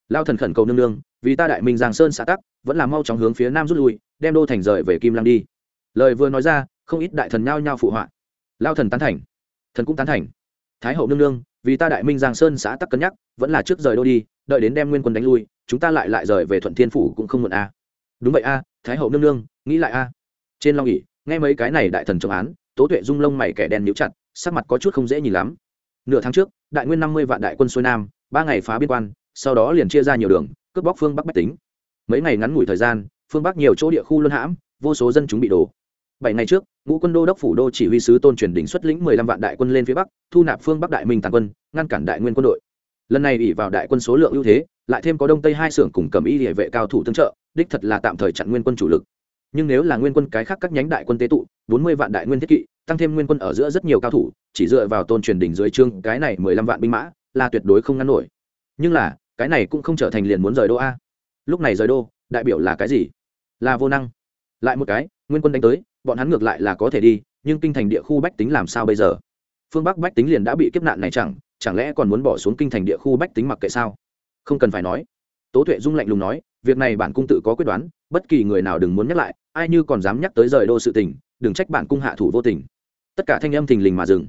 Lao thần khẩn cầu nương nương, vì ta đại minh giang sơn xã tắc, vẫn là mau chóng hướng phía nam rút lui, đem đô thành rời về kim lăng đi. Lời vừa nói ra, không ít đại thần nhao nhao phụ họa. Lao thần tán thành. Thần cũng tán thành. Thái hậu nương nương, vì ta đại minh giang sơn xã tắc cân nhắc, vẫn là trước rời đô đi, đợi đến đem nguyên quân đánh lui, chúng ta lại lại rời về thuận thiên phủ cũng không muộn a đúng vậy a, thái hậu nương nương, nghĩ lại a. Trên long ỉ nghe mấy cái này đại thần trọng án, tố tuệ dung lông mày kẻ đen nhíu chặt, sắc mặt có chút không dễ nhìn lắm. Nửa tháng trước, đại nguyên năm mươi vạn đại quân xuôi nam, ba ngày phá biên quan, sau đó liền chia ra nhiều đường, cướp bóc phương bắc bách tính. Mấy ngày ngắn ngủi thời gian, phương bắc nhiều chỗ địa khu luân hãm, vô số dân chúng bị đổ. Bảy ngày trước, ngũ quân đô đốc phủ đô chỉ huy sứ tôn truyền đỉnh xuất lĩnh mười lăm vạn đại quân lên phía bắc, thu nạp phương bắc đại minh tàn quân, ngăn cản đại nguyên quân đội. Lần này ỉ vào đại quân số lượng ưu thế lại thêm có đông tây hai xưởng cùng cầm y địa vệ cao thủ tương trợ, đích thật là tạm thời chặn nguyên quân chủ lực. Nhưng nếu là nguyên quân cái khác các nhánh đại quân tế tụ, bốn mươi vạn đại nguyên thiết kỵ, tăng thêm nguyên quân ở giữa rất nhiều cao thủ, chỉ dựa vào tôn truyền đỉnh dưới trương, cái này mười lăm vạn binh mã, là tuyệt đối không ngăn nổi. Nhưng là, cái này cũng không trở thành liền muốn rời đô a. Lúc này rời đô, đại biểu là cái gì? Là vô năng. Lại một cái, nguyên quân đánh tới, bọn hắn ngược lại là có thể đi, nhưng kinh thành địa khu bách tính làm sao bây giờ? Phương bắc bách tính liền đã bị kiếp nạn này chẳng chẳng lẽ còn muốn bỏ xuống kinh thành địa khu bách tính mặc kệ sao? Không cần phải nói. Tố tuệ dung lạnh lùng nói, việc này bản cung tự có quyết đoán, bất kỳ người nào đừng muốn nhắc lại, ai như còn dám nhắc tới rời đô sự tình, đừng trách bản cung hạ thủ vô tình. Tất cả thanh âm thình lình mà dừng.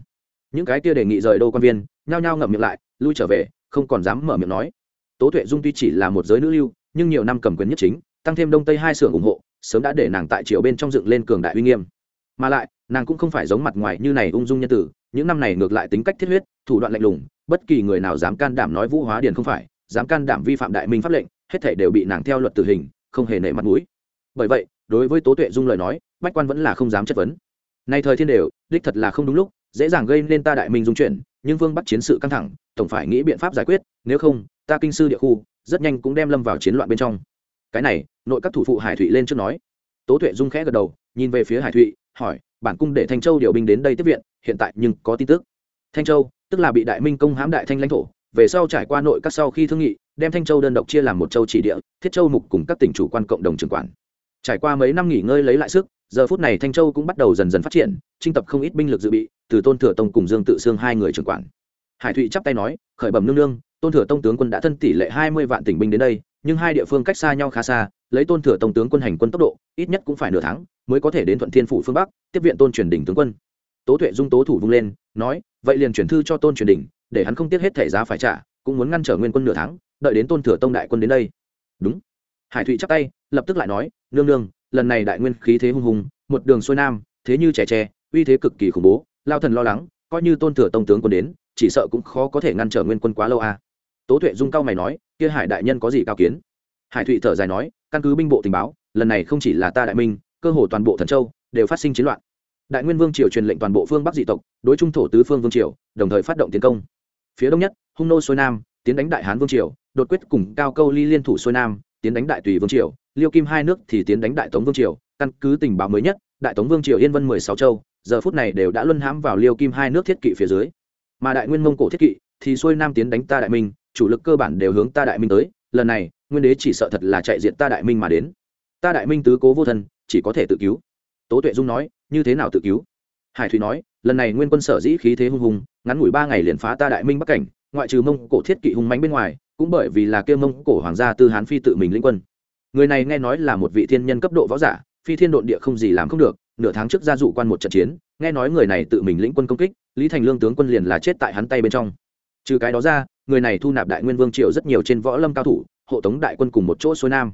Những cái kia đề nghị rời đô quan viên, nhao nhao ngậm miệng lại, lui trở về, không còn dám mở miệng nói. Tố tuệ dung tuy chỉ là một giới nữ lưu, nhưng nhiều năm cầm quyền nhất chính, tăng thêm đông tây hai xưởng ủng hộ, sớm đã để nàng tại triều bên trong dựng lên cường đại uy nghiêm. Mà lại, nàng cũng không phải giống mặt ngoài như này ung dung nhân tử, những năm này ngược lại tính cách thiết huyết, thủ đoạn lạnh lùng, bất kỳ người nào dám can đảm nói vũ hóa điền không phải dám can đảm vi phạm đại minh pháp lệnh, hết thể đều bị nàng theo luật tử hình, không hề nể mặt mũi. Bởi vậy, đối với tố tuệ dung lời nói, bách quan vẫn là không dám chất vấn. Nay thời thiên đều, đích thật là không đúng lúc, dễ dàng gây nên ta đại minh dung chuyển, nhưng vương bắt chiến sự căng thẳng, tổng phải nghĩ biện pháp giải quyết, nếu không, ta kinh sư địa khu, rất nhanh cũng đem lâm vào chiến loạn bên trong. Cái này, nội các thủ phụ hải thụy lên trước nói. Tố tuệ dung khẽ gật đầu, nhìn về phía hải thụy, hỏi, bản cung để thanh châu điều binh đến đây tiếp viện, hiện tại nhưng có tin tức. Thanh châu, tức là bị đại minh công hãm đại thanh lãnh thổ về sau trải qua nội các sau khi thương nghị, đem thanh châu đơn độc chia làm một châu chỉ địa, thiết châu mục cùng các tỉnh chủ quan cộng đồng trưởng quản. Trải qua mấy năm nghỉ ngơi lấy lại sức, giờ phút này thanh châu cũng bắt đầu dần dần phát triển trinh tập không ít binh lực dự bị, từ tôn thừa tông cùng dương tự xương hai người trưởng quản. Hải thụy chắp tay nói, khởi bẩm nương nương, tôn thừa tông tướng quân đã thân tỷ lệ hai mươi vạn tỉnh binh đến đây, nhưng hai địa phương cách xa nhau khá xa, lấy tôn thừa tông tướng quân hành quân tốc độ, ít nhất cũng phải nửa tháng mới có thể đến thuận thiên phủ phương bắc, tiếp viện tôn truyền đỉnh tướng quân. Tố tuệ dung tố thủ vung lên, nói, vậy liền chuyển thư cho tôn truyền đỉnh để hắn không tiếc hết thẻ giá phải trả, cũng muốn ngăn trở nguyên quân nửa tháng, đợi đến tôn thừa tông đại quân đến đây. Đúng. Hải thụy chắp tay, lập tức lại nói, nương nương, lần này đại nguyên khí thế hung hùng, một đường xuôi nam, thế như trẻ tre, uy thế cực kỳ khủng bố, lao thần lo lắng, coi như tôn thừa tông tướng quân đến, chỉ sợ cũng khó có thể ngăn trở nguyên quân quá lâu à. tố tuệ dung cao mày nói, kia hải đại nhân có gì cao kiến? Hải thụy thở dài nói, căn cứ binh bộ tình báo, lần này không chỉ là ta đại minh, cơ hồ toàn bộ thần châu đều phát sinh chiến loạn. Đại nguyên vương triều truyền lệnh toàn bộ phương bắc dị tộc, đối trung thổ tứ phương vương triều, đồng thời phát động tiến công phía đông nhất, hung nô xuôi nam, tiến đánh đại hán vương triều, đột quyết cùng cao câu ly liên thủ xuôi nam, tiến đánh đại tùy vương triều, liêu kim hai nước thì tiến đánh đại tống vương triều, căn cứ tình báo mới nhất, đại tống vương triều yên vân mười sáu châu, giờ phút này đều đã luân hãm vào liêu kim hai nước thiết kỵ phía dưới. Mà đại nguyên mông cổ thiết kỵ thì xuôi nam tiến đánh ta đại minh, chủ lực cơ bản đều hướng ta đại minh tới, lần này, nguyên đế chỉ sợ thật là chạy diện ta đại minh mà đến. Ta đại minh tứ cố vô thân, chỉ có thể tự cứu. Tố tuệ dung nói, như thế nào tự cứu? Hải thủy nói, lần này nguyên quân sở dĩ khí thế hung hùng ngắn ngủi ba ngày liền phá ta đại minh bắc cảnh, ngoại trừ mông cổ thiết kỵ hung mánh bên ngoài, cũng bởi vì là kêu mông cổ hoàng gia tư hán phi tự mình lĩnh quân. Người này nghe nói là một vị thiên nhân cấp độ võ giả, phi thiên độn địa không gì làm không được, nửa tháng trước gia dụ quan một trận chiến, nghe nói người này tự mình lĩnh quân công kích, lý thành lương tướng quân liền là chết tại hắn tay bên trong. Trừ cái đó ra, người này thu nạp đại nguyên vương triều rất nhiều trên võ lâm cao thủ, hộ tống đại quân cùng một chỗ xuôi nam.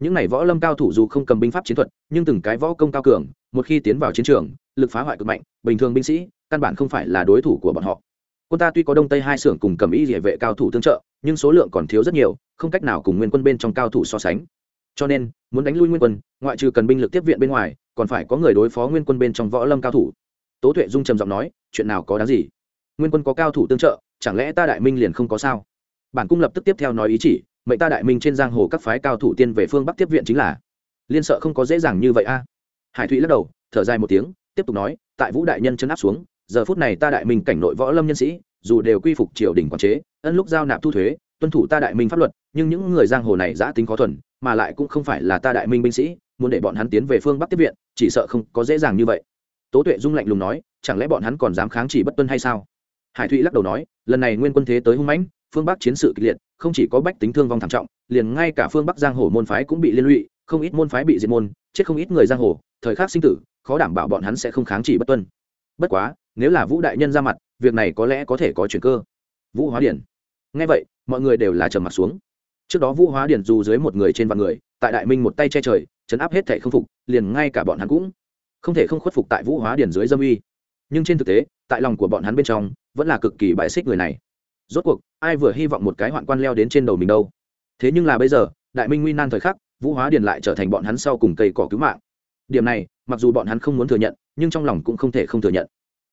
Những n à y võ lâm cao thủ dù không cầm binh pháp chiến thuật, nhưng từng cái võ công cao cường, một khi tiến vào chiến trường, lực phá hoại cực mạnh, bình thường binh sĩ căn bản không phải là đối thủ của bọn họ. Quân ta tuy có đông tây hai xưởng cùng cầm y địa vệ cao thủ tương trợ, nhưng số lượng còn thiếu rất nhiều, không cách nào cùng nguyên quân bên trong cao thủ so sánh. Cho nên, muốn đánh lui nguyên quân, ngoại trừ cần binh lực tiếp viện bên ngoài, còn phải có người đối phó nguyên quân bên trong võ lâm cao thủ. Tố tuệ dung trầm giọng nói, chuyện nào có đáng gì? Nguyên quân có cao thủ tương trợ, chẳng lẽ ta đại minh liền không có sao? Bản cung lập tức tiếp theo nói ý chỉ, mệnh ta đại minh trên giang hồ các phái cao thủ tiên về phương bắc tiếp viện chính là. Liên sợ không có dễ dàng như vậy a. Hải thụy lắc đầu, thở dài một tiếng, tiếp tục nói, tại vũ đại nhân chân áp xuống giờ phút này ta đại minh cảnh nội võ lâm nhân sĩ, dù đều quy phục triều đình quản chế, ân lúc giao nạp thu thuế, tuân thủ ta đại minh pháp luật, nhưng những người giang hồ này giã tính khó thuần, mà lại cũng không phải là ta đại minh binh sĩ, muốn để bọn hắn tiến về phương bắc tiếp viện, chỉ sợ không có dễ dàng như vậy. Tố tuệ dung lạnh lùng nói, chẳng lẽ bọn hắn còn dám kháng chỉ bất tuân hay sao? Hải thụy lắc đầu nói, lần này nguyên quân thế tới hung mãnh, phương bắc chiến sự kịch liệt, không chỉ có bách tính thương vong thảm trọng, liền ngay cả phương bắc giang hồ môn phái cũng bị liên lụy, không ít môn phái bị diệt môn, chết không ít người giang hồ, thời khắc sinh tử, khó đảm bảo bọn hắn sẽ không kháng chỉ bất tuân. Bất quá nếu là vũ đại nhân ra mặt, việc này có lẽ có thể có chuyển cơ. Vũ hóa điển. Ngay vậy, mọi người đều là trầm mặt xuống. Trước đó vũ hóa điển dù dưới một người trên vạn người, tại đại minh một tay che trời chấn áp hết thể không phục, liền ngay cả bọn hắn cũng không thể không khuất phục tại vũ hóa điển dưới dâm uy. Nhưng trên thực tế, tại lòng của bọn hắn bên trong, vẫn là cực kỳ bại xích người này. Rốt cuộc, ai vừa hy vọng một cái hoạn quan leo đến trên đầu mình đâu? Thế nhưng là bây giờ, đại minh nguy nan thời khắc, vũ hóa điền lại trở thành bọn hắn sau cùng cây cỏ cứu mạng. Điểm này, mặc dù bọn hắn không muốn thừa nhận, nhưng trong lòng cũng không thể không thừa nhận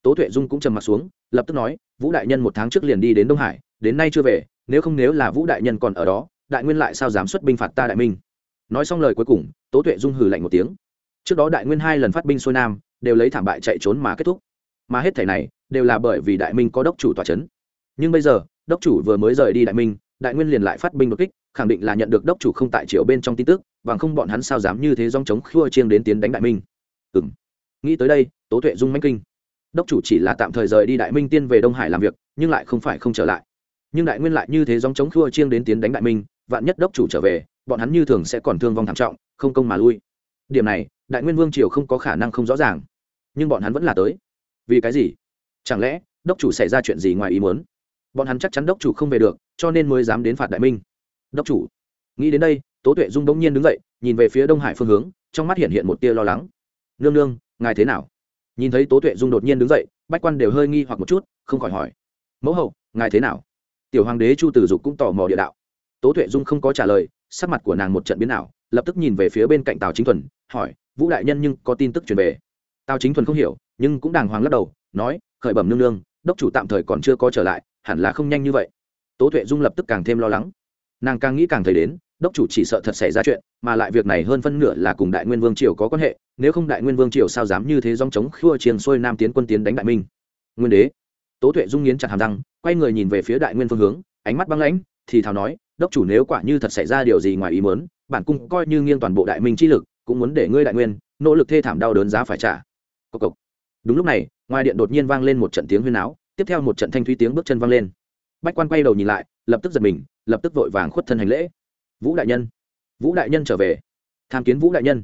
tố tuệ dung cũng trầm m ặ t xuống, lập tức nói, vũ đại nhân một tháng trước liền đi đến đông hải, đến nay chưa về, nếu không nếu là vũ đại nhân còn ở đó, đại nguyên lại sao dám xuất binh phạt ta đại minh? Nói xong lời cuối cùng, tố tuệ dung hừ lạnh một tiếng. Trước đó đại nguyên hai lần phát binh xuôi nam, đều lấy thảm bại chạy trốn mà kết thúc. Mà hết thảy này, đều là bởi vì đại minh có đốc chủ tòa c h ấ n nhưng bây giờ, đốc chủ vừa mới rời đi đại minh, đại nguyên liền lại phát binh đột kích, khẳng định là nhận được đốc chủ không tại triều bên trong tin tức, bằng không bọn hắn sao dám như thế dòng chống khua chiêng đến tiến đánh đại minh. Ừ m nghĩ tới đây, tố tuệ dung manh kinh đốc chủ chỉ là tạm thời rời đi đại minh tiên về đông hải làm việc, nhưng lại không phải không trở lại. Nhưng đại nguyên lại như thế dòng chống khua chiêng đến tiến đánh đại minh, vạn nhất đốc chủ trở về, bọn hắn như thường sẽ còn thương vong thảm trọng, không công mà lui. Điểm này, đại nguyên vương triều không có khả năng không rõ ràng. Nhưng bọn hắn vẫn là tới. Vì cái gì? Chẳng lẽ, đốc chủ xảy ra chuyện gì ngoài ý muốn? Bọn hắn chắc chắn đốc chủ không về được, cho nên mới dám đến phạt đại minh. Đốc chủ, nghĩ đến đây, tố tuệ dung bỗng nhiên đứng dậy, nhìn về phía đông hải phương hướng, trong mắt hiện hiện một tia lo lắng. Nương nương, ngài thế nào? Nhìn thấy tố tuệ dung đột nhiên đứng dậy, bách quan đều hơi nghi hoặc một chút, không khỏi hỏi. Mẫu hậu, ngài thế nào? Tiểu hoàng đế chu tử dục cũng tò mò địa đạo. Tố tuệ dung không có trả lời, sắc mặt của nàng một trận biến ảo, lập tức nhìn về phía bên cạnh tào chính thuần, hỏi, vũ đại nhân nhưng có tin tức truyền về? Tào chính thuần không hiểu, nhưng cũng đàng hoàng lắc đầu, nói, khởi bẩm nương nương, đốc chủ tạm thời còn chưa có trở lại, hẳn là không nhanh như vậy. Tố tuệ dung lập tức càng thêm lo lắng. Nàng càng nghĩ càng thấy đến đốc chủ chỉ sợ thật xảy ra chuyện, mà lại việc này hơn phân nửa là cùng đại nguyên vương triều có quan hệ, nếu không đại nguyên vương triều sao dám như thế dòng chống khua chiêng xuôi nam tiến quân tiến đánh đại minh? Nguyên đế, tố tuệ dung nghiến chặt hàm răng, quay người nhìn về phía đại nguyên phương hướng, ánh mắt băng lãnh, thì thào nói, đốc chủ nếu quả như thật xảy ra điều gì ngoài ý muốn, bản cung coi như nghiêng toàn bộ đại minh chi lực, cũng muốn để ngươi đại nguyên nỗ lực thê thảm đau đớn giá phải trả. Cốc cốc. đúng lúc này, ngoài điện đột nhiên vang lên một trận tiếng huyên áo tiếp theo một trận thanh thúy tiếng bước chân vang lên. Bách quan quay đầu nhìn lại, lập tức giật mình, lập tức vội vàng khuất thân hành lễ vũ đại nhân. Vũ đại nhân trở về. Tham kiến vũ đại nhân.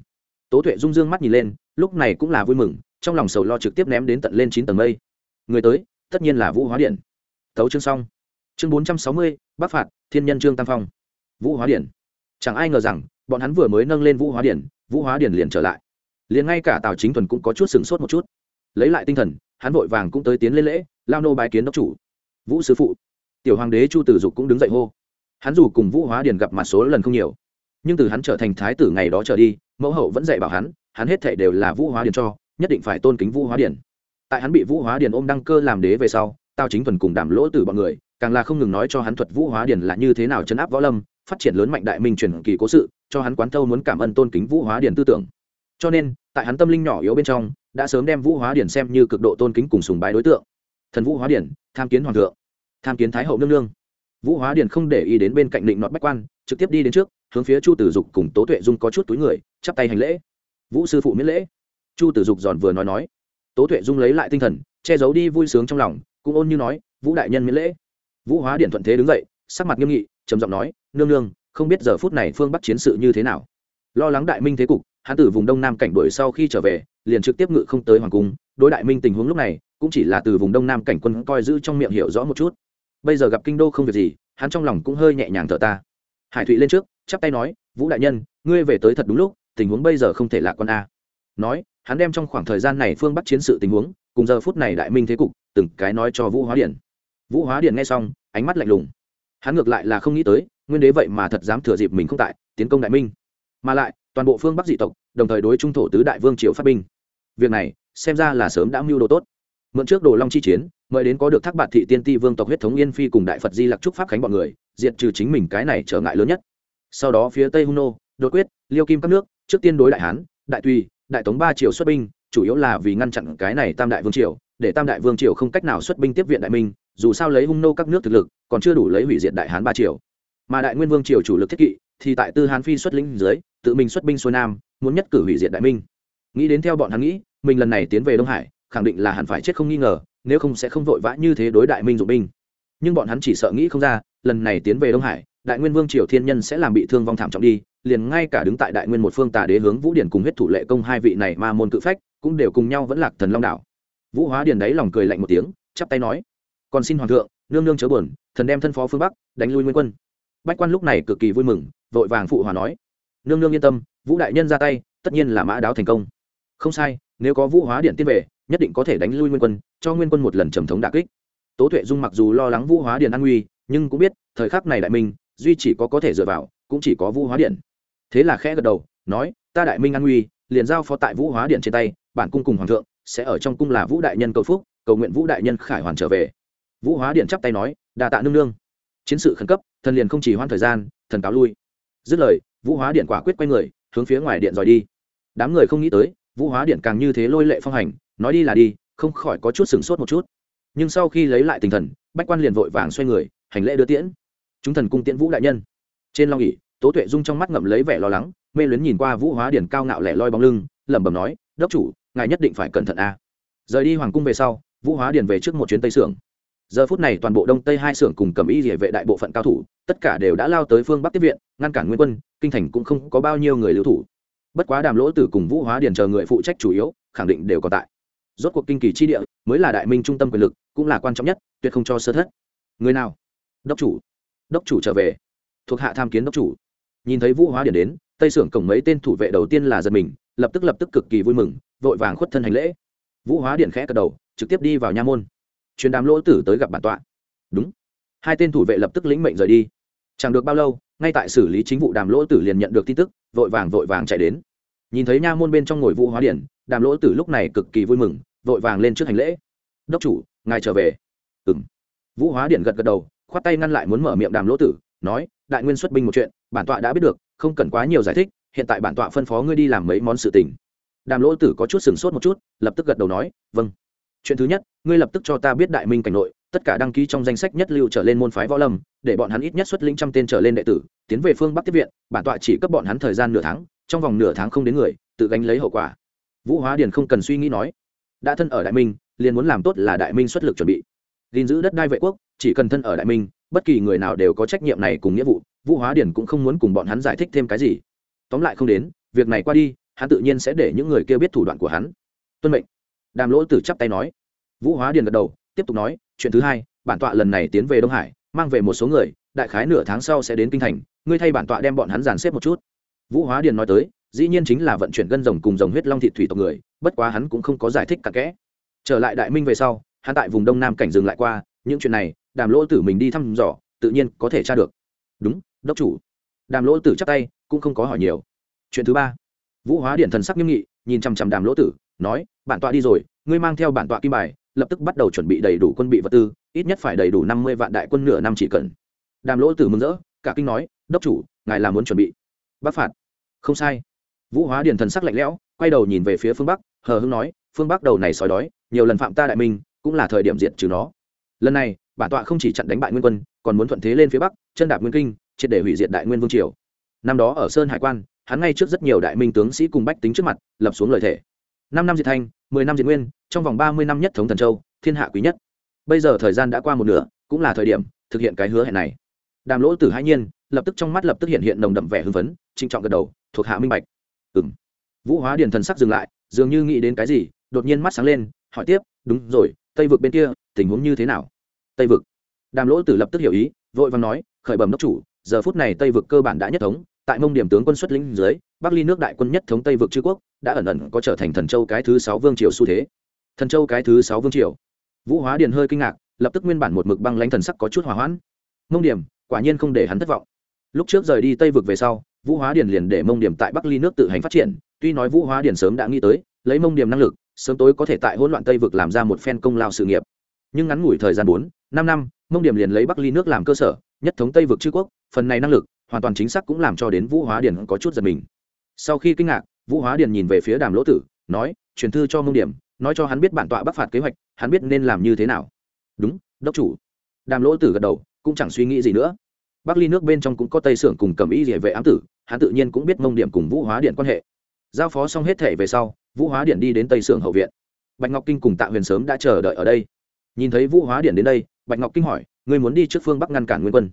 Tố tuệ rung dương mắt nhìn lên, lúc này cũng là vui mừng, trong lòng sầu lo trực tiếp ném đến tận lên chín tầng mây. Người tới, tất nhiên là vũ hóa điện. Tấu chương xong. Chương bốn trăm sáu mươi, bắc phạt, thiên nhân trương tam phong. Vũ hóa điện. Chẳng ai ngờ rằng, bọn hắn vừa mới nâng lên vũ hóa điện, vũ hóa điện liền trở lại. Liền ngay cả tào chính thuần cũng có chút sửng sốt một chút. Lấy lại tinh thần, hắn vội vàng cũng tới tiến lên lễ, lao nô bái kiến đốc chủ. Vũ sứ phụ. Tiểu hoàng đế chu tử dục cũng đứng dậy hô hắn dù cùng vũ hóa điền gặp mặt số lần không nhiều, nhưng từ hắn trở thành thái tử ngày đó trở đi, mẫu hậu vẫn dạy bảo hắn hắn hết thệ đều là vũ hóa điền cho, nhất định phải tôn kính vũ hóa điền. Tại hắn bị vũ hóa điền ôm đăng cơ làm đế về sau tao chính thuần cùng đảm lỗ từ bọn người, càng là không ngừng nói cho hắn thuật vũ hóa điền là như thế nào chấn áp võ lâm, phát triển lớn mạnh đại minh truyền kỳ cố sự, cho hắn quán thâu muốn cảm ơn tôn kính vũ hóa điền tư tưởng. Cho nên, tại hắn tâm linh nhỏ yếu bên trong, đã sớm đem vũ hóa điển xem như cực độ tôn kính cùng sùng bái đối tượng. Thần vũ hóa điển tham kiến hoàng thượng. Tham kiến thái hậu nương nương vũ hóa Điền không để ý đến bên cạnh định nọt bách quan, trực tiếp đi đến trước, hướng phía chu tử dục cùng tố tuệ dung có chút túi người, chắp tay hành lễ. Vũ sư phụ miễn lễ. Chu tử dục giòn vừa nói nói. Tố tuệ dung lấy lại tinh thần, che giấu đi vui sướng trong lòng, cũng ôn như nói, vũ đại nhân miễn lễ. Vũ hóa điện thuận thế đứng dậy, sắc mặt nghiêm nghị, trầm giọng nói, nương nương, không biết giờ phút này phương bắc chiến sự như thế nào? Lo lắng đại minh thế cục hán tử vùng đông nam cảnh đuổi sau khi trở về, liền trực tiếp ngự không tới hoàng cung, đối đại minh tình huống lúc này, cũng chỉ là từ vùng đông nam cảnh quân coi giữ trong miệng hiểu rõ một chút bây giờ gặp kinh đô không việc gì, hắn trong lòng cũng hơi nhẹ nhàng thở ta. Hải thụy lên trước, chắp tay nói, vũ đại nhân, ngươi về tới thật đúng lúc, tình huống bây giờ không thể lạ con a. Nói, hắn đem trong khoảng thời gian này phương bắc chiến sự tình huống, cùng giờ phút này đại minh thế cục, từng cái nói cho vũ hóa điện vũ hóa điện nghe xong, ánh mắt lạnh lùng. Hắn ngược lại là không nghĩ tới, nguyên đế vậy mà thật dám thừa dịp mình không tại, tiến công đại minh. Mà lại, toàn bộ phương bắc dị tộc, đồng thời đối trung thổ tứ đại vương triều phát binh. Việc này, xem ra là sớm đã mưu đồ tốt mượn trước đồ long chi chiến, mời đến có được thác bạt thị tiên ti vương tộc huyết thống yên phi cùng đại phật di lặc trúc pháp khánh bọn người, diệt trừ chính mình cái này trở ngại lớn nhất. Sau đó phía tây hung nô đột quyết, liêu kim các nước, trước tiên đối đại hán, đại tùy, đại tống ba triều xuất binh, chủ yếu là vì ngăn chặn cái này tam đại vương triều, để tam đại vương triều không cách nào xuất binh tiếp viện đại minh, dù sao lấy hung nô các nước thực lực, còn chưa đủ lấy hủy diệt đại hán ba triều. Mà đại nguyên vương triều chủ lực thiết kỵ, thì tại tư hán phi xuất lĩnh dưới, tự mình xuất binh xuôi nam, muốn nhất cử hủy diệt đại minh. Nghĩ đến theo bọn hắn nghĩ, mình lần này tiến về đông hải khẳng định là hẳn phải chết không nghi ngờ, nếu không sẽ không vội vã như thế đối đại minh dụng binh. Nhưng bọn hắn chỉ sợ nghĩ không ra, lần này tiến về đông hải, đại nguyên vương triều thiên nhân sẽ làm bị thương vong thảm trọng đi, liền ngay cả đứng tại đại nguyên một phương tà đế hướng vũ điển cùng huyết thủ lệ công hai vị này ma môn cự phách, cũng đều cùng nhau vẫn lạc thần long đảo. Vũ hóa điền đáy lòng cười lạnh một tiếng, chắp tay nói, còn xin hoàng thượng, nương nương chớ buồn, thần đem thân phó phương bắc, đánh lui nguyên quân. Bách quan lúc này cực kỳ vui mừng, vội vàng phụ hòa nói, nương nương yên tâm, vũ đại nhân ra tay, tất nhiên là mã đáo thành công. Không sai, nếu có vũ hóa điện tiên về nhất định có thể đánh lui nguyên quân, cho nguyên quân một lần trầm thống đà kích. Tố tuệ dung mặc dù lo lắng vũ hóa điện an nguy, nhưng cũng biết, thời khắc này đại minh, duy chỉ có có thể dựa vào, cũng chỉ có vũ hóa điện. Thế là khẽ gật đầu, nói, ta đại minh an nguy, liền giao phó tại vũ hóa điện trên tay, bản cung cùng hoàng thượng, sẽ ở trong cung là vũ đại nhân cầu phúc, cầu nguyện vũ đại nhân khải hoàn trở về. Vũ hóa điện chắp tay nói đà tạ nương nương. Chiến sự khẩn cấp, thần liền không chỉ hoãn thời gian, thần cáo lui. Dứt lời, vũ hóa điện quả quyết quay người, hướng phía ngoài điện dòi đi. Đám người không nghĩ tới, vũ hóa điện càng như thế lôi lệ phong hành nói đi là đi, không khỏi có chút sửng sốt một chút. Nhưng sau khi lấy lại tinh thần, bách quan liền vội vàng xoay người, hành lễ đưa tiễn. Chúng thần cung tiễn vũ đại nhân. Trên long ỉ tố tuệ dung trong mắt ngậm lấy vẻ lo lắng, mê luyến nhìn qua vũ hóa điển cao ngạo lẻ loi bóng lưng, lẩm bẩm nói, đốc chủ, ngài nhất định phải cẩn thận a. Rời đi hoàng cung về sau, vũ hóa điển về trước một chuyến tây sưởng. Giờ phút này toàn bộ đông tây hai xưởng cùng cầm y địa vệ đại bộ phận cao thủ, tất cả đều đã lao tới phương bắc tiếp viện, ngăn cản nguyên quân, kinh thành cũng không có bao nhiêu người lưu thủ. Bất quá đàm lỗ tử cùng vũ hóa điển chờ người phụ trách chủ yếu, khẳng định đều còn tại rốt cuộc kinh kỳ chi địa mới là đại minh trung tâm quyền lực, cũng là quan trọng nhất, tuyệt không cho sơ thất. Người nào? Đốc chủ. Đốc chủ trở về. Thuộc hạ tham kiến đốc chủ. Nhìn thấy vũ hóa điển đến, tây sưởng cổng mấy tên thủ vệ đầu tiên là giật mình, lập tức lập tức cực kỳ vui mừng, vội vàng khuất thân hành lễ. Vũ hóa điển khẽ cật đầu, trực tiếp đi vào nha môn. Truyền đàm lỗ tử tới gặp bản tọa. Đúng. Hai tên thủ vệ lập tức lĩnh mệnh rời đi. Chẳng được bao lâu, ngay tại xử lý chính vụ đàm lỗ tử liền nhận được tin tức, vội vàng vội vàng chạy đến. Nhìn thấy nha môn bên trong ngồi vũ hóa điển đàm lỗ tử lúc này cực kỳ vui mừng, vội vàng lên trước hành lễ. Đốc chủ, ngài trở về. Ừng vũ hóa điện gật gật đầu, khoát tay ngăn lại muốn mở miệng đàm lỗ tử, nói, đại nguyên xuất binh một chuyện, bản tọa đã biết được, không cần quá nhiều giải thích, hiện tại bản tọa phân phó ngươi đi làm mấy món sự tình. Đàm lỗ tử có chút sừng sốt một chút, lập tức gật đầu nói vâng. Chuyện thứ nhất, ngươi lập tức cho ta biết đại minh cảnh nội, tất cả đăng ký trong danh sách nhất lưu trở lên môn phái võ lâm, để bọn hắn ít nhất xuất lĩnh trăm tên trở lên đệ tử, tiến về phương bắc tiếp viện, bản tọa chỉ cấp bọn hắn thời gian nửa tháng, trong vòng nửa tháng không đến người, tự gánh lấy hậu quả vũ hóa điền không cần suy nghĩ nói, đã thân ở đại minh, liền muốn làm tốt là đại minh xuất lực chuẩn bị. Gìn giữ đất đai vệ quốc, chỉ cần thân ở đại minh, bất kỳ người nào đều có trách nhiệm này cùng nghĩa vụ, vũ hóa điển cũng không muốn cùng bọn hắn giải thích thêm cái gì. Tóm lại không đến, việc này qua đi, hắn tự nhiên sẽ để những người kia biết thủ đoạn của hắn. Tuân mệnh. Đàm lỗ tử chắp tay nói. Vũ hóa điền gật đầu, tiếp tục nói, chuyện thứ hai, bản tọa lần này tiến về đông hải, mang về một số người, đại khái nửa tháng sau sẽ đến kinh thành, ngươi thay bản tọa đem bọn hắn dàn xếp một chút. Vũ hóa điền nói tới dĩ nhiên chính là vận chuyển gân rồng cùng rồng huyết long thị thủy tộc người, bất quá hắn cũng không có giải thích cả kẽ. Trở lại đại minh về sau, hắn tại vùng đông nam cảnh dừng lại qua, những chuyện này, đàm lỗ tử mình đi thăm dò, tự nhiên có thể tra được. Đúng, đốc chủ. Đàm lỗ tử chắc tay, cũng không có hỏi nhiều. Chuyện thứ ba. Vũ hóa điện thần sắc nghiêm nghị, nhìn chằm chằm đàm lỗ tử, nói, bản tọa đi rồi, ngươi mang theo bản tọa kim bài, lập tức bắt đầu chuẩn bị đầy đủ quân bị vật tư, ít nhất phải đầy đủ năm mươi vạn đại quân nửa năm chỉ cần. Đàm lỗ tử mừng rỡ, cả kinh nói, đốc chủ, ngài là muốn chuẩn bị. Bắc phạt. Không sai vũ hóa điền thần sắc lạnh lẽo, quay đầu nhìn về phía phương bắc, hờ hưng nói, phương bắc đầu này sói đói, nhiều lần phạm ta đại minh, cũng là thời điểm diệt trừ nó. Lần này, bản tọa không chỉ chặn đánh bại nguyên quân, còn muốn thuận thế lên phía bắc, chân đạp nguyên kinh, triệt để hủy diệt đại nguyên vương triều. Năm đó ở sơn hải quan, hắn ngay trước rất nhiều đại minh tướng sĩ cùng bách tính trước mặt, lập xuống lời thể năm năm diệt thanh mười năm diệt nguyên, trong vòng ba mươi năm nhất thống thần châu, thiên hạ quý nhất. Bây giờ thời gian đã qua một nửa, cũng là thời điểm thực hiện cái hứa hẹn này. Đàm lỗ tử hai nhiên, lập tức trong mắt lập tức hiện hiện nồng đậm vẻ hưng phấn trinh trọng gật đầu, thuộc hạ minh bạch ừng vũ hóa điền thần sắc dừng lại, dường như nghĩ đến cái gì, đột nhiên mắt sáng lên, hỏi tiếp, đúng rồi, tây vực bên kia, tình huống như thế nào? Tây vực? Đàm lỗ tử lập tức hiểu ý, vội vàng nói, khởi bẩm đốc chủ, giờ phút này tây vực cơ bản đã nhất thống, tại mông điểm tướng quân xuất lĩnh dưới, bắc ly nước đại quân nhất thống tây vực chư quốc, đã ẩn ẩn có trở thành thần châu cái thứ sáu vương triều xu thế. Thần châu cái thứ sáu vương triều? Vũ hóa điền hơi kinh ngạc, lập tức nguyên bản một mực băng lãnh thần sắc có chút hỏa hoãn. Mông điểm, quả nhiên không để hắn thất vọng. Lúc trước rời đi tây vực về sau vũ hóa điền liền để mông điểm tại bắc ly nước tự hành phát triển, tuy nói vũ hóa điền sớm đã nghĩ tới, lấy mông điểm năng lực, sớm tối có thể tại hỗn loạn tây vực làm ra một phen công lao sự nghiệp. Nhưng ngắn ngủi thời gian bốn, năm năm, mông điểm liền lấy bắc ly nước làm cơ sở, nhất thống tây vực chư quốc, phần này năng lực, hoàn toàn chính xác cũng làm cho đến vũ hóa điền có chút giật mình. Sau khi kinh ngạc, vũ hóa điền nhìn về phía đàm lỗ tử, nói, truyền thư cho mông điểm nói cho hắn biết bản tọa bắc phạt kế hoạch, hắn biết nên làm như thế nào. Đúng, đốc chủ. Đàm lỗ tử gật đầu, cũng chẳng suy nghĩ gì nữa bắc ly nước bên trong cũng có tây sưởng cùng cầm ý địa vệ ám tử, hắn tự nhiên cũng biết mông điểm cùng vũ hóa điện quan hệ. Giao phó xong hết thể về sau, vũ hóa điện đi đến tây sưởng hậu viện. Bạch ngọc kinh cùng tạ huyền sớm đã chờ đợi ở đây. Nhìn thấy vũ hóa điện đến đây, bạch ngọc kinh hỏi người muốn đi trước phương bắc ngăn cản nguyên quân?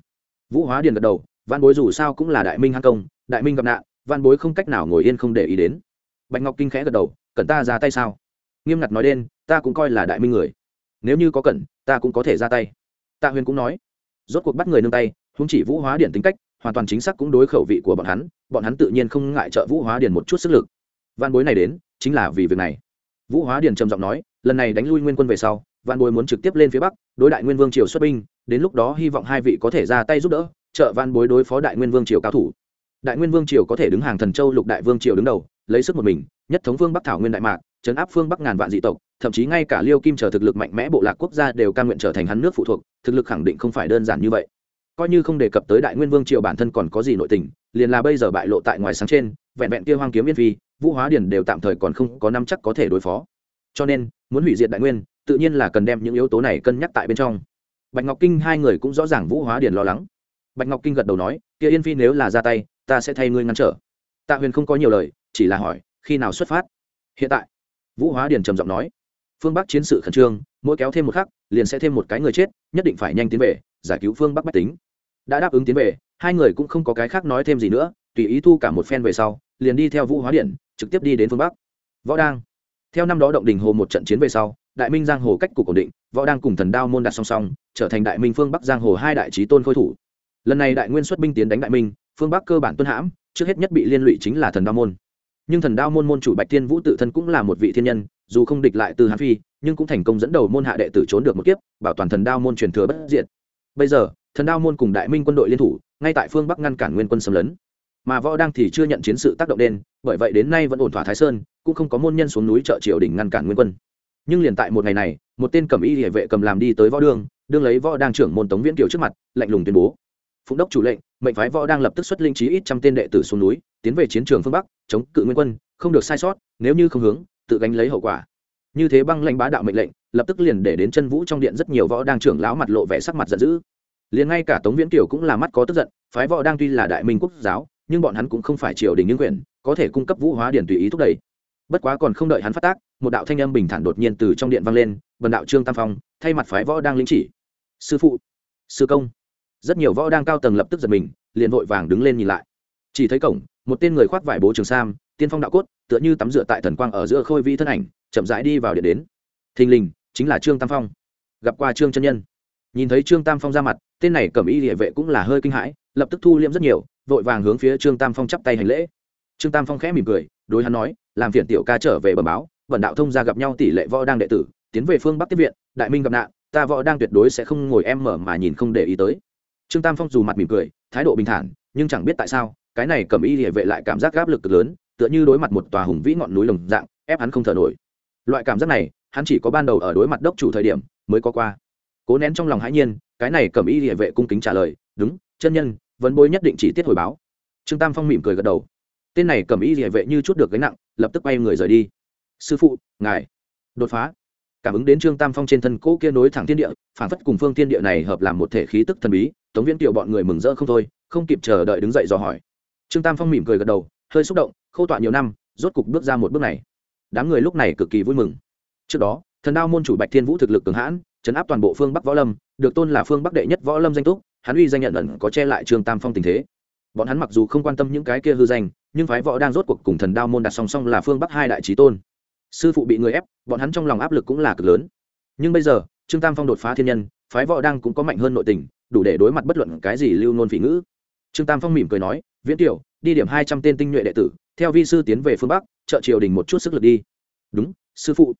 Vũ hóa điện gật đầu văn bối dù sao cũng là đại minh hăng công, đại minh gặp nạn văn bối không cách nào ngồi yên không để ý đến. Bạch ngọc kinh khẽ gật đầu, cần ta ra tay sao? Nghiêm ngặt nói đen ta cũng coi là đại minh người. Nếu như có cần, ta cũng có thể ra tay. Tạ huyền cũng nói, rốt cuộc bắt người nương tay húng chỉ vũ hóa điện tính cách, hoàn toàn chính xác cũng đối khẩu vị của bọn hắn bọn hắn tự nhiên không ngại trợ vũ hóa điện một chút sức lực. Văn bối này đến, chính là vì việc này. Vũ hóa điện trầm giọng nói, lần này đánh lui nguyên quân về sau văn bối muốn trực tiếp lên phía bắc, đối đại nguyên vương triều xuất binh, đến lúc đó hy vọng hai vị có thể ra tay giúp đỡ, trợ văn bối đối phó đại nguyên vương triều cao thủ. Đại nguyên vương triều có thể đứng hàng thần châu lục đại vương triều đứng đầu, lấy sức một mình, nhất thống vương bắc thảo nguyên đại mạc chấn áp phương bắc ngàn vạn dị tộc, thậm chí ngay cả liêu kim chờ thực lực mạnh mẽ bộ lạc quốc gia đều cam nguyện trở thành hắn nước phụ thuộc, thực lực khẳng định không phải đơn giản như vậy coi như không đề cập tới đại nguyên vương triều bản thân còn có gì nội tình, liền là bây giờ bại lộ tại ngoài sáng trên, vẹn vẹn kia hoang kiếm yên phi, vũ hóa điển đều tạm thời còn không có năm chắc có thể đối phó. Cho nên, muốn hủy diệt đại nguyên, tự nhiên là cần đem những yếu tố này cân nhắc tại bên trong. Bạch ngọc kinh hai người cũng rõ ràng vũ hóa điển lo lắng. Bạch ngọc kinh gật đầu nói, kia yên phi nếu là ra tay, ta sẽ thay ngươi ngăn trở. Tạ huyền không có nhiều lời, chỉ là hỏi, khi nào xuất phát? Hiện tại. Vũ hóa điển trầm giọng nói, phương bắc chiến sự khẩn trương, mỗi kéo thêm một khắc, liền sẽ thêm một cái người chết, nhất định phải nhanh tiến về giải cứu phương bắc bách tính. Đã đáp ứng tiến về, hai người cũng không có cái khác nói thêm gì nữa, tùy ý thu cả một phen về sau, liền đi theo vũ hóa điện trực tiếp đi đến phương bắc. Võ đang. Theo năm đó động đình hồ một trận chiến về sau, đại minh giang hồ cách cục ổn định, võ đang cùng thần đao môn đặt song song, trở thành đại minh phương bắc giang hồ hai đại trí tôn khôi thủ. Lần này đại nguyên xuất binh tiến đánh đại minh, phương bắc cơ bản tuân hãm, trước hết nhất bị liên lụy chính là thần đao môn. Nhưng thần đao môn môn chủ bạch thiên vũ tự thân cũng là một vị thiên nhân, dù không địch lại từ hán phi, nhưng cũng thành công dẫn đầu môn hạ đệ tử trốn được một kiếp, bảo toàn thần đao môn truyền thừa bất diệt bây giờ, thần đao môn cùng đại minh quân đội liên thủ, ngay tại phương bắc ngăn cản nguyên quân xâm lấn. Mà võ đang thì chưa nhận chiến sự tác động đen, bởi vậy đến nay vẫn ổn thỏa thái sơn, cũng không có môn nhân xuống núi trợ triều đình ngăn cản nguyên quân. Nhưng liền tại một ngày này, một tên cầm y địa vệ cầm làm đi tới võ đương đương lấy võ đang trưởng môn tống viễn kiều trước mặt, lạnh lùng tuyên bố. Phụng đốc chủ lệnh, mệnh phái võ đang lập tức xuất linh trí ít trăm tên đệ tử xuống núi, tiến về chiến trường phương bắc, chống cự nguyên quân, không được sai sót, nếu như không hướng, tự gánh lấy hậu quả như thế băng lãnh bá đạo mệnh lệnh, lập tức liền để đến chân vũ trong điện rất nhiều võ đang trưởng lão mặt lộ vẻ sắc mặt giận dữ. Liền ngay cả tống viễn kiều cũng là mắt có tức giận, phái võ đang tuy là đại minh quốc giáo, nhưng bọn hắn cũng không phải triều đình những quyền, có thể cung cấp vũ hóa điển tùy ý thúc đẩy. Bất quá còn không đợi hắn phát tác, một đạo thanh âm bình thản đột nhiên từ trong điện vang lên vần đạo trương tam phong, thay mặt phái võ đang lĩnh chỉ. Sư phụ. Sư công. Rất nhiều võ đang cao tầng lập tức giật mình, liền vội vàng đứng lên nhìn lại. Chỉ thấy cổng, một tên người khoác vải bố trường sam, tiên phong đạo cốt, tựa như tắm rửa tại thần quang ở giữa khôi vi thân ảnh chậm rãi đi vào điện đến. Thình lình, chính là trương tam phong. Gặp qua trương chân nhân. Nhìn thấy trương tam phong ra mặt, tên này cầm y địa vệ cũng là hơi kinh hãi, lập tức thu liễm rất nhiều, vội vàng hướng phía trương tam phong chắp tay hành lễ. Trương tam phong khẽ mỉm cười, đối hắn nói, làm phiền tiểu ca trở về bẩm báo vận đạo thông ra gặp nhau tỷ lệ võ đang đệ tử, tiến về phương bắc tiếp viện, đại minh gặp nạn, ta võ đang tuyệt đối sẽ không ngồi em mở mà nhìn không để ý tới. Trương tam phong dù mặt mỉm cười, thái độ bình thản, nhưng chẳng biết tại sao, cái này cầm y địa vệ lại cảm giác áp lực cực lớn, tựa như đối mặt một tòa hùng vĩ ngọn núi lồng dạng, ép hắn không thở nổi loại cảm giác này, hắn chỉ có ban đầu ở đối mặt đốc chủ thời điểm mới có qua. Cố nén trong lòng hãi nhiên, cái này cầm y địa vệ cung kính trả lời, đúng, chân nhân, vấn bối nhất định chỉ tiết hồi báo. Trương tam phong mỉm cười gật đầu. Tên này cầm y địa vệ như chút được gánh nặng, lập tức bay người rời đi. Sư phụ, ngài, đột phá. Cảm ứng đến trương tam phong trên thân cỗ kia nối thẳng thiên địa, phản phất cùng phương thiên địa này hợp làm một thể khí tức thần bí, tống viễn tiểu bọn người mừng rỡ không thôi, không kịp chờ đợi đứng dậy dò hỏi. Trương tam phong mỉm cười gật đầu, hơi xúc động, khâu tọa nhiều năm, rốt cục bước ra một bước này đám người lúc này cực kỳ vui mừng. Trước đó, thần đao môn chủ bạch thiên vũ thực lực cường hãn, chấn áp toàn bộ phương bắc võ lâm, được tôn là phương bắc đệ nhất võ lâm danh túc, hắn uy danh nhận ẩn có che lại trương tam phong tình thế. Bọn hắn mặc dù không quan tâm những cái kia hư danh, nhưng phái võ đang rốt cuộc cùng thần đao môn đặt song song là phương bắc hai đại trí tôn. Sư phụ bị người ép, bọn hắn trong lòng áp lực cũng là cực lớn. Nhưng bây giờ, trương tam phong đột phá thiên nhân, phái võ đang cũng có mạnh hơn nội tình, đủ để đối mặt bất luận cái gì lưu nôn phỉ ngữ. Trương tam phong mỉm cười nói, viễn tiểu đi điểm hai trăm tên tinh nhuệ đệ tử, theo vi sư tiến về phương bắc, trợ triều đình một chút sức lực đi. Đúng, sư phụ.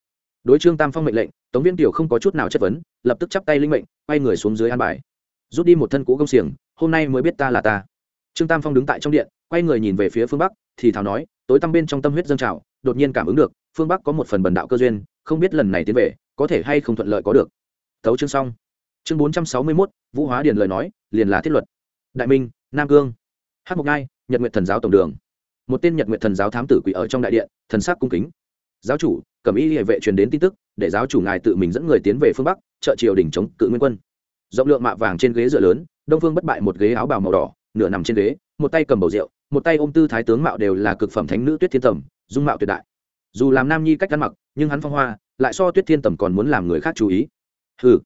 Đối trương tam phong mệnh lệnh, tống viễn tiểu không có chút nào chất vấn, lập tức chắp tay linh mệnh, quay người xuống dưới an bài. Rút đi một thân cũ công xiềng, hôm nay mới biết ta là ta. Trương tam phong đứng tại trong điện, quay người nhìn về phía phương bắc, thì thào nói, tối tăm bên trong tâm huyết dâng trào, đột nhiên cảm ứng được, phương bắc có một phần bần đạo cơ duyên, không biết lần này tiến về, có thể hay không thuận lợi có được. Thấu chương xong. Chương bốn trăm sáu mươi mốt, vũ hóa điền lời nói, liền là thiết luật. Đại minh, nam cương. Hát mộc ngai nhật nguyện thần giáo tổng đường. Một tên nhật nguyện thần giáo thám tử quỷ ở trong đại điện, thần sắc cung kính. Giáo chủ cẩm y hệ vệ truyền đến tin tức, để giáo chủ ngài tự mình dẫn người tiến về phương bắc, trợ triều đình chống cự nguyên quân. Rộng lượng mạ vàng trên ghế dựa lớn, đông phương bất bại một ghế áo bào màu đỏ, nửa nằm trên ghế, một tay cầm bầu rượu, một tay ôm tư thái tướng mạo đều là cực phẩm thánh nữ tuyết thiên tầm, dung mạo tuyệt đại. Dù làm nam nhi cách ăn mặc, nhưng hắn phong hoa, lại so tuyết thiên tầm còn muốn làm người khác chú ý. Ừ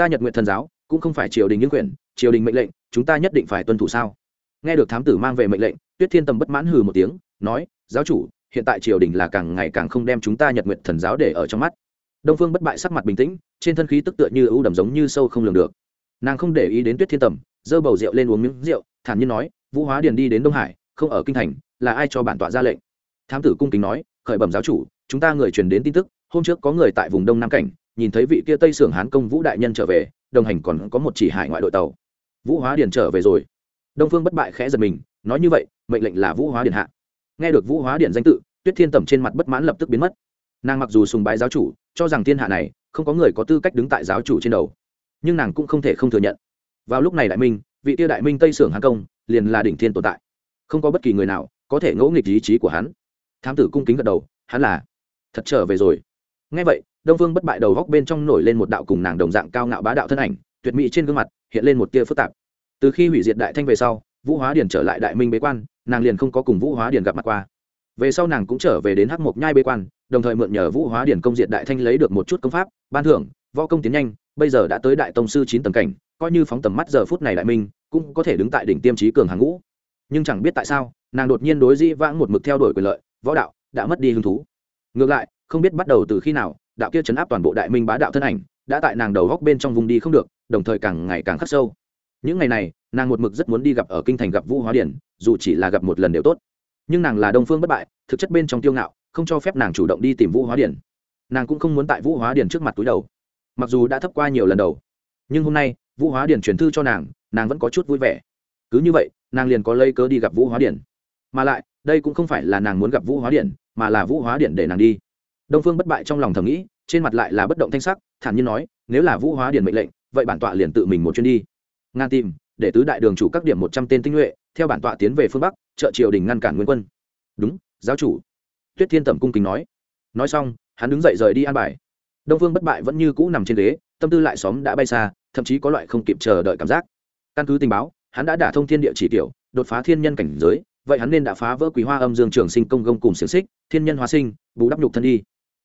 ta nhật nguyện thần giáo, cũng không phải triều đình những quyền, triều đình mệnh lệnh, chúng ta nhất định phải tuân thủ sao? Nghe được thám tử mang về mệnh lệnh, tuyết thiên tầm bất mãn hừ một tiếng, nói, giáo chủ, hiện tại triều đình là càng ngày càng không đem chúng ta nhật nguyện thần giáo để ở trong mắt. Đông phương bất bại sắc mặt bình tĩnh, trên thân khí tức tựa như ưu đầm giống như sâu không lường được. Nàng không để ý đến tuyết thiên tầm giơ bầu rượu lên uống miếng rượu, thản nhiên nói, vũ hóa điền đi đến đông hải, không ở kinh thành, là ai cho bản tọa ra lệnh? Thám tử cung kính nói, khởi bẩm giáo chủ, chúng ta người truyền đến tin tức, hôm trước có người tại vùng đông nam cảnh, nhìn thấy vị kia tây sưởng hán công vũ đại nhân trở về, đồng hành còn có một chỉ hải ngoại đội tàu. Vũ hóa điền trở về rồi đông phương bất bại khẽ giật mình, nói như vậy, mệnh lệnh là vũ hóa điện hạ. Nghe được vũ hóa điện danh tự, tuyết thiên tầm trên mặt bất mãn lập tức biến mất. Nàng mặc dù sùng bái giáo chủ, cho rằng thiên hạ này, không có người có tư cách đứng tại giáo chủ trên đầu. Nhưng nàng cũng không thể không thừa nhận. Vào lúc này đại minh, vị Tiêu đại minh tây sưởng hán công, liền là đỉnh thiên tồn tại. Không có bất kỳ người nào có thể ngẫu nghịch ý chí của hắn. Thám tử cung kính gật đầu, hắn là, thật trở về rồi. Ngay vậy, đông phương bất bại đầu góc bên trong nổi lên một đạo cùng nàng đồng dạng cao ngạo bá đạo thân ảnh, tuyệt mỹ trên gương mặt, hiện lên một tia phức tạp từ khi hủy diệt đại thanh về sau, vũ hóa điền trở lại đại minh bế quan, nàng liền không có cùng vũ hóa điền gặp mặt qua. Về sau nàng cũng trở về đến hắc mộc nhai bế quan, đồng thời mượn nhờ vũ hóa điền công diệt đại thanh lấy được một chút công pháp, ban thưởng, võ công tiến nhanh, bây giờ đã tới đại tông sư chín tầng cảnh, coi như phóng tầm mắt giờ phút này đại minh, cũng có thể đứng tại đỉnh tiêm trí cường hàng ngũ. Nhưng chẳng biết tại sao, nàng đột nhiên đối dĩ vãng một mực theo đuổi quyền lợi, võ đạo đã mất đi hứng thú. Ngược lại, không biết bắt đầu từ khi nào, đạo kia chấn áp toàn bộ đại minh bá đạo thân ảnh, đã tại nàng đầu góc bên trong vùng đi không được, đồng thời càng ngày càng khắc sâu những ngày này, nàng một mực rất muốn đi gặp ở kinh thành gặp vũ hóa điển, dù chỉ là gặp một lần đều tốt. Nhưng nàng là đông phương bất bại, thực chất bên trong tiêu ngạo, không cho phép nàng chủ động đi tìm vũ hóa điển. Nàng cũng không muốn tại vũ hóa điển trước mặt túi đầu. Mặc dù đã thấp qua nhiều lần đầu, nhưng hôm nay, vũ hóa điển truyền thư cho nàng nàng vẫn có chút vui vẻ. Cứ như vậy, nàng liền có lấy cớ đi gặp vũ hóa điển. Mà lại, đây cũng không phải là nàng muốn gặp vũ hóa điển, mà là vũ hóa điển để nàng đi. Đông phương bất bại trong lòng thầm nghĩ, trên mặt lại là bất động thanh sắc, thản nhiên nói, nếu là vũ hóa điển mệnh lệnh, vậy bản tọa liền tự mình một chuyến đi ngàn tìm, để tứ đại đường chủ các điểm một trăm tên tinh nhuệ, theo bản tọa tiến về phương bắc, trợ triều đình ngăn cản nguyên quân. Đúng, giáo chủ. Tuyết thiên tẩm cung kính nói. Nói xong, hắn đứng dậy rời đi an bài. Đông phương bất bại vẫn như cũ nằm trên ghế, tâm tư lại xóm đã bay xa, thậm chí có loại không kịp chờ đợi cảm giác. Căn cứ tình báo, hắn đã đả thông thiên địa chỉ kiểu, đột phá thiên nhân cảnh giới, vậy hắn nên đã phá vỡ quý hoa âm dương trường sinh công gông cùng xiềng xích, thiên nhân hóa sinh, bù đắp nhục thân đi.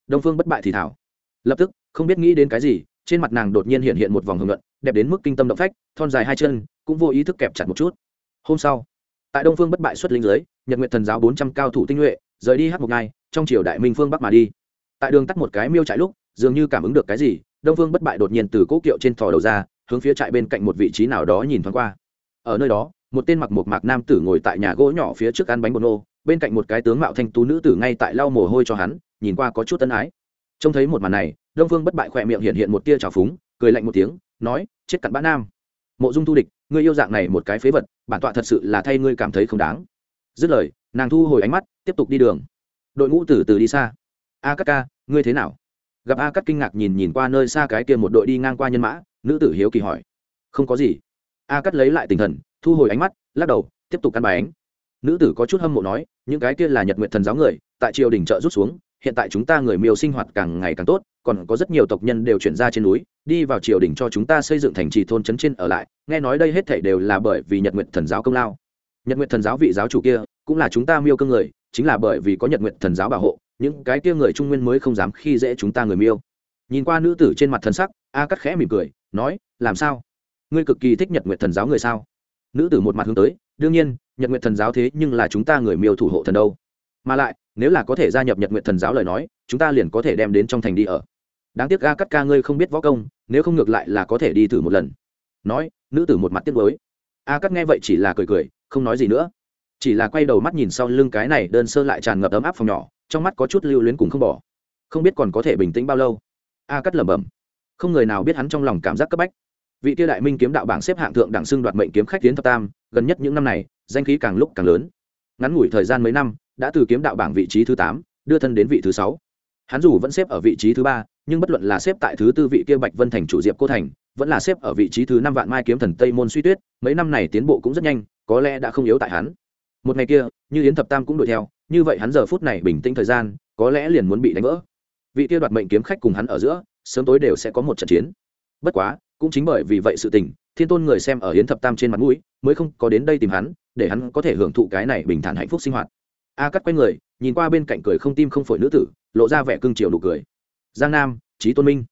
Đông phương bất bại thì thảo. Lập tức, không biết nghĩ đến cái gì, trên mặt nàng đột nhiên hiện hiện một vòng hưởng luận đẹp đến mức kinh tâm động phách, thon dài hai chân, cũng vô ý thức kẹp chặt một chút. Hôm sau, tại đông phương bất bại xuất linh giới nhật nguyện thần giáo bốn trăm cao thủ tinh nhuệ, rời đi hát một ngày trong triều đại minh phương bắc mà đi. Tại đường tắt một cái miêu trại lúc, dường như cảm ứng được cái gì, đông phương bất bại đột nhiên từ cỗ kiệu trên thò đầu ra, hướng phía trại bên cạnh một vị trí nào đó nhìn thoáng qua. Ở nơi đó, một tên mặc một mạc nam tử ngồi tại nhà gỗ nhỏ phía trước ăn bánh bột nô, bên cạnh một cái tướng mạo thanh tú nữ tử ngay tại lau mồ hôi cho hắn, nhìn qua có chút tân ái. Trông thấy một màn này, đông phương bất bại khỏe miệng hiện hiện một tia trào phúng cười lạnh một tiếng, nói, chết cặn bã nam. Mộ dung thu địch, ngươi yêu dạng này một cái phế vật, bản tọa thật sự là thay ngươi cảm thấy không đáng. Dứt lời, nàng thu hồi ánh mắt, tiếp tục đi đường. Đội ngũ từ từ đi xa. A cắt ca, ngươi thế nào? Gặp a cắt kinh ngạc nhìn nhìn qua nơi xa cái kia một đội đi ngang qua nhân mã, nữ tử hiếu kỳ hỏi. Không có gì. A cắt lấy lại tinh thần, thu hồi ánh mắt, lắc đầu, tiếp tục căn bài ánh. Nữ tử có chút hâm mộ nói, những cái kia là nhật nguyện thần giáo người, tại triều đình trợ rút xuống, hiện tại chúng ta người miêu sinh hoạt càng ngày càng tốt còn có rất nhiều tộc nhân đều chuyển ra trên núi, đi vào triều đình cho chúng ta xây dựng thành trì thôn trấn trên ở lại. Nghe nói đây hết thảy đều là bởi vì nhật nguyện thần giáo công lao. Nhật nguyện thần giáo vị giáo chủ kia cũng là chúng ta miêu cương người, chính là bởi vì có nhật nguyện thần giáo bảo hộ, những cái kia người trung nguyên mới không dám khi dễ chúng ta người miêu. Nhìn qua nữ tử trên mặt thần sắc, a cắt khẽ mỉm cười, nói, làm sao? Ngươi cực kỳ thích nhật nguyện thần giáo người sao? Nữ tử một mặt hướng tới, đương nhiên, nhật nguyện thần giáo thế nhưng là chúng ta người miêu thủ hộ thần đâu. Mà lại, nếu là có thể gia nhập nhật nguyện thần giáo lời nói, chúng ta liền có thể đem đến trong thành đi ở đáng tiếc ga cắt ca ngươi không biết võ công, nếu không ngược lại là có thể đi thử một lần. Nói, nữ tử một mặt tiếc gối a cắt nghe vậy chỉ là cười cười, không nói gì nữa. Chỉ là quay đầu mắt nhìn sau lưng cái này đơn sơ lại tràn ngập ấm áp phòng nhỏ, trong mắt có chút lưu luyến cùng không bỏ. Không biết còn có thể bình tĩnh bao lâu. A cắt lẩm bẩm. Không người nào biết hắn trong lòng cảm giác cấp bách. Vị tiêu đại minh kiếm đạo bảng xếp hạng thượng đẳng xưng đoạt mệnh kiếm khách tiến thập tam, gần nhất những năm này, danh khí càng lúc càng lớn. Ngắn ngủi thời gian mấy năm, đã từ kiếm đạo bảng vị trí thứ tám, đưa thân đến vị thứ sáu. Hắn dù vẫn xếp ở vị trí thứ ba nhưng bất luận là xếp tại thứ tư vị kia bạch vân thành chủ diệp cô thành, vẫn là xếp ở vị trí thứ năm vạn mai kiếm thần tây môn suy tuyết, mấy năm này tiến bộ cũng rất nhanh, có lẽ đã không yếu tại hắn. Một ngày kia, như yến thập tam cũng đuổi theo, như vậy hắn giờ phút này bình tĩnh thời gian, có lẽ liền muốn bị đánh vỡ. Vị kia đoạt mệnh kiếm khách cùng hắn ở giữa, sớm tối đều sẽ có một trận chiến. Bất quá, cũng chính bởi vì vậy sự tình, thiên tôn người xem ở yến thập tam trên mặt mũi, mới không có đến đây tìm hắn, để hắn có thể hưởng thụ cái này bình thản hạnh phúc sinh hoạt. A cắt quay người, nhìn qua bên cạnh cười không tim không phổi nữ tử, lộ ra vẻ cưng chiều nụ cười giang nam trí tôn minh.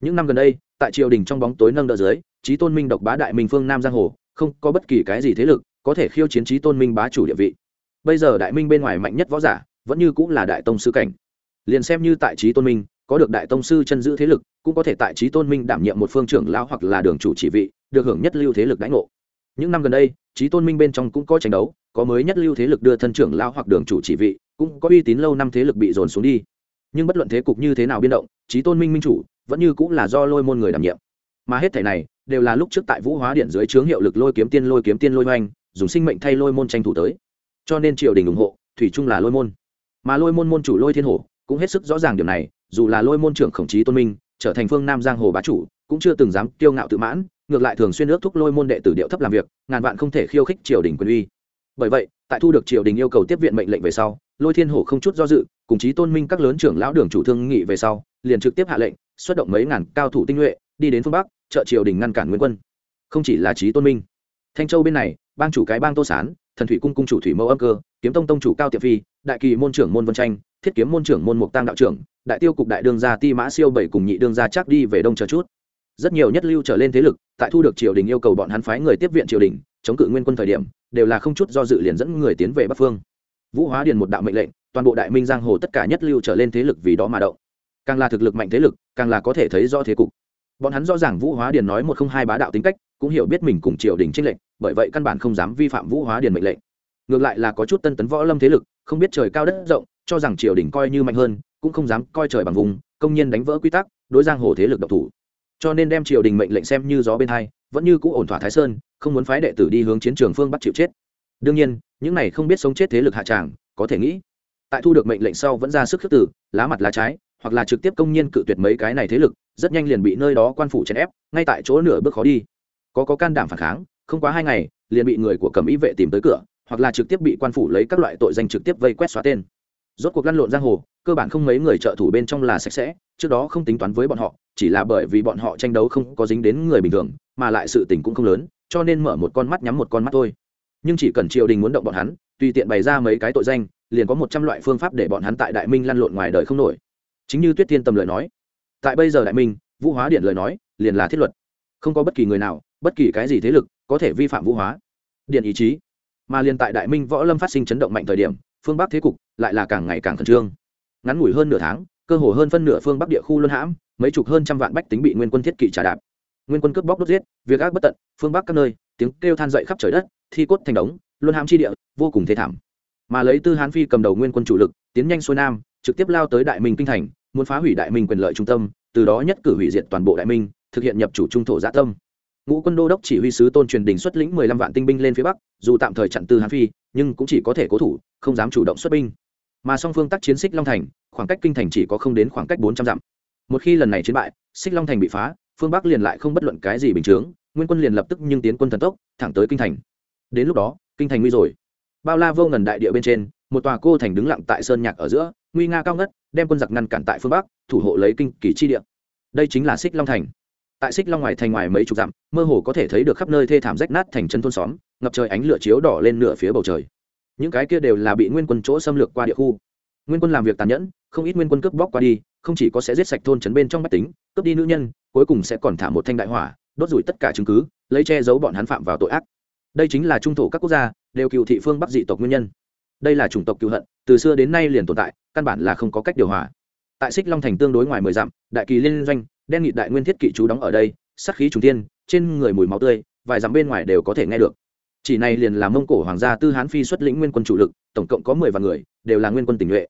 Những năm gần đây, tại triều đình trong bóng tối nâng đỡ dưới trí tôn minh độc bá đại minh phương nam giang hồ, không có bất kỳ cái gì thế lực có thể khiêu chiến trí tôn minh bá chủ địa vị. Bây giờ đại minh bên ngoài mạnh nhất võ giả, vẫn như cũng là đại tông sư cảnh. Liền xem như tại trí tôn minh, có được đại tông sư chân giữ thế lực, cũng có thể tại trí tôn minh đảm nhiệm một phương trưởng lão hoặc là đường chủ chỉ vị, được hưởng nhất lưu thế lực đánh ngộ. Những năm gần đây trí tôn minh bên trong cũng có tranh đấu, có mới nhất lưu thế lực đưa thân trưởng lão hoặc đường chủ chỉ vị, cũng có uy tín lâu năm thế lực bị dồn xuống đi nhưng bất luận thế cục như thế nào biến động, trí tôn minh minh chủ vẫn như cũng là do lôi môn người đảm nhiệm. Mà hết thảy này đều là lúc trước tại vũ hóa điện dưới trướng hiệu lực lôi kiếm tiên, lôi kiếm tiên, lôi hoành, dùng sinh mệnh thay lôi môn tranh thủ tới. Cho nên triều đình ủng hộ, thủy chung là lôi môn. Mà lôi môn môn chủ lôi thiên hổ cũng hết sức rõ ràng điều này, dù là lôi môn trưởng khổng trí tôn minh, trở thành phương nam giang hồ bá chủ, cũng chưa từng dám kiêu ngạo tự mãn, ngược lại thường xuyên ước thúc lôi môn đệ tử điệu thấp làm việc, ngàn vạn không thể khiêu khích triều đình quyền uy. Bởi vậy, tại thu được triều đình yêu cầu tiếp viện mệnh lệnh về sau, lôi thiên hổ không chút do dự cùng chí tôn minh các lớn trưởng lão đường chủ thương nghị về sau, liền trực tiếp hạ lệnh, xuất động mấy ngàn cao thủ tinh nhuệ, đi đến phương bắc, trợ triều đình ngăn cản nguyên quân. Không chỉ là chí tôn minh, thanh châu bên này, bang chủ cái bang tô sán, thần thủy cung cung chủ thủy mẫu âm cơ, kiếm tông tông chủ cao tiệp phi, đại kỳ môn trưởng môn vân tranh, thiết kiếm môn trưởng môn mục tăng đạo trưởng, đại tiêu cục đại đương gia ti mã siêu bảy cùng nhị đương gia chắc đi về đông chờ chút. Rất nhiều nhất lưu trở lên thế lực, tại thu được triều đình yêu cầu bọn hắn phái người tiếp viện triều đình, chống cự nguyên quân thời điểm, đều là không chút do dự liền dẫn người tiến về bắc phương vũ hóa điền một đạo mệnh lệnh, toàn bộ đại minh giang hồ tất cả nhất lưu trở lên thế lực vì đó mà động. Càng là thực lực mạnh thế lực, càng là có thể thấy rõ thế cục. Bọn hắn rõ ràng vũ hóa điền nói một không hai bá đạo tính cách, cũng hiểu biết mình cùng triều đình trinh lệnh bởi vậy căn bản không dám vi phạm vũ hóa điền mệnh lệnh. Ngược lại là có chút tân tấn võ lâm thế lực, không biết trời cao đất rộng, cho rằng triều đình coi như mạnh hơn, cũng không dám coi trời bằng vùng, công nhiên đánh vỡ quy tắc, đối giang hồ thế lực độc thủ. Cho nên đem triều đình mệnh lệnh xem như gió bên hai, vẫn như cũ ổn thỏa thái sơn, không muốn phái đệ tử đi hướng chiến trường phương bắt chịu chết đương nhiên, những này không biết sống chết thế lực hạ tràng, có thể nghĩ, tại thu được mệnh lệnh sau vẫn ra sức khước tử lá mặt lá trái, hoặc là trực tiếp công nhiên cự tuyệt mấy cái này thế lực, rất nhanh liền bị nơi đó quan phủ chèn ép, ngay tại chỗ nửa bước khó đi. Có có can đảm phản kháng, không quá hai ngày, liền bị người của cẩm ý vệ tìm tới cửa, hoặc là trực tiếp bị quan phủ lấy các loại tội danh trực tiếp vây quét xóa tên. Rốt cuộc lăn lộn giang hồ, cơ bản không mấy người trợ thủ bên trong là sạch sẽ, trước đó không tính toán với bọn họ, chỉ là bởi vì bọn họ tranh đấu không có dính đến người bình thường, mà lại sự tình cũng không lớn, cho nên mở một con mắt nhắm một con mắt thôi nhưng chỉ cần triều đình muốn động bọn hắn, tùy tiện bày ra mấy cái tội danh, liền có một trăm loại phương pháp để bọn hắn tại đại minh lăn lộn ngoài đời không nổi. Chính như tuyết thiên tầm lời nói, tại bây giờ đại minh, vũ hóa điện lời nói, liền là thiết luật. Không có bất kỳ người nào, bất kỳ cái gì thế lực, có thể vi phạm vũ hóa điện ý chí. Mà liền tại đại minh võ lâm phát sinh chấn động mạnh thời điểm, phương bắc thế cục lại là càng ngày càng khẩn trương. Ngắn ngủi hơn nửa tháng, cơ hồ hơn phân nửa phương bắc địa khu luân hãm, mấy chục hơn trăm vạn bách tính bị nguyên quân thiết kỵ trả đạp. Nguyên quân cướp bóc đốt giết, việc ác bất tận, phương bắc các nơi, tiếng kêu than dậy khắp trời đất thi cốt thành đống, luân hãm chi địa, vô cùng thế thảm. Mà lấy tư hán phi cầm đầu nguyên quân chủ lực, tiến nhanh xuôi nam, trực tiếp lao tới đại minh kinh thành, muốn phá hủy đại minh quyền lợi trung tâm, từ đó nhất cử hủy diệt toàn bộ đại minh, thực hiện nhập chủ trung thổ gia tâm. Ngũ quân đô đốc chỉ huy sứ tôn truyền đình xuất lĩnh mười lăm vạn tinh binh lên phía bắc, dù tạm thời chặn tư hán phi, nhưng cũng chỉ có thể cố thủ, không dám chủ động xuất binh. Mà song phương tác chiến xích long thành, khoảng cách kinh thành chỉ có không đến khoảng cách bốn trăm dặm. Một khi lần này chiến bại, xích long thành bị phá, phương bắc liền lại không bất luận cái gì bình chướng, nguyên quân liền lập tức nhưng tiến quân thần tốc, thẳng tới kinh thành đến lúc đó, kinh thành nguy rồi. Bao la vô ngần đại địa bên trên, một tòa cô thành đứng lặng tại sơn nhạc ở giữa, nguy nga cao ngất, đem quân giặc ngăn cản tại phương bắc, thủ hộ lấy kinh kỳ chi địa. Đây chính là xích long thành. Tại xích long ngoài thành ngoài mấy chục dặm, mơ hồ có thể thấy được khắp nơi thê thảm rách nát thành chân thôn xóm, ngập trời ánh lửa chiếu đỏ lên nửa phía bầu trời. Những cái kia đều là bị nguyên quân chỗ xâm lược qua địa khu. Nguyên quân làm việc tàn nhẫn, không ít nguyên quân cướp bóc qua đi, không chỉ có sẽ giết sạch thôn trấn bên trong bách tính, cướp đi nữ nhân, cuối cùng sẽ còn thả một thanh đại hỏa, đốt rủi tất cả chứng cứ, lấy che giấu bọn hắn phạm vào tội ác đây chính là trung thổ các quốc gia, đều cựu thị phương bắc dị tộc nguyên nhân. Đây là chủng tộc cựu hận, từ xưa đến nay liền tồn tại, căn bản là không có cách điều hòa. Tại xích long thành tương đối ngoài mười dặm, đại kỳ liên doanh, đen nghị đại nguyên thiết kỵ chú đóng ở đây sắc khí trùng tiên trên người mùi máu tươi, vài dặm bên ngoài đều có thể nghe được. Chỉ này liền là mông cổ hoàng gia tư hán phi xuất lĩnh nguyên quân chủ lực, tổng cộng có mười vạn người, đều là nguyên quân tình nhuệ.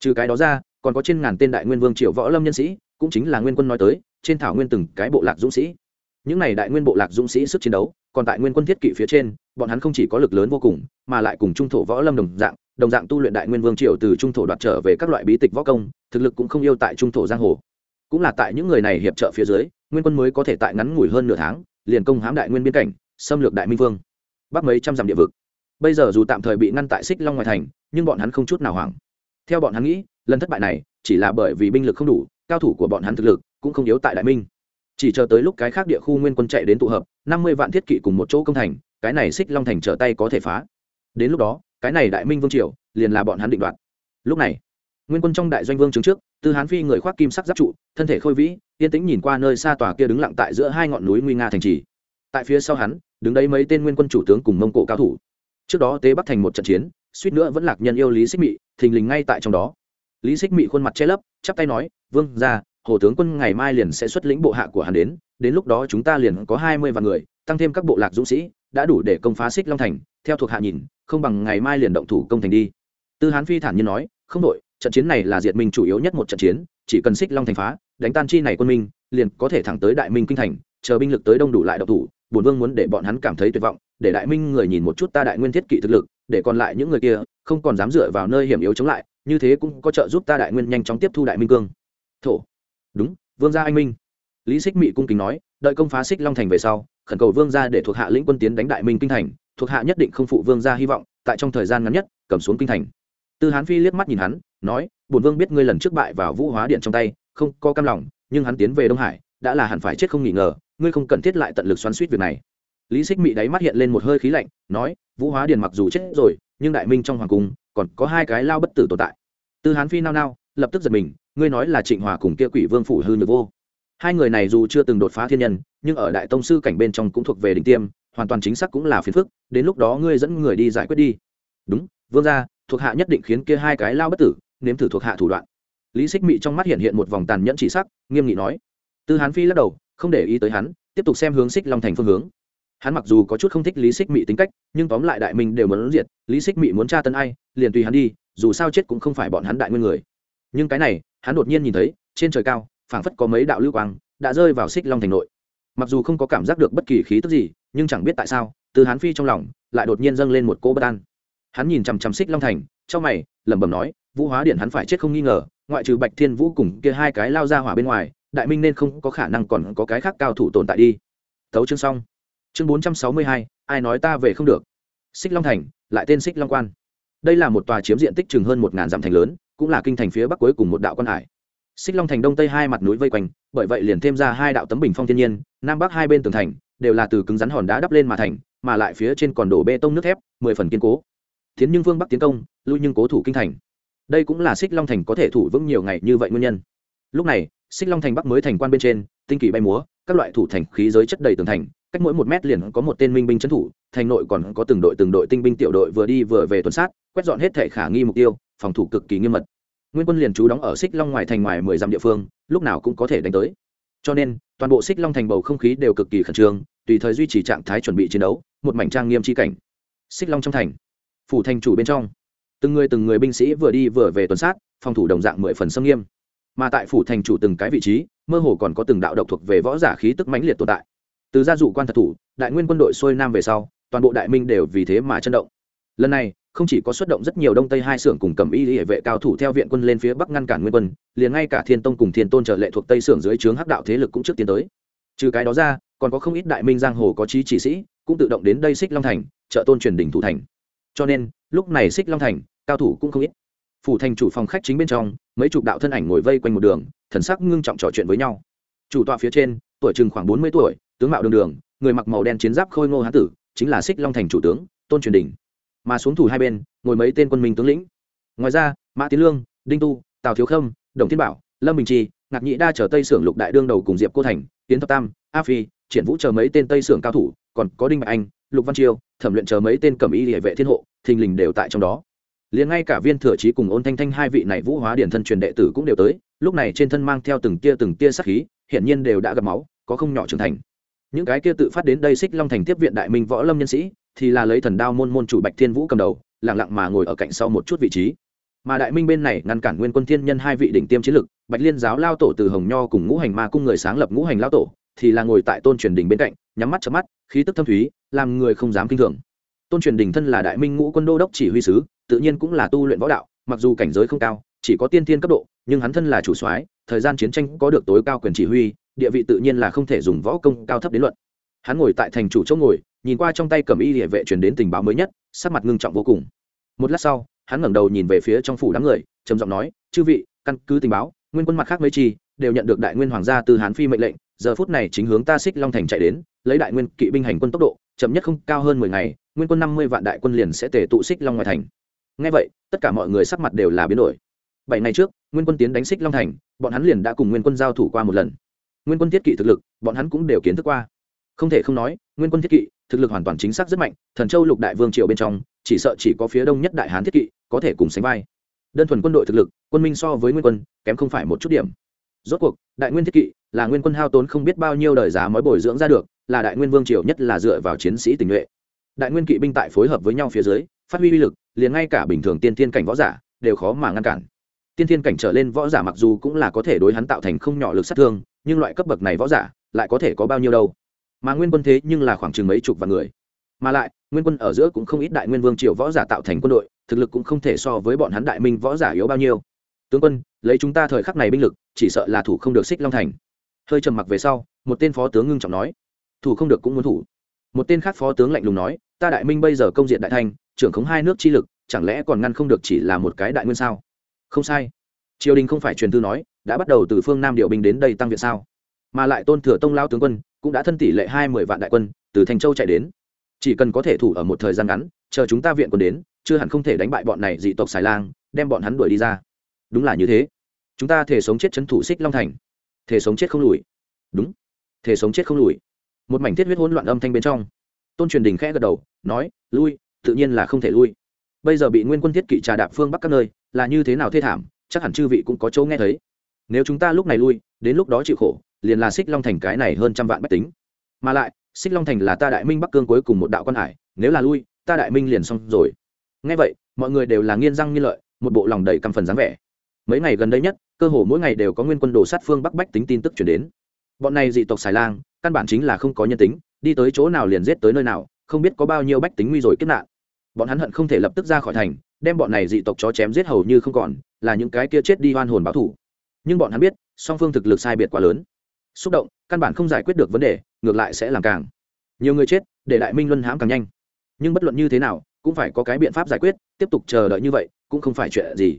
Trừ cái đó ra, còn có trên ngàn tên đại nguyên vương triều võ lâm nhân sĩ, cũng chính là nguyên quân nói tới, trên thảo nguyên từng cái bộ lạc dũng sĩ những này đại nguyên bộ lạc dũng sĩ sức chiến đấu, còn tại nguyên quân thiết kỵ phía trên, bọn hắn không chỉ có lực lớn vô cùng, mà lại cùng trung thổ võ lâm đồng dạng đồng dạng tu luyện đại nguyên vương triều từ trung thổ đoạt trở về các loại bí tịch võ công, thực lực cũng không yêu tại trung thổ giang hồ. Cũng là tại những người này hiệp trợ phía dưới, nguyên quân mới có thể tại ngắn ngủi hơn nửa tháng, liền công hãm đại nguyên biên cảnh, xâm lược đại minh vương. Bắc mấy trăm dặm địa vực. Bây giờ dù tạm thời bị ngăn tại xích long ngoài thành, nhưng bọn hắn không chút nào hoảng. Theo bọn hắn nghĩ, lần thất bại này, chỉ là bởi vì binh lực không đủ, cao thủ của bọn hắn thực lực cũng không yếu tại đại minh chỉ chờ tới lúc cái khác địa khu nguyên quân chạy đến tụ hợp, năm mươi vạn thiết kỵ cùng một chỗ công thành, cái này xích long thành trở tay có thể phá. Đến lúc đó, cái này đại minh vương triều liền là bọn hắn định đoạt. Lúc này, nguyên quân trong đại doanh vương chứng trước, tư hán phi người khoác kim sắc giáp trụ, thân thể khôi vĩ, yên tĩnh nhìn qua nơi xa tòa kia đứng lặng tại giữa hai ngọn núi nguy nga thành trì. Tại phía sau hắn, đứng đấy mấy tên nguyên quân chủ tướng cùng mông cổ cao thủ. Trước đó tế bắc thành một trận chiến, suýt nữa vẫn lạc nhân yêu lý xích mị, thình lình ngay tại trong đó. Lý xích mị khuôn mặt che lấp, chắp tay nói, vương ra hồ tướng quân ngày mai liền sẽ xuất lĩnh bộ hạ của hắn đến đến lúc đó chúng ta liền có hai mươi vạn người, tăng thêm các bộ lạc dũng sĩ, đã đủ để công phá xích long thành, theo thuộc hạ nhìn, không bằng ngày mai liền động thủ công thành đi. Tư hán phi thản nhiên nói, không đội trận chiến này là diệt minh chủ yếu nhất một trận chiến, chỉ cần xích long thành phá, đánh tan chi này quân minh, liền có thể thẳng tới đại minh kinh thành, chờ binh lực tới đông đủ lại độc thủ, bổn vương muốn để bọn hắn cảm thấy tuyệt vọng, để đại minh người nhìn một chút ta đại nguyên thiết kỵ thực lực, để còn lại những người kia không còn dám dựa vào nơi hiểm yếu chống lại, như thế cũng có trợ giúp ta đại nguyên nhanh chóng tiếp thu đại minh cương. Thổ đúng, vương gia anh minh. Lý xích mị cung kính nói, đợi công phá xích long thành về sau, khẩn cầu vương gia để thuộc hạ lĩnh quân tiến đánh đại minh kinh thành, thuộc hạ nhất định không phụ vương gia hy vọng, tại trong thời gian ngắn nhất, cầm xuống kinh thành. Tư hán phi liếc mắt nhìn hắn, nói, bổn vương biết ngươi lần trước bại vào vũ hóa điện trong tay, không có cam lòng, nhưng hắn tiến về đông hải, đã là hẳn phải chết không nghỉ ngờ, ngươi không cần thiết lại tận lực xoắn suýt việc này. Lý xích mị đáy mắt hiện lên một hơi khí lạnh, nói, vũ hóa điện mặc dù chết rồi, nhưng đại minh trong hoàng cung, còn có hai cái lao bất tử tồn tại. Tư hán phi nao nao, lập tức giật mình ngươi nói là trịnh hòa cùng kia quỷ vương phủ hư nhược vô. Hai người này dù chưa từng đột phá thiên nhân, nhưng ở đại tông sư cảnh bên trong cũng thuộc về đỉnh tiêm, hoàn toàn chính xác cũng là phiền phức, đến lúc đó ngươi dẫn người đi giải quyết đi. Đúng, vương gia, thuộc hạ nhất định khiến kia hai cái lao bất tử, nếm thử thuộc hạ thủ đoạn. Lý xích mị trong mắt hiện hiện một vòng tàn nhẫn chỉ sắc, nghiêm nghị nói. Tư hán phi lắc đầu, không để ý tới hắn, tiếp tục xem hướng xích long thành phương hướng. Hắn mặc dù có chút không thích lý xích mị tính cách, nhưng tóm lại đại minh đều muốn diệt, lý xích mị muốn tra tân ai, liền tùy hắn đi, dù sao chết cũng không phải bọn hắn đại nguyên người. Nhưng cái này hắn đột nhiên nhìn thấy, trên trời cao, phảng phất có mấy đạo lưu quang, đã rơi vào xích long thành nội. Mặc dù không có cảm giác được bất kỳ khí tức gì, nhưng chẳng biết tại sao, từ hắn phi trong lòng, lại đột nhiên dâng lên một cô bất an. Hắn nhìn chằm chằm xích long thành trong mày, lẩm bẩm nói, vũ hóa điện hắn phải chết không nghi ngờ, ngoại trừ bạch thiên vũ cùng kia hai cái lao ra hỏa bên ngoài, đại minh nên không có khả năng còn có cái khác cao thủ tồn tại đi. Tấu chương xong. Chương bốn trăm sáu mươi hai, ai nói ta về không được? Xích long thành, lại tên xích long quan. Đây là một tòa chiếm diện tích chừng hơn một ngàn dặm thành lớn cũng là kinh thành phía bắc cuối cùng một đạo quan hải. Xích long thành đông tây hai mặt núi vây quanh, bởi vậy liền thêm ra hai đạo tấm bình phong thiên nhiên, nam bắc hai bên tường thành đều là từ cứng rắn hòn đá đắp lên mà thành, mà lại phía trên còn đổ bê tông nước thép, mười phần kiên cố. Thiến nhưng vương bắc tiến công, lui nhưng cố thủ kinh thành. Đây cũng là xích long thành có thể thủ vững nhiều ngày như vậy nguyên nhân. Lúc này, xích long thành bắc mới thành quan bên trên, tinh kỳ bay múa, các loại thủ thành khí giới chất đầy tường thành, cách mỗi một mét liền có một tên minh binh trấn thủ, thành nội còn có từng đội từng đội tinh binh tiểu đội vừa đi vừa về tuần sát, quét dọn hết thể khả nghi mục tiêu phòng thủ cực kỳ nghiêm mật. Nguyên quân liền trú đóng ở xích long ngoài thành ngoài mười dặm địa phương, lúc nào cũng có thể đánh tới. Cho nên, toàn bộ xích long thành bầu không khí đều cực kỳ khẩn trương, tùy thời duy trì trạng thái chuẩn bị chiến đấu, một mảnh trang nghiêm chi cảnh. Xích long trong thành, phủ thành chủ bên trong, từng người từng người binh sĩ vừa đi vừa về tuần sát, phòng thủ đồng dạng mười phần xâm nghiêm. Mà tại phủ thành chủ từng cái vị trí, mơ hồ còn có từng đạo độc thuộc về võ giả khí tức mãnh liệt tồn tại. Từ gia dụ quan thật thủ, đại nguyên quân đội xuôi nam về sau, toàn bộ đại minh đều vì thế mà chấn động. Lần này không chỉ có xuất động rất nhiều đông tây hai xưởng cùng cầm y hệ vệ cao thủ theo viện quân lên phía bắc ngăn cản nguyên quân, liền ngay cả thiên tông cùng thiên tôn trở lệ thuộc tây xưởng dưới trướng hắc đạo thế lực cũng trước tiến tới. Trừ cái đó ra, còn có không ít đại minh giang hồ có trí chỉ sĩ, cũng tự động đến đây xích long thành trợ tôn truyền đỉnh thủ thành. Cho nên, lúc này xích long thành, cao thủ cũng không ít. Phủ thành chủ phòng khách chính bên trong, mấy chục đạo thân ảnh ngồi vây quanh một đường, thần sắc ngưng trọng trò chuyện với nhau. Chủ tọa phía trên, tuổi chừng khoảng bốn mươi tuổi, tướng mạo đường đường, người mặc màu đen chiến giáp khôi ngô hán tử, chính là xích long thành chủ tướng, tôn truyền đình mà xuống thủ hai bên, ngồi mấy tên quân minh tướng lĩnh. Ngoài ra, mã tiến lương, đinh tu, tào thiếu khâm, đồng thiên bảo, lâm bình trì, ngạc nhị đa chờ tây sưởng lục đại đương đầu cùng diệp cô thành, tiến thập tam, a phi, triển vũ chờ mấy tên tây sưởng cao thủ, còn có đinh bạch anh, lục văn chiêu, thẩm luyện chờ mấy tên cẩm y địa vệ thiên hộ, thình lình đều tại trong đó. Liền ngay cả viên thừa trí cùng ôn thanh thanh hai vị này vũ hóa điển thân truyền đệ tử cũng đều tới, lúc này trên thân mang theo từng tia từng tia sắc khí, hiển nhiên đều đã gặp máu, có không nhỏ trưởng thành những cái kia tự phát đến đây xích long thành tiếp viện đại minh võ lâm nhân sĩ, thì là lấy thần đao môn môn chủ bạch thiên vũ cầm đầu lẳng lặng mà ngồi ở cạnh sau một chút vị trí. Mà đại minh bên này ngăn cản nguyên quân thiên nhân hai vị đỉnh tiêm chiến lực, bạch liên giáo lao tổ từ hồng nho cùng ngũ hành ma cung người sáng lập ngũ hành lao tổ, thì là ngồi tại tôn truyền đình bên cạnh, nhắm mắt chớp mắt, khí tức thâm thúy, làm người không dám kinh thường. Tôn truyền đình thân là đại minh ngũ quân đô đốc chỉ huy sứ, tự nhiên cũng là tu luyện võ đạo, mặc dù cảnh giới không cao, chỉ có tiên thiên cấp độ, nhưng hắn thân là chủ soái, thời gian chiến tranh có được tối cao quyền chỉ huy địa vị tự nhiên là không thể dùng võ công cao thấp đến luận. Hắn ngồi tại thành chủ chỗ ngồi, nhìn qua trong tay cầm y địa vệ truyền đến tình báo mới nhất, sắc mặt ngưng trọng vô cùng. Một lát sau, hắn ngẩng đầu nhìn về phía trong phủ đám người, trầm giọng nói, chư vị, căn cứ tình báo, nguyên quân mặt khác mấy chi, đều nhận được đại nguyên hoàng gia từ hán phi mệnh lệnh, giờ phút này chính hướng ta xích long thành chạy đến, lấy đại nguyên kỵ binh hành quân tốc độ, chậm nhất không cao hơn mười ngày, nguyên quân năm mươi vạn đại quân liền sẽ tề tụ xích long ngoài thành. Ngay vậy, tất cả mọi người sắc mặt đều là biến đổi. Bảy ngày trước, nguyên quân tiến đánh xích long thành, bọn hắn liền đã cùng nguyên quân giao thủ qua một lần nguyên quân thiết kỵ thực lực, bọn hắn cũng đều kiến thức qua. Không thể không nói, nguyên quân thiết kỵ, thực lực hoàn toàn chính xác rất mạnh, thần châu lục đại vương triều bên trong, chỉ sợ chỉ có phía đông nhất đại hán thiết kỵ có thể cùng sánh vai. Đơn thuần quân đội thực lực, quân minh so với nguyên quân, kém không phải một chút điểm. Rốt cuộc, đại nguyên thiết kỵ là nguyên quân hao tốn không biết bao nhiêu đời giá mới bồi dưỡng ra được, là đại nguyên vương triều nhất là dựa vào chiến sĩ tình nhuệ. Đại nguyên kỵ binh tại phối hợp với nhau phía dưới, phát huy uy lực, liền ngay cả bình thường tiên thiên cảnh võ giả đều khó mà ngăn cản. Tiên thiên cảnh trở lên võ giả mặc dù cũng là có thể đối hắn tạo thành không nhỏ lực sát thương nhưng loại cấp bậc này võ giả lại có thể có bao nhiêu đâu? Mà nguyên quân thế nhưng là khoảng chừng mấy chục vạn người. Mà lại, nguyên quân ở giữa cũng không ít đại nguyên vương triều võ giả tạo thành quân đội, thực lực cũng không thể so với bọn hắn đại minh võ giả yếu bao nhiêu. Tướng quân, lấy chúng ta thời khắc này binh lực, chỉ sợ là thủ không được xích long thành. Hơi trầm mặc về sau, một tên phó tướng ngưng trọng nói, thủ không được cũng muốn thủ. Một tên khác phó tướng lạnh lùng nói, ta đại minh bây giờ công diện đại thanh trưởng khống hai nước chi lực, chẳng lẽ còn ngăn không được chỉ là một cái đại nguyên sao? Không sai. Triều đình không phải truyền thư nói đã bắt đầu từ phương nam điều binh đến đây tăng viện sao? Mà lại tôn thừa tông lao tướng quân cũng đã thân tỷ lệ hai mươi vạn đại quân từ thành châu chạy đến. Chỉ cần có thể thủ ở một thời gian ngắn, chờ chúng ta viện quân đến, chưa hẳn không thể đánh bại bọn này dị tộc xài lang, đem bọn hắn đuổi đi ra. Đúng là như thế. Chúng ta thể sống chết chấn thủ xích long thành. Thể sống chết không lùi. Đúng. Thể sống chết không lùi. Một mảnh thiết huyết hỗn loạn âm thanh bên trong. Tôn truyền đình khẽ gật đầu, nói, lui, tự nhiên là không thể lui. Bây giờ bị nguyên quân thiết kỵ trà đạp phương bắc các nơi, là như thế nào thê thảm, chắc hẳn chư vị cũng có chỗ nghe thấy nếu chúng ta lúc này lui, đến lúc đó chịu khổ, liền là xích long thành cái này hơn trăm vạn bách tính. Mà lại, xích long thành là ta đại minh bắc cương cuối cùng một đạo quan hải, nếu là lui, ta đại minh liền xong rồi. Ngay vậy, mọi người đều là nghiên răng nghiên lợi, một bộ lòng đầy căm phần dáng vẻ. Mấy ngày gần đây nhất, cơ hồ mỗi ngày đều có nguyên quân đồ sát phương bắc bách tính tin tức chuyển đến. Bọn này dị tộc xài lang, căn bản chính là không có nhân tính, đi tới chỗ nào liền giết tới nơi nào, không biết có bao nhiêu bách tính nguy rồi kết nạn. Bọn hắn hận không thể lập tức ra khỏi thành, đem bọn này dị tộc chó chém giết hầu như không còn, là những cái kia chết đi hoan hồn báo thủ nhưng bọn hắn biết, song phương thực lực sai biệt quá lớn. Xúc động, căn bản không giải quyết được vấn đề, ngược lại sẽ làm càng. Nhiều người chết, để đại minh luân hãm càng nhanh. Nhưng bất luận như thế nào, cũng phải có cái biện pháp giải quyết, tiếp tục chờ đợi như vậy, cũng không phải chuyện gì.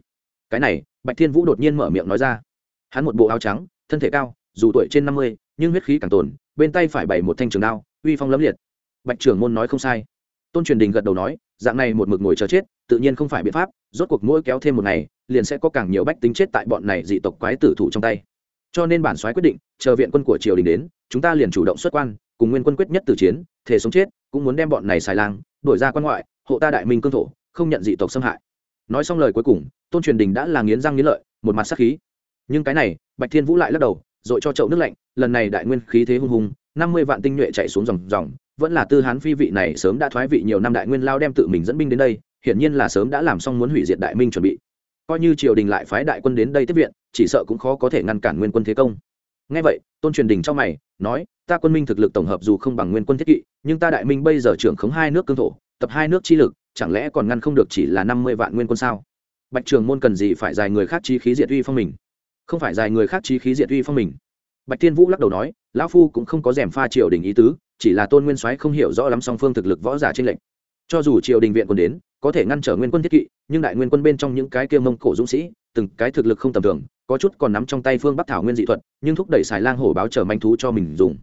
Cái này, bạch thiên vũ đột nhiên mở miệng nói ra. Hắn một bộ áo trắng, thân thể cao, dù tuổi trên năm mươi, nhưng huyết khí càng tồn, bên tay phải bày một thanh trường đao, uy phong lẫm liệt. Bạch trưởng môn nói không sai. Tôn truyền đình gật đầu nói, dạng này một mực ngồi chờ chết tự nhiên không phải biện pháp, rốt cuộc mỗi kéo thêm một ngày, liền sẽ có càng nhiều bách tính chết tại bọn này dị tộc quái tử thủ trong tay. Cho nên bản soái quyết định, chờ viện quân của triều đình đến, chúng ta liền chủ động xuất quan, cùng nguyên quân quyết nhất từ chiến, thể sống chết, cũng muốn đem bọn này xài lang đổi ra quan ngoại, hộ ta đại minh cương thổ, không nhận dị tộc xâm hại. Nói xong lời cuối cùng, tôn truyền đình đã là nghiến răng nghiến lợi, một mặt sắc khí. Nhưng cái này, bạch thiên vũ lại lắc đầu dội cho chậu nước lạnh, lần này đại nguyên khí thế hung hùng, năm mươi vạn tinh nhuệ chạy xuống dòng dòng, vẫn là tư hán phi vị này sớm đã thoái vị nhiều năm đại nguyên lao đem tự mình dẫn binh đến đây hiển nhiên là sớm đã làm xong muốn hủy diệt đại minh chuẩn bị. Coi như triều đình lại phái đại quân đến đây tiếp viện, chỉ sợ cũng khó có thể ngăn cản nguyên quân thế công. Ngay vậy, tôn truyền đình trong mày, nói, ta quân minh thực lực tổng hợp dù không bằng nguyên quân thiết kỵ, nhưng ta đại minh bây giờ trưởng khống hai nước cương thổ, tập hai nước chi lực, chẳng lẽ còn ngăn không được chỉ là năm mươi vạn nguyên quân sao? Bạch trường môn cần gì phải dài người khác trí khí diệt uy phong mình? Không phải dài người khác trí khí diệt uy phong mình. Bạch tiên vũ lắc đầu nói, lão phu cũng không có rèm pha triều đình ý tứ, chỉ là tôn nguyên soái không hiểu rõ lắm song phương thực lực võ giả trên lệnh cho dù triều đình viện quân đến có thể ngăn trở nguyên quân thiết kỵ, nhưng đại nguyên quân bên trong những cái kia mông cổ dũng sĩ, từng cái thực lực không tầm thường, có chút còn nắm trong tay phương bắc thảo nguyên dị thuật, nhưng thúc đẩy xài lang hổ báo trở manh thú cho mình dùng.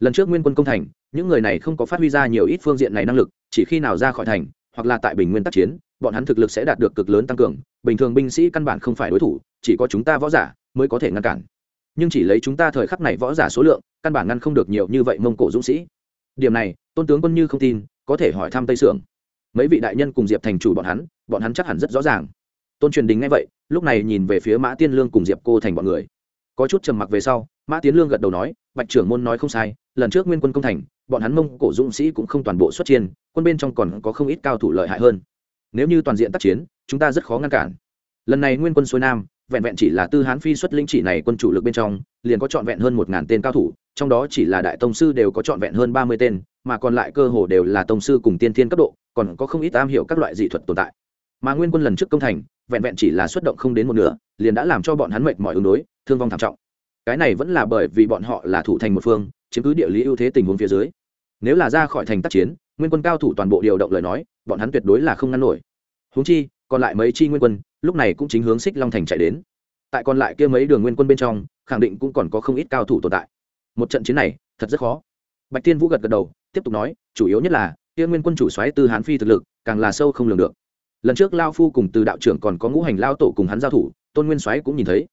Lần trước nguyên quân công thành, những người này không có phát huy ra nhiều ít phương diện này năng lực, chỉ khi nào ra khỏi thành, hoặc là tại bình nguyên tác chiến, bọn hắn thực lực sẽ đạt được cực lớn tăng cường, bình thường binh sĩ căn bản không phải đối thủ, chỉ có chúng ta võ giả mới có thể ngăn cản. Nhưng chỉ lấy chúng ta thời khắc này võ giả số lượng, căn bản ngăn không được nhiều như vậy mông cổ dũng sĩ. Điểm này, tôn tướng quân như không tin, có thể hỏi thăm tây sưởng mấy vị đại nhân cùng diệp thành chủ bọn hắn bọn hắn chắc hẳn rất rõ ràng. Tôn truyền đình nghe vậy, lúc này nhìn về phía mã tiên lương cùng diệp cô thành bọn người. Có chút trầm mặc về sau, mã tiến lương gật đầu nói, bạch trưởng môn nói không sai, lần trước nguyên quân công thành, bọn hắn mông cổ dũng sĩ cũng không toàn bộ xuất chiến, quân bên trong còn có không ít cao thủ lợi hại hơn. Nếu như toàn diện tác chiến, chúng ta rất khó ngăn cản. Lần này nguyên quân xuôi nam, vẹn vẹn chỉ là tư hán phi xuất linh chỉ này quân chủ lực bên trong, liền có trọn vẹn hơn một ngàn tên cao thủ, trong đó chỉ là đại tông sư đều có trọn vẹn hơn ba mươi tên, mà còn lại cơ hồ đều là tông sư cùng tiên thiên cấp độ còn có không ít am hiểu các loại dị thuật tồn tại. Mà nguyên quân lần trước công thành, vẹn vẹn chỉ là xuất động không đến một nửa, liền đã làm cho bọn hắn mệt mỏi ứng đối, thương vong thảm trọng. Cái này vẫn là bởi vì bọn họ là thủ thành một phương, chiếm cứ địa lý ưu thế tình huống phía dưới. Nếu là ra khỏi thành tác chiến, nguyên quân cao thủ toàn bộ điều động lời nói, bọn hắn tuyệt đối là không ngăn nổi. Húng chi, còn lại mấy chi nguyên quân, lúc này cũng chính hướng xích long thành chạy đến. Tại còn lại kia mấy đường nguyên quân bên trong, khẳng định cũng còn có không ít cao thủ tồn tại. Một trận chiến này, thật rất khó. Bạch tiên vũ gật gật đầu, tiếp tục nói, chủ yếu nhất là kia nguyên quân chủ xoáy tư hán phi thực lực, càng là sâu không lường được. Lần trước lao phu cùng từ đạo trưởng còn có ngũ hành lao tổ cùng hắn giao thủ, tôn nguyên soái cũng nhìn thấy.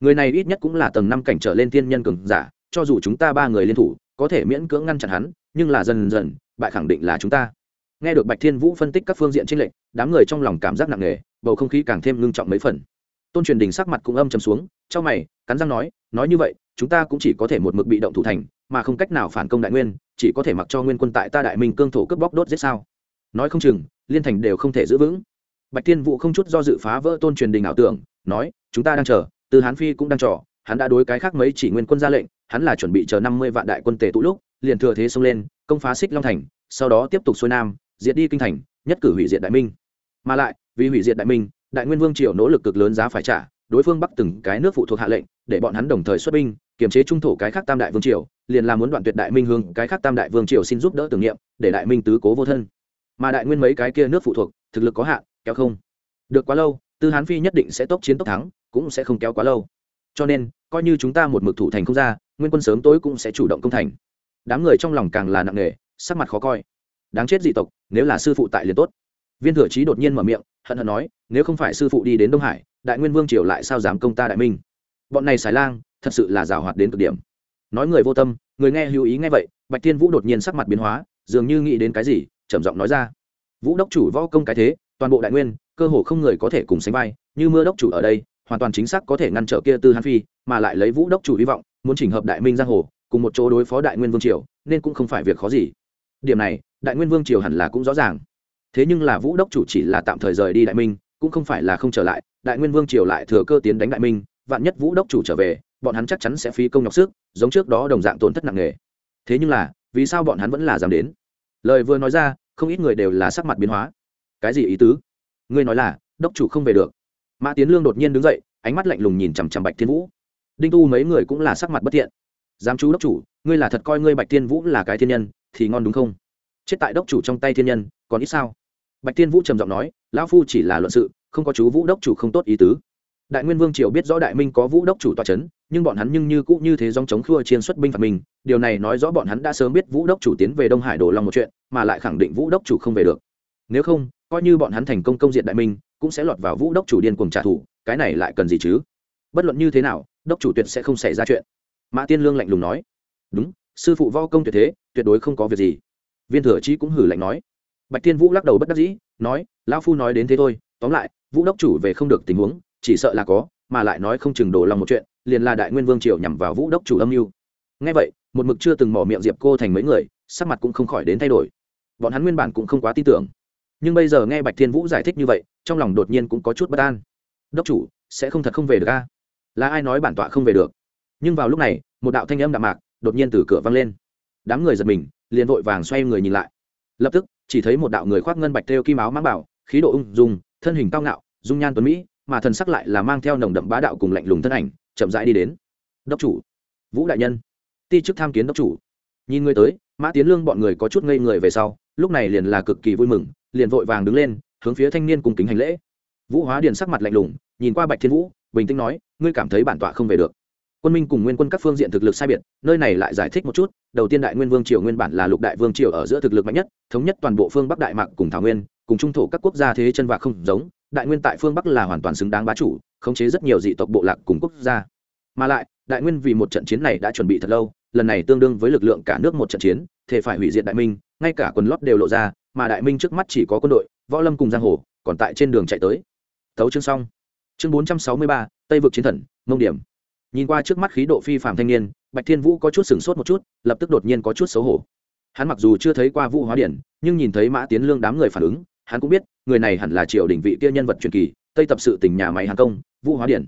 Người này ít nhất cũng là tầng năm cảnh trở lên tiên nhân cường giả, cho dù chúng ta ba người liên thủ, có thể miễn cưỡng ngăn chặn hắn, nhưng là dần dần, bại khẳng định là chúng ta. Nghe được bạch thiên vũ phân tích các phương diện tranh lệch, đám người trong lòng cảm giác nặng nề, bầu không khí càng thêm ngưng trọng mấy phần. Tôn truyền đình sắc mặt cũng âm chầm xuống trong mày, cắn răng nói nói như vậy, chúng ta cũng chỉ có thể một mực bị động thủ thành, mà không cách nào phản công đại nguyên chỉ có thể mặc cho nguyên quân tại ta đại minh cương thổ cướp bóc đốt giết sao? Nói không chừng, liên thành đều không thể giữ vững. Bạch tiên vũ không chút do dự phá vỡ tôn truyền đình ảo tưởng, nói, chúng ta đang chờ từ hán phi cũng đang trò, hắn đã đối cái khác mấy chỉ nguyên quân ra lệnh, hắn là chuẩn bị chờ năm mươi vạn đại quân tề tụ lúc, liền thừa thế xông lên, công phá xích long thành, sau đó tiếp tục xuôi nam, diệt đi kinh thành, nhất cử hủy diệt đại minh. Mà lại, vì hủy diệt đại minh, đại nguyên vương triều nỗ lực cực lớn giá phải trả đối phương bắt từng cái nước phụ thuộc hạ lệnh, để bọn hắn đồng thời xuất binh, kiềm chế trung thổ cái khác tam đại vương triều, liền là muốn đoạn tuyệt đại minh hương, cái khác tam đại vương triều xin giúp đỡ tưởng niệm, để đại minh tứ cố vô thân. Mà đại nguyên mấy cái kia nước phụ thuộc, thực lực có hạn, kéo không được quá lâu, tư hán phi nhất định sẽ tốc chiến tốc thắng, cũng sẽ không kéo quá lâu. Cho nên, coi như chúng ta một mực thủ thành không ra, nguyên quân sớm tối cũng sẽ chủ động công thành. Đám người trong lòng càng là nặng nề, sắc mặt khó coi. Đáng chết dị tộc, nếu là sư phụ tại liền tốt. Viên thừa trí đột nhiên mở miệng, hận hận nói, nếu không phải sư phụ đi đến đông hải đại nguyên vương triều lại sao dám công ta đại minh? Bọn này xài lang, thật sự là rào hoạt đến cực điểm. Nói người vô tâm, người nghe hữu ý nghe vậy, bạch thiên vũ đột nhiên sắc mặt biến hóa, dường như nghĩ đến cái gì, trầm giọng nói ra. Vũ đốc chủ võ công cái thế, toàn bộ đại nguyên, cơ hồ không người có thể cùng sánh vai, như mưa đốc chủ ở đây, hoàn toàn chính xác có thể ngăn trở kia tư hán phi, mà lại lấy vũ đốc chủ hy vọng, muốn chỉnh hợp đại minh giang hồ, cùng một chỗ đối phó đại nguyên vương triều, nên cũng không phải việc khó gì. Điểm này, đại nguyên vương triều hẳn là cũng rõ ràng. Thế nhưng là vũ đốc chủ chỉ là tạm thời rời đi đại minh cũng không phải là không trở lại, đại nguyên vương triều lại thừa cơ tiến đánh đại minh, vạn nhất vũ đốc chủ trở về, bọn hắn chắc chắn sẽ phí công nhọc sức, giống trước đó đồng dạng tổn thất nặng nề. Thế nhưng là, vì sao bọn hắn vẫn là dám đến? Lời vừa nói ra, không ít người đều là sắc mặt biến hóa. Cái gì ý tứ? Ngươi nói là, đốc chủ không về được. Mã tiến lương đột nhiên đứng dậy, ánh mắt lạnh lùng nhìn chằm chằm bạch thiên vũ. Đinh tu mấy người cũng là sắc mặt bất thiện. Dám chú đốc chủ, ngươi là thật coi ngươi bạch thiên vũ là cái thiên nhân, thì ngon đúng không? Chết tại đốc chủ trong tay thiên nhân, còn ít sao? Bạch thiên vũ trầm giọng nói, lão phu chỉ là luận sự, không có chú vũ đốc chủ không tốt ý tứ. Đại nguyên vương triều biết rõ đại minh có vũ đốc chủ tòa c h ấ n nhưng bọn hắn nhưng như cũ như thế dòng chống khua chiên xuất binh phạt mình. Điều này nói rõ bọn hắn đã sớm biết vũ đốc chủ tiến về đông hải đổ lòng một chuyện, mà lại khẳng định vũ đốc chủ không về được. Nếu không, coi như bọn hắn thành công công diện đại minh, cũng sẽ lọt vào vũ đốc chủ điên cùng trả thù, cái này lại cần gì chứ? Bất luận như thế nào, đốc chủ tuyệt sẽ không xảy ra chuyện. Mã tiên lương lạnh lùng nói, đúng, sư phụ vo công tuyệt thế, tuyệt đối không có việc gì. Viên thừa trí cũng hử lạnh nói bạch Thiên vũ lắc đầu bất đắc dĩ, nói, lão phu nói đến thế thôi, tóm lại, vũ đốc chủ về không được tình huống, chỉ sợ là có, mà lại nói không chừng đổ lòng một chuyện, liền là đại nguyên vương triều nhằm vào vũ đốc chủ âm mưu. Ngay vậy, một mực chưa từng mỏ miệng diệp cô thành mấy người, sắc mặt cũng không khỏi đến thay đổi. Bọn hắn nguyên bản cũng không quá tin tưởng. Nhưng bây giờ nghe bạch thiên vũ giải thích như vậy, trong lòng đột nhiên cũng có chút bất an. Đốc chủ, sẽ không thật không về được a? Là ai nói bản tọa không về được? Nhưng vào lúc này, một đạo thanh âm đạm mạc đột nhiên từ cửa vang lên. Đám người giật mình, liền vội vàng xoay người nhìn lại lập tức, chỉ thấy một đạo người khoác ngân bạch theo kim áo mang bảo, khí độ ung dung, thân hình cao ngạo, dung nhan tuấn mỹ, mà thần sắc lại là mang theo nồng đậm bá đạo cùng lạnh lùng thân ảnh, chậm rãi đi đến. Đốc chủ. Vũ đại nhân. Ti chức tham kiến đốc chủ. Nhìn người tới, mã tiến lương bọn người có chút ngây người về sau, lúc này liền là cực kỳ vui mừng, liền vội vàng đứng lên, hướng phía thanh niên cùng kính hành lễ. Vũ hóa điền sắc mặt lạnh lùng, nhìn qua bạch thiên vũ, bình tĩnh nói, ngươi cảm thấy bản tọa không về được quân minh cùng nguyên quân các phương diện thực lực sai biệt, nơi này lại giải thích một chút, đầu tiên đại nguyên vương triều nguyên bản là lục đại vương triều ở giữa thực lực mạnh nhất, thống nhất toàn bộ phương bắc đại mạc cùng thảo nguyên, cùng trung thổ các quốc gia thế chân vạc không giống, đại nguyên tại phương bắc là hoàn toàn xứng đáng bá chủ, khống chế rất nhiều dị tộc bộ lạc cùng quốc gia. Mà lại, đại nguyên vì một trận chiến này đã chuẩn bị thật lâu, lần này tương đương với lực lượng cả nước một trận chiến, thể phải hủy diệt đại minh, ngay cả quần lót đều lộ ra, mà đại minh trước mắt chỉ có quân đội, võ lâm cùng giang hồ, còn tại trên đường chạy tới. Thấu chương xong. Chương bốn trăm sáu mươi ba, tây vực chiến thần, mông điểm nhìn qua trước mắt khí độ phi phạm thanh niên, bạch thiên vũ có chút sửng sốt một chút, lập tức đột nhiên có chút xấu hổ. Hắn mặc dù chưa thấy qua vũ hóa điển, nhưng nhìn thấy mã tiến lương đám người phản ứng, hắn cũng biết, người này hẳn là triều đình vị kia nhân vật truyền kỳ, tây tập sự tỉnh nhà máy hàng công, vũ hóa điển.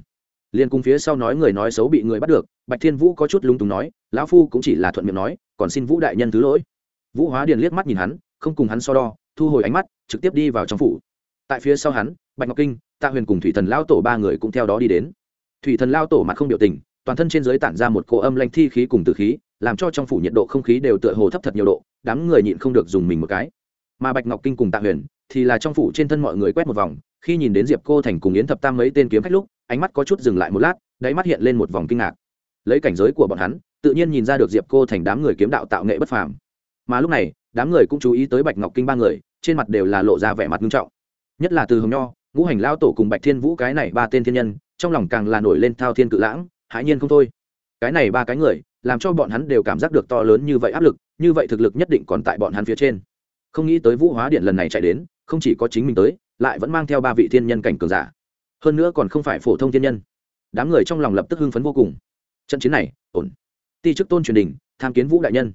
Liên cùng phía sau nói người nói xấu bị người bắt được, bạch thiên vũ có chút lung túng nói, lão phu cũng chỉ là thuận miệng nói, còn xin vũ đại nhân thứ lỗi. Vũ hóa Điền liếc mắt nhìn hắn, không cùng hắn so đo, thu hồi ánh mắt, trực tiếp đi vào trong phủ. Tại phía sau hắn, bạch ngọc kinh, tạ huyền cùng thủy thần lão tổ ba người cũng theo đó đi đến thủy thần lao tổ mặt không biểu tình, toàn thân trên giới tản ra một cỗ âm lanh thi khí cùng từ khí, làm cho trong phủ nhiệt độ không khí đều tựa hồ thấp thật nhiều độ, đám người nhịn không được dùng mình một cái. Mà bạch ngọc kinh cùng tạ huyền thì là trong phủ trên thân mọi người quét một vòng, khi nhìn đến diệp cô thành cùng yến thập tam mấy tên kiếm khách lúc, ánh mắt có chút dừng lại một lát, đáy mắt hiện lên một vòng kinh ngạc. Lấy cảnh giới của bọn hắn, tự nhiên nhìn ra được diệp cô thành đám người kiếm đạo tạo nghệ bất phàm. Mà lúc này, đám người cũng chú ý tới bạch ngọc kinh ba người, trên mặt đều là lộ ra vẻ mặt nghiêm trọng. Nhất là từ hồng nho, ngũ hành lao tổ cùng bạch thiên vũ cái này ba tên thiên nhân trong lòng càng là nổi lên thao thiên cự lãng, hãi nhiên không thôi. Cái này ba cái người, làm cho bọn hắn đều cảm giác được to lớn như vậy áp lực, như vậy thực lực nhất định còn tại bọn hắn phía trên. Không nghĩ tới vũ hóa điện lần này chạy đến, không chỉ có chính mình tới, lại vẫn mang theo ba vị thiên nhân cảnh cường giả. Hơn nữa còn không phải phổ thông thiên nhân. Đám người trong lòng lập tức hưng phấn vô cùng. Trận chiến này, ổn. Ti chức tôn truyền đình, tham kiến vũ đại nhân.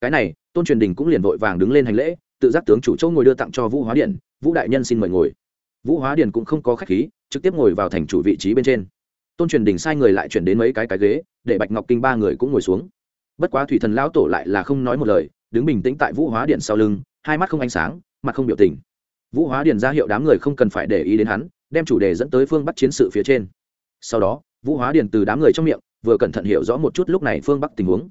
Cái này, tôn truyền đình cũng liền vội vàng đứng lên hành lễ, tự giác tướng chủ châu ngồi đưa tặng cho vũ hóa điện, vũ đại nhân xin mời ngồi. Vũ hóa điện cũng không có khách khí trực tiếp ngồi vào thành chủ vị trí bên trên. Tôn truyền đình sai người lại chuyển đến mấy cái cái ghế, để bạch ngọc kinh ba người cũng ngồi xuống. Bất quá thủy thần lão tổ lại là không nói một lời, đứng bình tĩnh tại vũ hóa điện sau lưng, hai mắt không ánh sáng, mặt không biểu tình. Vũ hóa điện ra hiệu đám người không cần phải để ý đến hắn, đem chủ đề dẫn tới phương bắc chiến sự phía trên. Sau đó, vũ hóa điện từ đám người trong miệng, vừa cẩn thận hiểu rõ một chút lúc này phương bắc tình huống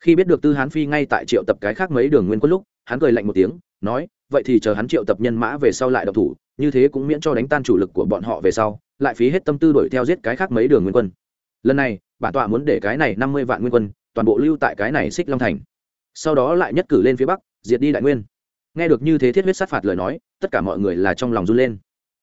khi biết được tư hán phi ngay tại triệu tập cái khác mấy đường nguyên quân lúc, hắn cười lạnh một tiếng, nói, vậy thì chờ hắn triệu tập nhân mã về sau lại độc thủ, như thế cũng miễn cho đánh tan chủ lực của bọn họ về sau, lại phí hết tâm tư đuổi theo giết cái khác mấy đường nguyên quân. Lần này, bản tọa muốn để cái này năm mươi vạn nguyên quân, toàn bộ lưu tại cái này xích long thành. Sau đó lại nhất cử lên phía bắc, diệt đi đại nguyên. Nghe được như thế thiết huyết sát phạt lời nói, tất cả mọi người là trong lòng run lên.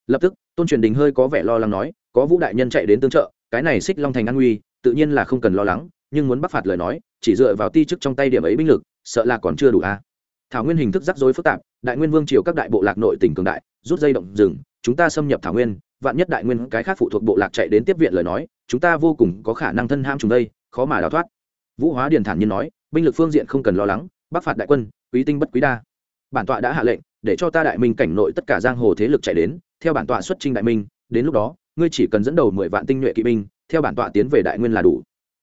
Lập tức, tôn truyền đình hơi có vẻ lo lắng nói, có vũ đại nhân chạy đến tương trợ, cái này xích long thành an nguy, tự nhiên là không cần lo lắng nhưng muốn bắc phạt lời nói, chỉ dựa vào ti chức trong tay điểm ấy binh lực, sợ là còn chưa đủ a. Thảo nguyên hình thức rắc rối phức tạp, đại nguyên vương triều các đại bộ lạc nội tỉnh cường đại, rút dây động rừng, chúng ta xâm nhập thảo nguyên, vạn nhất đại nguyên cái khác phụ thuộc bộ lạc chạy đến tiếp viện lời nói, chúng ta vô cùng có khả năng thân ham chúng đây, khó mà đào thoát. Vũ hóa điền thản nhiên nói, binh lực phương diện không cần lo lắng, bắc phạt đại quân, quý tinh bất quý đa. Bản tọa đã hạ lệnh, để cho ta đại minh cảnh nội tất cả giang hồ thế lực chạy đến, theo bản tọa xuất trình đại minh, đến lúc đó, ngươi chỉ cần dẫn đầu mười vạn tinh nhuệ kỵ binh, theo bản tọa tiến về đại nguyên là đủ.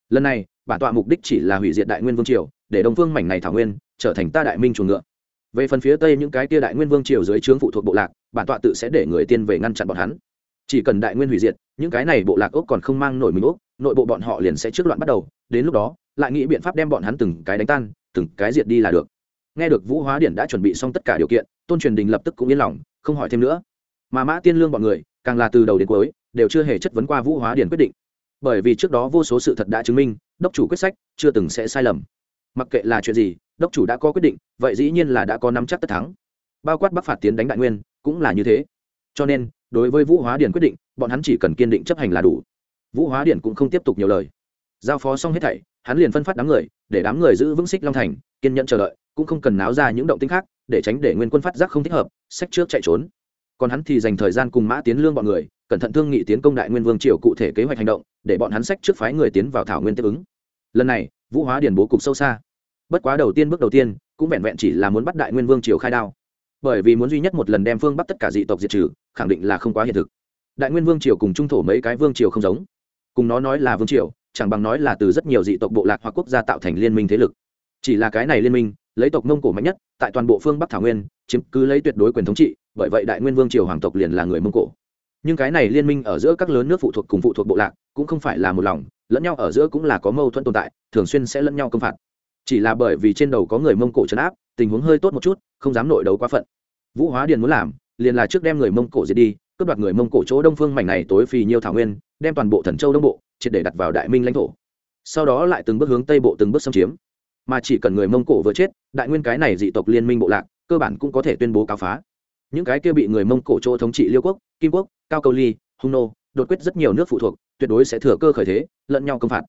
Lần này bản tọa mục đích chỉ là hủy diệt đại nguyên vương triều, để đồng phương mảnh này thảo nguyên trở thành ta đại minh chuồng ngựa. Về phần phía tây những cái tia đại nguyên vương triều dưới trướng phụ thuộc bộ lạc, bản tọa tự sẽ để người tiên về ngăn chặn bọn hắn. Chỉ cần đại nguyên hủy diệt, những cái này bộ lạc ốc còn không mang nổi mình ốc, nội bộ bọn họ liền sẽ trước loạn bắt đầu, đến lúc đó, lại nghĩ biện pháp đem bọn hắn từng cái đánh tan, từng cái diệt đi là được. Nghe được vũ hóa điển đã chuẩn bị xong tất cả điều kiện, tôn truyền đình lập tức cũng yên lòng, không hỏi thêm nữa. Mà mã tiên lương bọn người, càng là từ đầu đến cuối, đều chưa hề chất vấn qua vũ hóa điển quyết định. Bởi vì trước đó vô số sự thật đã chứng minh đốc chủ quyết sách, chưa từng sẽ sai lầm. Mặc kệ là chuyện gì, đốc chủ đã có quyết định, vậy dĩ nhiên là đã có nắm chắc tất thắng. Bao quát bắc phạt tiến đánh đại nguyên, cũng là như thế. Cho nên, đối với vũ hóa điển quyết định, bọn hắn chỉ cần kiên định chấp hành là đủ. Vũ hóa điển cũng không tiếp tục nhiều lời. Giao phó xong hết thảy, hắn liền phân phát đám người, để đám người giữ vững xích long thành, kiên nhẫn chờ đợi, cũng không cần náo ra những động tĩnh khác, để tránh để nguyên quân phát giác không thích hợp, sách trước chạy trốn. Còn hắn thì dành thời gian cùng mã tiến lương bọn người, cẩn thận thương nghị tiến công đại nguyên vương triều cụ thể kế hoạch hành động để bọn hắn sách trước phái người tiến vào thảo nguyên tiếp ứng. Lần này, vũ hóa điển bố cục sâu xa. Bất quá đầu tiên bước đầu tiên, cũng vẹn vẹn chỉ là muốn bắt đại nguyên vương triều khai đao. Bởi vì muốn duy nhất một lần đem phương bắt tất cả dị tộc diệt trừ, khẳng định là không quá hiện thực. Đại nguyên vương triều cùng trung thổ mấy cái vương triều không giống. Cùng nó nói là vương triều, chẳng bằng nói là từ rất nhiều dị tộc bộ lạc hoặc quốc gia tạo thành liên minh thế lực. Chỉ là cái này liên minh, lấy tộc mông cổ mạnh nhất, tại toàn bộ phương bắc thảo nguyên, chiếm cứ lấy tuyệt đối quyền thống trị, bởi vậy đại nguyên vương triều hoàng tộc liền là người mông cổ. Nhưng cái này liên minh ở giữa các lớn nước phụ thuộc cùng phụ thuộc bộ lạc cũng không phải là một lòng, lẫn nhau ở giữa cũng là có mâu thuẫn tồn tại, thường xuyên sẽ lẫn nhau công phạt. Chỉ là bởi vì trên đầu có người mông cổ trấn áp, tình huống hơi tốt một chút, không dám nội đấu quá phận. Vũ hóa điền muốn làm, liền là trước đem người mông cổ diệt đi, cướp đoạt người mông cổ chỗ đông phương mảnh này tối phì nhiêu thảo nguyên, đem toàn bộ thần châu đông bộ triệt để đặt vào đại minh lãnh thổ. Sau đó lại từng bước hướng tây bộ từng bước xâm chiếm. Mà chỉ cần người mông cổ vừa chết, đại nguyên cái này dị tộc liên minh bộ lạc, cơ bản cũng có thể tuyên bố cáo phá. Những cái kia bị người mông cổ chỗ thống trị liêu quốc, kim quốc, cao câu ly, hung nô, đột quyết rất nhiều nước phụ thuộc tuyệt đối sẽ thừa cơ khởi thế, lẫn nhau công phạt.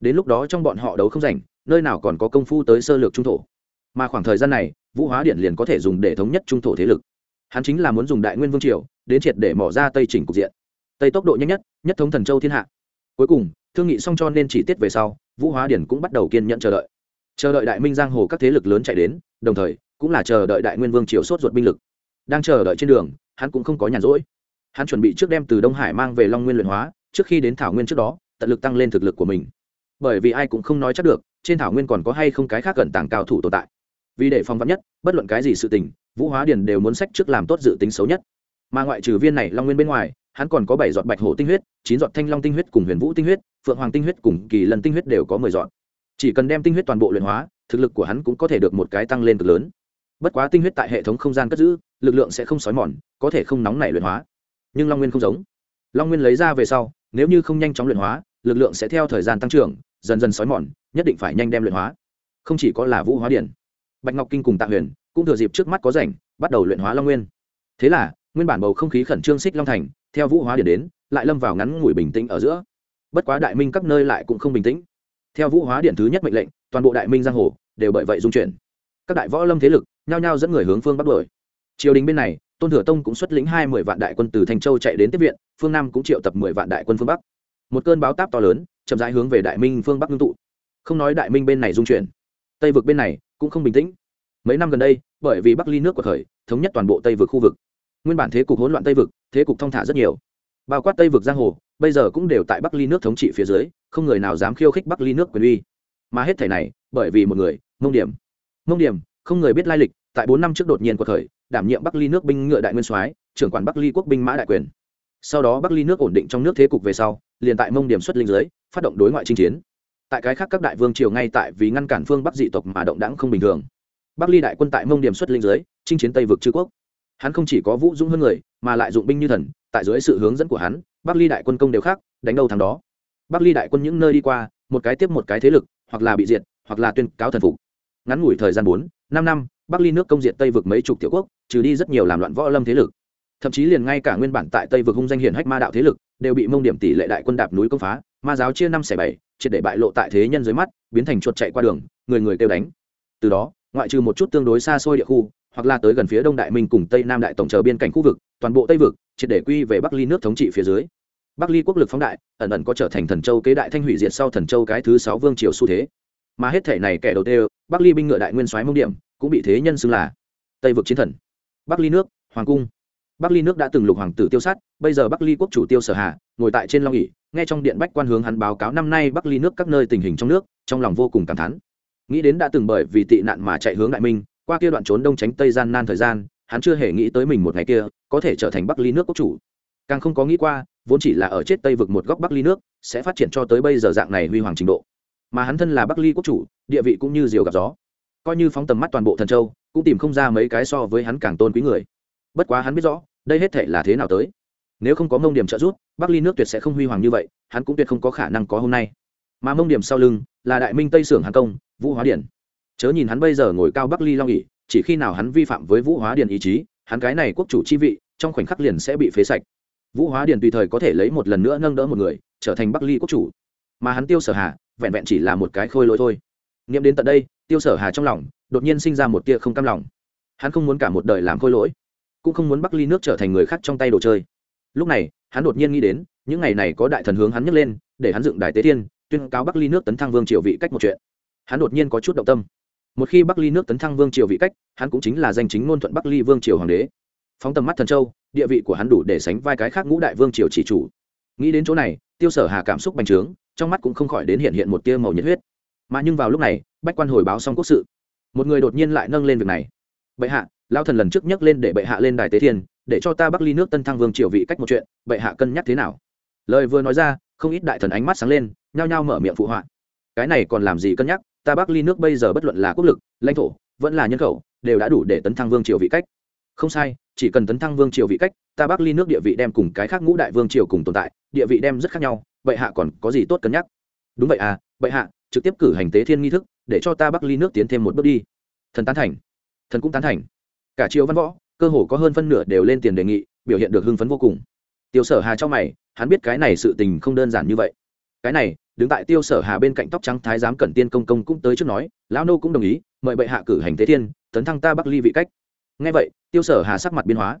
Đến lúc đó trong bọn họ đấu không rảnh, nơi nào còn có công phu tới sơ lược trung thổ. Mà khoảng thời gian này, vũ hóa điện liền có thể dùng để thống nhất trung thổ thế lực. Hắn chính là muốn dùng đại nguyên vương triều, đến triệt để mỏ ra tây chỉnh cục diện. Tây tốc độ nhanh nhất nhất thống thần châu thiên hạ. Cuối cùng, thương nghị xong cho nên chỉ tiết về sau, vũ hóa điển cũng bắt đầu kiên nhận chờ đợi. Chờ đợi đại minh giang hồ các thế lực lớn chạy đến, đồng thời, cũng là chờ đợi đại nguyên vương triều sốt ruột binh lực. Đang chờ đợi trên đường, hắn cũng không có nhàn rỗi. Hắn chuẩn bị trước đem từ đông hải mang về long nguyên luyện hóa trước khi đến thảo nguyên trước đó, tận lực tăng lên thực lực của mình. Bởi vì ai cũng không nói chắc được, trên thảo nguyên còn có hay không cái khác gần tàng cao thủ tồn tại. Vì để phòng vắn nhất, bất luận cái gì sự tình, vũ hóa điền đều muốn sách trước làm tốt dự tính xấu nhất. Mà ngoại trừ viên này long nguyên bên ngoài, hắn còn có bảy giọt bạch hổ tinh huyết, chín giọt thanh long tinh huyết cùng huyền vũ tinh huyết, phượng hoàng tinh huyết cùng kỳ lần tinh huyết đều có mười giọt. Chỉ cần đem tinh huyết toàn bộ luyện hóa, thực lực của hắn cũng có thể được một cái tăng lên cực lớn. Bất quá tinh huyết tại hệ thống không gian cất giữ, lực lượng sẽ không xói mòn, có thể không nóng nảy luyện hóa. Nhưng long nguyên không giống. Long nguyên lấy ra về sau nếu như không nhanh chóng luyện hóa, lực lượng sẽ theo thời gian tăng trưởng, dần dần xói mòn, nhất định phải nhanh đem luyện hóa. Không chỉ có là vũ hóa điển, bạch ngọc kinh cùng tạ huyền cũng thừa dịp trước mắt có rảnh, bắt đầu luyện hóa long nguyên. Thế là, nguyên bản bầu không khí khẩn trương xích long thành, theo vũ hóa điển đến, lại lâm vào ngắn ngủi bình tĩnh ở giữa. Bất quá đại minh các nơi lại cũng không bình tĩnh. Theo vũ hóa điện thứ nhất mệnh lệnh, toàn bộ đại minh giang hồ đều bởi vậy dung chuyển. Các đại võ lâm thế lực nhao nhao dẫn người hướng phương bắc đuổi. Triều đình bên này, tôn thừa tông cũng xuất lĩnh hai mươi vạn đại quân từ thanh châu chạy đến tiếp viện phương nam cũng triệu tập mười vạn đại quân phương bắc một cơn báo táp to lớn chậm rãi hướng về đại minh phương bắc ngưng tụ không nói đại minh bên này dung chuyển tây vực bên này cũng không bình tĩnh mấy năm gần đây bởi vì bắc ly nước của khởi thống nhất toàn bộ tây vực khu vực nguyên bản thế cục hỗn loạn tây vực thế cục thông thả rất nhiều bao quát tây vực giang hồ bây giờ cũng đều tại bắc ly nước thống trị phía dưới không người nào dám khiêu khích bắc ly nước quyền uy mà hết thảy này bởi vì một người mông điểm mông điểm không người biết lai lịch tại bốn năm trước đột nhiên của khởi đảm nhiệm bắc ly nước binh ngựa đại nguyên soái trưởng quản bắc ly quốc binh mã đại quyền sau đó bắc ly nước ổn định trong nước thế cục về sau, liền tại mông điểm xuất linh giới phát động đối ngoại chinh chiến. Tại cái khác các đại vương triều ngay tại vì ngăn cản phương bắc dị tộc mà động đẳng không bình thường. Bắc ly đại quân tại mông điểm xuất linh giới chinh chiến tây vực chư quốc. Hắn không chỉ có vũ dũng hơn người, mà lại dụng binh như thần, tại dưới sự hướng dẫn của hắn, bắc ly đại quân công đều khác, đánh đâu thằng đó. Bắc ly đại quân những nơi đi qua, một cái tiếp một cái thế lực, hoặc là bị diệt, hoặc là tuyên cáo thần phục. Ngắn ngủi thời gian bốn, năm năm, bắc ly nước công diệt tây vực mấy chục tiểu quốc, trừ đi rất nhiều làm loạn võ lâm thế lực thậm chí liền ngay cả nguyên bản tại tây vực hung danh hiển hách ma đạo thế lực, đều bị mông điểm tỷ lệ đại quân đạp núi công phá, ma giáo chia năm xẻ bảy, triệt để bại lộ tại thế nhân dưới mắt, biến thành chuột chạy qua đường, người người kêu đánh. Từ đó, ngoại trừ một chút tương đối xa xôi địa khu, hoặc là tới gần phía đông đại minh cùng tây nam đại tổng chờ biên cảnh khu vực, toàn bộ tây vực, triệt để quy về bắc ly nước thống trị phía dưới. Bắc ly quốc lực phóng đại, ẩn ẩn có trở thành thần châu kế đại thanh hủy diệt sau thần châu cái thứ sáu vương triều xu thế. Mà hết thể này kẻ đầu tiên, bắc ly binh ngựa đại nguyên soái mông điểm, cũng bị thế nhân xưng là tây vực chiến thần. Bắc ly nước, hoàng cung bắc ly nước đã từng lục hoàng tử tiêu sát, bây giờ bắc ly quốc chủ tiêu sở hà ngồi tại trên long ỉ nghe trong điện bách quan hướng hắn báo cáo năm nay bắc ly nước các nơi tình hình trong nước, trong lòng vô cùng cảm thán. Nghĩ đến đã từng bởi vì tị nạn mà chạy hướng đại minh, qua kia đoạn trốn đông tránh tây gian nan thời gian, hắn chưa hề nghĩ tới mình một ngày kia có thể trở thành bắc ly nước quốc chủ. Càng không có nghĩ qua, vốn chỉ là ở chết tây vực một góc bắc ly nước, sẽ phát triển cho tới bây giờ dạng này huy hoàng trình độ. Mà hắn thân là bắc ly quốc chủ, địa vị cũng như diều gặp gió. Coi như phóng tầm mắt toàn bộ thần châu, cũng tìm không ra mấy cái so với hắn càng tôn quý người bất quá hắn biết rõ, đây hết thể là thế nào tới. Nếu không có mông điểm trợ giúp, bắc ly nước tuyệt sẽ không huy hoàng như vậy, hắn cũng tuyệt không có khả năng có hôm nay. Mà mông điểm sau lưng, là đại minh tây sưởng hàng công, vũ hóa điển. Chớ nhìn hắn bây giờ ngồi cao bắc ly long ỉ chỉ khi nào hắn vi phạm với vũ hóa điển ý chí, hắn cái này quốc chủ chi vị, trong khoảnh khắc liền sẽ bị phế sạch. Vũ hóa điển tùy thời có thể lấy một lần nữa nâng đỡ một người, trở thành bắc ly quốc chủ. Mà hắn tiêu sở hà, vẹn vẹn chỉ là một cái khôi lỗi thôi. Nghiệm đến tận đây, tiêu sở hà trong lòng, đột nhiên sinh ra một tia không cam lòng. Hắn không muốn cả một đời làm khôi lỗi cũng không muốn bắc ly nước trở thành người khác trong tay đồ chơi. Lúc này, hắn đột nhiên nghĩ đến, những ngày này có đại thần hướng hắn nhấc lên, để hắn dựng đài tế thiên tuyên cáo bắc ly nước tấn thăng vương triều vị cách một chuyện. Hắn đột nhiên có chút động tâm. Một khi bắc ly nước tấn thăng vương triều vị cách, hắn cũng chính là danh chính ngôn thuận bắc ly vương triều hoàng đế. Phóng tầm mắt thần châu, địa vị của hắn đủ để sánh vai cái khác ngũ đại vương triều chỉ chủ. Nghĩ đến chỗ này, tiêu sở hà cảm xúc bành trướng, trong mắt cũng không khỏi đến hiện hiện một tia màu nhiệt huyết. Mà nhưng vào lúc này, bách quan hồi báo xong quốc sự. Một người đột nhiên lại nâng lên việc này. Bệ hạ lao thần lần trước nhắc lên để bệ hạ lên đài tế thiên, để cho ta bắc ly nước tân thăng vương triều vị cách một chuyện, bệ hạ cân nhắc thế nào? Lời vừa nói ra, không ít đại thần ánh mắt sáng lên, nhao nhao mở miệng phụ họa. Cái này còn làm gì cân nhắc, ta bắc ly nước bây giờ bất luận là quốc lực, lãnh thổ, vẫn là nhân khẩu, đều đã đủ để tấn thăng vương triều vị cách. Không sai, chỉ cần tấn thăng vương triều vị cách, ta bắc ly nước địa vị đem cùng cái khác ngũ đại vương triều cùng tồn tại, địa vị đem rất khác nhau, bệ hạ còn có gì tốt cân nhắc? Đúng vậy à bệ hạ, trực tiếp cử hành tế thiên nghi thức, để cho ta bắc ly nước tiến thêm một bước đi. Thần tán thành. Thần cũng tán thành cả triều văn võ, cơ hồ có hơn phân nửa đều lên tiền đề nghị, biểu hiện được hưng phấn vô cùng. Tiêu sở hà cho mày, hắn biết cái này sự tình không đơn giản như vậy. Cái này, đứng tại tiêu sở hà bên cạnh tóc trắng thái giám cẩn tiên công công cũng tới trước nói, lão nô cũng đồng ý, mời bệ hạ cử hành tế thiên, tấn thăng ta bắc ly vị cách. Ngay vậy, tiêu sở hà sắc mặt biến hóa.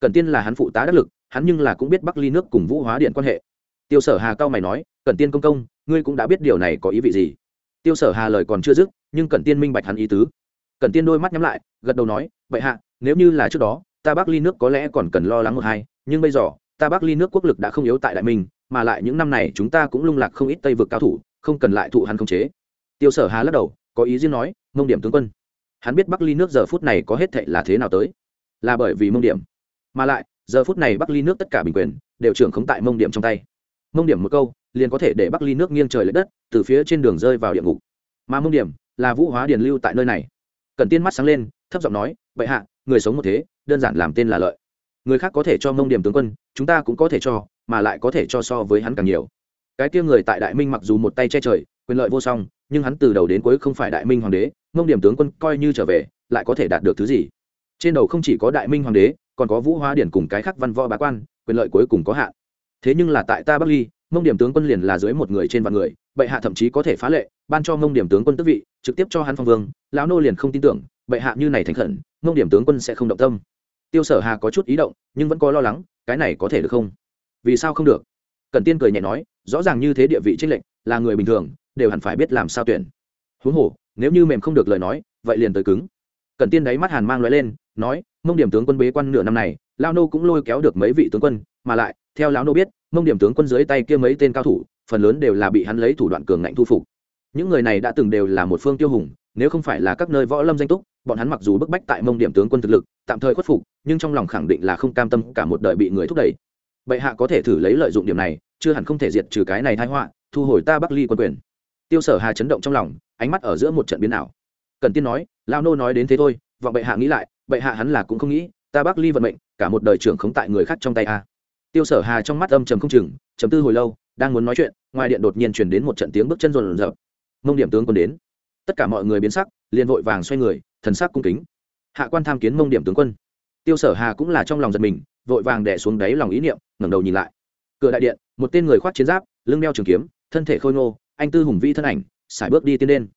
Cẩn tiên là hắn phụ tá đắc lực, hắn nhưng là cũng biết bắc ly nước cùng vũ hóa điện quan hệ. Tiêu sở hà cao mày nói, cẩn tiên công công, ngươi cũng đã biết điều này có ý vị gì? Tiêu sở hà lời còn chưa dứt, nhưng cẩn tiên minh bạch hắn ý tứ cẩn tiên đôi mắt nhắm lại, gật đầu nói, vậy hạ, nếu như là trước đó, ta bắc ly nước có lẽ còn cần lo lắng một hai, nhưng bây giờ, ta bắc ly nước quốc lực đã không yếu tại đại minh, mà lại những năm này chúng ta cũng lung lạc không ít tây vực cao thủ, không cần lại thụ hắn khống chế. Tiêu sở hà lắc đầu, có ý riêng nói, mông điểm tướng quân, hắn biết bắc ly nước giờ phút này có hết thệ là thế nào tới, là bởi vì mông điểm. Mà lại, giờ phút này bắc ly nước tất cả bình quyền, đều trưởng khống tại mông điểm trong tay. Mông điểm một câu, liền có thể để bắc ly nước nghiêng trời l ệ đất, từ phía trên đường rơi vào địa ngục. Mà mông điểm là vũ hóa điền lưu tại nơi này cần tiên mắt sáng lên, thấp giọng nói vậy hạ, người sống một thế, đơn giản làm tên là lợi. Người khác có thể cho mông điểm tướng quân, chúng ta cũng có thể cho, mà lại có thể cho so với hắn càng nhiều. Cái kia người tại đại minh mặc dù một tay che trời, quyền lợi vô song, nhưng hắn từ đầu đến cuối không phải đại minh hoàng đế, mông điểm tướng quân coi như trở về, lại có thể đạt được thứ gì? Trên đầu không chỉ có đại minh hoàng đế, còn có vũ hóa điển cùng cái khác văn võ bá quan, quyền lợi cuối cùng có hạn. Thế nhưng là tại ta bắc ly, mông điểm tướng quân liền là dưới một người trên vạn người bệ hạ thậm chí có thể phá lệ, ban cho mông điểm tướng quân tước vị, trực tiếp cho hắn phong vương, lão nô liền không tin tưởng, bệ hạ như này thành khẩn mông điểm tướng quân sẽ không động tâm. Tiêu sở hà có chút ý động, nhưng vẫn có lo lắng, cái này có thể được không? Vì sao không được? Cần tiên cười nhẹ nói, rõ ràng như thế địa vị trích lệnh là người bình thường, đều hẳn phải biết làm sao tuyển. Huống hồ, nếu như mềm không được lời nói, vậy liền tới cứng. Cần tiên đáy mắt hàn mang loại lên, nói mông điểm tướng quân bế quan nửa năm này lao nô cũng lôi kéo được mấy vị tướng quân, mà lại, theo lão nô biết mông điểm tướng quân dưới tay kia mấy tên cao thủ phần lớn đều là bị hắn lấy thủ đoạn cường ngạnh thu phục. Những người này đã từng đều là một phương tiêu hùng, nếu không phải là các nơi võ lâm danh túc, bọn hắn mặc dù bức bách tại mông điểm tướng quân thực lực, tạm thời khuất phục, nhưng trong lòng khẳng định là không cam tâm cả một đời bị người thúc đẩy. Bệ hạ có thể thử lấy lợi dụng điểm này, chưa hẳn không thể diệt trừ cái này thái họa, thu hồi ta bắc ly quân quyền. Tiêu sở hà chấn động trong lòng, ánh mắt ở giữa một trận biến ảo. Cần tiên nói lao nô nói đến thế thôi, vọng bệ hạ nghĩ lại, bệ hạ hắn là cũng không nghĩ, ta bắc ly vận mệnh, cả một đời trưởng khống tại người khác trong tay a. Tiêu sở hà trong mắt âm trầm không chừng chấm tư hồi lâu đang muốn nói chuyện, ngoài điện đột nhiên truyền đến một trận tiếng bước chân rồn rập. Mông điểm tướng quân đến. Tất cả mọi người biến sắc, liền vội vàng xoay người, thần sắc cung kính. Hạ quan tham kiến mông điểm tướng quân. Tiêu sở hà cũng là trong lòng giật mình, vội vàng đẻ xuống đáy lòng ý niệm, ngẩng đầu nhìn lại. Cửa đại điện, một tên người khoác chiến giáp, lưng đeo trường kiếm, thân thể khôi ngô, anh tư hùng vĩ thân ảnh, sải bước đi tiến lên.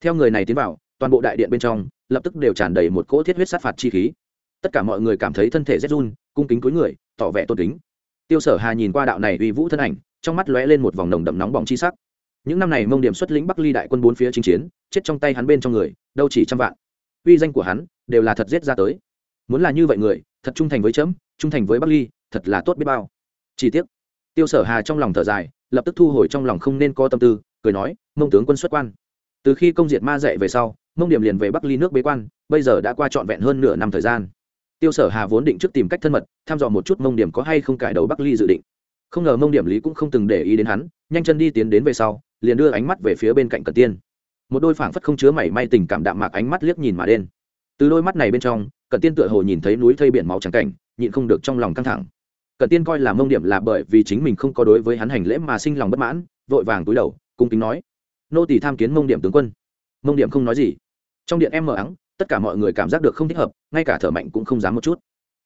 Theo người này tiến vào, toàn bộ đại điện bên trong, lập tức đều tràn đầy một cỗ thiết huyết sát phạt chi khí. Tất cả mọi người cảm thấy thân thể rét run, cung kính cúi người, tỏ vẻ tôn kính. Tiêu sở hà nhìn qua đạo này uy vũ thân ảnh trong mắt lóe lên một vòng nồng đậm nóng bỏng chi sắc. Những năm này mông điểm xuất lĩnh bắc ly đại quân bốn phía chinh chiến, chết trong tay hắn bên trong người, đâu chỉ trăm vạn. Uy danh của hắn đều là thật giết ra tới. Muốn là như vậy người, thật trung thành với chấm, trung thành với bắc ly, thật là tốt biết bao. Chi tiết tiêu sở hà trong lòng thở dài, lập tức thu hồi trong lòng không nên có tâm tư, cười nói, mông tướng quân xuất quan. Từ khi công diệt ma dạy về sau, mông điểm liền về bắc ly nước bế quan, bây giờ đã qua trọn vẹn hơn nửa năm thời gian. Tiêu sở hà vốn định trước tìm cách thân mật, thăm dò một chút mông điểm có hay không cải đầu bắc ly dự định không ngờ mông điểm lý cũng không từng để ý đến hắn, nhanh chân đi tiến đến về sau, liền đưa ánh mắt về phía bên cạnh cần tiên. Một đôi phảng phất không chứa mảy may tình cảm đạm mạc ánh mắt liếc nhìn mà đen từ đôi mắt này bên trong cần tiên tựa hồ nhìn thấy núi thây biển máu trắng cảnh, nhịn không được trong lòng căng thẳng. Cần tiên coi là mông điểm là bởi vì chính mình không có đối với hắn hành lễ mà sinh lòng bất mãn, vội vàng túi đầu, cung kính nói nô tỳ tham kiến mông điểm tướng quân. Mông điểm không nói gì. Trong điện em mờ ắng, tất cả mọi người cảm giác được không thích hợp, ngay cả thở mạnh cũng không dám một chút.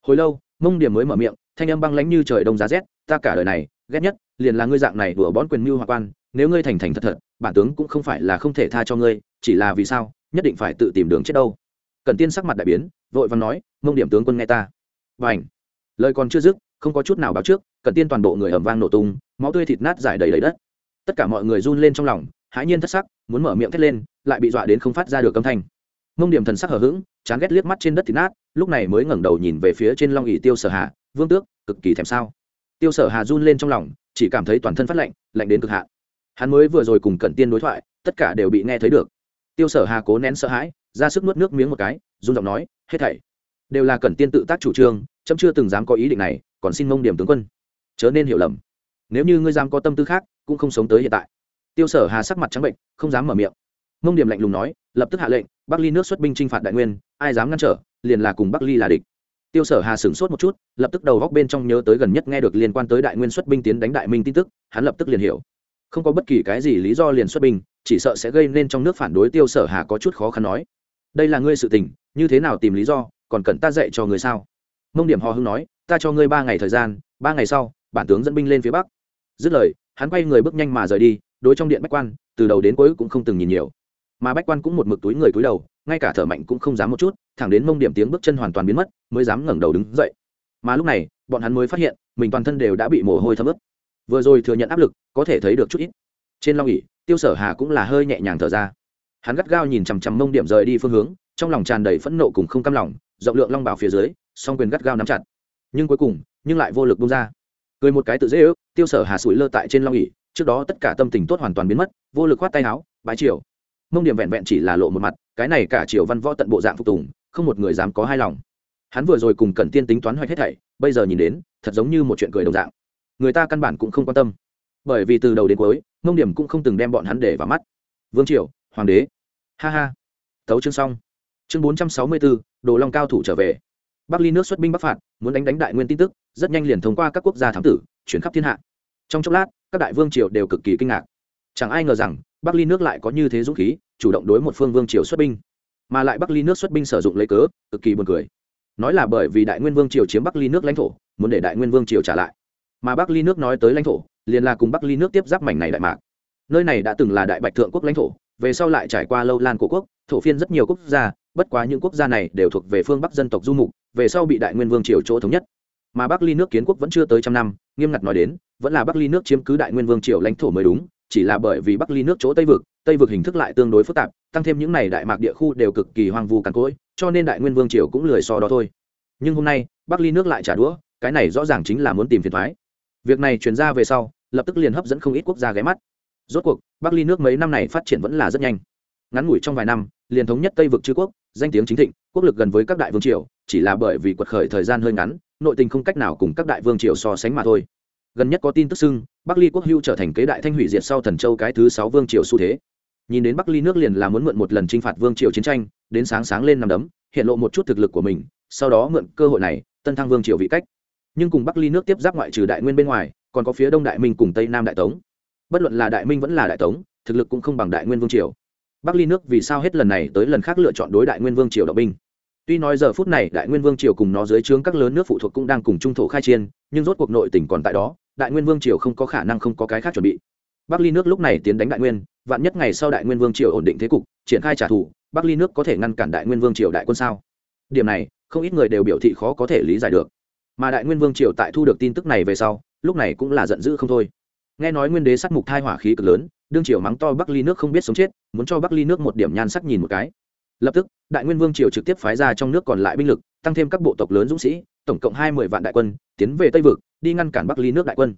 Hồi lâu, mông điểm mới mở miệng, thanh âm băng lánh như trời đông giá rét ta cả đời này, ghét nhất liền là ngươi dạng này đùa bón quyền mưu hoặc quan, nếu ngươi thành thành thật thật, bản tướng cũng không phải là không thể tha cho ngươi, chỉ là vì sao, nhất định phải tự tìm đường chết đâu. Cần tiên sắc mặt đại biến, vội vàng nói, mông điểm tướng quân nghe ta. Và ảnh lời còn chưa dứt, không có chút nào báo trước cần tiên toàn bộ người ẩm vang nổ tung, máu tươi thịt nát giải đầy đầy đất. Tất cả mọi người run lên trong lòng, hãi nhiên thất sắc, muốn mở miệng thét lên, lại bị dọa đến không phát ra được âm thanh. Mông điểm thần sắc hở h ữ g chán ghét liếc mắt trên đất thịt nát, lúc này mới ngẩng đầu nhìn về phía trên long ỉ tiêu sở hạ, vương tước, cực kỳ thèm sao? Tiêu sở hà run lên trong lòng, chỉ cảm thấy toàn thân phát lạnh lạnh đến cực hạn. Hắn mới vừa rồi cùng cẩn tiên đối thoại, tất cả đều bị nghe thấy được. Tiêu sở hà cố nén sợ hãi, ra sức nuốt nước miếng một cái, run giọng nói, hết thảy đều là cẩn tiên tự tác chủ trương trẫm chưa từng dám có ý định này, còn xin mông điểm tướng quân. Chớ nên hiểu lầm. Nếu như ngươi dám có tâm tư khác, cũng không sống tới hiện tại. Tiêu sở hà sắc mặt trắng bệnh, không dám mở miệng. Mông điểm lạnh lùng nói, lập tức hạ lệnh, bắc ly nước xuất binh chinh phạt đại nguyên, ai dám ngăn trở, liền là cùng bắc ly là địch tiêu sở hà sửng sốt một chút, lập tức đầu góc bên trong nhớ tới gần nhất nghe được liên quan tới đại nguyên xuất binh tiến đánh đại minh tin tức, hắn lập tức liền hiểu. Không có bất kỳ cái gì lý do liền xuất binh, chỉ sợ sẽ gây nên trong nước phản đối tiêu sở hà có chút khó khăn nói. Đây là ngươi sự tình, như thế nào tìm lý do, còn cần ta dạy cho người sao? Mông điểm hò hưng nói, ta cho ngươi ba ngày thời gian, ba ngày sau, bản tướng dẫn binh lên phía bắc. Dứt lời, hắn quay người bước nhanh mà rời đi, đối trong điện bách quan, từ đầu đến cuối cũng không từng nhìn nhiều. Mà bách quan cũng một mực túi người túi đầu, ngay cả thở mạnh cũng không dám một chút thẳng đến mông điểm tiếng bước chân hoàn toàn biến mất, mới dám ngẩng đầu đứng dậy. Mà lúc này, bọn hắn mới phát hiện, mình toàn thân đều đã bị mồ hôi thấm ướt. Vừa rồi thừa nhận áp lực, có thể thấy được chút ít. Trên long ỉ tiêu sở hà cũng là hơi nhẹ nhàng thở ra. Hắn gắt gao nhìn chằm chằm mông điểm rời đi phương hướng, trong lòng tràn đầy phẫn nộ cùng không cam lòng, rộng lượng long bảo phía dưới, song quyền gắt gao nắm chặt. Nhưng cuối cùng, nhưng lại vô lực bung ra. Cười một cái tự dễ ước, tiêu sở hà sủi lơ tại trên long ỉ trước đó tất cả tâm tình tốt hoàn toàn biến mất, vô lực khoát tay áo bãi chiều mông điểm vẹn vẹn chỉ là lộ một mặt, cái này cả chiều văn võ tận bộ dạng phục tùng không một người dám có hai lòng. Hắn vừa rồi cùng cẩn tiên tính toán hoạch hết thảy, bây giờ nhìn đến, thật giống như một chuyện cười đồng dạng. Người ta căn bản cũng không quan tâm. Bởi vì từ đầu đến cuối, mông điểm cũng không từng đem bọn hắn để vào mắt. Vương triều, hoàng đế. Ha ha. Tấu chương xong. Chương bốn trăm sáu mươi bốn đồ long cao thủ trở về. Bắc ly nước xuất binh bắc phạt, muốn đánh đánh đại nguyên tin tức, rất nhanh liền thông qua các quốc gia thám tử, chuyển khắp thiên hạ. Trong chốc lát, các đại vương triều đều cực kỳ kinh ngạc. Chẳng ai ngờ rằng, bắc ly nước lại có như thế dũng khí, chủ động đối một phương vương triều xuất binh mà lại bắc ly nước xuất binh sử dụng lấy cớ, cực kỳ buồn cười. Nói là bởi vì đại nguyên vương triều chiếm bắc ly nước lãnh thổ, muốn để đại nguyên vương triều trả lại. Mà bắc ly nước nói tới lãnh thổ, liền là cùng bắc ly nước tiếp giáp mảnh này đại mạc. Nơi này đã từng là đại bạch thượng quốc lãnh thổ, về sau lại trải qua lâu lan cổ quốc, thổ phiên rất nhiều quốc gia, bất quá những quốc gia này đều thuộc về phương bắc dân tộc du mục, về sau bị đại nguyên vương triều chỗ thống nhất. Mà bắc ly nước kiến quốc vẫn chưa tới trăm năm, nghiêm ngặt nói đến, vẫn là bắc ly nước chiếm cứ đại nguyên vương triều lãnh thổ mới đúng, chỉ là bởi vì bắc ly nước chỗ tây vực tây vực hình thức lại tương đối phức tạp tăng thêm những này đại mạc địa khu đều cực kỳ hoang vu cằn cỗi, cho nên đại nguyên vương triều cũng lười so đó thôi. Nhưng hôm nay, bắc ly nước lại trả đũa, cái này rõ ràng chính là muốn tìm phiền thoái. Việc này chuyển ra về sau, lập tức liền hấp dẫn không ít quốc gia ghé mắt. Rốt cuộc, bắc ly nước mấy năm này phát triển vẫn là rất nhanh. Ngắn ngủi trong vài năm, liền thống nhất tây vực chư quốc, danh tiếng chính thịnh, quốc lực gần với các đại vương triều, chỉ là bởi vì quật khởi thời gian hơi ngắn, nội tình không cách nào cùng các đại vương triều so sánh mà thôi. Gần nhất có tin tức xưng, bắc ly quốc hưu trở thành kế đại thanh hủy diệt sau thần châu cái thứ sáu vương triều xu thế nhìn đến bắc ly nước liền là muốn mượn một lần t r i n h phạt vương triều chiến tranh, đến sáng sáng lên nằm đấm, hiện lộ một chút thực lực của mình, sau đó mượn cơ hội này, tân thăng vương triều vị cách. Nhưng cùng bắc ly nước tiếp giáp ngoại trừ đại nguyên bên ngoài, còn có phía đông đại minh cùng tây nam đại tống. Bất luận là đại minh vẫn là đại tống, thực lực cũng không bằng đại nguyên vương triều. Bắc ly nước vì sao hết lần này tới lần khác lựa chọn đối đại nguyên vương triều động binh? Tuy nói giờ phút này đại nguyên vương triều cùng nó dưới trướng các lớn nước phụ thuộc cũng đang cùng trung thổ khai chiên nhưng rốt cuộc nội tỉnh còn tại đó, đại nguyên vương triều không có khả năng không có cái khác chuẩn bị bắc ly nước lúc này tiến đánh đại nguyên, vạn nhất ngày sau đại nguyên vương triều ổn định thế cục, triển khai trả thù, bắc ly nước có thể ngăn cản đại nguyên vương triều đại quân sao? Điểm này, không ít người đều biểu thị khó có thể lý giải được. Mà đại nguyên vương triều tại thu được tin tức này về sau, lúc này cũng là giận dữ không thôi. Nghe nói nguyên đế sát mục thai hỏa khí cực lớn, đương triều mắng to bắc ly nước không biết sống chết, muốn cho bắc ly nước một điểm nhan sắc nhìn một cái. Lập tức, đại nguyên vương triều trực tiếp phái ra trong nước còn lại binh lực, tăng thêm các bộ tộc lớn dũng sĩ, tổng cộng hai mươi vạn đại quân, tiến về tây vực, đi ngăn cản bắc ly nước đại quân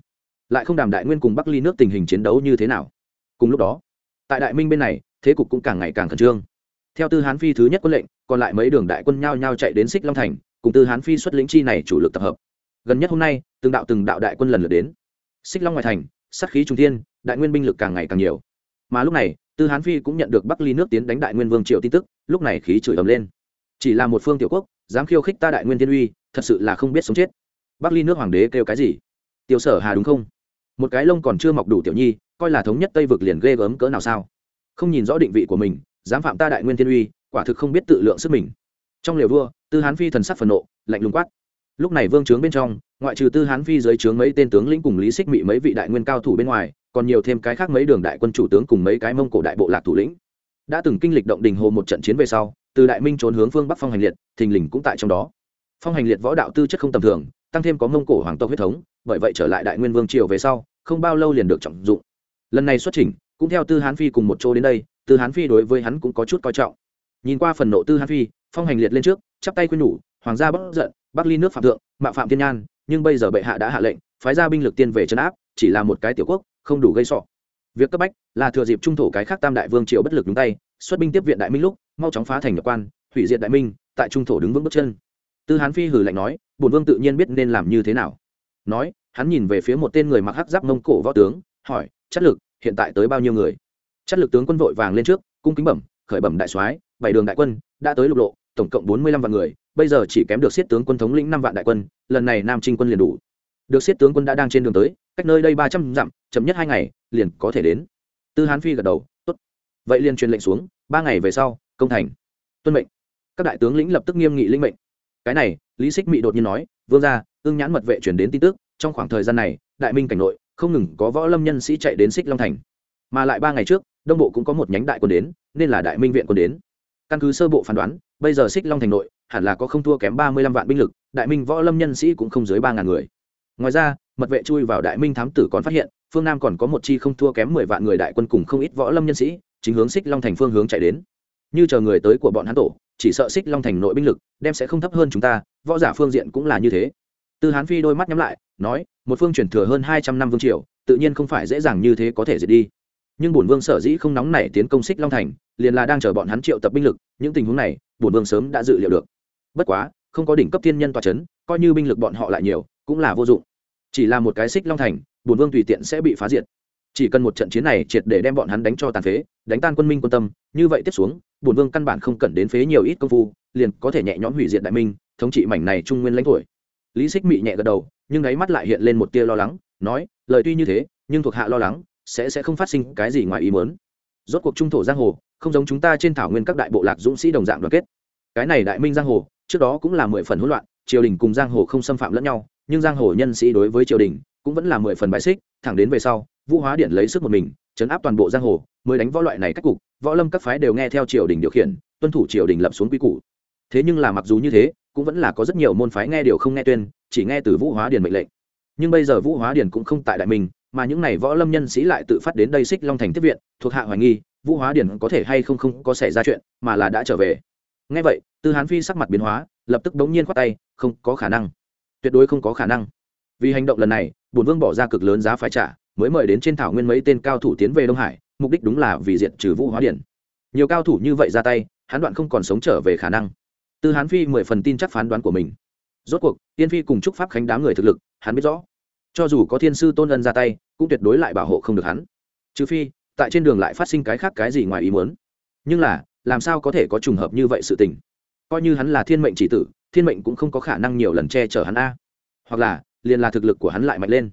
lại không đàm đại nguyên cùng bắc ly nước tình hình chiến đấu như thế nào. Cùng lúc đó, tại đại minh bên này, thế cục cũng càng ngày càng khẩn trương. Theo tư hán phi thứ nhất quân lệnh, còn lại mấy đường đại quân nhao nhao chạy đến xích long thành, cùng tư hán phi xuất lĩnh chi này chủ lực tập hợp. Gần nhất hôm nay, từng đạo từng đạo đại quân lần lượt đến. Xích long ngoài thành, sát khí trung thiên, đại nguyên binh lực càng ngày càng nhiều. Mà lúc này, tư hán phi cũng nhận được bắc ly nước tiến đánh đại nguyên vương triều tin tức, lúc này khí chửi ầm lên. Chỉ là một phương tiểu quốc, dám khiêu khích ta đại nguyên thiên uy, thật sự là không biết sống chết. Bắc ly nước hoàng đế kêu cái gì? Tiểu sở hà đúng không? Một cái lông còn chưa mọc đủ tiểu nhi, coi là thống nhất tây vực liền ghê gớm cỡ nào sao? Không nhìn rõ định vị của mình, dám phạm ta đại nguyên thiên uy, quả thực không biết tự lượng sức mình. Trong liều vua, tư hán phi thần sắc phần nộ, lạnh lùng quát. Lúc này vương trướng bên trong, ngoại trừ tư hán phi dưới trướng mấy tên tướng lĩnh cùng lý xích mị mấy vị đại nguyên cao thủ bên ngoài, còn nhiều thêm cái khác mấy đường đại quân chủ tướng cùng mấy cái mông cổ đại bộ lạc thủ lĩnh. Đã từng kinh lịch động đình hồ một trận chiến về sau, từ đại minh trốn hướng phương bắc phong hành liệt, thình lình cũng tại trong đó. Phong hành liệt võ đạo tư chất không tầm thường, tăng thêm có mông cổ hoàng tộc huyết thống bởi vậy trở lại đại nguyên vương triều về sau, không bao lâu liền được trọng dụng. Lần này xuất trình cũng theo tư hán phi cùng một chỗ đến đây, tư hán phi đối với hắn cũng có chút coi trọng. Nhìn qua phần nộ tư hán phi, phong hành liệt lên trước, chắp tay quyên nhủ, hoàng gia bất giận, bắc ly nước phạm thượng, mạo phạm thiên nhan, nhưng bây giờ bệ hạ đã hạ lệnh, phái ra binh lực tiên về trấn áp, chỉ là một cái tiểu quốc, không đủ gây sọ. Việc cấp bách là thừa dịp trung thổ cái khác tam đại vương triều bất lực đúng tay, xuất binh tiếp viện đại minh lúc, mau chóng phá thành nhập quan, hủy diệt đại minh, tại trung thổ đứng vững bước chân. Tư hán phi hử lạnh nói, bổn vương tự nhiên biết nên làm như thế nào nói, hắn nhìn về phía một tên người mặc hắc giáp mông cổ võ tướng, hỏi chất lực, hiện tại tới bao nhiêu người? Chất lực tướng quân vội vàng lên trước, cung kính bẩm, khởi bẩm đại soái, bảy đường đại quân, đã tới lục lộ, tổng cộng bốn mươi lăm vạn người, bây giờ chỉ kém được siết tướng quân thống lĩnh năm vạn đại quân, lần này nam trinh quân liền đủ. Được siết tướng quân đã đang trên đường tới, cách nơi đây ba trăm dặm, chậm nhất hai ngày, liền có thể đến. Tư hán phi gật đầu, tốt. Vậy liền truyền lệnh xuống, ba ngày về sau, công thành. Tuân mệnh. Các đại tướng lĩnh lập tức nghiêm nghị linh mệnh. Cái này lý xích mị đột nhiên nói, vương gia ương nhãn mật vệ chuyển đến tin tức, trong khoảng thời gian này, đại minh cảnh nội, không ngừng có võ lâm nhân sĩ chạy đến xích long thành. Mà lại ba ngày trước, đông bộ cũng có một nhánh đại quân đến, nên là đại minh viện quân đến. Căn cứ sơ bộ phán đoán, bây giờ xích long thành nội, hẳn là có không thua kém ba mươi lăm vạn binh lực, đại minh võ lâm nhân sĩ cũng không dưới ba ngàn người. Ngoài ra, mật vệ chui vào đại minh thám tử còn phát hiện, phương nam còn có một chi không thua kém mười vạn người đại quân cùng không ít võ lâm nhân sĩ, chính hướng xích long thành phương hướng chạy đến. Như chờ người tới của bọn hắn tổ, chỉ sợ xích long thành nội binh lực, đem sẽ không thấp hơn chúng ta võ giả phương diện cũng là như thế. Tư hán phi đôi mắt nhắm lại, nói, một phương chuyển thừa hơn hai trăm năm vương triều, tự nhiên không phải dễ dàng như thế có thể diệt đi. Nhưng bổn vương sở dĩ không nóng nảy tiến công xích long thành, liền là đang chờ bọn hắn triệu tập binh lực, những tình huống này, bổn vương sớm đã dự liệu được. Bất quá, không có đỉnh cấp thiên nhân tòa c h ấ n coi như binh lực bọn họ lại nhiều, cũng là vô dụng. Chỉ là một cái xích long thành, bổn vương tùy tiện sẽ bị phá diệt. Chỉ cần một trận chiến này triệt để đem bọn hắn đánh cho tàn phế, đánh tan quân minh quân tâm, như vậy tiếp xuống, bổn vương căn bản không cần đến phế nhiều ít công phu, liền có thể nhẹ nhõm hủy diệt đại minh thống trị mảnh này trung nguyên lãnh thổi lý xích mị nhẹ gật đầu, nhưng đáy mắt lại hiện lên một tia lo lắng, nói, lời tuy như thế, nhưng thuộc hạ lo lắng, sẽ sẽ không phát sinh cái gì ngoài ý mớn rốt cuộc trung thổ giang hồ, không giống chúng ta trên thảo nguyên các đại bộ lạc dũng sĩ đồng dạng đoàn kết. Cái này đại minh giang hồ, trước đó cũng là mười phần hỗn loạn, triều đình cùng giang hồ không xâm phạm lẫn nhau, nhưng giang hồ nhân sĩ đối với triều đình cũng vẫn là mười phần bài xích, thẳng đến về sau, vũ hóa điện lấy sức một mình, chấn áp toàn bộ giang hồ, mới đánh võ loại này cách cục, võ lâm các phái đều nghe theo triều đình điều khiển, tuân thủ triều đình lập xuống quy củ. Thế nhưng là mặc dù như thế cũng vẫn là có rất nhiều môn phái nghe điều không nghe tuyên, chỉ nghe từ vũ hóa điền mệnh lệnh. Nhưng bây giờ vũ hóa điền cũng không tại đại minh, mà những n à y võ lâm nhân sĩ lại tự phát đến đây xích long thành tiếp viện, thuộc hạ hoài nghi, vũ hóa điền có thể hay không không có xảy ra chuyện, mà là đã trở về. Nghe vậy, tư hán phi sắc mặt biến hóa, lập tức bỗng nhiên khoát tay, không có khả năng. Tuyệt đối không có khả năng. Vì hành động lần này bùn vương bỏ ra cực lớn giá phải trả, mới mời đến trên thảo nguyên mấy tên cao thủ tiến về đông hải, mục đích đúng là vì diện trừ vũ hóa điển nhiều cao thủ như vậy ra tay, hắn đoạn không còn sống trở về khả năng tư hán phi mười phần tin chắc phán đoán của mình. Rốt cuộc tiên phi cùng chúc pháp khánh đám người thực lực, hắn biết rõ. Cho dù có thiên sư tôn ân ra tay, cũng tuyệt đối lại bảo hộ không được hắn. Trừ phi, tại trên đường lại phát sinh cái khác cái gì ngoài ý muốn. Nhưng là, làm sao có thể có trùng hợp như vậy sự tình? Coi như hắn là thiên mệnh chỉ tử, thiên mệnh cũng không có khả năng nhiều lần che chở hắn a. Hoặc là, liền là thực lực của hắn lại mạnh lên.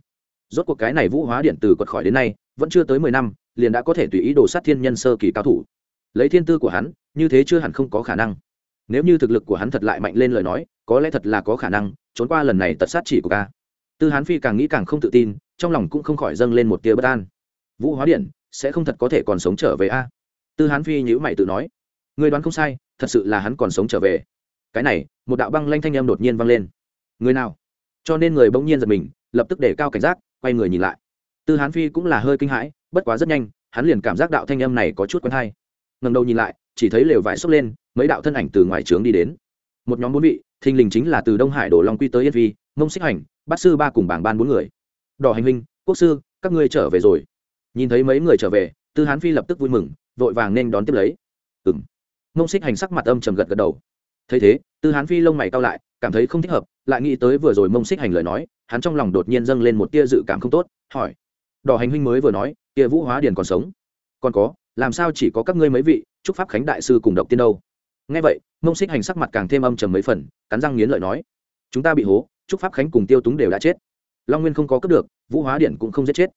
Rốt cuộc cái này vũ hóa điện từ quật khỏi đến nay, vẫn chưa tới mười năm, liền đã có thể tùy ý đồ sát thiên nhân sơ kỳ cao thủ. Lấy thiên tư của hắn, như thế chưa hẳn không có khả năng nếu như thực lực của hắn thật lại mạnh lên lời nói, có lẽ thật là có khả năng trốn qua lần này tật sát chỉ của ca. Tư hán phi càng nghĩ càng không tự tin, trong lòng cũng không khỏi dâng lên một tia bất an. Vũ hóa điện, sẽ không thật có thể còn sống trở về a? Tư hán phi nhữ mày tự nói. Người đoán không sai, thật sự là hắn còn sống trở về. Cái này, một đạo băng lanh thanh em đột nhiên vang lên. Người nào? Cho nên người bỗng nhiên giật mình, lập tức để cao cảnh giác, quay người nhìn lại. Tư hán phi cũng là hơi kinh hãi, bất quá rất nhanh, hắn liền cảm giác đạo thanh âm này có chút quen hay. Ngần đầu nhìn lại chỉ thấy lều vải xốc lên, mấy đạo thân ảnh từ ngoài trướng đi đến. Một nhóm bốn vị, thình lình chính là từ đông hải đổ long quy tới yên vi mông xích hành, bát sư ba cùng bảng ban bốn người. Đỏ hành huynh, quốc sư, các ngươi trở về rồi. Nhìn thấy mấy người trở về, tư hán phi lập tức vui mừng, vội vàng nên đón tiếp lấy. Ừ m mông xích hành sắc mặt âm trầm gật gật đầu. Thấy thế, tư hán phi lông mày cao lại, cảm thấy không thích hợp, lại nghĩ tới vừa rồi mông xích hành lời nói, hắn trong lòng đột nhiên dâng lên một tia dự cảm không tốt, hỏi. Đỏ hành huynh mới vừa nói tia vũ hóa điền còn sống? Còn có làm sao chỉ có các ngươi mấy vị, chúc pháp khánh đại sư cùng độc tiên đâu? Ngay vậy, mông xích hành sắc mặt càng thêm âm trầm mấy phần, cắn răng nghiến lợi nói, chúng ta bị hố, chúc pháp khánh cùng tiêu túng đều đã chết. Long nguyên không có cướp được, vũ hóa điện cũng không giết chết.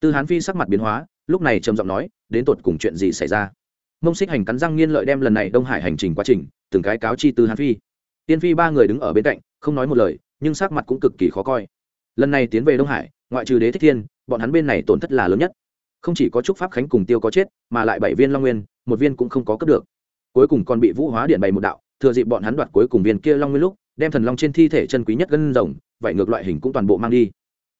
Tư hán phi sắc mặt biến hóa, lúc này trầm giọng nói, đến tột cùng chuyện gì xảy ra? Mông xích hành cắn răng nghiên lợi đem lần này đông hải hành trình quá trình, từng cái cáo chi tư hán phi. Tiên phi ba người đứng ở bên cạnh, không nói một lời, nhưng sắc mặt cũng cực kỳ khó coi. Lần này tiến về đông hải, ngoại trừ đế thích thiên, bọn hắn bên này tổn thất là lớn nhất không chỉ có trúc pháp khánh cùng tiêu có chết, mà lại bảy viên long nguyên, một viên cũng không có cướp được. Cuối cùng còn bị vũ hóa điện bày một đạo, thừa dịp bọn hắn đoạt cuối cùng viên kia long nguyên lúc, đem thần long trên thi thể chân quý nhất gân rồng vậy ngược loại hình cũng toàn bộ mang đi.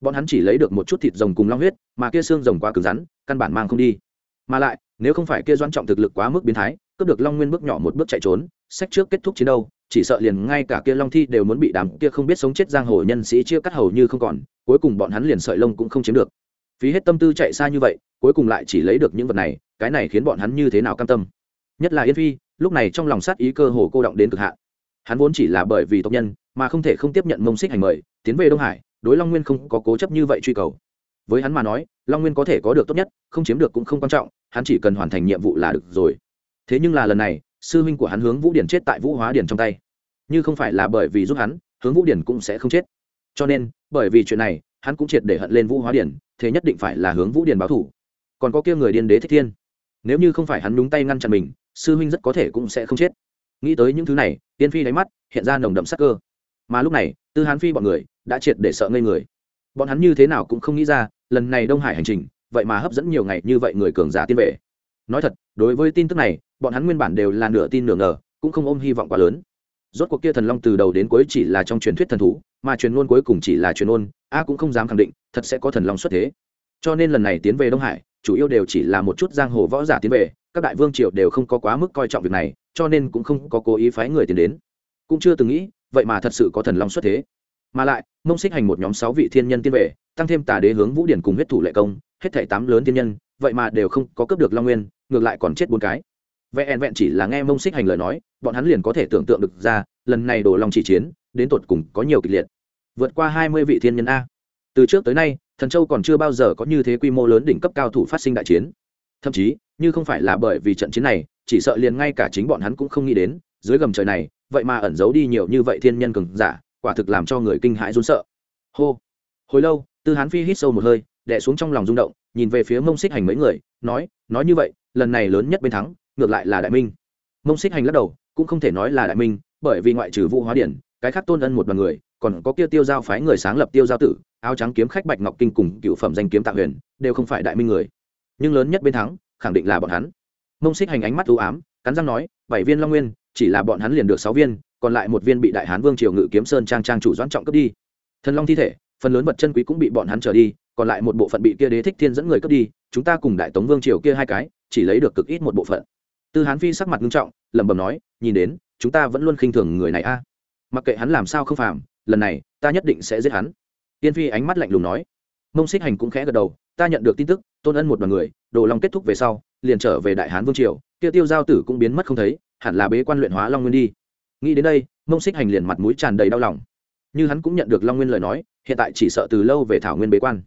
Bọn hắn chỉ lấy được một chút thịt rồng cùng long huyết, mà kia xương rồng quá cứng rắn, căn bản mang không đi. Mà lại, nếu không phải kia doan trọng thực lực quá mức biến thái, cướp được long nguyên bước nhỏ một bước chạy trốn, sách trước kết thúc chiến đâu chỉ sợ liền ngay cả kia long thi đều muốn bị đám kia không biết sống chết giang hồ nhân sĩ chia cắt hầu như không còn, cuối cùng bọn hắn liền sợi lông cũng không chiếm được. Phí hết tâm tư chạy xa như vậy cuối cùng lại chỉ lấy được những vật này, cái này khiến bọn hắn như thế nào cam tâm? Nhất là yên phi, lúc này trong lòng sát ý cơ hồ cô động đến cực hạn. Hắn vốn chỉ là bởi vì tộc nhân, mà không thể không tiếp nhận mông xích hành mời, tiến về đông hải, đối long nguyên không có cố chấp như vậy truy cầu. Với hắn mà nói, long nguyên có thể có được tốt nhất, không chiếm được cũng không quan trọng, hắn chỉ cần hoàn thành nhiệm vụ là được rồi. Thế nhưng là lần này, sư huynh của hắn hướng vũ điển chết tại vũ hóa điển trong tay. Như không phải là bởi vì giúp hắn, hướng vũ điển cũng sẽ không chết. Cho nên, bởi vì chuyện này, hắn cũng triệt để hận lên vũ hóa điển, thế nhất định phải là hướng vũ điển báo thủ còn có kia người điên đế thích thiên. Nếu như không phải hắn đúng tay ngăn chặn mình, sư huynh rất có thể cũng sẽ không chết. Nghĩ tới những thứ này, tiên phi đáy mắt hiện ra nồng đậm sắc cơ. Mà lúc này, tư hán phi bọn người đã triệt để sợ ngây người. Bọn hắn như thế nào cũng không nghĩ ra, lần này đông hải hành trình, vậy mà hấp dẫn nhiều ngày như vậy người cường giả tiên vệ. Nói thật, đối với tin tức này, bọn hắn nguyên bản đều là nửa tin nửa ngờ, cũng không ôm hy vọng quá lớn. Rốt cuộc kia thần long từ đầu đến cuối chỉ là trong truyền thuyết thần thú, mà truyền ngôn cuối cùng chỉ là truyền ngôn, a cũng không dám khẳng định, thật sẽ có thần long xuất thế. Cho nên lần này tiến về đông hải chủ yếu đều chỉ là một chút giang hồ võ giả tiến về, các đại vương triều đều không có quá mức coi trọng việc này, cho nên cũng không có cố ý phái người tiến đến. Cũng chưa từng nghĩ, vậy mà thật sự có thần long xuất thế. Mà lại, mông xích hành một nhóm sáu vị thiên nhân tiên vệ tăng thêm tà đế hướng vũ điển cùng huyết thủ lệ công, hết thảy tám lớn thiên nhân, vậy mà đều không có cướp được long nguyên, ngược lại còn chết bốn cái. Vẹn vẹn chỉ là nghe mông xích hành lời nói, bọn hắn liền có thể tưởng tượng được ra, lần này đổ long chỉ chiến, đến tột cùng có nhiều kịch liệt. Vượt qua hai mươi vị thiên nhân a từ trước tới nay, thần châu còn chưa bao giờ có như thế quy mô lớn đỉnh cấp cao thủ phát sinh đại chiến. Thậm chí, như không phải là bởi vì trận chiến này, chỉ sợ liền ngay cả chính bọn hắn cũng không nghĩ đến, dưới gầm trời này, vậy mà ẩn giấu đi nhiều như vậy thiên nhân cường giả, quả thực làm cho người kinh hãi run sợ. Hô. Hồi lâu, tư hán phi hít sâu một hơi đẻ xuống trong lòng rung động, nhìn về phía mông xích hành mấy người, nói nói như vậy, lần này lớn nhất bên thắng, ngược lại là đại minh. Mông xích hành lắc đầu, cũng không thể nói là đại minh, bởi vì ngoại trừ vũ hóa điển cái khác tôn ân một đoàn người, còn có kia tiêu giao phái người sáng lập tiêu giao tử, áo trắng kiếm khách bạch ngọc kinh cùng cựu phẩm danh kiếm tạ huyền, đều không phải đại minh người. Nhưng lớn nhất bên thắng, khẳng định là bọn hắn. Mông xích hành ánh mắt ưu ám, cắn răng nói, bảy viên long nguyên, chỉ là bọn hắn liền được sáu viên, còn lại một viên bị đại hán vương triều ngự kiếm sơn trang trang chủ doãn trọng cướp đi. Thần long thi thể, phần lớn vật chân quý cũng bị bọn hắn trở đi, còn lại một bộ phận bị kia đế thích thiên dẫn người cướp đi, chúng ta cùng đại tống vương triều kia hai cái, chỉ lấy được cực ít một bộ phận. Tư hán phi sắc mặt nghiêm trọng, lẩm bẩm nói, nhìn đến, chúng ta vẫn luôn khinh thường người này a mặc kệ hắn làm sao không phạm, lần này ta nhất định sẽ giết hắn. Tiên phi ánh mắt lạnh lùng nói. Mông xích hành cũng khẽ gật đầu ta nhận được tin tức tôn ân một đoàn người đồ long kết thúc về sau liền trở về đại hán vương triều kia tiêu giao tử cũng biến mất không thấy hẳn là bế quan luyện hóa long nguyên đi. Nghĩ đến đây mông xích hành liền mặt mũi tràn đầy đau lòng. Như hắn cũng nhận được long nguyên lời nói hiện tại chỉ sợ từ lâu về thảo nguyên bế quan.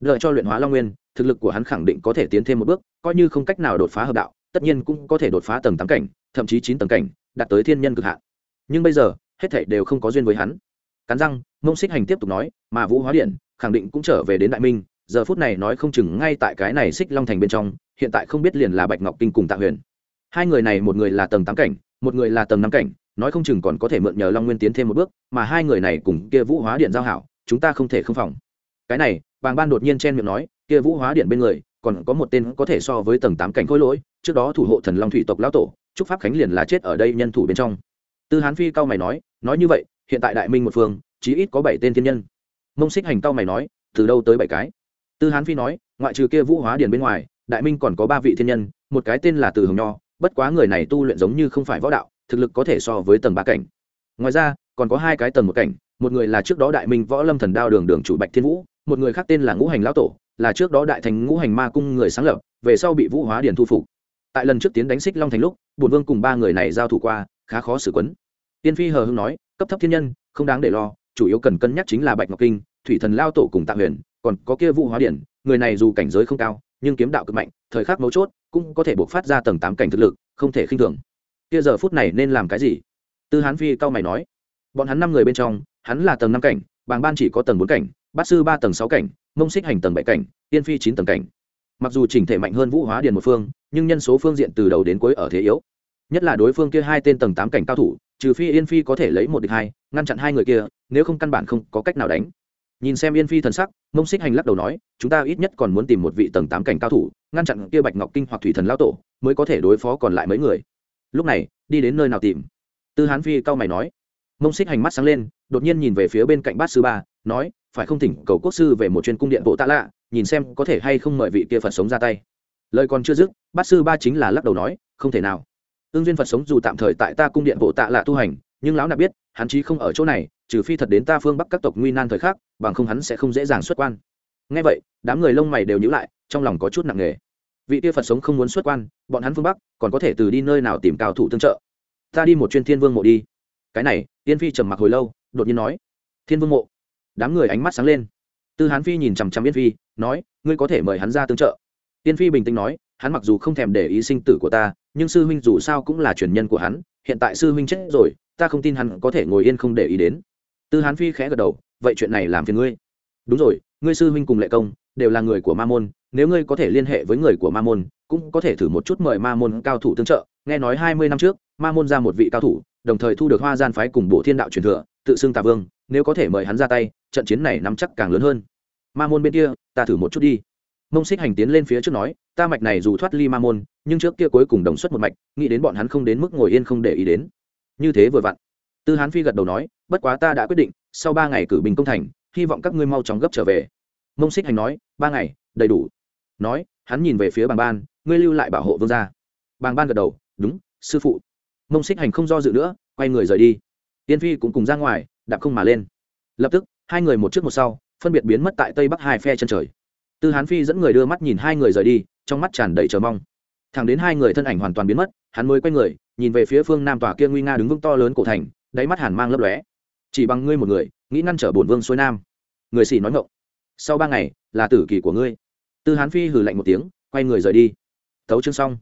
Đợi cho luyện hóa long nguyên thực lực của hắn khẳng định có thể tiến thêm một bước coi như không cách nào đột phá hợp đạo tất nhiên cũng có thể đột phá tầng tám cảnh thậm chí chín tầng cảnh đạt tới thiên nhân cực hạn. Nhưng bây giờ hết thảy đều không có duyên với hắn. Cắn răng mông xích hành tiếp tục nói, mà vũ hóa điện, khẳng định cũng trở về đến đại minh, giờ phút này nói không chừng ngay tại cái này xích long thành bên trong, hiện tại không biết liền là bạch ngọc kinh cùng tạ huyền. Hai người này một người là tầng tám cảnh, một người là tầng năm cảnh, nói không chừng còn có thể mượn nhờ long nguyên tiến thêm một bước, mà hai người này cùng kia vũ hóa điện giao hảo, chúng ta không thể không phòng. Cái này, bàng ban đột nhiên chen miệng nói, kia vũ hóa điện bên người, còn có một tên có thể so với tầng tám cảnh khối lỗi, trước đó thủ hộ thần long thủy tộc lão tổ trúc pháp khánh liền là chết ở đây nhân thủ bên trong tư hán phi cao mày nói nói như vậy, hiện tại đại minh một phương, chí ít có bảy tên thiên nhân. Mông xích hành cao mày nói, từ đâu tới bảy cái? Tư hán phi nói, ngoại trừ kia vũ hóa điền bên ngoài, đại minh còn có ba vị thiên nhân, một cái tên là từ hồng nho, bất quá người này tu luyện giống như không phải võ đạo, thực lực có thể so với tầng ba cảnh. Ngoài ra, còn có hai cái tầng một cảnh, một người là trước đó đại minh võ lâm thần đao đường đường chủ bạch thiên vũ, một người khác tên là ngũ hành lão tổ, là trước đó đại thành ngũ hành ma cung người sáng lập, về sau bị vũ hóa điền thu phục. Tại lần trước tiến đánh xích long thành lúc bùn vương cùng ba người này giao thủ qua khá khó xử quấn. Tiên phi hờ hưng nói, cấp thấp thiên nhân, không đáng để lo, chủ yếu cần cân nhắc chính là bạch ngọc kinh, thủy thần lao tổ cùng tạ huyền, còn có kia vũ hóa điển, người này dù cảnh giới không cao, nhưng kiếm đạo cực mạnh, thời khắc mấu chốt, cũng có thể buộc phát ra tầng tám cảnh thực lực, không thể khinh thường. Kia giờ phút này nên làm cái gì? Tư hán phi cao mày nói. Bọn hắn năm người bên trong, hắn là tầng năm cảnh, bàng ban chỉ có tầng bốn cảnh, bát sư ba tầng sáu cảnh, mông xích hành tầng bảy cảnh, tiên phi chín tầng cảnh. Mặc dù chỉnh thể mạnh hơn vũ hóa điền một phương, nhưng nhân số phương diện từ đầu đến cuối ở thế yếu nhất là đối phương kia hai tên tầng tám cảnh cao thủ, trừ phi yên phi có thể lấy một địch hai, ngăn chặn hai người kia, nếu không căn bản không có cách nào đánh. Nhìn xem yên phi thần sắc, mông xích hành lắc đầu nói, chúng ta ít nhất còn muốn tìm một vị tầng tám cảnh cao thủ, ngăn chặn kia bạch ngọc kinh hoặc thủy thần lao tổ, mới có thể đối phó còn lại mấy người. Lúc này, đi đến nơi nào tìm? Tư hán phi cao mày nói. Mông xích hành mắt sáng lên, đột nhiên nhìn về phía bên cạnh bát sư ba, nói, phải không thỉnh cầu quốc sư về một chuyên cung điện bộ tạ lạ, nhìn xem có thể hay không mời vị kia phật sống ra tay. Lời còn chưa dứt, bát sư ba chính là lắc đầu nói, không thể nào ương duyên phật sống dù tạm thời tại ta cung điện bộ tạ lạ tu hành, nhưng lão nạp biết, hắn chí không ở chỗ này, trừ phi thật đến ta phương bắc các tộc nguy nan thời khắc, bằng không hắn sẽ không dễ dàng xuất quan. Ngay vậy, đám người lông mày đều nhíu lại, trong lòng có chút nặng nề. Vị Tia phật sống không muốn xuất quan, bọn hắn phương bắc, còn có thể từ đi nơi nào tìm cao thủ tương trợ? Ta đi một chuyên thiên vương mộ đi. Cái này, tiên phi trầm mặc hồi lâu, đột nhiên nói. Thiên vương mộ. Đám người ánh mắt sáng lên. Tư hán phi nhìn chằm chằm yên phi, nói, ngươi có thể mời hắn ra tương trợ. Tiên phi bình tĩnh nói hắn mặc dù không thèm để ý sinh tử của ta, nhưng sư huynh dù sao cũng là truyền nhân của hắn, hiện tại sư huynh chết rồi, ta không tin hắn có thể ngồi yên không để ý đến. Tư hán phi khẽ gật đầu, vậy chuyện này làm phiền ngươi. Đúng rồi, ngươi sư huynh cùng lệ công, đều là người của ma môn, nếu ngươi có thể liên hệ với người của ma môn, cũng có thể thử một chút mời ma môn cao thủ tương trợ. Nghe nói hai mươi năm trước, ma môn ra một vị cao thủ, đồng thời thu được hoa gian phái cùng bộ thiên đạo truyền thừa, tự xưng tà vương, nếu có thể mời hắn ra tay, trận chiến này nắm chắc càng lớn hơn. Ma môn bên kia, ta thử một chút đi mông xích hành tiến lên phía trước nói, ta mạch này dù thoát ly ma môn, nhưng trước kia cuối cùng đồng xuất một mạch, nghĩ đến bọn hắn không đến mức ngồi yên không để ý đến. Như thế vừa vặn. Tư hán phi gật đầu nói, bất quá ta đã quyết định, sau ba ngày cử bình công thành, hy vọng các ngươi mau chóng gấp trở về. Mông xích hành nói, ba ngày, đầy đủ. Nói, hắn nhìn về phía bàng ban, ngươi lưu lại bảo hộ vương gia. Bàng ban gật đầu, đúng, sư phụ. Mông xích hành không do dự nữa, quay người rời đi. Tiên phi cũng cùng ra ngoài, đạp không mà lên. Lập tức, hai người một trước một sau, phân biệt biến mất tại tây bắc hai phe chân trời tư hán phi dẫn người đưa mắt nhìn hai người rời đi, trong mắt tràn đầy chờ mong. Thẳng đến hai người thân ảnh hoàn toàn biến mất, hắn mới quay người, nhìn về phía phương nam tòa kia nguy nga đứng vững to lớn cổ thành, đáy mắt hàn mang lấp lóe. Chỉ bằng ngươi một người, nghĩ ngăn trở bổn vương xuôi nam. Người xỉ nói ngộng sau ba ngày, là tử kỳ của ngươi. Tư hán phi hừ lạnh một tiếng, quay người rời đi. Thấu chương xong.